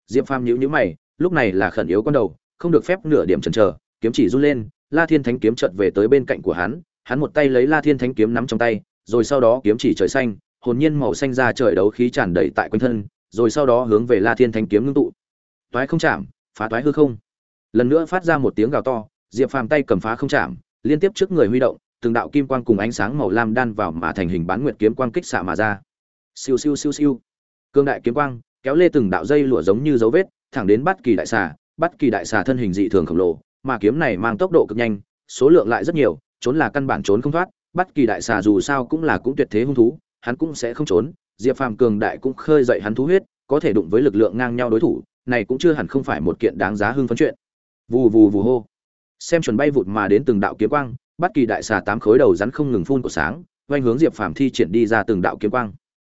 Diệp phàm nhíu nhíu mày, lúc này là khẩn yếu con đầu, không được phép nửa điểm chần chờ, kiếm chỉ run lên la thiên thánh kiếm chợt về tới bên cạnh của hắn hắn một tay lấy la thiên thánh kiếm nắm trong tay, rồi sau đó kiếm chỉ trời xanh, hồn nhiên màu xanh ra trời đấu khí tràn đầy tại quanh thân, rồi sau đó hướng về la thiên thánh kiếm ngưng tụ. Toái không chạm, phá toái hư không. Lần nữa phát ra một tiếng gào to, diệp phàm tay cầm phá không chạm, liên tiếp trước người huy động, từng đạo kim quang cùng ánh sáng màu lam đan vào mà thành hình bán nguyệt kiếm quang kích xạ mà ra. Siêu siêu siêu siêu. Cương đại kiếm quang, kéo lê từng đạo dây lụa giống như dấu vết, thẳng đến bất kỳ đại xà bất kỳ đại xà thân hình dị thường khổng lồ mà kiếm này mang tốc độ cực nhanh, số lượng lại rất nhiều, trốn là căn bản trốn không thoát, bất kỳ đại xà dù sao cũng là cũng tuyệt thế hung thú, hắn cũng sẽ không trốn, diệp phàm cường đại cũng khơi dậy hắn thú huyết, có thể đụng với lực lượng ngang nhau đối thủ, này cũng chưa hẳn không phải một kiện đáng giá hưng phấn chuyện. Vù vù vù hô. Xem chuẩn bay vụt mà đến từng đạo kiếm quang, bất kỳ đại xà tám khối đầu rắn không ngừng phun của sáng quanh hướng diệp phàm thi triển đi ra từng đạo kiếm quang.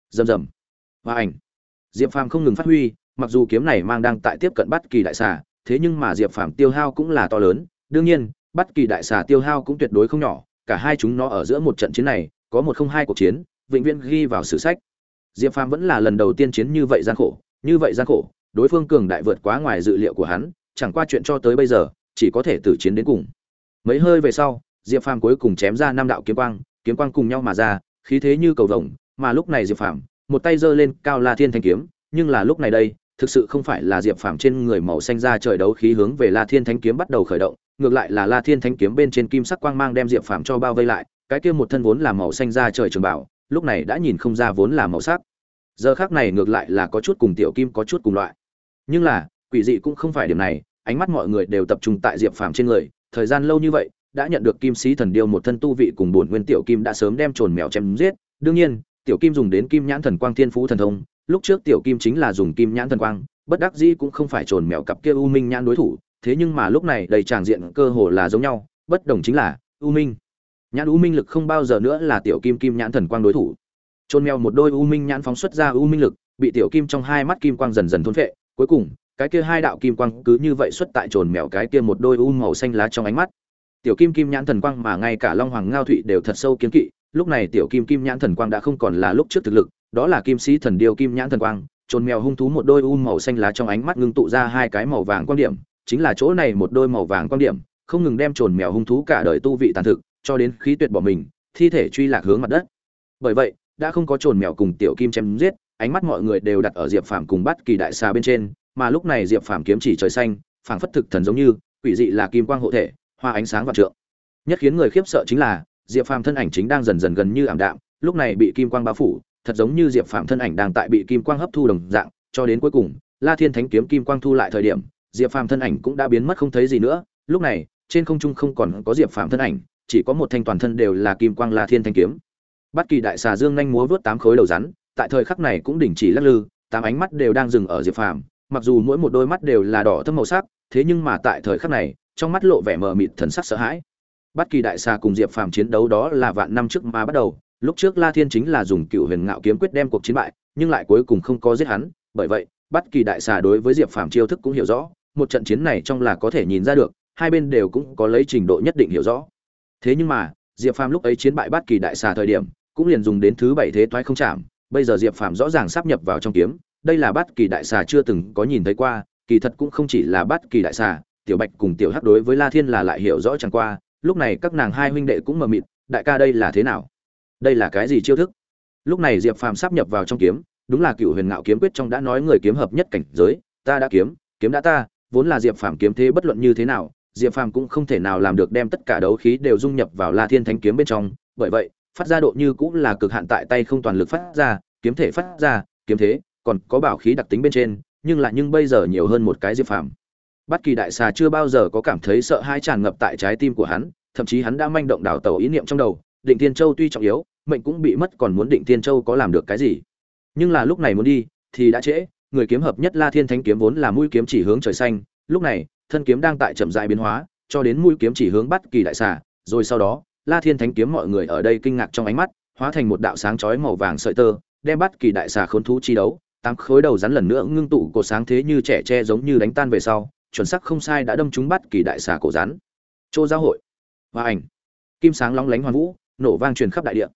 Rầm rầm. Và ảnh. Diệp phàm không ngừng phát huy, mặc dù kiếm này mang đang tại tiếp cận bất kỳ đại xà thế nhưng mà diệp phàm tiêu hao cũng là to lớn, đương nhiên, bất kỳ đại xà tiêu hao cũng tuyệt đối không nhỏ, cả hai chúng nó ở giữa một trận chiến này, có một không hai cuộc chiến, vĩnh viễn ghi vào sử sách. Diệp phàm vẫn là lần đầu tiên chiến như vậy gian khổ, như vậy gian khổ, đối phương cường đại vượt quá ngoài dự liệu của hắn, chẳng qua chuyện cho tới bây giờ, chỉ có thể tử chiến đến cùng. Mấy hơi về sau, diệp phàm cuối cùng chém ra năm đạo kiếm quang kiếm quang cùng nhau mà ra, khí thế như cầu rồng mà lúc này diệp phàm, một tay giơ lên cao la thiên thanh kiếm, nhưng là lúc này đây thực sự không phải là diệp phàm trên người màu xanh ra trời đấu khí hướng về la thiên thánh kiếm bắt đầu khởi động, ngược lại là la thiên thánh kiếm bên trên kim sắc quang mang đem diệp phàm cho bao vây lại, cái kia một thân vốn là màu xanh ra trời trường bảo, lúc này đã nhìn không ra vốn là màu sắc. Giờ khác này ngược lại là có chút cùng tiểu kim có chút cùng loại. Nhưng là, quỷ dị cũng không phải điểm này, ánh mắt mọi người đều tập trung tại diệp phàm trên người, thời gian lâu như vậy, đã nhận được kim sĩ thần điêu một thân tu vị cùng bổn nguyên tiểu kim đã sớm đem trồn mèo chém giết. Đương nhiên, tiểu kim dùng đến kim nhãn thần quang thiên phú thần thông lúc trước tiểu kim chính là dùng kim nhãn thần quang, bất đắc dĩ cũng không phải trồn mèo cặp kia u minh nhãn đối thủ, thế nhưng mà lúc này đầy tràng diện cơ hồ là giống nhau, bất đồng chính là u minh. Nhãn u minh lực không bao giờ nữa là tiểu kim kim nhãn thần quang đối thủ. Trồn mèo một đôi u minh nhãn phóng xuất ra u minh lực, bị tiểu kim trong hai mắt kim quang dần dần thôn phệ. Cuối cùng, cái kia hai đạo kim quang cứ như vậy xuất tại trồn mèo cái kia một đôi u màu xanh lá trong ánh mắt. Tiểu kim kim nhãn thần quang mà ngay cả long hoàng ngao thụy đều thật sâu kiến kỵ. Lúc này tiểu kim kim nhãn thần quang đã không còn là lúc trước thực lực đó là kim sĩ thần điêu kim nhãn thần quang, trồn mèo hung thú một đôi u màu xanh lá trong ánh mắt ngưng tụ ra hai cái màu vàng quan điểm, chính là chỗ này một đôi màu vàng quan điểm, không ngừng đem trồn mèo hung thú cả đời tu vị tàn thực, cho đến khí tuyệt bỏ mình, thi thể truy lạc hướng mặt đất. Bởi vậy, đã không có trồn mèo cùng tiểu kim chém giết, ánh mắt mọi người đều đặt ở diệp phàm cùng bắt kỳ đại xà bên trên, mà lúc này diệp phàm kiếm chỉ trời xanh, phảng phất thực thần giống như, quỷ dị là kim quang hộ thể, hoa ánh sáng và trượng. Nhất khiến người khiếp sợ chính là, diệp phàm thân ảnh chính đang dần dần gần như ảm đạm, lúc này bị kim quang bao phủ thật giống như diệp phàm thân ảnh đang tại bị kim quang hấp thu đồng dạng, cho đến cuối cùng, la thiên thánh kiếm kim quang thu lại thời điểm, diệp phàm thân ảnh cũng đã biến mất không thấy gì nữa. Lúc này, trên không trung không còn có diệp phàm thân ảnh, chỉ có một thanh toàn thân đều là kim quang la thiên thanh kiếm. Bất kỳ đại xà dương nhanh múa vớt tám khối đầu rắn, tại thời khắc này cũng đình chỉ lắc lư, tám ánh mắt đều đang dừng ở diệp phàm, mặc dù mỗi một đôi mắt đều là đỏ thâm màu sắc, thế nhưng mà tại thời khắc này, trong mắt lộ vẻ mờ mịt thần sắc sợ hãi. Bất kỳ đại xà cùng diệp phàm chiến đấu đó là vạn năm trước mà bắt đầu lúc trước la thiên chính là dùng cựu huyền ngạo kiếm quyết đem cuộc chiến bại, nhưng lại cuối cùng không có giết hắn. Bởi vậy, bất kỳ đại xà đối với diệp phàm chiêu thức cũng hiểu rõ, một trận chiến này trong là có thể nhìn ra được, hai bên đều cũng có lấy trình độ nhất định hiểu rõ. Thế nhưng mà, diệp phàm lúc ấy chiến bại bất kỳ đại xà thời điểm, cũng liền dùng đến thứ bảy thế toái không chạm. Bây giờ diệp phàm rõ ràng sắp nhập vào trong kiếm, đây là bất kỳ đại xà chưa từng có nhìn thấy qua, kỳ thật cũng không chỉ là bất kỳ đại xà, tiểu bạch cùng tiểu hắc đối với la thiên là lại hiểu rõ chẳng qua, lúc này các nàng hai huynh đệ cũng mờ mịt, đại ca đây là thế nào? Đây là cái gì chiêu thức? Lúc này diệp phàm sắp nhập vào trong kiếm, đúng là cựu huyền ngạo kiếm quyết trong đã nói người kiếm hợp nhất cảnh giới, ta đã kiếm kiếm đã ta, vốn là diệp phàm kiếm thế bất luận như thế nào, diệp phàm cũng không thể nào làm được đem tất cả đấu khí đều dung nhập vào la thiên thánh kiếm bên trong, bởi vậy, phát ra độ như cũng là cực hạn tại tay không toàn lực phát ra, kiếm thể phát ra, kiếm thế, còn có bảo khí đặc tính bên trên, nhưng lại nhưng bây giờ nhiều hơn một cái diệp phàm. Bất kỳ đại xà chưa bao giờ có cảm thấy sợ hãi tràn ngập tại trái tim của hắn, thậm chí hắn đã manh động đảo tàu ý niệm trong đầu, định Thiên châu tuy trọng yếu mệnh cũng bị mất còn muốn định Thiên châu có làm được cái gì. Nhưng là lúc này muốn đi, thì đã trễ, người kiếm hợp nhất la thiên thánh kiếm vốn là mũi kiếm chỉ hướng trời xanh, lúc này, thân kiếm đang tại chậm dại biến hóa, cho đến mũi kiếm chỉ hướng bắt kỳ đại xà, rồi sau đó, la thiên thánh kiếm mọi người ở đây kinh ngạc trong ánh mắt, hóa thành một đạo sáng chói màu vàng sợi tơ, đem bắt kỳ đại xà khốn thú chi đấu, tám khối đầu rắn lần nữa ngưng tụ cột sáng thế như trẻ tre giống như đánh tan về sau, chuẩn sắc không sai đã đâm trúng bắt kỳ đại xà cổ rắn. Chỗ giáo hội và ảnh, kim sáng lóng lánh hoàn vũ, nổ vang truyền khắp đại địa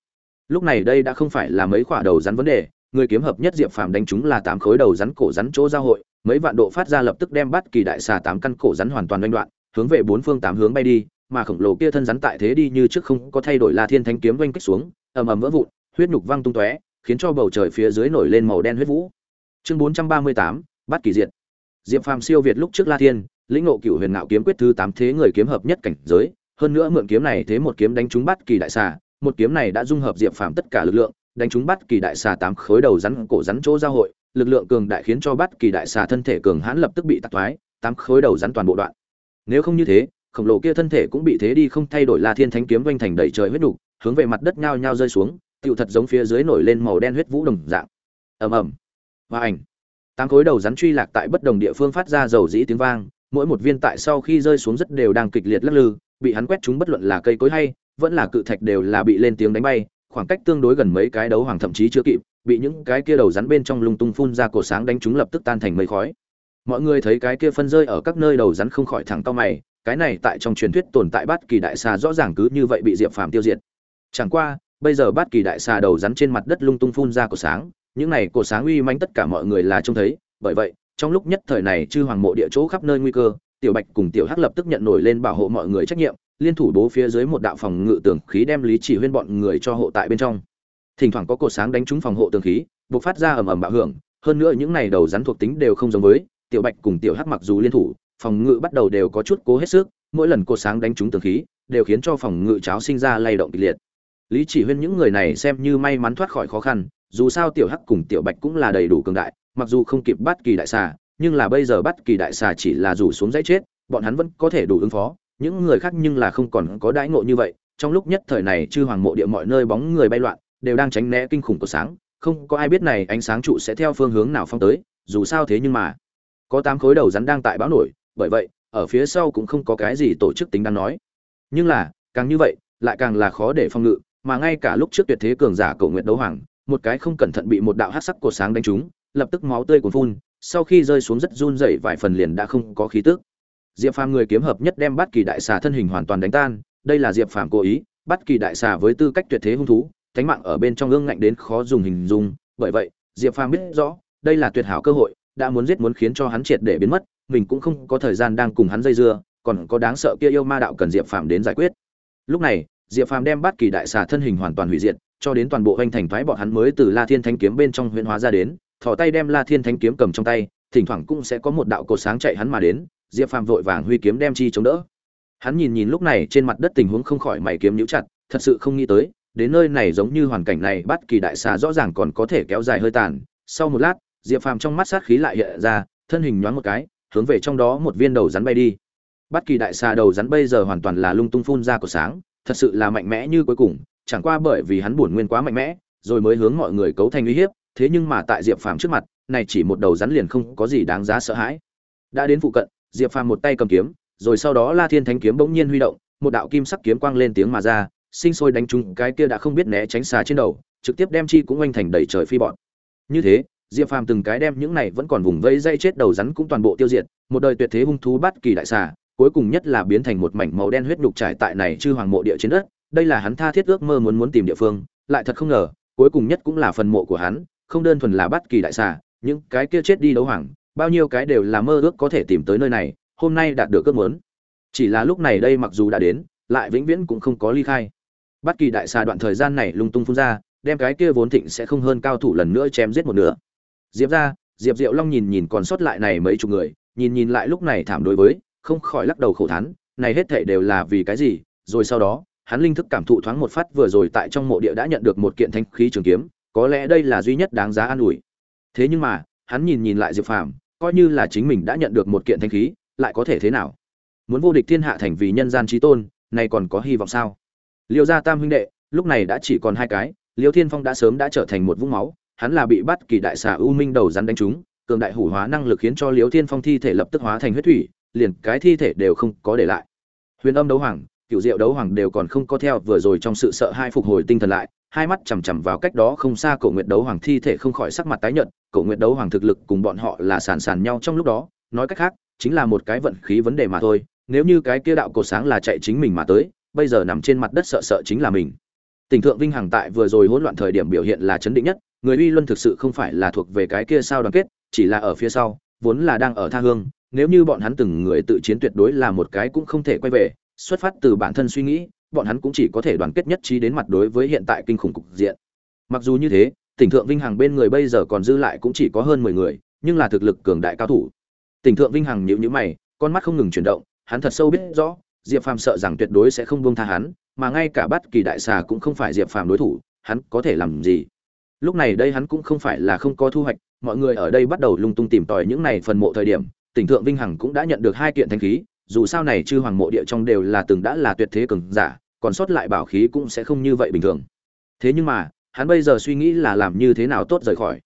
lúc này đây đã không phải là mấy quả đầu rắn vấn đề, người kiếm hợp nhất diệp phàm đánh chúng là tám khối đầu rắn cổ rắn chỗ giao hội, mấy vạn độ phát ra lập tức đem bắt kỳ đại xà tám căn cổ rắn hoàn toàn đánh đoạn, hướng về bốn phương tám hướng bay đi, mà khổng lồ kia thân rắn tại thế đi như trước không có thay đổi la thiên thánh kiếm oanh kích xuống, ầm ầm vỡ vụn, huyết nhục văng tung tóe, khiến cho bầu trời phía dưới nổi lên màu đen huyết vũ. Chương bốn trăm ba mươi tám, bắt kỳ diệt. Diệp phàm siêu việt lúc trước la thiên, lĩnh ngộ cựu huyền ngạo kiếm quyết thứ tám thế người kiếm hợp nhất cảnh giới, hơn nữa mượn kiếm này thế một kiếm đánh trúng bắt kỳ đại xà một kiếm này đã dung hợp diệp phàm tất cả lực lượng, đánh trúng bắt kỳ đại xà tám khối đầu rắn, cổ rắn chỗ giao hội. Lực lượng cường đại khiến cho bắt kỳ đại xà thân thể cường hãn lập tức bị tạc thoái, tám khối đầu rắn toàn bộ đoạn. Nếu không như thế, khổng lồ kia thân thể cũng bị thế đi không thay đổi la thiên thánh kiếm doanh thành đầy trời huyết đục hướng về mặt đất nhao nhao rơi xuống, tựu thật giống phía dưới nổi lên màu đen huyết vũ đồng dạng. Ầm ầm. Và ảnh. Tám khối đầu rắn truy lạc tại bất đồng địa phương phát ra dầu dĩ tiếng vang, mỗi một viên tại sau khi rơi xuống rất đều đang kịch liệt lắc lư, bị hắn quét chúng bất luận là cây cối hay vẫn là cự thạch đều là bị lên tiếng đánh bay, khoảng cách tương đối gần mấy cái đấu hoàng thậm chí chưa kịp, bị những cái kia đầu rắn bên trong lung tung phun ra cổ sáng đánh chúng lập tức tan thành mây khói. Mọi người thấy cái kia phân rơi ở các nơi đầu rắn không khỏi thẳng to mày, cái này tại trong truyền thuyết tồn tại bát kỳ đại xà rõ ràng cứ như vậy bị diệp phàm tiêu diệt. Chẳng qua, bây giờ bát kỳ đại xà đầu rắn trên mặt đất lung tung phun ra cổ sáng, những này cổ sáng uy mãnh tất cả mọi người là trông thấy, bởi vậy, trong lúc nhất thời này chư hoàng mộ địa chỗ khắp nơi nguy cơ, tiểu bạch cùng tiểu hắc lập tức nhận nổi lên bảo hộ mọi người trách nhiệm liên thủ bố phía dưới một đạo phòng ngự tường khí đem lý chỉ huyên bọn người cho hộ tại bên trong. Thỉnh thoảng có cột sáng đánh trúng phòng hộ tường khí buộc phát ra ầm ầm bạo hưởng, hơn nữa những này đầu rắn thuộc tính đều không giống với, tiểu bạch cùng tiểu hắc mặc dù liên thủ, phòng ngự bắt đầu đều có chút cố hết sức, mỗi lần cột sáng đánh trúng tường khí, đều khiến cho phòng ngự cháo sinh ra lay động kịch liệt. Lý chỉ huyên những người này xem như may mắn thoát khỏi khó khăn, dù sao tiểu hắc cùng tiểu bạch cũng là đầy đủ cường đại, mặc dù không kịp bắt kỳ đại xà, nhưng là bây giờ bắt kỳ đại xà chỉ là rủ xuống dãy chết, bọn hắn vẫn có thể đủ ứng phó những người khác nhưng là không còn có đãi ngộ như vậy, trong lúc nhất thời này chư hoàng mộ địa mọi nơi bóng người bay loạn, đều đang tránh né kinh khủng của sáng, không có ai biết này ánh sáng trụ sẽ theo phương hướng nào phong tới, dù sao thế nhưng mà, có tám khối đầu rắn đang tại báo nổi, bởi vậy, ở phía sau cũng không có cái gì tổ chức tính đang nói. Nhưng là, càng như vậy, lại càng là khó để phong ngự, mà ngay cả lúc trước tuyệt thế cường giả cầu nguyện đấu hoàng, một cái không cẩn thận bị một đạo hắc sắc của sáng đánh trúng, lập tức máu tươi cuồn phun, sau khi rơi xuống rất run rẩy vài phần liền đã không có khí tức diệp phàm người kiếm hợp nhất đem bắt kỳ đại xà thân hình hoàn toàn đánh tan, đây là diệp phàm cố ý bắt kỳ đại xà với tư cách tuyệt thế hung thú, thánh mạng ở bên trong ương ngạnh đến khó dùng hình dung, bởi vậy, diệp phàm biết rõ, đây là tuyệt hảo cơ hội, đã muốn giết muốn khiến cho hắn triệt để biến mất, mình cũng không có thời gian đang cùng hắn dây dưa, còn có đáng sợ kia yêu ma đạo cần diệp phàm đến giải quyết. Lúc này, diệp phàm đem bắt kỳ đại xà thân hình hoàn toàn hủy diệt, cho đến toàn bộ hoành thành thoái bọn hắn mới từ la thiên thanh kiếm bên trong huyện hóa ra đến, thò tay đem la thiên thanh kiếm cầm trong tay, thỉnh thoảng cũng sẽ có một đạo cột sáng chạy hắn mà đến diệp phàm vội vàng huy kiếm đem chi chống đỡ. Hắn nhìn nhìn lúc này trên mặt đất tình huống không khỏi mày kiếm nhíu chặt, thật sự không nghĩ tới, đến nơi này giống như hoàn cảnh này bắt kỳ đại xà rõ ràng còn có thể kéo dài hơi tàn. Sau một lát, diệp phàm trong mắt sát khí lại hiện ra, thân hình nhoáng một cái, hướng về trong đó một viên đầu rắn bay đi. Bắt kỳ đại xà đầu rắn bây giờ hoàn toàn là lung tung phun ra của sáng, thật sự là mạnh mẽ như cuối cùng, chẳng qua bởi vì hắn buồn nguyên quá mạnh mẽ, rồi mới hướng mọi người cấu thành uy hiếp, thế nhưng mà tại diệp phàm trước mặt, này chỉ một đầu rắn liền không có gì đáng giá sợ hãi. Đã đến phụ cận diệp phàm một tay cầm kiếm, rồi sau đó la thiên thánh kiếm bỗng nhiên huy động, một đạo kim sắc kiếm quang lên tiếng mà ra, sinh sôi đánh trúng cái kia đã không biết né tránh xa trên đầu, trực tiếp đem chi cũng oanh thành đầy trời phi bọn như thế, diệp phàm từng cái đem những này vẫn còn vùng vây dây chết đầu rắn cũng toàn bộ tiêu diệt, một đời tuyệt thế hung thú bắt kỳ đại xà, cuối cùng nhất là biến thành một mảnh màu đen huyết nhục trải tại này chư hoàng mộ địa trên đất, đây là hắn tha thiết ước mơ muốn muốn tìm địa phương, lại thật không ngờ, cuối cùng nhất cũng là phần mộ của hắn, không đơn thuần là bắt kỳ đại xà, những cái kia chết đi đấu hoàng bao nhiêu cái đều là mơ ước có thể tìm tới nơi này, hôm nay đạt được ước muốn. Chỉ là lúc này đây mặc dù đã đến, lại vĩnh viễn cũng không có ly khai. Bất kỳ đại xà đoạn thời gian này lung tung phun ra, đem cái kia vốn thịnh sẽ không hơn cao thủ lần nữa chém giết một nửa. Diệp ra, diệp diệu long nhìn nhìn còn sót lại này mấy chục người, nhìn nhìn lại lúc này thảm đối với, không khỏi lắc đầu khổ thán, này hết thảy đều là vì cái gì? Rồi sau đó, hắn linh thức cảm thụ thoáng một phát vừa rồi tại trong mộ địa đã nhận được một kiện thanh khí trường kiếm, có lẽ đây là duy nhất đáng giá an ủi. Thế nhưng mà, hắn nhìn nhìn lại diệp phàm coi như là chính mình đã nhận được một kiện thanh khí, lại có thể thế nào? Muốn vô địch thiên hạ thành vì nhân gian trí tôn, nay còn có hy vọng sao? Liêu gia tam huynh đệ, lúc này đã chỉ còn hai cái, liêu thiên phong đã sớm đã trở thành một vũng máu, hắn là bị bắt kỳ đại xà u minh đầu rắn đánh trúng, cường đại hủ hóa năng lực khiến cho liêu thiên phong thi thể lập tức hóa thành huyết thủy, liền cái thi thể đều không có để lại. Huyền âm đấu hoàng cựu diệu đấu hoàng đều còn không có theo vừa rồi trong sự sợ hai phục hồi tinh thần lại hai mắt chằm chằm vào cách đó không xa cổ nguyệt đấu hoàng thi thể không khỏi sắc mặt tái nhợt, cổ nguyệt đấu hoàng thực lực cùng bọn họ là sàn sàn nhau trong lúc đó, nói cách khác, chính là một cái vận khí vấn đề mà thôi, nếu như cái kia đạo Cổ sáng là chạy chính mình mà tới, bây giờ nằm trên mặt đất sợ sợ chính là mình. Tình thượng vinh hằng tại vừa rồi hỗn loạn thời điểm biểu hiện là chấn định nhất, người uy luân thực sự không phải là thuộc về cái kia sao đoàn kết, chỉ là ở phía sau, vốn là đang ở tha hương, nếu như bọn hắn từng người tự chiến tuyệt đối là một cái cũng không thể quay về, xuất phát từ bản thân suy nghĩ bọn hắn cũng chỉ có thể đoàn kết nhất trí đến mặt đối với hiện tại kinh khủng cục diện mặc dù như thế tỉnh thượng vinh hằng bên người bây giờ còn dư lại cũng chỉ có hơn mười người nhưng là thực lực cường đại cao thủ Tỉnh Thượng Vinh Hằng nhíu nhíu mày, con mắt không ngừng chuyển động, hắn thật sâu biết rõ, Diệp Phàm sợ rằng tuyệt đối sẽ không buông tha hắn, mà ngay cả bất Kỳ đại xà cũng không phải Diệp Phàm đối thủ, hắn có thể làm gì? Lúc này đây hắn cũng không phải là không có thu hoạch, mọi người ở đây bắt đầu lung tung tìm tòi những này phần mộ thời điểm, Tỉnh Thượng Vinh Hằng cũng đã nhận được hai kiện thanh khí, dù sao này chư hoàng mộ địa trong đều là từng đã là tuyệt thế cường giả, còn sót lại bảo khí cũng sẽ không như vậy bình thường. Thế nhưng mà, hắn bây giờ suy nghĩ là làm như thế nào tốt rời khỏi.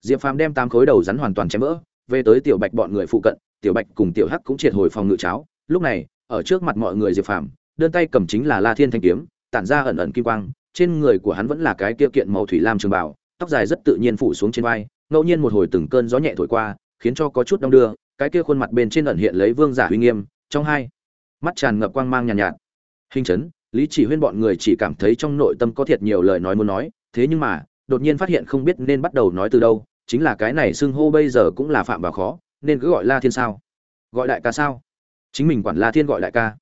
Diệp Phàm đem tám khối đầu rắn hoàn toàn chém vỡ, về tới tiểu Bạch bọn người phụ cận, tiểu Bạch cùng tiểu Hắc cũng triệt hồi phòng ngự cháo. Lúc này, ở trước mặt mọi người Diệp Phàm, đơn tay cầm chính là La Thiên thanh kiếm, tản ra ẩn ẩn kim quang, trên người của hắn vẫn là cái kia kiện màu thủy lam trường bào, tóc dài rất tự nhiên phủ xuống trên vai, ngẫu nhiên một hồi từng cơn gió nhẹ thổi qua, khiến cho có chút đông đưa, cái kia khuôn mặt bên trên ẩn hiện lấy vương giả uy nghiêm, trong hai mắt tràn ngập quang mang nhàn nhạt, nhạt. Hình chấn, Lý Chỉ Huyên bọn người chỉ cảm thấy trong nội tâm có thiệt nhiều lời nói muốn nói, thế nhưng mà, đột nhiên phát hiện không biết nên bắt đầu nói từ đâu, chính là cái này xưng hô bây giờ cũng là phạm vào khó, nên cứ gọi La Thiên sao? Gọi đại ca sao? Chính mình quản La Thiên gọi đại ca.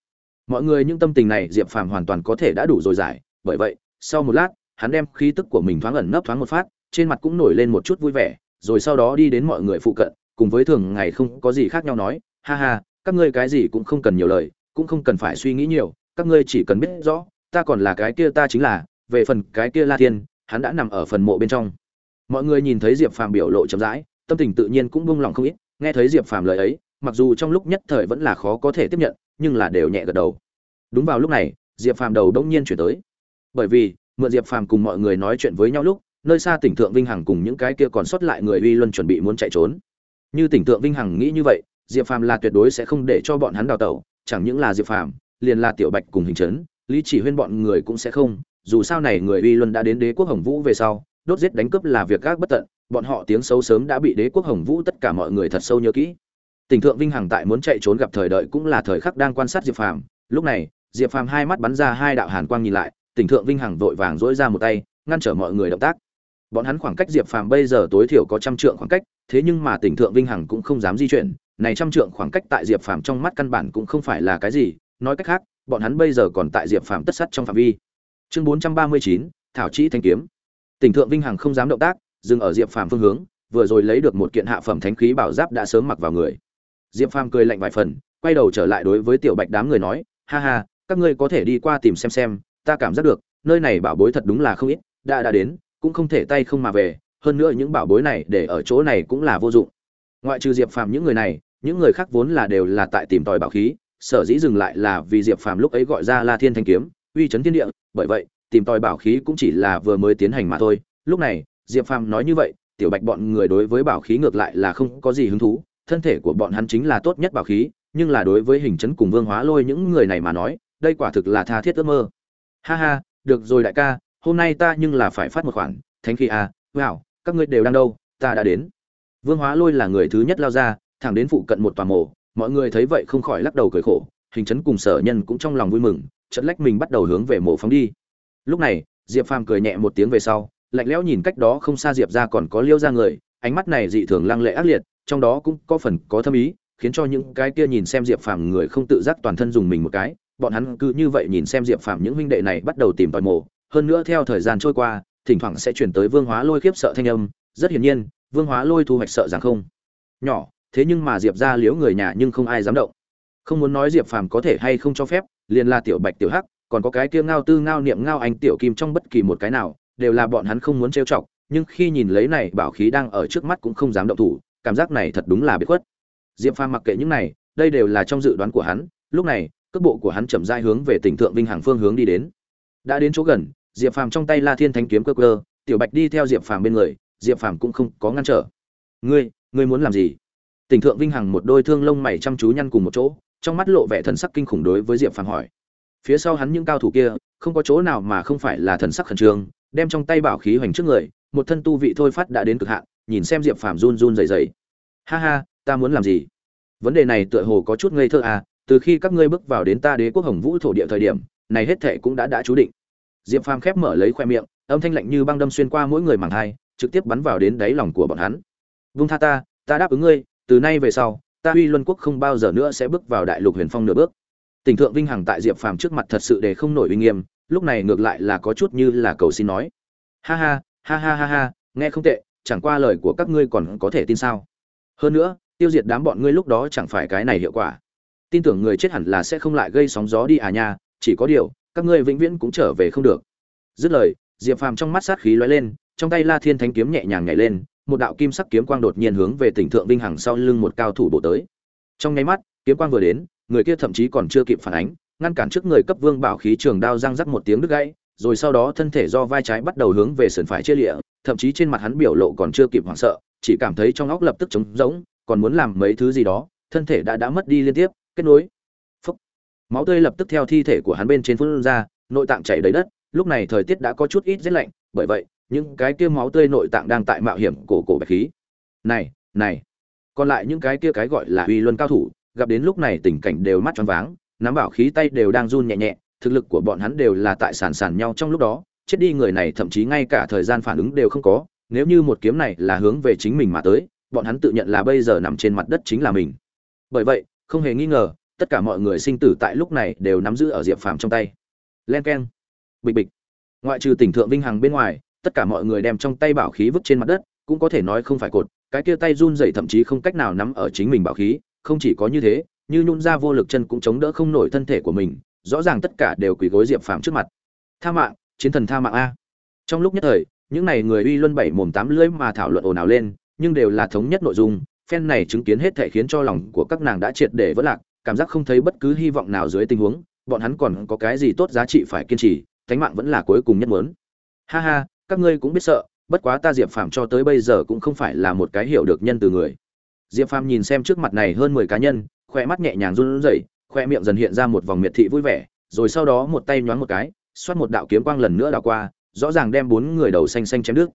Mọi người những tâm tình này Diệp Phàm hoàn toàn có thể đã đủ rồi giải, bởi vậy, sau một lát, hắn đem khí tức của mình thoáng ẩn nấp thoáng một phát, trên mặt cũng nổi lên một chút vui vẻ, rồi sau đó đi đến mọi người phụ cận, cùng với thường ngày không có gì khác nhau nói, ha ha, các ngươi cái gì cũng không cần nhiều lời, cũng không cần phải suy nghĩ nhiều, các ngươi chỉ cần biết rõ, ta còn là cái kia ta chính là, về phần cái kia La Thiên, hắn đã nằm ở phần mộ bên trong. Mọi người nhìn thấy Diệp Phàm biểu lộ chậm rãi, tâm tình tự nhiên cũng buông lòng không ít, nghe thấy Diệp Phàm lời ấy, mặc dù trong lúc nhất thời vẫn là khó có thể tiếp nhận, nhưng là đều nhẹ gật đầu. Đúng vào lúc này, Diệp Phàm đầu đống nhiên chuyển tới. Bởi vì, mượn Diệp Phàm cùng mọi người nói chuyện với nhau lúc, nơi xa tỉnh thượng Vinh Hằng cùng những cái kia còn sót lại người uy luân chuẩn bị muốn chạy trốn. Như tỉnh thượng Vinh Hằng nghĩ như vậy, Diệp Phàm là tuyệt đối sẽ không để cho bọn hắn đào tẩu, chẳng những là Diệp Phàm, liền là Tiểu Bạch cùng Hình Chấn, Lý Chỉ Huyên bọn người cũng sẽ không, dù sao này người uy luân đã đến đế quốc Hồng Vũ về sau, đốt giết đánh cướp là việc gác bất tận, bọn họ tiếng xấu sớm đã bị đế quốc Hồng Vũ tất cả mọi người thật sâu nhớ kỹ. Tỉnh thượng Vinh Hằng tại muốn chạy trốn gặp thời đợi cũng là thời khắc đang quan sát Diệp Phàm, lúc này, Diệp Phàm hai mắt bắn ra hai đạo hàn quang nhìn lại, Tỉnh thượng Vinh Hằng vội vàng dỗi ra một tay, ngăn trở mọi người động tác. Bọn hắn khoảng cách Diệp Phàm bây giờ tối thiểu có trăm trượng khoảng cách, thế nhưng mà Tỉnh thượng Vinh Hằng cũng không dám di chuyển, này trăm trượng khoảng cách tại Diệp Phàm trong mắt căn bản cũng không phải là cái gì, nói cách khác, bọn hắn bây giờ còn tại Diệp Phàm tất sát trong phạm vi. Chương 439, Thảo Chí Thánh kiếm. Tỉnh thượng Vinh Hằng không dám động tác, dừng ở Diệp Phàm phương hướng, vừa rồi lấy được một kiện hạ phẩm thánh khí bảo giáp đã sớm mặc vào người. Diệp Phàm cười lạnh vài phần, quay đầu trở lại đối với Tiểu Bạch đám người nói, ha ha, các ngươi có thể đi qua tìm xem xem, ta cảm giác được, nơi này bảo bối thật đúng là không ít, đã đã đến, cũng không thể tay không mà về, hơn nữa những bảo bối này để ở chỗ này cũng là vô dụng. Ngoại trừ Diệp Phàm những người này, những người khác vốn là đều là tại tìm tòi bảo khí, sở dĩ dừng lại là vì Diệp Phàm lúc ấy gọi ra La Thiên Thanh kiếm, uy chấn thiên địa, bởi vậy, tìm tòi bảo khí cũng chỉ là vừa mới tiến hành mà thôi. Lúc này, Diệp Phàm nói như vậy, Tiểu Bạch bọn người đối với bảo khí ngược lại là không có gì hứng thú, thân thể của bọn hắn chính là tốt nhất bảo khí, nhưng là đối với hình chấn cùng Vương Hóa Lôi những người này mà nói, đây quả thực là tha thiết ước mơ. Ha ha, được rồi đại ca, hôm nay ta nhưng là phải phát một khoản, thánh khí à, wow, các ngươi đều đang đâu, ta đã đến. Vương Hóa Lôi là người thứ nhất lao ra, thẳng đến phụ cận một tòa mộ, mọi người thấy vậy không khỏi lắc đầu cười khổ, hình chấn cùng sở nhân cũng trong lòng vui mừng, trận lách mình bắt đầu hướng về mộ phóng đi. Lúc này, Diệp Phàm cười nhẹ một tiếng về sau, lạnh lẽo nhìn cách đó không xa Diệp ra còn có Liêu ra người, ánh mắt này dị thường lăng lệ ác liệt, trong đó cũng có phần có thâm ý, khiến cho những cái kia nhìn xem Diệp Phàm người không tự giác toàn thân dùng mình một cái, bọn hắn cứ như vậy nhìn xem Diệp Phàm những huynh đệ này bắt đầu tìm tòi mộ, hơn nữa theo thời gian trôi qua, thỉnh thoảng sẽ chuyển tới Vương Hóa Lôi khiếp sợ thanh âm, rất hiển nhiên, Vương Hóa Lôi thu hoạch sợ rằng không nhỏ, thế nhưng mà Diệp ra liễu người nhà nhưng không ai dám động. Không muốn nói Diệp Phàm có thể hay không cho phép, liền là tiểu Bạch tiểu Hắc, còn có cái kia ngao tư ngao niệm ngao anh tiểu kim trong bất kỳ một cái nào, đều là bọn hắn không muốn trêu chọc, nhưng khi nhìn lấy này bảo khí đang ở trước mắt cũng không dám động thủ, cảm giác này thật đúng là biệt khuất. Diệp Phàm mặc kệ những này, đây đều là trong dự đoán của hắn, lúc này, cước bộ của hắn chậm rãi hướng về tỉnh thượng vinh hàng phương hướng đi đến. Đã đến chỗ gần, Diệp Phàm trong tay La Thiên Thánh kiếm cơ cơ, Tiểu Bạch đi theo Diệp Phàm bên người, Diệp Phàm cũng không có ngăn trở. "Ngươi, ngươi muốn làm gì?" Tỉnh thượng vinh hằng một đôi thương lông mày chăm chú nhăn cùng một chỗ, trong mắt lộ vẻ thần sắc kinh khủng đối với Diệp Phàm hỏi. Phía sau hắn những cao thủ kia, không có chỗ nào mà không phải là thần sắc khẩn trương, đem trong tay bảo khí hoành trước người, một thân tu vị thôi phát đã đến cực hạn, nhìn xem Diệp Phàm run run rẩy rẩy. "Ha ha, ta muốn làm gì?" Vấn đề này tựa hồ có chút ngây thơ à, từ khi các ngươi bước vào đến ta đế quốc Hồng Vũ thổ địa thời điểm, này hết thệ cũng đã đã chú định. Diệp Phàm khép mở lấy khoe miệng, âm thanh lạnh như băng đâm xuyên qua mỗi người màng hai, trực tiếp bắn vào đến đáy lòng của bọn hắn. "Vung tha ta, ta đáp ứng ngươi, từ nay về sau, ta Huy Luân quốc không bao giờ nữa sẽ bước vào đại lục huyền phong nửa bước." Tỉnh thượng vinh hằng tại Diệp Phàm trước mặt thật sự để không nổi uy nghiêm, lúc này ngược lại là có chút như là cầu xin nói. "Ha ha, ha ha ha ha, nghe không tệ, chẳng qua lời của các ngươi còn có thể tin sao? Hơn nữa, tiêu diệt đám bọn ngươi lúc đó chẳng phải cái này hiệu quả tin tưởng người chết hẳn là sẽ không lại gây sóng gió đi à nha chỉ có điều các ngươi vĩnh viễn cũng trở về không được dứt lời diệp phàm trong mắt sát khí lóe lên trong tay la thiên thánh kiếm nhẹ nhàng nhảy lên một đạo kim sắc kiếm quang đột nhiên hướng về tỉnh thượng vinh hằng sau lưng một cao thủ bổ tới trong nháy mắt, kiếm quang vừa đến, người kia thậm chí còn chưa kịp phản ánh, ngăn cản trước người cấp vương bảo khí trường đao răng rắc một tiếng đứt gãy, rồi sau đó thân thể do vai trái bắt đầu hướng về sườn phải chia lịa, thậm chí trên mặt hắn biểu lộ còn chưa kịp hoảng sợ, chỉ cảm thấy trong óc lập tức trống rỗng, còn muốn làm mấy thứ gì đó, thân thể đã đã mất đi liên tiếp, kết nối Phúc. máu tươi lập tức theo thi thể của hắn bên trên phun ra, nội tạng chảy đầy đất, lúc này thời tiết đã có chút ít rét lạnh, bởi vậy những cái kia máu tươi nội tạng đang tại mạo hiểm cổ cổ bạch khí. Này này, còn lại những cái kia cái gọi là uy luân cao thủ, gặp đến lúc này tình cảnh đều mắt tròn váng, nắm bảo khí tay đều đang run nhẹ nhẹ, thực lực của bọn hắn đều là tại sàn sàn nhau trong lúc đó, chết đi người này thậm chí ngay cả thời gian phản ứng đều không có, nếu như một kiếm này là hướng về chính mình mà tới, bọn hắn tự nhận là bây giờ nằm trên mặt đất chính là mình. Bởi vậy, không hề nghi ngờ, tất cả mọi người sinh tử tại lúc này đều nắm giữ ở diệp phàm trong tay. Len keng, bịch bịch. Ngoại trừ tỉnh thượng vinh hằng bên ngoài tất cả mọi người đem trong tay bảo khí vứt trên mặt đất, cũng có thể nói không phải cột, cái kia tay run dậy thậm chí không cách nào nắm ở chính mình bảo khí, không chỉ có như thế, như nhún ra vô lực chân cũng chống đỡ không nổi thân thể của mình, rõ ràng tất cả đều quỳ gối diệp phàm trước mặt. Tha mạng, chiến thần tha mạng a. Trong lúc nhất thời, những này người uy luân bảy mồm tám lưỡi mà thảo luận ồn ào lên, nhưng đều là thống nhất nội dung, phen này chứng kiến hết thể khiến cho lòng của các nàng đã triệt để vỡ lạc, cảm giác không thấy bất cứ hy vọng nào dưới tình huống, bọn hắn còn có cái gì tốt giá trị phải kiên trì, thánh mạng vẫn là cuối cùng nhất muốn. Ha ha các ngươi cũng biết sợ, bất quá ta diệp phàm cho tới bây giờ cũng không phải là một cái hiểu được nhân từ người. Diệp phàm nhìn xem trước mặt này hơn mười cá nhân khoe mắt nhẹ nhàng run rẩy khoe miệng dần hiện ra một vòng miệt thị vui vẻ, rồi sau đó một tay nhoáng một cái, xoát một đạo kiếm quang lần nữa đào qua, rõ ràng đem bốn người đầu xanh xanh chém đứt.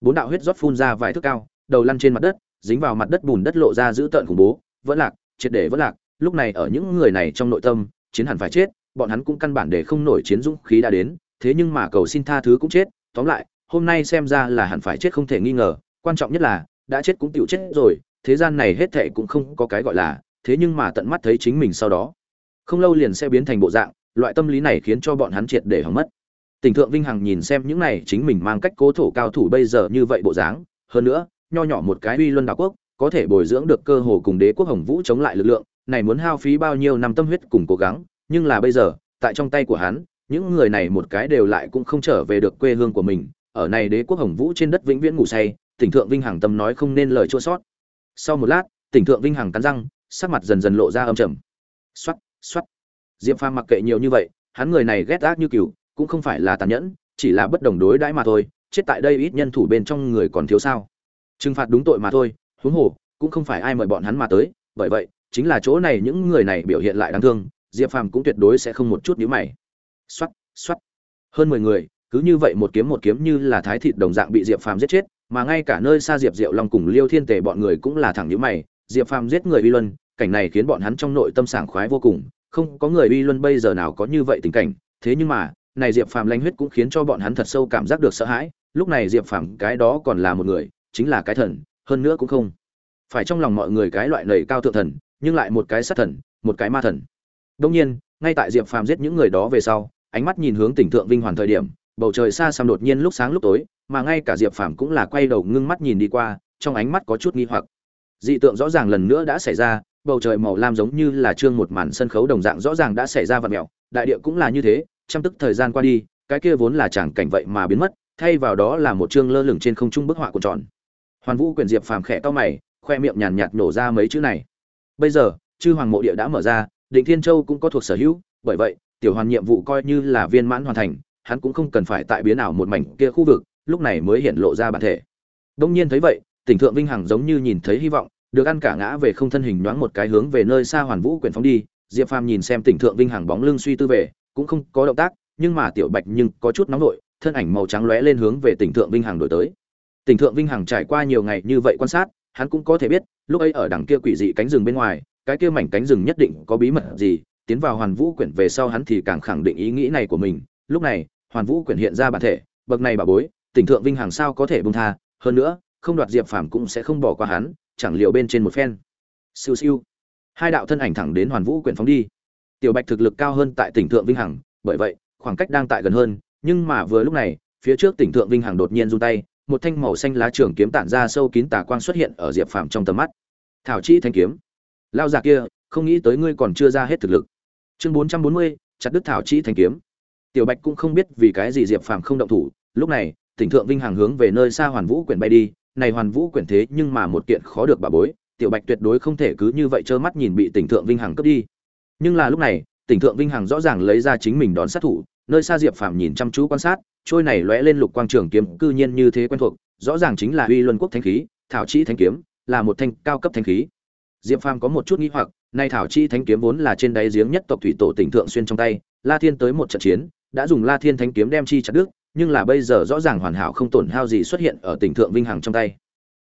Bốn đạo huyết rót phun ra vài thước cao, đầu lăn trên mặt đất, dính vào mặt đất bùn đất lộ ra dữ tợn khủng bố, vẫn lạc, triệt để vẫn lạc, lúc này ở những người này trong nội tâm, chiến hẳn phải chết, bọn hắn cũng căn bản để không nổi chiến dũng khí đã đến, thế nhưng mà cầu xin tha thứ cũng chết, tóm lại hôm nay xem ra là hẳn phải chết không thể nghi ngờ, quan trọng nhất là, đã chết cũng tựu chết rồi, thế gian này hết thệ cũng không có cái gọi là, thế nhưng mà tận mắt thấy chính mình sau đó. Không lâu liền sẽ biến thành bộ dạng, loại tâm lý này khiến cho bọn hắn triệt để hỏng mất. Tỉnh thượng vinh hằng nhìn xem những này chính mình mang cách cố thổ cao thủ bây giờ như vậy bộ dáng, hơn nữa, nho nhỏ một cái uy luân đảo quốc, có thể bồi dưỡng được cơ hồ cùng đế quốc hồng vũ chống lại lực lượng, này muốn hao phí bao nhiêu năm tâm huyết cùng cố gắng, nhưng là bây giờ, tại trong tay của hắn, những người này một cái đều lại cũng không trở về được quê hương của mình ở này đế quốc hồng vũ trên đất vĩnh viễn ngủ say, tỉnh thượng vinh hằng tâm nói không nên lời chua sót. Sau một lát, tỉnh thượng vinh hằng cắn răng, sắc mặt dần dần lộ ra âm trầm. Xoắt xoắt diệp phàm mặc kệ nhiều như vậy, hắn người này ghét ác như cừu, cũng không phải là tàn nhẫn, chỉ là bất đồng đối đãi mà thôi, chết tại đây ít nhân thủ bên trong người còn thiếu sao. Trừng phạt đúng tội mà thôi, huống hồ, cũng không phải ai mời bọn hắn mà tới, bởi vậy, chính là chỗ này những người này biểu hiện lại đáng thương, diệp phàm cũng tuyệt đối sẽ không một chút nhíu mày. Xoắt xoắt hơn mười người cứ như vậy một kiếm một kiếm như là thái thịt đồng dạng bị diệp phàm giết chết, mà ngay cả nơi xa diệp diệu long cùng liêu thiên tề bọn người cũng là thẳng nhữ mày, diệp phàm giết người uy luân, cảnh này khiến bọn hắn trong nội tâm sảng khoái vô cùng, không có người uy luân bây giờ nào có như vậy tình cảnh, thế nhưng mà, này diệp phàm lanh huyết cũng khiến cho bọn hắn thật sâu cảm giác được sợ hãi, lúc này diệp phàm cái đó còn là một người, chính là cái thần, hơn nữa cũng không phải trong lòng mọi người cái loại lầy cao thượng thần, nhưng lại một cái sát thần, một cái ma thần. Đông nhiên, ngay tại diệp phàm giết những người đó về sau, ánh mắt nhìn hướng tỉnh thượng vinh hoàn thời điểm bầu trời xa xăm đột nhiên lúc sáng lúc tối, mà ngay cả diệp phàm cũng là quay đầu ngưng mắt nhìn đi qua, trong ánh mắt có chút nghi hoặc. Dị tượng rõ ràng lần nữa đã xảy ra, bầu trời màu lam giống như là trương một màn sân khấu đồng dạng rõ ràng đã xảy ra vật mẹo, đại địa cũng là như thế, trăm tức thời gian qua đi, cái kia vốn là chẳng cảnh vậy mà biến mất, thay vào đó là một chương lơ lửng trên không trung bức họa cuộn tròn. Hoàn vũ quyền diệp phàm khẽ to mày, khoe miệng nhàn nhạt nổ ra mấy chữ này. Bây giờ, chư hoàng mộ địa đã mở ra, định thiên châu cũng có thuộc sở hữu, bởi vậy, tiểu hoàn nhiệm vụ coi như là viên mãn hoàn thành hắn cũng không cần phải tại biến ảo một mảnh kia khu vực lúc này mới hiện lộ ra bản thể. Đông nhiên thấy vậy tỉnh thượng vinh hằng giống như nhìn thấy hy vọng được ăn cả ngã về không thân hình nhoáng một cái hướng về nơi xa hoàn vũ quyển phóng đi. Diệp phàm nhìn xem tỉnh thượng vinh hằng bóng lưng suy tư về cũng không có động tác nhưng mà tiểu bạch nhưng có chút nóng nội, thân ảnh màu trắng lóe lên hướng về tỉnh thượng vinh hằng đổi tới. Tỉnh thượng vinh hằng trải qua nhiều ngày như vậy quan sát hắn cũng có thể biết lúc ấy ở đằng kia quỷ dị cánh rừng bên ngoài cái kia mảnh cánh rừng nhất định có bí mật gì tiến vào hoàn vũ quyển về sau hắn thì càng khẳng định ý nghĩ này của mình. Lúc này hoàn vũ quyển hiện ra bản thể, bậc này bà bối, tỉnh thượng vinh hằng sao có thể bông tha, hơn nữa, không đoạt diệp phàm cũng sẽ không bỏ qua hắn, chẳng liệu bên trên một phen. Siêu siêu. Hai đạo thân ảnh thẳng đến hoàn vũ quyển phóng đi. Tiểu bạch thực lực cao hơn tại tỉnh thượng vinh hằng, bởi vậy, khoảng cách đang tại gần hơn, nhưng mà vừa lúc này, phía trước tỉnh thượng vinh hằng đột nhiên run tay, một thanh màu xanh lá trường kiếm tản ra sâu kín tà quang xuất hiện ở diệp phàm trong tầm mắt. Thảo chi thanh kiếm. Lao già kia, không nghĩ tới ngươi còn chưa ra hết thực lực. Chương bốn trăm bốn mươi, chặt đứt thảo chi thanh kiếm tiểu bạch cũng không biết vì cái gì diệp phàm không động thủ. Lúc này tỉnh thượng vinh hàng hướng về nơi xa hoàn vũ quyển bay đi. Này hoàn vũ quyển thế nhưng mà một kiện khó được bà bối. Tiểu bạch tuyệt đối không thể cứ như vậy trơ mắt nhìn bị tỉnh thượng vinh hằng cướp đi. Nhưng là lúc này tỉnh thượng vinh hằng rõ ràng lấy ra chính mình đón sát thủ. Nơi xa diệp phàm nhìn chăm chú quan sát, trôi này lóe lên lục quang trường kiếm cư nhiên như thế quen thuộc, rõ ràng chính là uy luân quốc thanh khí, thảo chi thanh kiếm, là một thanh cao cấp thanh khí. Diệp phàm có một chút nghi hoặc, nay thảo chi thanh kiếm vốn là trên đáy giếng nhất tộc thủy tổ tỉnh thượng xuyên trong tay, la thiên tới một trận chiến đã dùng la thiên thanh kiếm đem chi chặt đứt, nhưng là bây giờ rõ ràng hoàn hảo không tổn hao gì xuất hiện ở tỉnh thượng vinh hằng trong tay.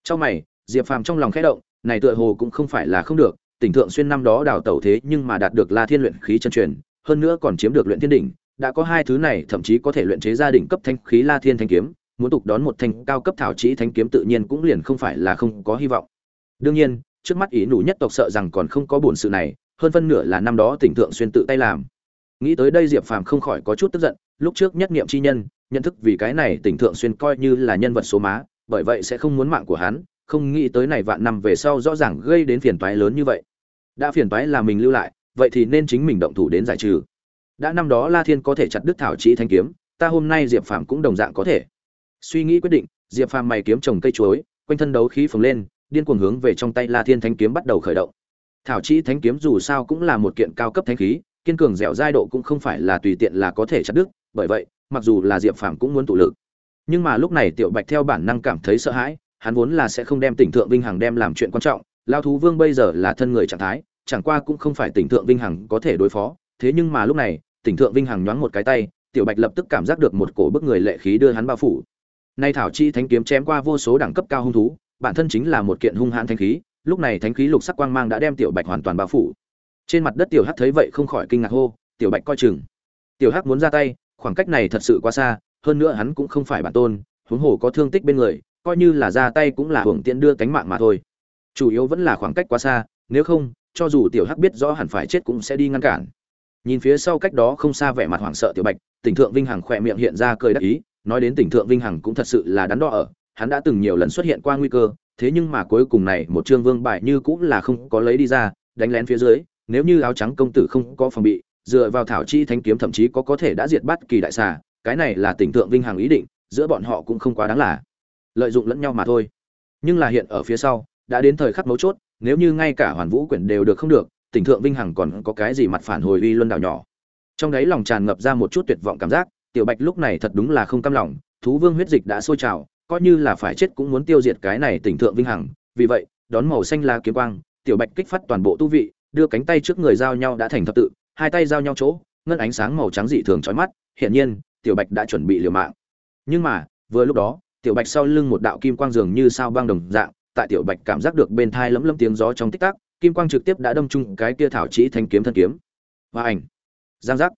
Trong mày, diệp phàm trong lòng khẽ động, này tựa hồ cũng không phải là không được, tỉnh thượng xuyên năm đó đào tẩu thế nhưng mà đạt được la thiên luyện khí chân truyền, hơn nữa còn chiếm được luyện thiên đỉnh, đã có hai thứ này thậm chí có thể luyện chế gia đình cấp thanh khí la thiên thanh kiếm, muốn tục đón một thanh cao cấp thảo chí thanh kiếm tự nhiên cũng liền không phải là không có hy vọng. Đương nhiên, trước mắt ý nụ nhất tộc sợ rằng còn không có bổn sự này, hơn phân nửa là năm đó tỉnh thượng xuyên tự tay làm nghĩ tới đây diệp phàm không khỏi có chút tức giận, lúc trước nhất niệm chi nhân, nhận thức vì cái này tỉnh thượng xuyên coi như là nhân vật số má, bởi vậy sẽ không muốn mạng của hắn, không nghĩ tới này vạn năm về sau rõ ràng gây đến phiền toái lớn như vậy. Đã phiền toái là mình lưu lại, vậy thì nên chính mình động thủ đến giải trừ. Đã năm đó la thiên có thể chặt đứt thảo chỉ thanh kiếm, ta hôm nay diệp phàm cũng đồng dạng có thể. Suy nghĩ quyết định, diệp phàm mày kiếm trồng cây chuối, quanh thân đấu khí phồng lên, điên cuồng hướng về trong tay la thiên thanh kiếm bắt đầu khởi động. Thảo chỉ thanh kiếm dù sao cũng là một kiện cao cấp thanh khí kiên cường dẻo dai độ cũng không phải là tùy tiện là có thể chặt đứt, bởi vậy, mặc dù là diệp phàm cũng muốn tụ lực. Nhưng mà lúc này tiểu bạch theo bản năng cảm thấy sợ hãi, hắn vốn là sẽ không đem tỉnh thượng vinh hằng đem làm chuyện quan trọng, lao thú vương bây giờ là thân người trạng thái, chẳng qua cũng không phải tỉnh thượng vinh hằng có thể đối phó. Thế nhưng mà lúc này, tỉnh thượng vinh hằng nhoáng một cái tay, tiểu bạch lập tức cảm giác được một cổ bức người lệ khí đưa hắn bao phủ. Nay thảo chi thánh kiếm chém qua vô số đẳng cấp cao hung thú, bản thân chính là một kiện hung hãn thánh khí, lúc này thánh khí lục sắc quang mang đã đem tiểu bạch hoàn toàn bao phủ trên mặt đất tiểu hắc thấy vậy không khỏi kinh ngạc hô, tiểu bạch coi chừng. Tiểu hắc muốn ra tay, khoảng cách này thật sự quá xa, hơn nữa hắn cũng không phải bản tôn, huống hồ có thương tích bên người, coi như là ra tay cũng là hưởng tiện đưa cánh mạng mà thôi. Chủ yếu vẫn là khoảng cách quá xa, nếu không, cho dù tiểu hắc biết rõ hẳn phải chết cũng sẽ đi ngăn cản. Nhìn phía sau cách đó không xa vẻ mặt hoảng sợ tiểu bạch, tỉnh thượng vinh hằng khỏe miệng hiện ra cười đắc ý, nói đến tỉnh thượng vinh hằng cũng thật sự là đắn đo ở, hắn đã từng nhiều lần xuất hiện qua nguy cơ, thế nhưng mà cuối cùng này một trương vương bại như cũng là không có lấy đi ra, đánh lén phía dưới nếu như áo trắng công tử không có phòng bị, dựa vào thảo chi thanh kiếm thậm chí có có thể đã diệt bắt kỳ đại xà, cái này là tỉnh thượng vinh hằng ý định, giữa bọn họ cũng không quá đáng là lợi dụng lẫn nhau mà thôi. Nhưng là hiện ở phía sau, đã đến thời khắc mấu chốt, nếu như ngay cả hoàn vũ quyển đều được không được, tỉnh thượng vinh hằng còn có cái gì mặt phản hồi uy luân đảo nhỏ. Trong đấy lòng tràn ngập ra một chút tuyệt vọng cảm giác, tiểu bạch lúc này thật đúng là không cam lòng, thú vương huyết dịch đã sôi trào, coi như là phải chết cũng muốn tiêu diệt cái này tỉnh thượng vinh hằng. Vì vậy, đón màu xanh lá kiếm quang, tiểu bạch kích phát toàn bộ tu vị đưa cánh tay trước người giao nhau đã thành thập tự, hai tay giao nhau chỗ, ngân ánh sáng màu trắng dị thường chói mắt, hiển nhiên, tiểu bạch đã chuẩn bị liều mạng. Nhưng mà, vừa lúc đó, tiểu bạch sau lưng một đạo kim quang dường như sao băng đồng dạng, tại tiểu bạch cảm giác được bên thai lấm lấm tiếng gió trong tích tắc, kim quang trực tiếp đã đâm chung cái kia thảo chỉ thanh kiếm thân kiếm. Và ảnh. Giang giác.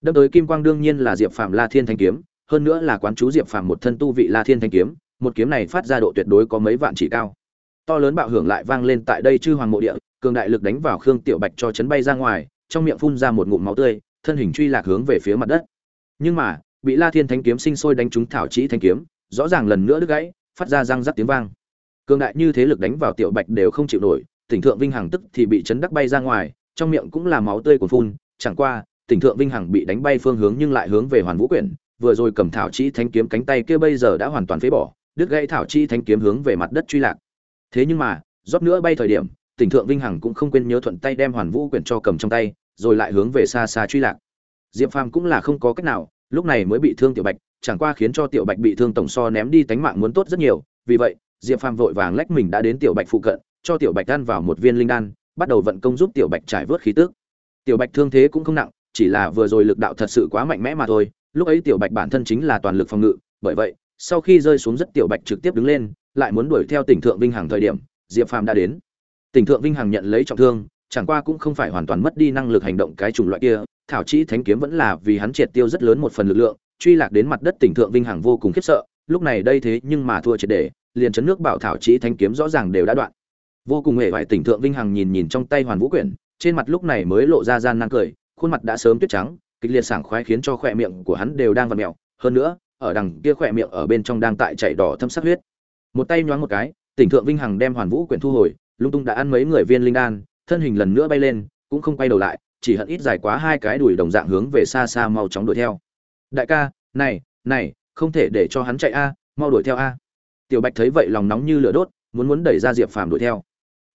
Đâm tới kim quang đương nhiên là diệp phạm la thiên thanh kiếm, hơn nữa là quán chú diệp phạm một thân tu vị la thiên thanh kiếm, một kiếm này phát ra độ tuyệt đối có mấy vạn chỉ cao. To lớn bạo hưởng lại vang lên tại đây chư hoàng mộ địa cường đại lực đánh vào khương tiểu bạch cho chấn bay ra ngoài, trong miệng phun ra một ngụm máu tươi, thân hình truy lạc hướng về phía mặt đất. Nhưng mà, bị la thiên thanh kiếm sinh sôi đánh trúng thảo chỉ thanh kiếm, rõ ràng lần nữa đứt gãy, phát ra răng rắc tiếng vang. Cường đại như thế lực đánh vào tiểu bạch đều không chịu nổi, tỉnh thượng vinh hằng tức thì bị chấn đắc bay ra ngoài, trong miệng cũng là máu tươi của phun, chẳng qua, tỉnh thượng vinh hằng bị đánh bay phương hướng nhưng lại hướng về hoàn vũ quyển, vừa rồi cầm thảo chi thanh kiếm cánh tay kia bây giờ đã hoàn toàn phế bỏ, đứt gãy thảo chi thanh kiếm hướng về mặt đất truy lạc. Thế nhưng mà, rót nữa bay thời điểm tỉnh thượng vinh hằng cũng không quên nhớ thuận tay đem hoàn vũ quyển cho cầm trong tay, rồi lại hướng về xa xa truy lạc. Diệp phàm cũng là không có cách nào, lúc này mới bị thương tiểu bạch, chẳng qua khiến cho tiểu bạch bị thương tổng so ném đi tánh mạng muốn tốt rất nhiều, vì vậy, diệp phàm vội vàng lách mình đã đến tiểu bạch phụ cận, cho tiểu bạch ăn vào một viên linh đan, bắt đầu vận công giúp tiểu bạch trải vớt khí tức. Tiểu bạch thương thế cũng không nặng, chỉ là vừa rồi lực đạo thật sự quá mạnh mẽ mà thôi, lúc ấy tiểu bạch bản thân chính là toàn lực phòng ngự, bởi vậy, sau khi rơi xuống rất tiểu bạch trực tiếp đứng lên, lại muốn đuổi theo tỉnh thượng vinh hằng thời điểm, diệp phàm đã đến tỉnh thượng vinh hằng nhận lấy trọng thương, chẳng qua cũng không phải hoàn toàn mất đi năng lực hành động cái chủng loại kia. Thảo chỉ thánh kiếm vẫn là vì hắn triệt tiêu rất lớn một phần lực lượng, truy lạc đến mặt đất tỉnh thượng vinh hằng vô cùng khiếp sợ, lúc này đây thế nhưng mà thua triệt để, liền chấn nước bảo thảo chỉ Thánh kiếm rõ ràng đều đã đoạn. Vô cùng hề vải tỉnh thượng vinh hằng nhìn nhìn trong tay hoàn vũ quyển, trên mặt lúc này mới lộ ra gian nan cười, khuôn mặt đã sớm tuyết trắng, kịch liệt sảng khoái khiến cho khóe miệng của hắn đều đang vặn mèo. Hơn nữa, ở đằng kia khóe miệng ở bên trong đang tại chảy đỏ thâm sắc huyết. Một tay nhoáng một cái, tỉnh thượng vinh hằng đem hoàn vũ quyển thu hồi lung tung đã ăn mấy người viên linh đan, thân hình lần nữa bay lên, cũng không quay đầu lại, chỉ hận ít dài quá hai cái đùi đồng dạng hướng về xa xa mau chóng đuổi theo. Đại ca, này này, không thể để cho hắn chạy a, mau đuổi theo a. Tiểu bạch thấy vậy lòng nóng như lửa đốt, muốn muốn đẩy ra diệp phàm đuổi theo.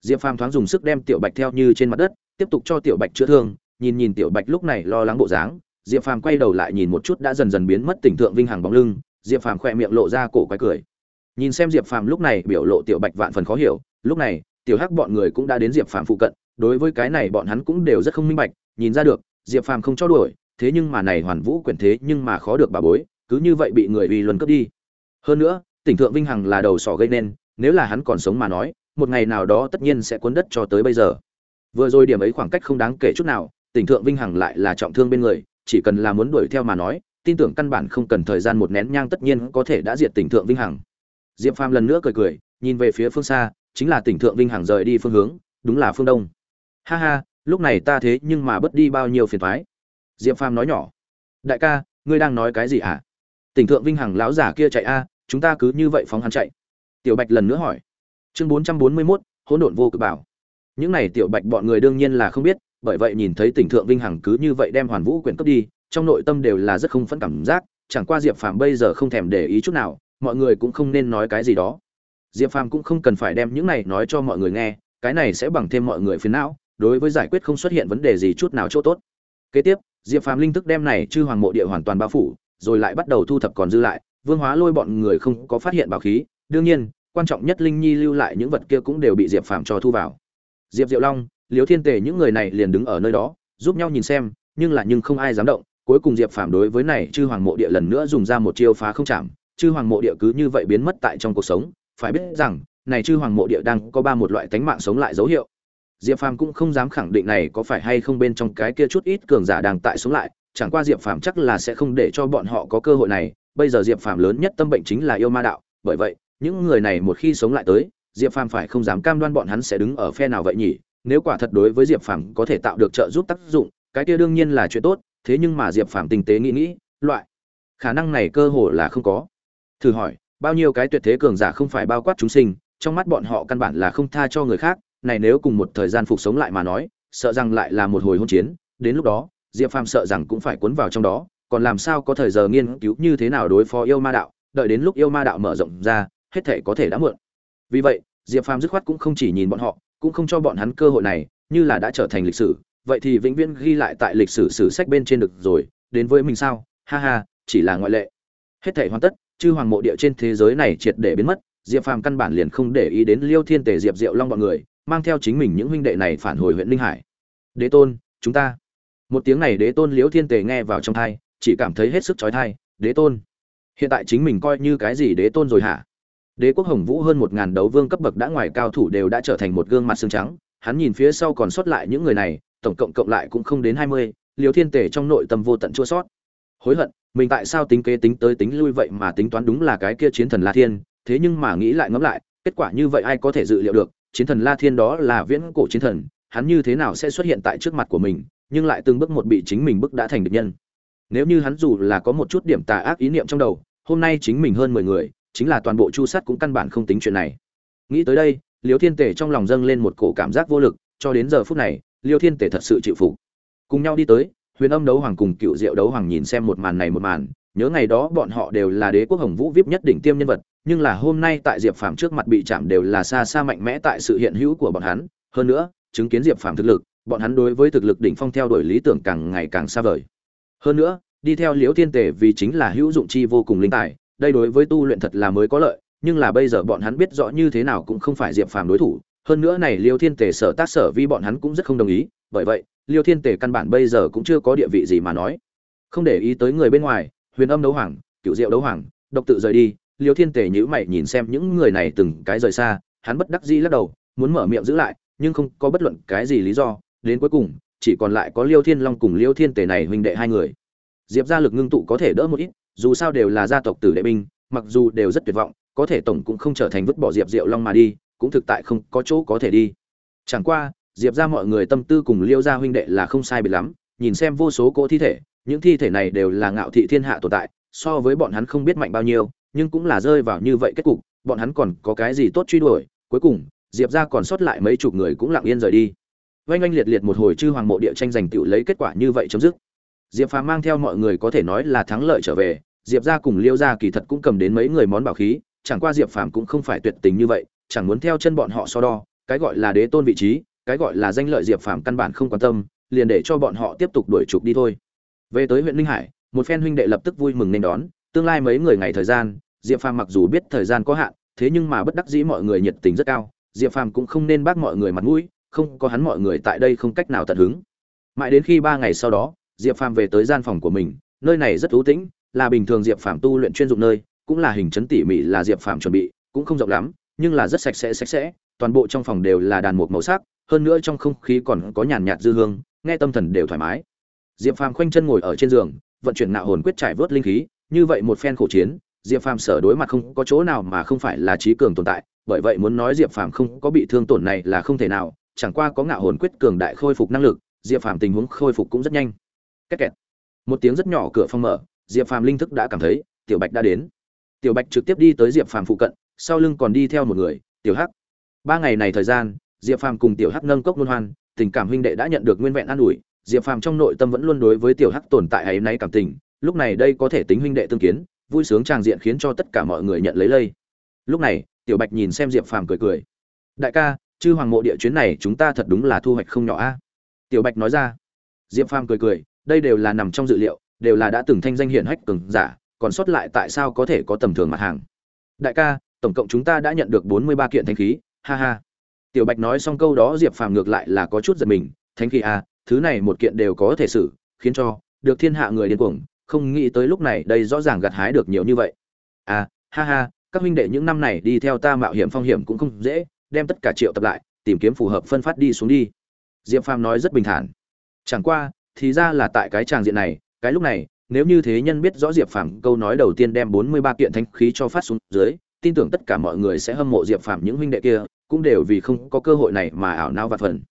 Diệp phàm thoáng dùng sức đem tiểu bạch theo như trên mặt đất, tiếp tục cho tiểu bạch chữa thương, nhìn nhìn tiểu bạch lúc này lo lắng bộ dáng, diệp phàm quay đầu lại nhìn một chút đã dần dần biến mất tình thượng vinh hằng bóng lưng, diệp phàm khỏe miệng lộ ra cổ quái cười. Nhìn xem diệp phàm lúc này biểu lộ tiểu bạch vạn phần khó hiểu, lúc này tiểu hắc bọn người cũng đã đến diệp phàm phụ cận, đối với cái này bọn hắn cũng đều rất không minh bạch, nhìn ra được, diệp phàm không cho đuổi, thế nhưng mà này hoàn vũ quyển thế nhưng mà khó được bà bối, cứ như vậy bị người uy luân cướp đi. Hơn nữa, tỉnh thượng vinh hằng là đầu sỏ gây nên, nếu là hắn còn sống mà nói, một ngày nào đó tất nhiên sẽ cuốn đất cho tới bây giờ. Vừa rồi điểm ấy khoảng cách không đáng kể chút nào, tỉnh thượng vinh hằng lại là trọng thương bên người, chỉ cần là muốn đuổi theo mà nói, tin tưởng căn bản không cần thời gian một nén nhang tất nhiên có thể đã diệt tỉnh thượng vinh hằng. Diệp phàm lần nữa cười cười, nhìn về phía phương xa chính là tỉnh thượng vinh hằng rời đi phương hướng, đúng là phương đông. Ha ha, lúc này ta thế nhưng mà bất đi bao nhiêu phiền thoái diệp phàm nói nhỏ. Đại ca, ngươi đang nói cái gì hả? À? tỉnh thượng vinh hằng lão giả kia chạy a, chúng ta cứ như vậy phóng hắn chạy. Tiểu bạch lần nữa hỏi. Chương bốn trăm bốn mươi mốt, hỗn độn vô cực bảo. Những này tiểu bạch bọn người đương nhiên là không biết, bởi vậy nhìn thấy tỉnh thượng vinh hằng cứ như vậy đem hoàn vũ quyển cấp đi, trong nội tâm đều là rất không phẫn cảm giác, chẳng qua diệp phàm bây giờ không thèm để ý chút nào, mọi người cũng không nên nói cái gì đó diệp phàm cũng không cần phải đem những này nói cho mọi người nghe, cái này sẽ bằng thêm mọi người phiền não, đối với giải quyết không xuất hiện vấn đề gì chút nào chỗ tốt. Kế tiếp, diệp phàm linh thức đem này chư hoàng mộ địa hoàn toàn bao phủ, rồi lại bắt đầu thu thập còn dư lại, vương hóa lôi bọn người không có phát hiện bảo khí, đương nhiên, quan trọng nhất linh nhi lưu lại những vật kia cũng đều bị diệp phàm cho thu vào. Diệp diệu long liếu thiên tề những người này liền đứng ở nơi đó, giúp nhau nhìn xem, nhưng là nhưng không ai dám động, cuối cùng diệp phàm đối với này chư hoàng mộ địa lần nữa dùng ra một chiêu phá không chạm, chư hoàng mộ địa cứ như vậy biến mất tại trong cuộc sống phải biết rằng, này chư hoàng mộ địa đang có ba một loại tánh mạng sống lại dấu hiệu. Diệp phàm cũng không dám khẳng định này có phải hay không bên trong cái kia chút ít cường giả đang tại sống lại, chẳng qua diệp phàm chắc là sẽ không để cho bọn họ có cơ hội này. Bây giờ diệp phàm lớn nhất tâm bệnh chính là yêu ma đạo, bởi vậy, những người này một khi sống lại tới, diệp phàm phải không dám cam đoan bọn hắn sẽ đứng ở phe nào vậy nhỉ? Nếu quả thật đối với diệp phàm có thể tạo được trợ giúp tác dụng, cái kia đương nhiên là chuyện tốt, thế nhưng mà diệp phàm tinh tế nghĩ nghĩ, loại khả năng này cơ hồ là không có. Thử hỏi bao nhiêu cái tuyệt thế cường giả không phải bao quát chúng sinh, trong mắt bọn họ căn bản là không tha cho người khác, này nếu cùng một thời gian phục sống lại mà nói, sợ rằng lại là một hồi hôn chiến, đến lúc đó, diệp phàm sợ rằng cũng phải cuốn vào trong đó, còn làm sao có thời giờ nghiên cứu như thế nào đối phó yêu ma đạo, đợi đến lúc yêu ma đạo mở rộng ra, hết thể có thể đã muộn. Vì vậy, diệp phàm dứt khoát cũng không chỉ nhìn bọn họ, cũng không cho bọn hắn cơ hội này, như là đã trở thành lịch sử, vậy thì vĩnh viễn ghi lại tại lịch sử sử sách bên trên được rồi, đến với mình sao? Ha ha, chỉ là ngoại lệ. Hết thể hoàn tất chư hoàng mộ địa trên thế giới này triệt để biến mất, diệp phàm căn bản liền không để ý đến liêu thiên tề, diệp diệu long bọn người, mang theo chính mình những huynh đệ này phản hồi huyện linh hải. Đế tôn, chúng ta. Một tiếng này đế tôn Liêu thiên tề nghe vào trong thai, chỉ cảm thấy hết sức trói thai đế tôn, hiện tại chính mình coi như cái gì đế tôn rồi hả? Đế quốc hồng vũ hơn một ngàn đấu vương cấp bậc đã ngoài cao thủ đều đã trở thành một gương mặt xương trắng, hắn nhìn phía sau còn sót lại những người này, tổng cộng cộng lại cũng không đến hai mươi liều thiên tể trong nội tâm vô tận chua sót hối hận mình tại sao tính kế tính tới tính lui vậy mà tính toán đúng là cái kia chiến thần la thiên, thế nhưng mà nghĩ lại ngẫm lại, kết quả như vậy ai có thể dự liệu được, chiến thần la thiên đó là viễn cổ chiến thần, hắn như thế nào sẽ xuất hiện tại trước mặt của mình, nhưng lại từng bước một bị chính mình bức đã thành địch nhân. Nếu như hắn dù là có một chút điểm tà ác ý niệm trong đầu, hôm nay chính mình hơn mười người, chính là toàn bộ chu sát cũng căn bản không tính chuyện này. Nghĩ tới đây, liêu thiên tể trong lòng dâng lên một cổ cảm giác vô lực, cho đến giờ phút này, liêu thiên tể thật sự chịu phục. Cùng nhau đi tới huyền âm đấu hoàng cùng cựu diệu đấu hoàng nhìn xem một màn này một màn, nhớ ngày đó bọn họ đều là đế quốc hồng vũ vip nhất đỉnh tiêm nhân vật, nhưng là hôm nay tại diệp phàm trước mặt bị chạm đều là xa xa mạnh mẽ tại sự hiện hữu của bọn hắn, hơn nữa, chứng kiến diệp phàm thực lực, bọn hắn đối với thực lực đỉnh phong theo đuổi lý tưởng càng ngày càng xa vời. Hơn nữa, đi theo liễu thiên Tề vì chính là hữu dụng chi vô cùng linh tài, đây đối với tu luyện thật là mới có lợi, nhưng là bây giờ bọn hắn biết rõ như thế nào cũng không phải diệp phàm đối thủ hơn nữa này liêu thiên tề sở tác sở vi bọn hắn cũng rất không đồng ý, bởi vậy, liêu thiên tề căn bản bây giờ cũng chưa có địa vị gì mà nói. Không để ý tới người bên ngoài, huyền âm đấu hoàng cựu diệu đấu hoàng, độc tự rời đi, liêu thiên tề nhữ mày nhìn xem những người này từng cái rời xa, hắn bất đắc dĩ lắc đầu, muốn mở miệng giữ lại, nhưng không có bất luận cái gì lý do, đến cuối cùng, chỉ còn lại có liêu thiên long cùng liêu thiên tề này huynh đệ hai người. Diệp gia lực ngưng tụ có thể đỡ một ít, dù sao đều là gia tộc tử đệ binh, mặc dù đều rất tuyệt vọng, có thể tổng cũng không trở thành vứt bỏ diệp diệu long mà đi cũng thực tại không có chỗ có thể đi. Chẳng qua, diệp ra mọi người tâm tư cùng liêu gia huynh đệ là không sai biệt lắm, nhìn xem vô số cỗ thi thể, những thi thể này đều là ngạo thị thiên hạ tồn tại, so với bọn hắn không biết mạnh bao nhiêu, nhưng cũng là rơi vào như vậy kết cục, bọn hắn còn có cái gì tốt truy đuổi, cuối cùng, diệp ra còn sót lại mấy chục người cũng lặng yên rời đi. Oanh oanh liệt liệt một hồi chư hoàng mộ địa tranh giành tựu lấy kết quả như vậy chấm dứt. Diệp phàm mang theo mọi người có thể nói là thắng lợi trở về, diệp ra cùng liêu ra kỳ thật cũng cầm đến mấy người món bảo khí, chẳng qua diệp phàm cũng không phải tuyệt tình như vậy chẳng muốn theo chân bọn họ so đo, cái gọi là đế tôn vị trí, cái gọi là danh lợi diệp phàm căn bản không quan tâm, liền để cho bọn họ tiếp tục đuổi trục đi thôi. Về tới huyện linh hải, một phen huynh đệ lập tức vui mừng nên đón, tương lai mấy người ngày thời gian, diệp phàm mặc dù biết thời gian có hạn, thế nhưng mà bất đắc dĩ mọi người nhiệt tình rất cao, diệp phàm cũng không nên bác mọi người mặt mũi, không có hắn mọi người tại đây không cách nào tận hứng. Mãi đến khi ba ngày sau đó, diệp phàm về tới gian phòng của mình, nơi này rất u tĩnh, là bình thường diệp phàm tu luyện chuyên dụng nơi, cũng là hình chấn tỉ mỉ là diệp phàm chuẩn bị, cũng không rộng lắm nhưng là rất sạch sẽ sạch sẽ. Toàn bộ trong phòng đều là đàn mục màu sắc, hơn nữa trong không khí còn có nhàn nhạt dư hương, nghe tâm thần đều thoải mái. Diệp phàm khoanh chân ngồi ở trên giường, vận chuyển nạo hồn quyết trải vớt linh khí, như vậy một phen khổ chiến, diệp phàm sở đối mặt không có chỗ nào mà không phải là trí cường tồn tại, bởi vậy muốn nói diệp phàm không có bị thương tổn này là không thể nào, chẳng qua có ngạo hồn quyết cường đại khôi phục năng lực, diệp phàm tình huống khôi phục cũng rất nhanh. Két kẹt. một tiếng rất nhỏ cửa phòng mở, diệp phàm linh thức đã cảm thấy, tiểu bạch đã đến tiểu bạch trực tiếp đi tới diệp phàm phụ cận, sau lưng còn đi theo một người, tiểu hắc. Ba ngày này thời gian, diệp phàm cùng tiểu hắc nâng cốc luân hoan, tình cảm huynh đệ đã nhận được nguyên vẹn an ủi, diệp phàm trong nội tâm vẫn luôn đối với tiểu hắc tồn tại ấy nay cảm tình, lúc này đây có thể tính huynh đệ tương kiến, vui sướng tràng diện khiến cho tất cả mọi người nhận lấy lây. Lúc này, tiểu bạch nhìn xem diệp phàm cười cười. Đại ca, chư hoàng mộ địa chuyến này chúng ta thật đúng là thu hoạch không nhỏ a. Tiểu bạch nói ra. Diệp phàm cười cười, đây đều là nằm trong dự liệu, đều là đã từng thanh danh hiển hách cường giả còn sót lại tại sao có thể có tầm thường mặt hàng? Đại ca, tổng cộng chúng ta đã nhận được bốn mươi ba kiện thanh khí, ha ha. Tiểu bạch nói xong câu đó, diệp phàm ngược lại là có chút giật mình thanh khí à thứ này một kiện đều có thể xử, khiến cho được thiên hạ người điên cuồng, không nghĩ tới lúc này đây rõ ràng gặt hái được nhiều như vậy. À ha ha, các huynh đệ những năm này đi theo ta mạo hiểm phong hiểm cũng không dễ, đem tất cả triệu tập lại, tìm kiếm phù hợp phân phát đi xuống đi. Diệp phàm nói rất bình thản. Chẳng qua, thì ra là tại cái tràng diện này, cái lúc này nếu như thế nhân biết rõ diệp phàm câu nói đầu tiên đem bốn mươi ba kiện thanh khí cho phát xuống dưới, tin tưởng tất cả mọi người sẽ hâm mộ diệp phàm những huynh đệ kia, cũng đều vì không có cơ hội này mà ảo não vạn phần.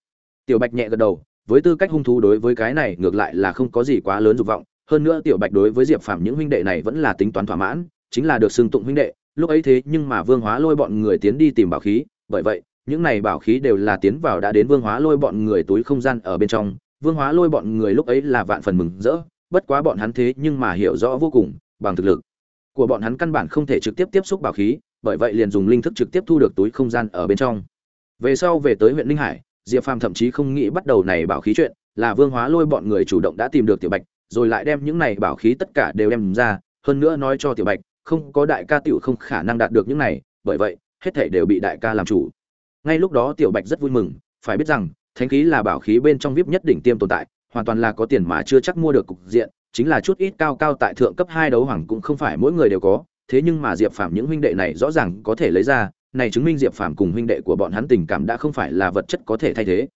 Tiểu bạch nhẹ gật đầu, với tư cách hung thú đối với cái này ngược lại là không có gì quá lớn dục vọng, hơn nữa tiểu bạch đối với diệp phàm những huynh đệ này vẫn là tính toán thỏa mãn, chính là được xưng tụng huynh đệ, lúc ấy thế nhưng mà vương hóa lôi bọn người tiến đi tìm bảo khí, bởi vậy, những này bảo khí đều là tiến vào đã đến vương hóa lôi bọn người túi không gian ở bên trong, vương hóa lôi bọn người lúc ấy là vạn phần mừng rỡ bất quá bọn hắn thế nhưng mà hiểu rõ vô cùng, bằng thực lực của bọn hắn căn bản không thể trực tiếp tiếp xúc bảo khí, bởi vậy liền dùng linh thức trực tiếp thu được túi không gian ở bên trong. Về sau về tới huyện linh hải, diệp phàm thậm chí không nghĩ bắt đầu này bảo khí chuyện, là vương hóa lôi bọn người chủ động đã tìm được tiểu bạch, rồi lại đem những này bảo khí tất cả đều đem ra, hơn nữa nói cho tiểu bạch, không có đại ca tiểu không khả năng đạt được những này, bởi vậy, hết thảy đều bị đại ca làm chủ. Ngay lúc đó tiểu bạch rất vui mừng, phải biết rằng, thánh khí là bảo khí bên trong vip nhất đỉnh tiêm tồn tại hoàn toàn là có tiền mà chưa chắc mua được cục diện, chính là chút ít cao cao tại thượng cấp hai đấu hoàng cũng không phải mỗi người đều có, thế nhưng mà diệp phàm những huynh đệ này rõ ràng có thể lấy ra, này chứng minh diệp phàm cùng huynh đệ của bọn hắn tình cảm đã không phải là vật chất có thể thay thế.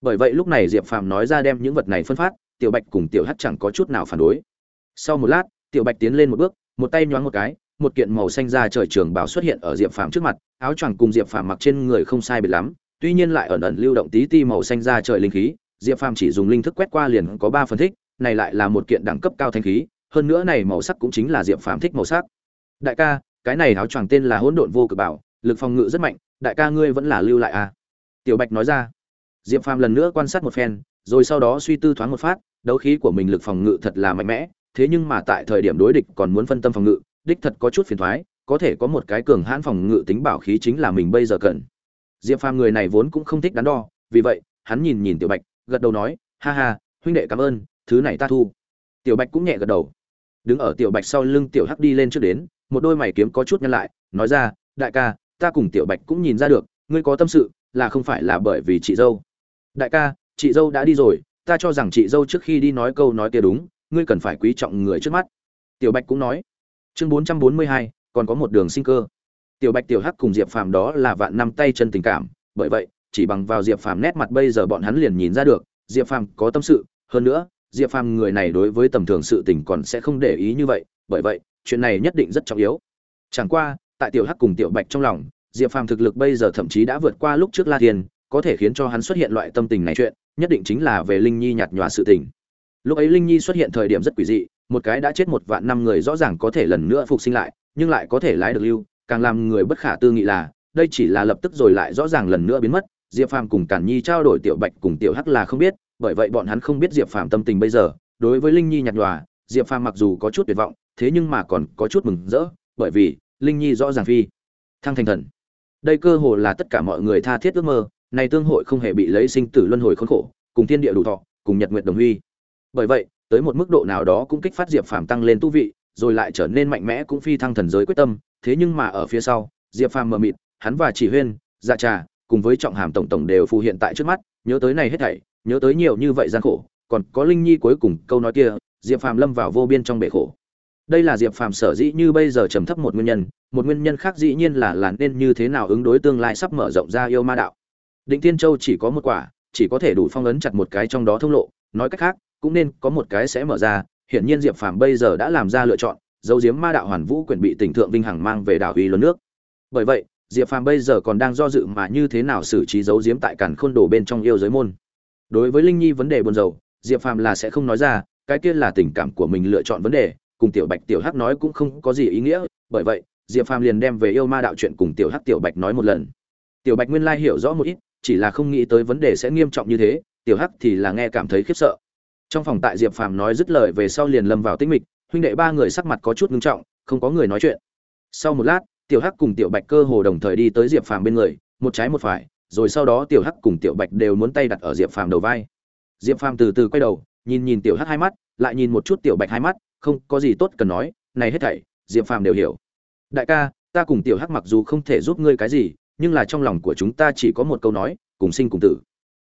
Bởi vậy lúc này diệp phàm nói ra đem những vật này phân phát, tiểu bạch cùng tiểu hắc chẳng có chút nào phản đối. Sau một lát, tiểu bạch tiến lên một bước, một tay nhoáng một cái, một kiện màu xanh da trời trường bào xuất hiện ở diệp phàm trước mặt, áo choàng cùng diệp phàm mặc trên người không sai biệt lắm, tuy nhiên lại ẩn ẩn lưu động tí ti màu xanh da trời linh khí diệp phàm chỉ dùng linh thức quét qua liền có ba phân thích, này lại là một kiện đẳng cấp cao thanh khí, hơn nữa này màu sắc cũng chính là diệp phàm thích màu sắc. Đại ca, cái này áo choàng tên là hỗn độn vô cực bảo, lực phòng ngự rất mạnh, đại ca ngươi vẫn là lưu lại à? Tiểu bạch nói ra. Diệp phàm lần nữa quan sát một phen, rồi sau đó suy tư thoáng một phát, đấu khí của mình lực phòng ngự thật là mạnh mẽ, thế nhưng mà tại thời điểm đối địch còn muốn phân tâm phòng ngự, đích thật có chút phiền thoái, có thể có một cái cường hãn phòng ngự tính bảo khí chính là mình bây giờ cần. Diệp phàm người này vốn cũng không thích đắn đo, vì vậy, hắn nhìn nhìn tiểu bạch gật đầu nói, ha ha, huynh đệ cảm ơn, thứ này ta thu. Tiểu bạch cũng nhẹ gật đầu. Đứng ở tiểu bạch sau lưng tiểu hắc đi lên trước đến, một đôi mày kiếm có chút nhăn lại, nói ra, đại ca, ta cùng tiểu bạch cũng nhìn ra được, ngươi có tâm sự, là không phải là bởi vì chị dâu. Đại ca, chị dâu đã đi rồi, ta cho rằng chị dâu trước khi đi nói câu nói kia đúng, ngươi cần phải quý trọng người trước mắt. Tiểu bạch cũng nói. Chương bốn trăm bốn mươi hai, còn có một đường sinh cơ. Tiểu bạch, tiểu hắc cùng diệp phàm đó là vạn năm tay chân tình cảm, bởi vậy chỉ bằng vào diệp phàm nét mặt bây giờ bọn hắn liền nhìn ra được, diệp phàm có tâm sự, hơn nữa, diệp phàm người này đối với tầm thường sự tình còn sẽ không để ý như vậy, bởi vậy, chuyện này nhất định rất trọng yếu. Chẳng qua, tại tiểu hắc cùng tiểu bạch trong lòng, diệp phàm thực lực bây giờ thậm chí đã vượt qua lúc trước la thiên, có thể khiến cho hắn xuất hiện loại tâm tình này chuyện, nhất định chính là về linh nhi nhạt nhòa sự tình. Lúc ấy linh nhi xuất hiện thời điểm rất quỷ dị, một cái đã chết một vạn năm người rõ ràng có thể lần nữa phục sinh lại, nhưng lại có thể lái được lưu, càng làm người bất khả tư nghị là, đây chỉ là lập tức rồi lại rõ ràng lần nữa biến mất diệp phàm cùng cản nhi trao đổi tiểu bạch cùng tiểu hắc là không biết, bởi vậy bọn hắn không biết diệp phàm tâm tình bây giờ. Đối với linh nhi nhạt nhòa, diệp phàm mặc dù có chút tuyệt vọng, thế nhưng mà còn có chút mừng rỡ, bởi vì linh nhi rõ ràng phi. Thăng thành thần. Đây cơ hồ là tất cả mọi người tha thiết ước mơ, này tương hội không hề bị lấy sinh tử luân hồi khốn khổ, cùng thiên địa đủ thọ, cùng nhật nguyệt đồng huy. Bởi vậy, tới một mức độ nào đó cũng kích phát diệp phàm tăng lên tu vị, rồi lại trở nên mạnh mẽ cũng phi thăng thần giới quyết tâm. Thế nhưng mà ở phía sau, diệp phàm mờ mịt, hắn và chỉ huyên dạ trà cùng với trọng hàm tổng tổng đều phù hiện tại trước mắt, nhớ tới này hết thảy, nhớ tới nhiều như vậy gian khổ, còn có linh nhi cuối cùng câu nói kia, diệp phàm lâm vào vô biên trong bể khổ. Đây là diệp phàm sở dĩ như bây giờ trầm thấp một nguyên nhân, một nguyên nhân khác dĩ nhiên là là nên như thế nào ứng đối tương lai sắp mở rộng ra yêu ma đạo. Định tiên châu chỉ có một quả, chỉ có thể đủ phong ấn chặt một cái trong đó thông lộ, nói cách khác, cũng nên có một cái sẽ mở ra, hiển nhiên diệp phàm bây giờ đã làm ra lựa chọn, dấu diếm ma đạo hoàn vũ quyền bị tỉnh thượng vinh hằng mang về đảo uy lớn nước. Bởi vậy diệp phàm bây giờ còn đang do dự mà như thế nào xử trí dấu giếm tại cản khôn đồ bên trong yêu giới môn. Đối với linh nhi vấn đề buồn rầu, diệp phàm là sẽ không nói ra, cái kia là tình cảm của mình lựa chọn vấn đề, cùng tiểu bạch, tiểu hắc nói cũng không có gì ý nghĩa, bởi vậy, diệp phàm liền đem về yêu ma đạo chuyện cùng tiểu hắc, tiểu bạch nói một lần. Tiểu bạch nguyên lai hiểu rõ một ít, chỉ là không nghĩ tới vấn đề sẽ nghiêm trọng như thế, tiểu hắc thì là nghe cảm thấy khiếp sợ. Trong phòng tại diệp phàm nói dứt lời về sau liền lâm vào tĩnh mịch, huynh đệ ba người sắc mặt có chút ngưng trọng, không có người nói chuyện. Sau một lát tiểu hắc cùng tiểu bạch cơ hồ đồng thời đi tới diệp phàm bên người, một trái một phải, rồi sau đó tiểu hắc cùng tiểu bạch đều muốn tay đặt ở diệp phàm đầu vai. Diệp phàm từ từ quay đầu, nhìn nhìn tiểu hắc hai mắt, lại nhìn một chút tiểu bạch hai mắt, không có gì tốt cần nói, này hết thảy, diệp phàm đều hiểu. Đại ca, ta cùng tiểu hắc mặc dù không thể giúp ngươi cái gì, nhưng là trong lòng của chúng ta chỉ có một câu nói, cùng sinh cùng tử.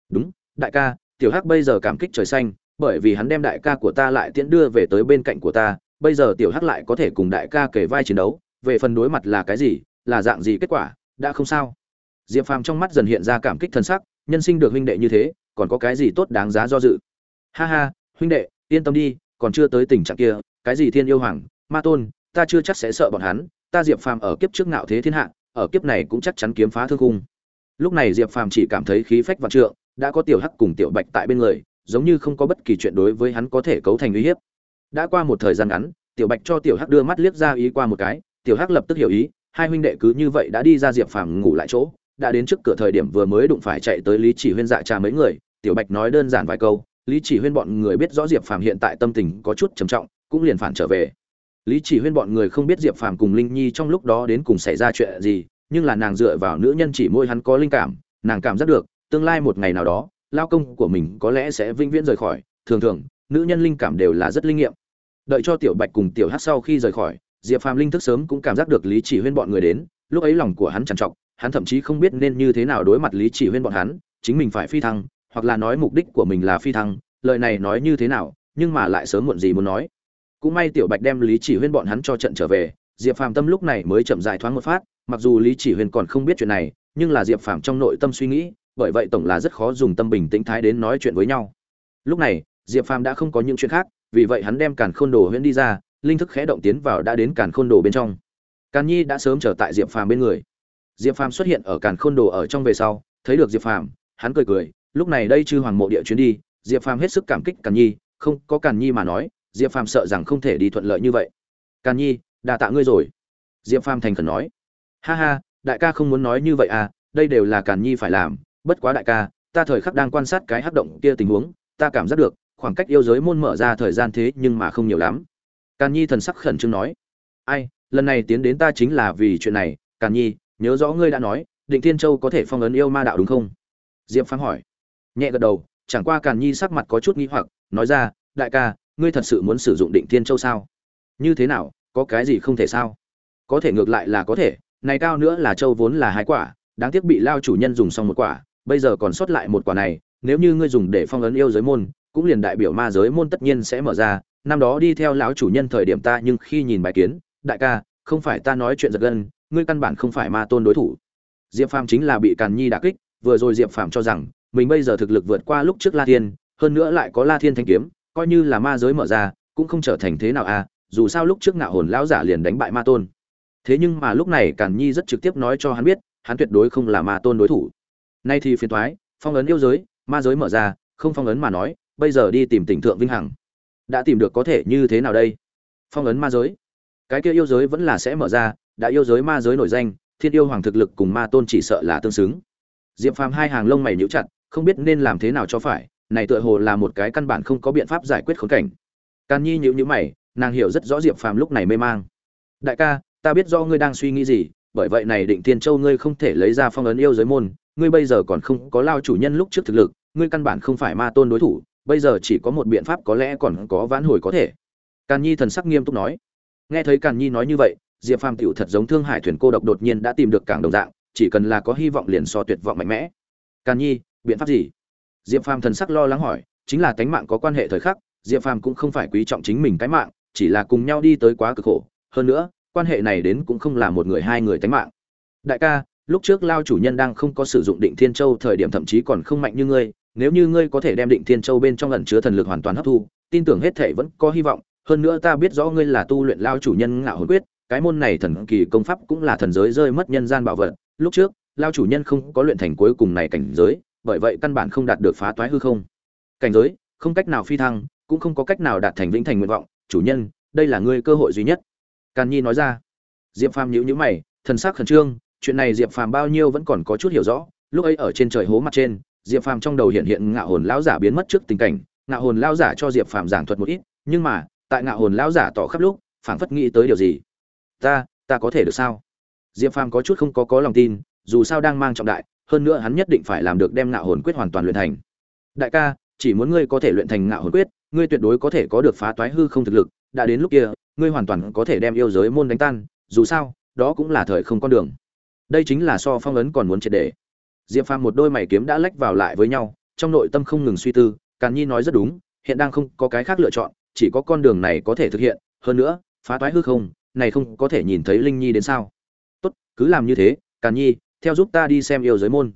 Đúng, đại ca. Tiểu hắc bây giờ cảm kích trời xanh, bởi vì hắn đem đại ca của ta lại tiễn đưa về tới bên cạnh của ta, bây giờ tiểu hắc lại có thể cùng đại ca kể vai chiến đấu về phần đối mặt là cái gì, là dạng gì kết quả, đã không sao. Diệp phàm trong mắt dần hiện ra cảm kích thân sắc, nhân sinh được huynh đệ như thế, còn có cái gì tốt đáng giá do dự? Ha ha, huynh đệ, yên tâm đi, còn chưa tới tình trạng kia, cái gì thiên yêu hoàng, ma tôn, ta chưa chắc sẽ sợ bọn hắn, ta diệp phàm ở kiếp trước ngạo thế thiên hạ, ở kiếp này cũng chắc chắn kiếm phá thương cung lúc này diệp phàm chỉ cảm thấy khí phách vạn trượng, đã có tiểu hắc cùng tiểu bạch tại bên người, giống như không có bất kỳ chuyện đối với hắn có thể cấu thành uy hiếp. Đã qua một thời gian ngắn, tiểu bạch cho tiểu hắc đưa mắt liếc ra ý qua một cái tiểu hắc lập tức hiểu ý, hai huynh đệ cứ như vậy đã đi ra diệp phàm ngủ lại chỗ, đã đến trước cửa thời điểm vừa mới đụng phải chạy tới lý chỉ huyên dạ trà mấy người, tiểu bạch nói đơn giản vài câu, lý chỉ huyên bọn người biết rõ diệp phàm hiện tại tâm tình có chút trầm trọng, cũng liền phản trở về. Lý chỉ huyên bọn người không biết diệp phàm cùng linh nhi trong lúc đó đến cùng xảy ra chuyện gì, nhưng là nàng dựa vào nữ nhân chỉ môi hắn có linh cảm, nàng cảm giác được, tương lai một ngày nào đó, lao công của mình có lẽ sẽ vĩnh viễn rời khỏi. Thường thường, nữ nhân linh cảm đều là rất linh nghiệm. Đợi cho tiểu bạch cùng tiểu hát sau khi rời khỏi diệp phàm linh thức sớm cũng cảm giác được lý chỉ huyên bọn người đến, lúc ấy lòng của hắn trằn trọc, hắn thậm chí không biết nên như thế nào đối mặt lý chỉ huyên bọn hắn, chính mình phải phi thăng, hoặc là nói mục đích của mình là phi thăng, lời này nói như thế nào, nhưng mà lại sớm muộn gì muốn nói. Cũng may tiểu bạch đem lý chỉ huyên bọn hắn cho trận trở về, diệp phàm tâm lúc này mới chậm dài thoáng một phát, mặc dù lý chỉ huyên còn không biết chuyện này, nhưng là diệp phàm trong nội tâm suy nghĩ, bởi vậy tổng là rất khó dùng tâm bình tĩnh thái đến nói chuyện với nhau. Lúc này, diệp phàm đã không có những chuyện khác, vì vậy hắn đem càn khôn đồ huyễn đi ra linh thức khẽ động tiến vào đã đến càn khôn đồ bên trong. Càn nhi đã sớm trở tại diệp phàm bên người. Diệp phàm xuất hiện ở càn khôn đồ ở trong về sau, thấy được diệp phàm, hắn cười cười, lúc này đây chư hoàng mộ địa chuyến đi, diệp phàm hết sức cảm kích càn nhi, không, có càn nhi mà nói, diệp phàm sợ rằng không thể đi thuận lợi như vậy. Càn nhi đà tạ ngươi rồi. Diệp phàm thành khẩn nói. Ha ha, đại ca không muốn nói như vậy à đây đều là càn nhi phải làm, bất quá đại ca, ta thời khắc đang quan sát cái hắc động kia tình huống, ta cảm giác được, khoảng cách yêu giới môn mở ra thời gian thế nhưng mà không nhiều lắm càn nhi thần sắc khẩn trương nói. Ai, lần này tiến đến ta chính là vì chuyện này. Càn nhi, nhớ rõ ngươi đã nói, định thiên châu có thể phong ấn yêu ma đạo đúng không? Diệp phàm hỏi. Nhẹ gật đầu, chẳng qua càn nhi sắc mặt có chút nghi hoặc, nói ra, đại ca, ngươi thật sự muốn sử dụng định thiên châu sao? Như thế nào, có cái gì không thể sao? Có thể ngược lại là có thể, này cao nữa là châu vốn là hai quả, đáng tiếc bị lao chủ nhân dùng xong một quả, bây giờ còn sót lại một quả này nếu như ngươi dùng để phong ấn yêu giới môn, cũng liền đại biểu ma giới môn tất nhiên sẽ mở ra. Năm đó đi theo lão chủ nhân thời điểm ta nhưng khi nhìn bài kiến, đại ca, không phải ta nói chuyện giật gân, ngươi căn bản không phải ma tôn đối thủ. Diệp phàm chính là bị càn nhi đả kích, vừa rồi diệp phàm cho rằng, mình bây giờ thực lực vượt qua lúc trước la thiên, hơn nữa lại có la thiên thanh kiếm, coi như là ma giới mở ra, cũng không trở thành thế nào à dù sao lúc trước ngạo hồn lão giả liền đánh bại ma tôn. Thế nhưng mà lúc này càn nhi rất trực tiếp nói cho hắn biết, hắn tuyệt đối không là ma tôn đối thủ. Nay thì phiền thoái phong ấn yêu giới ma giới mở ra, không phong ấn mà nói, bây giờ đi tìm tỉnh thượng vinh hằng. Đã tìm được có thể như thế nào đây? Phong ấn ma giới. Cái kia yêu giới vẫn là sẽ mở ra, đã yêu giới ma giới nổi danh, thiên yêu hoàng thực lực cùng ma tôn chỉ sợ là tương xứng. Diệp phàm hai hàng lông mày nhíu chặt, không biết nên làm thế nào cho phải, này tựa hồ là một cái căn bản không có biện pháp giải quyết khốn cảnh. Càn nhi nhíu nhíu mày, nàng hiểu rất rõ diệp phàm lúc này mê mang. Đại ca, ta biết do ngươi đang suy nghĩ gì, bởi vậy này định thiên châu ngươi không thể lấy ra phong ấn yêu giới môn, ngươi bây giờ còn không có lao chủ nhân lúc trước thực lực ngươi căn bản không phải ma tôn đối thủ, bây giờ chỉ có một biện pháp có lẽ còn có vãn hồi có thể. Càn nhi thần sắc nghiêm túc nói. Nghe thấy càn nhi nói như vậy, diệp phàm tựu thật giống thương hải thuyền cô độc đột nhiên đã tìm được cảng đồng dạng, chỉ cần là có hy vọng liền so tuyệt vọng mạnh mẽ. Càn nhi, biện pháp gì? Diệp phàm thần sắc lo lắng hỏi. Chính là tánh mạng có quan hệ thời khắc, diệp phàm cũng không phải quý trọng chính mình cái mạng, chỉ là cùng nhau đi tới quá cực khổ. Hơn nữa, quan hệ này đến cũng không là một người hai người tánh mạng. Đại ca, lúc trước lao chủ nhân đang không có sử dụng định thiên châu thời điểm thậm chí còn không mạnh như ngươi nếu như ngươi có thể đem định thiên châu bên trong ẩn chứa thần lực hoàn toàn hấp thu, tin tưởng hết thể vẫn có hy vọng. Hơn nữa ta biết rõ ngươi là tu luyện lao chủ nhân ngạo hồn quyết, cái môn này thần kỳ công pháp cũng là thần giới rơi mất nhân gian bảo vật. Lúc trước, lao chủ nhân không có luyện thành cuối cùng này cảnh giới, bởi vậy căn bản không đạt được phá toái hư không. Cảnh giới, không cách nào phi thăng, cũng không có cách nào đạt thành vĩnh thành nguyện vọng. Chủ nhân, đây là ngươi cơ hội duy nhất. Càn nhi nói ra. Diệp phàm nhíu nhíu mày, thần sắc khẩn trương, chuyện này diệp phàm bao nhiêu vẫn còn có chút hiểu rõ, lúc ấy ở trên trời hố mặt trên diệp phàm trong đầu hiện hiện ngạo hồn lão giả biến mất trước tình cảnh, ngạo hồn lão giả cho diệp phàm giảng thuật một ít, nhưng mà, tại ngạo hồn lão giả tỏ khắp lúc, phảng phất nghĩ tới điều gì? Ta ta có thể được sao? Diệp phàm có chút không có có lòng tin, dù sao đang mang trọng đại, hơn nữa hắn nhất định phải làm được đem ngạo hồn quyết hoàn toàn luyện thành. Đại ca, chỉ muốn ngươi có thể luyện thành ngạo hồn quyết, ngươi tuyệt đối có thể có được phá toái hư không thực lực, đã đến lúc kia, ngươi hoàn toàn có thể đem yêu giới môn đánh tan, dù sao, đó cũng là thời không con đường. Đây chính là so phong ấn còn muốn triệt để diệp phàm một đôi mày kiếm đã lách vào lại với nhau, trong nội tâm không ngừng suy tư, càn nhi nói rất đúng, hiện đang không có cái khác lựa chọn, chỉ có con đường này có thể thực hiện, hơn nữa, phá toái hư không, này không có thể nhìn thấy linh nhi đến sao. Tốt, cứ làm như thế, càn nhi, theo giúp ta đi xem yêu giới môn.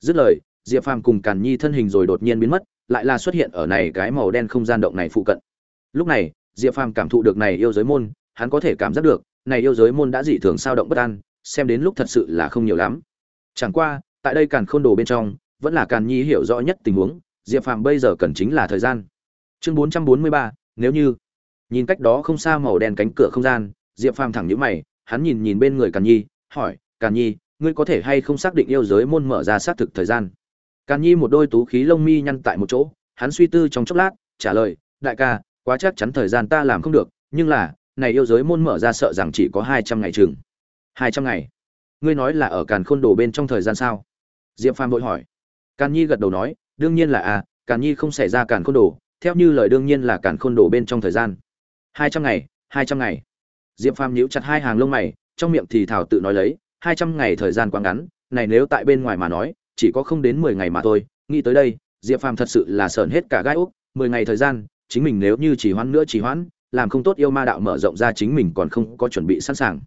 Dứt lời, diệp phàm cùng càn nhi thân hình rồi đột nhiên biến mất, lại là xuất hiện ở này cái màu đen không gian động này phụ cận. Lúc này, diệp phàm cảm thụ được này yêu giới môn, hắn có thể cảm giác được, này yêu giới môn đã dị thường sao động bất an, xem đến lúc thật sự là không nhiều lắm. Chẳng qua tại đây càn khôn đồ bên trong, vẫn là càn nhi hiểu rõ nhất tình huống, diệp phàm bây giờ cần chính là thời gian. Chương bốn trăm bốn mươi ba, nếu như. Nhìn cách đó không xa màu đen cánh cửa không gian, diệp phàm thẳng nhữ mày, hắn nhìn nhìn bên người càn nhi, hỏi, càn nhi, ngươi có thể hay không xác định yêu giới môn mở ra xác thực thời gian? Càn nhi một đôi tú khí lông mi nhăn tại một chỗ, hắn suy tư trong chốc lát, trả lời, đại ca, quá chắc chắn thời gian ta làm không được, nhưng là, này yêu giới môn mở ra sợ rằng chỉ có hai trăm ngày chừng. Hai trăm ngày? Ngươi nói là ở càn khôn đồ bên trong thời gian sao? Diệp phàm vội hỏi. Càn nhi gật đầu nói đương nhiên là a à, càn nhi không xảy ra càn khôn đồ theo như lời đương nhiên là càn khôn đồ bên trong thời gian. Hai trăm ngày hai trăm ngày. Diệp phàm nhíu chặt hai hàng lông mày trong miệng thì thảo tự nói lấy hai trăm ngày thời gian quá ngắn này nếu tại bên ngoài mà nói chỉ có không đến mười ngày mà thôi. Nghĩ tới đây diệp phàm thật sự là sởn hết cả gai úc mười ngày thời gian chính mình nếu như chỉ hoãn nữa chỉ hoãn làm không tốt yêu ma đạo mở rộng ra chính mình còn không có chuẩn bị sẵn sàng.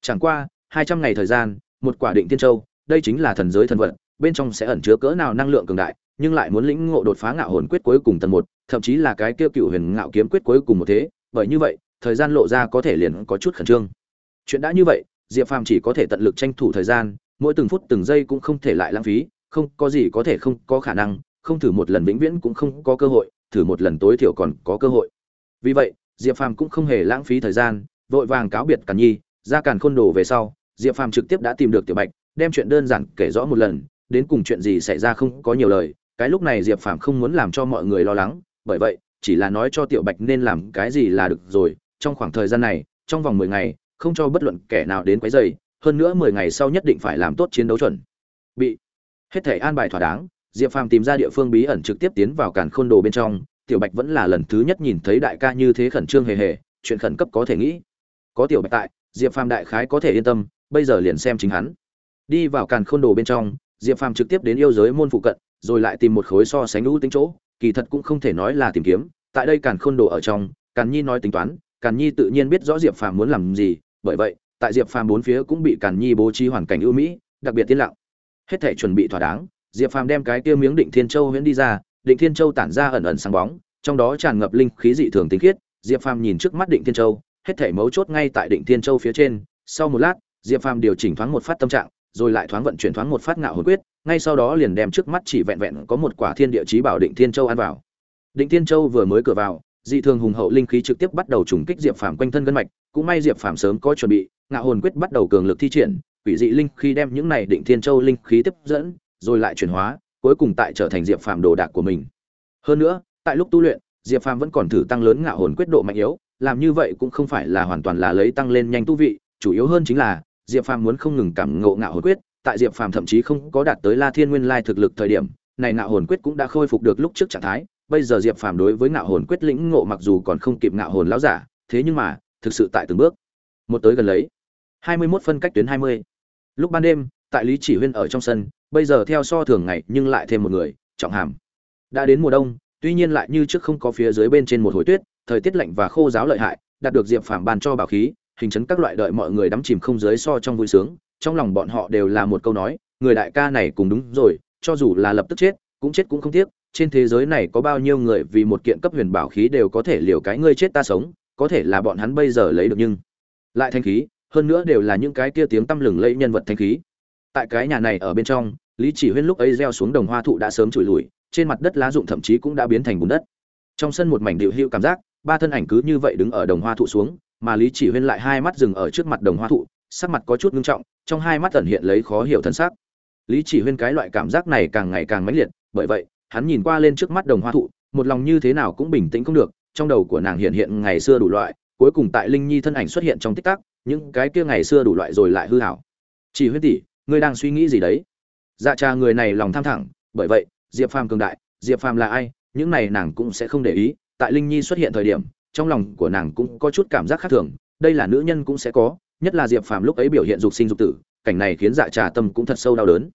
Chẳng qua hai trăm ngày thời gian một quả định tiên châu đây chính là thần giới thần vật bên trong sẽ ẩn chứa cỡ nào năng lượng cường đại, nhưng lại muốn lĩnh ngộ đột phá ngạo hồn quyết cuối cùng tầng một, thậm chí là cái kêu cựu huyền ngạo kiếm quyết cuối cùng một thế, bởi như vậy, thời gian lộ ra có thể liền có chút khẩn trương. Chuyện đã như vậy, diệp phàm chỉ có thể tận lực tranh thủ thời gian, mỗi từng phút từng giây cũng không thể lại lãng phí, không có gì có thể không có khả năng, không thử một lần vĩnh viễn cũng không có cơ hội, thử một lần tối thiểu còn có cơ hội. Vì vậy, diệp phàm cũng không hề lãng phí thời gian, vội vàng cáo biệt càn nhi, ra càn khôn đồ về sau, diệp phàm trực tiếp đã tìm được tiểu bạch, đem chuyện đơn giản kể rõ một lần đến cùng chuyện gì xảy ra không có nhiều lời, cái lúc này diệp phàm không muốn làm cho mọi người lo lắng, bởi vậy, chỉ là nói cho tiểu bạch nên làm cái gì là được rồi, trong khoảng thời gian này, trong vòng mười ngày, không cho bất luận kẻ nào đến quấy rầy, hơn nữa mười ngày sau nhất định phải làm tốt chiến đấu chuẩn. Bị hết thể an bài thỏa đáng, diệp phàm tìm ra địa phương bí ẩn trực tiếp tiến vào càn khôn đồ bên trong, tiểu bạch vẫn là lần thứ nhất nhìn thấy đại ca như thế khẩn trương hề hề, chuyện khẩn cấp có thể nghĩ. Có tiểu bạch tại, diệp phàm đại khái có thể yên tâm, bây giờ liền xem chính hắn. Đi vào càn khôn đồ bên trong diệp phàm trực tiếp đến yêu giới môn phụ cận, rồi lại tìm một khối so sánh lũ tính chỗ, kỳ thật cũng không thể nói là tìm kiếm, tại đây càn khôn đồ ở trong, càn nhi nói tính toán, càn nhi tự nhiên biết rõ diệp phàm muốn làm gì, bởi vậy, tại diệp phàm bốn phía cũng bị càn nhi bố trí hoàn cảnh ưu mỹ, đặc biệt tiên lặng. Hết thể chuẩn bị thỏa đáng, diệp phàm đem cái kia miếng định thiên châu huyễn đi ra, định thiên châu tản ra ẩn ẩn sáng bóng, trong đó tràn ngập linh khí dị thường tinh khiết, diệp phàm nhìn trước mắt định thiên châu, hết thể mấu chốt ngay tại định thiên châu phía trên, sau một lát, diệp phàm điều chỉnh thoáng một phát tâm trạng rồi lại thoáng vận chuyển thoáng một phát ngạo hồn quyết, ngay sau đó liền đem trước mắt chỉ vẹn vẹn có một quả thiên địa chí bảo định thiên châu ăn vào. Định thiên châu vừa mới cửa vào, dị thường hùng hậu linh khí trực tiếp bắt đầu trùng kích diệp phàm quanh thân gân mạch, cũng may diệp phàm sớm có chuẩn bị, ngạo hồn quyết bắt đầu cường lực thi triển, quỷ dị linh khí đem những này định thiên châu linh khí tiếp dẫn, rồi lại chuyển hóa, cuối cùng tại trở thành diệp phàm đồ đạc của mình. Hơn nữa, tại lúc tu luyện, diệp phàm vẫn còn thử tăng lớn ngạo hồn quyết độ mạnh yếu, làm như vậy cũng không phải là hoàn toàn là lấy tăng lên nhanh tu vị, chủ yếu hơn chính là diệp phàm muốn không ngừng cảm ngộ ngạo hồn quyết, tại diệp phàm thậm chí không có đạt tới la thiên nguyên lai thực lực thời điểm, này ngạo hồn quyết cũng đã khôi phục được lúc trước trạng thái, bây giờ diệp phàm đối với ngạo hồn quyết lĩnh ngộ mặc dù còn không kịp ngạo hồn lão giả, thế nhưng mà, thực sự tại từng bước. Một tới gần lấy, hai mươi 21 phân cách tuyến hai mươi. Lúc ban đêm, tại lý chỉ huyên ở trong sân, bây giờ theo so thường ngày nhưng lại thêm một người, trọng hàm. Đã đến mùa đông, tuy nhiên lại như trước không có phía dưới bên trên một hồi tuyết, thời tiết lạnh và khô giáo lợi hại, đạt được diệp phàm ban cho bảo khí hình chấn các loại đợi mọi người đắm chìm không dưới so trong vui sướng, trong lòng bọn họ đều là một câu nói, người đại ca này cũng đúng rồi, cho dù là lập tức chết, cũng chết cũng không tiếc, trên thế giới này có bao nhiêu người vì một kiện cấp huyền bảo khí đều có thể liều cái ngươi chết ta sống, có thể là bọn hắn bây giờ lấy được nhưng lại thanh khí, hơn nữa đều là những cái kia tiếng tăm lừng lẫy nhân vật thanh khí. Tại cái nhà này ở bên trong, lý chỉ huyên lúc ấy gieo xuống đồng hoa thụ đã sớm trụi lùi, trên mặt đất lá rụng thậm chí cũng đã biến thành bùn đất. Trong sân một mảnh điệu hữu cảm giác, ba thân ảnh cứ như vậy đứng ở đồng hoa thụ xuống mà lý chỉ huyên lại hai mắt dừng ở trước mặt đồng hoa thụ, sắc mặt có chút ngưng trọng, trong hai mắt ẩn hiện lấy khó hiểu thân xác lý chỉ huyên cái loại cảm giác này càng ngày càng mãnh liệt, bởi vậy, hắn nhìn qua lên trước mắt đồng hoa thụ, một lòng như thế nào cũng bình tĩnh không được, trong đầu của nàng hiện hiện ngày xưa đủ loại, cuối cùng tại linh nhi thân ảnh xuất hiện trong tích tắc, những cái kia ngày xưa đủ loại rồi lại hư hảo. Chỉ huyên tỷ, ngươi đang suy nghĩ gì đấy? Dạ cha người này lòng tham thẳng, bởi vậy, diệp phàm cường đại, diệp phàm là ai, những này nàng cũng sẽ không để ý, tại linh nhi xuất hiện thời điểm trong lòng của nàng cũng có chút cảm giác khác thường, đây là nữ nhân cũng sẽ có, nhất là diệp phàm lúc ấy biểu hiện dục sinh dục tử, cảnh này khiến dạ trà tâm cũng thật sâu đau đớn.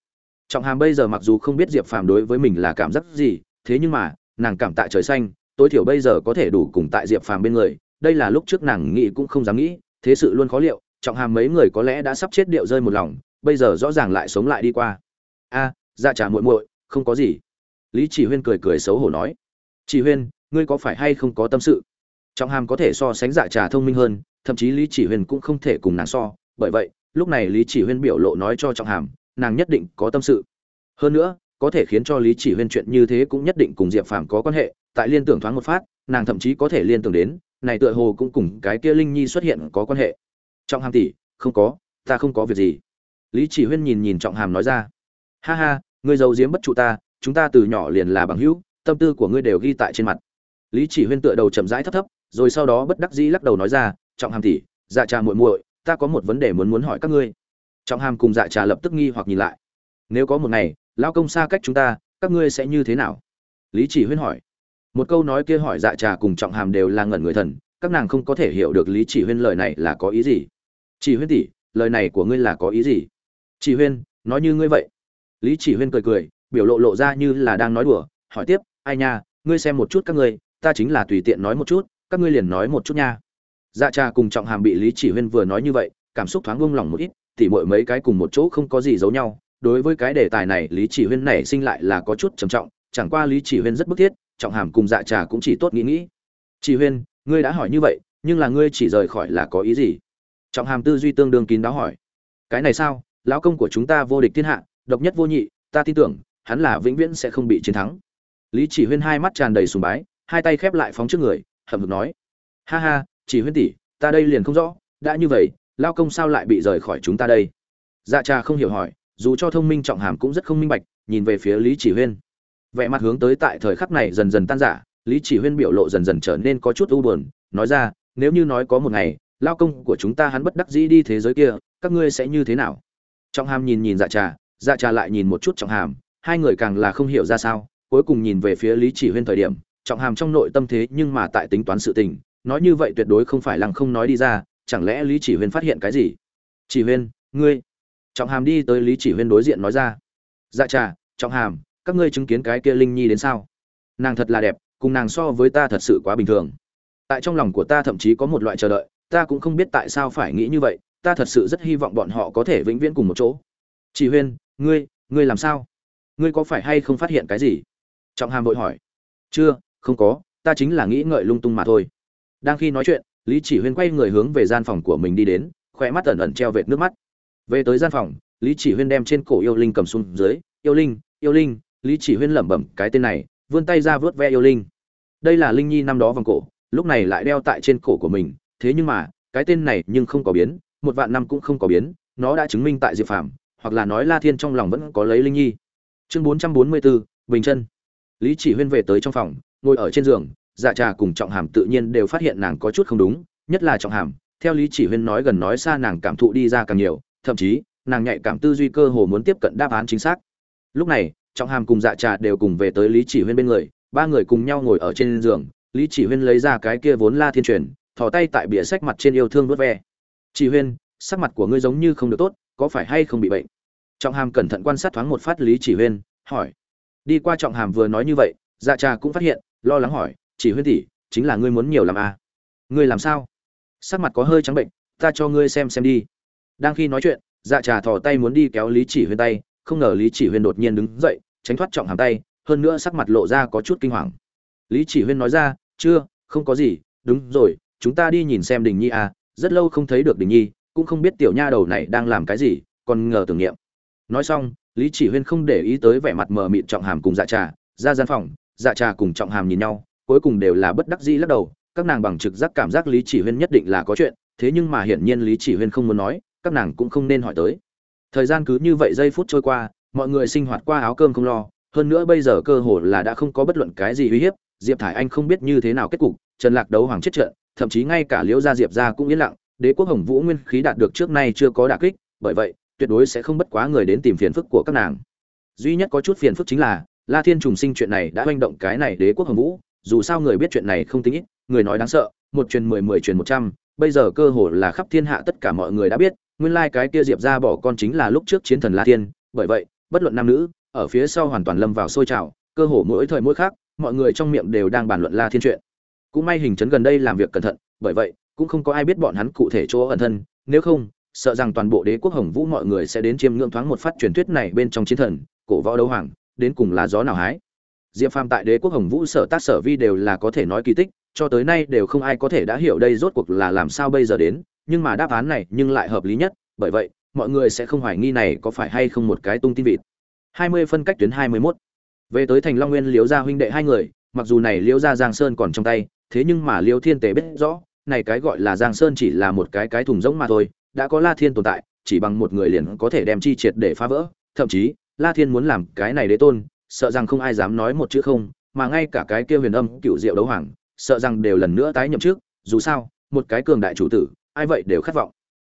Trọng hàm bây giờ mặc dù không biết diệp phàm đối với mình là cảm giác gì, thế nhưng mà, nàng cảm tạ trời xanh, tối thiểu bây giờ có thể đủ cùng tại diệp phàm bên người, đây là lúc trước nàng nghĩ cũng không dám nghĩ, thế sự luôn khó liệu, trọng hàm mấy người có lẽ đã sắp chết điệu rơi một lòng, bây giờ rõ ràng lại sống lại đi qua. A dạ trà muội muội, không có gì. Lý chỉ huyên cười cười xấu hổ nói. Chỉ huyên, ngươi có phải hay không có tâm sự? Trọng hàm có thể so sánh dạ trà thông minh hơn, thậm chí lý chỉ huyên cũng không thể cùng nàng so, bởi vậy, lúc này lý chỉ huyên biểu lộ nói cho trọng hàm, nàng nhất định có tâm sự. Hơn nữa, có thể khiến cho lý chỉ huyên chuyện như thế cũng nhất định cùng diệp phàm có quan hệ, tại liên tưởng thoáng một phát, nàng thậm chí có thể liên tưởng đến, này tựa hồ cũng cùng cái kia linh nhi xuất hiện có quan hệ. Trọng hàm tỷ, không có, ta không có việc gì. Lý chỉ huyên nhìn nhìn trọng hàm nói ra, ha ha, ngươi giấu diếm bất trụ ta, chúng ta từ nhỏ liền là bằng hữu, tâm tư của ngươi đều ghi tại trên mặt. Lý chỉ huyên tựa đầu chậm rãi thấp thấp rồi sau đó bất đắc dĩ lắc đầu nói ra, trọng hàm tỷ dạ trà muội muội, ta có một vấn đề muốn muốn hỏi các ngươi. Trọng hàm cùng dạ trà lập tức nghi hoặc nhìn lại. Nếu có một ngày lao công xa cách chúng ta, các ngươi sẽ như thế nào? Lý chỉ huyên hỏi. Một câu nói kia hỏi dạ trà cùng trọng hàm đều là ngẩn người thần, các nàng không có thể hiểu được lý chỉ huyên lời này là có ý gì. Chỉ huyên tỷ, lời này của ngươi là có ý gì? Chỉ huyên, nói như ngươi vậy. Lý chỉ huyên cười cười, biểu lộ lộ ra như là đang nói đùa, hỏi tiếp, ai nha, ngươi xem một chút các ngươi, ta chính là tùy tiện nói một chút các ngươi liền nói một chút nha. Dạ trà cùng trọng hàm bị lý chỉ huyên vừa nói như vậy, cảm xúc thoáng vung lòng một ít thì mỗi mấy cái cùng một chỗ không có gì giấu nhau. Đối với cái đề tài này, lý chỉ huyên nảy sinh lại là có chút trầm trọng, chẳng qua lý chỉ huyên rất bức thiết, trọng hàm cùng dạ trà cũng chỉ tốt nghĩ nghĩ. Chỉ huyên, ngươi đã hỏi như vậy, nhưng là ngươi chỉ rời khỏi là có ý gì? Trọng hàm tư duy tương đương kín đáo hỏi. Cái này sao? Lão công của chúng ta vô địch thiên hạ, độc nhất vô nhị, ta tin tưởng, hắn là vĩnh viễn sẽ không bị chiến thắng. Lý chỉ huyên hai mắt tràn đầy sùng bái, hai tay khép lại phóng trước người hậm hực nói. Ha ha, chỉ huyên tỷ, ta đây liền không rõ, đã như vậy, lao công sao lại bị rời khỏi chúng ta đây? Dạ cha không hiểu hỏi, dù cho thông minh trọng hàm cũng rất không minh bạch, nhìn về phía lý chỉ huyên. Vẻ mặt hướng tới tại thời khắc này dần dần tan giả lý chỉ huyên biểu lộ dần dần trở nên có chút u buồn, nói ra, nếu như nói có một ngày, lao công của chúng ta hắn bất đắc dĩ đi thế giới kia, các ngươi sẽ như thế nào? Trọng hàm nhìn nhìn dạ trà dạ trà lại nhìn một chút trọng hàm, hai người càng là không hiểu ra sao, cuối cùng nhìn về phía lý chỉ huyên thời điểm trọng hàm trong nội tâm thế nhưng mà tại tính toán sự tình, nói như vậy tuyệt đối không phải lăng không nói đi ra, chẳng lẽ lý chỉ huyên phát hiện cái gì? Chỉ huyên, ngươi. Trọng hàm đi tới lý chỉ huyên đối diện nói ra. Dạ trà, trọng hàm, các ngươi chứng kiến cái kia linh nhi đến sao? Nàng thật là đẹp, cùng nàng so với ta thật sự quá bình thường. Tại trong lòng của ta thậm chí có một loại chờ đợi, ta cũng không biết tại sao phải nghĩ như vậy, ta thật sự rất hy vọng bọn họ có thể vĩnh viễn cùng một chỗ. Chỉ huyên, ngươi ngươi làm sao? Ngươi có phải hay không phát hiện cái gì? Trọng hàm vội hỏi. Chưa không có, ta chính là nghĩ ngợi lung tung mà thôi. Đang khi nói chuyện, lý chỉ huyên quay người hướng về gian phòng của mình đi đến khỏe mắt ẩn ẩn treo vệt nước mắt. Về tới gian phòng, lý chỉ huyên đem trên cổ yêu linh cầm xuống dưới, yêu linh yêu linh. Lý chỉ huyên lẩm bẩm, cái tên này, vươn tay ra vớt ve yêu linh. Đây là linh nhi năm đó vòng cổ, lúc này lại đeo tại trên cổ của mình, thế nhưng mà, cái tên này nhưng không có biến, một vạn năm cũng không có biến, nó đã chứng minh tại diệp phàm, hoặc là nói la thiên trong lòng vẫn có lấy linh nhi. Chương bốn trăm bốn mươi bốn, bình chân. Lý chỉ huyên về tới trong phòng ngồi ở trên giường dạ trà cùng trọng hàm tự nhiên đều phát hiện nàng có chút không đúng, nhất là trọng hàm, theo lý chỉ huyên nói gần nói xa nàng cảm thụ đi ra càng nhiều, thậm chí, nàng nhạy cảm tư duy cơ hồ muốn tiếp cận đáp án chính xác. Lúc này, trọng hàm cùng dạ trà đều cùng về tới lý chỉ huyên bên người, ba người cùng nhau ngồi ở trên giường, lý chỉ huyên lấy ra cái kia vốn la thiên truyền, thò tay tại bìa sách mặt trên yêu thương vớt ve. Chỉ huyên, sắc mặt của ngươi giống như không được tốt, có phải hay không bị bệnh? Trọng hàm cẩn thận quan sát thoáng một phát lý chỉ huyên, hỏi. Đi qua trọng hàm vừa nói như vậy dạ trà cũng phát hiện lo lắng hỏi, chỉ huyên tỷ, chính là ngươi muốn nhiều làm à? Ngươi làm sao? Sắc mặt có hơi trắng bệnh, ta cho ngươi xem xem đi. Đang khi nói chuyện dạ trà thò tay muốn đi kéo lý chỉ huyên tay, không ngờ lý chỉ huyên đột nhiên đứng dậy, tránh thoát trọng hàm tay, hơn nữa sắc mặt lộ ra có chút kinh hoàng. Lý chỉ huyên nói ra, chưa, không có gì, đúng rồi, chúng ta đi nhìn xem đình nhi à rất lâu không thấy được đình nhi, cũng không biết tiểu nha đầu này đang làm cái gì, còn ngờ tưởng niệm. Nói xong, lý chỉ huyên không để ý tới vẻ mặt mờ mịt trọng hàm cùng dạ trà, ra gian phòng dạ trà cùng trọng hàm nhìn nhau, cuối cùng đều là bất đắc dĩ lắc đầu, các nàng bằng trực giác cảm giác lý chỉ huyên nhất định là có chuyện, thế nhưng mà hiển nhiên lý chỉ huyên không muốn nói, các nàng cũng không nên hỏi tới. Thời gian cứ như vậy giây phút trôi qua, mọi người sinh hoạt qua áo cơm không lo, hơn nữa bây giờ cơ hồ là đã không có bất luận cái gì uy hiếp, diệp thải anh không biết như thế nào kết cục, trần lạc đấu hoàng chết trận, thậm chí ngay cả liễu gia diệp gia cũng yên lặng, đế quốc hồng vũ nguyên khí đạt được trước nay chưa có đả kích, bởi vậy, tuyệt đối sẽ không bất quá người đến tìm phiền phức của các nàng. Duy nhất có chút phiền phức chính là la thiên trùng sinh chuyện này đã hoành động cái này đế quốc hồng vũ, dù sao người biết chuyện này không tính ít, người nói đáng sợ, một truyền mười mười truyền một trăm, bây giờ cơ hội là khắp thiên hạ tất cả mọi người đã biết, nguyên lai cái kia diệp gia bỏ con chính là lúc trước chiến thần la thiên, bởi vậy, bất luận nam nữ, ở phía sau hoàn toàn lâm vào sôi trào, cơ hồ mỗi thời mỗi khác mọi người trong miệng đều đang bàn luận la thiên chuyện. Cũng may hình trấn gần đây làm việc cẩn thận, bởi vậy, cũng không có ai biết bọn hắn cụ thể chỗ ẩn thân, nếu không, sợ rằng toàn bộ đế quốc hồng vũ mọi người sẽ đến chiêm ngưỡng thoáng một phát truyền thuyết này bên trong chiến thần, cổ võ đấu hoàng đến cùng là gió nào hái diệp phàm tại đế quốc hồng vũ sở tác sở vi đều là có thể nói kỳ tích, cho tới nay đều không ai có thể đã hiểu đây rốt cuộc là làm sao bây giờ đến, nhưng mà đáp án này nhưng lại hợp lý nhất, bởi vậy, mọi người sẽ không hoài nghi này có phải hay không một cái tung tin vịt 20 phân cách tuyến 21. về tới thành long nguyên liễu gia huynh đệ hai người, mặc dù này liễu gia giang sơn còn trong tay, thế nhưng mà liễu thiên tề biết rõ, này cái gọi là giang sơn chỉ là một cái cái thùng rỗng mà thôi, đã có la thiên tồn tại, chỉ bằng một người liền có thể đem chi triệt để phá vỡ, thậm chí la thiên muốn làm cái này đế tôn sợ rằng không ai dám nói một chữ không mà ngay cả cái kia huyền âm cựu diệu đấu hoàng sợ rằng đều lần nữa tái nhậm trước dù sao một cái cường đại chủ tử ai vậy đều khát vọng.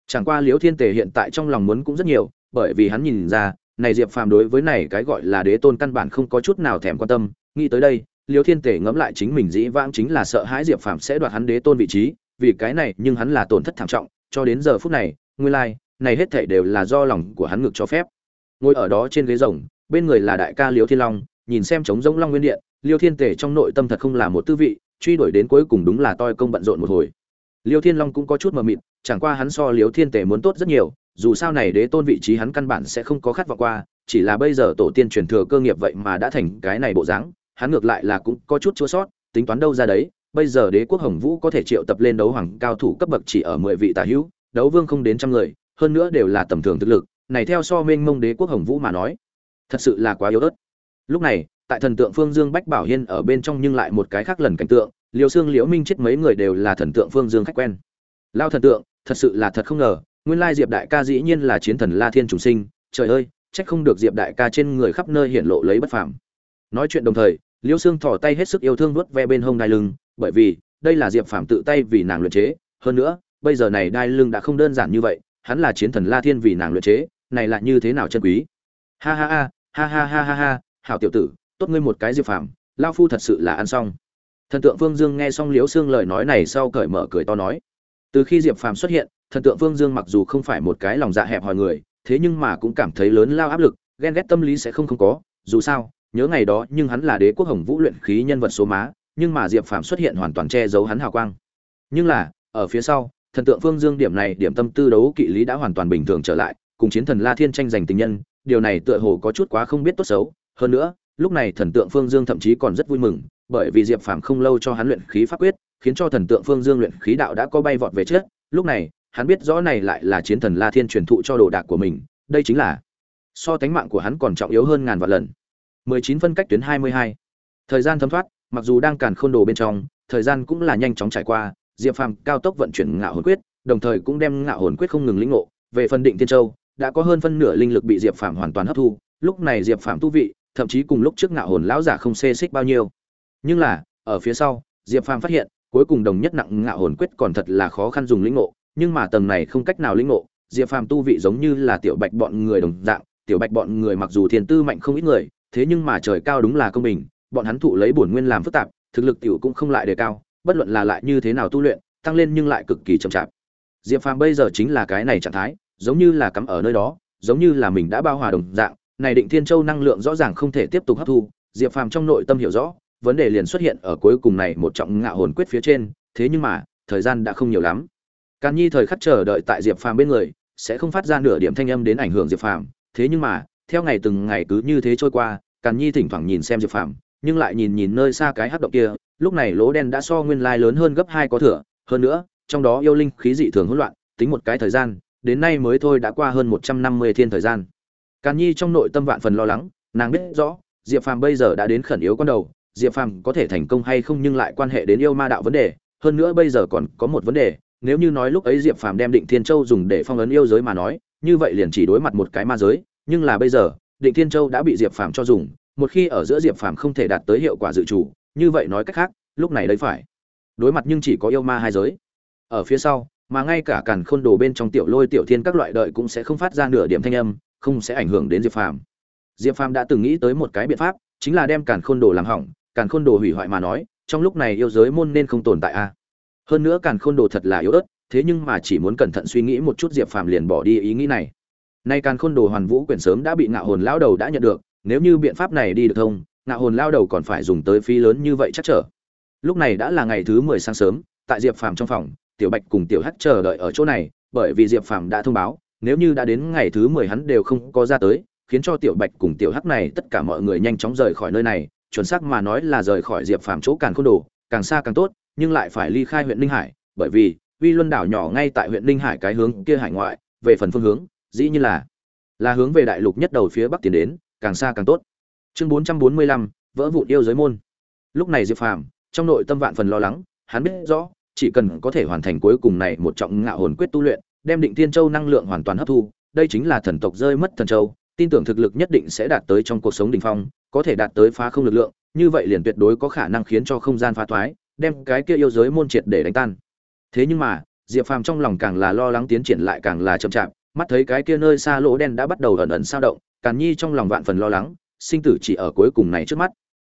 Chẳng qua liễu thiên tề hiện tại trong lòng muốn cũng rất nhiều bởi vì hắn nhìn ra này diệp phàm đối với này cái gọi là đế tôn căn bản không có chút nào thèm quan tâm nghĩ tới đây liễu thiên tề ngẫm lại chính mình dĩ vãng chính là sợ hãi diệp phàm sẽ đoạt hắn đế tôn vị trí vì cái này nhưng hắn là tổn thất thảm trọng cho đến giờ phút này nguyên lai like, này hết thảy đều là do lòng của hắn ngược cho phép ngồi ở đó trên ghế rồng, bên người là đại ca Liêu thiên long, nhìn xem trống rỗng long nguyên điện, liêu thiên tể trong nội tâm thật không là một tư vị, truy đuổi đến cuối cùng đúng là toi công bận rộn một hồi. Liêu thiên long cũng có chút mờ mịt, chẳng qua hắn so liêu thiên tể muốn tốt rất nhiều, dù sao này đế tôn vị trí hắn căn bản sẽ không có khát vọng qua, chỉ là bây giờ tổ tiên truyền thừa cơ nghiệp vậy mà đã thành cái này bộ dáng, hắn ngược lại là cũng có chút chua sót, tính toán đâu ra đấy, bây giờ đế quốc hồng vũ có thể triệu tập lên đấu hoàng cao thủ cấp bậc chỉ ở mười vị tà hữu, đấu vương không đến trăm người, hơn nữa đều là tầm thường thực lực này theo so mênh mông đế quốc hồng vũ mà nói, thật sự là quá yếu ớt. Lúc này, tại thần tượng phương dương bách bảo hiên ở bên trong nhưng lại một cái khác lần cảnh tượng liều xương liễu minh chết mấy người đều là thần tượng phương dương khách quen. Lao thần tượng, thật sự là thật không ngờ, nguyên lai diệp đại ca dĩ nhiên là chiến thần la thiên trùng sinh, trời ơi trách không được diệp đại ca trên người khắp nơi hiện lộ lấy bất phàm. Nói chuyện đồng thời, liêu xương thỏ tay hết sức yêu thương vuốt ve bên hông đai lưng, bởi vì, đây là diệp phạm tự tay vì nàng luyện chế, hơn nữa, bây giờ này đai lưng đã không đơn giản như vậy, hắn là chiến thần la thiên vì nàng luyện chế này là như thế nào chân quý? Ha ha ha ha ha ha ha ha, hảo tiểu tử, tốt ngươi một cái diệp phàm lao phu thật sự là ăn xong. Thần tượng phương dương nghe xong liếu xương lời nói này sau cởi mở cười to nói. Từ khi diệp phàm xuất hiện, thần tượng phương dương mặc dù không phải một cái lòng dạ hẹp hòi người, thế nhưng mà cũng cảm thấy lớn lao áp lực, ghen ghét tâm lý sẽ không không có. Dù sao, nhớ ngày đó nhưng hắn là đế quốc hồng vũ luyện khí nhân vật số má, nhưng mà diệp phàm xuất hiện hoàn toàn che giấu hắn hào quang. Nhưng là, ở phía sau, thần tượng phương dương điểm này, điểm tâm tư đấu kỵ lý đã hoàn toàn bình thường trở lại cùng chiến thần la thiên tranh giành tình nhân điều này tựa hồ có chút quá không biết tốt xấu hơn nữa lúc này thần tượng Phương Dương thậm chí còn rất vui mừng, bởi vì Diệp Phàm không lâu cho hắn luyện khí pháp quyết, khiến cho thần tượng Phương Dương luyện khí đạo đã có bay vọt về trước, lúc này, hắn biết rõ này lại là chiến thần La Thiên truyền thụ cho đồ đạc của mình, đây chính là so tánh mạng của hắn còn trọng yếu hơn ngàn vạn lần. 19 phân cách tuyến 22. Thời gian thấm thoát, mặc dù đang càn khôn đồ bên trong, thời gian cũng là nhanh chóng trải qua, Diệp Phàm cao tốc vận chuyển ngạo hồn quyết, đồng thời cũng đem ngạo hồn quyết không ngừng lĩnh ngộ, về phần định thiên châu đã có hơn phân nửa linh lực bị diệp phàm hoàn toàn hấp thu. Lúc này diệp phàm tu vị, thậm chí cùng lúc trước ngạo hồn lão giả không xê xích bao nhiêu. Nhưng là, ở phía sau, diệp phàm phát hiện, cuối cùng đồng nhất nặng ngạo hồn quyết còn thật là khó khăn dùng lĩnh ngộ. Nhưng mà tầng này không cách nào lĩnh ngộ, diệp phàm tu vị giống như là tiểu bạch bọn người đồng dạng. Tiểu bạch bọn người mặc dù thiên tư mạnh không ít người, thế nhưng mà trời cao đúng là công bình. Bọn hắn thụ lấy bổn nguyên làm phức tạp, thực lực tiểu cũng không lại đề cao. Bất luận là lại như thế nào tu luyện, tăng lên nhưng lại cực kỳ chậm chạp. Diệp phàm bây giờ chính là cái này trạng thái giống như là cắm ở nơi đó, giống như là mình đã bao hòa đồng dạng, này định thiên châu năng lượng rõ ràng không thể tiếp tục hấp thu, diệp phàm trong nội tâm hiểu rõ, vấn đề liền xuất hiện ở cuối cùng này một trọng ngạo hồn quyết phía trên, thế nhưng mà, thời gian đã không nhiều lắm. Càn nhi thời khắc chờ đợi tại diệp phàm bên người, sẽ không phát ra nửa điểm thanh âm đến ảnh hưởng diệp phàm, thế nhưng mà, theo ngày từng ngày cứ như thế trôi qua, càn nhi thỉnh thoảng nhìn xem diệp phàm, nhưng lại nhìn nhìn nơi xa cái hắc động kia, lúc này lỗ đen đã so nguyên lai lớn hơn gấp hai có thừa, hơn nữa, trong đó yêu linh khí dị thường hỗn loạn, tính một cái thời gian đến nay mới thôi đã qua hơn một trăm năm mươi thiên thời gian. Càn nhi trong nội tâm vạn phần lo lắng, nàng biết rõ, diệp phàm bây giờ đã đến khẩn yếu con đầu, diệp phàm có thể thành công hay không nhưng lại quan hệ đến yêu ma đạo vấn đề, hơn nữa bây giờ còn có một vấn đề, nếu như nói lúc ấy diệp phàm đem định thiên châu dùng để phong ấn yêu giới mà nói, như vậy liền chỉ đối mặt một cái ma giới, nhưng là bây giờ, định thiên châu đã bị diệp phàm cho dùng, một khi ở giữa diệp phàm không thể đạt tới hiệu quả dự chủ như vậy nói cách khác, lúc này đây phải đối mặt nhưng chỉ có yêu ma hai giới. Ở phía sau mà ngay cả càn khôn đồ bên trong tiểu lôi tiểu thiên các loại đợi cũng sẽ không phát ra nửa điểm thanh âm, không sẽ ảnh hưởng đến diệp phàm. Diệp phàm đã từng nghĩ tới một cái biện pháp, chính là đem càn khôn đồ làm hỏng, càn khôn đồ hủy hoại mà nói, trong lúc này yêu giới môn nên không tồn tại a. Hơn nữa càn khôn đồ thật là yếu ớt, thế nhưng mà chỉ muốn cẩn thận suy nghĩ một chút diệp phàm liền bỏ đi ý nghĩ này. Nay càn khôn đồ hoàn vũ quyển sớm đã bị ngạo hồn lão đầu đã nhận được, nếu như biện pháp này đi được thông, ngạo hồn lao đầu còn phải dùng tới phí lớn như vậy chắc trở. Lúc này đã là ngày thứ mười sáng sớm, tại diệp phàm trong phòng tiểu bạch cùng tiểu hắc chờ đợi ở chỗ này, bởi vì diệp phàm đã thông báo, nếu như đã đến ngày thứ mười hắn đều không có ra tới, khiến cho tiểu bạch cùng tiểu hắc này tất cả mọi người nhanh chóng rời khỏi nơi này, chuẩn xác mà nói là rời khỏi diệp phàm chỗ càn khôn đồ, càng xa càng tốt, nhưng lại phải ly khai huyện ninh hải, bởi vì uy luân đảo nhỏ ngay tại huyện ninh hải cái hướng kia hải ngoại, về phần phương hướng, dĩ như là là hướng về đại lục nhất đầu phía bắc tiến đến, càng xa càng tốt. Chương bốn trăm bốn mươi lăm, vỡ vụn yêu giới môn. Lúc này diệp phàm trong nội tâm vạn phần lo lắng, hắn biết rõ chỉ cần có thể hoàn thành cuối cùng này một trọng ngạo hồn quyết tu luyện, đem định thiên châu năng lượng hoàn toàn hấp thu, đây chính là thần tộc rơi mất thần châu, tin tưởng thực lực nhất định sẽ đạt tới trong cuộc sống đỉnh phong, có thể đạt tới phá không lực lượng, như vậy liền tuyệt đối có khả năng khiến cho không gian phá thoái, đem cái kia yêu giới môn triệt để đánh tan. Thế nhưng mà, diệp phàm trong lòng càng là lo lắng tiến triển lại càng là chậm chạp, mắt thấy cái kia nơi xa lỗ đen đã bắt đầu ẩn ẩn sao động, càn nhi trong lòng vạn phần lo lắng, sinh tử chỉ ở cuối cùng này trước mắt.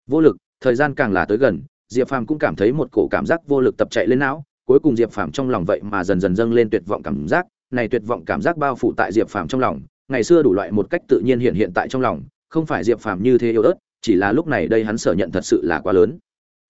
Vô lực, thời gian càng là tới gần diệp phàm cũng cảm thấy một cổ cảm giác vô lực tập chạy lên não, cuối cùng diệp phàm trong lòng vậy mà dần dần dâng lên tuyệt vọng cảm giác, này tuyệt vọng cảm giác bao phủ tại diệp phàm trong lòng, ngày xưa đủ loại một cách tự nhiên hiện hiện tại trong lòng, không phải diệp phàm như thế yếu ớt, chỉ là lúc này đây hắn sở nhận thật sự là quá lớn.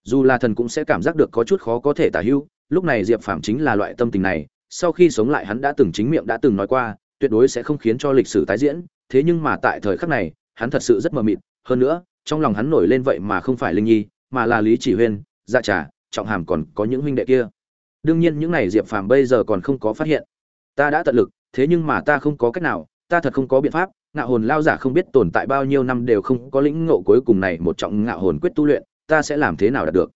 Dù là thần cũng sẽ cảm giác được có chút khó có thể tả hưu lúc này diệp phàm chính là loại tâm tình này, sau khi sống lại hắn đã từng chính miệng đã từng nói qua, tuyệt đối sẽ không khiến cho lịch sử tái diễn, thế nhưng mà tại thời khắc này, hắn thật sự rất mờ mịt, hơn nữa, trong lòng hắn nổi lên vậy mà không phải linh nhi mà là lý chỉ huyên dạ trà, trọng hàm còn có những huynh đệ kia. Đương nhiên những này diệp phàm bây giờ còn không có phát hiện. Ta đã tận lực, thế nhưng mà ta không có cách nào, ta thật không có biện pháp, ngạo hồn lao giả không biết tồn tại bao nhiêu năm đều không có lĩnh ngộ cuối cùng này một trọng ngạo hồn quyết tu luyện, ta sẽ làm thế nào đạt được?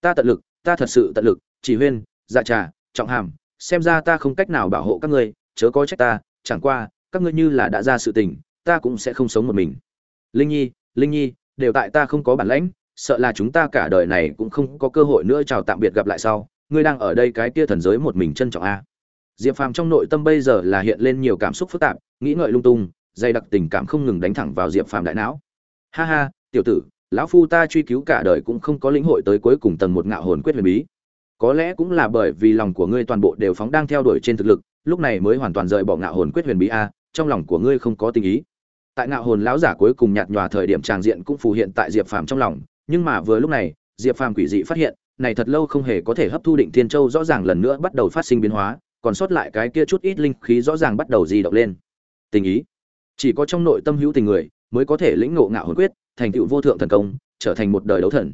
Ta tận lực, ta thật sự tận lực, chỉ huyên dạ trà, trọng hàm, xem ra ta không cách nào bảo hộ các ngươi, chớ có trách ta, chẳng qua, các ngươi như là đã ra sự tình, ta cũng sẽ không sống một mình. Linh nhi linh nhi, đều tại ta không có bản lãnh sợ là chúng ta cả đời này cũng không có cơ hội nữa chào tạm biệt gặp lại sau. Ngươi đang ở đây cái kia thần giới một mình trân trọng a. Diệp phàm trong nội tâm bây giờ là hiện lên nhiều cảm xúc phức tạp, nghĩ ngợi lung tung, dày đặc tình cảm không ngừng đánh thẳng vào diệp phàm đại não. Ha ha, tiểu tử, lão phu ta truy cứu cả đời cũng không có lĩnh hội tới cuối cùng tầng một ngạo hồn quyết huyền bí. Có lẽ cũng là bởi vì lòng của ngươi toàn bộ đều phóng đang theo đuổi trên thực lực, lúc này mới hoàn toàn rời bỏ ngạo hồn quyết huyền bí a, trong lòng của ngươi không có tình ý. Tại ngạo hồn lão giả cuối cùng nhạt nhòa thời điểm tràng diện cũng phù hiện tại diệp phàm trong lòng nhưng mà vừa lúc này, diệp phàm quỷ dị phát hiện, này thật lâu không hề có thể hấp thu định thiên châu rõ ràng lần nữa bắt đầu phát sinh biến hóa, còn sót lại cái kia chút ít linh khí rõ ràng bắt đầu di động lên. Tình ý. Chỉ có trong nội tâm hữu tình người, mới có thể lĩnh ngộ ngạo hồn quyết, thành tựu vô thượng thần công, trở thành một đời đấu thần.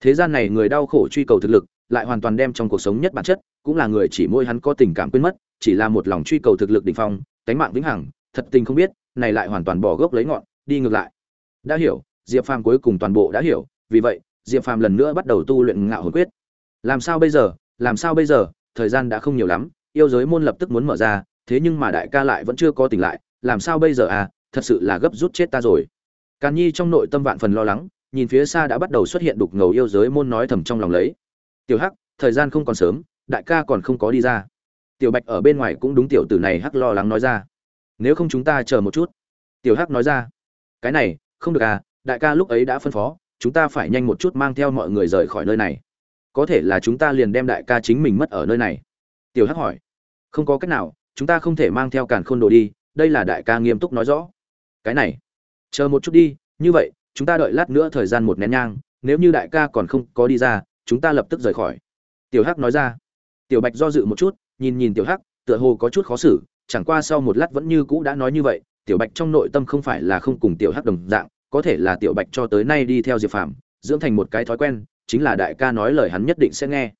Thế gian này người đau khổ truy cầu thực lực, lại hoàn toàn đem trong cuộc sống nhất bản chất, cũng là người chỉ môi hắn có tình cảm quên mất, chỉ là một lòng truy cầu thực lực đỉnh phong cánh mạng vĩnh hằng, thật tình không biết, này lại hoàn toàn bỏ gốc lấy ngọn, đi ngược lại. Đã hiểu, diệp phàm cuối cùng toàn bộ đã hiểu vì vậy, diệp phàm lần nữa bắt đầu tu luyện ngạo hồn quyết. Làm sao bây giờ? Làm sao bây giờ? Thời gian đã không nhiều lắm, yêu giới môn lập tức muốn mở ra, thế nhưng mà đại ca lại vẫn chưa có tỉnh lại, làm sao bây giờ à? Thật sự là gấp rút chết ta rồi. Càn nhi trong nội tâm vạn phần lo lắng, nhìn phía xa đã bắt đầu xuất hiện đục ngầu yêu giới môn nói thầm trong lòng lấy. Tiểu hắc, thời gian không còn sớm, đại ca còn không có đi ra. Tiểu bạch ở bên ngoài cũng đúng tiểu tử này hắc lo lắng nói ra. Nếu không chúng ta chờ một chút. Tiểu hắc nói ra. Cái này, không được à đại ca lúc ấy đã phân phó chúng ta phải nhanh một chút mang theo mọi người rời khỏi nơi này. Có thể là chúng ta liền đem đại ca chính mình mất ở nơi này. Tiểu hắc hỏi. Không có cách nào, chúng ta không thể mang theo càn khôn đồ đi, đây là đại ca nghiêm túc nói rõ. Cái này, chờ một chút đi, như vậy, chúng ta đợi lát nữa thời gian một nén nhang, nếu như đại ca còn không có đi ra, chúng ta lập tức rời khỏi. Tiểu hắc nói ra. Tiểu bạch do dự một chút, nhìn nhìn tiểu hắc, tựa hồ có chút khó xử, chẳng qua sau một lát vẫn như cũ đã nói như vậy, tiểu bạch trong nội tâm không phải là không cùng tiểu hắc đồng dạng có thể là tiểu bạch cho tới nay đi theo diệp phàm, dưỡng thành một cái thói quen, chính là đại ca nói lời hắn nhất định sẽ nghe.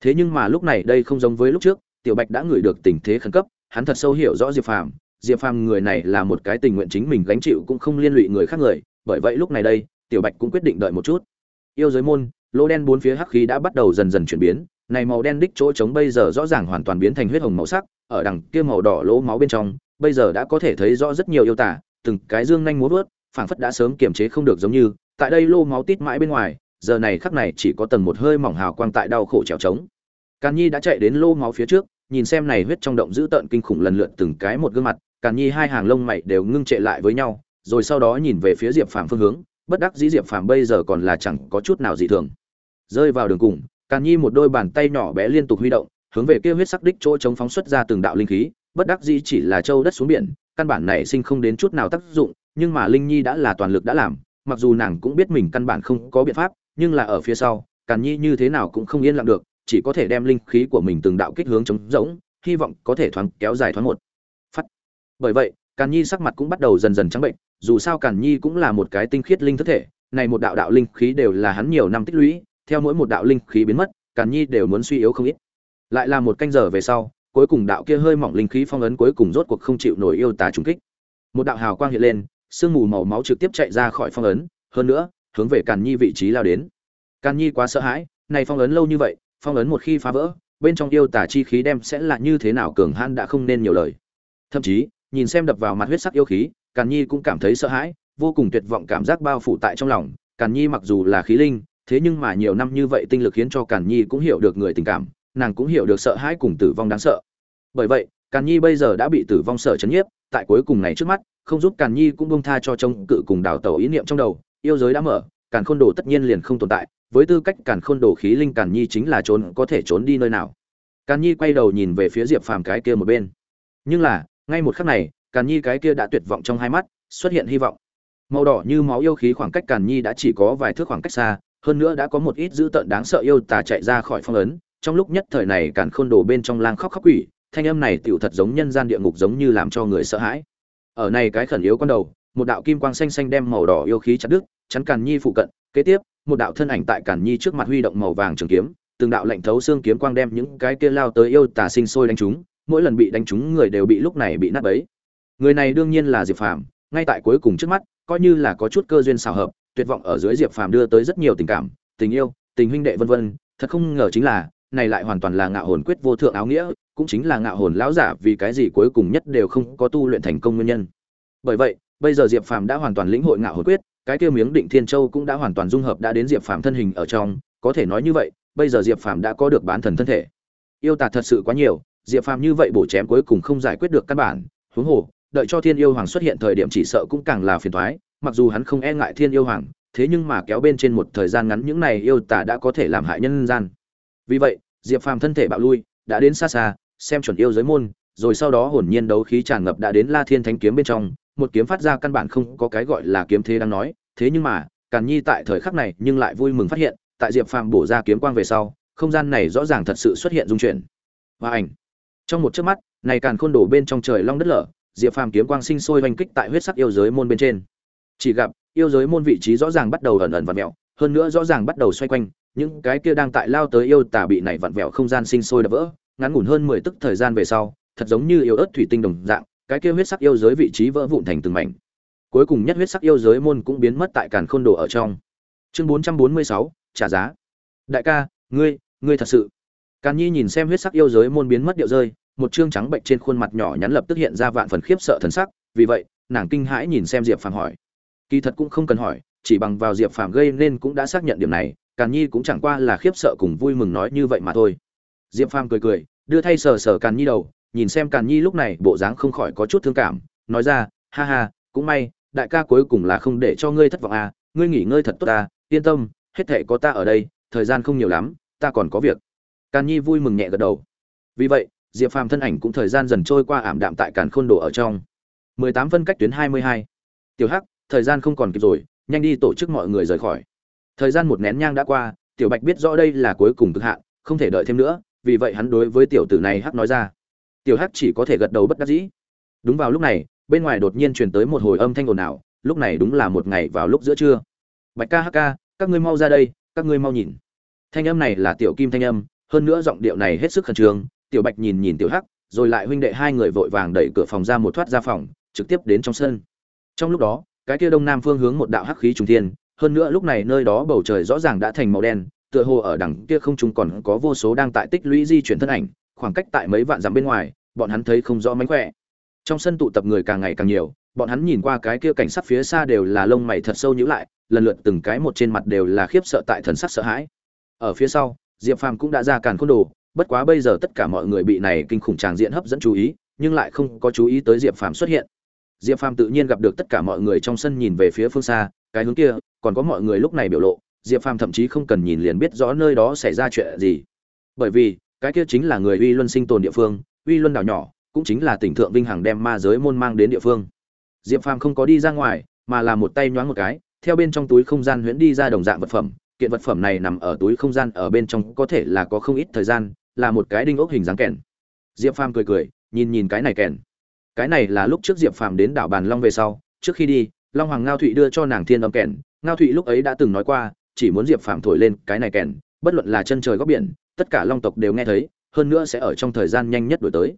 Thế nhưng mà lúc này đây không giống với lúc trước, tiểu bạch đã ngửi được tình thế khẩn cấp, hắn thật sâu hiểu rõ diệp phàm. Diệp phàm người này là một cái tình nguyện chính mình gánh chịu cũng không liên lụy người khác người, bởi vậy lúc này đây, tiểu bạch cũng quyết định đợi một chút. Yêu giới môn, lỗ đen bốn phía hắc khí đã bắt đầu dần dần chuyển biến, này màu đen đích chỗ trống bây giờ rõ ràng hoàn toàn biến thành huyết hồng màu sắc, ở đằng kia màu đỏ lỗ máu bên trong, bây giờ đã có thể thấy rõ rất nhiều yêu tả, từng cái dương nhanh múa vớt phảng phất đã sớm kiềm chế không được giống như, tại đây lô máu tít mãi bên ngoài, giờ này khắc này chỉ có tầng một hơi mỏng hào quang tại đau khổ trèo trống. Càn nhi đã chạy đến lô máu phía trước, nhìn xem này huyết trong động dữ tợn kinh khủng lần lượt từng cái một gương mặt, càn nhi hai hàng lông mày đều ngưng trệ lại với nhau, rồi sau đó nhìn về phía diệp phàm phương hướng, bất đắc dĩ diệp phàm bây giờ còn là chẳng có chút nào dị thường. Rơi vào đường cùng, càn nhi một đôi bàn tay nhỏ bé liên tục huy động, hướng về kia huyết sắc đích chỗ chống phóng xuất ra từng đạo linh khí, bất đắc dĩ chỉ là châu đất xuống biển, căn bản này sinh không đến chút nào tác dụng nhưng mà linh nhi đã là toàn lực đã làm, mặc dù nàng cũng biết mình căn bản không có biện pháp, nhưng là ở phía sau, càn nhi như thế nào cũng không yên lặng được, chỉ có thể đem linh khí của mình từng đạo kích hướng chống rỗng, hy vọng có thể thoáng kéo dài thoáng một. Phát. Bởi vậy, càn nhi sắc mặt cũng bắt đầu dần dần trắng bệnh, dù sao càn nhi cũng là một cái tinh khiết linh thức thể, này một đạo đạo linh khí đều là hắn nhiều năm tích lũy, theo mỗi một đạo linh khí biến mất, càn nhi đều muốn suy yếu không ít. Lại là một canh giờ về sau, cuối cùng đạo kia hơi mỏng linh khí phong ấn cuối cùng rốt cuộc không chịu nổi yêu tà trùng kích. Một đạo hào quang hiện lên sương mù màu máu trực tiếp chạy ra khỏi phong ấn, hơn nữa, hướng về càn nhi vị trí lao đến. Càn nhi quá sợ hãi, này phong ấn lâu như vậy, phong ấn một khi phá vỡ, bên trong yêu tà chi khí đem sẽ là như thế nào cường hãn đã không nên nhiều lời. Thậm chí, nhìn xem đập vào mặt huyết sắc yêu khí, càn nhi cũng cảm thấy sợ hãi, vô cùng tuyệt vọng cảm giác bao phủ tại trong lòng. Càn nhi mặc dù là khí linh, thế nhưng mà nhiều năm như vậy tinh lực khiến cho càn nhi cũng hiểu được người tình cảm, nàng cũng hiểu được sợ hãi cùng tử vong đáng sợ. Bởi vậy, càn nhi bây giờ đã bị tử vong sợ chấn nhiếp tại cuối cùng này trước mắt, không giúp càn nhi cũng bông tha cho trông cự cùng đào tẩu ý niệm trong đầu, yêu giới đã mở, càn khôn đồ tất nhiên liền không tồn tại, với tư cách càn khôn đồ khí linh càn nhi chính là trốn, có thể trốn đi nơi nào. Càn nhi quay đầu nhìn về phía diệp phàm cái kia một bên. Nhưng là, ngay một khắc này, càn nhi cái kia đã tuyệt vọng trong hai mắt, xuất hiện hy vọng. Màu đỏ như máu yêu khí khoảng cách càn nhi đã chỉ có vài thước khoảng cách xa, hơn nữa đã có một ít dữ tợn đáng sợ yêu tà chạy ra khỏi phong ấn, trong lúc nhất thời này càn khôn đồ bên trong lang khóc khóc quỷ thanh âm này tựu thật giống nhân gian địa ngục giống như làm cho người sợ hãi. Ở này cái khẩn yếu con đầu, một đạo kim quang xanh xanh đem màu đỏ yêu khí chặt đứt, chắn càn nhi phụ cận. Kế tiếp, một đạo thân ảnh tại càn nhi trước mặt huy động màu vàng trường kiếm, từng đạo lạnh thấu xương kiếm quang đem những cái kia lao tới yêu tà sinh sôi đánh chúng mỗi lần bị đánh chúng người đều bị lúc này bị nát bấy. Người này đương nhiên là diệp phàm, ngay tại cuối cùng trước mắt, coi như là có chút cơ duyên xào hợp, tuyệt vọng ở dưới diệp phàm đưa tới rất nhiều tình cảm, tình yêu, tình huynh đệ vân vân. Thật không ngờ chính là, này lại hoàn toàn là ngạo hồn quyết vô thượng áo nghĩa cũng chính là ngạo hồn lão giả vì cái gì cuối cùng nhất đều không có tu luyện thành công nguyên nhân. Bởi vậy, bây giờ diệp phàm đã hoàn toàn lĩnh hội ngạo hồn quyết, cái kia miếng định thiên châu cũng đã hoàn toàn dung hợp đã đến diệp phàm thân hình ở trong, có thể nói như vậy, bây giờ diệp phàm đã có được bán thần thân thể. Yêu tà thật sự quá nhiều, diệp phàm như vậy bổ chém cuối cùng không giải quyết được căn bản, huống hồ, đợi cho thiên yêu hoàng xuất hiện thời điểm chỉ sợ cũng càng là phiền toái, mặc dù hắn không e ngại thiên yêu hoàng, thế nhưng mà kéo bên trên một thời gian ngắn những này yêu tà đã có thể làm hại nhân gian. Vì vậy, diệp phàm thân thể bạo lui, đã đến xa xa xem chuẩn yêu giới môn, rồi sau đó hồn nhiên đấu khí tràn ngập đã đến la thiên thánh kiếm bên trong, một kiếm phát ra căn bản không có cái gọi là kiếm thế đang nói. Thế nhưng mà, càn nhi tại thời khắc này nhưng lại vui mừng phát hiện, tại diệp phàm bổ ra kiếm quang về sau, không gian này rõ ràng thật sự xuất hiện dung chuyển. Và ảnh. Trong một chớp mắt, này càn khôn đổ bên trong trời long đất lở, diệp phàm kiếm quang sinh sôi hoành kích tại huyết sắc yêu giới môn bên trên. Chỉ gặp, yêu giới môn vị trí rõ ràng bắt đầu ẩn ẩn vặn vẹo, hơn nữa rõ ràng bắt đầu xoay quanh, những cái kia đang tại lao tới yêu tà bị này vặn vẹo không gian sinh sôi đập vỡ ngắn ngủn hơn mười tức thời gian về sau, thật giống như yêu ớt thủy tinh đồng dạng, cái kia huyết sắc yêu giới vị trí vỡ vụn thành từng mảnh. Cuối cùng nhất huyết sắc yêu giới môn cũng biến mất tại càn khôn đồ ở trong. Chương bốn trăm bốn mươi sáu, trả giá. Đại ca, ngươi ngươi thật sự. Càn nhi nhìn xem huyết sắc yêu giới môn biến mất điệu rơi, một trương trắng bệnh trên khuôn mặt nhỏ nhắn lập tức hiện ra vạn phần khiếp sợ thần sắc, vì vậy, nàng kinh hãi nhìn xem diệp phàm hỏi. Kỳ thật cũng không cần hỏi, chỉ bằng vào diệp phàm gây nên cũng đã xác nhận điểm này, càn nhi cũng chẳng qua là khiếp sợ cùng vui mừng nói như vậy mà thôi. Diệp phàm cười cười đưa thay sờ sờ càn nhi đầu, nhìn xem càn nhi lúc này bộ dáng không khỏi có chút thương cảm, nói ra, ha ha, cũng may, đại ca cuối cùng là không để cho ngươi thất vọng à ngươi nghỉ ngơi thật tốt ta yên tâm, hết thệ có ta ở đây, thời gian không nhiều lắm, ta còn có việc. Càn nhi vui mừng nhẹ gật đầu. Vì vậy, diệp phàm thân ảnh cũng thời gian dần trôi qua ảm đạm tại càn khôn đồ ở trong. Mười tám phân cách tuyến hai mươi hai. Tiểu hắc, thời gian không còn kịp rồi, nhanh đi tổ chức mọi người rời khỏi. Thời gian một nén nhang đã qua, tiểu bạch biết rõ đây là cuối cùng cực hạn, không thể đợi thêm nữa vì vậy hắn đối với tiểu tử này hắc nói ra. Tiểu hắc chỉ có thể gật đầu bất đắc dĩ. Đúng vào lúc này, bên ngoài đột nhiên truyền tới một hồi âm thanh ồn ào, lúc này đúng là một ngày vào lúc giữa trưa. Bạch ca hắc ca, các ngươi mau ra đây, các ngươi mau nhìn. Thanh âm này là tiểu kim thanh âm, hơn nữa giọng điệu này hết sức khẩn trương, tiểu bạch nhìn nhìn tiểu hắc, rồi lại huynh đệ hai người vội vàng đẩy cửa phòng ra một thoát ra phòng, trực tiếp đến trong sân. Trong lúc đó, cái kia đông nam phương hướng một đạo hắc khí trùng thiên, hơn nữa lúc này nơi đó bầu trời rõ ràng đã thành màu đen tựa hồ ở đằng kia không trung còn có vô số đang tại tích lũy di chuyển thân ảnh, khoảng cách tại mấy vạn dặm bên ngoài, bọn hắn thấy không rõ mánh khỏe. Trong sân tụ tập người càng ngày càng nhiều, bọn hắn nhìn qua cái kia cảnh sát phía xa đều là lông mày thật sâu nhíu lại, lần lượt từng cái một trên mặt đều là khiếp sợ tại thần sắc sợ hãi. Ở phía sau, diệp phàm cũng đã ra càn khôn đồ, bất quá bây giờ tất cả mọi người bị này kinh khủng tràng diện hấp dẫn chú ý, nhưng lại không có chú ý tới diệp phàm xuất hiện. Diệp phàm tự nhiên gặp được tất cả mọi người trong sân nhìn về phía phương xa, cái hướng kia, còn có mọi người lúc này biểu lộ diệp phàm thậm chí không cần nhìn liền biết rõ nơi đó xảy ra chuyện gì. Bởi vì, cái kia chính là người uy luân sinh tồn địa phương, uy luân đảo nhỏ, cũng chính là tỉnh thượng vinh hằng đem ma giới môn mang đến địa phương. Diệp phàm không có đi ra ngoài, mà là một tay nhoáng một cái, theo bên trong túi không gian huyễn đi ra đồng dạng vật phẩm. Kiện vật phẩm này nằm ở túi không gian ở bên trong, có thể là có không ít thời gian, là một cái đinh ốc hình dáng kèn. Diệp phàm cười cười, nhìn nhìn cái này kèn. Cái này là lúc trước diệp phàm đến đảo bàn long về sau. Trước khi đi, long hoàng ngao thụy đưa cho nàng thiên âm kèn. Ngao thụy lúc ấy đã từng nói qua chỉ muốn diệp phàm thổi lên cái này kèn, bất luận là chân trời góc biển, tất cả long tộc đều nghe thấy, hơn nữa sẽ ở trong thời gian nhanh nhất đổi tới.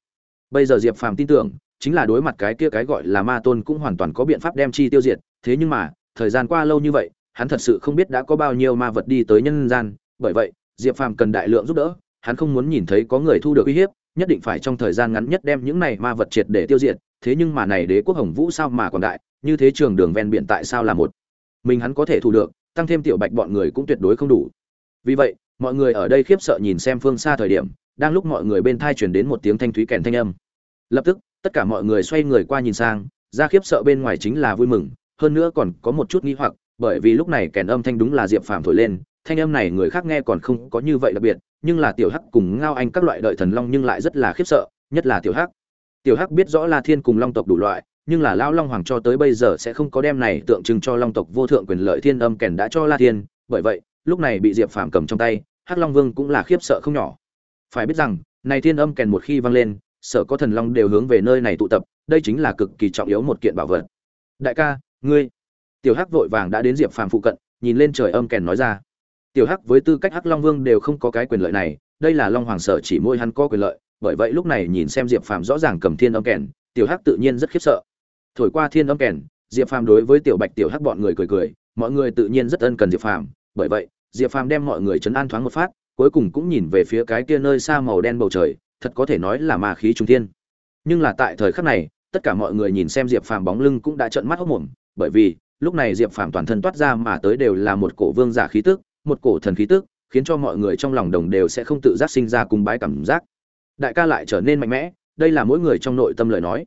Bây giờ diệp phàm tin tưởng, chính là đối mặt cái kia cái gọi là ma tôn cũng hoàn toàn có biện pháp đem chi tiêu diệt, thế nhưng mà, thời gian qua lâu như vậy, hắn thật sự không biết đã có bao nhiêu ma vật đi tới nhân gian, bởi vậy, diệp phàm cần đại lượng giúp đỡ, hắn không muốn nhìn thấy có người thu được uy hiếp, nhất định phải trong thời gian ngắn nhất đem những này ma vật triệt để tiêu diệt, thế nhưng mà này đế quốc hồng vũ sao mà còn đại, như thế trường đường ven biển tại sao là một? Mình hắn có thể thu được tăng thêm tiểu bạch bọn người cũng tuyệt đối không đủ. Vì vậy, mọi người ở đây khiếp sợ nhìn xem phương xa thời điểm, đang lúc mọi người bên thai chuyển đến một tiếng thanh thúy kèn thanh âm. Lập tức, tất cả mọi người xoay người qua nhìn sang, ra khiếp sợ bên ngoài chính là vui mừng, hơn nữa còn có một chút nghi hoặc, bởi vì lúc này kèn âm thanh đúng là diệp phàm thổi lên, thanh âm này người khác nghe còn không có như vậy đặc biệt, nhưng là tiểu hắc cùng ngao anh các loại đợi thần long nhưng lại rất là khiếp sợ, nhất là tiểu hắc. Tiểu hắc biết rõ la thiên cùng long tộc đủ loại nhưng là lão long hoàng cho tới bây giờ sẽ không có đem này tượng trưng cho long tộc vô thượng quyền lợi thiên âm kèn đã cho la thiên, bởi vậy, lúc này bị diệp phàm cầm trong tay, hắc long vương cũng là khiếp sợ không nhỏ. Phải biết rằng, này thiên âm kèn một khi vang lên, sở có thần long đều hướng về nơi này tụ tập, đây chính là cực kỳ trọng yếu một kiện bảo vật. Đại ca, ngươi. Tiểu hắc vội vàng đã đến diệp phàm phụ cận, nhìn lên trời âm kèn nói ra. Tiểu hắc với tư cách hắc long vương đều không có cái quyền lợi này, đây là long hoàng sở chỉ môi hắn có quyền lợi, bởi vậy lúc này nhìn xem diệp phàm rõ ràng cầm thiên âm kèn, tiểu hắc tự nhiên rất khiếp sợ thổi qua thiên âm kèn, diệp phàm đối với tiểu bạch tiểu hắc bọn người cười cười, mọi người tự nhiên rất ân cần diệp phàm. Bởi vậy, diệp phàm đem mọi người chấn an thoáng một phát, cuối cùng cũng nhìn về phía cái kia nơi xa màu đen bầu trời, thật có thể nói là ma khí trung thiên. Nhưng là tại thời khắc này, tất cả mọi người nhìn xem diệp phàm bóng lưng cũng đã trợn mắt hốc mồm, bởi vì, lúc này diệp phàm toàn thân toát ra mà tới đều là một cổ vương giả khí tức, một cổ thần khí tức, khiến cho mọi người trong lòng đồng đều sẽ không tự giác sinh ra cung bái cảm giác. Đại ca lại trở nên mạnh mẽ, đây là mỗi người trong nội tâm lời nói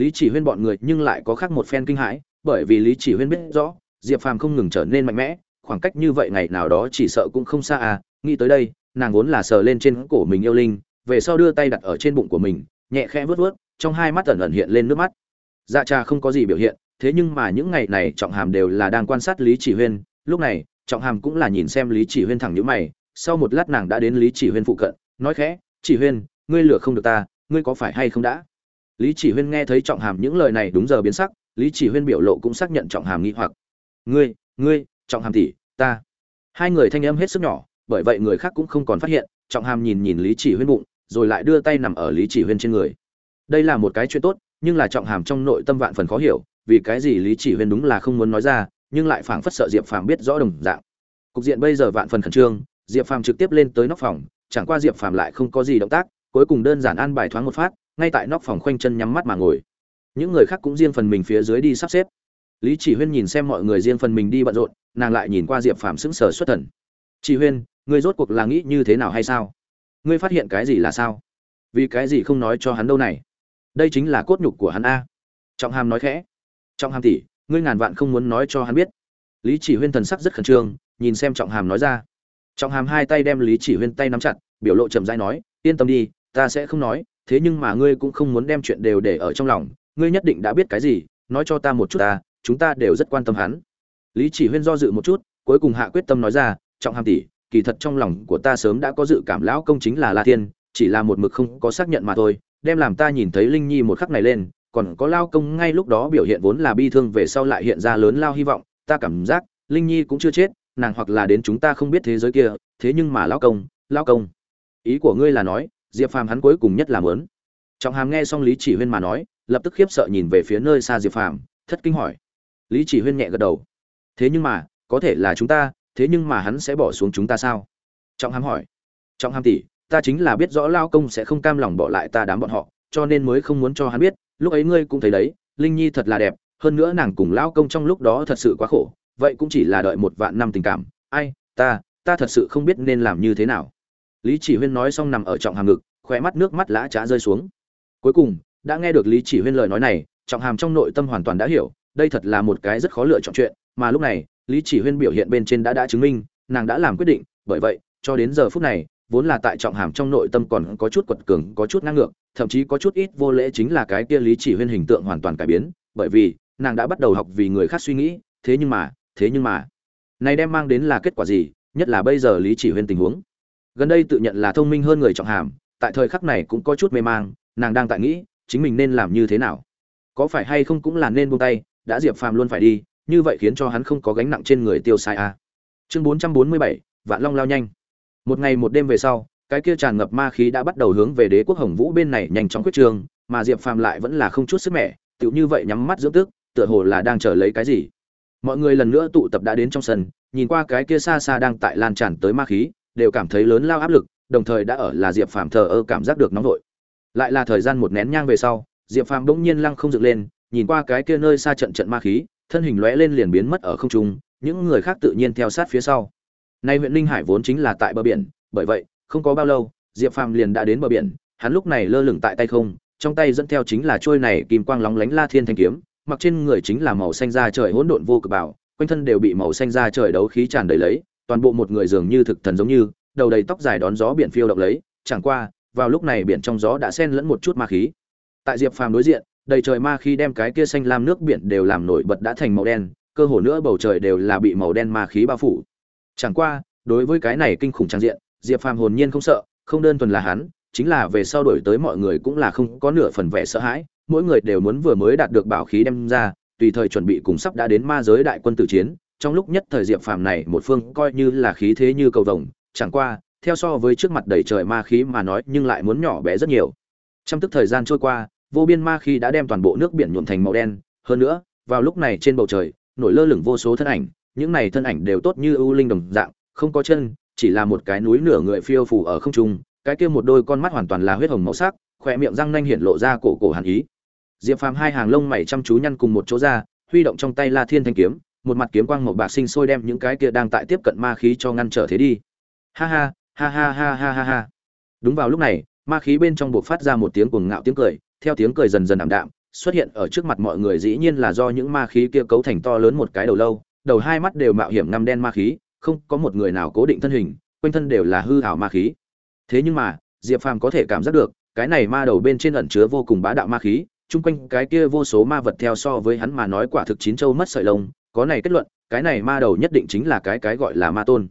lý chỉ huyên bọn người nhưng lại có khác một phen kinh hãi, bởi vì lý chỉ huyên biết rõ, diệp phàm không ngừng trở nên mạnh mẽ, khoảng cách như vậy ngày nào đó chỉ sợ cũng không xa à nghĩ tới đây, nàng vốn là sờ lên trên cổ mình yêu linh, về sau đưa tay đặt ở trên bụng của mình, nhẹ khẽ vớt vớt trong hai mắt ẩn ẩn hiện lên nước mắt. Dạ cha không có gì biểu hiện, thế nhưng mà những ngày này trọng hàm đều là đang quan sát lý chỉ huyên, lúc này, trọng hàm cũng là nhìn xem lý chỉ huyên thẳng nhữ mày, sau một lát nàng đã đến lý chỉ huyên phụ cận, nói khẽ, chỉ huyên, ngươi lừa không được ta, ngươi có phải hay không đã? Lý chỉ huyên nghe thấy trọng hàm những lời này đúng giờ biến sắc, lý chỉ huyên biểu lộ cũng xác nhận trọng hàm nghi hoặc. Ngươi ngươi, trọng hàm tỷ, ta. Hai người thanh âm hết sức nhỏ, bởi vậy người khác cũng không còn phát hiện, trọng hàm nhìn nhìn lý chỉ huyên bụng, rồi lại đưa tay nằm ở lý chỉ huyên trên người. Đây là một cái chuyện tốt, nhưng là trọng hàm trong nội tâm vạn phần khó hiểu, vì cái gì lý chỉ huyên đúng là không muốn nói ra, nhưng lại phảng phất sợ diệp phàm biết rõ đồng dạng. Cục diện bây giờ vạn phần khẩn trương, diệp phàm trực tiếp lên tới nóc phòng, chẳng qua diệp phàm lại không có gì động tác, cuối cùng đơn giản an bài thoáng một phát ngay tại nóc phòng khoanh chân nhắm mắt mà ngồi. Những người khác cũng riêng phần mình phía dưới đi sắp xếp. Lý chỉ huyên nhìn xem mọi người riêng phần mình đi bận rộn, nàng lại nhìn qua diệp phàm sững sờ xuất thần. Chỉ huyên, ngươi rốt cuộc là nghĩ như thế nào hay sao? Ngươi phát hiện cái gì là sao? Vì cái gì không nói cho hắn đâu này? Đây chính là cốt nhục của hắn a. Trọng hàm nói khẽ. Trọng hàm tỷ, ngươi ngàn vạn không muốn nói cho hắn biết. Lý chỉ huyên thần sắc rất khẩn trương, nhìn xem trọng hàm nói ra. Trọng hàm hai tay đem lý chỉ huyên tay nắm chặt, biểu lộ chậm rãi nói, yên tâm đi, ta sẽ không nói thế nhưng mà ngươi cũng không muốn đem chuyện đều để ở trong lòng, ngươi nhất định đã biết cái gì, nói cho ta một chút ta, chúng ta đều rất quan tâm hắn. Lý chỉ huyên do dự một chút, cuối cùng hạ quyết tâm nói ra, trọng hàm tỷ, kỳ thật trong lòng của ta sớm đã có dự cảm lão công chính là la thiên, chỉ là một mực không có xác nhận mà thôi, đem làm ta nhìn thấy linh nhi một khắc này lên, còn có lao công ngay lúc đó biểu hiện vốn là bi thương về sau lại hiện ra lớn lao hy vọng, ta cảm giác linh nhi cũng chưa chết, nàng hoặc là đến chúng ta không biết thế giới kia, thế nhưng mà lao công lao công, ý của ngươi là nói diệp phàm hắn cuối cùng nhất là mớn trọng hàm nghe xong lý chỉ huyên mà nói, lập tức khiếp sợ nhìn về phía nơi xa diệp phàm, thất kinh hỏi. Lý chỉ huyên nhẹ gật đầu. Thế nhưng mà, có thể là chúng ta, thế nhưng mà hắn sẽ bỏ xuống chúng ta sao? Trọng hàm hỏi. Trọng hàm tỷ, ta chính là biết rõ lao công sẽ không cam lòng bỏ lại ta đám bọn họ, cho nên mới không muốn cho hắn biết, lúc ấy ngươi cũng thấy đấy, linh nhi thật là đẹp, hơn nữa nàng cùng lao công trong lúc đó thật sự quá khổ, vậy cũng chỉ là đợi một vạn năm tình cảm. Ai, ta ta thật sự không biết nên làm như thế nào lý chỉ huyên nói xong nằm ở trọng hàm ngực khỏe mắt nước mắt lã trá rơi xuống. Cuối cùng, đã nghe được lý chỉ huyên lời nói này, trọng hàm trong nội tâm hoàn toàn đã hiểu, đây thật là một cái rất khó lựa chọn chuyện, mà lúc này, lý chỉ huyên biểu hiện bên trên đã đã chứng minh, nàng đã làm quyết định, bởi vậy, cho đến giờ phút này, vốn là tại trọng hàm trong nội tâm còn có chút quật cường, có chút ngang ngược, thậm chí có chút ít vô lễ chính là cái kia lý chỉ huyên hình tượng hoàn toàn cải biến, bởi vì, nàng đã bắt đầu học vì người khác suy nghĩ, thế nhưng mà, thế nhưng mà, này đem mang đến là kết quả gì, nhất là bây giờ lý chỉ huyên tình huống gần đây tự nhận là thông minh hơn người trọng hàm, tại thời khắc này cũng có chút mê mang, nàng đang tại nghĩ, chính mình nên làm như thế nào? Có phải hay không cũng là nên buông tay, đã diệp phàm luôn phải đi, như vậy khiến cho hắn không có gánh nặng trên người tiêu sai a à. chương bốn trăm bốn mươi bảy, vạn long lao nhanh. Một ngày một đêm về sau, cái kia tràn ngập ma khí đã bắt đầu hướng về đế quốc hồng vũ bên này nhanh chóng quyết trường, mà diệp phàm lại vẫn là không chút sức mẻ, tựu như vậy nhắm mắt dưỡng tức, tựa hồ là đang chờ lấy cái gì. Mọi người lần nữa tụ tập đã đến trong sân, nhìn qua cái kia xa xa đang tại lan tràn tới ma khí đều cảm thấy lớn lao áp lực, đồng thời đã ở là diệp phàm thờ ơ cảm giác được nóng vội. Lại là thời gian một nén nhang về sau, diệp phàm bỗng nhiên lăng không dựng lên, nhìn qua cái kia nơi xa trận trận ma khí, thân hình lóe lên liền biến mất ở không trung, những người khác tự nhiên theo sát phía sau. Nay huyện ninh hải vốn chính là tại bờ biển, bởi vậy, không có bao lâu, diệp phàm liền đã đến bờ biển, hắn lúc này lơ lửng tại tay không, trong tay dẫn theo chính là trôi này kim quang lóng lánh la thiên thanh kiếm, mặc trên người chính là màu xanh da trời hỗn độn vô cực bảo, quanh thân đều bị màu xanh da trời đấu khí tràn đầy lấy toàn bộ một người dường như thực thần giống như, đầu đầy tóc dài đón gió biển phiêu động lấy, chẳng qua, vào lúc này biển trong gió đã xen lẫn một chút ma khí. Tại diệp phàm đối diện, đầy trời ma khí đem cái kia xanh lam nước biển đều làm nổi bật đã thành màu đen, cơ hồ nữa bầu trời đều là bị màu đen ma khí bao phủ. Chẳng qua, đối với cái này kinh khủng trang diện, diệp phàm hồn nhiên không sợ, không đơn thuần là hắn, chính là về sau đổi tới mọi người cũng là không có nửa phần vẻ sợ hãi, mỗi người đều muốn vừa mới đạt được bảo khí đem ra, tùy thời chuẩn bị cùng sắp đã đến ma giới đại quân tử chiến trong lúc nhất thời diệp phàm này một phương coi như là khí thế như cầu vồng, chẳng qua, theo so với trước mặt đầy trời ma khí mà nói, nhưng lại muốn nhỏ bé rất nhiều. Trong tức thời gian trôi qua, vô biên ma khí đã đem toàn bộ nước biển nhuộm thành màu đen. Hơn nữa, vào lúc này trên bầu trời, nổi lơ lửng vô số thân ảnh. Những này thân ảnh đều tốt như ưu linh đồng dạng, không có chân, chỉ là một cái núi nửa người phiêu phù ở không trung. Cái kia một đôi con mắt hoàn toàn là huyết hồng màu sắc khỏe miệng răng nanh hiện lộ ra cổ cổ hàn ý. Diệp phàm hai hàng lông mày chăm chú nhăn cùng một chỗ ra, huy động trong tay la thiên thanh kiếm một mặt kiếm quang màu bạc sinh sôi đem những cái kia đang tại tiếp cận ma khí cho ngăn trở thế đi. Ha ha, ha ha ha ha ha ha. Đúng vào lúc này, ma khí bên trong buộc phát ra một tiếng cuồng ngạo tiếng cười, theo tiếng cười dần dần ảm đạm, xuất hiện ở trước mặt mọi người dĩ nhiên là do những ma khí kia cấu thành to lớn một cái đầu lâu, đầu hai mắt đều mạo hiểm ngăm đen ma khí, không có một người nào cố định thân hình, quanh thân đều là hư ảo ma khí. Thế nhưng mà, Diệp Phàm có thể cảm giác được, cái này ma đầu bên trên ẩn chứa vô cùng bá đạo ma khí, chung quanh cái kia vô số ma vật theo so với hắn mà nói quả thực chín châu mất sợi lông, có này kết luận, cái này ma đầu nhất định chính là cái cái gọi là ma tôn.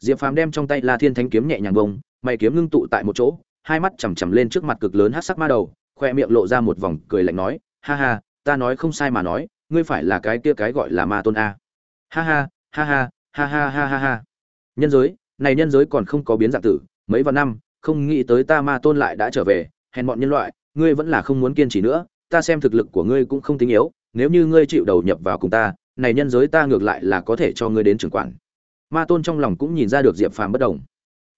Diệp phàm đem trong tay la thiên thánh kiếm nhẹ nhàng bông mày kiếm ngưng tụ tại một chỗ, hai mắt chằm chằm lên trước mặt cực lớn hát sắc ma đầu, khoe miệng lộ ra một vòng cười lạnh nói, ha ha, ta nói không sai mà nói, ngươi phải là cái kia cái gọi là ma tôn a. Ha ha ha ha ha ha ha ha ha. Nhân giới, này nhân giới còn không có biến dạng tử, mấy vạn năm, không nghĩ tới ta ma tôn lại đã trở về, hèn bọn nhân loại, ngươi vẫn là không muốn kiên trì nữa, ta xem thực lực của ngươi cũng không tính yếu, nếu như ngươi chịu đầu nhập vào cùng ta này nhân giới ta ngược lại là có thể cho ngươi đến trưởng quản. Ma tôn trong lòng cũng nhìn ra được diệp phàm bất đồng.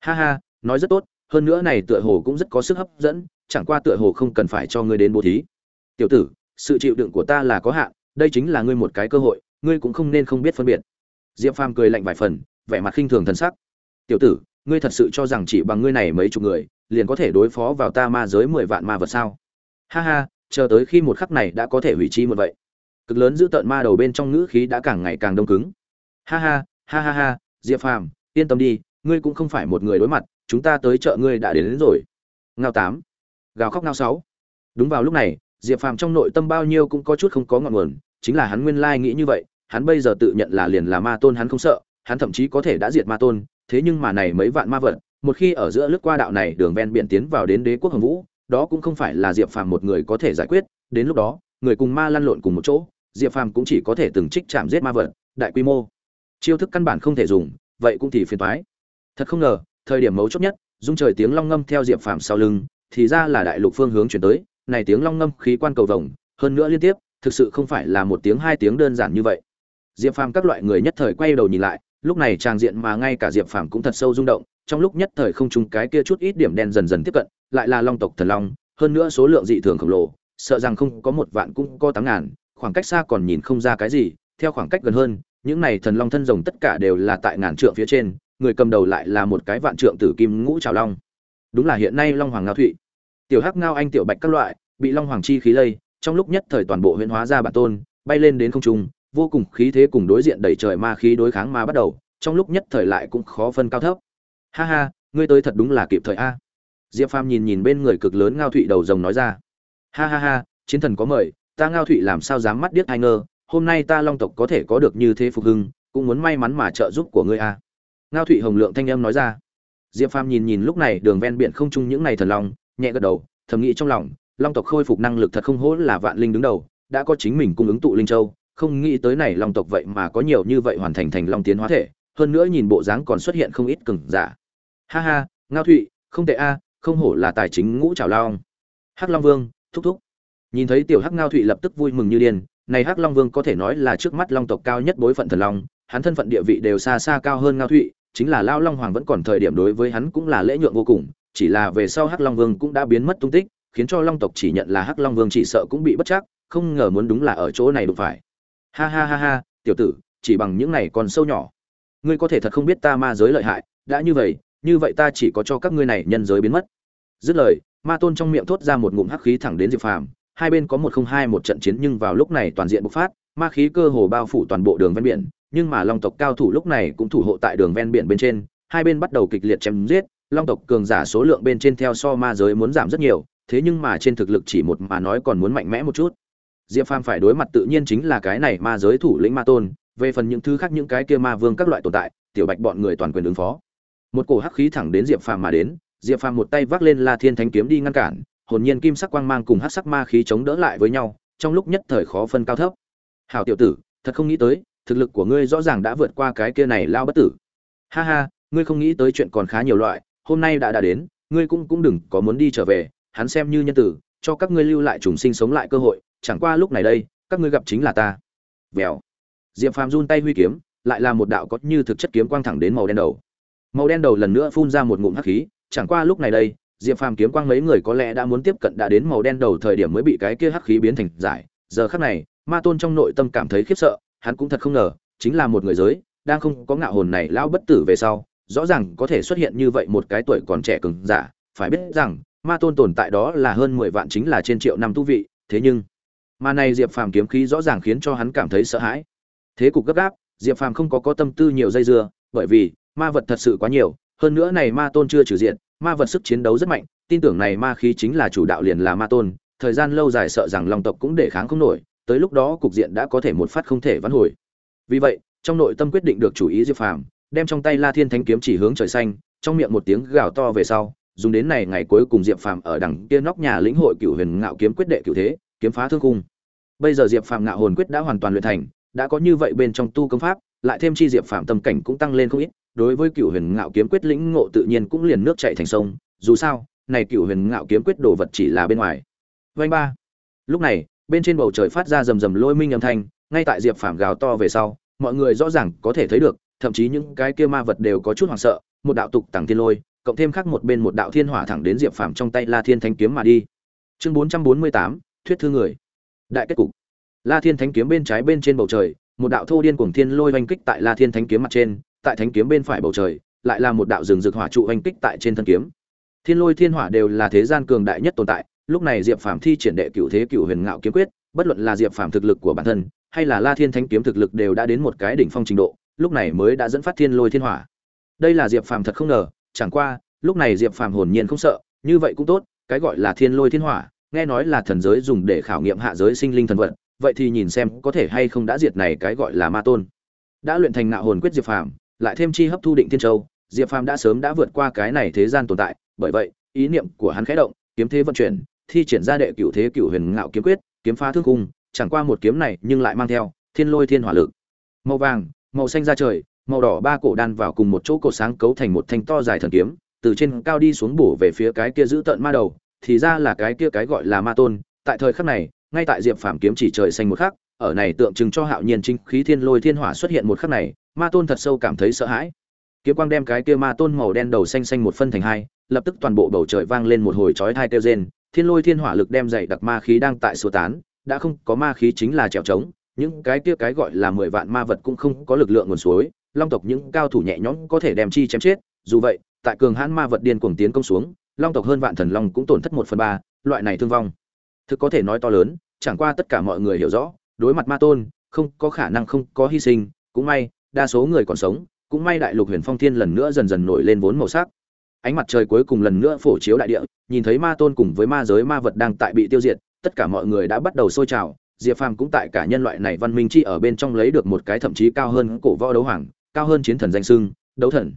Ha ha, nói rất tốt, hơn nữa này tựa hồ cũng rất có sức hấp dẫn, chẳng qua tựa hồ không cần phải cho ngươi đến bố thí. Tiểu tử, sự chịu đựng của ta là có hạn, đây chính là ngươi một cái cơ hội, ngươi cũng không nên không biết phân biệt. Diệp phàm cười lạnh vài phần, vẻ mặt khinh thường thân sắc. Tiểu tử, ngươi thật sự cho rằng chỉ bằng ngươi này mấy chục người, liền có thể đối phó vào ta ma giới mười vạn ma vật sao? Ha ha, chờ tới khi một khắc này đã có thể hủy chi một vậy cực lớn giữ tợn ma đầu bên trong ngữ khí đã càng ngày càng đông cứng. Ha ha ha ha ha diệp phàm yên tâm đi ngươi cũng không phải một người đối mặt chúng ta tới chợ ngươi đã đến, đến rồi. Ngao tám. Gào khóc ngao sáu. Đúng vào lúc này diệp phàm trong nội tâm bao nhiêu cũng có chút không có ngọn nguồn chính là hắn nguyên lai nghĩ như vậy hắn bây giờ tự nhận là liền là ma tôn hắn không sợ hắn thậm chí có thể đã diệt ma tôn thế nhưng mà này mấy vạn ma vật một khi ở giữa lướt qua đạo này đường ven biển tiến vào đến đế quốc hồng vũ đó cũng không phải là diệp phàm một người có thể giải quyết đến lúc đó người cùng ma lăn lộn cùng một chỗ diệp phàm cũng chỉ có thể từng trích chạm giết ma vật, đại quy mô. Chiêu thức căn bản không thể dùng, vậy cũng thì phiền toái. Thật không ngờ, thời điểm mấu chốt nhất, dung trời tiếng long ngâm theo diệp phàm sau lưng, thì ra là đại lục phương hướng chuyển tới, này tiếng long ngâm khí quan cầu vồng, hơn nữa liên tiếp, thực sự không phải là một tiếng hai tiếng đơn giản như vậy. Diệp phàm các loại người nhất thời quay đầu nhìn lại, lúc này tràng diện mà ngay cả diệp phàm cũng thật sâu rung động, trong lúc nhất thời không trùng cái kia chút ít điểm đen dần dần tiếp cận, lại là long tộc thần long, hơn nữa số lượng dị thường khổng lồ, sợ rằng không có một vạn cũng có tám ngàn khoảng cách xa còn nhìn không ra cái gì, theo khoảng cách gần hơn, những này thần long thân rồng tất cả đều là tại ngàn trượng phía trên, người cầm đầu lại là một cái vạn trượng tử kim ngũ trào long. Đúng là hiện nay long hoàng ngao thụy. Tiểu hắc ngao anh, tiểu bạch các loại, bị long hoàng chi khí lây, trong lúc nhất thời toàn bộ huyễn hóa ra bản tôn, bay lên đến không trung, vô cùng khí thế cùng đối diện đẩy trời ma khí đối kháng ma bắt đầu, trong lúc nhất thời lại cũng khó phân cao thấp. Ha ha, ngươi tới thật đúng là kịp thời a. Diệp phàm nhìn nhìn bên người cực lớn ngao thụy đầu rồng nói ra. Ha ha ha, chiến thần có mời ta ngao thụy làm sao dám mắt điếc ai ngơ hôm nay ta long tộc có thể có được như thế phục hưng, cũng muốn may mắn mà trợ giúp của ngươi a ngao thụy hồng lượng thanh âm nói ra. Diệp phàm nhìn nhìn lúc này đường ven biển không chung những này thần long, nhẹ gật đầu, thầm nghĩ trong lòng, long tộc khôi phục năng lực thật không hổ là vạn linh đứng đầu, đã có chính mình cung ứng tụ linh châu, không nghĩ tới này long tộc vậy mà có nhiều như vậy hoàn thành thành long tiến hóa thể, hơn nữa nhìn bộ dáng còn xuất hiện không ít cừng giả. Ha ha, ngao thụy, không tệ a, không hổ là tài chính ngũ trào long. Hắc long vương, thúc thúc nhìn thấy tiểu hắc ngao thụy lập tức vui mừng như điên, này hắc long vương có thể nói là trước mắt long tộc cao nhất bối phận thần long, hắn thân phận địa vị đều xa xa cao hơn ngao thụy, chính là lao long hoàng vẫn còn thời điểm đối với hắn cũng là lễ nhượng vô cùng, chỉ là về sau hắc long vương cũng đã biến mất tung tích, khiến cho long tộc chỉ nhận là hắc long vương chỉ sợ cũng bị bất chắc, không ngờ muốn đúng là ở chỗ này đụng phải. Ha ha ha ha, tiểu tử, chỉ bằng những này còn sâu nhỏ. Ngươi có thể thật không biết ta ma giới lợi hại, đã như vậy như vậy ta chỉ có cho các ngươi này nhân giới biến mất. Dứt lời, ma tôn trong miệng thốt ra một ngụm hắc khí thẳng đến diệp phàm hai bên có một không hai một trận chiến nhưng vào lúc này toàn diện bộc phát, ma khí cơ hồ bao phủ toàn bộ đường ven biển, nhưng mà long tộc cao thủ lúc này cũng thủ hộ tại đường ven biển bên trên, hai bên bắt đầu kịch liệt chém giết, long tộc cường giả số lượng bên trên theo so ma giới muốn giảm rất nhiều, thế nhưng mà trên thực lực chỉ một mà nói còn muốn mạnh mẽ một chút. Diệp phàm phải đối mặt tự nhiên chính là cái này ma giới thủ lĩnh ma tôn, về phần những thứ khác những cái kia ma vương các loại tồn tại, tiểu bạch bọn người toàn quyền ứng phó. Một cổ hắc khí thẳng đến diệp phàm mà đến, diệp phàm một tay vác lên la thiên thánh kiếm đi ngăn cản hồn nhiên kim sắc quang mang cùng hắc sắc ma khí chống đỡ lại với nhau, trong lúc nhất thời khó phân cao thấp. Hảo tiểu tử, thật không nghĩ tới, thực lực của ngươi rõ ràng đã vượt qua cái kia này lao bất tử. Ha ha, ngươi không nghĩ tới chuyện còn khá nhiều loại, hôm nay đã đã đến, ngươi cũng cũng đừng có muốn đi trở về, hắn xem như nhân tử, cho các ngươi lưu lại trùng sinh sống lại cơ hội, chẳng qua lúc này đây, các ngươi gặp chính là ta. Vèo. Diệp phàm run tay huy kiếm, lại là một đạo có như thực chất kiếm quang thẳng đến màu đen đầu. Màu đen đầu lần nữa phun ra một ngụm hắc khí, chẳng qua lúc này đây diệp phàm kiếm quang mấy người có lẽ đã muốn tiếp cận đã đến màu đen đầu thời điểm mới bị cái kia hắc khí biến thành giải. Giờ khắc này, ma tôn trong nội tâm cảm thấy khiếp sợ, hắn cũng thật không ngờ, chính là một người giới, đang không có ngạo hồn này lão bất tử về sau, rõ ràng có thể xuất hiện như vậy một cái tuổi còn trẻ cường giả. Phải biết rằng, ma tôn tồn tại đó là hơn mười vạn chính là trên triệu năm tu vị, thế nhưng, mà này diệp phàm kiếm khí rõ ràng khiến cho hắn cảm thấy sợ hãi. Thế cục gấp gáp, diệp phàm không có có tâm tư nhiều dây dưa, bởi vì ma vật thật sự quá nhiều, hơn nữa này ma tôn chưa trừ diện ma vật sức chiến đấu rất mạnh, tin tưởng này ma khí chính là chủ đạo liền là ma tôn, thời gian lâu dài sợ rằng long tộc cũng để kháng không nổi, tới lúc đó cục diện đã có thể một phát không thể vãn hồi. Vì vậy, trong nội tâm quyết định được chủ ý diệp phàm, đem trong tay la thiên thánh kiếm chỉ hướng trời xanh, trong miệng một tiếng gào to về sau, dùng đến này ngày cuối cùng diệp phàm ở đằng kia nóc nhà lĩnh hội cửu huyền ngạo kiếm quyết đệ cửu thế, kiếm phá thương cung. Bây giờ diệp phàm ngạo hồn quyết đã hoàn toàn luyện thành, đã có như vậy bên trong tu công pháp, lại thêm chi diệp phàm tâm cảnh cũng tăng lên không ít đối với cửu huyền ngạo kiếm quyết lĩnh ngộ tự nhiên cũng liền nước chảy thành sông, dù sao, này cửu huyền ngạo kiếm quyết đồ vật chỉ là bên ngoài. Vanh ba. Lúc này, bên trên bầu trời phát ra rầm rầm lôi minh âm thanh, ngay tại diệp phàm gào to về sau, mọi người rõ ràng có thể thấy được, thậm chí những cái kia ma vật đều có chút hoảng sợ, một đạo tục tàng thiên lôi, cộng thêm khác một bên một đạo thiên hỏa thẳng đến diệp phàm trong tay la thiên thánh kiếm mà đi. Chương bốn trăm bốn mươi tám, thuyết thư người. Đại kết cục. La thiên thánh kiếm bên trái bên trên bầu trời, một đạo thô điên cuồng thiên lôi oanh kích tại la thiên thánh kiếm mặt trên tại thánh kiếm bên phải bầu trời, lại là một đạo rừng rực hỏa trụ hành kích tại trên thân kiếm. Thiên lôi thiên hỏa đều là thế gian cường đại nhất tồn tại, lúc này diệp phàm thi triển đệ cựu thế cựu huyền ngạo kiếm quyết, bất luận là diệp phàm thực lực của bản thân, hay là la thiên thánh kiếm thực lực đều đã đến một cái đỉnh phong trình độ, lúc này mới đã dẫn phát thiên lôi thiên hỏa. Đây là diệp phàm thật không ngờ, chẳng qua, lúc này diệp phàm hồn nhiên không sợ, như vậy cũng tốt, cái gọi là thiên lôi thiên hỏa, nghe nói là thần giới dùng để khảo nghiệm hạ giới sinh linh thần vận vậy thì nhìn xem có thể hay không đã diệt này cái gọi là ma tôn. Đã luyện thành ngạo hồn quyết diệp phàm lại thêm chi hấp thu định thiên châu, diệp phàm đã sớm đã vượt qua cái này thế gian tồn tại, bởi vậy, ý niệm của hắn khẽ động, kiếm thế vận chuyển, thi triển ra đệ cửu thế cửu huyền ngạo kiếm quyết, kiếm phá thương cung chẳng qua một kiếm này nhưng lại mang theo thiên lôi thiên hỏa lực. Màu vàng, màu xanh ra trời, màu đỏ ba cổ đan vào cùng một chỗ cổ sáng cấu thành một thanh to dài thần kiếm, từ trên cao đi xuống bổ về phía cái kia giữ tận ma đầu, thì ra là cái kia cái gọi là ma tôn. Tại thời khắc này, ngay tại diệp phàm kiếm chỉ trời xanh một khắc, ở này tượng trưng cho hạo nhiên chính khí thiên lôi thiên hỏa xuất hiện một khắc này ma tôn thật sâu cảm thấy sợ hãi. Kiếm quang đem cái kia ma tôn màu đen đầu xanh xanh một phân thành hai, lập tức toàn bộ bầu trời vang lên một hồi chói tai kêu rên, thiên lôi thiên hỏa lực đem dày đặc ma khí đang tại sơ tán, đã không có ma khí chính là trèo trống, những cái kia cái gọi là mười vạn ma vật cũng không có lực lượng nguồn suối, long tộc những cao thủ nhẹ nhõm có thể đem chi chém chết, dù vậy, tại cường hãn ma vật điên cuồng tiến công xuống, long tộc hơn vạn thần long cũng tổn thất một phần ba, loại này thương vong. Thực có thể nói to lớn, chẳng qua tất cả mọi người hiểu rõ, đối mặt ma tôn, không có khả năng không có hy sinh, cũng may đa số người còn sống, cũng may đại lục huyền phong thiên lần nữa dần dần nổi lên vốn màu sắc. Ánh mặt trời cuối cùng lần nữa phổ chiếu đại địa, nhìn thấy ma tôn cùng với ma giới ma vật đang tại bị tiêu diệt, tất cả mọi người đã bắt đầu sôi trào. Diệp phàm cũng tại cả nhân loại này văn minh chi ở bên trong lấy được một cái thậm chí cao hơn cổ võ đấu hoàng, cao hơn chiến thần danh sưng đấu thần.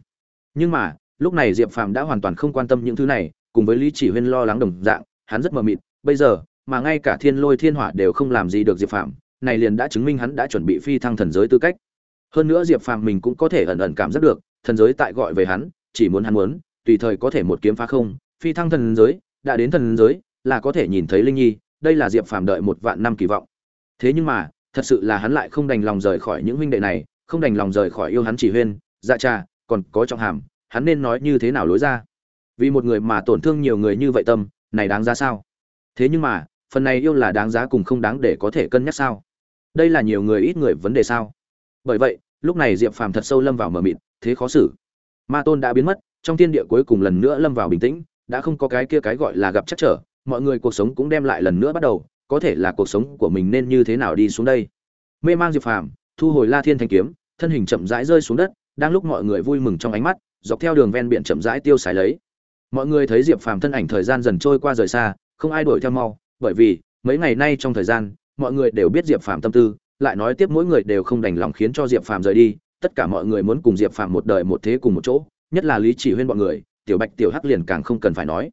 Nhưng mà, lúc này diệp phàm đã hoàn toàn không quan tâm những thứ này, cùng với lý chỉ huyên lo lắng đồng dạng, hắn rất mờ mịt. Bây giờ, mà ngay cả thiên lôi thiên hỏa đều không làm gì được diệp phàm, này liền đã chứng minh hắn đã chuẩn bị phi thăng thần giới tư cách hơn nữa diệp phàm mình cũng có thể ẩn ẩn cảm giác được, thần giới tại gọi về hắn, chỉ muốn hắn muốn, tùy thời có thể một kiếm phá không, phi thăng thần giới, đã đến thần giới, là có thể nhìn thấy linh nhi, đây là diệp phàm đợi một vạn năm kỳ vọng. Thế nhưng mà, thật sự là hắn lại không đành lòng rời khỏi những huynh đệ này, không đành lòng rời khỏi yêu hắn chỉ huyên dạ cha, còn có trọng hàm, hắn nên nói như thế nào lối ra? Vì một người mà tổn thương nhiều người như vậy tâm, này đáng giá sao? Thế nhưng mà, phần này yêu là đáng giá cùng không đáng để có thể cân nhắc sao? Đây là nhiều người ít người vấn đề sao? Bởi vậy, lúc này diệp phàm thật sâu lâm vào mờ mịt, thế khó xử. Ma tôn đã biến mất, trong thiên địa cuối cùng lần nữa lâm vào bình tĩnh, đã không có cái kia cái gọi là gặp chắc trở, mọi người cuộc sống cũng đem lại lần nữa bắt đầu, có thể là cuộc sống của mình nên như thế nào đi xuống đây. Mê mang diệp phàm, thu hồi la thiên thanh kiếm, thân hình chậm rãi rơi xuống đất, đang lúc mọi người vui mừng trong ánh mắt, dọc theo đường ven biển chậm rãi tiêu xài lấy. Mọi người thấy diệp phàm thân ảnh thời gian dần trôi qua rời xa, không ai đuổi theo mau, bởi vì mấy ngày nay trong thời gian, mọi người đều biết diệp phàm tâm tư lại nói tiếp mỗi người đều không đành lòng khiến cho diệp phàm rời đi, tất cả mọi người muốn cùng diệp phàm một đời một thế cùng một chỗ, nhất là lý chỉ huyên bọn người, tiểu bạch, tiểu hắc liền càng không cần phải nói.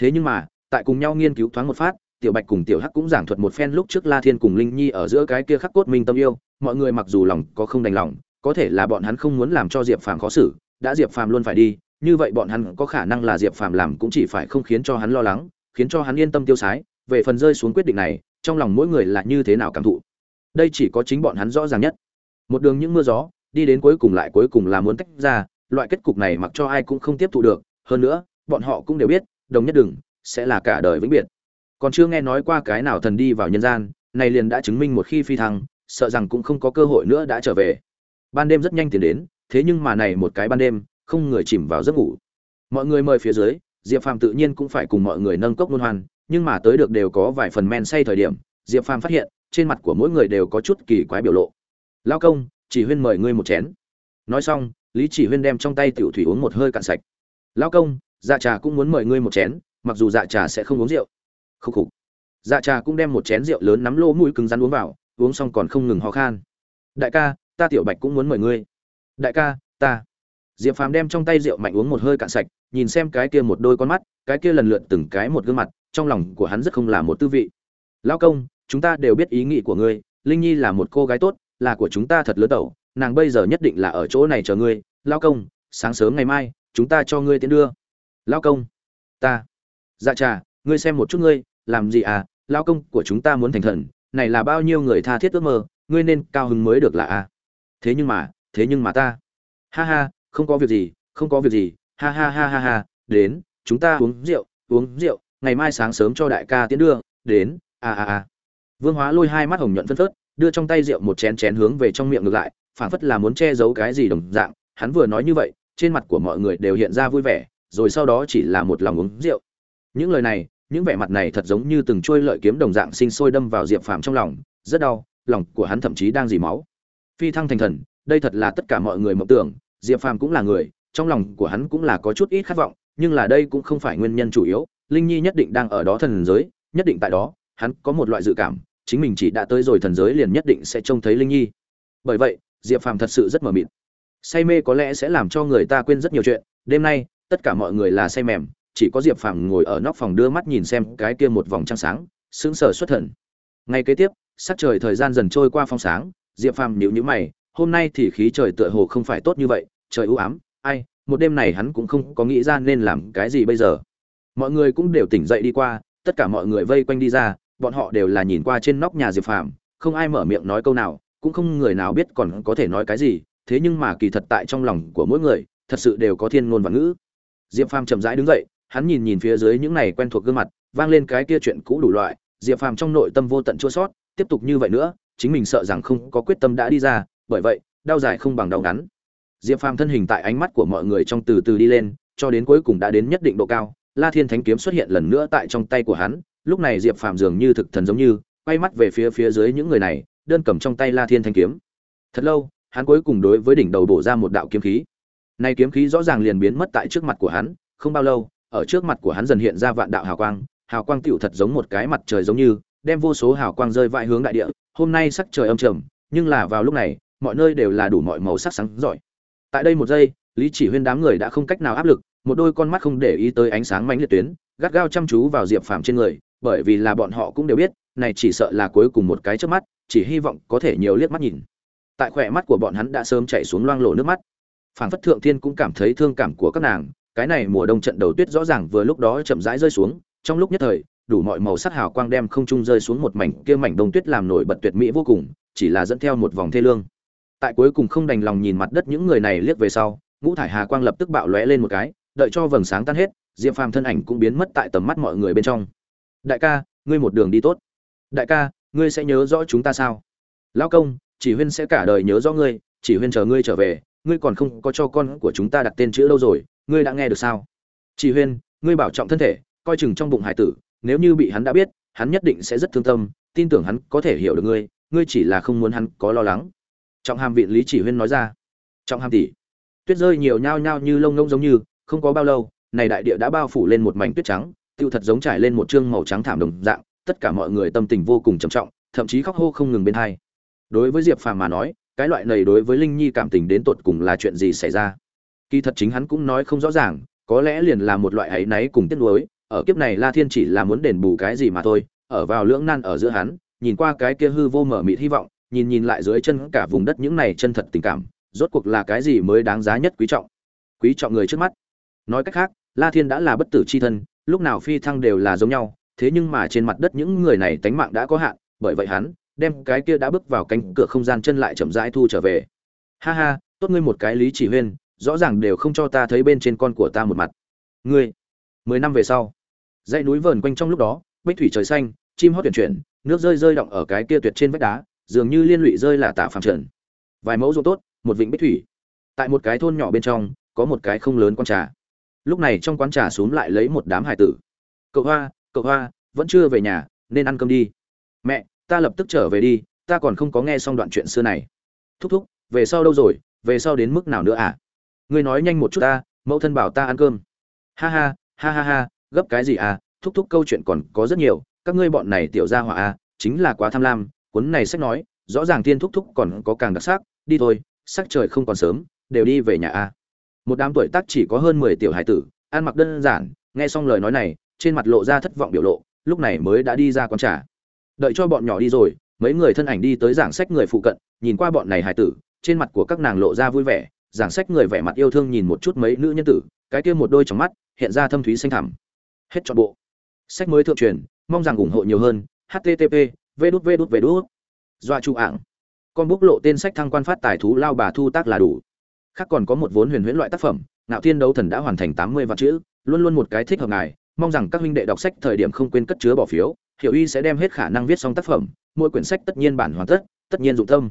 Thế nhưng mà, tại cùng nhau nghiên cứu thoáng một phát, tiểu bạch cùng tiểu hắc cũng giảng thuật một phen lúc trước la thiên cùng linh nhi ở giữa cái kia khắc cốt minh tâm yêu, mọi người mặc dù lòng có không đành lòng, có thể là bọn hắn không muốn làm cho diệp phàm khó xử, đã diệp phàm luôn phải đi, như vậy bọn hắn có khả năng là diệp phàm làm cũng chỉ phải không khiến cho hắn lo lắng, khiến cho hắn yên tâm tiêu sái, về phần rơi xuống quyết định này, trong lòng mỗi người là như thế nào cảm thụ? Đây chỉ có chính bọn hắn rõ ràng nhất. Một đường những mưa gió, đi đến cuối cùng lại cuối cùng là muốn tách ra, loại kết cục này mặc cho ai cũng không tiếp thụ được. Hơn nữa, bọn họ cũng đều biết, đồng nhất đừng sẽ là cả đời vĩnh biệt. Còn chưa nghe nói qua cái nào thần đi vào nhân gian, này liền đã chứng minh một khi phi thăng, sợ rằng cũng không có cơ hội nữa đã trở về. Ban đêm rất nhanh tiến đến, thế nhưng mà này một cái ban đêm, không người chìm vào giấc ngủ. Mọi người mời phía dưới, diệp phàm tự nhiên cũng phải cùng mọi người nâng cốc luân hoan, nhưng mà tới được đều có vài phần men say thời điểm, diệp phàm phát hiện trên mặt của mỗi người đều có chút kỳ quái biểu lộ. Lao công, chỉ huyên mời ngươi một chén. Nói xong, lý chỉ huyên đem trong tay tiểu thủy uống một hơi cạn sạch. Lao công dạ trà cũng muốn mời ngươi một chén, mặc dù dạ trà sẽ không uống rượu. Khúc khục. Dạ trà cũng đem một chén rượu lớn nắm lỗ mũi cứng rắn uống vào, uống xong còn không ngừng ho khan. Đại ca, ta tiểu bạch cũng muốn mời ngươi. Đại ca, ta. Diệp phàm đem trong tay rượu mạnh uống một hơi cạn sạch, nhìn xem cái kia một đôi con mắt, cái kia lần lượt từng cái một gương mặt, trong lòng của hắn rất không là một tư vị. Lao công chúng ta đều biết ý nghĩ của ngươi, linh nhi là một cô gái tốt, là của chúng ta thật lớn tẩu, nàng bây giờ nhất định là ở chỗ này chờ ngươi. Lao công, sáng sớm ngày mai, chúng ta cho ngươi tiến đưa. Lao công, ta. Dạ trà, ngươi xem một chút ngươi, làm gì à? Lao công của chúng ta muốn thành thần, này là bao nhiêu người tha thiết ước mơ, ngươi nên cao hứng mới được là à? Thế nhưng mà, thế nhưng mà ta. Ha ha, không có việc gì, không có việc gì. Ha ha ha ha ha, đến, chúng ta uống rượu uống rượu, ngày mai sáng sớm cho đại ca tiến đưa, đến. À à à vương hóa lôi hai mắt hồng nhuận phân phớt, đưa trong tay rượu một chén chén hướng về trong miệng ngược lại phản phất là muốn che giấu cái gì đồng dạng. Hắn vừa nói như vậy, trên mặt của mọi người đều hiện ra vui vẻ, rồi sau đó chỉ là một lòng uống rượu. Những lời này, những vẻ mặt này thật giống như từng trôi lợi kiếm đồng dạng sinh sôi đâm vào diệp phàm trong lòng, rất đau, lòng của hắn thậm chí đang dì máu. Phi thăng thành thần, đây thật là tất cả mọi người mộng tưởng, diệp phàm cũng là người, trong lòng của hắn cũng là có chút ít khát vọng, nhưng là đây cũng không phải nguyên nhân chủ yếu, linh nhi nhất định đang ở đó thần giới, nhất định tại đó, hắn có một loại dự cảm chính mình chỉ đã tới rồi thần giới liền nhất định sẽ trông thấy linh nhi. Bởi vậy, diệp phàm thật sự rất mờ mịt. Say mê có lẽ sẽ làm cho người ta quên rất nhiều chuyện. Đêm nay, tất cả mọi người là say mềm, chỉ có diệp phàm ngồi ở nóc phòng đưa mắt nhìn xem cái kia một vòng trăng sáng, sững sờ xuất thần. Ngay kế tiếp, sắc trời thời gian dần trôi qua phong sáng, diệp phàm nhíu nhữ mày, hôm nay thì khí trời tựa hồ không phải tốt như vậy, trời u ám, ai, một đêm này hắn cũng không có nghĩ ra nên làm cái gì bây giờ. Mọi người cũng đều tỉnh dậy đi qua, tất cả mọi người vây quanh đi ra bọn họ đều là nhìn qua trên nóc nhà diệp phàm, không ai mở miệng nói câu nào, cũng không người nào biết còn có thể nói cái gì, thế nhưng mà kỳ thật tại trong lòng của mỗi người, thật sự đều có thiên ngôn và ngữ. Diệp phàm chậm rãi đứng dậy, hắn nhìn nhìn phía dưới những này quen thuộc gương mặt, vang lên cái kia chuyện cũ đủ loại, diệp phàm trong nội tâm vô tận chua sót, tiếp tục như vậy nữa, chính mình sợ rằng không có quyết tâm đã đi ra, bởi vậy, đau dài không bằng đau ngắn. Diệp phàm thân hình tại ánh mắt của mọi người trong từ từ đi lên, cho đến cuối cùng đã đến nhất định độ cao, la thiên thánh kiếm xuất hiện lần nữa tại trong tay của hắn lúc này diệp phàm dường như thực thần giống như, quay mắt về phía phía dưới những người này, đơn cầm trong tay la thiên thanh kiếm. Thật lâu, hắn cuối cùng đối với đỉnh đầu bổ ra một đạo kiếm khí. Nay kiếm khí rõ ràng liền biến mất tại trước mặt của hắn, không bao lâu, ở trước mặt của hắn dần hiện ra vạn đạo hào quang. Hào quang tựu thật giống một cái mặt trời giống như, đem vô số hào quang rơi vãi hướng đại địa. Hôm nay sắc trời âm trầm, nhưng là vào lúc này, mọi nơi đều là đủ mọi màu sắc sáng giỏi tại đây một giây, lý chỉ huyên đám người đã không cách nào áp lực, một đôi con mắt không để ý tới ánh sáng mãnh liệt tuyến, gắt gao chăm chú vào diệp phàm trên người bởi vì là bọn họ cũng đều biết, này chỉ sợ là cuối cùng một cái trước mắt, chỉ hy vọng có thể nhiều liếc mắt nhìn. Tại khỏe mắt của bọn hắn đã sớm chạy xuống loang lộ nước mắt. Phản phất thượng thiên cũng cảm thấy thương cảm của các nàng, cái này mùa đông trận đầu tuyết rõ ràng vừa lúc đó chậm rãi rơi xuống, trong lúc nhất thời, đủ mọi màu sắc hào quang đem không trung rơi xuống một mảnh kia mảnh đông tuyết làm nổi bật tuyệt mỹ vô cùng, chỉ là dẫn theo một vòng thê lương. Tại cuối cùng không đành lòng nhìn mặt đất những người này liếc về sau, ngũ thải hà quang lập tức bạo lóe lên một cái, đợi cho vầng sáng tan hết, diệp phàm thân ảnh cũng biến mất tại tầm mắt mọi người bên trong đại ca, ngươi một đường đi tốt. Đại ca, ngươi sẽ nhớ rõ chúng ta sao? Lão công, chỉ huyên sẽ cả đời nhớ rõ ngươi, chỉ huyên chờ ngươi trở về, ngươi còn không có cho con của chúng ta đặt tên chữ lâu rồi, ngươi đã nghe được sao? Chỉ huyên, ngươi bảo trọng thân thể, coi chừng trong bụng hải tử, nếu như bị hắn đã biết, hắn nhất định sẽ rất thương tâm, tin tưởng hắn có thể hiểu được ngươi ngươi chỉ là không muốn hắn có lo lắng. Trọng hàm viện lý chỉ huyên nói ra. Trọng hàm tỷ, tuyết rơi nhiều nhao nhao như lông ngông giống như, không có bao lâu, này đại địa đã bao phủ lên một mảnh tuyết trắng tiêu thật giống trải lên một chương màu trắng thảm đồng dạng, tất cả mọi người tâm tình vô cùng trầm trọng, thậm chí khóc hô không ngừng bên hai. Đối với diệp phàm mà nói, cái loại này đối với linh nhi cảm tình đến tột cùng là chuyện gì xảy ra? Kỳ thật chính hắn cũng nói không rõ ràng, có lẽ liền là một loại ấy náy cùng tiếc nuối, ở kiếp này la thiên chỉ là muốn đền bù cái gì mà thôi, ở vào lưỡng nan ở giữa hắn, nhìn qua cái kia hư vô mở mịt hy vọng, nhìn nhìn lại dưới chân cả vùng đất những này chân thật tình cảm, rốt cuộc là cái gì mới đáng giá nhất quý trọng? Quý trọng người trước mắt. Nói cách khác, la thiên đã là bất tử chi thân lúc nào phi thăng đều là giống nhau, thế nhưng mà trên mặt đất những người này tánh mạng đã có hạn, bởi vậy hắn đem cái kia đã bước vào cánh cửa không gian chân lại chậm rãi thu trở về. Ha ha, tốt ngươi một cái lý chỉ huyên, rõ ràng đều không cho ta thấy bên trên con của ta một mặt. Ngươi, mười năm về sau, dãy núi vờn quanh trong lúc đó, bích thủy trời xanh, chim hót tuyển chuyển, nước rơi rơi động ở cái kia tuyệt trên vách đá, dường như liên lụy rơi là tạ phàm trần. Vài mẫu ruộng tốt, một vịnh bích thủy. Tại một cái thôn nhỏ bên trong, có một cái không lớn con trà lúc này trong quán trà xuống lại lấy một đám hải tử. Cậu hoa cậu hoa, vẫn chưa về nhà, nên ăn cơm đi. Mẹ, ta lập tức trở về đi, ta còn không có nghe xong đoạn chuyện xưa này. Thúc thúc, về sau đâu rồi, về sau đến mức nào nữa à? Ngươi nói nhanh một chút ta, mẫu thân bảo ta ăn cơm. Ha ha ha ha ha, gấp cái gì à? Thúc thúc câu chuyện còn có rất nhiều, các ngươi bọn này tiểu gia hỏa à chính là quá tham lam, cuốn này sách nói, rõ ràng Thiên thúc thúc còn có càng đặc sắc, đi thôi, sắc trời không còn sớm, đều đi về nhà a một đám tuổi tác chỉ có hơn mười tiểu hải tử, ăn mặc đơn giản, nghe xong lời nói này, trên mặt lộ ra thất vọng biểu lộ, lúc này mới đã đi ra quán trà. Đợi cho bọn nhỏ đi rồi, mấy người thân ảnh đi tới giảng sách người phụ cận, nhìn qua bọn này hải tử, trên mặt của các nàng lộ ra vui vẻ, giảng sách người vẻ mặt yêu thương nhìn một chút mấy nữ nhân tử, cái kia một đôi trong mắt, hiện ra thâm thúy xanh thẳm. Hết trọn bộ. Sách mới thượng truyền, mong rằng ủng hộ nhiều hơn, http v đút v đút v đút. Doa trụ ảng. Con bút lộ tên sách thăng quan phát tài thú, lao bà thu tác là đủ khác còn có một vốn huyền huyễn loại tác phẩm, ngạo thiên đấu thần đã hoàn thành tám mươi vạn chữ, luôn luôn một cái thích hợp ngài, mong rằng các huynh đệ đọc sách thời điểm không quên cất chứa bỏ phiếu, hiểu y sẽ đem hết khả năng viết xong tác phẩm, mỗi quyển sách tất nhiên bản hoàn tất tất nhiên dụng tâm.